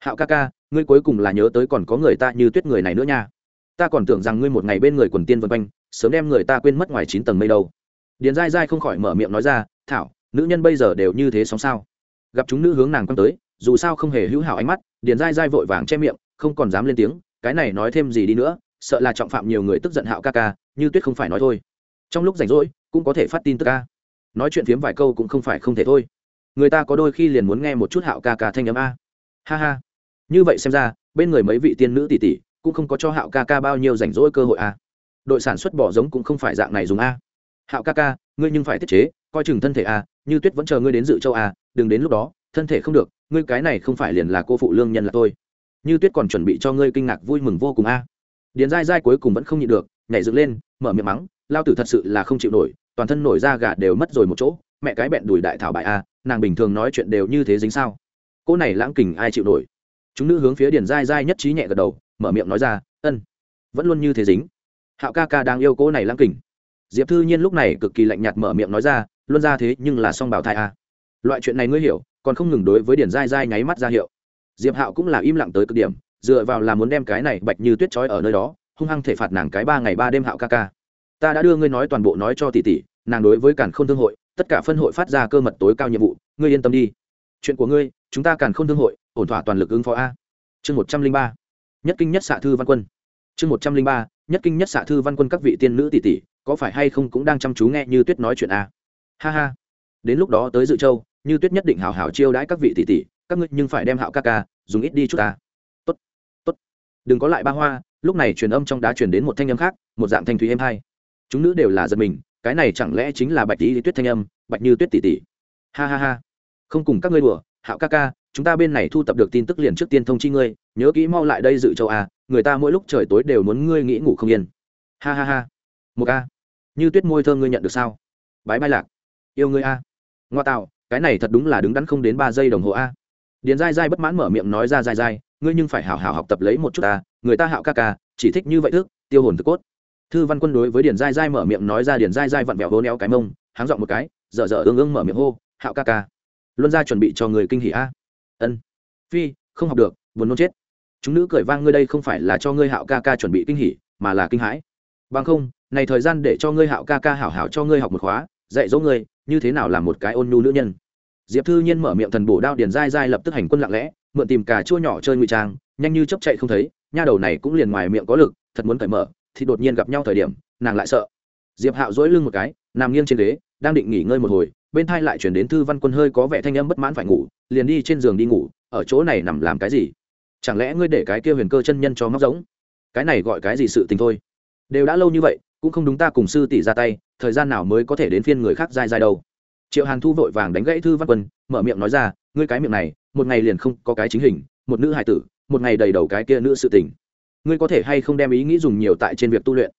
Hạo ca ca, ngươi cuối cùng là nhớ tới còn có người ta như tuyết người này nữa nha. Ta còn tưởng rằng ngươi một ngày bên người quần tiên vân quanh, sớm đem người ta quên mất ngoài chín tầng mây đâu. Điền dai dai không khỏi mở miệng nói ra, thảo, nữ nhân bây giờ đều như thế sóng sao? Gặp chúng nữ hướng nàng quăng tới, dù sao không hề hữu hảo ánh mắt, điền dai dai vội vàng che miệng, không còn dám lên tiếng, cái này nói thêm gì đi nữa, sợ là trọng phạm nhiều người tức giận hạo ca ca như tuyết không phải nói thôi. Trong lúc rảnh rỗi, cũng có thể phát tin tức ca. Nói chuyện phiếm vài câu cũng không phải không thể thôi. Người ta có đôi khi liền muốn nghe một chút hạo ca ca thanh âm a. Ha ha. Như vậy xem ra, bên người mấy vị tiên nữ tỷ tỷ cũng không có cho hạo ca ca bao nhiêu rảnh rỗi cơ hội a. Đội sản xuất bỏ giống cũng không phải dạng này dùng a. Hạo ca ca, ngươi nhưng phải tiết chế, coi chừng thân thể a, như tuyết vẫn chờ ngươi đến dự châu a, đừng đến lúc đó, thân thể không được, ngươi cái này không phải liền là cô phụ lương nhân là tôi. Như tuyết còn chuẩn bị cho ngươi kinh ngạc vui mừng vô cùng a. Điền dai dai cuối cùng vẫn không nhịn được nhảy dựng lên, mở miệng mắng, lao tử thật sự là không chịu nổi, toàn thân nổi da gà đều mất rồi một chỗ, mẹ cái bẹn đùi đại thảo bại a, nàng bình thường nói chuyện đều như thế dính sao? Cô này lãng kình ai chịu nổi? Chúng nữ hướng phía điền dai dai nhất trí nhẹ gật đầu, mở miệng nói ra, ân, vẫn luôn như thế dính. Hạo ca ca đang yêu cô này lãng kình. Diệp thư nhiên lúc này cực kỳ lạnh nhạt mở miệng nói ra luôn ra thế nhưng là song bảo thai a. Loại chuyện này ngươi hiểu, còn không ngừng đối với điền dai dai nháy mắt ra hiệu. Diệp hạo cũng là im lặng tới cực điểm, dựa vào là muốn đem cái này bạch như tuyết trói ở nơi đó hung hăng thể phạt nàng cái ba ngày ba đêm hạo ca ca. Ta đã đưa ngươi nói toàn bộ nói cho tỷ tỷ, nàng đối với cản khôn thương hội, tất cả phân hội phát ra cơ mật tối cao nhiệm vụ, ngươi yên tâm đi. Chuyện của ngươi, chúng ta cản khôn thương hội, ổn thỏa toàn lực ứng phó a. Chương một trăm linh ba, nhất kinh nhất xạ thư văn quân. Chương một trăm linh ba, nhất kinh nhất xạ thư văn quân các vị tiên nữ tỷ tỷ, có phải hay không cũng đang chăm chú nghe như tuyết nói chuyện a? Ha ha. Đến lúc đó tới dự châu, như tuyết nhất định hào hào chiêu đãi các vị tỷ tỷ, các ngươi nhưng phải đem hạo ca ca, dùng ít đi chút ta. Tốt tốt. Đừng có lại ba hoa lúc này truyền âm trong đá truyền đến một thanh âm khác, một dạng thanh thúy êm hai. Chúng nữ đều là giật mình, cái này chẳng lẽ chính là bạch tỷ tuyết thanh âm, bạch như tuyết tỷ tỷ. Ha ha ha. Không cùng các ngươi đùa, hạo ca ca, chúng ta bên này thu tập được tin tức liền trước tiên thông chi ngươi, nhớ kỹ mau lại đây dự châu a người ta mỗi lúc trời tối đều muốn ngươi nghĩ ngủ không yên. Ha ha ha. Một a như tuyết môi thơm ngươi nhận được sao? Bái bai lạc. Yêu ngươi a. Ngoa tạo, cái này thật đúng là đứng đắn không đến ba giây đồng hồ a. Điền dai dai bất mãn mở miệng nói ra dai dai ngươi nhưng phải hảo hảo học tập lấy một chút ta, người ta hạo ca ca, chỉ thích như vậy thức tiêu hồn thức cốt. Thư văn quân đối với điền dai dai mở miệng nói ra điền dai dai vặn vẹo hô neo cái mông, háng dọn một cái, dở dở ương ương mở miệng hô, hạo ca ca. Luân ra chuẩn bị cho người kinh hỉ a. Ân. Phi, không học được, buồn nôn chết. Chúng nữ cười vang ngươi đây không phải là cho ngươi hạo ca ca chuẩn bị kinh hỉ, mà là kinh hãi. Bằng không, này thời gian để cho ngươi hạo ca ca hảo hảo cho ngươi học một khóa, dạy dỗ ngươi, như thế nào là một cái ôn nhu nữ nhân. Diệp thư nhiên mở miệng thần bổ đao điền dai dai lập tức hành quân lặng lẽ mượn tìm cà chua nhỏ chơi ngụy trang, nhanh như chấp chạy không thấy, nha đầu này cũng liền ngoài miệng có lực, thật muốn cởi mở, thì đột nhiên gặp nhau thời điểm, nàng lại sợ. Diệp hạo dỗi lưng một cái, nằm nghiêng trên ghế, đang định nghỉ ngơi một hồi, bên thai lại chuyển đến thư văn quân hơi có vẻ thanh âm bất mãn phải ngủ, liền đi trên giường đi ngủ, ở chỗ này nằm làm cái gì? Chẳng lẽ ngươi để cái kia huyền cơ chân nhân cho móc giống? Cái này gọi cái gì sự tình thôi? Đều đã lâu như vậy, cũng không đúng ta cùng sư tỷ ra tay, thời gian nào mới có thể đến phiên người khác dai dai đâu. Triệu hàn thu vội vàng đánh gãy thư văn quân, mở miệng nói ra, ngươi cái miệng này một ngày liền không có cái chính hình, một nữ hài tử, một ngày đầy đầu cái kia nữ sự tình. Ngươi có thể hay không đem ý nghĩ dùng nhiều tại trên việc tu luyện?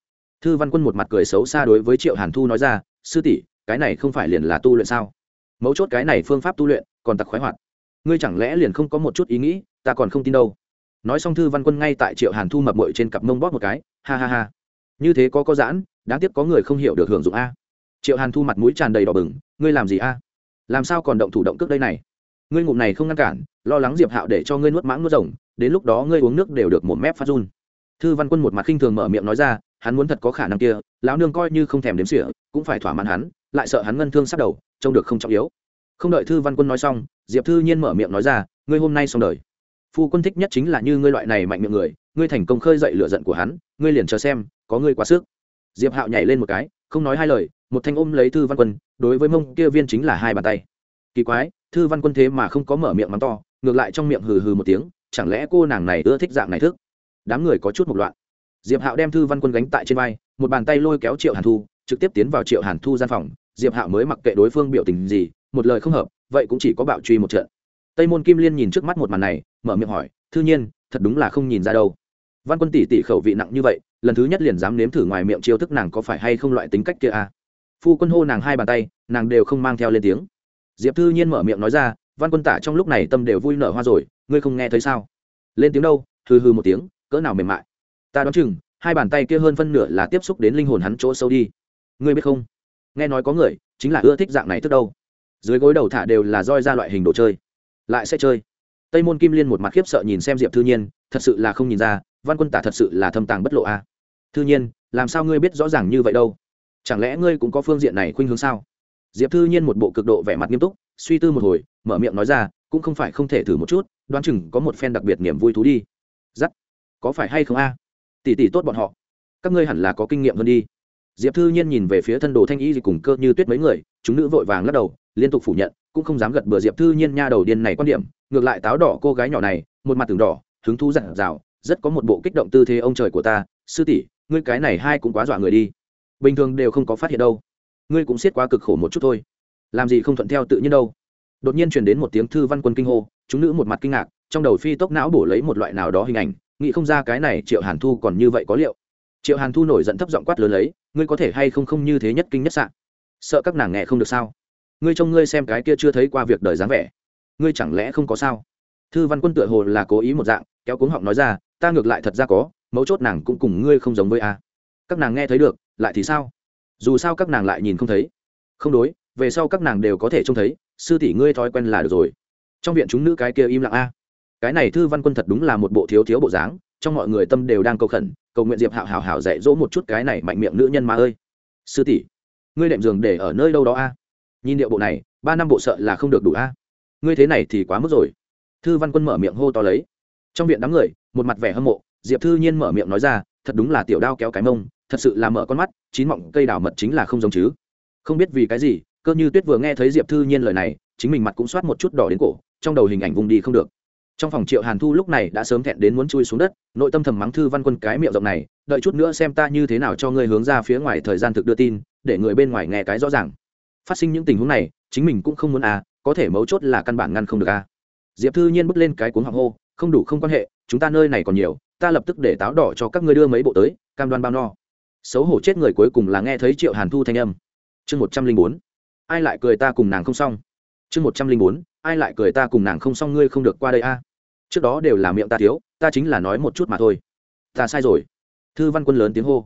Thư văn quân một mặt cười xấu xa đối với triệu hàn thu nói ra, sư tỷ, cái này không phải liền là tu luyện sao? Mấu chốt cái này phương pháp tu luyện, còn tặc khoái hoạt. Ngươi chẳng lẽ liền không có một chút ý nghĩ, ta còn không tin đâu. Nói xong thư văn quân ngay tại triệu hàn thu mập mội trên cặp mông bóp một cái, ha ha ha. Như thế có có giãn, đáng tiếc có người không hiểu được hưởng dụng a. Triệu hàn thu mặt mũi tràn đầy đỏ bừng, ngươi làm gì a? Làm sao còn động thủ động cước đây này? Ngươi ngụm này không ngăn cản, lo lắng diệp hạo để cho ngươi nuốt mãng nuốt rồng, đến lúc đó ngươi uống nước đều được một mép phát run. Thư văn quân một mặt khinh thường mở miệng nói ra, hắn muốn thật có khả năng kia, lão nương coi như không thèm đếm xỉa, cũng phải thỏa mãn hắn, lại sợ hắn ngân thương sắp đầu, trông được không trọng yếu. Không đợi thư văn quân nói xong, diệp thư nhiên mở miệng nói ra, ngươi hôm nay xong đời. Phu quân thích nhất chính là như ngươi loại này mạnh miệng người, ngươi thành công khơi dậy lửa giận của hắn, ngươi liền chờ xem, có ngươi quá sức. Diệp hạo nhảy lên một cái, không nói hai lời, một thanh ôm lấy thư văn quân, đối với mông kia viên chính là hai bàn tay. Kỳ quái thư văn quân thế mà không có mở miệng mắng to, ngược lại trong miệng hừ hừ một tiếng, chẳng lẽ cô nàng này ưa thích dạng này thức? Đám người có chút một loạn. Diệp hạo đem thư văn quân gánh tại trên vai, một bàn tay lôi kéo triệu hàn thu, trực tiếp tiến vào triệu hàn thu gian phòng. Diệp hạo mới mặc kệ đối phương biểu tình gì, một lời không hợp, vậy cũng chỉ có bạo truy một trận. Tây môn kim liên nhìn trước mắt một màn này, mở miệng hỏi, thư nhiên, thật đúng là không nhìn ra đâu. Văn quân tỷ tỷ khẩu vị nặng như vậy, lần thứ nhất liền dám nếm thử ngoài miệng chiêu thức nàng có phải hay không loại tính cách kia à? Phu quân hô nàng hai bàn tay, nàng đều không mang theo lên tiếng diệp thư nhiên mở miệng nói ra, văn quân tả trong lúc này tâm đều vui nở hoa rồi, ngươi không nghe thấy sao? Lên tiếng đâu, hừ hừ một tiếng, cỡ nào mềm mại. Ta đoán chừng, hai bàn tay kia hơn phân nửa là tiếp xúc đến linh hồn hắn chỗ sâu đi. Ngươi biết không? Nghe nói có người, chính là ưa thích dạng này thức đâu. Dưới gối đầu thả đều là roi ra loại hình đồ chơi. Lại sẽ chơi. Tây môn kim liên một mặt khiếp sợ nhìn xem diệp thư nhiên, thật sự là không nhìn ra, văn quân tả thật sự là thâm tàng bất lộ a à. thư nhiên, làm sao ngươi biết rõ ràng như vậy đâu? Chẳng lẽ ngươi cũng có phương diện này khuynh hướng sao? Diệp thư nhiên một bộ cực độ vẻ mặt nghiêm túc, suy tư một hồi, mở miệng nói ra, cũng không phải không thể thử một chút, đoán chừng có một phen đặc biệt niềm vui thú đi. Giắt. Có phải hay không a? À? tỷ tỷ tốt bọn họ. Các ngươi hẳn là có kinh nghiệm hơn đi. Diệp thư nhiên nhìn về phía thân đồ thanh y gì cùng cơ như tuyết mấy người, chúng nữ vội vàng lắc đầu, liên tục phủ nhận, cũng không dám gật bừa diệp thư nhiên nha đầu điên này quan điểm, ngược lại táo đỏ cô gái nhỏ này, một mặt tường đỏ, hứng thú giản rào rất có một bộ kích động tư thế ông trời của ta, sư tỷ, ngươi cái này hai cũng quá dọa người đi. Bình thường đều không có phát hiện đâu ngươi cũng siết quá cực khổ một chút thôi. Làm gì không thuận theo tự nhiên đâu. Đột nhiên truyền đến một tiếng thư văn quân kinh hô, chúng nữ một mặt kinh ngạc, trong đầu phi tốc não bổ lấy một loại nào đó hình ảnh, nghĩ không ra cái này triệu hàn thu còn như vậy có liệu. Triệu hàn thu nổi giận thấp giọng quát lớn lấy, ngươi có thể hay không không như thế nhất kinh nhất sạn sợ các nàng nghe không được sao? Ngươi trông ngươi xem cái kia chưa thấy qua việc đời dáng vẻ, ngươi chẳng lẽ không có sao? Thư văn quân tựa hồ là cố ý một dạng, kéo cuống họng nói ra, ta ngược lại thật ra có, mấu chốt nàng cũng cùng ngươi không giống với a. Các nàng nghe thấy được, lại thì sao? Dù sao các nàng lại nhìn không thấy. Không đối, về sau các nàng đều có thể trông thấy, sư tỷ ngươi thói quen là được rồi. Trong viện chúng nữ cái kia im lặng a. Cái này thư văn quân thật đúng là một bộ thiếu thiếu bộ dáng, trong mọi người tâm đều đang cầu khẩn, cầu nguyện diệp hạo hảo hảo dạy dỗ một chút cái này mạnh miệng nữ nhân mà ơi. Sư tỷ, ngươi đệm giường để ở nơi đâu đó a? Nhìn điệu bộ này, ba năm bộ sợ là không được đủ a. Ngươi thế này thì quá mức rồi. Thư văn quân mở miệng hô to lấy. Trong viện đám người, một mặt vẻ hâm mộ, diệp thư nhiên mở miệng nói ra, thật đúng là tiểu đao kéo cái mông thật sự là mở con mắt, chín mọng cây đào mật chính là không giống chứ. Không biết vì cái gì, cơ như tuyết vừa nghe thấy diệp thư nhiên lời này, chính mình mặt cũng soát một chút đỏ đến cổ, trong đầu hình ảnh vùng đi không được. Trong phòng triệu hàn thu lúc này đã sớm thẹn đến muốn chui xuống đất, nội tâm thầm mắng thư văn quân cái miệng rộng này, đợi chút nữa xem ta như thế nào cho ngươi hướng ra phía ngoài thời gian thực đưa tin, để người bên ngoài nghe cái rõ ràng. Phát sinh những tình huống này, chính mình cũng không muốn à có thể mấu chốt là căn bản ngăn không được à. Diệp thư nhiên bước lên cái cuốn hoàng hô, không đủ không quan hệ, chúng ta nơi này còn nhiều, ta lập tức để táo đỏ cho các ngươi đưa mấy bộ tới, cam đoan bao no xấu hổ chết người cuối cùng là nghe thấy triệu hàn thu thanh âm. Chương một trăm linh bốn, ai lại cười ta cùng nàng không xong? Chương một trăm linh bốn, ai lại cười ta cùng nàng không xong ngươi không được qua đây a? Trước đó đều là miệng ta thiếu, ta chính là nói một chút mà thôi. Ta sai rồi. Thư văn quân lớn tiếng hô.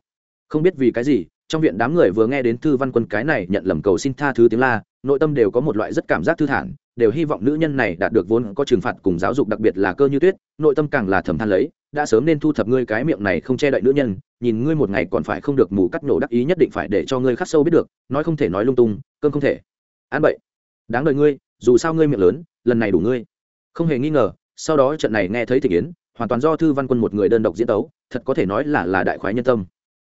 Không biết vì cái gì, trong viện đám người vừa nghe đến thư văn quân cái này nhận lầm cầu xin tha thứ tiếng la, nội tâm đều có một loại rất cảm giác thư thản, đều hy vọng nữ nhân này đạt được vốn có trừng phạt cùng giáo dục đặc biệt là cơ như tuyết, nội tâm càng là thầm than lấy đã sớm nên thu thập ngươi cái miệng này không che đậy nữ nhân, nhìn ngươi một ngày còn phải không được mù cắt nổ đắc ý nhất định phải để cho ngươi khắc sâu biết được, nói không thể nói lung tung, cơm không thể. Ăn bậy. Đáng đời ngươi, dù sao ngươi miệng lớn, lần này đủ ngươi. Không hề nghi ngờ, sau đó trận này nghe thấy thị kiến hoàn toàn do thư văn quân một người đơn độc diễn tấu, thật có thể nói là là đại khoái nhân tâm.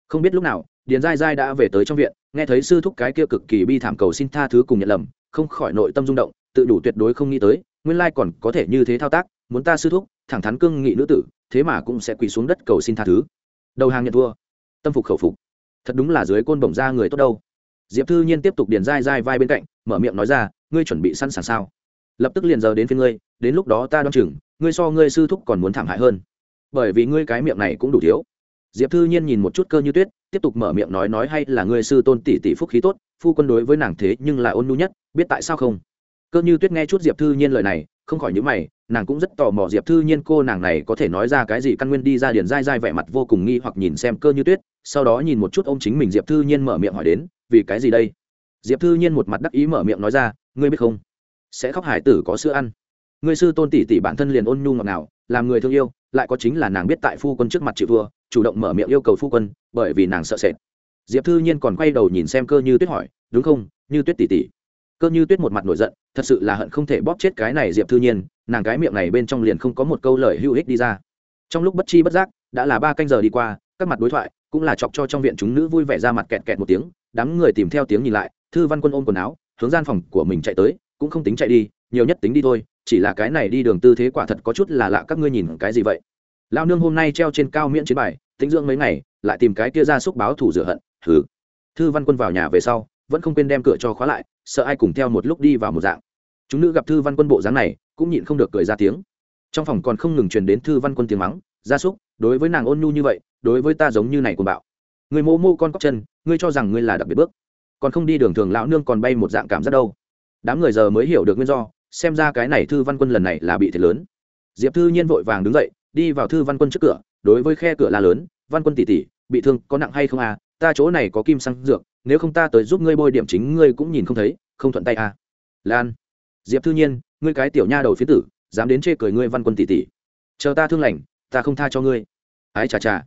Không biết lúc nào, điền dai dai đã về tới trong viện, nghe thấy sư thúc cái kia cực kỳ bi thảm cầu xin tha thứ cùng nhận lầm, không khỏi nội tâm rung động, tự đủ tuyệt đối không nghĩ tới, nguyên lai còn có thể như thế thao tác, muốn ta sư thúc thẳng thắn cương nghị nữ tử, thế mà cũng sẽ quỳ xuống đất cầu xin tha thứ. Đầu hàng nhận thua. Tâm phục khẩu phục. Thật đúng là dưới côn bổng ra người tốt đâu. Diệp thư nhiên tiếp tục điền dai dai vai bên cạnh, mở miệng nói ra, ngươi chuẩn bị sẵn sàng sao? Lập tức liền giờ đến phía ngươi, đến lúc đó ta đoan chừng, ngươi so ngươi sư thúc còn muốn thảm hại hơn. Bởi vì ngươi cái miệng này cũng đủ thiếu. Diệp thư nhiên nhìn một chút cơ như tuyết, tiếp tục mở miệng nói nói hay là ngươi sư tôn tỷ tỷ phúc khí tốt, phu quân đối với nàng thế nhưng là ôn nhu nhất, biết tại sao không? Cơ như tuyết nghe chút diệp thư nhiên lời này không khỏi những mày, nàng cũng rất tò mò diệp thư nhiên cô nàng này có thể nói ra cái gì căn nguyên đi ra điền dai dai vẻ mặt vô cùng nghi hoặc nhìn xem cơ như tuyết, sau đó nhìn một chút ô m chính mình diệp thư nhiên mở miệng hỏi đến, vì cái gì đây? Diệp thư nhiên một mặt đắc ý mở miệng nói ra, ngươi biết không? Sẽ khóc hải tử có sữa ăn. Ngươi sư tôn tỷ tỷ bản thân liền ôn nhu ngọt nào làm người thương yêu, lại có chính là nàng biết tại phu quân trước mặt chị vua chủ động mở miệng yêu cầu phu quân, bởi vì nàng sợ sệt. Diệp thư nhiên còn quay đầu nhìn xem cơ như tuyết hỏi, đúng không? Như tuyết tỷ tỷ cơ như tuyết một mặt nổi giận, thật sự là hận không thể bóp chết cái này diệp thư nhiên, nàng cái miệng này bên trong liền không có một câu lời hữu ích đi ra. Trong lúc bất chi bất giác, đã là ba canh giờ đi qua, các mặt đối thoại cũng là chọc cho trong viện chúng nữ vui vẻ ra mặt kẹt kẹt một tiếng, đám người tìm theo tiếng nhìn lại, thư văn quân ôm quần áo, hướng gian phòng của mình chạy tới, cũng không tính chạy đi, nhiều nhất tính đi thôi, chỉ là cái này đi đường tư thế quả thật có chút là lạ, các ngươi nhìn cái gì vậy? Lao nương hôm nay treo trên cao miễn chiến bài tính dưỡng mấy ngày, lại tìm cái kia ra xúc báo thủ rửa hận thử thư văn quân vào nhà về sau, vẫn không quên đem cửa cho khóa lại sợ ai cùng theo một lúc đi vào một dạng. Chúng nữ gặp thư văn quân bộ dáng này, cũng nhịn không được cười ra tiếng. Trong phòng còn không ngừng truyền đến thư văn quân tiếng mắng, gia súc, đối với nàng ôn nhu như vậy, đối với ta giống như này của bạo. Người mô mô con cóc chân, ngươi cho rằng ngươi là đặc biệt bước. Còn không đi đường thường lão nương còn bay một dạng cảm giác đâu. Đám người giờ mới hiểu được nguyên do, xem ra cái này thư văn quân lần này là bị thiệt lớn. Diệp thư nhiên vội vàng đứng dậy, đi vào thư văn quân trước cửa, đối với khe cửa la lớn, văn quân tỷ tỷ, bị thương có nặng hay không à? Ta chỗ này có kim xăng dược nếu không ta tới giúp ngươi bôi điểm chính ngươi cũng nhìn không thấy, không thuận tay à. Lan, diệp thư nhiên, ngươi cái tiểu nha đầu phía tử, dám đến chê cười ngươi văn quân tỷ tỷ. Chờ ta thương lành, ta không tha cho ngươi. Ái chà chà.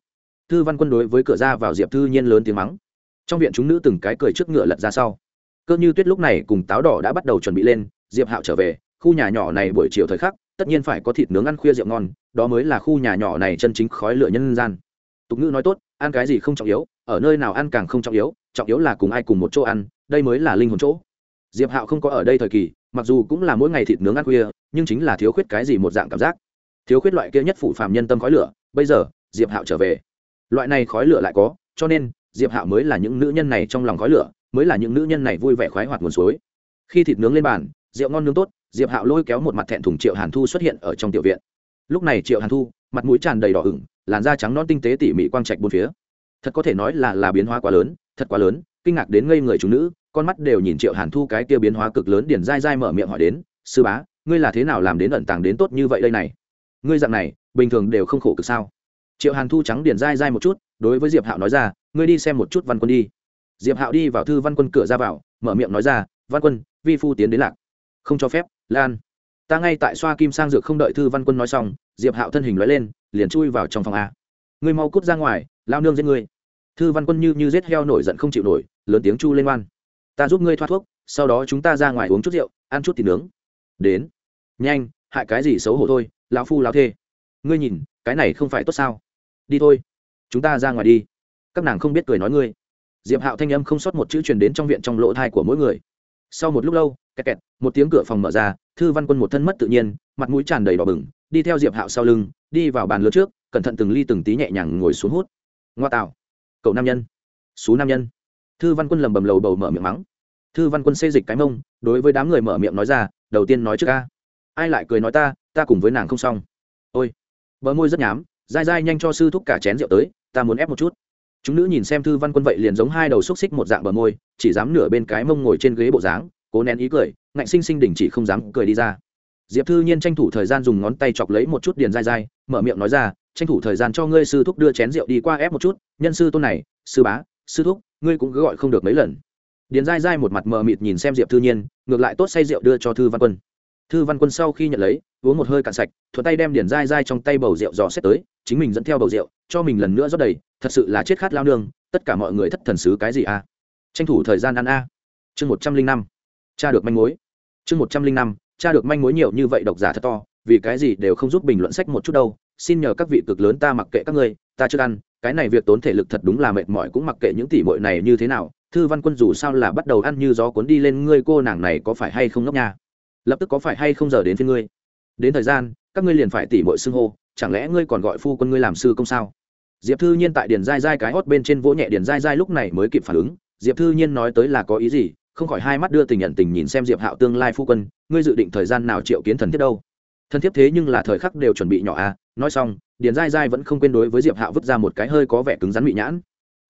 Thư văn quân đối với cửa ra vào diệp thư nhiên lớn tiếng mắng. Trong viện chúng nữ từng cái cười trước ngựa lật ra sau. Cơ như tuyết lúc này cùng táo đỏ đã bắt đầu chuẩn bị lên, diệp hạo trở về, khu nhà nhỏ này buổi chiều thời khắc, tất nhiên phải có thịt nướng ăn khuya rượu ngon, đó mới là khu nhà nhỏ này chân chính khói lửa nhân gian. Tục ngữ nói tốt, ăn cái gì không trọng yếu, ở nơi nào ăn càng không trọng yếu trọng yếu là cùng ai cùng một chỗ ăn, đây mới là linh hồn chỗ. Diệp hạo không có ở đây thời kỳ, mặc dù cũng là mỗi ngày thịt nướng ăn khuya, nhưng chính là thiếu khuyết cái gì một dạng cảm giác. Thiếu khuyết loại kia nhất phụ phạm nhân tâm khói lửa, bây giờ, diệp hạo trở về. Loại này khói lửa lại có, cho nên, diệp hạo mới là những nữ nhân này trong lòng khói lửa, mới là những nữ nhân này vui vẻ khoái hoạt nguồn suối. Khi thịt nướng lên bàn, rượu ngon nướng tốt, diệp hạo lôi kéo một mặt thẹn thùng triệu hàn thu xuất hiện ở trong tiểu viện. Lúc này triệu hàn thu, mặt mũi tràn đầy đỏ ửng, làn da trắng non tinh tế tỉ mỉ quang trạch bốn phía. Thật có thể nói là là biến hóa quá lớn thật quá lớn, kinh ngạc đến ngây người chúng nữ, con mắt đều nhìn triệu hàn thu cái kia biến hóa cực lớn điển dai dai mở miệng hỏi đến, sư bá, ngươi là thế nào làm đến ẩn tàng đến tốt như vậy đây này? Ngươi dạng này, bình thường đều không khổ cực sao? Triệu hàn thu trắng điển dai dai một chút, đối với diệp hạo nói ra, ngươi đi xem một chút văn quân đi. Diệp hạo đi vào thư văn quân cửa ra vào, mở miệng nói ra, văn quân, vi phu tiến đến lạc. Không cho phép, lan. Ta ngay tại xoa kim sang dược không đợi thư văn quân nói xong, diệp hạo thân hình nói lên, liền chui vào trong phòng a. Ngươi mau cút ra ngoài, lao nương giết ngươi thư văn quân như như rết heo nổi giận không chịu nổi, lớn tiếng chu lên oan. ta giúp ngươi thoát thuốc, sau đó chúng ta ra ngoài uống chút rượu, ăn chút thịt nướng. Đến. Nhanh, hại cái gì xấu hổ thôi, lão phu lão thê. Ngươi nhìn, cái này không phải tốt sao? Đi thôi. Chúng ta ra ngoài đi. Các nàng không biết cười nói ngươi. Diệp hạo thanh âm không sót một chữ truyền đến trong viện trong lỗ thai của mỗi người. Sau một lúc lâu, kẹt kẹt, một tiếng cửa phòng mở ra, thư văn quân một thân mất tự nhiên, mặt mũi tràn đầy đỏ bừng, đi theo diệp hạo sau lưng, đi vào bàn lớn trước, cẩn thận từng ly từng tí nhẹ nhàng ngồi xuống hút. Ngoa tạo cậu nam nhân. Xú nam nhân. Thư văn quân lầm bầm lầu bầu mở miệng mắng. Thư văn quân xê dịch cái mông, đối với đám người mở miệng nói ra, đầu tiên nói trước ca ai lại cười nói ta ta cùng với nàng không xong. Ôi, bờ môi rất nhám, dai dai nhanh cho sư thúc cả chén rượu tới, ta muốn ép một chút. Chúng nữ nhìn xem thư văn quân vậy liền giống hai đầu xúc xích một dạng bờ môi, chỉ dám nửa bên cái mông ngồi trên ghế bộ dáng, cố nén ý cười, ngạnh sinh sinh đình chỉ không dám cười đi ra. Diệp thư nhiên tranh thủ thời gian dùng ngón tay chọc lấy một chút điền dai dai, mở miệng nói ra tranh thủ thời gian cho ngươi sư thúc đưa chén rượu đi qua ép một chút, nhân sư tôn này, sư bá, sư thúc, ngươi cũng cứ gọi không được mấy lần. Điền dai dai một mặt mờ mịt nhìn xem diệp thư nhiên, ngược lại tốt say rượu đưa cho thư văn quân. Thư văn quân sau khi nhận lấy, uống một hơi cạn sạch, thuận tay đem điền dai dai trong tay bầu rượu dò xét tới, chính mình dẫn theo bầu rượu, cho mình lần nữa rót đầy, thật sự là chết khát lao nương, tất cả mọi người thất thần sứ cái gì a tranh thủ thời gian ăn a. Chương một trăm linh năm, cha được manh mối. Chương một trăm linh năm, cha được manh mối nhiều như vậy độc giả thật to, vì cái gì đều không giúp bình luận sách một chút đâu xin nhờ các vị cực lớn ta mặc kệ các ngươi, ta chưa ăn, cái này việc tốn thể lực thật đúng là mệt mỏi cũng mặc kệ những tỷ muội này như thế nào, thư văn quân dù sao là bắt đầu ăn như gió cuốn đi lên ngươi cô nàng này có phải hay không ngốc nha? Lập tức có phải hay không giờ đến với ngươi? Đến thời gian, các ngươi liền phải tỷ muội xưng hô, chẳng lẽ ngươi còn gọi phu quân ngươi làm sư công sao? Diệp thư nhiên tại điền dai dai cái hót bên trên vỗ nhẹ điền dai dai lúc này mới kịp phản ứng, diệp thư nhiên nói tới là có ý gì, không khỏi hai mắt đưa tình nhận tình nhìn xem diệp hạo tương lai phu quân, ngươi dự định thời gian nào triệu kiến thần thiết đâu? Thần thiết thế nhưng là thời khắc đều chuẩn bị nhỏ à nói xong, điền dai dai vẫn không quên đối với diệp hạo vứt ra một cái hơi có vẻ cứng rắn mị nhãn.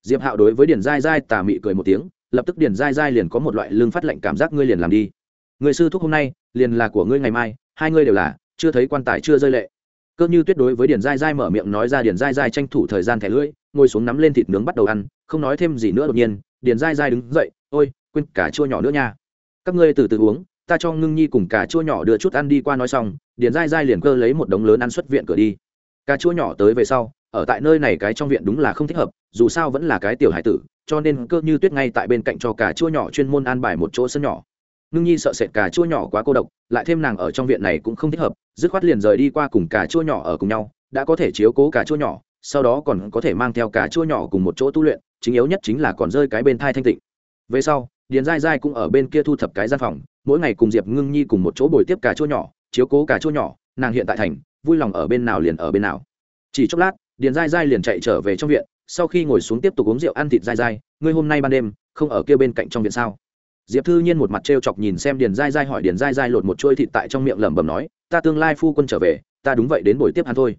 Diệp hạo đối với điền dai dai tà mị cười một tiếng, lập tức điền dai dai liền có một loại lương phát lệnh cảm giác, ngươi liền làm đi. Người sư thúc hôm nay, liền là của ngươi ngày mai, hai ngươi đều là, chưa thấy quan tài chưa rơi lệ. Cơ như tuyệt đối với điền dai dai mở miệng nói ra điền dai dai tranh thủ thời gian thẻ lưỡi, ngồi xuống nắm lên thịt nướng bắt đầu ăn, không nói thêm gì nữa đột nhiên, điền dai dai đứng dậy, ôi, quên cả chua nhỏ nữa nha. Các ngươi từ từ uống, ta cho ngưng nhi cùng cả chua nhỏ đưa chút ăn đi qua nói xong điền dai dai liền cơ lấy một đống lớn ăn xuất viện cửa đi. Cà chua nhỏ tới về sau, ở tại nơi này cái trong viện đúng là không thích hợp, dù sao vẫn là cái tiểu hải tử, cho nên cơ như tuyết ngay tại bên cạnh cho cà chua nhỏ chuyên môn an bài một chỗ sân nhỏ. Ngưng nhi sợ sệt cà chua nhỏ quá cô độc, lại thêm nàng ở trong viện này cũng không thích hợp, dứt khoát liền rời đi qua cùng cà chua nhỏ ở cùng nhau, đã có thể chiếu cố cà chua nhỏ, sau đó còn có thể mang theo cà chua nhỏ cùng một chỗ tu luyện, chính yếu nhất chính là còn rơi cái bên thai thanh tịnh. Về sau, điền dai dai cũng ở bên kia thu thập cái gian phòng, mỗi ngày cùng diệp ngưng nhi cùng một chỗ bồi tiếp cà chua nhỏ chiếu cố cả chỗ nhỏ, nàng hiện tại thành, vui lòng ở bên nào liền ở bên nào. Chỉ chốc lát, điền dai dai liền chạy trở về trong viện, sau khi ngồi xuống tiếp tục uống rượu ăn thịt dai dai ngươi hôm nay ban đêm, không ở kia bên cạnh trong viện sao? Diệp thư nhiên một mặt t r e o chọc nhìn xem điền dai dai hỏi điền dai dai lột một chuôi thịt tại trong miệng lẩm bẩm nói, ta tương lai phu quân trở về, ta đúng vậy đến buổi tiếp hắn thôi.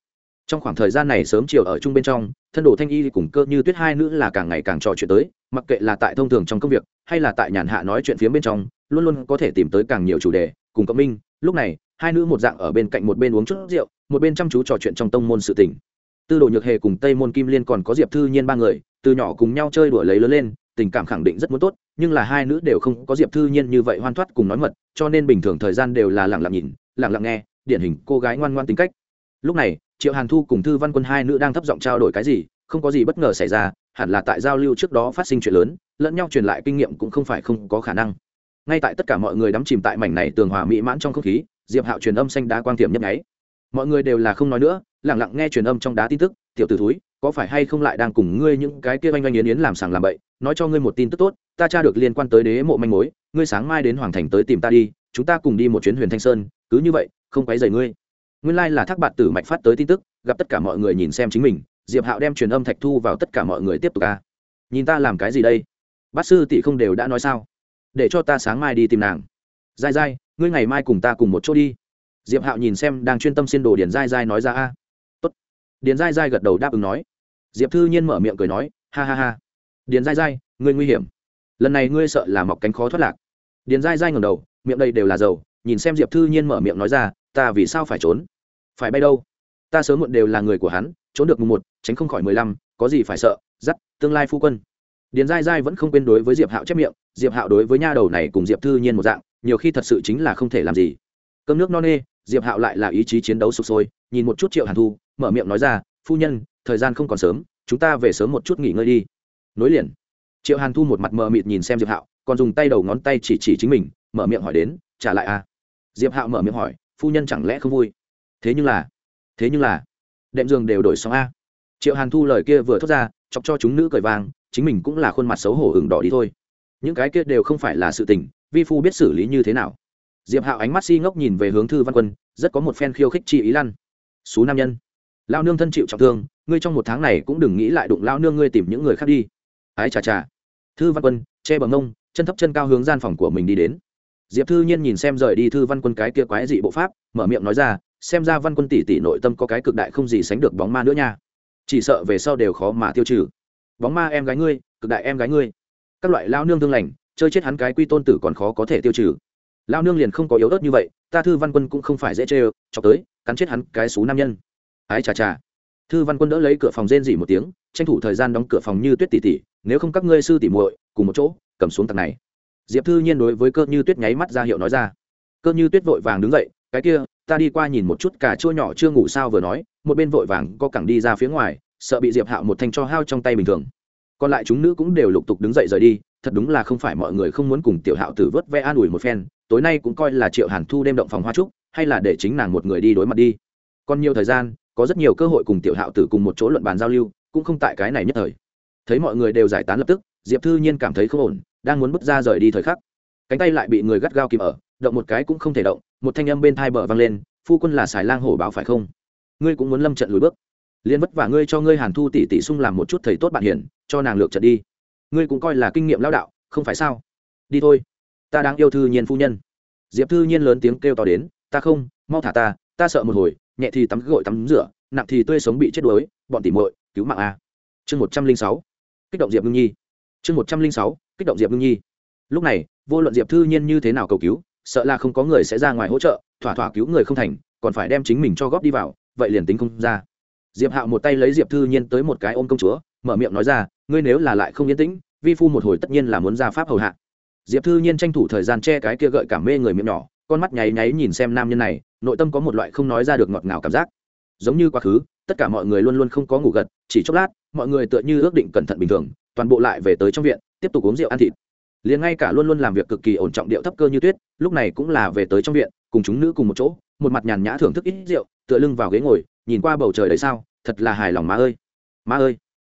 Trong khoảng thời gian này sớm chiều ở chung bên trong, thân đồ thanh y cùng cơ như tuyết hai nữ là càng ngày càng trò chuyện tới, mặc kệ là tại thông thường trong công việc, hay là tại nhàn hạ nói chuyện phía bên trong, luôn luôn có thể tìm tới càng nhiều chủ đề, cùng cộng minh, lúc này hai nữ một dạng ở bên cạnh một bên uống chút rượu, một bên chăm chú trò chuyện trong tông môn sự tình. Tư đồ nhược hề cùng tây môn kim liên còn có diệp thư nhiên ba người, từ nhỏ cùng nhau chơi đùa lấy lớn lên, tình cảm khẳng định rất muốn tốt, nhưng là hai nữ đều không có diệp thư nhiên như vậy hoan thoát cùng nói mật, cho nên bình thường thời gian đều là lẳng lặng nhìn lẳng lặng nghe, điển hình cô gái ngoan ngoan tính cách. Lúc này, triệu hàn thu cùng thư văn quân hai nữ đang thấp giọng trao đổi cái gì, không có gì bất ngờ xảy ra, hẳn là tại giao lưu trước đó phát sinh chuyện lớn, lẫn nhau truyền lại kinh nghiệm cũng không phải không có khả năng. Ngay tại tất cả mọi người đắm chìm tại mảnh này tường hòa mỹ mãn trong không khí diệp hạo truyền âm xanh đá quang tiệm nhấp nháy. Mọi người đều là không nói nữa lẳng lặng nghe truyền âm trong đá tin tức, tiểu t ử thúi, có phải hay không lại đang cùng ngươi những cái kia oanh oanh yến yến làm sàng làm bậy? Nói cho ngươi một tin tức tốt, ta tra được liên quan tới đế mộ manh mối, ngươi sáng mai đến hoàng thành tới tìm ta đi, chúng ta cùng đi một chuyến huyền thanh sơn, cứ như vậy, không quấy rầy ngươi. Nguyên lai là thác bạn tử mạch phát tới tin tức, gặp tất cả mọi người nhìn xem chính mình, diệp hạo đem truyền âm thạch thu vào tất cả mọi người tiếp tục ca nhìn ta làm cái gì đây? Bát sư tỷ không đều đã nói sao? Để cho ta sáng mai đi tìm nàng. Dai dai ngươi ngày mai cùng ta cùng một chỗ đi. Diệp hạo nhìn xem đang chuyên tâm xin đồ điền dai dai nói ra, a, tốt. Điền dai dai gật đầu đáp ứng nói. Diệp thư nhiên mở miệng cười nói, ha ha ha. Điền dai dai ngươi nguy hiểm. Lần này ngươi sợ là mọc cánh khó thoát lạc. Điền dai dai ngầm đầu, miệng đây đều là dầu, nhìn xem diệp thư nhiên mở miệng nói ra, ta vì sao phải trốn? Phải bay đâu? Ta sớm muộn đều là người của hắn, trốn được mùng một, tránh không khỏi mười lăm, có gì phải sợ? Dắt tương lai phu quân. Điền dai dai vẫn không quên đối với diệp hạo chép miệng, diệp hạo đối với nha đầu này cùng diệp thư nhiên một dạng nhiều khi thật sự chính là không thể làm gì. Cơm nước no nê, diệp hạo lại là ý chí chiến đấu sụp sôi, nhìn một chút triệu hàn thu, mở miệng nói ra, phu nhân, thời gian không còn sớm, chúng ta về sớm một chút nghỉ ngơi đi. Nối liền. Triệu hàn thu một mặt mờ mịt nhìn xem diệp hạo, còn dùng tay đầu ngón tay chỉ chỉ chính mình, mở miệng hỏi đến, trả lại à? Diệp hạo mở miệng hỏi, phu nhân chẳng lẽ không vui? Thế nhưng là, thế nhưng là, đệm giường đều đổi xong a. Triệu hàn thu lời kia vừa thốt ra, chọc cho chúng nữ cười vang, chính mình cũng là khuôn mặt xấu hổ hừng đỏ đi thôi. Những cái kia đều không phải là sự tình vi phu biết xử lý như thế nào. Diệp hạo ánh mắt si ngốc nhìn về hướng thư văn quân, rất có một phen khiêu khích chi ý lăn. Xú nam nhân, lao nương thân chịu trọng thương, ngươi trong một tháng này cũng đừng nghĩ lại đụng lao nương ngươi tìm những người khác đi. Ái chà chà. Thư văn quân, che bằng ngông chân thấp chân cao hướng gian phòng của mình đi đến. Diệp thư nhiên nhìn xem rời đi thư văn quân cái kia quái dị bộ pháp, mở miệng nói ra, xem ra văn quân tỷ tỷ nội tâm có cái cực đại không gì sánh được bóng ma nữa nha. Chỉ sợ về sau đều khó mà tiêu trừ. Bóng ma em gái ngươi, cực đại em gái ngươi. Các loại lao nương thương lành chơi chết hắn cái quy tôn tử còn khó có thể tiêu trừ. Lao nương liền không có yếu ớt như vậy, ta thư văn quân cũng không phải dễ chê ơ cho tới, cắn chết hắn cái xú nam nhân. Ái chà chà. Thư văn quân đỡ lấy cửa phòng rên dỉ một tiếng, tranh thủ thời gian đóng cửa phòng như tuyết tỉ tỉ, nếu không các ngươi sư tỉ muội, cùng một chỗ, cầm xuống tầng này. Diệp thư nhiên đối với cơ như tuyết nháy mắt ra hiệu nói ra. Cơ như tuyết vội vàng đứng dậy, cái kia, ta đi qua nhìn một chút cả chua nhỏ chưa ngủ sao? vừa nói, một bên vội vàng có cẳng đi ra phía ngoài, sợ bị diệp hạo một thanh cho hao trong tay bình thường. Còn lại chúng nữ cũng đều lục tục đứng dậy rời đi thật đúng là không phải mọi người không muốn cùng tiểu hạo tử vớt ve an ủi một phen, tối nay cũng coi là triệu hàn thu đêm động phòng hoa trúc, hay là để chính nàng một người đi đối mặt đi. Còn nhiều thời gian, có rất nhiều cơ hội cùng tiểu hạo tử cùng một chỗ luận bàn giao lưu, cũng không tại cái này nhất thời. Thấy mọi người đều giải tán lập tức, diệp thư nhiên cảm thấy không ổn, đang muốn bước ra rời đi thời khắc. Cánh tay lại bị người gắt gao kìm ở, động một cái cũng không thể động, một thanh âm bên thai bờ vang lên, phu quân là xài lang hổ báo phải không? Ngươi cũng muốn lâm trận lùi bước. Liên vất vả ngươi cho ngươi hàn thu tỷ tỷ sung làm một chút thầy tốt bạn hiển cho nàng lược trận đi ngươi cũng coi là kinh nghiệm lao đạo, không phải sao? Đi thôi. Ta đang yêu thư nhiên phu nhân. Diệp thư nhiên lớn tiếng kêu to đến, ta không, mau thả ta ta sợ một hồi, nhẹ thì tắm gội tắm rửa, nặng thì tươi sống bị chết đuối, bọn tỉ muội, cứu mạng a. Chương một trăm linh sáu. Kích động diệp ngưng nhi. Chương một trăm linh sáu. Kích động diệp ngưng nhi. Lúc này, vô luận diệp thư nhiên như thế nào cầu cứu, sợ là không có người sẽ ra ngoài hỗ trợ, thỏa thỏa cứu người không thành, còn phải đem chính mình cho góp đi vào, vậy liền tính không ra. Diệp hạo một tay lấy diệp thư nhiên tới một cái ôm công chúa mở miệng nói ra, ngươi nếu là lại không yên tĩnh, vi phu một hồi tất nhiên là muốn ra pháp hầu hạ. Diệp thư nhiên tranh thủ thời gian che cái kia gợi cảm mê người miệng nhỏ, con mắt nháy nháy nhìn xem nam nhân này, nội tâm có một loại không nói ra được ngọt ngào cảm giác. Giống như quá khứ, tất cả mọi người luôn luôn không có ngủ gật, chỉ chốc lát, mọi người tựa như ước định cẩn thận bình thường, toàn bộ lại về tới trong viện, tiếp tục uống rượu ăn thịt. Liền ngay cả luôn luôn làm việc cực kỳ ổn trọng điệu thấp cơ như tuyết, lúc này cũng là về tới trong viện, cùng chúng nữ cùng một chỗ, một mặt nhàn nhã thưởng thức ít rượu, tựa lưng vào ghế ngồi, nhìn qua bầu trời đấy sao, thật là hài lòng má ơi. Má ơi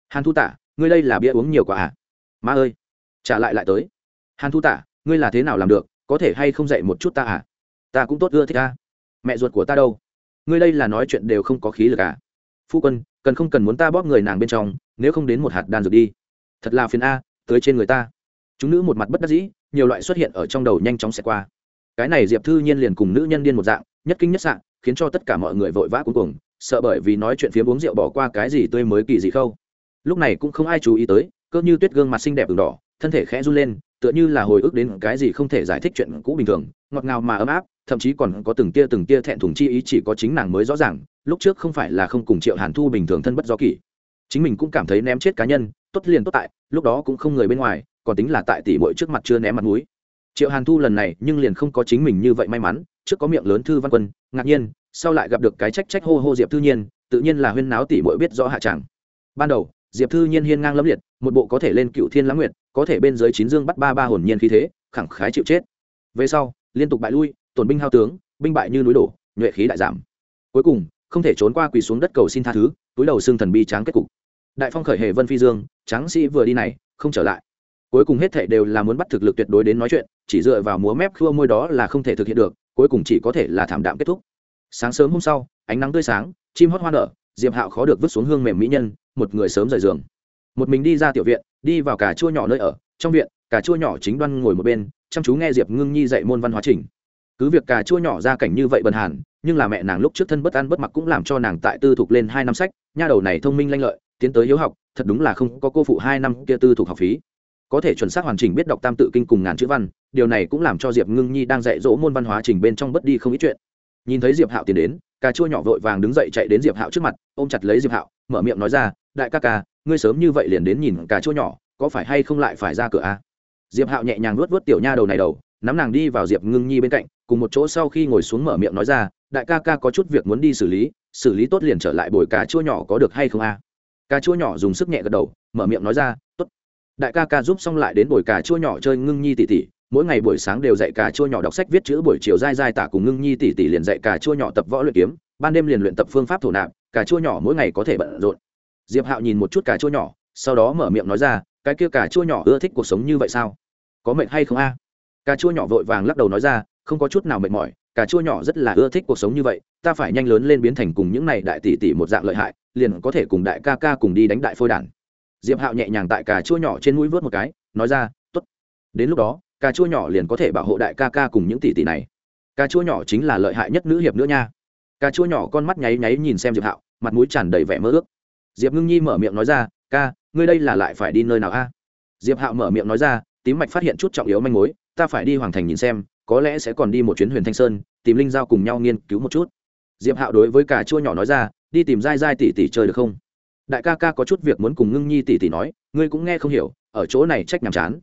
hàn thu tả, ngươi đây là bia uống nhiều quá à? Má ơi, trả lại lại tới. Hàn thu tả, ngươi là thế nào làm được, có thể hay không dạy một chút ta à? Ta cũng tốt ưa thích ta. Mẹ ruột của ta đâu? Ngươi đây là nói chuyện đều không có khí lực à? Phu quân, cần không cần muốn ta bóp người nàng bên trong, nếu không đến một hạt đan dược đi. Thật là phiền a, tới trên người ta. Chúng nữ một mặt bất đắc dĩ, nhiều loại xuất hiện ở trong đầu nhanh chóng xẹt qua. Cái này diệp thư nhiên liền cùng nữ nhân điên một dạng, nhất kinh nhất sạn khiến cho tất cả mọi người vội vã cuối cùng sợ bởi vì nói chuyện phía uống rượu bỏ qua cái gì tươi mới kỳ gì khâu lúc này cũng không ai chú ý tới, cơ như tuyết gương mặt xinh đẹp đường đỏ, thân thể khẽ run lên, tựa như là hồi ức đến cái gì không thể giải thích chuyện cũ bình thường, ngọt ngào mà ấm áp, thậm chí còn có từng tia từng tia thẹn thùng chi ý chỉ có chính nàng mới rõ ràng, lúc trước không phải là không cùng triệu hàn thu bình thường thân bất do kỷ. Chính mình cũng cảm thấy ném chết cá nhân, tốt liền tốt tại, lúc đó cũng không người bên ngoài, còn tính là tại tỷ bội trước mặt chưa ném mặt mũi. Triệu hàn thu lần này nhưng liền không có chính mình như vậy may mắn, trước có miệng lớn thư văn quân, ngạc nhiên, sau lại gặp được cái trách trách hô hô diệp thư nhiên, tự nhiên là huyên náo tỷ bội biết rõ hạ tràng ban đầu diệp thư nhiên hiên ngang lẫm liệt, một bộ có thể lên cựu thiên lãng nguyệt, có thể bên dưới chín dương bắt ba ba hồn nhiên khí thế, khẳng khái chịu chết. Về sau, liên tục bại lui, tổn binh hao tướng, binh bại như núi đổ, nhuệ khí đại giảm. Cuối cùng, không thể trốn qua quỳ xuống đất cầu xin tha thứ, túi đầu xương thần bi tráng kết cục. Đại phong khởi hề vân phi dương, tráng sĩ vừa đi này, không trở lại. Cuối cùng hết thệ đều là muốn bắt thực lực tuyệt đối đến nói chuyện, chỉ dựa vào múa mép khua môi đó là không thể thực hiện được, cuối cùng chỉ có thể là thảm đạm kết thúc. Sáng sớm hôm sau, ánh nắng tươi sáng, chim hót hoa nở, diệp hạo khó được vứt xuống hương mềm mỹ nhân một người sớm rời giường. Một mình đi ra tiểu viện, đi vào cả chua nhỏ nơi ở. Trong viện cả chua nhỏ chính đoan ngồi một bên, chăm chú nghe diệp ngưng nhi dạy môn văn hóa trình. Cứ việc cà chua nhỏ ra cảnh như vậy bần hàn, nhưng là mẹ nàng lúc trước thân bất ăn bất mặc cũng làm cho nàng tại tư thục lên hai năm sách. Nha đầu này thông minh lanh lợi, tiến tới hiếu học, thật đúng là không có cô phụ hai năm kia tư thục học phí. Có thể chuẩn xác hoàn chỉnh biết đọc tam tự kinh cùng ngàn chữ văn, điều này cũng làm cho diệp ngưng nhi đang dạy dỗ môn văn hóa trình bên trong bất đi không ít chuyện. Nhìn thấy diệp hạo tiến đến, cà chua nhỏ vội vàng đứng dậy chạy đến diệp hạo trước mặt, ôm chặt lấy diệp hạo, mở miệng nói ra đại ca ca, ngươi sớm như vậy liền đến nhìn cả chua nhỏ, có phải hay không lại phải ra cửa a à? diệp hạo nhẹ nhàng luốt vớt tiểu nha đầu này đầu, nắm nàng đi vào diệp ngưng nhi bên cạnh, cùng một chỗ sau khi ngồi xuống mở miệng nói ra, đại ca ca có chút việc muốn đi xử lý xử lý tốt liền trở lại bồi cà chua nhỏ có được hay không a à? cà chua nhỏ dùng sức nhẹ gật đầu, mở miệng nói ra, tốt đại ca ca giúp xong lại đến bồi cà chua nhỏ chơi ngưng nhi tỉ tỉ, mỗi ngày buổi sáng đều dạy cà chua nhỏ đọc sách viết chữ, buổi chiều dai dai tả cùng ngưng nhi tỉ tỉ liền dạy cà chua nhỏ tập võ luyện kiếm, ban đêm liền luyện tập phương pháp thổ nạp, cà chua nhỏ mỗi ngày có thể bận rộn diệp hạo nhìn một chút cà chua nhỏ, sau đó mở miệng nói ra, cái kia cà chua nhỏ ưa thích cuộc sống như vậy sao? Có mệt hay không a? Cà chua nhỏ vội vàng lắc đầu nói ra, không có chút nào mệt mỏi, cà chua nhỏ rất là ưa thích cuộc sống như vậy, ta phải nhanh lớn lên biến thành cùng những này đại tỷ tỷ một dạng lợi hại, liền có thể cùng đại ca ca cùng đi đánh đại phôi đản diệp hạo nhẹ nhàng tại cà chua nhỏ trên mũi vớt một cái, nói ra t ố t đến lúc đó, cà chua nhỏ liền có thể bảo hộ đại ca ca cùng những tỷ tỷ này. Cà chua nhỏ chính là lợi hại nhất nữ hiệp nữa nha. Cà chua nhỏ con mắt nháy nháy nhìn xem diệp hạo, mặt mũi tràn đầy vẻ mơ ước diệp ngưng nhi mở miệng nói ra, ca, ngươi đây là lại phải đi nơi nào a? Diệp hạo mở miệng nói ra, tím mạch phát hiện chút trọng yếu manh mối, ta phải đi hoàng thành nhìn xem, có lẽ sẽ còn đi một chuyến huyền thanh sơn, tìm linh giao cùng nhau nghiên cứu một chút. Diệp hạo đối với cà chua nhỏ nói ra, đi tìm dai dai tỷ tỷ chơi được không? Đại ca ca có chút việc muốn cùng ngưng nhi tỷ tỷ nói, ngươi cũng nghe không hiểu, ở chỗ này trách nhàm chán.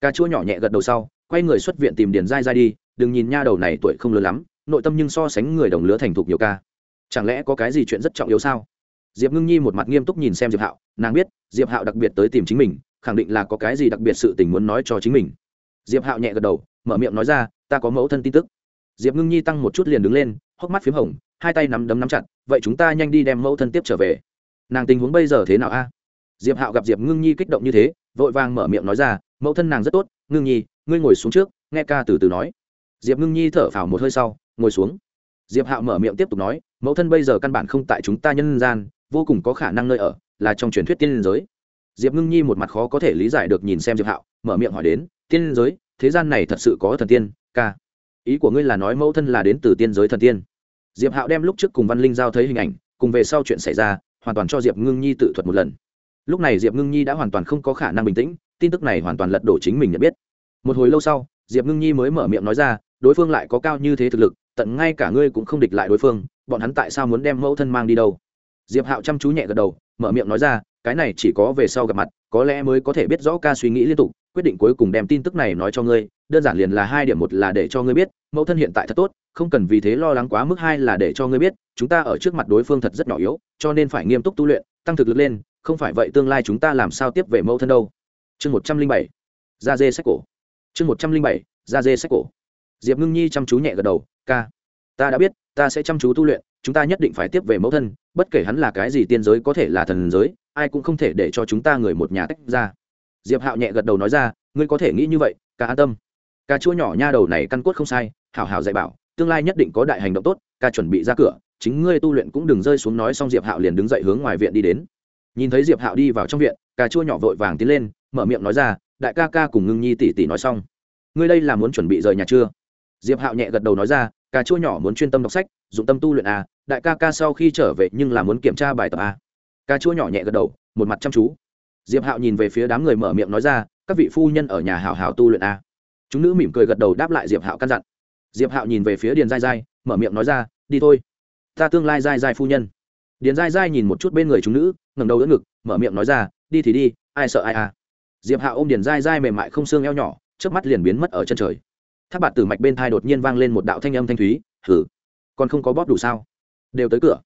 Cà chua nhỏ nhẹ gật đầu sau, quay người xuất viện tìm điền dai dai đi, đừng nhìn nha đầu này tuổi không lớn lắm, nội tâm nhưng so sánh người đồng lứa thành thục nhiều ca. Chẳng lẽ có cái gì chuyện rất trọng yếu sao? Diệp ngưng nhi một mặt nghiêm túc nhìn xem diệp hạo, nàng biết, diệp hạo đặc biệt tới tìm chính mình, khẳng định là có cái gì đặc biệt sự tình muốn nói cho chính mình. Diệp hạo nhẹ gật đầu, mở miệng nói ra, ta có mẫu thân tin tức. Diệp ngưng nhi tăng một chút liền đứng lên, hốc mắt p h í m hồng, hai tay nắm đấm nắm chặt, vậy chúng ta nhanh đi đem mẫu thân tiếp trở về. Nàng tình huống bây giờ thế nào a? Diệp hạo gặp diệp ngưng nhi kích động như thế, vội vàng mở miệng nói ra, mẫu thân nàng rất tốt, ngưng nhi, ngươi ngồi xuống trước, nghe ca từ từ nói. Diệp ngưng nhi thở phào một hơi sau, ngồi xuống. Diệp hạo mở miệng tiếp tục nói, mẫu thân bây giờ căn bản không tại chúng ta nhân gian vô cùng có khả năng nơi ở, là trong truyền thuyết tiên liên giới. Diệp ngưng nhi một mặt khó có thể lý giải được nhìn xem diệp hạo, mở miệng hỏi đến, tiên giới, thế gian này thật sự có thần tiên, ca? Ý của ngươi là nói mẫu thân là đến từ tiên giới thần tiên. Diệp hạo đem lúc trước cùng văn linh giao thấy hình ảnh, cùng về sau chuyện xảy ra, hoàn toàn cho diệp ngưng nhi tự thuật một lần. Lúc này diệp ngưng nhi đã hoàn toàn không có khả năng bình tĩnh, tin tức này hoàn toàn lật đổ chính mình nhận biết. Một hồi lâu sau, diệp ngưng nhi mới mở miệng nói ra, đối phương lại có cao như thế thực lực, tận ngay cả ngươi cũng không địch lại đối phương, bọn hắn tại sao muốn đem mẫu thân mang đi đâu? Diệp hạo chăm chú nhẹ gật đầu, mở miệng nói ra, cái này chỉ có về sau gặp mặt, có lẽ mới có thể biết rõ ca suy nghĩ liên tục, quyết định cuối cùng đem tin tức này nói cho ngươi, đơn giản liền là hai điểm một là để cho ngươi biết, mẫu thân hiện tại thật tốt, không cần vì thế lo lắng quá mức, hai là để cho ngươi biết, chúng ta ở trước mặt đối phương thật rất nhỏ yếu, cho nên phải nghiêm túc tu luyện, tăng thực lực lên, không phải vậy tương lai chúng ta làm sao tiếp về mẫu thân đâu. Chương một trăm linh bảy da dê sách cổ. Chương một trăm linh bảy da dê sách cổ. Diệp ngưng nhi chăm chú nhẹ gật đầu, ca, ta đã biết ta sẽ chăm chú tu luyện, chúng ta nhất định phải tiếp về mẫu thân, bất kể hắn là cái gì tiên giới có thể là thần giới, ai cũng không thể để cho chúng ta người một nhà tách ra. Diệp hạo nhẹ gật đầu nói ra, ngươi có thể nghĩ như vậy, ca an tâm. Ca chua nhỏ nha đầu này căn cốt không sai, hảo hảo dạy bảo, tương lai nhất định có đại hành động tốt, ca chuẩn bị ra cửa, chính ngươi tu luyện cũng đừng rơi xuống nói xong diệp hạo liền đứng dậy hướng ngoài viện đi đến. Nhìn thấy diệp hạo đi vào trong viện cà chua nhỏ vội vàng tiến lên, mở miệng nói ra, đại ca ca cùng ngưng nhi tỷ tỷ nói xong. Ngươi đây là muốn chuẩn bị rời nhà chưa? Diệp hạo nhẹ gật đầu nói ra cà chua nhỏ muốn chuyên tâm đọc sách, dụng tâm tu luyện a, đại ca ca sau khi trở về nhưng là muốn kiểm tra bài tập a. Cà chua nhỏ nhẹ gật đầu, một mặt chăm chú. Diệp hạo nhìn về phía đám người mở miệng nói ra, các vị phu nhân ở nhà hảo hảo tu luyện a. Chúng nữ mỉm cười gật đầu đáp lại diệp hạo căn dặn. Diệp hạo nhìn về phía điền dai dai mở miệng nói ra, đi thôi. Ta tương lai dai dai phu nhân. Điền dai dai nhìn một chút bên người chúng nữ, ngẩng đầu đỡ ngực, mở miệng nói ra, đi thì đi, ai sợ ai à? Diệp hạo ôm điền dai dai mềm mại không xương eo nhỏ trước mắt liền biến mất ở chân trời tháp bạt tử mạch bên thai đột nhiên vang lên một đạo thanh âm thanh thúy, hử, còn không có bóp đủ sao? Đều tới cửa.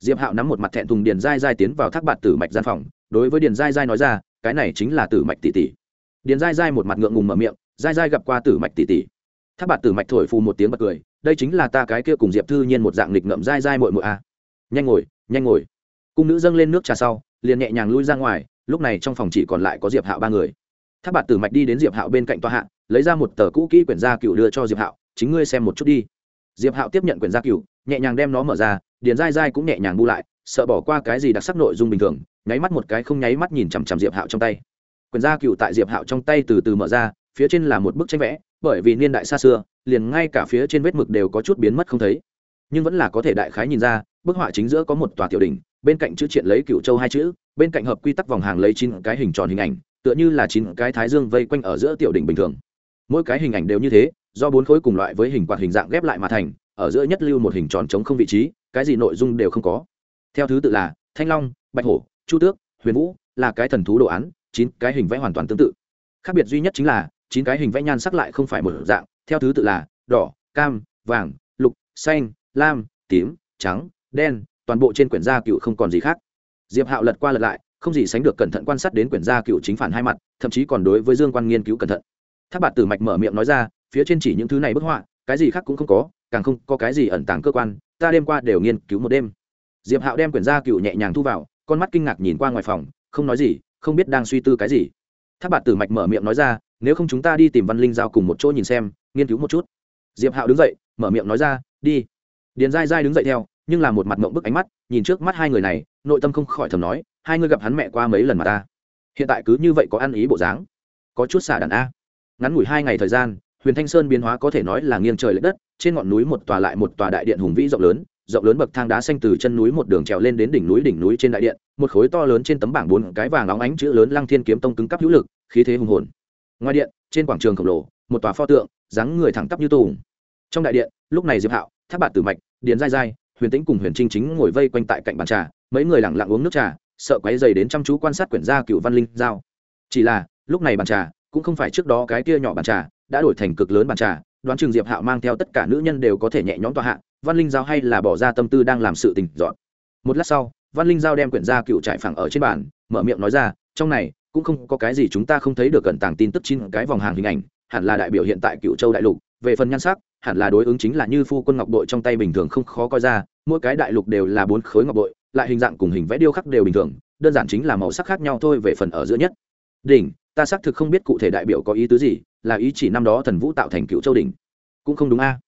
Diệp hạo nắm một mặt thẹn thùng điền dai dai tiến vào thác bạt tử mạch gian phòng, đối với điền dai dai nói ra, cái này chính là tử mạch tỷ tỷ. Điền dai dai một mặt ngượng ngùng mở miệng dai dai gặp qua tử mạch tỷ tỷ. Thác bạt tử mạch thổi phù một tiếng bật cười, đây chính là ta cái kia cùng diệp thư nhiên một dạng nghịch ngậm dai dai mội mội a à. nhanh ngồi nhanh ngồi. Cung nữ dâng lên nước trà sau, liền nhẹ nhàng lui ra ngoài, lúc này trong phòng chỉ còn lại có diệp hạo ba người. Tháp bạt tử mạch đi đến diệp hạo bên cạnh toa hạ lấy ra một tờ cũ kỹ quyển gia cựu đưa cho diệp hạo, chính ngươi xem một chút đi. Diệp hạo tiếp nhận quyển gia cựu nhẹ nhàng đem nó mở ra, điền dai dai cũng nhẹ nhàng bu lại, sợ bỏ qua cái gì đặc sắc nội dung bình thường, nháy mắt một cái không nháy mắt nhìn chằm chằm diệp hạo trong tay. Quyển gia cựu tại diệp hạo trong tay từ từ mở ra, phía trên là một bức tranh vẽ, bởi vì niên đại xa xưa, liền ngay cả phía trên vết mực đều có chút biến mất không thấy. Nhưng vẫn là có thể đại khái nhìn ra, bức họa chính giữa có một tòa tiểu đỉnh, bên cạnh chữ triện lấy cựu châu hai chữ, bên cạnh hợp quy tắc vòng hàng lấy chín cái hình tròn hình ảnh, tựa như là chín cái thái dương vây quanh ở giữa tiểu đỉnh bình thường mỗi cái hình ảnh đều như thế, do bốn khối cùng loại với hình quạt hình dạng ghép lại mà thành, ở giữa nhất lưu một hình tròn trống không vị trí, cái gì nội dung đều không có. Theo thứ tự là thanh long, bạch hổ, chu tước, huyền vũ, là cái thần thú đồ án, chín cái hình vẽ hoàn toàn tương tự. Khác biệt duy nhất chính là, chín cái hình vẽ nhan sắc lại không phải một dạng, theo thứ tự là đỏ, cam, vàng, lục, xanh, lam, tím, trắng, đen, toàn bộ trên quyển gia cựu không còn gì khác. Diệp hạo lật qua lật lại, không gì sánh được cẩn thận quan sát đến quyển gia cựu chính phản hai mặt, thậm chí còn đối với dương quan nghiên cứu cẩn thận tháp bạt tử mạch mở miệng nói ra, phía trên chỉ những thứ này bức họa, cái gì khác cũng không có, càng không có cái gì ẩn tàng cơ quan, ta đêm qua đều nghiên cứu một đêm. Diệp hạo đem quyển gia cựu nhẹ nhàng thu vào, con mắt kinh ngạc nhìn qua ngoài phòng, không nói gì, không biết đang suy tư cái gì. Tháp bạt tử mạch mở miệng nói ra, nếu không chúng ta đi tìm văn linh giao cùng một chỗ nhìn xem, nghiên cứu một chút. Diệp hạo đứng dậy, mở miệng nói ra, đi. Điền dai dai đứng dậy theo, nhưng là một mặt mộng bức ánh mắt, nhìn trước mắt hai người này, nội tâm không khỏi thầm nói, hai người gặp hắn mẹ qua mấy lần mà ta. Hiện tại cứ như vậy có ăn ý bộ dáng. Có chút xả đàn a ngắn ngủi hai ngày thời gian, huyền thanh sơn biến hóa có thể nói là nghiêng trời l ệ đất, trên ngọn núi một tòa lại một tòa đại điện hùng vĩ rộng lớn rộng lớn bậc thang đá xanh từ chân núi một đường trèo lên đến đỉnh núi đỉnh núi trên đại điện, một khối to lớn trên tấm bảng bốn cái vàng óng ánh chữ lớn lăng thiên kiếm tông cứng cắp hữu lực, khí thế hùng hồn. Ngoài điện, trên quảng trường khổng lồ, một tòa pho tượng, dáng người thẳng tắp như tù trong đại điện, lúc này diệp hạo tháp bạt tử mạch, điền dai dai huyền tĩnh cùng huyền trinh chính ngồi vây quanh tại cạnh bàn trà, mấy người lẳng lặng uống nước trà, sợ quấy dày đến chăm chú quan sát quyển gia cựu văn linh giao. Chỉ là, lúc này bàn trà cũng không phải trước đó cái kia nhỏ bàn trà, đã đổi thành cực lớn bàn trà, đoán chừng diệp hạo mang theo tất cả nữ nhân đều có thể nhẹ nhõm tòa hạ, văn linh giao hay là bỏ ra tâm tư đang làm sự tình dọn. Một lát sau, văn linh giao đem quyển gia cựu trải phẳng ở trên bàn, mở miệng nói ra, trong này, cũng không có cái gì chúng ta không thấy được cẩn tàng tin tức chín cái vòng hàng hình ảnh, hẳn là đại biểu hiện tại cựu châu đại lục, về phần nhan sắc, hẳn là đối ứng chính là như phu quân ngọc bội trong tay bình thường không khó coi ra, mỗi cái đại lục đều là bốn khối ngọc bội, lại hình dạng cùng hình vẽ điêu khắc đều bình thường, đơn giản chính là màu sắc khác nhau thôi về phần ở giữa nhất. Đỉnh ta xác thực không biết cụ thể đại biểu có ý tứ gì, là ý chỉ năm đó thần vũ tạo thành cựu châu đỉnh. Cũng không đúng a.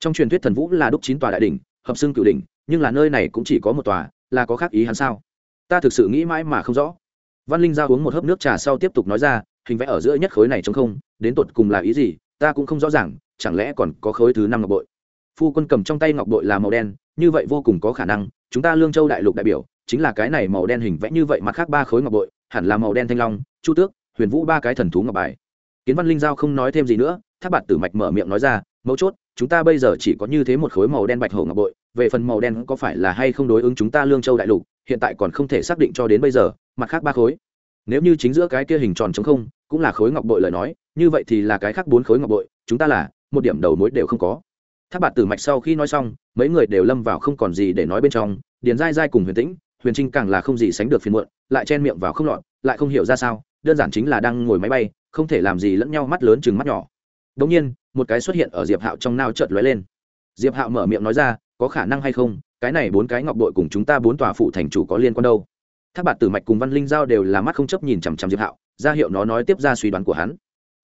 Trong truyền thuyết thần vũ là đúc chín tòa đại đỉnh, hợp xưng cựu đỉnh, nhưng là nơi này cũng chỉ có một tòa, là có khác ý hắn sao? Ta thực sự nghĩ mãi mà không rõ. Văn linh ra uống một hớp nước trà sau tiếp tục nói ra, hình vẽ ở giữa nhất khối này chống không, đến tột cùng là ý gì, ta cũng không rõ ràng, chẳng lẽ còn có khối thứ năm ngọc bội? Phu quân cầm trong tay ngọc bội là màu đen, như vậy vô cùng có khả năng, chúng ta lương châu đại lục đại biểu, chính là cái này màu đen hình vẽ như vậy mặt khác ba khối ngọc bội, hẳn là màu đen thanh long, chu tước huyền vũ ba cái thần thú ngọc bài. Kiến văn linh giao không nói thêm gì nữa tháp bạt tử mạch mở miệng nói ra, mấu chốt, chúng ta bây giờ chỉ có như thế một khối màu đen bạch hổ ngọc bội, về phần màu đen có phải là hay không đối ứng chúng ta lương châu đại lục, hiện tại còn không thể xác định cho đến bây giờ, mặt khác ba khối. Nếu như chính giữa cái kia hình tròn trống không, cũng là khối ngọc bội lời nói, như vậy thì là cái khác bốn khối ngọc bội, chúng ta là, một điểm đầu mối đều không có. Tháp bạt tử mạch sau khi nói xong, mấy người đều lâm vào không còn gì để nói bên trong, điền dai dai cùng huyền tĩnh, huyền trinh càng là không gì sánh được phiền muộn, lại chen miệng vào không lọt, lại không hiểu ra sao đơn giản chính là đang ngồi máy bay, không thể làm gì lẫn nhau mắt lớn chừng mắt nhỏ. Đống nhiên, một cái xuất hiện ở diệp hạo trong nao chợt lóe lên. Diệp hạo mở miệng nói ra, có khả năng hay không? Cái này bốn cái ngọc Đội cùng chúng ta bốn tòa phụ thành chủ có liên quan đâu? Tháp bạt tử mạch cùng văn linh giao đều là mắt không chấp nhìn chằm chằm diệp hạo, ra hiệu nó nói tiếp ra suy đoán của hắn.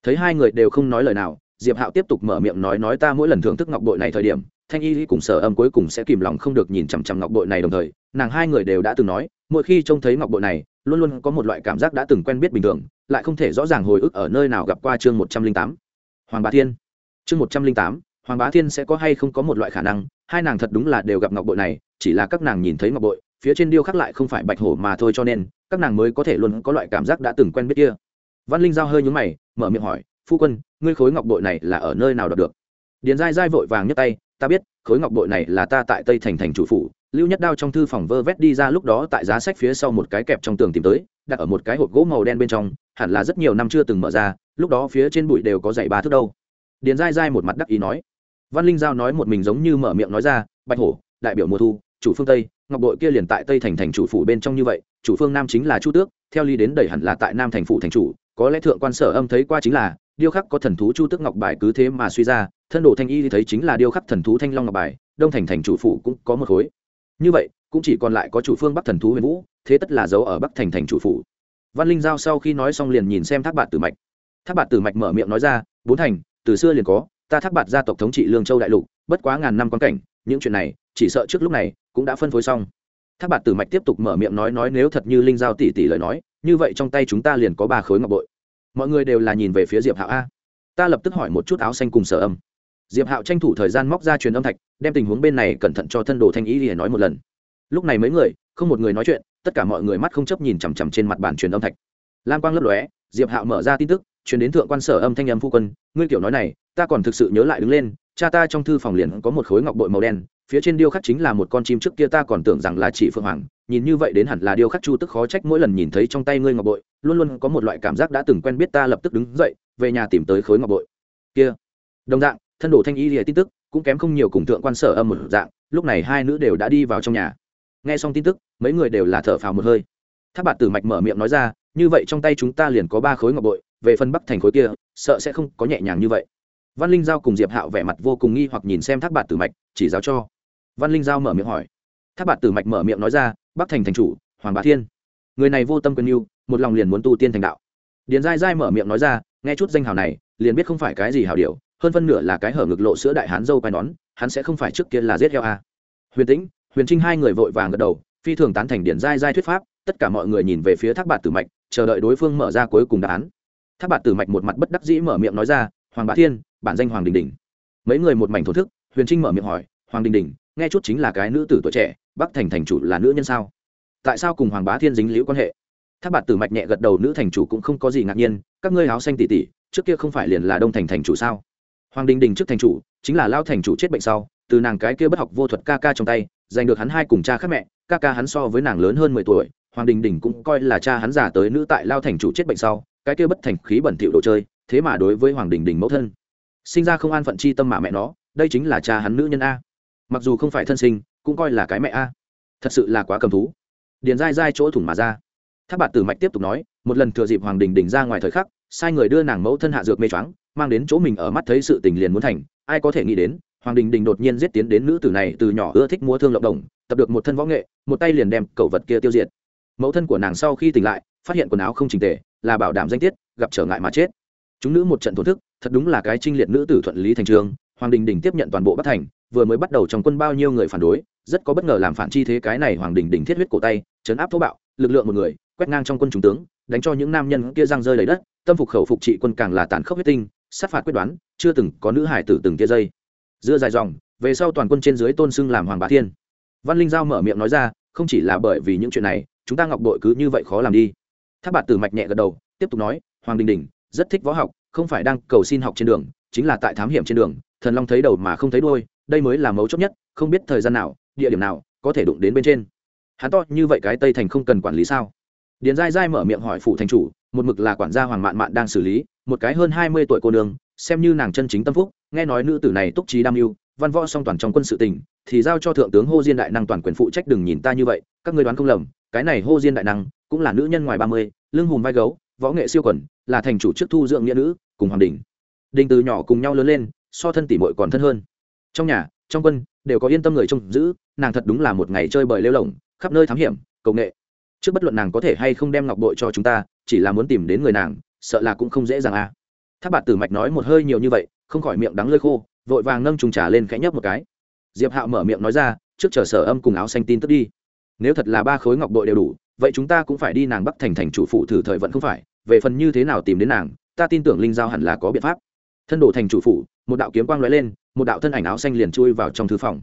Thấy hai người đều không nói lời nào, diệp hạo tiếp tục mở miệng nói nói ta mỗi lần thưởng thức ngọc bội này thời điểm, thanh y cùng sở âm cuối cùng sẽ kìm lòng không được nhìn chằm chằm ngọc bội này đồng thời. Nàng hai người đều đã từng nói mỗi khi trông thấy ngọc bội này, luôn luôn có một loại cảm giác đã từng quen biết bình thường, lại không thể rõ ràng hồi ức ở nơi nào gặp qua chương một trăm linh tám. Hoàng bá thiên. Chương một trăm linh tám, hoàng bá thiên sẽ có hay không có một loại khả năng, hai nàng thật đúng là đều gặp ngọc bội này, chỉ là các nàng nhìn thấy ngọc bội, phía trên điêu khắc lại không phải bạch hổ mà thôi cho nên, các nàng mới có thể luôn có loại cảm giác đã từng quen biết kia. Văn linh giao hơi nhúng mày, mở miệng hỏi, phu quân, ngươi khối ngọc bội này là ở nơi nào đọc được? Điền dai dai vội vàng nhấc tay, ta biết, khối ngọc bội này là ta tại tây thành thành chủ phủ lưu nhất đao trong thư phòng vơ vét đi ra lúc đó tại giá sách phía sau một cái kẹp trong tường tìm tới, đặt ở một cái hộp gỗ màu đen bên trong, hẳn là rất nhiều năm chưa từng mở ra, lúc đó phía trên bụi đều có dạy ba thước đâu. Điền dai dai một mặt đắc ý nói. Văn linh giao nói một mình giống như mở miệng nói ra, bạch hổ, đại biểu mùa thu, chủ phương tây, ngọc bội kia liền tại tây thành thành chủ phủ bên trong như vậy, chủ phương nam chính là chu tước, theo ly đến đẩy hẳn là tại nam thành phủ thành chủ, có lẽ thượng quan sở âm thấy qua chính là, điêu khắc có thần thú chu tước ngọc bài cứ thế mà suy ra, thân đồ thanh y thì thấy chính là điêu khắc thần thú thanh long ngọc bài, đông thành thành chủ phủ cũng có một khối như vậy, cũng chỉ còn lại có chủ phương bắc thần thú huyền vũ, thế tất là dấu ở bắc thành thành chủ phủ. Văn linh giao sau khi nói xong liền nhìn xem thác bạt tử mạch. Thác bạt tử mạch mở miệng nói ra, bốn thành, từ xưa liền có, ta thác bạt gia tộc thống trị lương châu đại lục, bất quá ngàn năm quan cảnh, những chuyện này, chỉ sợ trước lúc này, cũng đã phân phối xong. Thác bạt tử mạch tiếp tục mở miệng nói nói, nếu thật như linh giao tỷ tỷ lời nói, như vậy trong tay chúng ta liền có ba khối ngọc bội. Mọi người đều là nhìn về phía diệp hạo a. Ta lập tức hỏi một chút áo xanh cùng sở âm diệp hạo tranh thủ thời gian móc ra truyền âm thạch, đem tình huống bên này cẩn thận cho thân đồ thanh ý để nói một lần. Lúc này mấy người, không một người nói chuyện, tất cả mọi người mắt không chấp nhìn chằm chằm trên mặt bàn truyền âm thạch. Lam quang lấp lóe, diệp hạo mở ra tin tức, truyền đến thượng quan sở âm thanh âm phu quân, ngươi kiểu nói này, ta còn thực sự nhớ lại đứng lên, cha ta trong thư phòng liền có một khối ngọc bội màu đen, phía trên điêu khắc chính là một con chim trước kia ta còn tưởng rằng là chỉ phượng hoàng, nhìn như vậy đến hẳn là điêu khắc chu tức khó trách mỗi lần nhìn thấy trong tay ngươi ngọc bội, luôn luôn có một loại cảm giác đã từng quen biết ta lập tức đứng dậy, về nhà tìm tới khối ngọc bội. Kia, đồng dạng thân đồ thanh y lìa tin tức, cũng kém không nhiều cùng thượng quan sở âm một dạng, lúc này hai nữ đều đã đi vào trong nhà. Nghe xong tin tức, mấy người đều là thở phào một hơi. Tháp bạt tử mạch mở miệng nói ra, như vậy trong tay chúng ta liền có ba khối ngọc bội, về phần bắc thành khối kia, sợ sẽ không có nhẹ nhàng như vậy. Văn linh giao cùng diệp hạo vẻ mặt vô cùng nghi hoặc nhìn xem tháp bạt tử mạch, chỉ giáo cho. Văn linh giao mở miệng hỏi. Tháp bạt tử mạch mở miệng nói ra, bắc thành thành chủ, hoàng bá thiên. Người này vô tâm quân yêu một lòng liền muốn tu tiên thành đạo. Điền dai dai mở miệng nói ra, nghe chút danh hào này liền biết không phải cái gì hảo điều, hơn phân nửa là cái hở ngực lộ sữa đại hán dâu pai nón, hắn sẽ không phải trước kia là giết heo à. huyền tĩnh, huyền trinh hai người vội vàng gật đầu, phi thường tán thành điển dai dai thuyết pháp, tất cả mọi người nhìn về phía thác bạt tử mạch, chờ đợi đối phương mở ra cuối cùng đáp án. Thác bạt tử mạch một mặt bất đắc dĩ mở miệng nói ra, hoàng bá thiên, bản danh hoàng đình đình. Mấy người một mảnh thổ thức, huyền trinh mở miệng hỏi, hoàng đình đình, nghe chút chính là cái nữ tử tuổi trẻ, bắc thành thành chủ là nữ nhân sao? Tại sao cùng hoàng bá thiên dính liễu quan hệ? Tháp bạt tử mạch nhẹ gật đầu, nữ thành chủ cũng không có gì ngạc nhiên, các ngươi áo xanh tỉ tỉ trước kia không phải liền là đông thành thành chủ sao? Hoàng đình đình trước thành chủ, chính là lao thành chủ chết bệnh sau, từ nàng cái kia bất học vô thuật ca ca trong tay, giành được hắn hai cùng cha khác mẹ, ca ca hắn so với nàng lớn hơn mười tuổi, hoàng đình đình cũng coi là cha hắn già tới nữ tại lao thành chủ chết bệnh sau, cái kia bất thành khí bẩn thỉu đồ chơi, thế mà đối với hoàng đình đình mẫu thân. Sinh ra không an phận chi tâm mà mẹ nó, đây chính là cha hắn nữ nhân a. Mặc dù không phải thân sinh, cũng coi là cái mẹ a. Thật sự là quá cầm thú. Điền dai dai chỗ thủng mà ra tháp bạt tử mạch tiếp tục nói, một lần thừa dịp hoàng đình đình ra ngoài thời khắc, sai người đưa nàng mẫu thân hạ dược mê choáng, mang đến chỗ mình ở mắt thấy sự tình liền muốn thành. Ai có thể nghĩ đến, hoàng đình đình đột nhiên giết tiến đến nữ tử này từ nhỏ ưa thích múa thương lộng đồng, tập được một thân võ nghệ, một tay liền đem cẩu vật kia tiêu diệt. Mẫu thân của nàng sau khi tỉnh lại, phát hiện quần áo không trình tề, là bảo đảm danh tiết, gặp trở ngại mà chết. Chúng nữ một trận thổn thức, thật đúng là cái trinh liệt nữ tử thuận lý thành trường, hoàng đình đình tiếp nhận toàn bộ bắc thành, vừa mới bắt đầu trong quân bao nhiêu người phản đối, rất có bất ngờ làm phản chi thế cái này hoàng đình đình thiết huyết cổ tay chấn áp thô bạo, lực lượng một người quét ngang trong quân chúng tướng, đánh cho những nam nhân kia răng rơi lấy đất, tâm phục khẩu phục trị quân càng là tàn khốc huyết tinh, sát phạt quyết đoán, chưa từng có nữ hải tử từng tia dây. Dưa dài dòng, về sau toàn quân trên dưới tôn xưng làm hoàng bá thiên. Văn linh giao mở miệng nói ra, không chỉ là bởi vì những chuyện này, chúng ta ngọc đội cứ như vậy khó làm đi. Tháp bạt tử mạch nhẹ gật đầu, tiếp tục nói, hoàng đình đình, rất thích võ học, không phải đang cầu xin học trên đường, chính là tại thám hiểm trên đường, thần long thấy đầu mà không thấy đuôi, đây mới là mấu chốt nhất, không biết thời gian nào, địa điểm nào, có thể đụng đến bên trên. Hắn to như vậy cái tây thành không cần quản lý sao? Điền dai dai mở miệng hỏi phủ thành chủ, một mực là quản gia hoàng mạn mạn đang xử lý, một cái hơn hai mươi tuổi cô nương, xem như nàng chân chính tâm phúc, nghe nói nữ tử này túc trí đam mưu, văn võ song toàn trong quân sự tỉnh thì giao cho thượng tướng hô diên đại năng toàn quyền phụ trách đừng nhìn ta như vậy, các ngươi đoán không lầm, cái này hô diên đại năng cũng là nữ nhân ngoài ba mươi, lưng hùm vai gấu, võ nghệ siêu quẩn là thành chủ trước thu dưỡng nghĩa nữ, cùng hoàng đình đình từ nhỏ cùng nhau lớn lên, so thân tỷ muội còn thân hơn. Trong nhà, trong quân, đều có yên tâm người trông giữ, nàng thật đúng là một ngày chơi bời lêu lỏng khắp nơi thám hiểm, cầu nghệ trước bất luận nàng có thể hay không đem ngọc bội cho chúng ta chỉ là muốn tìm đến người nàng sợ là cũng không dễ dàng à. Tháp bạt tử mạch nói một hơi nhiều như vậy không khỏi miệng đắng lơi khô vội vàng nâng trùng trà lên khẽ nhấp một cái. Diệp hạo mở miệng nói ra trước chờ sở âm cùng áo xanh tin tức đi. Nếu thật là ba khối ngọc bội đều đủ vậy chúng ta cũng phải đi nàng bắc thành thành chủ phụ thử thời vận không phải về phần như thế nào tìm đến nàng ta tin tưởng linh giao hẳn là có biện pháp. Thân đồ thành chủ phụ một đạo kiếm quang lóe lên một đạo thân ảnh áo xanh liền chui vào trong thư phòng.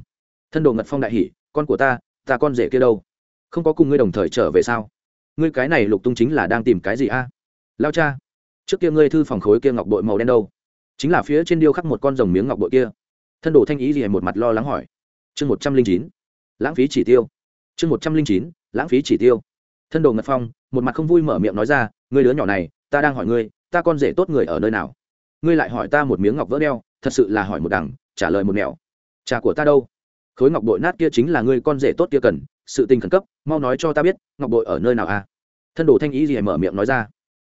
Thân đồ ngật phong đại hỉ, con của ta ta con rể kia đâu? Không có cùng ngươi đồng thời trở về sao? Ngươi cái này lục tung chính là đang tìm cái gì a? Lao cha, trước kia ngươi thư phòng khối kia ngọc bội màu đen đâu? Chính là phía trên điêu khắc một con rồng miếng ngọc bội kia. Thân đồ thanh ý gì một mặt lo lắng hỏi. Chương một trăm linh chín, lãng phí chỉ tiêu. Chương một trăm linh chín, lãng phí chỉ tiêu. Thân đồ ngật phong, một mặt không vui mở miệng nói ra, ngươi đứa nhỏ này, ta đang hỏi ngươi, ta con rể tốt người ở nơi nào? Ngươi lại hỏi ta một miếng ngọc vỡ đeo, thật sự là hỏi một đằng, trả lời một mẹo cha của ta đâu? Khối ngọc bội nát kia chính là ngươi con rể tốt kia cần sự tình khẩn cấp, mau nói cho ta biết, ngọc bội ở nơi nào à? Thân đồ thanh ý gì mở miệng nói ra.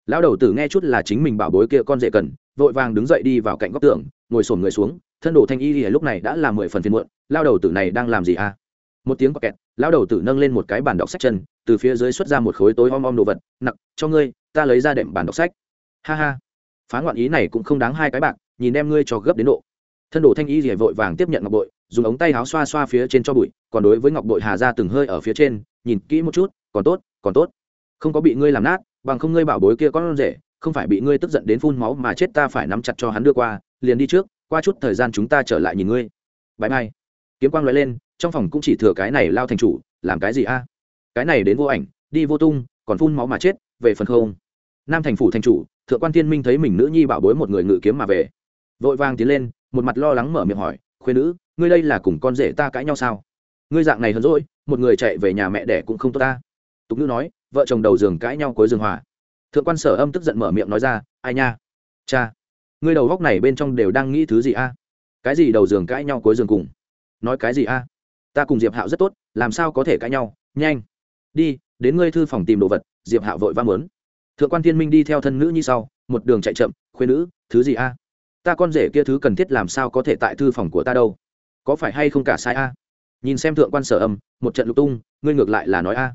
Lão đầu tử nghe chút là chính mình bảo bối kia con dễ cần, vội vàng đứng dậy đi vào cạnh góc tường, ngồi sổm người xuống, thân đồ thanh y thì lúc này đã là mười phần phiền muộn lao đầu tử này đang làm gì à? Một tiếng có kẹt lao đầu tử nâng lên một cái bản đọc sách chân, từ phía dưới xuất ra một khối tối om om đồ vật nặng cho ngươi, ta lấy ra đệm bản đọc sách. Ha ha. Phá ngoạn ý này cũng không đáng hai cái bạc, nhìn em ngươi cho gấp đến độ. Thân đồ thanh y thì vội vàng tiếp nhận ngọc bội dùng ống tay áo xoa xoa phía trên cho bụi, còn đối với ngọc bội hà ra từng hơi ở phía trên, nhìn kỹ một chút, còn tốt còn tốt. Không có bị ngươi làm nát, bằng không ngươi bảo bối kia con rể, không phải bị ngươi tức giận đến phun máu mà chết ta phải nắm chặt cho hắn đưa qua, liền đi trước, qua chút thời gian chúng ta trở lại nhìn ngươi. Bãi mai. Kiếm quang loại lên, trong phòng cũng chỉ thừa cái này lao thành chủ, làm cái gì a? Cái này đến vô ảnh, đi vô tung, còn phun máu mà chết, về phần không? Nam thành phủ thành chủ, thượng quan thiên minh thấy mình nữ nhi bảo bối một người ngự kiếm mà về. Vội vàng tiến lên, một mặt lo lắng mở miệng hỏi khuyên nữ, ngươi đây là cùng con rể ta cãi nhau sao? Ngươi dạng này hờn rỗi một người chạy về nhà mẹ đẻ cũng không tốt ta. Tục nữ nói, vợ chồng đầu giường cãi nhau cuối giường hòa. Thượng quan sở âm tức giận mở miệng nói ra, ai nha? Cha, ngươi đầu góc này bên trong đều đang nghĩ thứ gì a? Cái gì đầu giường cãi nhau cuối giường cùng? Nói cái gì a? Ta cùng diệp hạo rất tốt, làm sao có thể cãi nhau? Nhanh, đi, đến ngươi thư phòng tìm đồ vật, diệp hạo vội vã mớn thượng quan thiên minh đi theo thân nữ như sau, một đường chạy chậm khuyên nữ, thứ gì a? Ta con rể kia thứ cần thiết làm sao có thể tại thư phòng của ta đâu? Có phải hay không cả sai a? Nhìn xem thượng quan sở âm, một trận lục tung, ngươi ngược lại là nói a.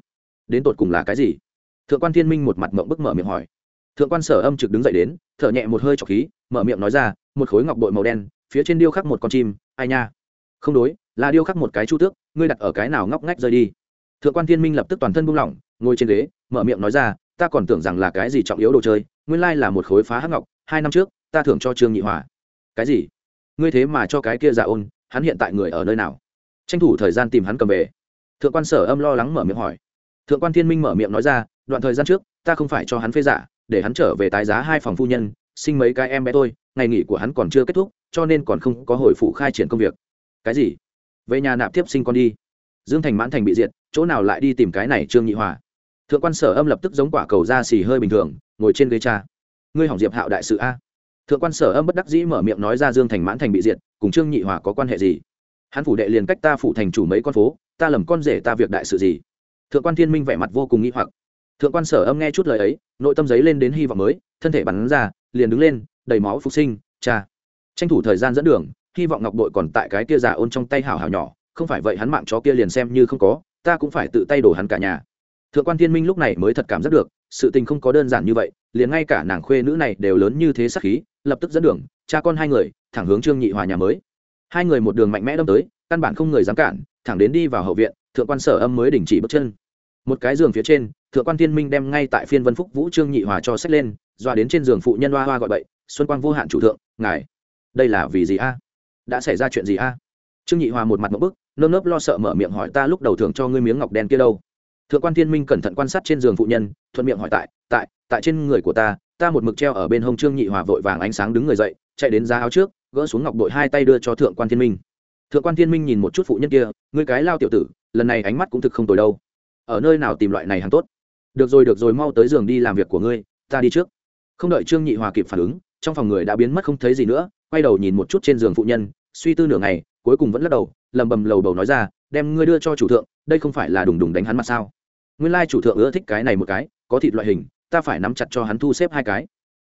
Đến tột cùng là cái gì? Thượng quan thiên minh một mặt mộng bức mở miệng hỏi. Thượng quan sở âm trực đứng dậy đến, thở nhẹ một hơi trọc khí, mở miệng nói ra, một khối ngọc bội màu đen, phía trên điêu khắc một con chim, ai nha? Không đối, là điêu khắc một cái chu tước, ngươi đặt ở cái nào ngóc ngách rơi đi? Thượng quan thiên minh lập tức toàn thân buông lỏng, ngồi trên ghế, mở miệng nói ra, ta còn tưởng rằng là cái gì trọng yếu đồ chơi, nguyên lai là một khối phá hắc ngọc, hai năm trước ta thưởng cho trương nhị hòa. Cái gì? Ngươi thế mà cho cái kia dạ ôn, hắn hiện tại người ở nơi nào? Tranh thủ thời gian tìm hắn cầm về. Thượng quan sở âm lo lắng mở miệng hỏi. Thượng quan thiên minh mở miệng nói ra, đoạn thời gian trước, ta không phải cho hắn phê giả, để hắn trở về tái giá hai phòng phu nhân, sinh mấy cái em bé tôi ngày nghỉ của hắn còn chưa kết thúc, cho nên còn không có hồi phụ khai triển công việc. Cái gì? Về nhà nạp tiếp sinh con đi. Dương thành mãn thành bị diệt, chỗ nào lại đi tìm cái này trương nhị hòa? Thượng quan sở âm lập tức giống quả cầu ra xì hơi bình thường, ngồi trên ghế cha. Ngươi hỏng diệp hạo đại sự a thượng quan sở âm bất đắc dĩ mở miệng nói ra dương thành mãn thành bị diệt, cùng trương nhị hòa có quan hệ gì? Hắn phủ đệ liền cách ta phủ thành chủ mấy con phố, ta lầm con rể ta việc đại sự gì? Thượng quan thiên minh vẻ mặt vô cùng nghĩ hoặc. Thượng quan sở âm nghe chút lời ấy, nội tâm giấy lên đến hy vọng mới, thân thể bắn ra, liền đứng lên, đầy máu phục sinh, cha. Tranh thủ thời gian dẫn đường, hy vọng ngọc đội còn tại cái kia già ôn trong tay hảo hảo nhỏ, không phải vậy hắn mạng chó kia liền xem như không có, ta cũng phải tự tay đổ hắn cả nhà. Thượng quan thiên minh lúc này mới thật cảm giác được, sự tình không có đơn giản như vậy, liền ngay cả nàng khuê nữ này đều lớn như thế sắc khí lập tức dẫn đường, cha con hai người, thẳng hướng trương nhị hòa nhà mới. Hai người một đường mạnh mẽ đâm tới, căn bản không người dám cản, thẳng đến đi vào hậu viện, thượng quan sở âm mới đình chỉ bước chân. Một cái giường phía trên, thượng quan thiên minh đem ngay tại phiên vân phúc vũ trương nhị hòa cho sách lên, dọa đến trên giường phụ nhân hoa hoa gọi bậy, xuân quang vô hạn chủ thượng, ngài, đây là vì gì a? Đã xảy ra chuyện gì a? Trương nhị hòa một mặt một bức, nơm nớp lo sợ mở miệng hỏi, ta lúc đầu thường cho ngươi miếng ngọc đen kia đâu? Thượng quan thiên minh cẩn thận quan sát trên giường phụ nhân, thuận miệng hỏi, tại tại tại trên người của ta ta một mực treo ở bên hông trương nhị hòa vội vàng ánh sáng đứng người dậy, chạy đến giá áo trước, gỡ xuống ngọc bội hai tay đưa cho thượng quan thiên minh. Thượng quan thiên minh nhìn một chút phụ nhân kia, ngươi cái lao tiểu tử, lần này ánh mắt cũng thực không tồi đâu. Ở nơi nào tìm loại này hàng tốt? Được rồi được rồi, mau tới giường đi làm việc của ngươi, ta đi trước. Không đợi trương nhị hòa kịp phản ứng, trong phòng người đã biến mất không thấy gì nữa, quay đầu nhìn một chút trên giường phụ nhân, suy tư nửa ngày, cuối cùng vẫn lắc đầu lầm bầm lầu bầu nói ra, đem ngươi đưa cho chủ thượng, đây không phải là đùng đùng đánh hắn mặt sao? Nguyên lai chủ thượng ưa thích cái này một cái, có thịt loại hình ta phải nắm chặt cho hắn thu xếp hai cái.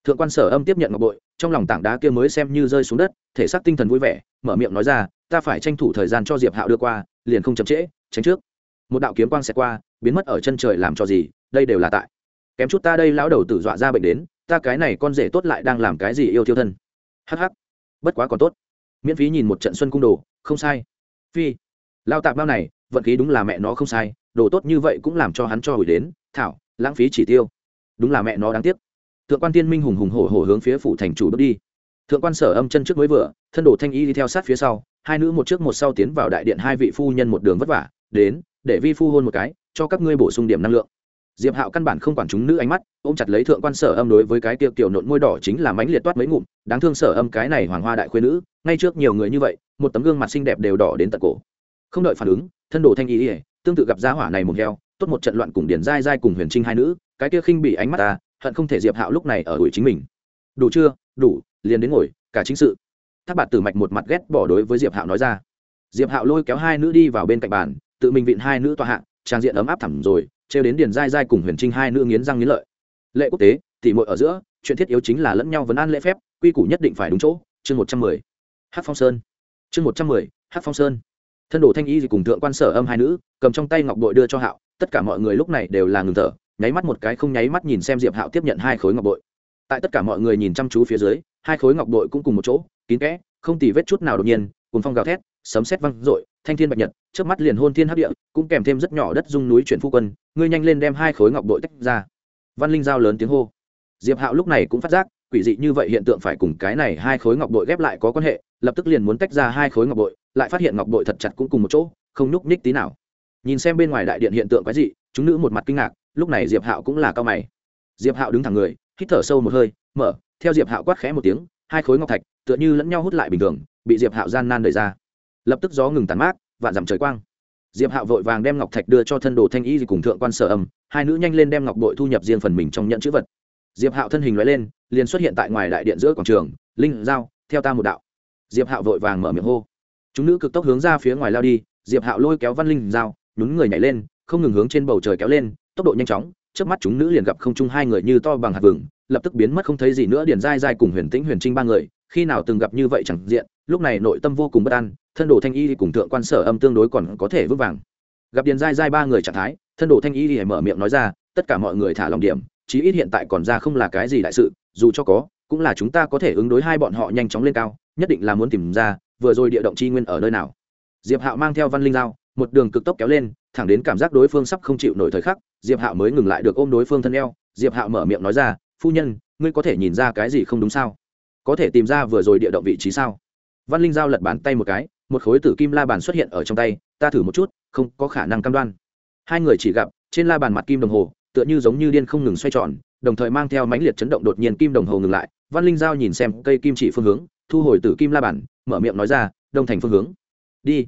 Thượng quan sở âm tiếp nhận ngọc bội, trong lòng tảng đá kia mới xem như rơi xuống đất, thể xác tinh thần vui vẻ, mở miệng nói ra, ta phải tranh thủ thời gian cho diệp hạo đưa qua, liền không chậm trễ, tránh trước. Một đạo kiếm quang xẹt qua, biến mất ở chân trời làm cho gì, đây đều là tại. Kém chút ta đây lão đầu tử dọa ra bệnh đến, ta cái này con rể tốt lại đang làm cái gì yêu thiêu thân. Hh bất quá còn tốt. Miễn phí nhìn một trận xuân cung đồ, không sai. Phi. Lao tạp bao này, vận khí đúng là mẹ nó không sai, đồ tốt như vậy cũng làm cho hắn cho hủy đến, thảo, lãng phí chỉ tiêu đúng là mẹ nó đáng tiếc. Thượng quan tiên minh hùng hùng hổ hổ hướng phía phủ thành chủ bước đi. Thượng quan sở âm chân trước mới vừa, thân đồ thanh y đi theo sát phía sau, hai nữ một trước một sau tiến vào đại điện hai vị phu nhân một đường vất vả, đến, để vi phu hôn một cái, cho các ngươi bổ sung điểm năng lượng. Diệp hạo căn bản không quản chúng nữ ánh mắt, ôm chặt lấy thượng quan sở âm đối với cái tiệc tiểu nộn môi đỏ chính là mánh liệt toát mấy ngụm, đáng thương sở âm cái này hoàng hoa đại khuyên nữ, ngay trước nhiều người như vậy, một tấm gương mặt xinh đẹp đều đỏ đến tận cổ. Không đợi phản ứng, thân đồ thanh y ỉa tương tự gặp gia hỏa này một heo tốt một trận loạn cùng điển dai dai cùng huyền trinh hai nữ, cái kia khinh bị ánh mắt ta, hận không thể diệp hạo lúc này ở đuổi chính mình. Đủ chưa? Đủ, liền đến ngồi, cả chính sự. Tháp bạt tử mạch một mặt ghét bỏ đối với diệp hạo nói ra. Diệp hạo lôi kéo hai nữ đi vào bên cạnh bàn, tự mình vịn hai nữ tòa hạng trang diện ấm áp thẳm rồi, trêu đến điền dai dai cùng huyền trinh hai nữ nghiến răng nghiến lợi. Lệ quốc tế, tỉ mội ở giữa, chuyện thiết yếu chính là lẫn nhau vấn an lễ phép, quy củ nhất định phải đúng chỗ. Chương một trăm mười. Hát phong sơn. Chương một trăm mười hát phong sơn. Thân đồ thanh y cùng thượng quan sở âm hai nữ, cầm trong tay ngọc bội đưa cho hạo tất cả mọi người lúc này đều là ngừng thở, nháy mắt một cái không nháy mắt nhìn xem diệp hạo tiếp nhận hai khối ngọc bội. Tại tất cả mọi người nhìn chăm chú phía dưới, hai khối ngọc bội cũng cùng một chỗ, kín kẽ, không tì vết chút nào đột nhiên cùng phong gào thét, sấm sét văng rội thanh thiên bạch nhật trước mắt liền hôn thiên hấp địa, cũng kèm thêm rất nhỏ đất dung núi chuyển phu quân, ngươi nhanh lên đem hai khối ngọc bội tách ra. Văn linh giao lớn tiếng hô. Diệp hạo lúc này cũng phát giác, quỷ dị như vậy hiện tượng phải cùng cái này hai khối ngọc bội ghép lại có quan hệ, lập tức liền muốn tách ra hai khối ngọc bội, lại phát hiện ngọc bội thật chặt cũng cùng một chỗ, không nhúc nhích tí nào nhìn xem bên ngoài đại điện hiện tượng quái dị, chúng nữ một mặt kinh ngạc, lúc này diệp hạo cũng là cao mày. Diệp hạo đứng thẳng người, hít thở sâu một hơi, mở, theo diệp hạo quát khẽ một tiếng, hai khối ngọc thạch, tựa như lẫn nhau hút lại bình thường, bị diệp hạo gian nan đẩy ra. Lập tức gió ngừng tàn mát, vạn dặm trời quang. Diệp hạo vội vàng đem ngọc thạch đưa cho thân đồ thanh y cùng thượng quan sở âm, hai nữ nhanh lên đem ngọc bội thu nhập riêng phần mình trong nhận chữ vật. Diệp hạo thân hình loại lên, liền xuất hiện tại ngoài đại điện giữa quảng trường, linh giao, theo ta một đạo. Diệp hạo vội vàng mở miệng hô. Chúng nữ cực tốc hướng ra phía ngoài lao đi, diệp hạo lôi kéo văn linh giao nhún người nhảy lên, không ngừng hướng trên bầu trời kéo lên, tốc độ nhanh chóng trước mắt chúng nữ liền gặp không chung hai người như to bằng hạt vừng, lập tức biến mất không thấy gì nữa, điền dai dai cùng huyền tĩnh huyền trinh ba người, khi nào từng gặp như vậy chẳng diện, lúc này nội tâm vô cùng bất an, thân đồ thanh y cùng thượng quan sở âm tương đối còn có thể vững vàng. Gặp điền dai dai ba người trạng thái, thân đồ thanh y thì mở miệng nói ra, tất cả mọi người thả lòng điểm, chí ít hiện tại còn ra không là cái gì đại sự, dù cho có, cũng là chúng ta có thể ứng đối hai bọn họ nhanh chóng lên cao, nhất định là muốn tìm ra, vừa rồi địa động chi nguyên ở nơi nào. Diệp hạo mang theo văn linh dao một đường cực tốc kéo lên, thẳng đến cảm giác đối phương sắp không chịu nổi thời khắc, diệp hạo mới ngừng lại được ôm đối phương thân eo. Diệp hạo mở miệng nói ra, phu nhân, ngươi có thể nhìn ra cái gì không đúng sao? Có thể tìm ra vừa rồi địa động vị trí sao? Văn linh giao lật bàn tay một cái, một khối tử kim la bàn xuất hiện ở trong tay, ta thử một chút, không có khả năng cam đoan. Hai người chỉ gặp, trên la bàn mặt kim đồng hồ, tựa như giống như điên không ngừng xoay tròn, đồng thời mang theo mãnh liệt chấn động đột nhiên kim đồng hồ ngừng lại. Văn linh giao nhìn xem cây kim chỉ phương hướng, thu hồi tử kim la bàn, mở miệng nói ra, đông thành phương hướng. Đi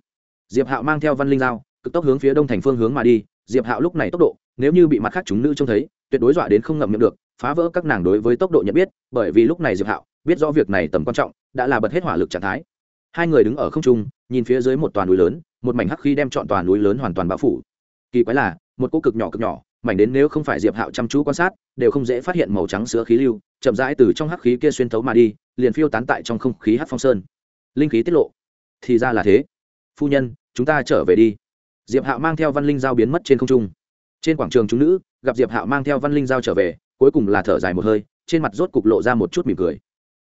diệp hạo mang theo văn linh dao, cực tốc hướng phía đông thành phương hướng mà đi. Diệp hạo lúc này tốc độ nếu như bị mặt khác chúng nữ trông thấy tuyệt đối dọa đến không ngậm miệng được phá vỡ các nàng đối với tốc độ nhận biết bởi vì lúc này diệp hạo biết rõ việc này tầm quan trọng đã là bật hết hỏa lực trạng thái. Hai người đứng ở không trung nhìn phía dưới một toàn núi lớn một mảnh hắc khí đem chọn toàn núi lớn hoàn toàn bao phủ. Kỳ quái là một cỗ cực nhỏ cực nhỏ mảnh đến nếu không phải diệp hạo chăm chú quan sát đều không dễ phát hiện màu trắng sữa khí lưu chậm rãi từ trong hắc khí kia xuyên thấu mà đi liền phiêu tán tại trong không khí hắc phong sơn. Linh khí tiết lộ. Thì ra là thế. Phu nhân chúng ta trở về đi. Diệp hạo mang theo văn linh giao biến mất trên không trung. Trên quảng trường chúng nữ, gặp diệp hạo mang theo văn linh giao trở về, cuối cùng là thở dài một hơi, trên mặt rốt cục lộ ra một chút mỉm cười.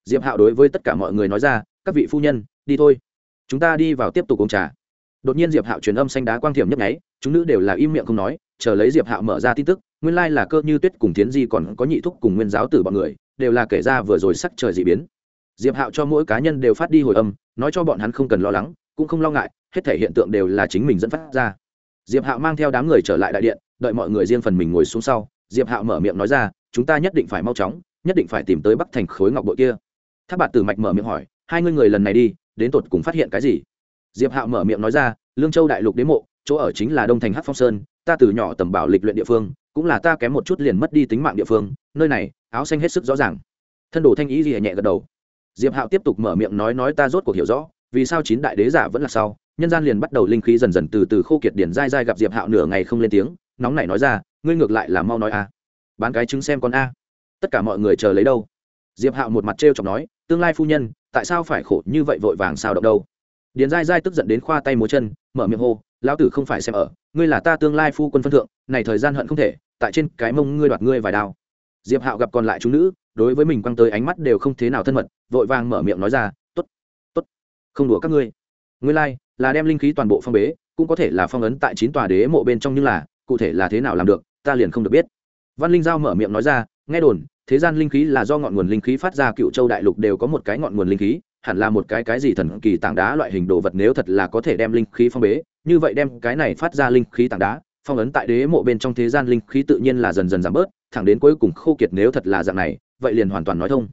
Diệp hạo đối với tất cả mọi người nói ra, các vị phu nhân, đi thôi. Chúng ta đi vào tiếp tục uống trà. Đột nhiên diệp hạo truyền âm xanh đá quang thiểm nhấp nháy, chúng nữ đều là im miệng không nói, chờ lấy diệp hạo mở ra tin tức, nguyên lai là cơ như tuyết cùng tiến di còn có nhị thúc cùng nguyên giáo tử bọn người, đều là kể ra vừa rồi sắc trời dị biến. Diệp hạo cho mỗi cá nhân đều phát đi hồi âm, nói cho bọn hắn không cần lo lắng, cũng không lo ngại hết thể hiện tượng đều là chính mình dẫn phát ra. Diệp hạo mang theo đám người trở lại đại điện, đợi mọi người riêng phần mình ngồi xuống sau, diệp hạo mở miệng nói ra, chúng ta nhất định phải mau chóng, nhất định phải tìm tới bắc thành khối ngọc bội kia. Tháp bạt tử mạch mở miệng hỏi, hai ngươi người lần này đi, đến tột cùng phát hiện cái gì? Diệp hạo mở miệng nói ra, lương châu đại lục đế mộ, chỗ ở chính là đông thành hát phong sơn, ta từ nhỏ tầm bảo lịch luyện địa phương, cũng là ta kém một chút liền mất đi tính mạng địa phương, nơi này, áo xanh hết sức rõ ràng. Thân đồ thanh ý gì nhẹ gật đầu. Diệp hạo tiếp tục mở miệng nói nói ta rốt cuộc hiểu rõ, vì sao chín đại đế giả vẫn là sau nhân gian liền bắt đầu linh khí dần dần từ từ khô kiệt điển dai dai gặp diệp hạo nửa ngày không lên tiếng nóng này nói ra ngươi ngược lại là mau nói a. Bán cái trứng xem con a. Tất cả mọi người chờ lấy đâu? Diệp hạo một mặt trêu chọc nói tương lai phu nhân tại sao phải khổ như vậy vội vàng sao động đâu? Điền dai dai tức giận đến khoa tay múa chân mở miệng hô lão tử không phải xem ở ngươi là ta tương lai phu quân phân thượng này thời gian hận không thể tại trên cái mông ngươi đoạt ngươi vài đao. Diệp hạo gặp còn lại chúng nữ đối với mình quăng tới ánh mắt đều không thế nào thân mật vội vàng mở miệng nói ra t ố t t ố t không đùa các ngươi. Ngươi lai、like, là đem linh khí toàn bộ phong bế, cũng có thể là phong ấn tại chín tòa đế mộ bên trong, nhưng là, cụ thể là thế nào làm được, ta liền không được biết. Văn linh giao mở miệng nói ra, nghe đồn, thế gian linh khí là do ngọn nguồn linh khí phát ra, cựu châu đại lục đều có một cái ngọn nguồn linh khí, hẳn là một cái cái gì thần kỳ tảng đá loại hình đồ vật nếu thật là có thể đem linh khí phong bế, như vậy đem cái này phát ra linh khí tảng đá, phong ấn tại đế mộ bên trong thế gian linh khí tự nhiên là dần dần giảm bớt, thẳng đến cuối cùng khô kiệt nếu thật là dạng này, vậy liền hoàn toàn nói thông.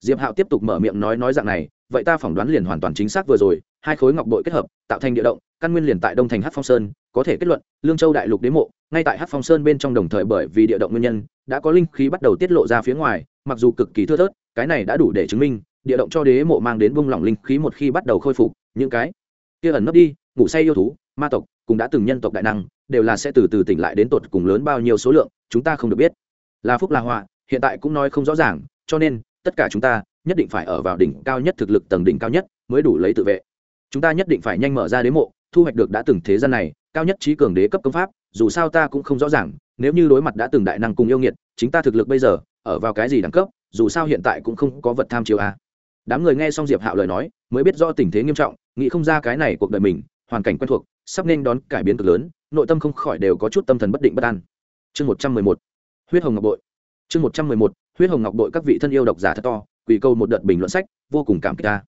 Diệp hạo tiếp tục mở miệng nói nói dạng này, vậy ta phỏng đoán liền hoàn toàn chính xác vừa rồi hai khối ngọc bội kết hợp, tạo thành địa động, căn nguyên liền tại đông thành hát phong sơn, có thể kết luận, lương châu đại lục đế mộ, ngay tại hát phong sơn bên trong đồng thời bởi vì địa động nguyên nhân, đã có linh khí bắt đầu tiết lộ ra phía ngoài, mặc dù cực kỳ thưa thớt, cái này đã đủ để chứng minh, địa động cho đế mộ mang đến bung lỏng linh khí một khi bắt đầu khôi phục, những cái kia ẩn nấp đi, ngủ say yêu thú, ma tộc, cũng đã từng nhân tộc đại năng, đều là sẽ từ từ tỉnh lại đến tột cùng lớn bao nhiêu số lượng, chúng ta không được biết. Là phúc là họa, hiện tại cũng nói không rõ ràng, cho nên, tất cả chúng ta nhất định phải ở vào đỉnh cao nhất thực lực tầng đỉnh cao nhất, mới đủ lấy tự vệ chúng ta nhất định phải nhanh mở ra đế mộ, thu hoạch được đã từng thế gian này, cao nhất trí cường đế cấp công pháp, dù sao ta cũng không rõ ràng, nếu như đối mặt đã từng đại năng cùng yêu nghiệt, chính ta thực lực bây giờ, ở vào cái gì đẳng cấp, dù sao hiện tại cũng không có vật tham chiếu a à. đám người nghe xong diệp hạo lời nói, mới biết do tình thế nghiêm trọng, nghĩ không ra cái này cuộc đời mình, hoàn cảnh quen thuộc, sắp nên đón cải biến cực lớn, nội tâm không khỏi đều có chút tâm thần bất định bất an. Chương một trăm mười một, huyết hồng ngọc bội. Chương một trăm mười một, huyết hồng ngọc bội các vị thân yêu độc giả thật to, quỳ câu một đợt bình luận sách, vô cùng cảm kích ta.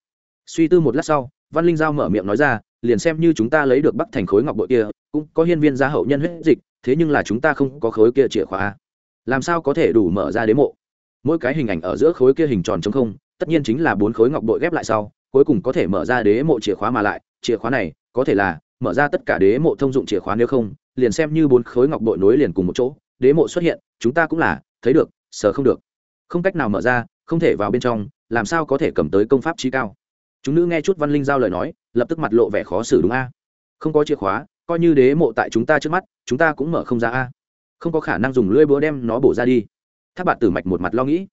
Suy tư một lát sau văn linh giao mở miệng nói ra, liền xem như chúng ta lấy được bắc thành khối ngọc bội kia, cũng có hiên viên gia hậu nhân huyết dịch, thế nhưng là chúng ta không có khối kia chìa khóa. Làm sao có thể đủ mở ra đế mộ? Mỗi cái hình ảnh ở giữa khối kia hình tròn trống không, tất nhiên chính là bốn khối ngọc bội ghép lại sau, cuối cùng có thể mở ra đế mộ chìa khóa mà lại. Chìa khóa này, có thể là mở ra tất cả đế mộ thông dụng chìa khóa nếu không, liền xem như bốn khối ngọc bội nối liền cùng một chỗ, đế mộ xuất hiện, chúng ta cũng là, thấy được sờ không được. Không cách nào mở ra, không thể vào bên trong, làm sao có thể cầm tới công pháp trí cao? Chúng nữ nghe chút văn linh giao lời nói, lập tức mặt lộ vẻ khó xử đúng a? Không có chìa khóa, coi như đế mộ tại chúng ta trước mắt, chúng ta cũng mở không ra a. Không có khả năng dùng lưỡi búa đem nó bổ ra đi. Tháp bạn tử mạch một mặt lo nghĩ.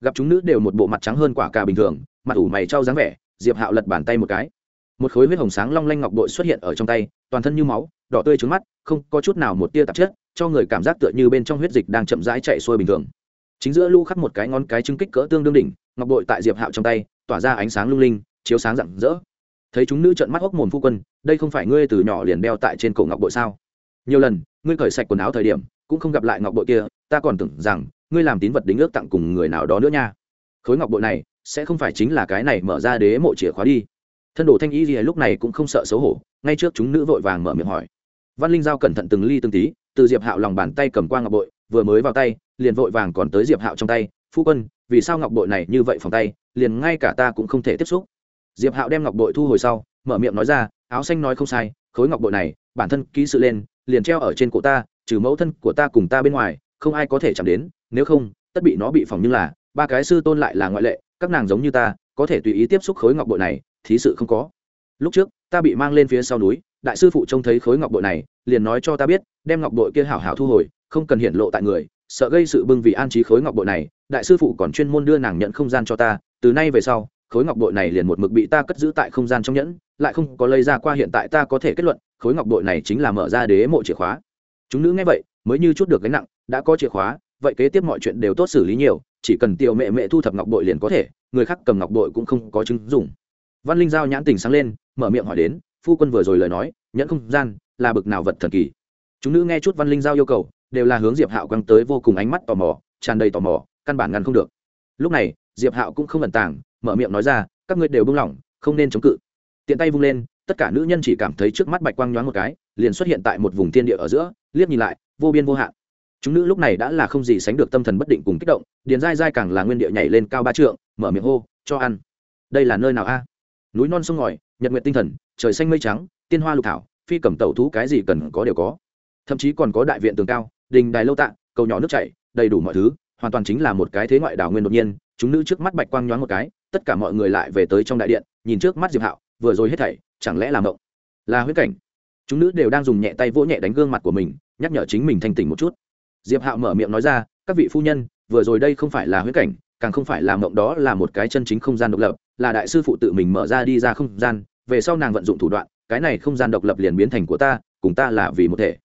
Gặp chúng nữ đều một bộ mặt trắng hơn quả cà bình thường, mặt ủ mày trao dáng vẻ, diệp hạo lật bàn tay một cái. Một khối huyết hồng sáng long lanh ngọc bội xuất hiện ở trong tay, toàn thân như máu, đỏ tươi trứng mắt, không có chút nào một tia tạp chất, cho người cảm giác tựa như bên trong huyết dịch đang chậm rãi chạy xuôi bình thường. Chính giữa lũ khắc một cái ngón cái trưng kích cỡ tương đương đỉnh, ngọc bội tại diệp hạo trong tay, tỏa ra ánh sáng lung linh chiếu sáng rạng rỡ. Thấy chúng nữ trợn mắt hốc mồm phu quân, đây không phải ngươi từ nhỏ liền đeo tại trên cổ ngọc bội sao? Nhiều lần, ngươi cởi sạch quần áo thời điểm, cũng không gặp lại ngọc bội kia, ta còn tưởng rằng ngươi làm tín vật đính ước tặng cùng người nào đó nữa nha. Khối ngọc bội này, sẽ không phải chính là cái này mở ra đế mộ chìa khóa đi. Thân đồ thanh y gì lúc này cũng không sợ xấu hổ, ngay trước chúng nữ vội vàng mở miệng hỏi. Văn linh giao cẩn thận từng ly từng tí, từ diệp hạo lòng bàn tay cầm qua ngọc bội, vừa mới vào tay, liền vội vàng còn tới diệp hạo trong tay, phu quân, vì sao ngọc bội này như vậy phòng tay, liền ngay cả ta cũng không thể tiếp xúc? Diệp hạo đem ngọc bội thu hồi sau, mở miệng nói ra, áo xanh nói không sai, khối ngọc bội này, bản thân ký sự lên, liền treo ở trên cổ ta, trừ mẫu thân của ta cùng ta bên ngoài, không ai có thể chạm đến, nếu không, tất bị nó bị phỏng như là, ba cái sư tôn lại là ngoại lệ, các nàng giống như ta, có thể tùy ý tiếp xúc khối ngọc bội này, thí sự không có. Lúc trước, ta bị mang lên phía sau núi, đại sư phụ trông thấy khối ngọc bội này, liền nói cho ta biết, đem ngọc bội kia hảo hảo thu hồi, không cần hiện lộ tại người, sợ gây sự bưng vì an trí khối ngọc bội này, đại sư phụ còn chuyên môn đưa nàng nhận không gian cho ta, từ nay về sau khối ngọc bội này liền một mực bị ta cất giữ tại không gian trong nhẫn, lại không có lây ra qua hiện tại ta có thể kết luận, khối ngọc bội này chính là mở ra đế mộ chìa khóa. Chúng nữ nghe vậy, mới như chút được gánh nặng, đã có chìa khóa, vậy kế tiếp mọi chuyện đều tốt xử lý nhiều, chỉ cần tiểu mẹ mẹ thu thập ngọc bội liền có thể, người khác cầm ngọc bội cũng không có chứng dùng văn linh giao nhãn tình sáng lên, mở miệng hỏi đến, phu quân vừa rồi lời nói, nhẫn không gian là bực nào vật thần kỳ. Chúng nữ nghe chút văn linh giao yêu cầu, đều là hướng diệp hạo quăng tới vô cùng ánh mắt tò mò, tràn đầy tò mò, căn bản ngăn không được. Lúc này, diệp hạo cũng không ẩn tàng mở miệng nói ra, các ngươi đều buông lỏng, không nên chống cự. Tiện tay vung lên, tất cả nữ nhân chỉ cảm thấy trước mắt bạch quang nhoáng một cái, liền xuất hiện tại một vùng thiên địa ở giữa, liếc nhìn lại, vô biên vô hạn. Chúng nữ lúc này đã là không gì sánh được tâm thần bất định cùng kích động, điền dai dai càng là nguyên địa nhảy lên cao ba trượng, mở miệng hô, cho ăn. Đây là nơi nào a? Núi non sông ngòi, nhật nguyện tinh thần, trời xanh mây trắng, tiên hoa lục thảo, phi cầm tẩu thú cái gì cần có đều có. Thậm chí còn có đại viện tường cao, đình đài lâu tạ, cầu nhỏ nước chảy, đầy đủ mọi thứ hoàn toàn chính là một cái thế ngoại đảo nguyên đột nhiên, chúng nữ trước mắt bạch quang nhoáng một cái, tất cả mọi người lại về tới trong đại điện, nhìn trước mắt diệp hạo, vừa rồi hết thảy, chẳng lẽ là mộng? Là huyết cảnh. Chúng nữ đều đang dùng nhẹ tay vỗ nhẹ đánh gương mặt của mình, nhắc nhở chính mình thanh tỉnh một chút. Diệp hạo mở miệng nói ra, các vị phu nhân, vừa rồi đây không phải là huyết cảnh, càng không phải là mộng, đó là một cái chân chính không gian độc lập, là đại sư phụ tự mình mở ra đi ra không gian, về sau nàng vận dụng thủ đoạn, cái này không gian độc lập liền biến thành của ta, cùng ta là vì một thể.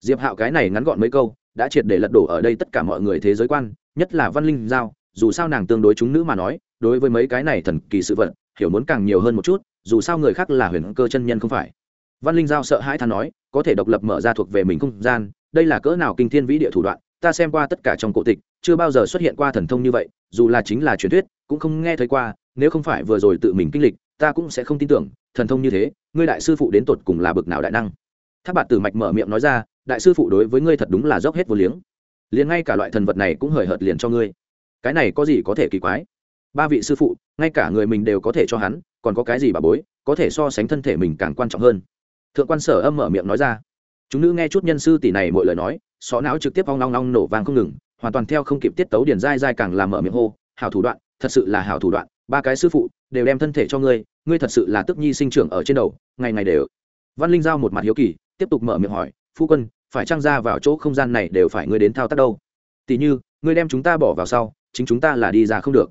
Diệp hạo cái này ngắn gọn mấy câu, đã triệt để lật đổ ở đây tất cả mọi người thế giới quan nhất là văn linh giao, dù sao nàng tương đối chúng nữ mà nói, đối với mấy cái này thần kỳ sự vật, hiểu muốn càng nhiều hơn một chút, dù sao người khác là huyền cơ chân nhân không phải. Văn linh giao sợ hãi than nói, có thể độc lập mở ra thuộc về mình không gian, đây là cỡ nào kinh thiên vĩ địa thủ đoạn, ta xem qua tất cả trong cổ tịch, chưa bao giờ xuất hiện qua thần thông như vậy, dù là chính là truyền thuyết, cũng không nghe thấy qua, nếu không phải vừa rồi tự mình kinh lịch, ta cũng sẽ không tin tưởng, thần thông như thế, ngươi đại sư phụ đến tột cùng là bực nào đại năng? Tháp bạt tử mạch mở miệng nói ra, đại sư phụ đối với ngươi thật đúng là dốc hết vô liếng liền ngay cả loại thần vật này cũng hời hợt liền cho ngươi. Cái này có gì có thể kỳ quái? Ba vị sư phụ, ngay cả người mình đều có thể cho hắn, còn có cái gì bà bối, có thể so sánh thân thể mình càng quan trọng hơn? Thượng quan sở âm mở miệng nói ra. Chúng nữ nghe chút nhân sư tỷ này mọi lời nói, xó não trực tiếp vong long long nổ vàng không ngừng, hoàn toàn theo không kịp tiết tấu điển dai dai càng làm mở miệng hô, hảo thủ đoạn, thật sự là hảo thủ đoạn, ba cái sư phụ đều đem thân thể cho ngươi ngươi thật sự là tức nhi sinh trưởng ở trên đầu, ngày ngày đều. Văn linh giao một mặt hiếu kỳ, tiếp tục mở miệng hỏi, phu quân phải trang ra vào chỗ không gian này đều phải ngươi đến thao tác đâu. Tỉ như, ngươi đem chúng ta bỏ vào sau, chính chúng ta là đi ra không được.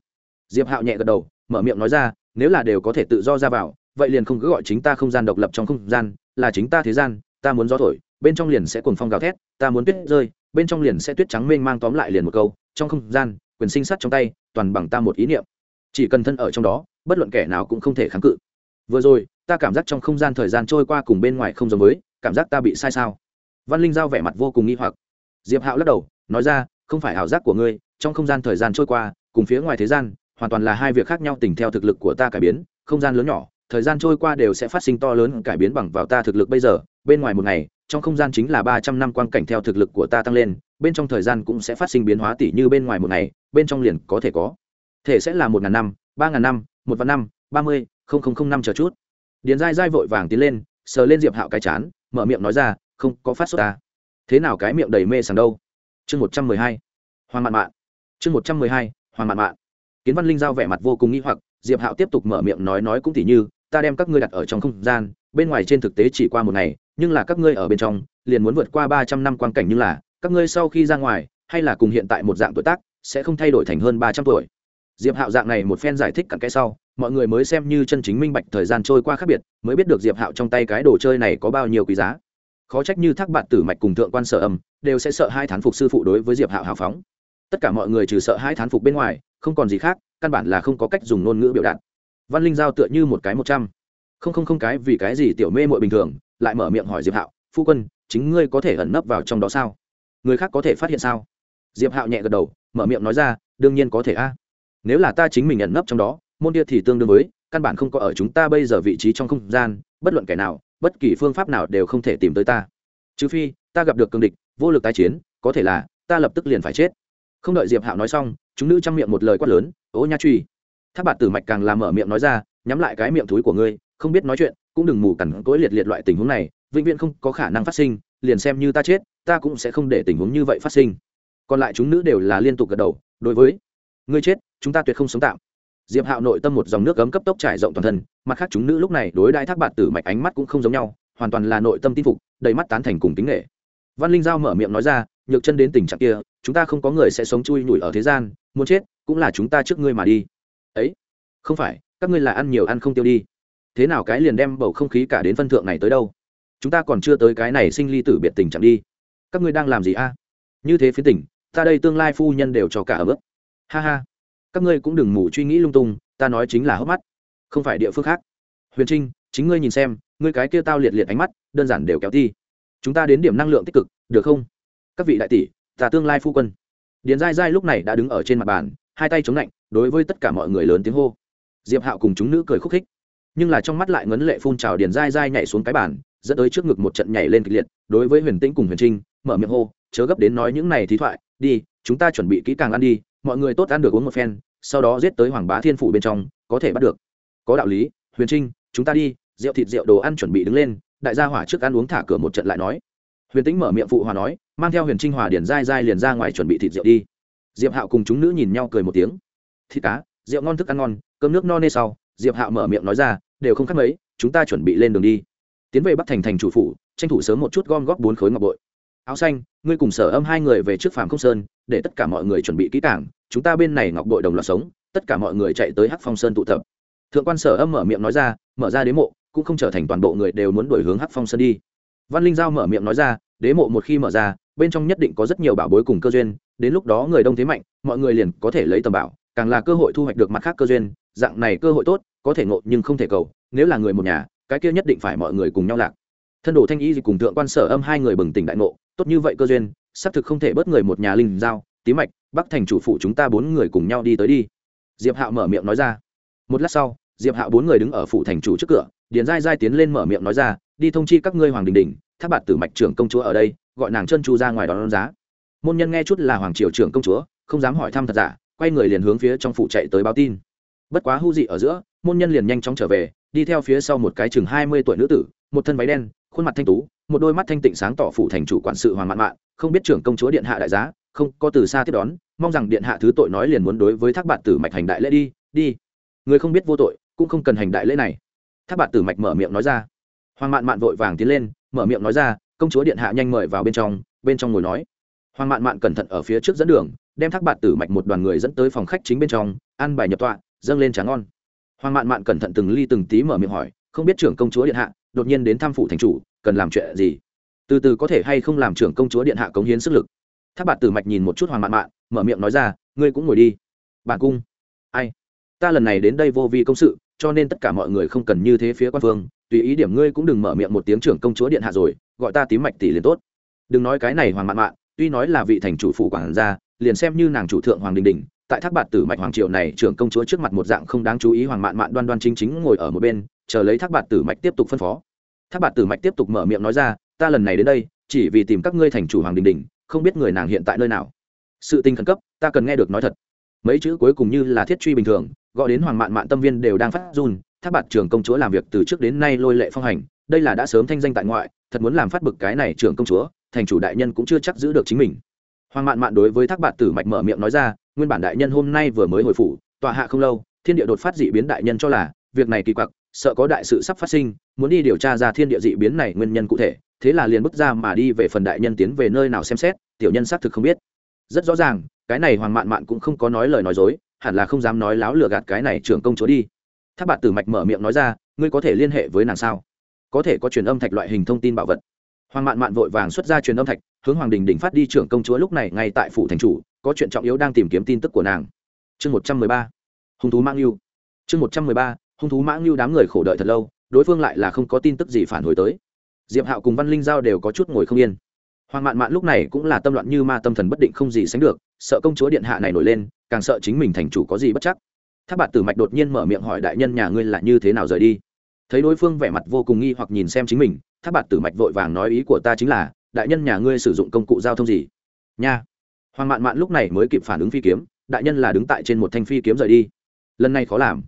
Diệp hạo nhẹ gật đầu, mở miệng nói ra, nếu là đều có thể tự do ra vào, vậy liền không cứ gọi chính ta không gian độc lập trong không gian, là chính ta thế gian, ta muốn gió thổi, bên trong liền sẽ cuồng phong gào thét, ta muốn tuyết rơi, bên trong liền sẽ tuyết trắng mênh mang tóm lại liền một câu, trong không gian, quyền sinh sắt trong tay, toàn bằng ta một ý niệm. Chỉ cần thân ở trong đó, bất luận kẻ nào cũng không thể kháng cự. Vừa rồi, ta cảm giác trong không gian thời gian trôi qua cùng bên ngoài không giống với, cảm giác ta bị sai sao? Văn linh giao vẻ mặt vô cùng nghi hoặc. Diệp hạo lắc đầu, nói ra, không phải ảo giác của ngươi, trong không gian thời gian trôi qua, cùng phía ngoài thế gian, hoàn toàn là hai việc khác nhau, tình theo thực lực của ta cải biến, không gian lớn nhỏ, thời gian trôi qua đều sẽ phát sinh to lớn cải biến bằng vào ta thực lực bây giờ, bên ngoài một ngày, trong không gian chính là ba trăm năm quang cảnh theo thực lực của ta tăng lên, bên trong thời gian cũng sẽ phát sinh biến hóa tỷ như bên ngoài một ngày, bên trong liền có thể có. Thể sẽ là một ngàn năm, ba ngàn năm, một vạn năm, ba mươi, không không không năm chờ chút. Điền dai dai vội vàng tiến lên, sờ lên diệp hạo cái chán, mở miệng nói ra không có phát sốt ta. Thế nào cái miệng đầy mê sảng đâu? Chương một trăm mười hai, hoàng mạn mạn. Chương một trăm mười hai, hoàng mạn mạn. Kiến văn linh giao vẻ mặt vô cùng nghĩ hoặc, diệp hạo tiếp tục mở miệng nói nói cũng tỉ như, ta đem các ngươi đặt ở trong không gian, bên ngoài trên thực tế chỉ qua một ngày, nhưng là các ngươi ở bên trong, liền muốn vượt qua ba trăm năm quan cảnh như là, các ngươi sau khi ra ngoài, hay là cùng hiện tại một dạng tuổi tác, sẽ không thay đổi thành hơn ba trăm tuổi. Diệp hạo dạng này một phen giải thích cặn kẽ sau, mọi người mới xem như chân chính minh bạch thời gian trôi qua khác biệt, mới biết được diệp hạo trong tay cái đồ chơi này có bao nhiêu quý giá khó trách như thác bạn tử mạch cùng thượng quan sở âm đều sẽ sợ hai thán phục sư phụ đối với diệp hạo hào phóng. Tất cả mọi người trừ sợ hai thán phục bên ngoài, không còn gì khác, căn bản là không có cách dùng ngôn ngữ biểu đạt. Văn linh giao tựa như một cái một trăm. Không không không cái vì cái gì tiểu mê mội bình thường, lại mở miệng hỏi diệp hạo, phu quân, chính ngươi có thể ẩn nấp vào trong đó sao? Người khác có thể phát hiện sao? Diệp hạo nhẹ gật đầu, mở miệng nói ra, đương nhiên có thể a. Nếu là ta chính mình ẩn nấp trong đó, môn địa thì tương đương với, căn bản không có ở chúng ta bây giờ vị trí trong không gian, bất luận kẻ nào bất kỳ phương pháp nào đều không thể tìm tới ta. Trừ phi, ta gặp được cường địch, vô lực tái chiến, có thể là, ta lập tức liền phải chết. Không đợi diệp hạo nói xong, chúng nữ chăm miệng một lời quát lớn ố nha truy. Tháp bạt tử mạch càng làm mở miệng nói ra, nhắm lại cái miệng thúi của ngươi, không biết nói chuyện, cũng đừng mù cằn cỗi liệt liệt loại tình huống này, vĩnh viễn không có khả năng phát sinh, liền xem như ta chết, ta cũng sẽ không để tình huống như vậy phát sinh. Còn lại chúng nữ đều là liên tục gật đầu, đối với, ngươi chết, chúng ta tuyệt không sống tạm diệp hạo nội tâm một dòng nước cấm cấp tốc trải rộng toàn thân, mặt khác chúng nữ lúc này đối đại thác bạt tử mạch ánh mắt cũng không giống nhau, hoàn toàn là nội tâm tin phục, đầy mắt tán thành cùng tính nghệ văn linh giao mở miệng nói ra, nhược chân đến tình trạng kia, chúng ta không có người sẽ sống chui nhủi ở thế gian, muốn chết, cũng là chúng ta trước ngươi mà đi. Ấy, không phải, các ngươi là ăn nhiều ăn không tiêu đi. Thế nào cái liền đem bầu không khí cả đến phân thượng này tới đâu? Chúng ta còn chưa tới cái này sinh ly tử biệt tình trạng đi. Các ngươi đang làm gì a? Như thế phía tỉnh ta đây tương lai phu nhân đều cho cả ở bước ha ha các ngươi cũng đừng mù suy nghĩ lung tung, ta nói chính là hốc mắt, không phải địa phương khác. Huyền trinh, chính ngươi nhìn xem, ngươi cái kia tao liệt liệt ánh mắt, đơn giản đều kéo thi chúng ta đến điểm năng lượng tích cực, được không? Các vị đại tỷ, ta tương lai phu quân. Điền dai dai lúc này đã đứng ở trên mặt bàn, hai tay chống lạnh, đối với tất cả mọi người lớn tiếng hô. Diệp hạo cùng chúng nữ cười khúc khích. Nhưng là trong mắt lại ngấn lệ phun trào điền dai dai nhảy xuống cái bàn, dẫn tới trước ngực một trận nhảy lên kịch liệt, đối với huyền tĩnh cùng huyền trinh, mở miệng hô, chớ gấp đến nói những này thí thoại, đi, chúng ta chuẩn bị kỹ càng ăn đi mọi người tốt ăn được uống một phen, sau đó giết tới hoàng bá thiên phủ bên trong, có thể bắt được. Có đạo lý, huyền trinh, chúng ta đi, rượu thịt rượu đồ ăn chuẩn bị đứng lên, đại gia hỏa trước ăn uống thả cửa một trận lại nói. Huyền tĩnh mở miệng phụ hòa nói, mang theo huyền trinh hòa điển dai dai liền ra ngoài chuẩn bị thịt rượu đi. Diệp hạo cùng chúng nữ nhìn nhau cười một tiếng. Thịt cá, rượu ngon thức ăn ngon, cơm nước no nê sau, diệp hạo mở miệng nói ra, đều không khác mấy, chúng ta chuẩn bị lên đường đi. Tiến về bắc thành thành chủ phủ, tranh thủ sớm một chút gom góp bốn khối ngọc bội áo xanh, ngươi cùng sở âm hai người về trước phàm không sơn, để tất cả mọi người chuẩn bị kỹ cảng chúng ta bên này ngọc đội đồng loạt sống, tất cả mọi người chạy tới hắc phong sơn tụ tập. Thượng quan sở âm mở miệng nói ra, mở ra đế mộ, cũng không trở thành toàn bộ người đều muốn đổi hướng hắc phong sơn đi. Văn linh giao mở miệng nói ra, đế mộ một khi mở ra, bên trong nhất định có rất nhiều bảo bối cùng cơ duyên, đến lúc đó người đông thế mạnh, mọi người liền có thể lấy tầm bảo, càng là cơ hội thu hoạch được mặt khác cơ duyên, dạng này cơ hội tốt, có thể ngộ nhưng không thể cầu, nếu là người một nhà, cái kia nhất định phải mọi người cùng nhau lạc thân đồ thanh y cùng thượng quan sở âm hai người bừng tỉnh đại ngộ tốt như vậy cơ duyên xác thực không thể bớt người một nhà linh giao tí mạch bắc thành chủ phụ chúng ta bốn người cùng nhau đi tới đi. Diệp hạo mở miệng nói ra. Một lát sau diệp hạo bốn người đứng ở phủ thành chủ trước cửa điền dai dai tiến lên mở miệng nói ra đi thông chi các ngươi hoàng đình đình tháp bạt tử mạch trưởng công chúa ở đây gọi nàng chân chu ra ngoài đón, đón giá. Môn nhân nghe chút là hoàng triều trưởng công chúa không dám hỏi thăm thật giả quay người liền hướng phía trong phủ chạy tới báo tin. Bất quá hưu dị ở giữa môn nhân liền nhanh chóng trở về đi theo phía sau một cái chừng hai mươi tuổi nữ tử một thân váy đen, khuôn mặt thanh tú, một đôi mắt thanh tịnh sáng tỏ phủ thành chủ quản sự hoàng mạn mạn, không biết trưởng công chúa điện hạ đại giá, không có từ xa tiếp đón, mong rằng điện hạ thứ tội nói liền muốn đối với thác bạn tử mạch hành đại lễ đi đi. Người không biết vô tội, cũng không cần hành đại lễ này. Thác bạn tử mạch mở miệng nói ra. Hoàng mạn mạn vội vàng tiến lên, mở miệng nói ra, công chúa điện hạ nhanh mời vào bên trong bên trong ngồi nói. Hoàng mạn mạn cẩn thận ở phía trước dẫn đường, đem thác bạn tử mạch một đoàn người dẫn tới phòng khách chính bên trong, ăn bài nhập tọa, dâng lên tráng ngon. Hoàng mạn mạn cẩn thận từng ly từng tí mở miệng hỏi, không biết trưởng công chúa điện hạ đột nhiên đến thăm phủ thành chủ, cần làm chuyện gì? Từ từ có thể hay không làm trưởng công chúa điện hạ cống hiến sức lực? Tháp bạt tử mạch nhìn một chút hoàng mạn mạn, mở miệng nói ra, ngươi cũng ngồi đi. Bản cung. Ai? Ta lần này đến đây vô vi công sự, cho nên tất cả mọi người không cần như thế phía quan phương tùy ý điểm ngươi cũng đừng mở miệng một tiếng trưởng công chúa điện hạ rồi, gọi ta tím mạch tỷ liền tốt. Đừng nói cái này hoàng mạn mạn, tuy nói là vị thành chủ phủ quản gia, liền xem như nàng chủ thượng hoàng đình đình, tại thác bạt tử mạch hoàng triều này trưởng công chúa trước mặt một dạng không đáng chú ý, hoàng mạn mạn đoan đoan chính chính ngồi ở một bên chờ lấy thác bạt tử mạch tiếp tục phân phó. Thác bạt tử mạch tiếp tục mở miệng nói ra, ta lần này đến đây, chỉ vì tìm các ngươi thành chủ hoàng đình đình, không biết người nàng hiện tại nơi nào. Sự tình khẩn cấp, ta cần nghe được nói thật. Mấy chữ cuối cùng như là thiết truy bình thường, gọi đến hoàng mạn mạn tâm viên đều đang phát run, thác bạt trưởng công chúa làm việc từ trước đến nay lôi lệ phong hành, đây là đã sớm thanh danh tại ngoại, thật muốn làm phát bực cái này trưởng công chúa, thành chủ đại nhân cũng chưa chắc giữ được chính mình. Hoàng mạn mạn đối với thác bạt tử mạch mở miệng nói ra, nguyên bản đại nhân hôm nay vừa mới hồi phủ, tọa hạ không lâu, thiên địa đột phát dị biến đại nhân cho là, việc này kỳ quặc sợ có đại sự sắp phát sinh, muốn đi điều tra ra thiên địa dị biến này nguyên nhân cụ thể, thế là liền bước ra mà đi về phần đại nhân tiến về nơi nào xem xét, tiểu nhân xác thực không biết. Rất rõ ràng, cái này hoàng mạn mạn cũng không có nói lời nói dối, hẳn là không dám nói láo lừa gạt cái này trưởng công chúa đi. Tháp bạt tử mạch mở miệng nói ra, ngươi có thể liên hệ với nàng sao? Có thể có truyền âm thạch loại hình thông tin bảo vật. Hoàng mạn mạn vội vàng xuất ra truyền âm thạch, hướng hoàng đình đình phát đi trưởng công chúa lúc này ngay tại phủ thành chủ, có chuyện trọng yếu đang tìm kiếm tin tức của nàng. Chương một trăm mười ba. Hung thú mang yêu. Chương một trăm mười ba hung thú mãng lưu đám người khổ đợi thật lâu, đối phương lại là không có tin tức gì phản hồi tới. Diệp hạo cùng văn linh giao đều có chút ngồi không yên. Hoàng mạn mạn lúc này cũng là tâm loạn như ma tâm thần bất định không gì sánh được, sợ công chúa điện hạ này nổi lên, càng sợ chính mình thành chủ có gì bất chắc. Tháp bạt tử mạch đột nhiên mở miệng hỏi đại nhân nhà ngươi là như thế nào rời đi? Thấy đối phương vẻ mặt vô cùng nghi hoặc nhìn xem chính mình tháp bạt tử mạch vội vàng nói ý của ta chính là, đại nhân nhà ngươi sử dụng công cụ giao thông gì? Nha. Hoàng mạn mạn lúc này mới kịp phản ứng phi kiếm, đại nhân là đứng tại trên một thanh phi kiếm rời đi. Lần này khó làm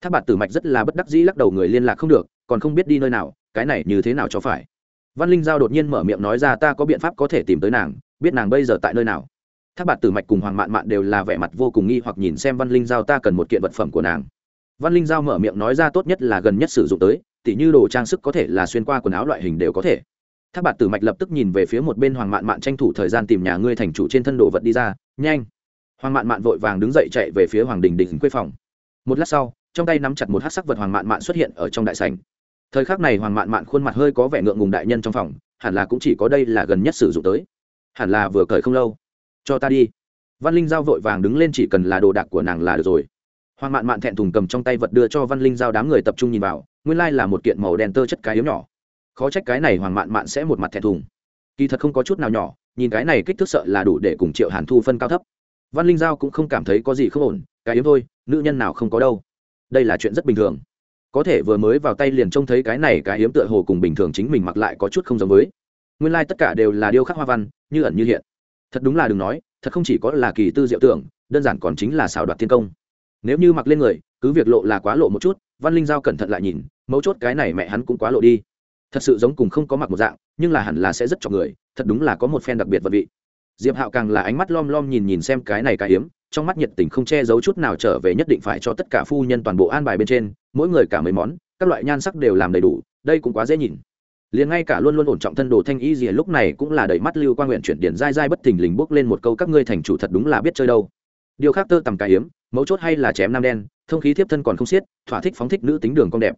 tháp bạt tử mạch rất là bất đắc dĩ lắc đầu người liên lạc không được, còn không biết đi nơi nào, cái này như thế nào cho phải. Văn linh giao đột nhiên mở miệng nói ra ta có biện pháp có thể tìm tới nàng, biết nàng bây giờ tại nơi nào. Tháp bạt tử mạch cùng hoàng mạn mạn đều là vẻ mặt vô cùng nghi hoặc nhìn xem văn linh giao ta cần một kiện vật phẩm của nàng. Văn linh giao mở miệng nói ra tốt nhất là gần nhất sử dụng tới, tỉ như đồ trang sức có thể là xuyên qua quần áo loại hình đều có thể. Tháp bạt tử mạch lập tức nhìn về phía một bên hoàng mạn mạn tranh thủ thời gian tìm nhà ngươi thành chủ trên thân đồ vật đi ra. Nhanh! Hoàng mạn mạn vội vàng đứng dậy chạy về phía hoàng đình đình quê phòng. Một lát sau trong tay nắm chặt một hát sắc vật hoàng mạn mạn xuất hiện ở trong đại sảnh. Thời khắc này hoàng mạn mạn khuôn mặt hơi có vẻ ngượng ngùng đại nhân trong phòng, hẳn là cũng chỉ có đây là gần nhất sử dụng tới. Hẳn là vừa cởi không lâu. Cho ta đi. Văn linh giao vội vàng đứng lên chỉ cần là đồ đạc của nàng là được rồi. Hoàng mạn mạn thẹn thùng cầm trong tay vật đưa cho văn linh giao đám người tập trung nhìn vào, nguyên lai là một kiện màu đen tơ chất cái yếu nhỏ. Khó trách cái này hoàng mạn mạn sẽ một mặt thẹn thùng. Kỳ thật không có chút nào nhỏ, nhìn cái này kích thước sợ là đủ để cùng triệu hàn thu phân cao thấp. Văn linh giao cũng không cảm thấy có gì không ổn, cái yếu thôi, nữ nhân nào không có đâu đây là chuyện rất bình thường. Có thể vừa mới vào tay liền trông thấy cái này cái hiếm tựa hồ cùng bình thường chính mình mặc lại có chút không giống với. Nguyên lai、like、tất cả đều là điêu khắc hoa văn, như ẩn như hiện. Thật đúng là đừng nói, thật không chỉ có là kỳ tư diệu tưởng, đơn giản còn chính là xào đoạt thiên công. Nếu như mặc lên người, cứ việc lộ là quá lộ một chút, văn linh giao cẩn thận lại nhìn, mấu chốt cái này mẹ hắn cũng quá lộ đi. Thật sự giống cùng không có mặc một dạng, nhưng là hẳn là sẽ rất cho người, thật đúng là có một phen đặc biệt vật vị. Diệp hạo càng là ánh mắt lom lom nhìn nhìn xem cái này cái hiếm trong mắt nhiệt tình không che giấu chút nào trở về nhất định phải cho tất cả phu nhân toàn bộ an bài bên trên, mỗi người cả mấy món, các loại nhan sắc đều làm đầy đủ, đây cũng quá dễ nhìn. Liền ngay cả luôn luôn ổn trọng thân đồ thanh y gì lúc này cũng là đầy mắt lưu quan nguyện chuyển điển dai dai bất thình lình bước lên một câu, các ngươi thành chủ thật đúng là biết chơi đâu. Điều khác tơ tầm cái hiếm mấu chốt hay là chém nam đen, thông khí thiếp thân còn không xiết, thỏa thích phóng thích nữ tính đường cong đẹp.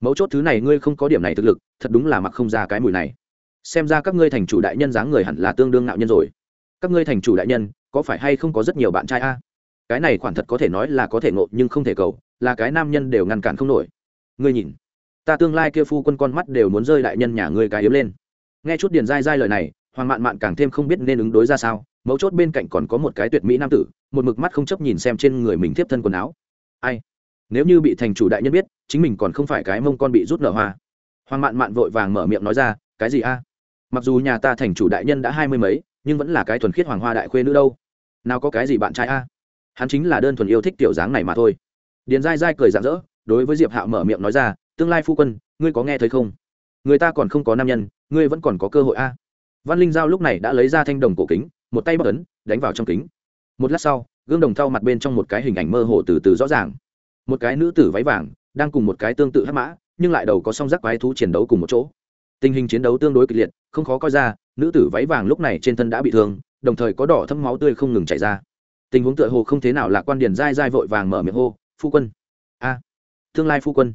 Mấu chốt thứ này ngươi không có điểm này thực lực, thật đúng là mặc không ra cái mùi này. Xem ra các ngươi thành chủ đại nhân dáng người hẳn là tương đương nạo nhân rồi. Các ngươi thành chủ đại nhân có phải hay không có rất nhiều bạn trai a? Cái này khoản thật có thể nói là có thể ngộ nhưng không thể cầu, là cái nam nhân đều ngăn cản không nổi. Ngươi nhìn, ta tương lai kia phu quân con mắt đều muốn rơi đại nhân nhà ngươi cái yếm lên. Nghe chút điền dai dai lời này, hoàng mạn mạn càng thêm không biết nên ứng đối ra sao, mấu chốt bên cạnh còn có một cái tuyệt mỹ nam tử, một mực mắt không chấp nhìn xem trên người mình tiếp thân quần áo. Ai? Nếu như bị thành chủ đại nhân biết, chính mình còn không phải cái mông con bị rút nở hoa. Hoàng mạn mạn vội vàng mở miệng nói ra, cái gì a? Mặc dù nhà ta thành chủ đại nhân đã hai mươi mấy, nhưng vẫn là cái thuần khiết hoàng hoa đại khuê nữ đâu nào có cái gì bạn trai a? Hắn chính là đơn thuần yêu thích tiểu dáng này mà thôi. Điền dai dai cười rạng rỡ, đối với diệp hạo mở miệng nói ra, tương lai phu quân, ngươi có nghe thấy không? Người ta còn không có nam nhân, ngươi vẫn còn có cơ hội a? Văn linh giao lúc này đã lấy ra thanh đồng cổ kính, một tay bất ấn, đánh vào trong kính. Một lát sau, gương đồng thau mặt bên trong một cái hình ảnh mơ hồ từ từ rõ ràng. Một cái nữ tử váy vàng, đang cùng một cái tương tự hắc mã, nhưng lại đầu có song giác quái thú chiến đấu cùng một chỗ. Tình hình chiến đấu tương đối kịch liệt, không khó coi ra, nữ tử váy vàng lúc này trên thân đã bị thương đồng thời có đỏ thâm máu tươi không ngừng chảy ra. Tình huống tựa hồ không thế nào là quan điển dai dai vội vàng mở miệng hô, phu quân. A, tương lai phu quân.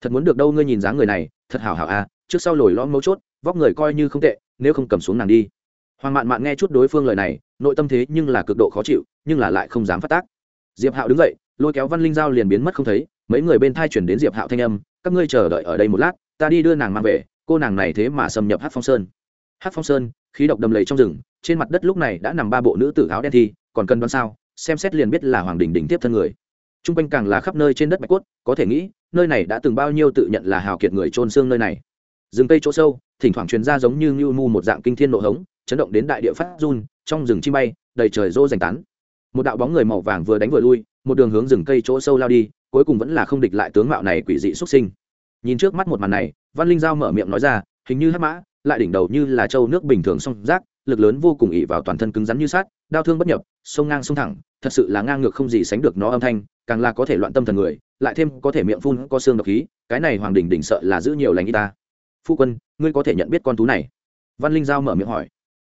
Thật muốn được đâu ngươi nhìn dáng người này, thật hảo hảo a trước sau lồi lõm mấu chốt, vóc người coi như không tệ, nếu không cầm xuống nàng đi. Hoàng mạn mạn nghe chút đối phương lời này, nội tâm thế nhưng là cực độ khó chịu, nhưng là lại không dám phát tác. Diệp hạo đứng dậy, lôi kéo văn linh giao liền biến mất không thấy, mấy người bên thai chuyển đến diệp hạo thanh âm, các ngươi chờ đợi ở đây một lát, ta đi đưa nàng mang về, cô nàng này thế mà xâm nhập hát phong sơn. Hát phong sơn khí độc đầm lầy trong rừng, trên mặt đất lúc này đã nằm ba bộ nữ tử áo đen thi, còn cần đoán sao, xem xét liền biết là hoàng đình đình tiếp thân người. T r u n g quanh càng là khắp nơi trên đất bạch cốt, có thể nghĩ, nơi này đã từng bao nhiêu tự nhận là hào kiệt người trôn xương nơi này. Rừng cây chỗ sâu, thỉnh thoảng truyền ra giống như ngưu mu một dạng kinh thiên nộ hống, chấn động đến đại địa phát run, trong rừng chim bay, đầy trời rô dành tán. Một đạo bóng người màu vàng vừa đánh vừa lui, một đường hướng rừng cây chỗ sâu lao đi, cuối cùng vẫn là không địch lại tướng mạo này quỷ dị xuất sinh. Nhìn trước mắt một màn này, văn linh giao mở miệng nói ra, hình như hắc mã lại đỉnh đầu như là châu nước bình thường song rác, lực lớn vô cùng ỉ vào toàn thân cứng rắn như sát đau thương bất nhập, sông ngang sông thẳng, thật sự là ngang ngược không gì sánh được nó âm thanh, càng là có thể loạn tâm thần người, lại thêm có thể miệng phun, có xương độc khí, cái này hoàng đình đỉnh sợ là giữ nhiều lành y ta. Phu quân, ngươi có thể nhận biết con thú này. Văn linh giao mở miệng hỏi.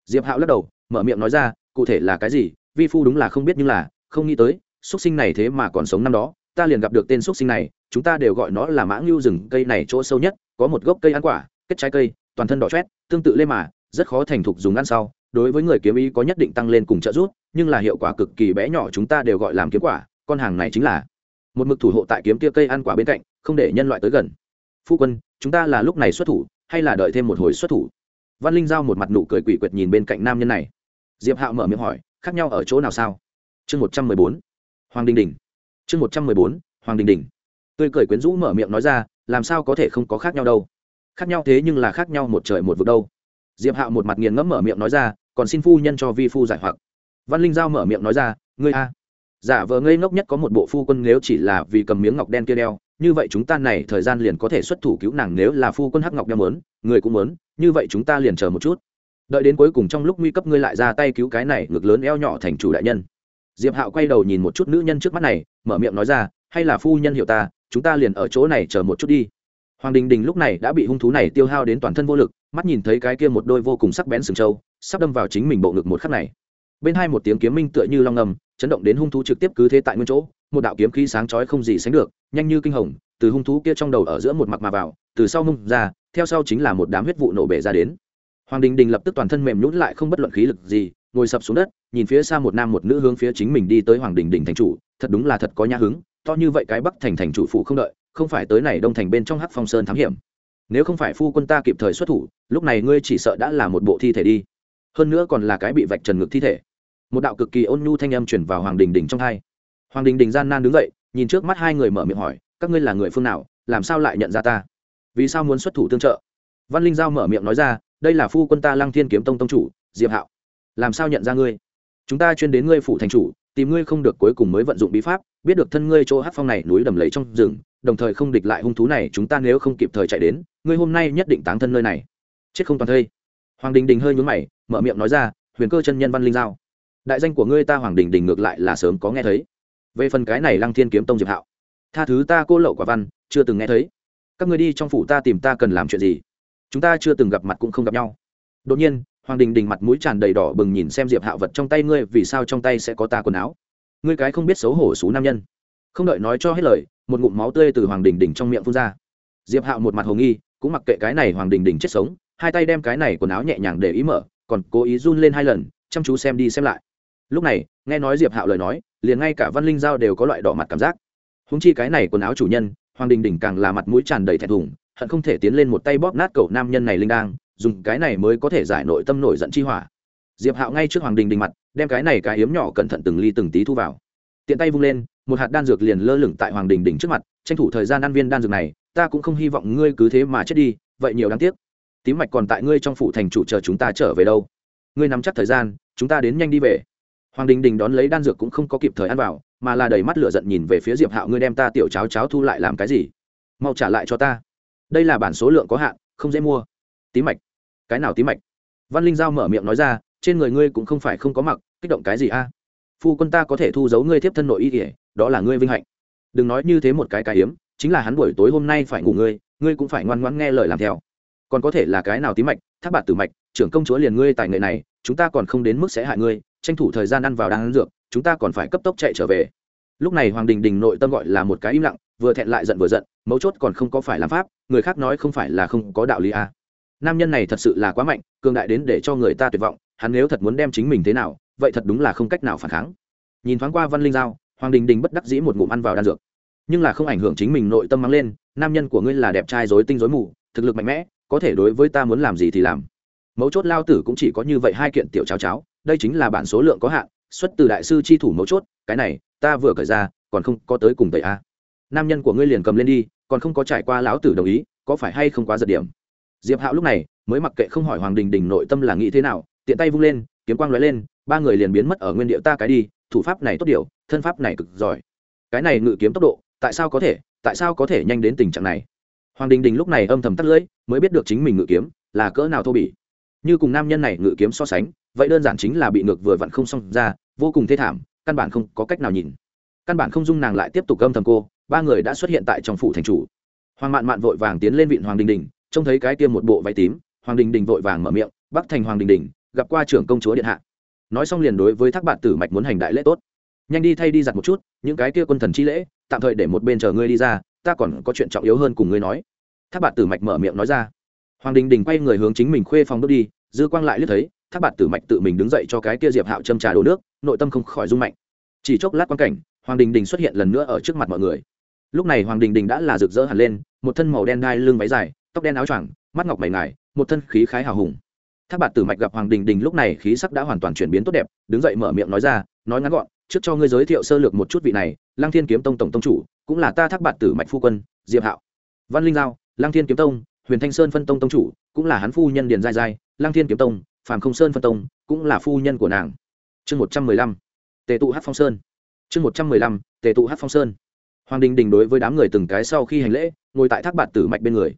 Diệp hạo lắc đầu, mở miệng nói ra, cụ thể là cái gì, vi phu đúng là không biết nhưng là, không nghĩ tới xuất sinh này thế mà còn sống năm đó, ta liền gặp được tên xuất sinh này, chúng ta đều gọi nó là mãng lưu rừng cây này chỗ sâu nhất, có một gốc cây ăn quả, kết trái cây toàn thân đỏ chét tương tự lê mà, rất khó thành thục dùng ăn sau. Đối với người kiếm ý có nhất định tăng lên cùng trợ giúp, nhưng là hiệu quả cực kỳ bé nhỏ chúng ta đều gọi làm kiếm quả, con hàng này chính là một mực thủ hộ tại kiếm kia cây ăn quả bên cạnh, không để nhân loại tới gần. Phu quân, chúng ta là lúc này xuất thủ, hay là đợi thêm một hồi xuất thủ? Văn linh giao một mặt nụ cười quỷ quyệt nhìn bên cạnh nam nhân này. Diệp hạo mở miệng hỏi, khác nhau ở chỗ nào sao? Chương một trăm mười bốn, hoàng đình đình. Chương một trăm mười bốn, hoàng đình đình. Tươi cười quyến rũ mở miệng nói ra, làm sao có thể không có khác nhau đâu? Khác nhau thế nhưng là khác nhau một trời một vực đâu. Diệp hạo một mặt nghiền ngẫm mở miệng nói ra, còn xin phu nhân cho vi phu giải hoặc. Văn linh giao mở miệng nói ra, ngươi a. Giả vờ ngây ngốc nhất có một bộ phu quân nếu chỉ là vì cầm miếng ngọc đen kia đeo, như vậy chúng ta này thời gian liền có thể xuất thủ cứu nàng nếu là phu quân hắc ngọc đeo mớn người cũng mớn như vậy chúng ta liền chờ một chút. Đợi đến cuối cùng trong lúc nguy cấp ngươi lại ra tay cứu cái này ngực lớn eo nhỏ thành chủ đại nhân. Diệp hạo quay đầu nhìn một chút nữ nhân trước mắt này, mở miệng nói ra, hay là phu nhân hiểu ta, chúng ta liền ở chỗ này chờ một chút đi hoàng đình đình lúc này đã bị hung thú này tiêu hao đến toàn thân vô lực, mắt nhìn thấy cái kia một đôi vô cùng sắc bén sừng trâu, sắp đâm vào chính mình bộ ngực một khắc này. Bên hai một tiếng kiếm minh tựa như long ngầm, chấn động đến hung thú trực tiếp cứ thế tại nguyên chỗ, một đạo kiếm khí sáng chói không gì sánh được, nhanh như kinh hồng, từ hung thú kia trong đầu ở giữa một mặt mà vào, từ sau mông ra, theo sau chính là một đám huyết vụ nổ bể ra đến. Hoàng đình đình lập tức toàn thân mềm nhũn lại không bất luận khí lực gì, ngồi sập xuống đất, nhìn phía xa một nam một nữ hướng phía chính mình đi tới hoàng đình đình thành chủ, thật đúng là thật có nhã hứng, to như vậy cái bắc thành thành chủ phụ không đợi không phải tới này đông thành bên trong hắc phong sơn thám hiểm. Nếu không phải phu quân ta kịp thời xuất thủ, lúc này ngươi chỉ sợ đã là một bộ thi thể đi. Hơn nữa còn là cái bị vạch trần ngực thi thể. Một đạo cực kỳ ôn nhu thanh âm chuyển vào hoàng đình đình trong hai. Hoàng đình đình gian nan đứng dậy, nhìn trước mắt hai người mở miệng hỏi, các ngươi là người phương nào, làm sao lại nhận ra ta? Vì sao muốn xuất thủ tương trợ? Văn linh giao mở miệng nói ra, đây là phu quân ta lăng thiên kiếm tông tông chủ, diệp hạo. Làm sao nhận ra ngươi? Chúng ta chuyên đến ngươi phủ thành chủ, tìm ngươi không được cuối cùng mới vận dụng bí pháp, biết được thân ngươi chỗ hát phong này núi đầm lầy trong rừng đồng thời không địch lại hung thú này, chúng ta nếu không kịp thời chạy đến, ngươi hôm nay nhất định táng thân nơi này. Chết không toàn thây. Hoàng đình đình hơi nhún mày, mở miệng nói ra, huyền cơ chân nhân văn linh giao. Đại danh của ngươi ta hoàng đình đình ngược lại là sớm có nghe thấy. Về phần cái này lăng thiên kiếm tông diệp hạo, tha thứ ta cô lậu quả văn, chưa từng nghe thấy. Các ngươi đi trong phủ ta tìm ta cần làm chuyện gì? Chúng ta chưa từng gặp mặt cũng không gặp nhau. Đột nhiên, hoàng đình đình mặt mũi tràn đầy đỏ bừng nhìn xem diệp hạo vật trong tay ngươi, vì sao trong tay sẽ có ta quần áo? Ngươi cái không biết xấu hổ xú nam nhân. Không đợi nói cho hết lời một ngụm máu tươi từ hoàng đình đình trong miệng phun ra. Diệp hạo một mặt hồ nghi, cũng mặc kệ cái này hoàng đình đình chết sống, hai tay đem cái này quần áo nhẹ nhàng để ý mở, còn cố ý run lên hai lần, chăm chú xem đi xem lại. Lúc này, nghe nói diệp hạo lời nói, liền ngay cả văn linh giao đều có loại đỏ mặt cảm giác. Húng chi cái này quần áo chủ nhân, hoàng đình đình càng là mặt mũi tràn đầy thẹn thùng, hận không thể tiến lên một tay bóp nát cậu nam nhân này linh đang dùng cái này mới có thể giải nội tâm nổi giận chi hỏa. Diệp hạo ngay trước hoàng đình đình mặt, đem cái này cái hiếm nhỏ cẩn thận từng ly từng tí thu vào. Tiện tay vung lên một hạt đan dược liền lơ lửng tại hoàng đình đình trước mặt, tranh thủ thời gian ăn viên đan dược này, ta cũng không hy vọng ngươi cứ thế mà chết đi, vậy nhiều đáng tiếc. Tím mạch còn tại ngươi trong phủ thành chủ chờ chúng ta trở về đâu. Ngươi nắm chắc thời gian, chúng ta đến nhanh đi về. Hoàng đình đình đón lấy đan dược cũng không có kịp thời ăn vào, mà là đầy mắt lửa giận nhìn về phía diệp hạo, ngươi đem ta tiểu cháo cháo thu lại làm cái gì? Mau trả lại cho ta. Đây là bản số lượng có hạn, không dễ mua. Tí mạch. Cái nào tí mạch? Văn linh giao mở miệng nói ra, trên người ngươi cũng không phải không có mặc, kích động cái gì a? Phu quân ta có thể thu giấu ngươi tiếp thân nội y kể đó là ngươi vinh hạnh. Đừng nói như thế một cái cái hiếm, chính là hắn buổi tối hôm nay phải ngủ ngươi ngươi cũng phải ngoan ngoãn nghe lời làm theo. Còn có thể là cái nào tí mạch, thác bạt tử mạch, trưởng công chúa liền ngươi tài nghệ này, chúng ta còn không đến mức sẽ hại ngươi, tranh thủ thời gian ăn vào đang ăn dược, chúng ta còn phải cấp tốc chạy trở về. Lúc này hoàng đình đình nội tâm gọi là một cái im lặng, vừa thẹn lại giận vừa giận, mấu chốt còn không có phải làm pháp, người khác nói không phải là không có đạo lý à. nam nhân này thật sự là quá mạnh, cường đại đến để cho người ta tuyệt vọng, hắn nếu thật muốn đem chính mình thế nào, vậy thật đúng là không cách nào phản kháng. Nhìn thoáng qua văn linh giao hoàng đình đình bất đắc dĩ một ngụm ăn vào đan dược. Nhưng là không ảnh hưởng chính mình nội tâm mang lên, nam nhân của ngươi là đẹp trai dối tinh dối mù, thực lực mạnh mẽ, có thể đối với ta muốn làm gì thì làm. Mấu chốt lao tử cũng chỉ có như vậy hai kiện tiểu cháo cháo, đây chính là bản số lượng có hạn, xuất từ đại sư chi thủ mấu chốt, cái này, ta vừa cởi ra, còn không có tới cùng tẩy a. Nam nhân của ngươi liền cầm lên đi, còn không có trải qua lão tử đồng ý, có phải hay không quá giật điểm? Diệp hạo lúc này, mới mặc kệ không hỏi hoàng đình đình nội tâm là nghĩ thế nào, tiện tay vung lên, kiếm quang lóe lên, ba người liền biến mất ở nguyên địa ta cái đi thủ pháp này tốt điều, thân pháp này cực giỏi. Cái này ngự kiếm tốc độ, tại sao có thể, tại sao có thể nhanh đến tình trạng này? Hoàng đình đình lúc này âm thầm tắt lưỡi, mới biết được chính mình ngự kiếm là cỡ nào thô bỉ. Như cùng nam nhân này ngự kiếm so sánh, vậy đơn giản chính là bị ngược vừa vặn không xong ra, vô cùng thê thảm, căn bản không có cách nào nhìn. Căn bản không dung nàng lại tiếp tục âm thầm cô, ba người đã xuất hiện tại trong phủ thành chủ. Hoàng mạn mạn vội vàng tiến lên vịn hoàng đình đình, trông thấy cái kia một bộ váy tím, hoàng đình đình vội vàng mở miệng, bắc thành hoàng đình đình, gặp qua trưởng công chúa điện hạ nói xong liền đối với thác bạn tử mạch muốn hành đại lễ tốt. Nhanh đi thay đi giặt một chút, những cái kia quân thần chi lễ, tạm thời để một bên chờ ngươi đi ra, ta còn có chuyện trọng yếu hơn cùng ngươi nói. Thác bạn tử mạch mở miệng nói ra. Hoàng đình đình quay người hướng chính mình khuê phòng bước đi, dư quang lại liếc thấy, thác bạn tử mạch tự mình đứng dậy cho cái kia diệp hạo châm trà đổ nước, nội tâm không khỏi rung mạnh. Chỉ chốc lát quan cảnh, hoàng đình đình xuất hiện lần nữa ở trước mặt mọi người. Lúc này hoàng đình đình đã là rực rỡ hẳn lên, một thân màu đen đai lưng váy dài, tóc đen áo choàng, mắt ngọc mày ngài, một thân khí khái hào hùng thác bạt tử mạch gặp hoàng đình đình lúc này khí sắc đã hoàn toàn chuyển biến tốt đẹp, đứng dậy mở miệng nói ra, nói ngắn gọn, trước cho ngươi giới thiệu sơ lược một chút vị này, lăng thiên kiếm tông tổng tông chủ, cũng là ta thác bạt tử mạch phu quân, diệp hạo. Văn linh giao, lăng thiên kiếm tông, huyền thanh sơn phân tông tông chủ, cũng là hắn phu nhân điền giai giai, lăng thiên kiếm tông, phàm không sơn phân tông, cũng là phu nhân của nàng. Chương một trăm mười lăm, tề tụ hát phong sơn. Chương một trăm mười lăm, tề tụ hát phong sơn. Hoàng đình đình đối với đám người từng cái sau khi hành lễ, ngồi tại thác bạt tử mạch bên người.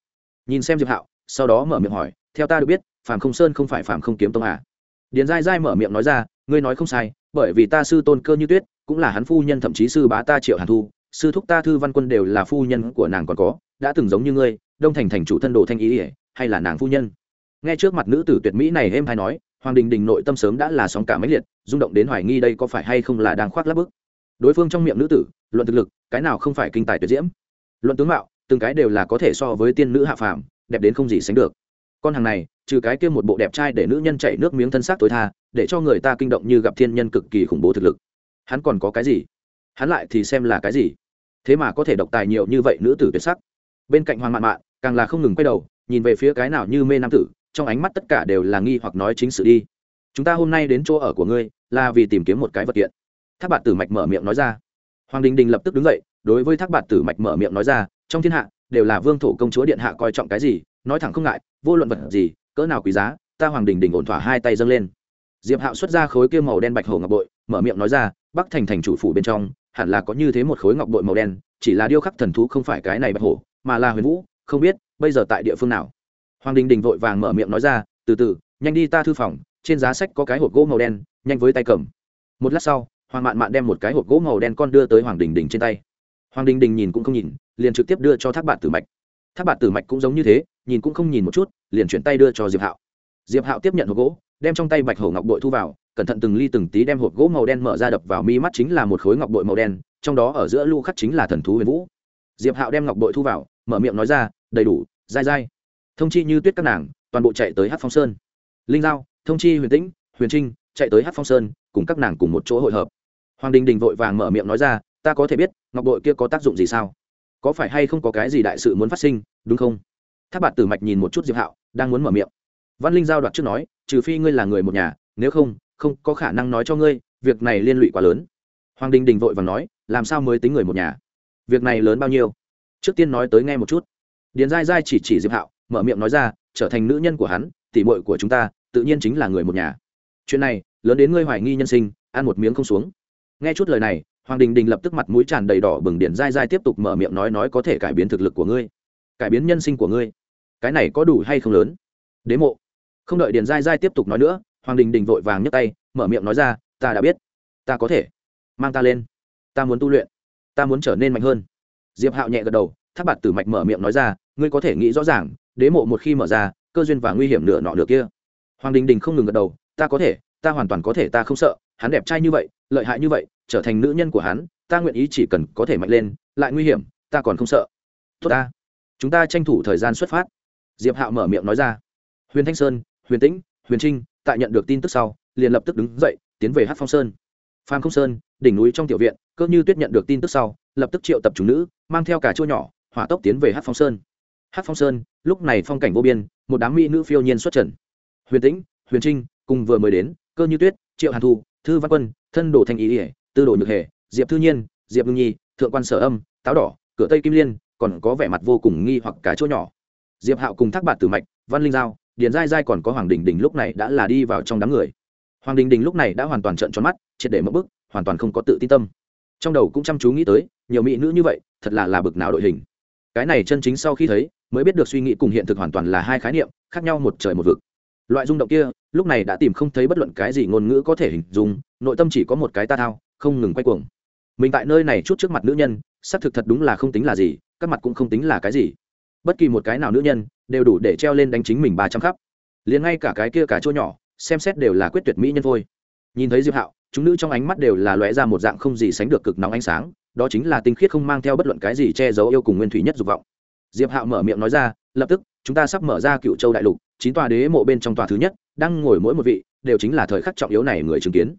Nhìn xem diệp hạo, sau đó mở miệng hỏi, theo ta được biết phàm không sơn không phải phàm không kiếm tông à. điền dai dai mở miệng nói ra, ngươi nói không sai, bởi vì ta sư tôn cơ như tuyết, cũng là hắn phu nhân thậm chí sư bá ta triệu hàn thu, sư thúc ta thư văn quân đều là phu nhân của nàng còn có, đã từng giống như ngươi, đông thành thành chủ thân đồ thanh ý ỉa, hay là nàng phu nhân. Nghe trước mặt nữ tử tuyệt mỹ này êm hay nói, hoàng đình đình nội tâm sớm đã là sóng cả máy liệt, rung động đến hoài nghi đây có phải hay không là đang khoác lắp bức. Đối phương trong miệng nữ tử, luận thực lực, cái nào không phải kinh tài tuyệt diễm. Luận tướng mạo, từng cái đều là có thể so với tiên nữ hạ phàm, đẹp đến không gì sánh được con hàng này, trừ cái kia một bộ đẹp trai để nữ nhân chạy nước miếng thân xác tối tha, để cho người ta kinh động như gặp thiên nhân cực kỳ khủng bố thực lực. Hắn còn có cái gì? Hắn lại thì xem là cái gì? Thế mà có thể độc tài nhiều như vậy nữ tử tuyệt sắc. Bên cạnh hoàng mạn mạn, càng là không ngừng quay đầu, nhìn về phía cái nào như mê nam tử, trong ánh mắt tất cả đều là nghi hoặc nói chính sự đi. Chúng ta hôm nay đến chỗ ở của ngươi, là vì tìm kiếm một cái vật kiện. Thác bạt tử mạch mở miệng nói ra. Hoàng đình đình lập tức đứng dậy, đối với thác bạt tử mạch mở miệng nói ra, trong thiên hạ, đều là vương thổ công chúa điện hạ coi trọng cái gì nói thẳng không ngại, vô luận vật gì, cỡ nào quý giá, ta hoàng đình đình ổn thỏa hai tay dâng lên. Diệp hạo xuất ra khối kia màu đen bạch hồ ngọc bội, mở miệng nói ra, bắc thành thành chủ phủ bên trong, hẳn là có như thế một khối ngọc bội màu đen, chỉ là điêu khắc thần thú không phải cái này bạch hổ, mà là huyền vũ, không biết, bây giờ tại địa phương nào? Hoàng đình đình vội vàng mở miệng nói ra, từ từ, nhanh đi ta thư phòng, trên giá sách có cái hộp gỗ màu đen, nhanh với tay cầm. Một lát sau, hoàng mạn mạn đem một cái hộp gỗ màu đen con đưa tới hoàng đình đình trên tay. Hoàng đình đình nhìn cũng không nhìn, liền trực tiếp đưa cho thác bạn tử mạch tháp bạn tử mạch cũng giống như thế, nhìn cũng không nhìn một chút, liền chuyển tay đưa cho diệp hạo. Diệp hạo tiếp nhận hộp gỗ, đem trong tay bạch hổ ngọc bội thu vào, cẩn thận từng ly từng tí đem hộp gỗ màu đen mở ra đập vào mi mắt chính là một khối ngọc bội màu đen, trong đó ở giữa lưu khắc chính là thần thú huyền vũ. Diệp hạo đem ngọc bội thu vào, mở miệng nói ra, đầy đủ, dai dai. Thông chi như tuyết các nàng, toàn bộ chạy tới hát phong sơn. Linh giao, thông chi, huyền tĩnh, huyền trinh, chạy tới hát phong sơn, cùng các nàng cùng một chỗ hội hợp. Hoàng đình đình vội vàng mở miệng nói ra, ta có thể biết, ngọc bội kia có tác dụng gì sao? Có phải hay không có cái gì đại sự muốn phát sinh đúng không? Tháp bạt tử mạch nhìn một chút diệp hạo, đang muốn mở miệng. Văn linh giao đoạt trước nói, trừ phi ngươi là người một nhà, nếu không không có khả năng nói cho ngươi, việc này liên lụy quá lớn. Hoàng đình đình vội vàng nói, làm sao mới tính người một nhà? Việc này lớn bao nhiêu? Trước tiên nói tới nghe một chút. Điền dai dai chỉ chỉ diệp hạo, mở miệng nói ra, trở thành nữ nhân của hắn tỉ mội của chúng ta, tự nhiên chính là người một nhà. Chuyện này, lớn đến ngươi hoài nghi nhân sinh, ăn một miếng không xuống. Nghe chút lời này, hoàng đình đình lập tức mặt mũi tràn đầy đỏ bừng, điền dai dai tiếp tục mở miệng nói nói có thể cải biến thực lực của ngươi cải biến nhân sinh của ngươi. Cái này có đủ hay không lớn? Đế mộ. Không đợi điền dai dai tiếp tục nói nữa, hoàng đình đình vội vàng nhấc tay, mở miệng nói ra, ta đã biết. Ta có thể. Mang ta lên. Ta muốn tu luyện. Ta muốn trở nên mạnh hơn. Diệp hạo nhẹ gật đầu tháp bạt tử mạch mở miệng nói ra, ngươi có thể nghĩ rõ ràng, đế mộ một khi mở ra, cơ duyên và nguy hiểm nửa nọ nửa kia. Hoàng đình đình không ngừng gật đầu, ta có thể, ta hoàn toàn có thể, ta không sợ, hắn đẹp trai như vậy, lợi hại như vậy, trở thành nữ nhân của hắn, ta nguyện ý chỉ cần có thể mạnh lên, lại nguy hiểm, ta còn không sợ. Tốt ta chúng ta tranh thủ thời gian xuất phát. Diệp hạo mở miệng nói ra. Huyền thanh sơn, huyền tĩnh, huyền trinh, tại nhận được tin tức sau, liền lập tức đứng dậy, tiến về hát phong sơn. Phan không sơn, đỉnh núi trong tiểu viện, cơ như tuyết nhận được tin tức sau, lập tức triệu tập chúng nữ, mang theo cả chỗ nhỏ, hỏa tốc tiến về hát phong sơn. Hát phong sơn, lúc này phong cảnh vô biên, một đám mỹ nữ phiêu nhiên xuất trần. Huyền tĩnh, huyền trinh, cùng vừa mới đến, cơ như tuyết, triệu hàn thu, thư văn quân, thân đồ thanh ý ỉa tư đồ nhược hề, diệp thư nhiên, diệp ngưng nhi, thượng quan sở âm, táo đỏ, cửa tây kim liên còn có vẻ mặt vô cùng nghi hoặc cả chỗ nhỏ. Diệp hạo cùng thác bạt tử mạch, văn linh giao, điền dai dai còn có hoàng đình đình lúc này đã là đi vào trong đám người. Hoàng đình đình lúc này đã hoàn toàn trợn tròn mắt, triệt để mất bức, hoàn toàn không có tự tin tâm. Trong đầu cũng chăm chú nghĩ tới, nhiều mỹ nữ như vậy, thật là là bực nào đội hình. Cái này chân chính sau khi thấy, mới biết được suy nghĩ cùng hiện thực hoàn toàn là hai khái niệm, khác nhau một trời một vực. Loại rung động kia, lúc này đã tìm không thấy bất luận cái gì ngôn ngữ có thể hình dung, nội tâm chỉ có một cái ta thao, không ngừng quay cuồng mình tại nơi này chút trước mặt nữ nhân, xác thực thật đúng là không tính là gì, các mặt cũng không tính là cái gì. Bất kỳ một cái nào nữ nhân, đều đủ để treo lên đánh chính mình ba trăm khắp. Liền ngay cả cái kia cả chỗ nhỏ, xem xét đều là quyết tuyệt mỹ nhân thôi. Nhìn thấy diệp hạo, chúng nữ trong ánh mắt đều là lóe ra một dạng không gì sánh được cực nóng ánh sáng, đó chính là tinh khiết không mang theo bất luận cái gì che giấu yêu cùng nguyên thủy nhất dục vọng. Diệp hạo mở miệng nói ra, lập tức, chúng ta sắp mở ra cựu châu đại lục, chín tòa đế mộ bên trong tòa thứ nhất, đang ngồi mỗi một vị, đều chính là thời khắc trọng yếu này người chứng kiến.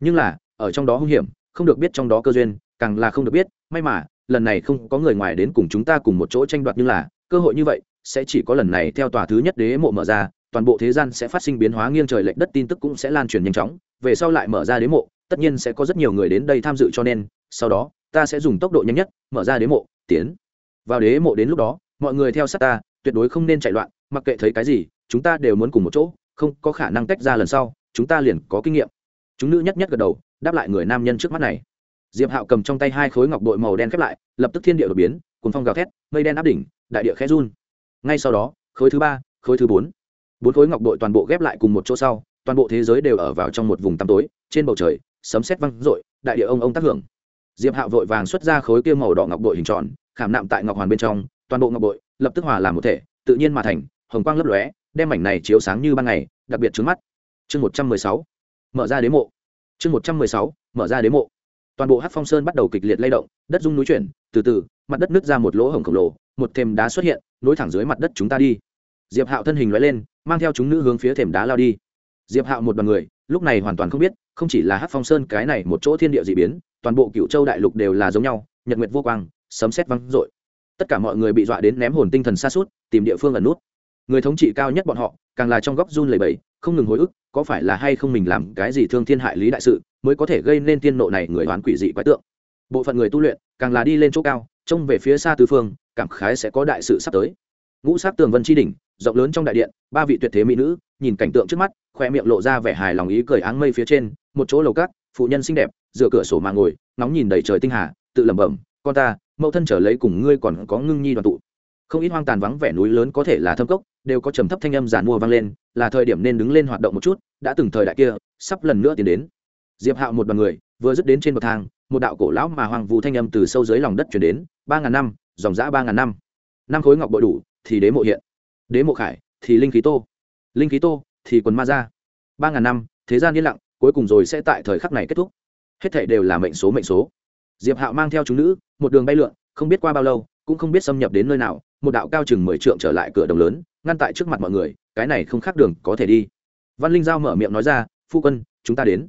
Nhưng là, ở trong đó hung hiểm không được biết trong đó cơ duyên, càng là không được biết, may mà, lần này không có người ngoài đến cùng chúng ta cùng một chỗ tranh đoạt nhưng là, cơ hội như vậy, sẽ chỉ có lần này theo tòa thứ nhất đế mộ mở ra, toàn bộ thế gian sẽ phát sinh biến hóa nghiêng trời lệch đất tin tức cũng sẽ lan truyền nhanh chóng, về sau lại mở ra đế mộ, tất nhiên sẽ có rất nhiều người đến đây tham dự cho nên, sau đó, ta sẽ dùng tốc độ nhanh nhất, mở ra đế mộ, tiến. Vào đế mộ đến lúc đó, mọi người theo sát ta, tuyệt đối không nên chạy loạn, mặc kệ thấy cái gì, chúng ta đều muốn cùng một chỗ, không có khả năng tách ra lần sau, chúng ta liền có kinh nghiệm. Chúng nữ nhất nhất gật đầu đáp lại người nam nhân trước mắt này. Diệp hạo cầm trong tay hai khối ngọc bội màu đen khép lại, lập tức thiên địa đột biến cuốn phong gào thét, mây đen áp đỉnh, đại địa khẽ run. Ngay sau đó, khối thứ ba, khối thứ bốn. Bốn khối ngọc bội toàn bộ ghép lại cùng một chỗ sau, toàn bộ thế giới đều ở vào trong một vùng tăm tối, trên bầu trời, sấm sét văng rội đại địa ông ông tác hưởng. Diệp hạo vội vàng xuất ra khối kia màu đỏ ngọc bội hình tròn, khảm nạm tại ngọc hoàn bên trong, toàn bộ ngọc bội, lập tức hòa làm một thể, tự nhiên mà thành, hồng quang lấp lóe, đem mảnh này chiếu sáng như ban ngày, đặc biệt trước mắt. Chương một trăm mười sáu. Mở ra đế mộ chương một trăm mười sáu, mở ra đế mộ. Toàn bộ hát phong sơn bắt đầu kịch liệt lay động, đất rung núi chuyển, từ từ, mặt đất nứt ra một lỗ hổng khổng lồ, một thềm đá xuất hiện, nối thẳng dưới mặt đất chúng ta đi. Diệp hạo thân hình loại lên, mang theo chúng nữ hướng phía thềm đá lao đi. Diệp hạo một đ o n người, lúc này hoàn toàn không biết, không chỉ là hát phong sơn cái này một chỗ thiên địa d ị biến, toàn bộ cựu châu đại lục đều là giống nhau, nhật nguyệt vô quang, sấm xét văng r tất cả mọi người bị dọa đến ném hồn tinh thần xa suốt, tìm địa phương ẩn nút. Người thống trị cao nhất bọn họ, càng là trong góc run lầy bầy không ngừng hồi ức có phải là hay không mình làm cái gì thương thiên hại lý đại sự mới có thể gây nên tiên nộ này người đoán quỷ dị quái tượng? Bộ phận người tu luyện, càng là đi lên chỗ cao, trông về phía xa tứ phương, cảm khái sẽ có đại sự sắp tới. Ngũ sát tường vân tri đỉnh, rộng lớn trong đại điện, ba vị tuyệt thế mỹ nữ, nhìn cảnh tượng trước mắt, khoe miệng lộ ra vẻ hài lòng ý cười áng mây phía trên, một chỗ lầu cát, phụ nhân xinh đẹp dựa cửa sổ mà ngồi, nóng nhìn đầy trời tinh hà, tự lẩm bẩm, con ta, mẫu thân trở lấy cùng ngươi còn có ngưng nhi đoàn tụ. Không ít hoang tàn vắng vẻ núi lớn có thể là thâm cốc đều có trầm thấp thanh âm giản mua vang lên, là thời điểm nên đứng lên hoạt động một chút, đã từng thời đại kia, sắp lần nữa tiến đến. Diệp hạo một đoàn người, vừa dứt đến trên bậc thang, một đạo cổ lão mà hoàng vũ thanh âm từ sâu dưới lòng đất chuyển đến, ba ngàn năm, dòng dã ba ngàn năm. Năm khối ngọc bội đủ, thì đế mộ hiện. Đế mộ khải, thì linh khí tô. Linh khí tô, thì quần ma ra. Ba ngàn năm, thế gian yên lặng, cuối cùng rồi sẽ tại thời khắc này kết thúc. Hết thảy đều là mệnh số mệnh số. Diệp hạo mang theo chúng nữ, một đường bay lượn, không biết qua bao lâu, cũng không biết xâm nhập đến nơi nào một đạo cao chừng mười trượng trở lại cửa đồng lớn, ngăn tại trước mặt mọi người, cái này không khác đường có thể đi. Văn linh giao mở miệng nói ra, phu quân, chúng ta đến.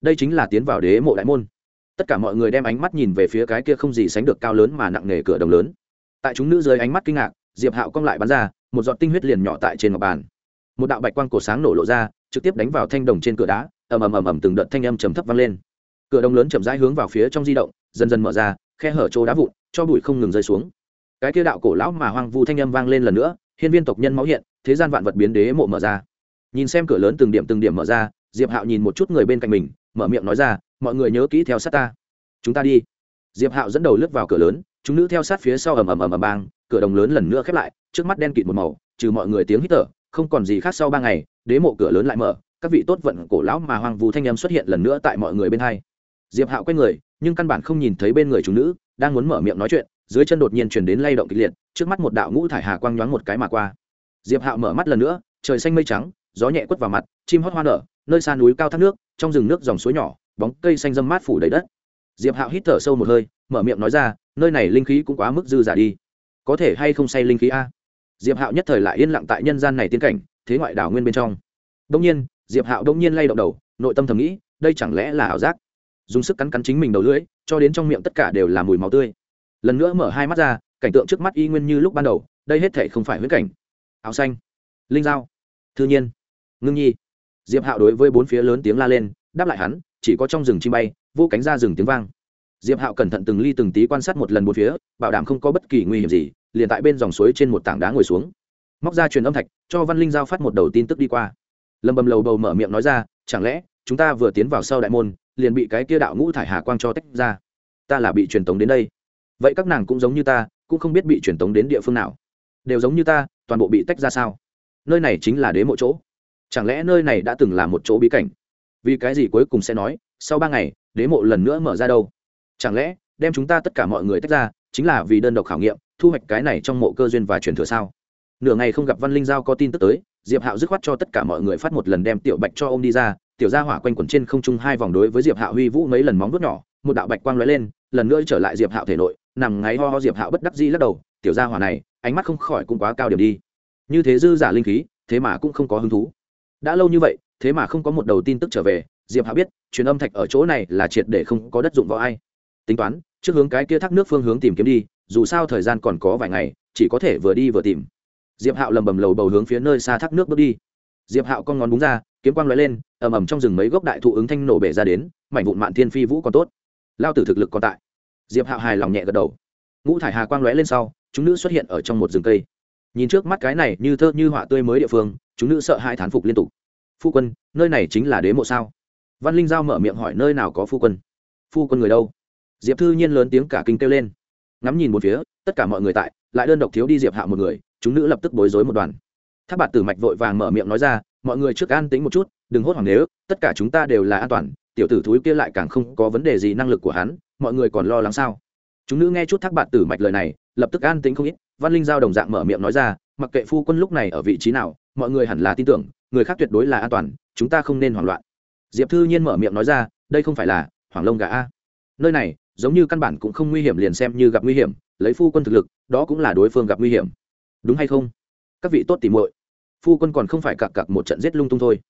Đây chính là tiến vào đế mộ đại môn. Tất cả mọi người đem ánh mắt nhìn về phía cái kia không gì sánh được cao lớn mà nặng nề cửa đồng lớn. Tại chúng nữ dưới ánh mắt kinh ngạc, diệp hạo cong lại bắn ra, một giọt tinh huyết liền nhỏ tại trên ngọc bàn. Một đạo bạch quang cổ sáng nổ lộ ra, trực tiếp đánh vào thanh đồng trên cửa đá, ầm ầm ầm ầm từng đợt thanh âm trầm thấp vang lên. Cửa đồng lớn chậm rãi hướng vào phía trong di động, dần dần mở ra, khe hở chỗ đá vụn, cho bụi không ngừng rơi xuống cái kia đạo cổ lão mà hoang vu thanh âm vang lên lần nữa, hiên viên tộc nhân máu hiện, thế gian vạn vật biến đế mộ mở ra. Nhìn xem cửa lớn từng điểm từng điểm mở ra, diệp hạo nhìn một chút người bên cạnh mình, mở miệng nói ra, mọi người nhớ kỹ theo sát ta. Chúng ta đi. Diệp hạo dẫn đầu lướt vào cửa lớn, chúng nữ theo sát phía sau ầm ầm ầm ầm bang, cửa đồng lớn lần nữa khép lại, trước mắt đen kịt một màu, trừ mọi người tiếng hít thở, không còn gì khác sau ba ngày, đế mộ cửa lớn lại mở, các vị tốt vận cổ lão mà hoang vu thanh âm xuất hiện lần nữa tại mọi người bên hai. Diệp hạo quay người, nhưng căn bản không nhìn thấy bên người chúng nữ, đang muốn mở miệng nói chuyện dưới chân đột nhiên chuyển đến lay động kịch liệt, trước mắt một đạo ngũ thải hà quang nhoáng một cái mà qua. Diệp hạo mở mắt lần nữa, trời xanh mây trắng, gió nhẹ quất vào mặt, chim hót hoa nở, nơi xa núi cao thác nước, trong rừng nước dòng suối nhỏ, bóng cây xanh dâm mát phủ đầy đất. Diệp hạo hít thở sâu một hơi, mở miệng nói ra, nơi này linh khí cũng quá mức dư giả đi. Có thể hay không say linh khí a? Diệp hạo nhất thời lại yên lặng tại nhân gian này tiến cảnh, thế ngoại đảo nguyên bên trong. Đông nhiên, diệp hạo đông nhiên lay động đầu, nội tâm thầm nghĩ, đây chẳng lẽ là ảo giác? Dùng sức cắn cắn chính mình đầu lưỡi, cho đến trong miệng tất cả đều là mùi máu tươi lần nữa mở hai mắt ra, cảnh tượng trước mắt y nguyên như lúc ban đầu, đây hết thể không phải huyết cảnh. Áo xanh, linh giao thư nhiên, ngưng nhi. Diệp hạo đối với bốn phía lớn tiếng la lên, đáp lại hắn, chỉ có trong rừng chim bay, vô cánh ra rừng tiếng vang. Diệp hạo cẩn thận từng ly từng tí quan sát một lần bốn phía, bảo đảm không có bất kỳ nguy hiểm gì, liền tại bên dòng suối trên một tảng đá ngồi xuống. Móc ra truyền âm thạch, cho văn linh giao phát một đầu tin tức đi qua. Lâm bầm lầu bầu mở miệng nói ra, chẳng lẽ, chúng ta vừa tiến vào sau đại môn, liền bị cái kia đạo ngũ thải hà quang cho tách ra? Ta là bị truyền tống đến đây vậy các nàng cũng giống như ta, cũng không biết bị truyền tống đến địa phương nào. Đều giống như ta, toàn bộ bị tách ra sao? Nơi này chính là đế mộ chỗ. Chẳng lẽ nơi này đã từng là một chỗ bí cảnh? Vì cái gì cuối cùng sẽ nói, sau ba ngày, đế mộ lần nữa mở ra đâu? Chẳng lẽ, đem chúng ta tất cả mọi người tách ra, chính là vì đơn độc khảo nghiệm, thu hoạch cái này trong mộ cơ duyên và truyền thừa sao? Nửa ngày không gặp văn linh giao có tin tức tới, diệp hạo dứt khoát cho tất cả mọi người phát một lần đem tiểu bạch cho ô m đi ra, tiểu gia hỏa quanh quẩn trên không trung hai vòng đối với diệp hạo huy vũ mấy lần móng vuốt nhỏ, một đạo bạch quang lóe lên, lần nữa trở lại diệp hạo thể nội nằm ngáy ho ho diệp hạo bất đắc dĩ lắc đầu, tiểu gia hỏa này, ánh mắt không khỏi cũng quá cao điểm đi. Như thế dư giả linh khí, thế mà cũng không có hứng thú. Đã lâu như vậy, thế mà không có một đầu tin tức trở về, diệp hạo biết, truyền âm thạch ở chỗ này là triệt để không có đất dụng võ ai. Tính toán, trước hướng cái kia thác nước phương hướng tìm kiếm đi, dù sao thời gian còn có vài ngày, chỉ có thể vừa đi vừa tìm. Diệp hạo lầm bầm lầu bầu hướng phía nơi xa thác nước bước đi. Diệp hạo con ngón búng ra, kiếm quang lóe lên, ầm ầm trong rừng mấy gốc đại thụ ứng thanh nổ bể ra đến, mảnh vụn mạn thiên phi vũ còn tốt. Lao tử thực lực còn tại diệp hạo hài lòng nhẹ gật đầu. Ngũ thải hà quang lóe lên sau, chúng nữ xuất hiện ở trong một rừng cây. Nhìn trước mắt cái này như thơ như họa tươi mới địa phương, chúng nữ sợ hai thán phục liên tục. Phu quân, nơi này chính là đế mộ sao? Văn linh giao mở miệng hỏi nơi nào có phu quân. Phu quân người đâu? Diệp thư nhiên lớn tiếng cả kinh kêu lên. Ngắm nhìn một phía, tất cả mọi người tại, lại đơn độc thiếu đi diệp hạ một người, chúng nữ lập tức bối rối một đoàn. Tháp bạt tử mạch vội vàng mở miệng nói ra, mọi người trước an tính một chút, đừng hốt hoảng nếu, tất cả chúng ta đều là an toàn, tiểu tử thúi kia lại càng không có vấn đề gì năng lực của hắn mọi người còn lo lắng sao? Chúng nữ nghe chút thác bạt tử mạch lời này, lập tức an tính không ít, văn linh giao đồng dạng mở miệng nói ra, mặc kệ phu quân lúc này ở vị trí nào, mọi người hẳn là tin tưởng, người khác tuyệt đối là an toàn, chúng ta không nên hoảng loạn. Diệp thư nhiên mở miệng nói ra, đây không phải là hoàng lông gà a. Nơi này, giống như căn bản cũng không nguy hiểm liền xem như gặp nguy hiểm, lấy phu quân thực lực, đó cũng là đối phương gặp nguy hiểm. Đúng hay không? Các vị tốt tìm muội. Phu quân còn không phải cặc cặc một trận giết lung tung thôi.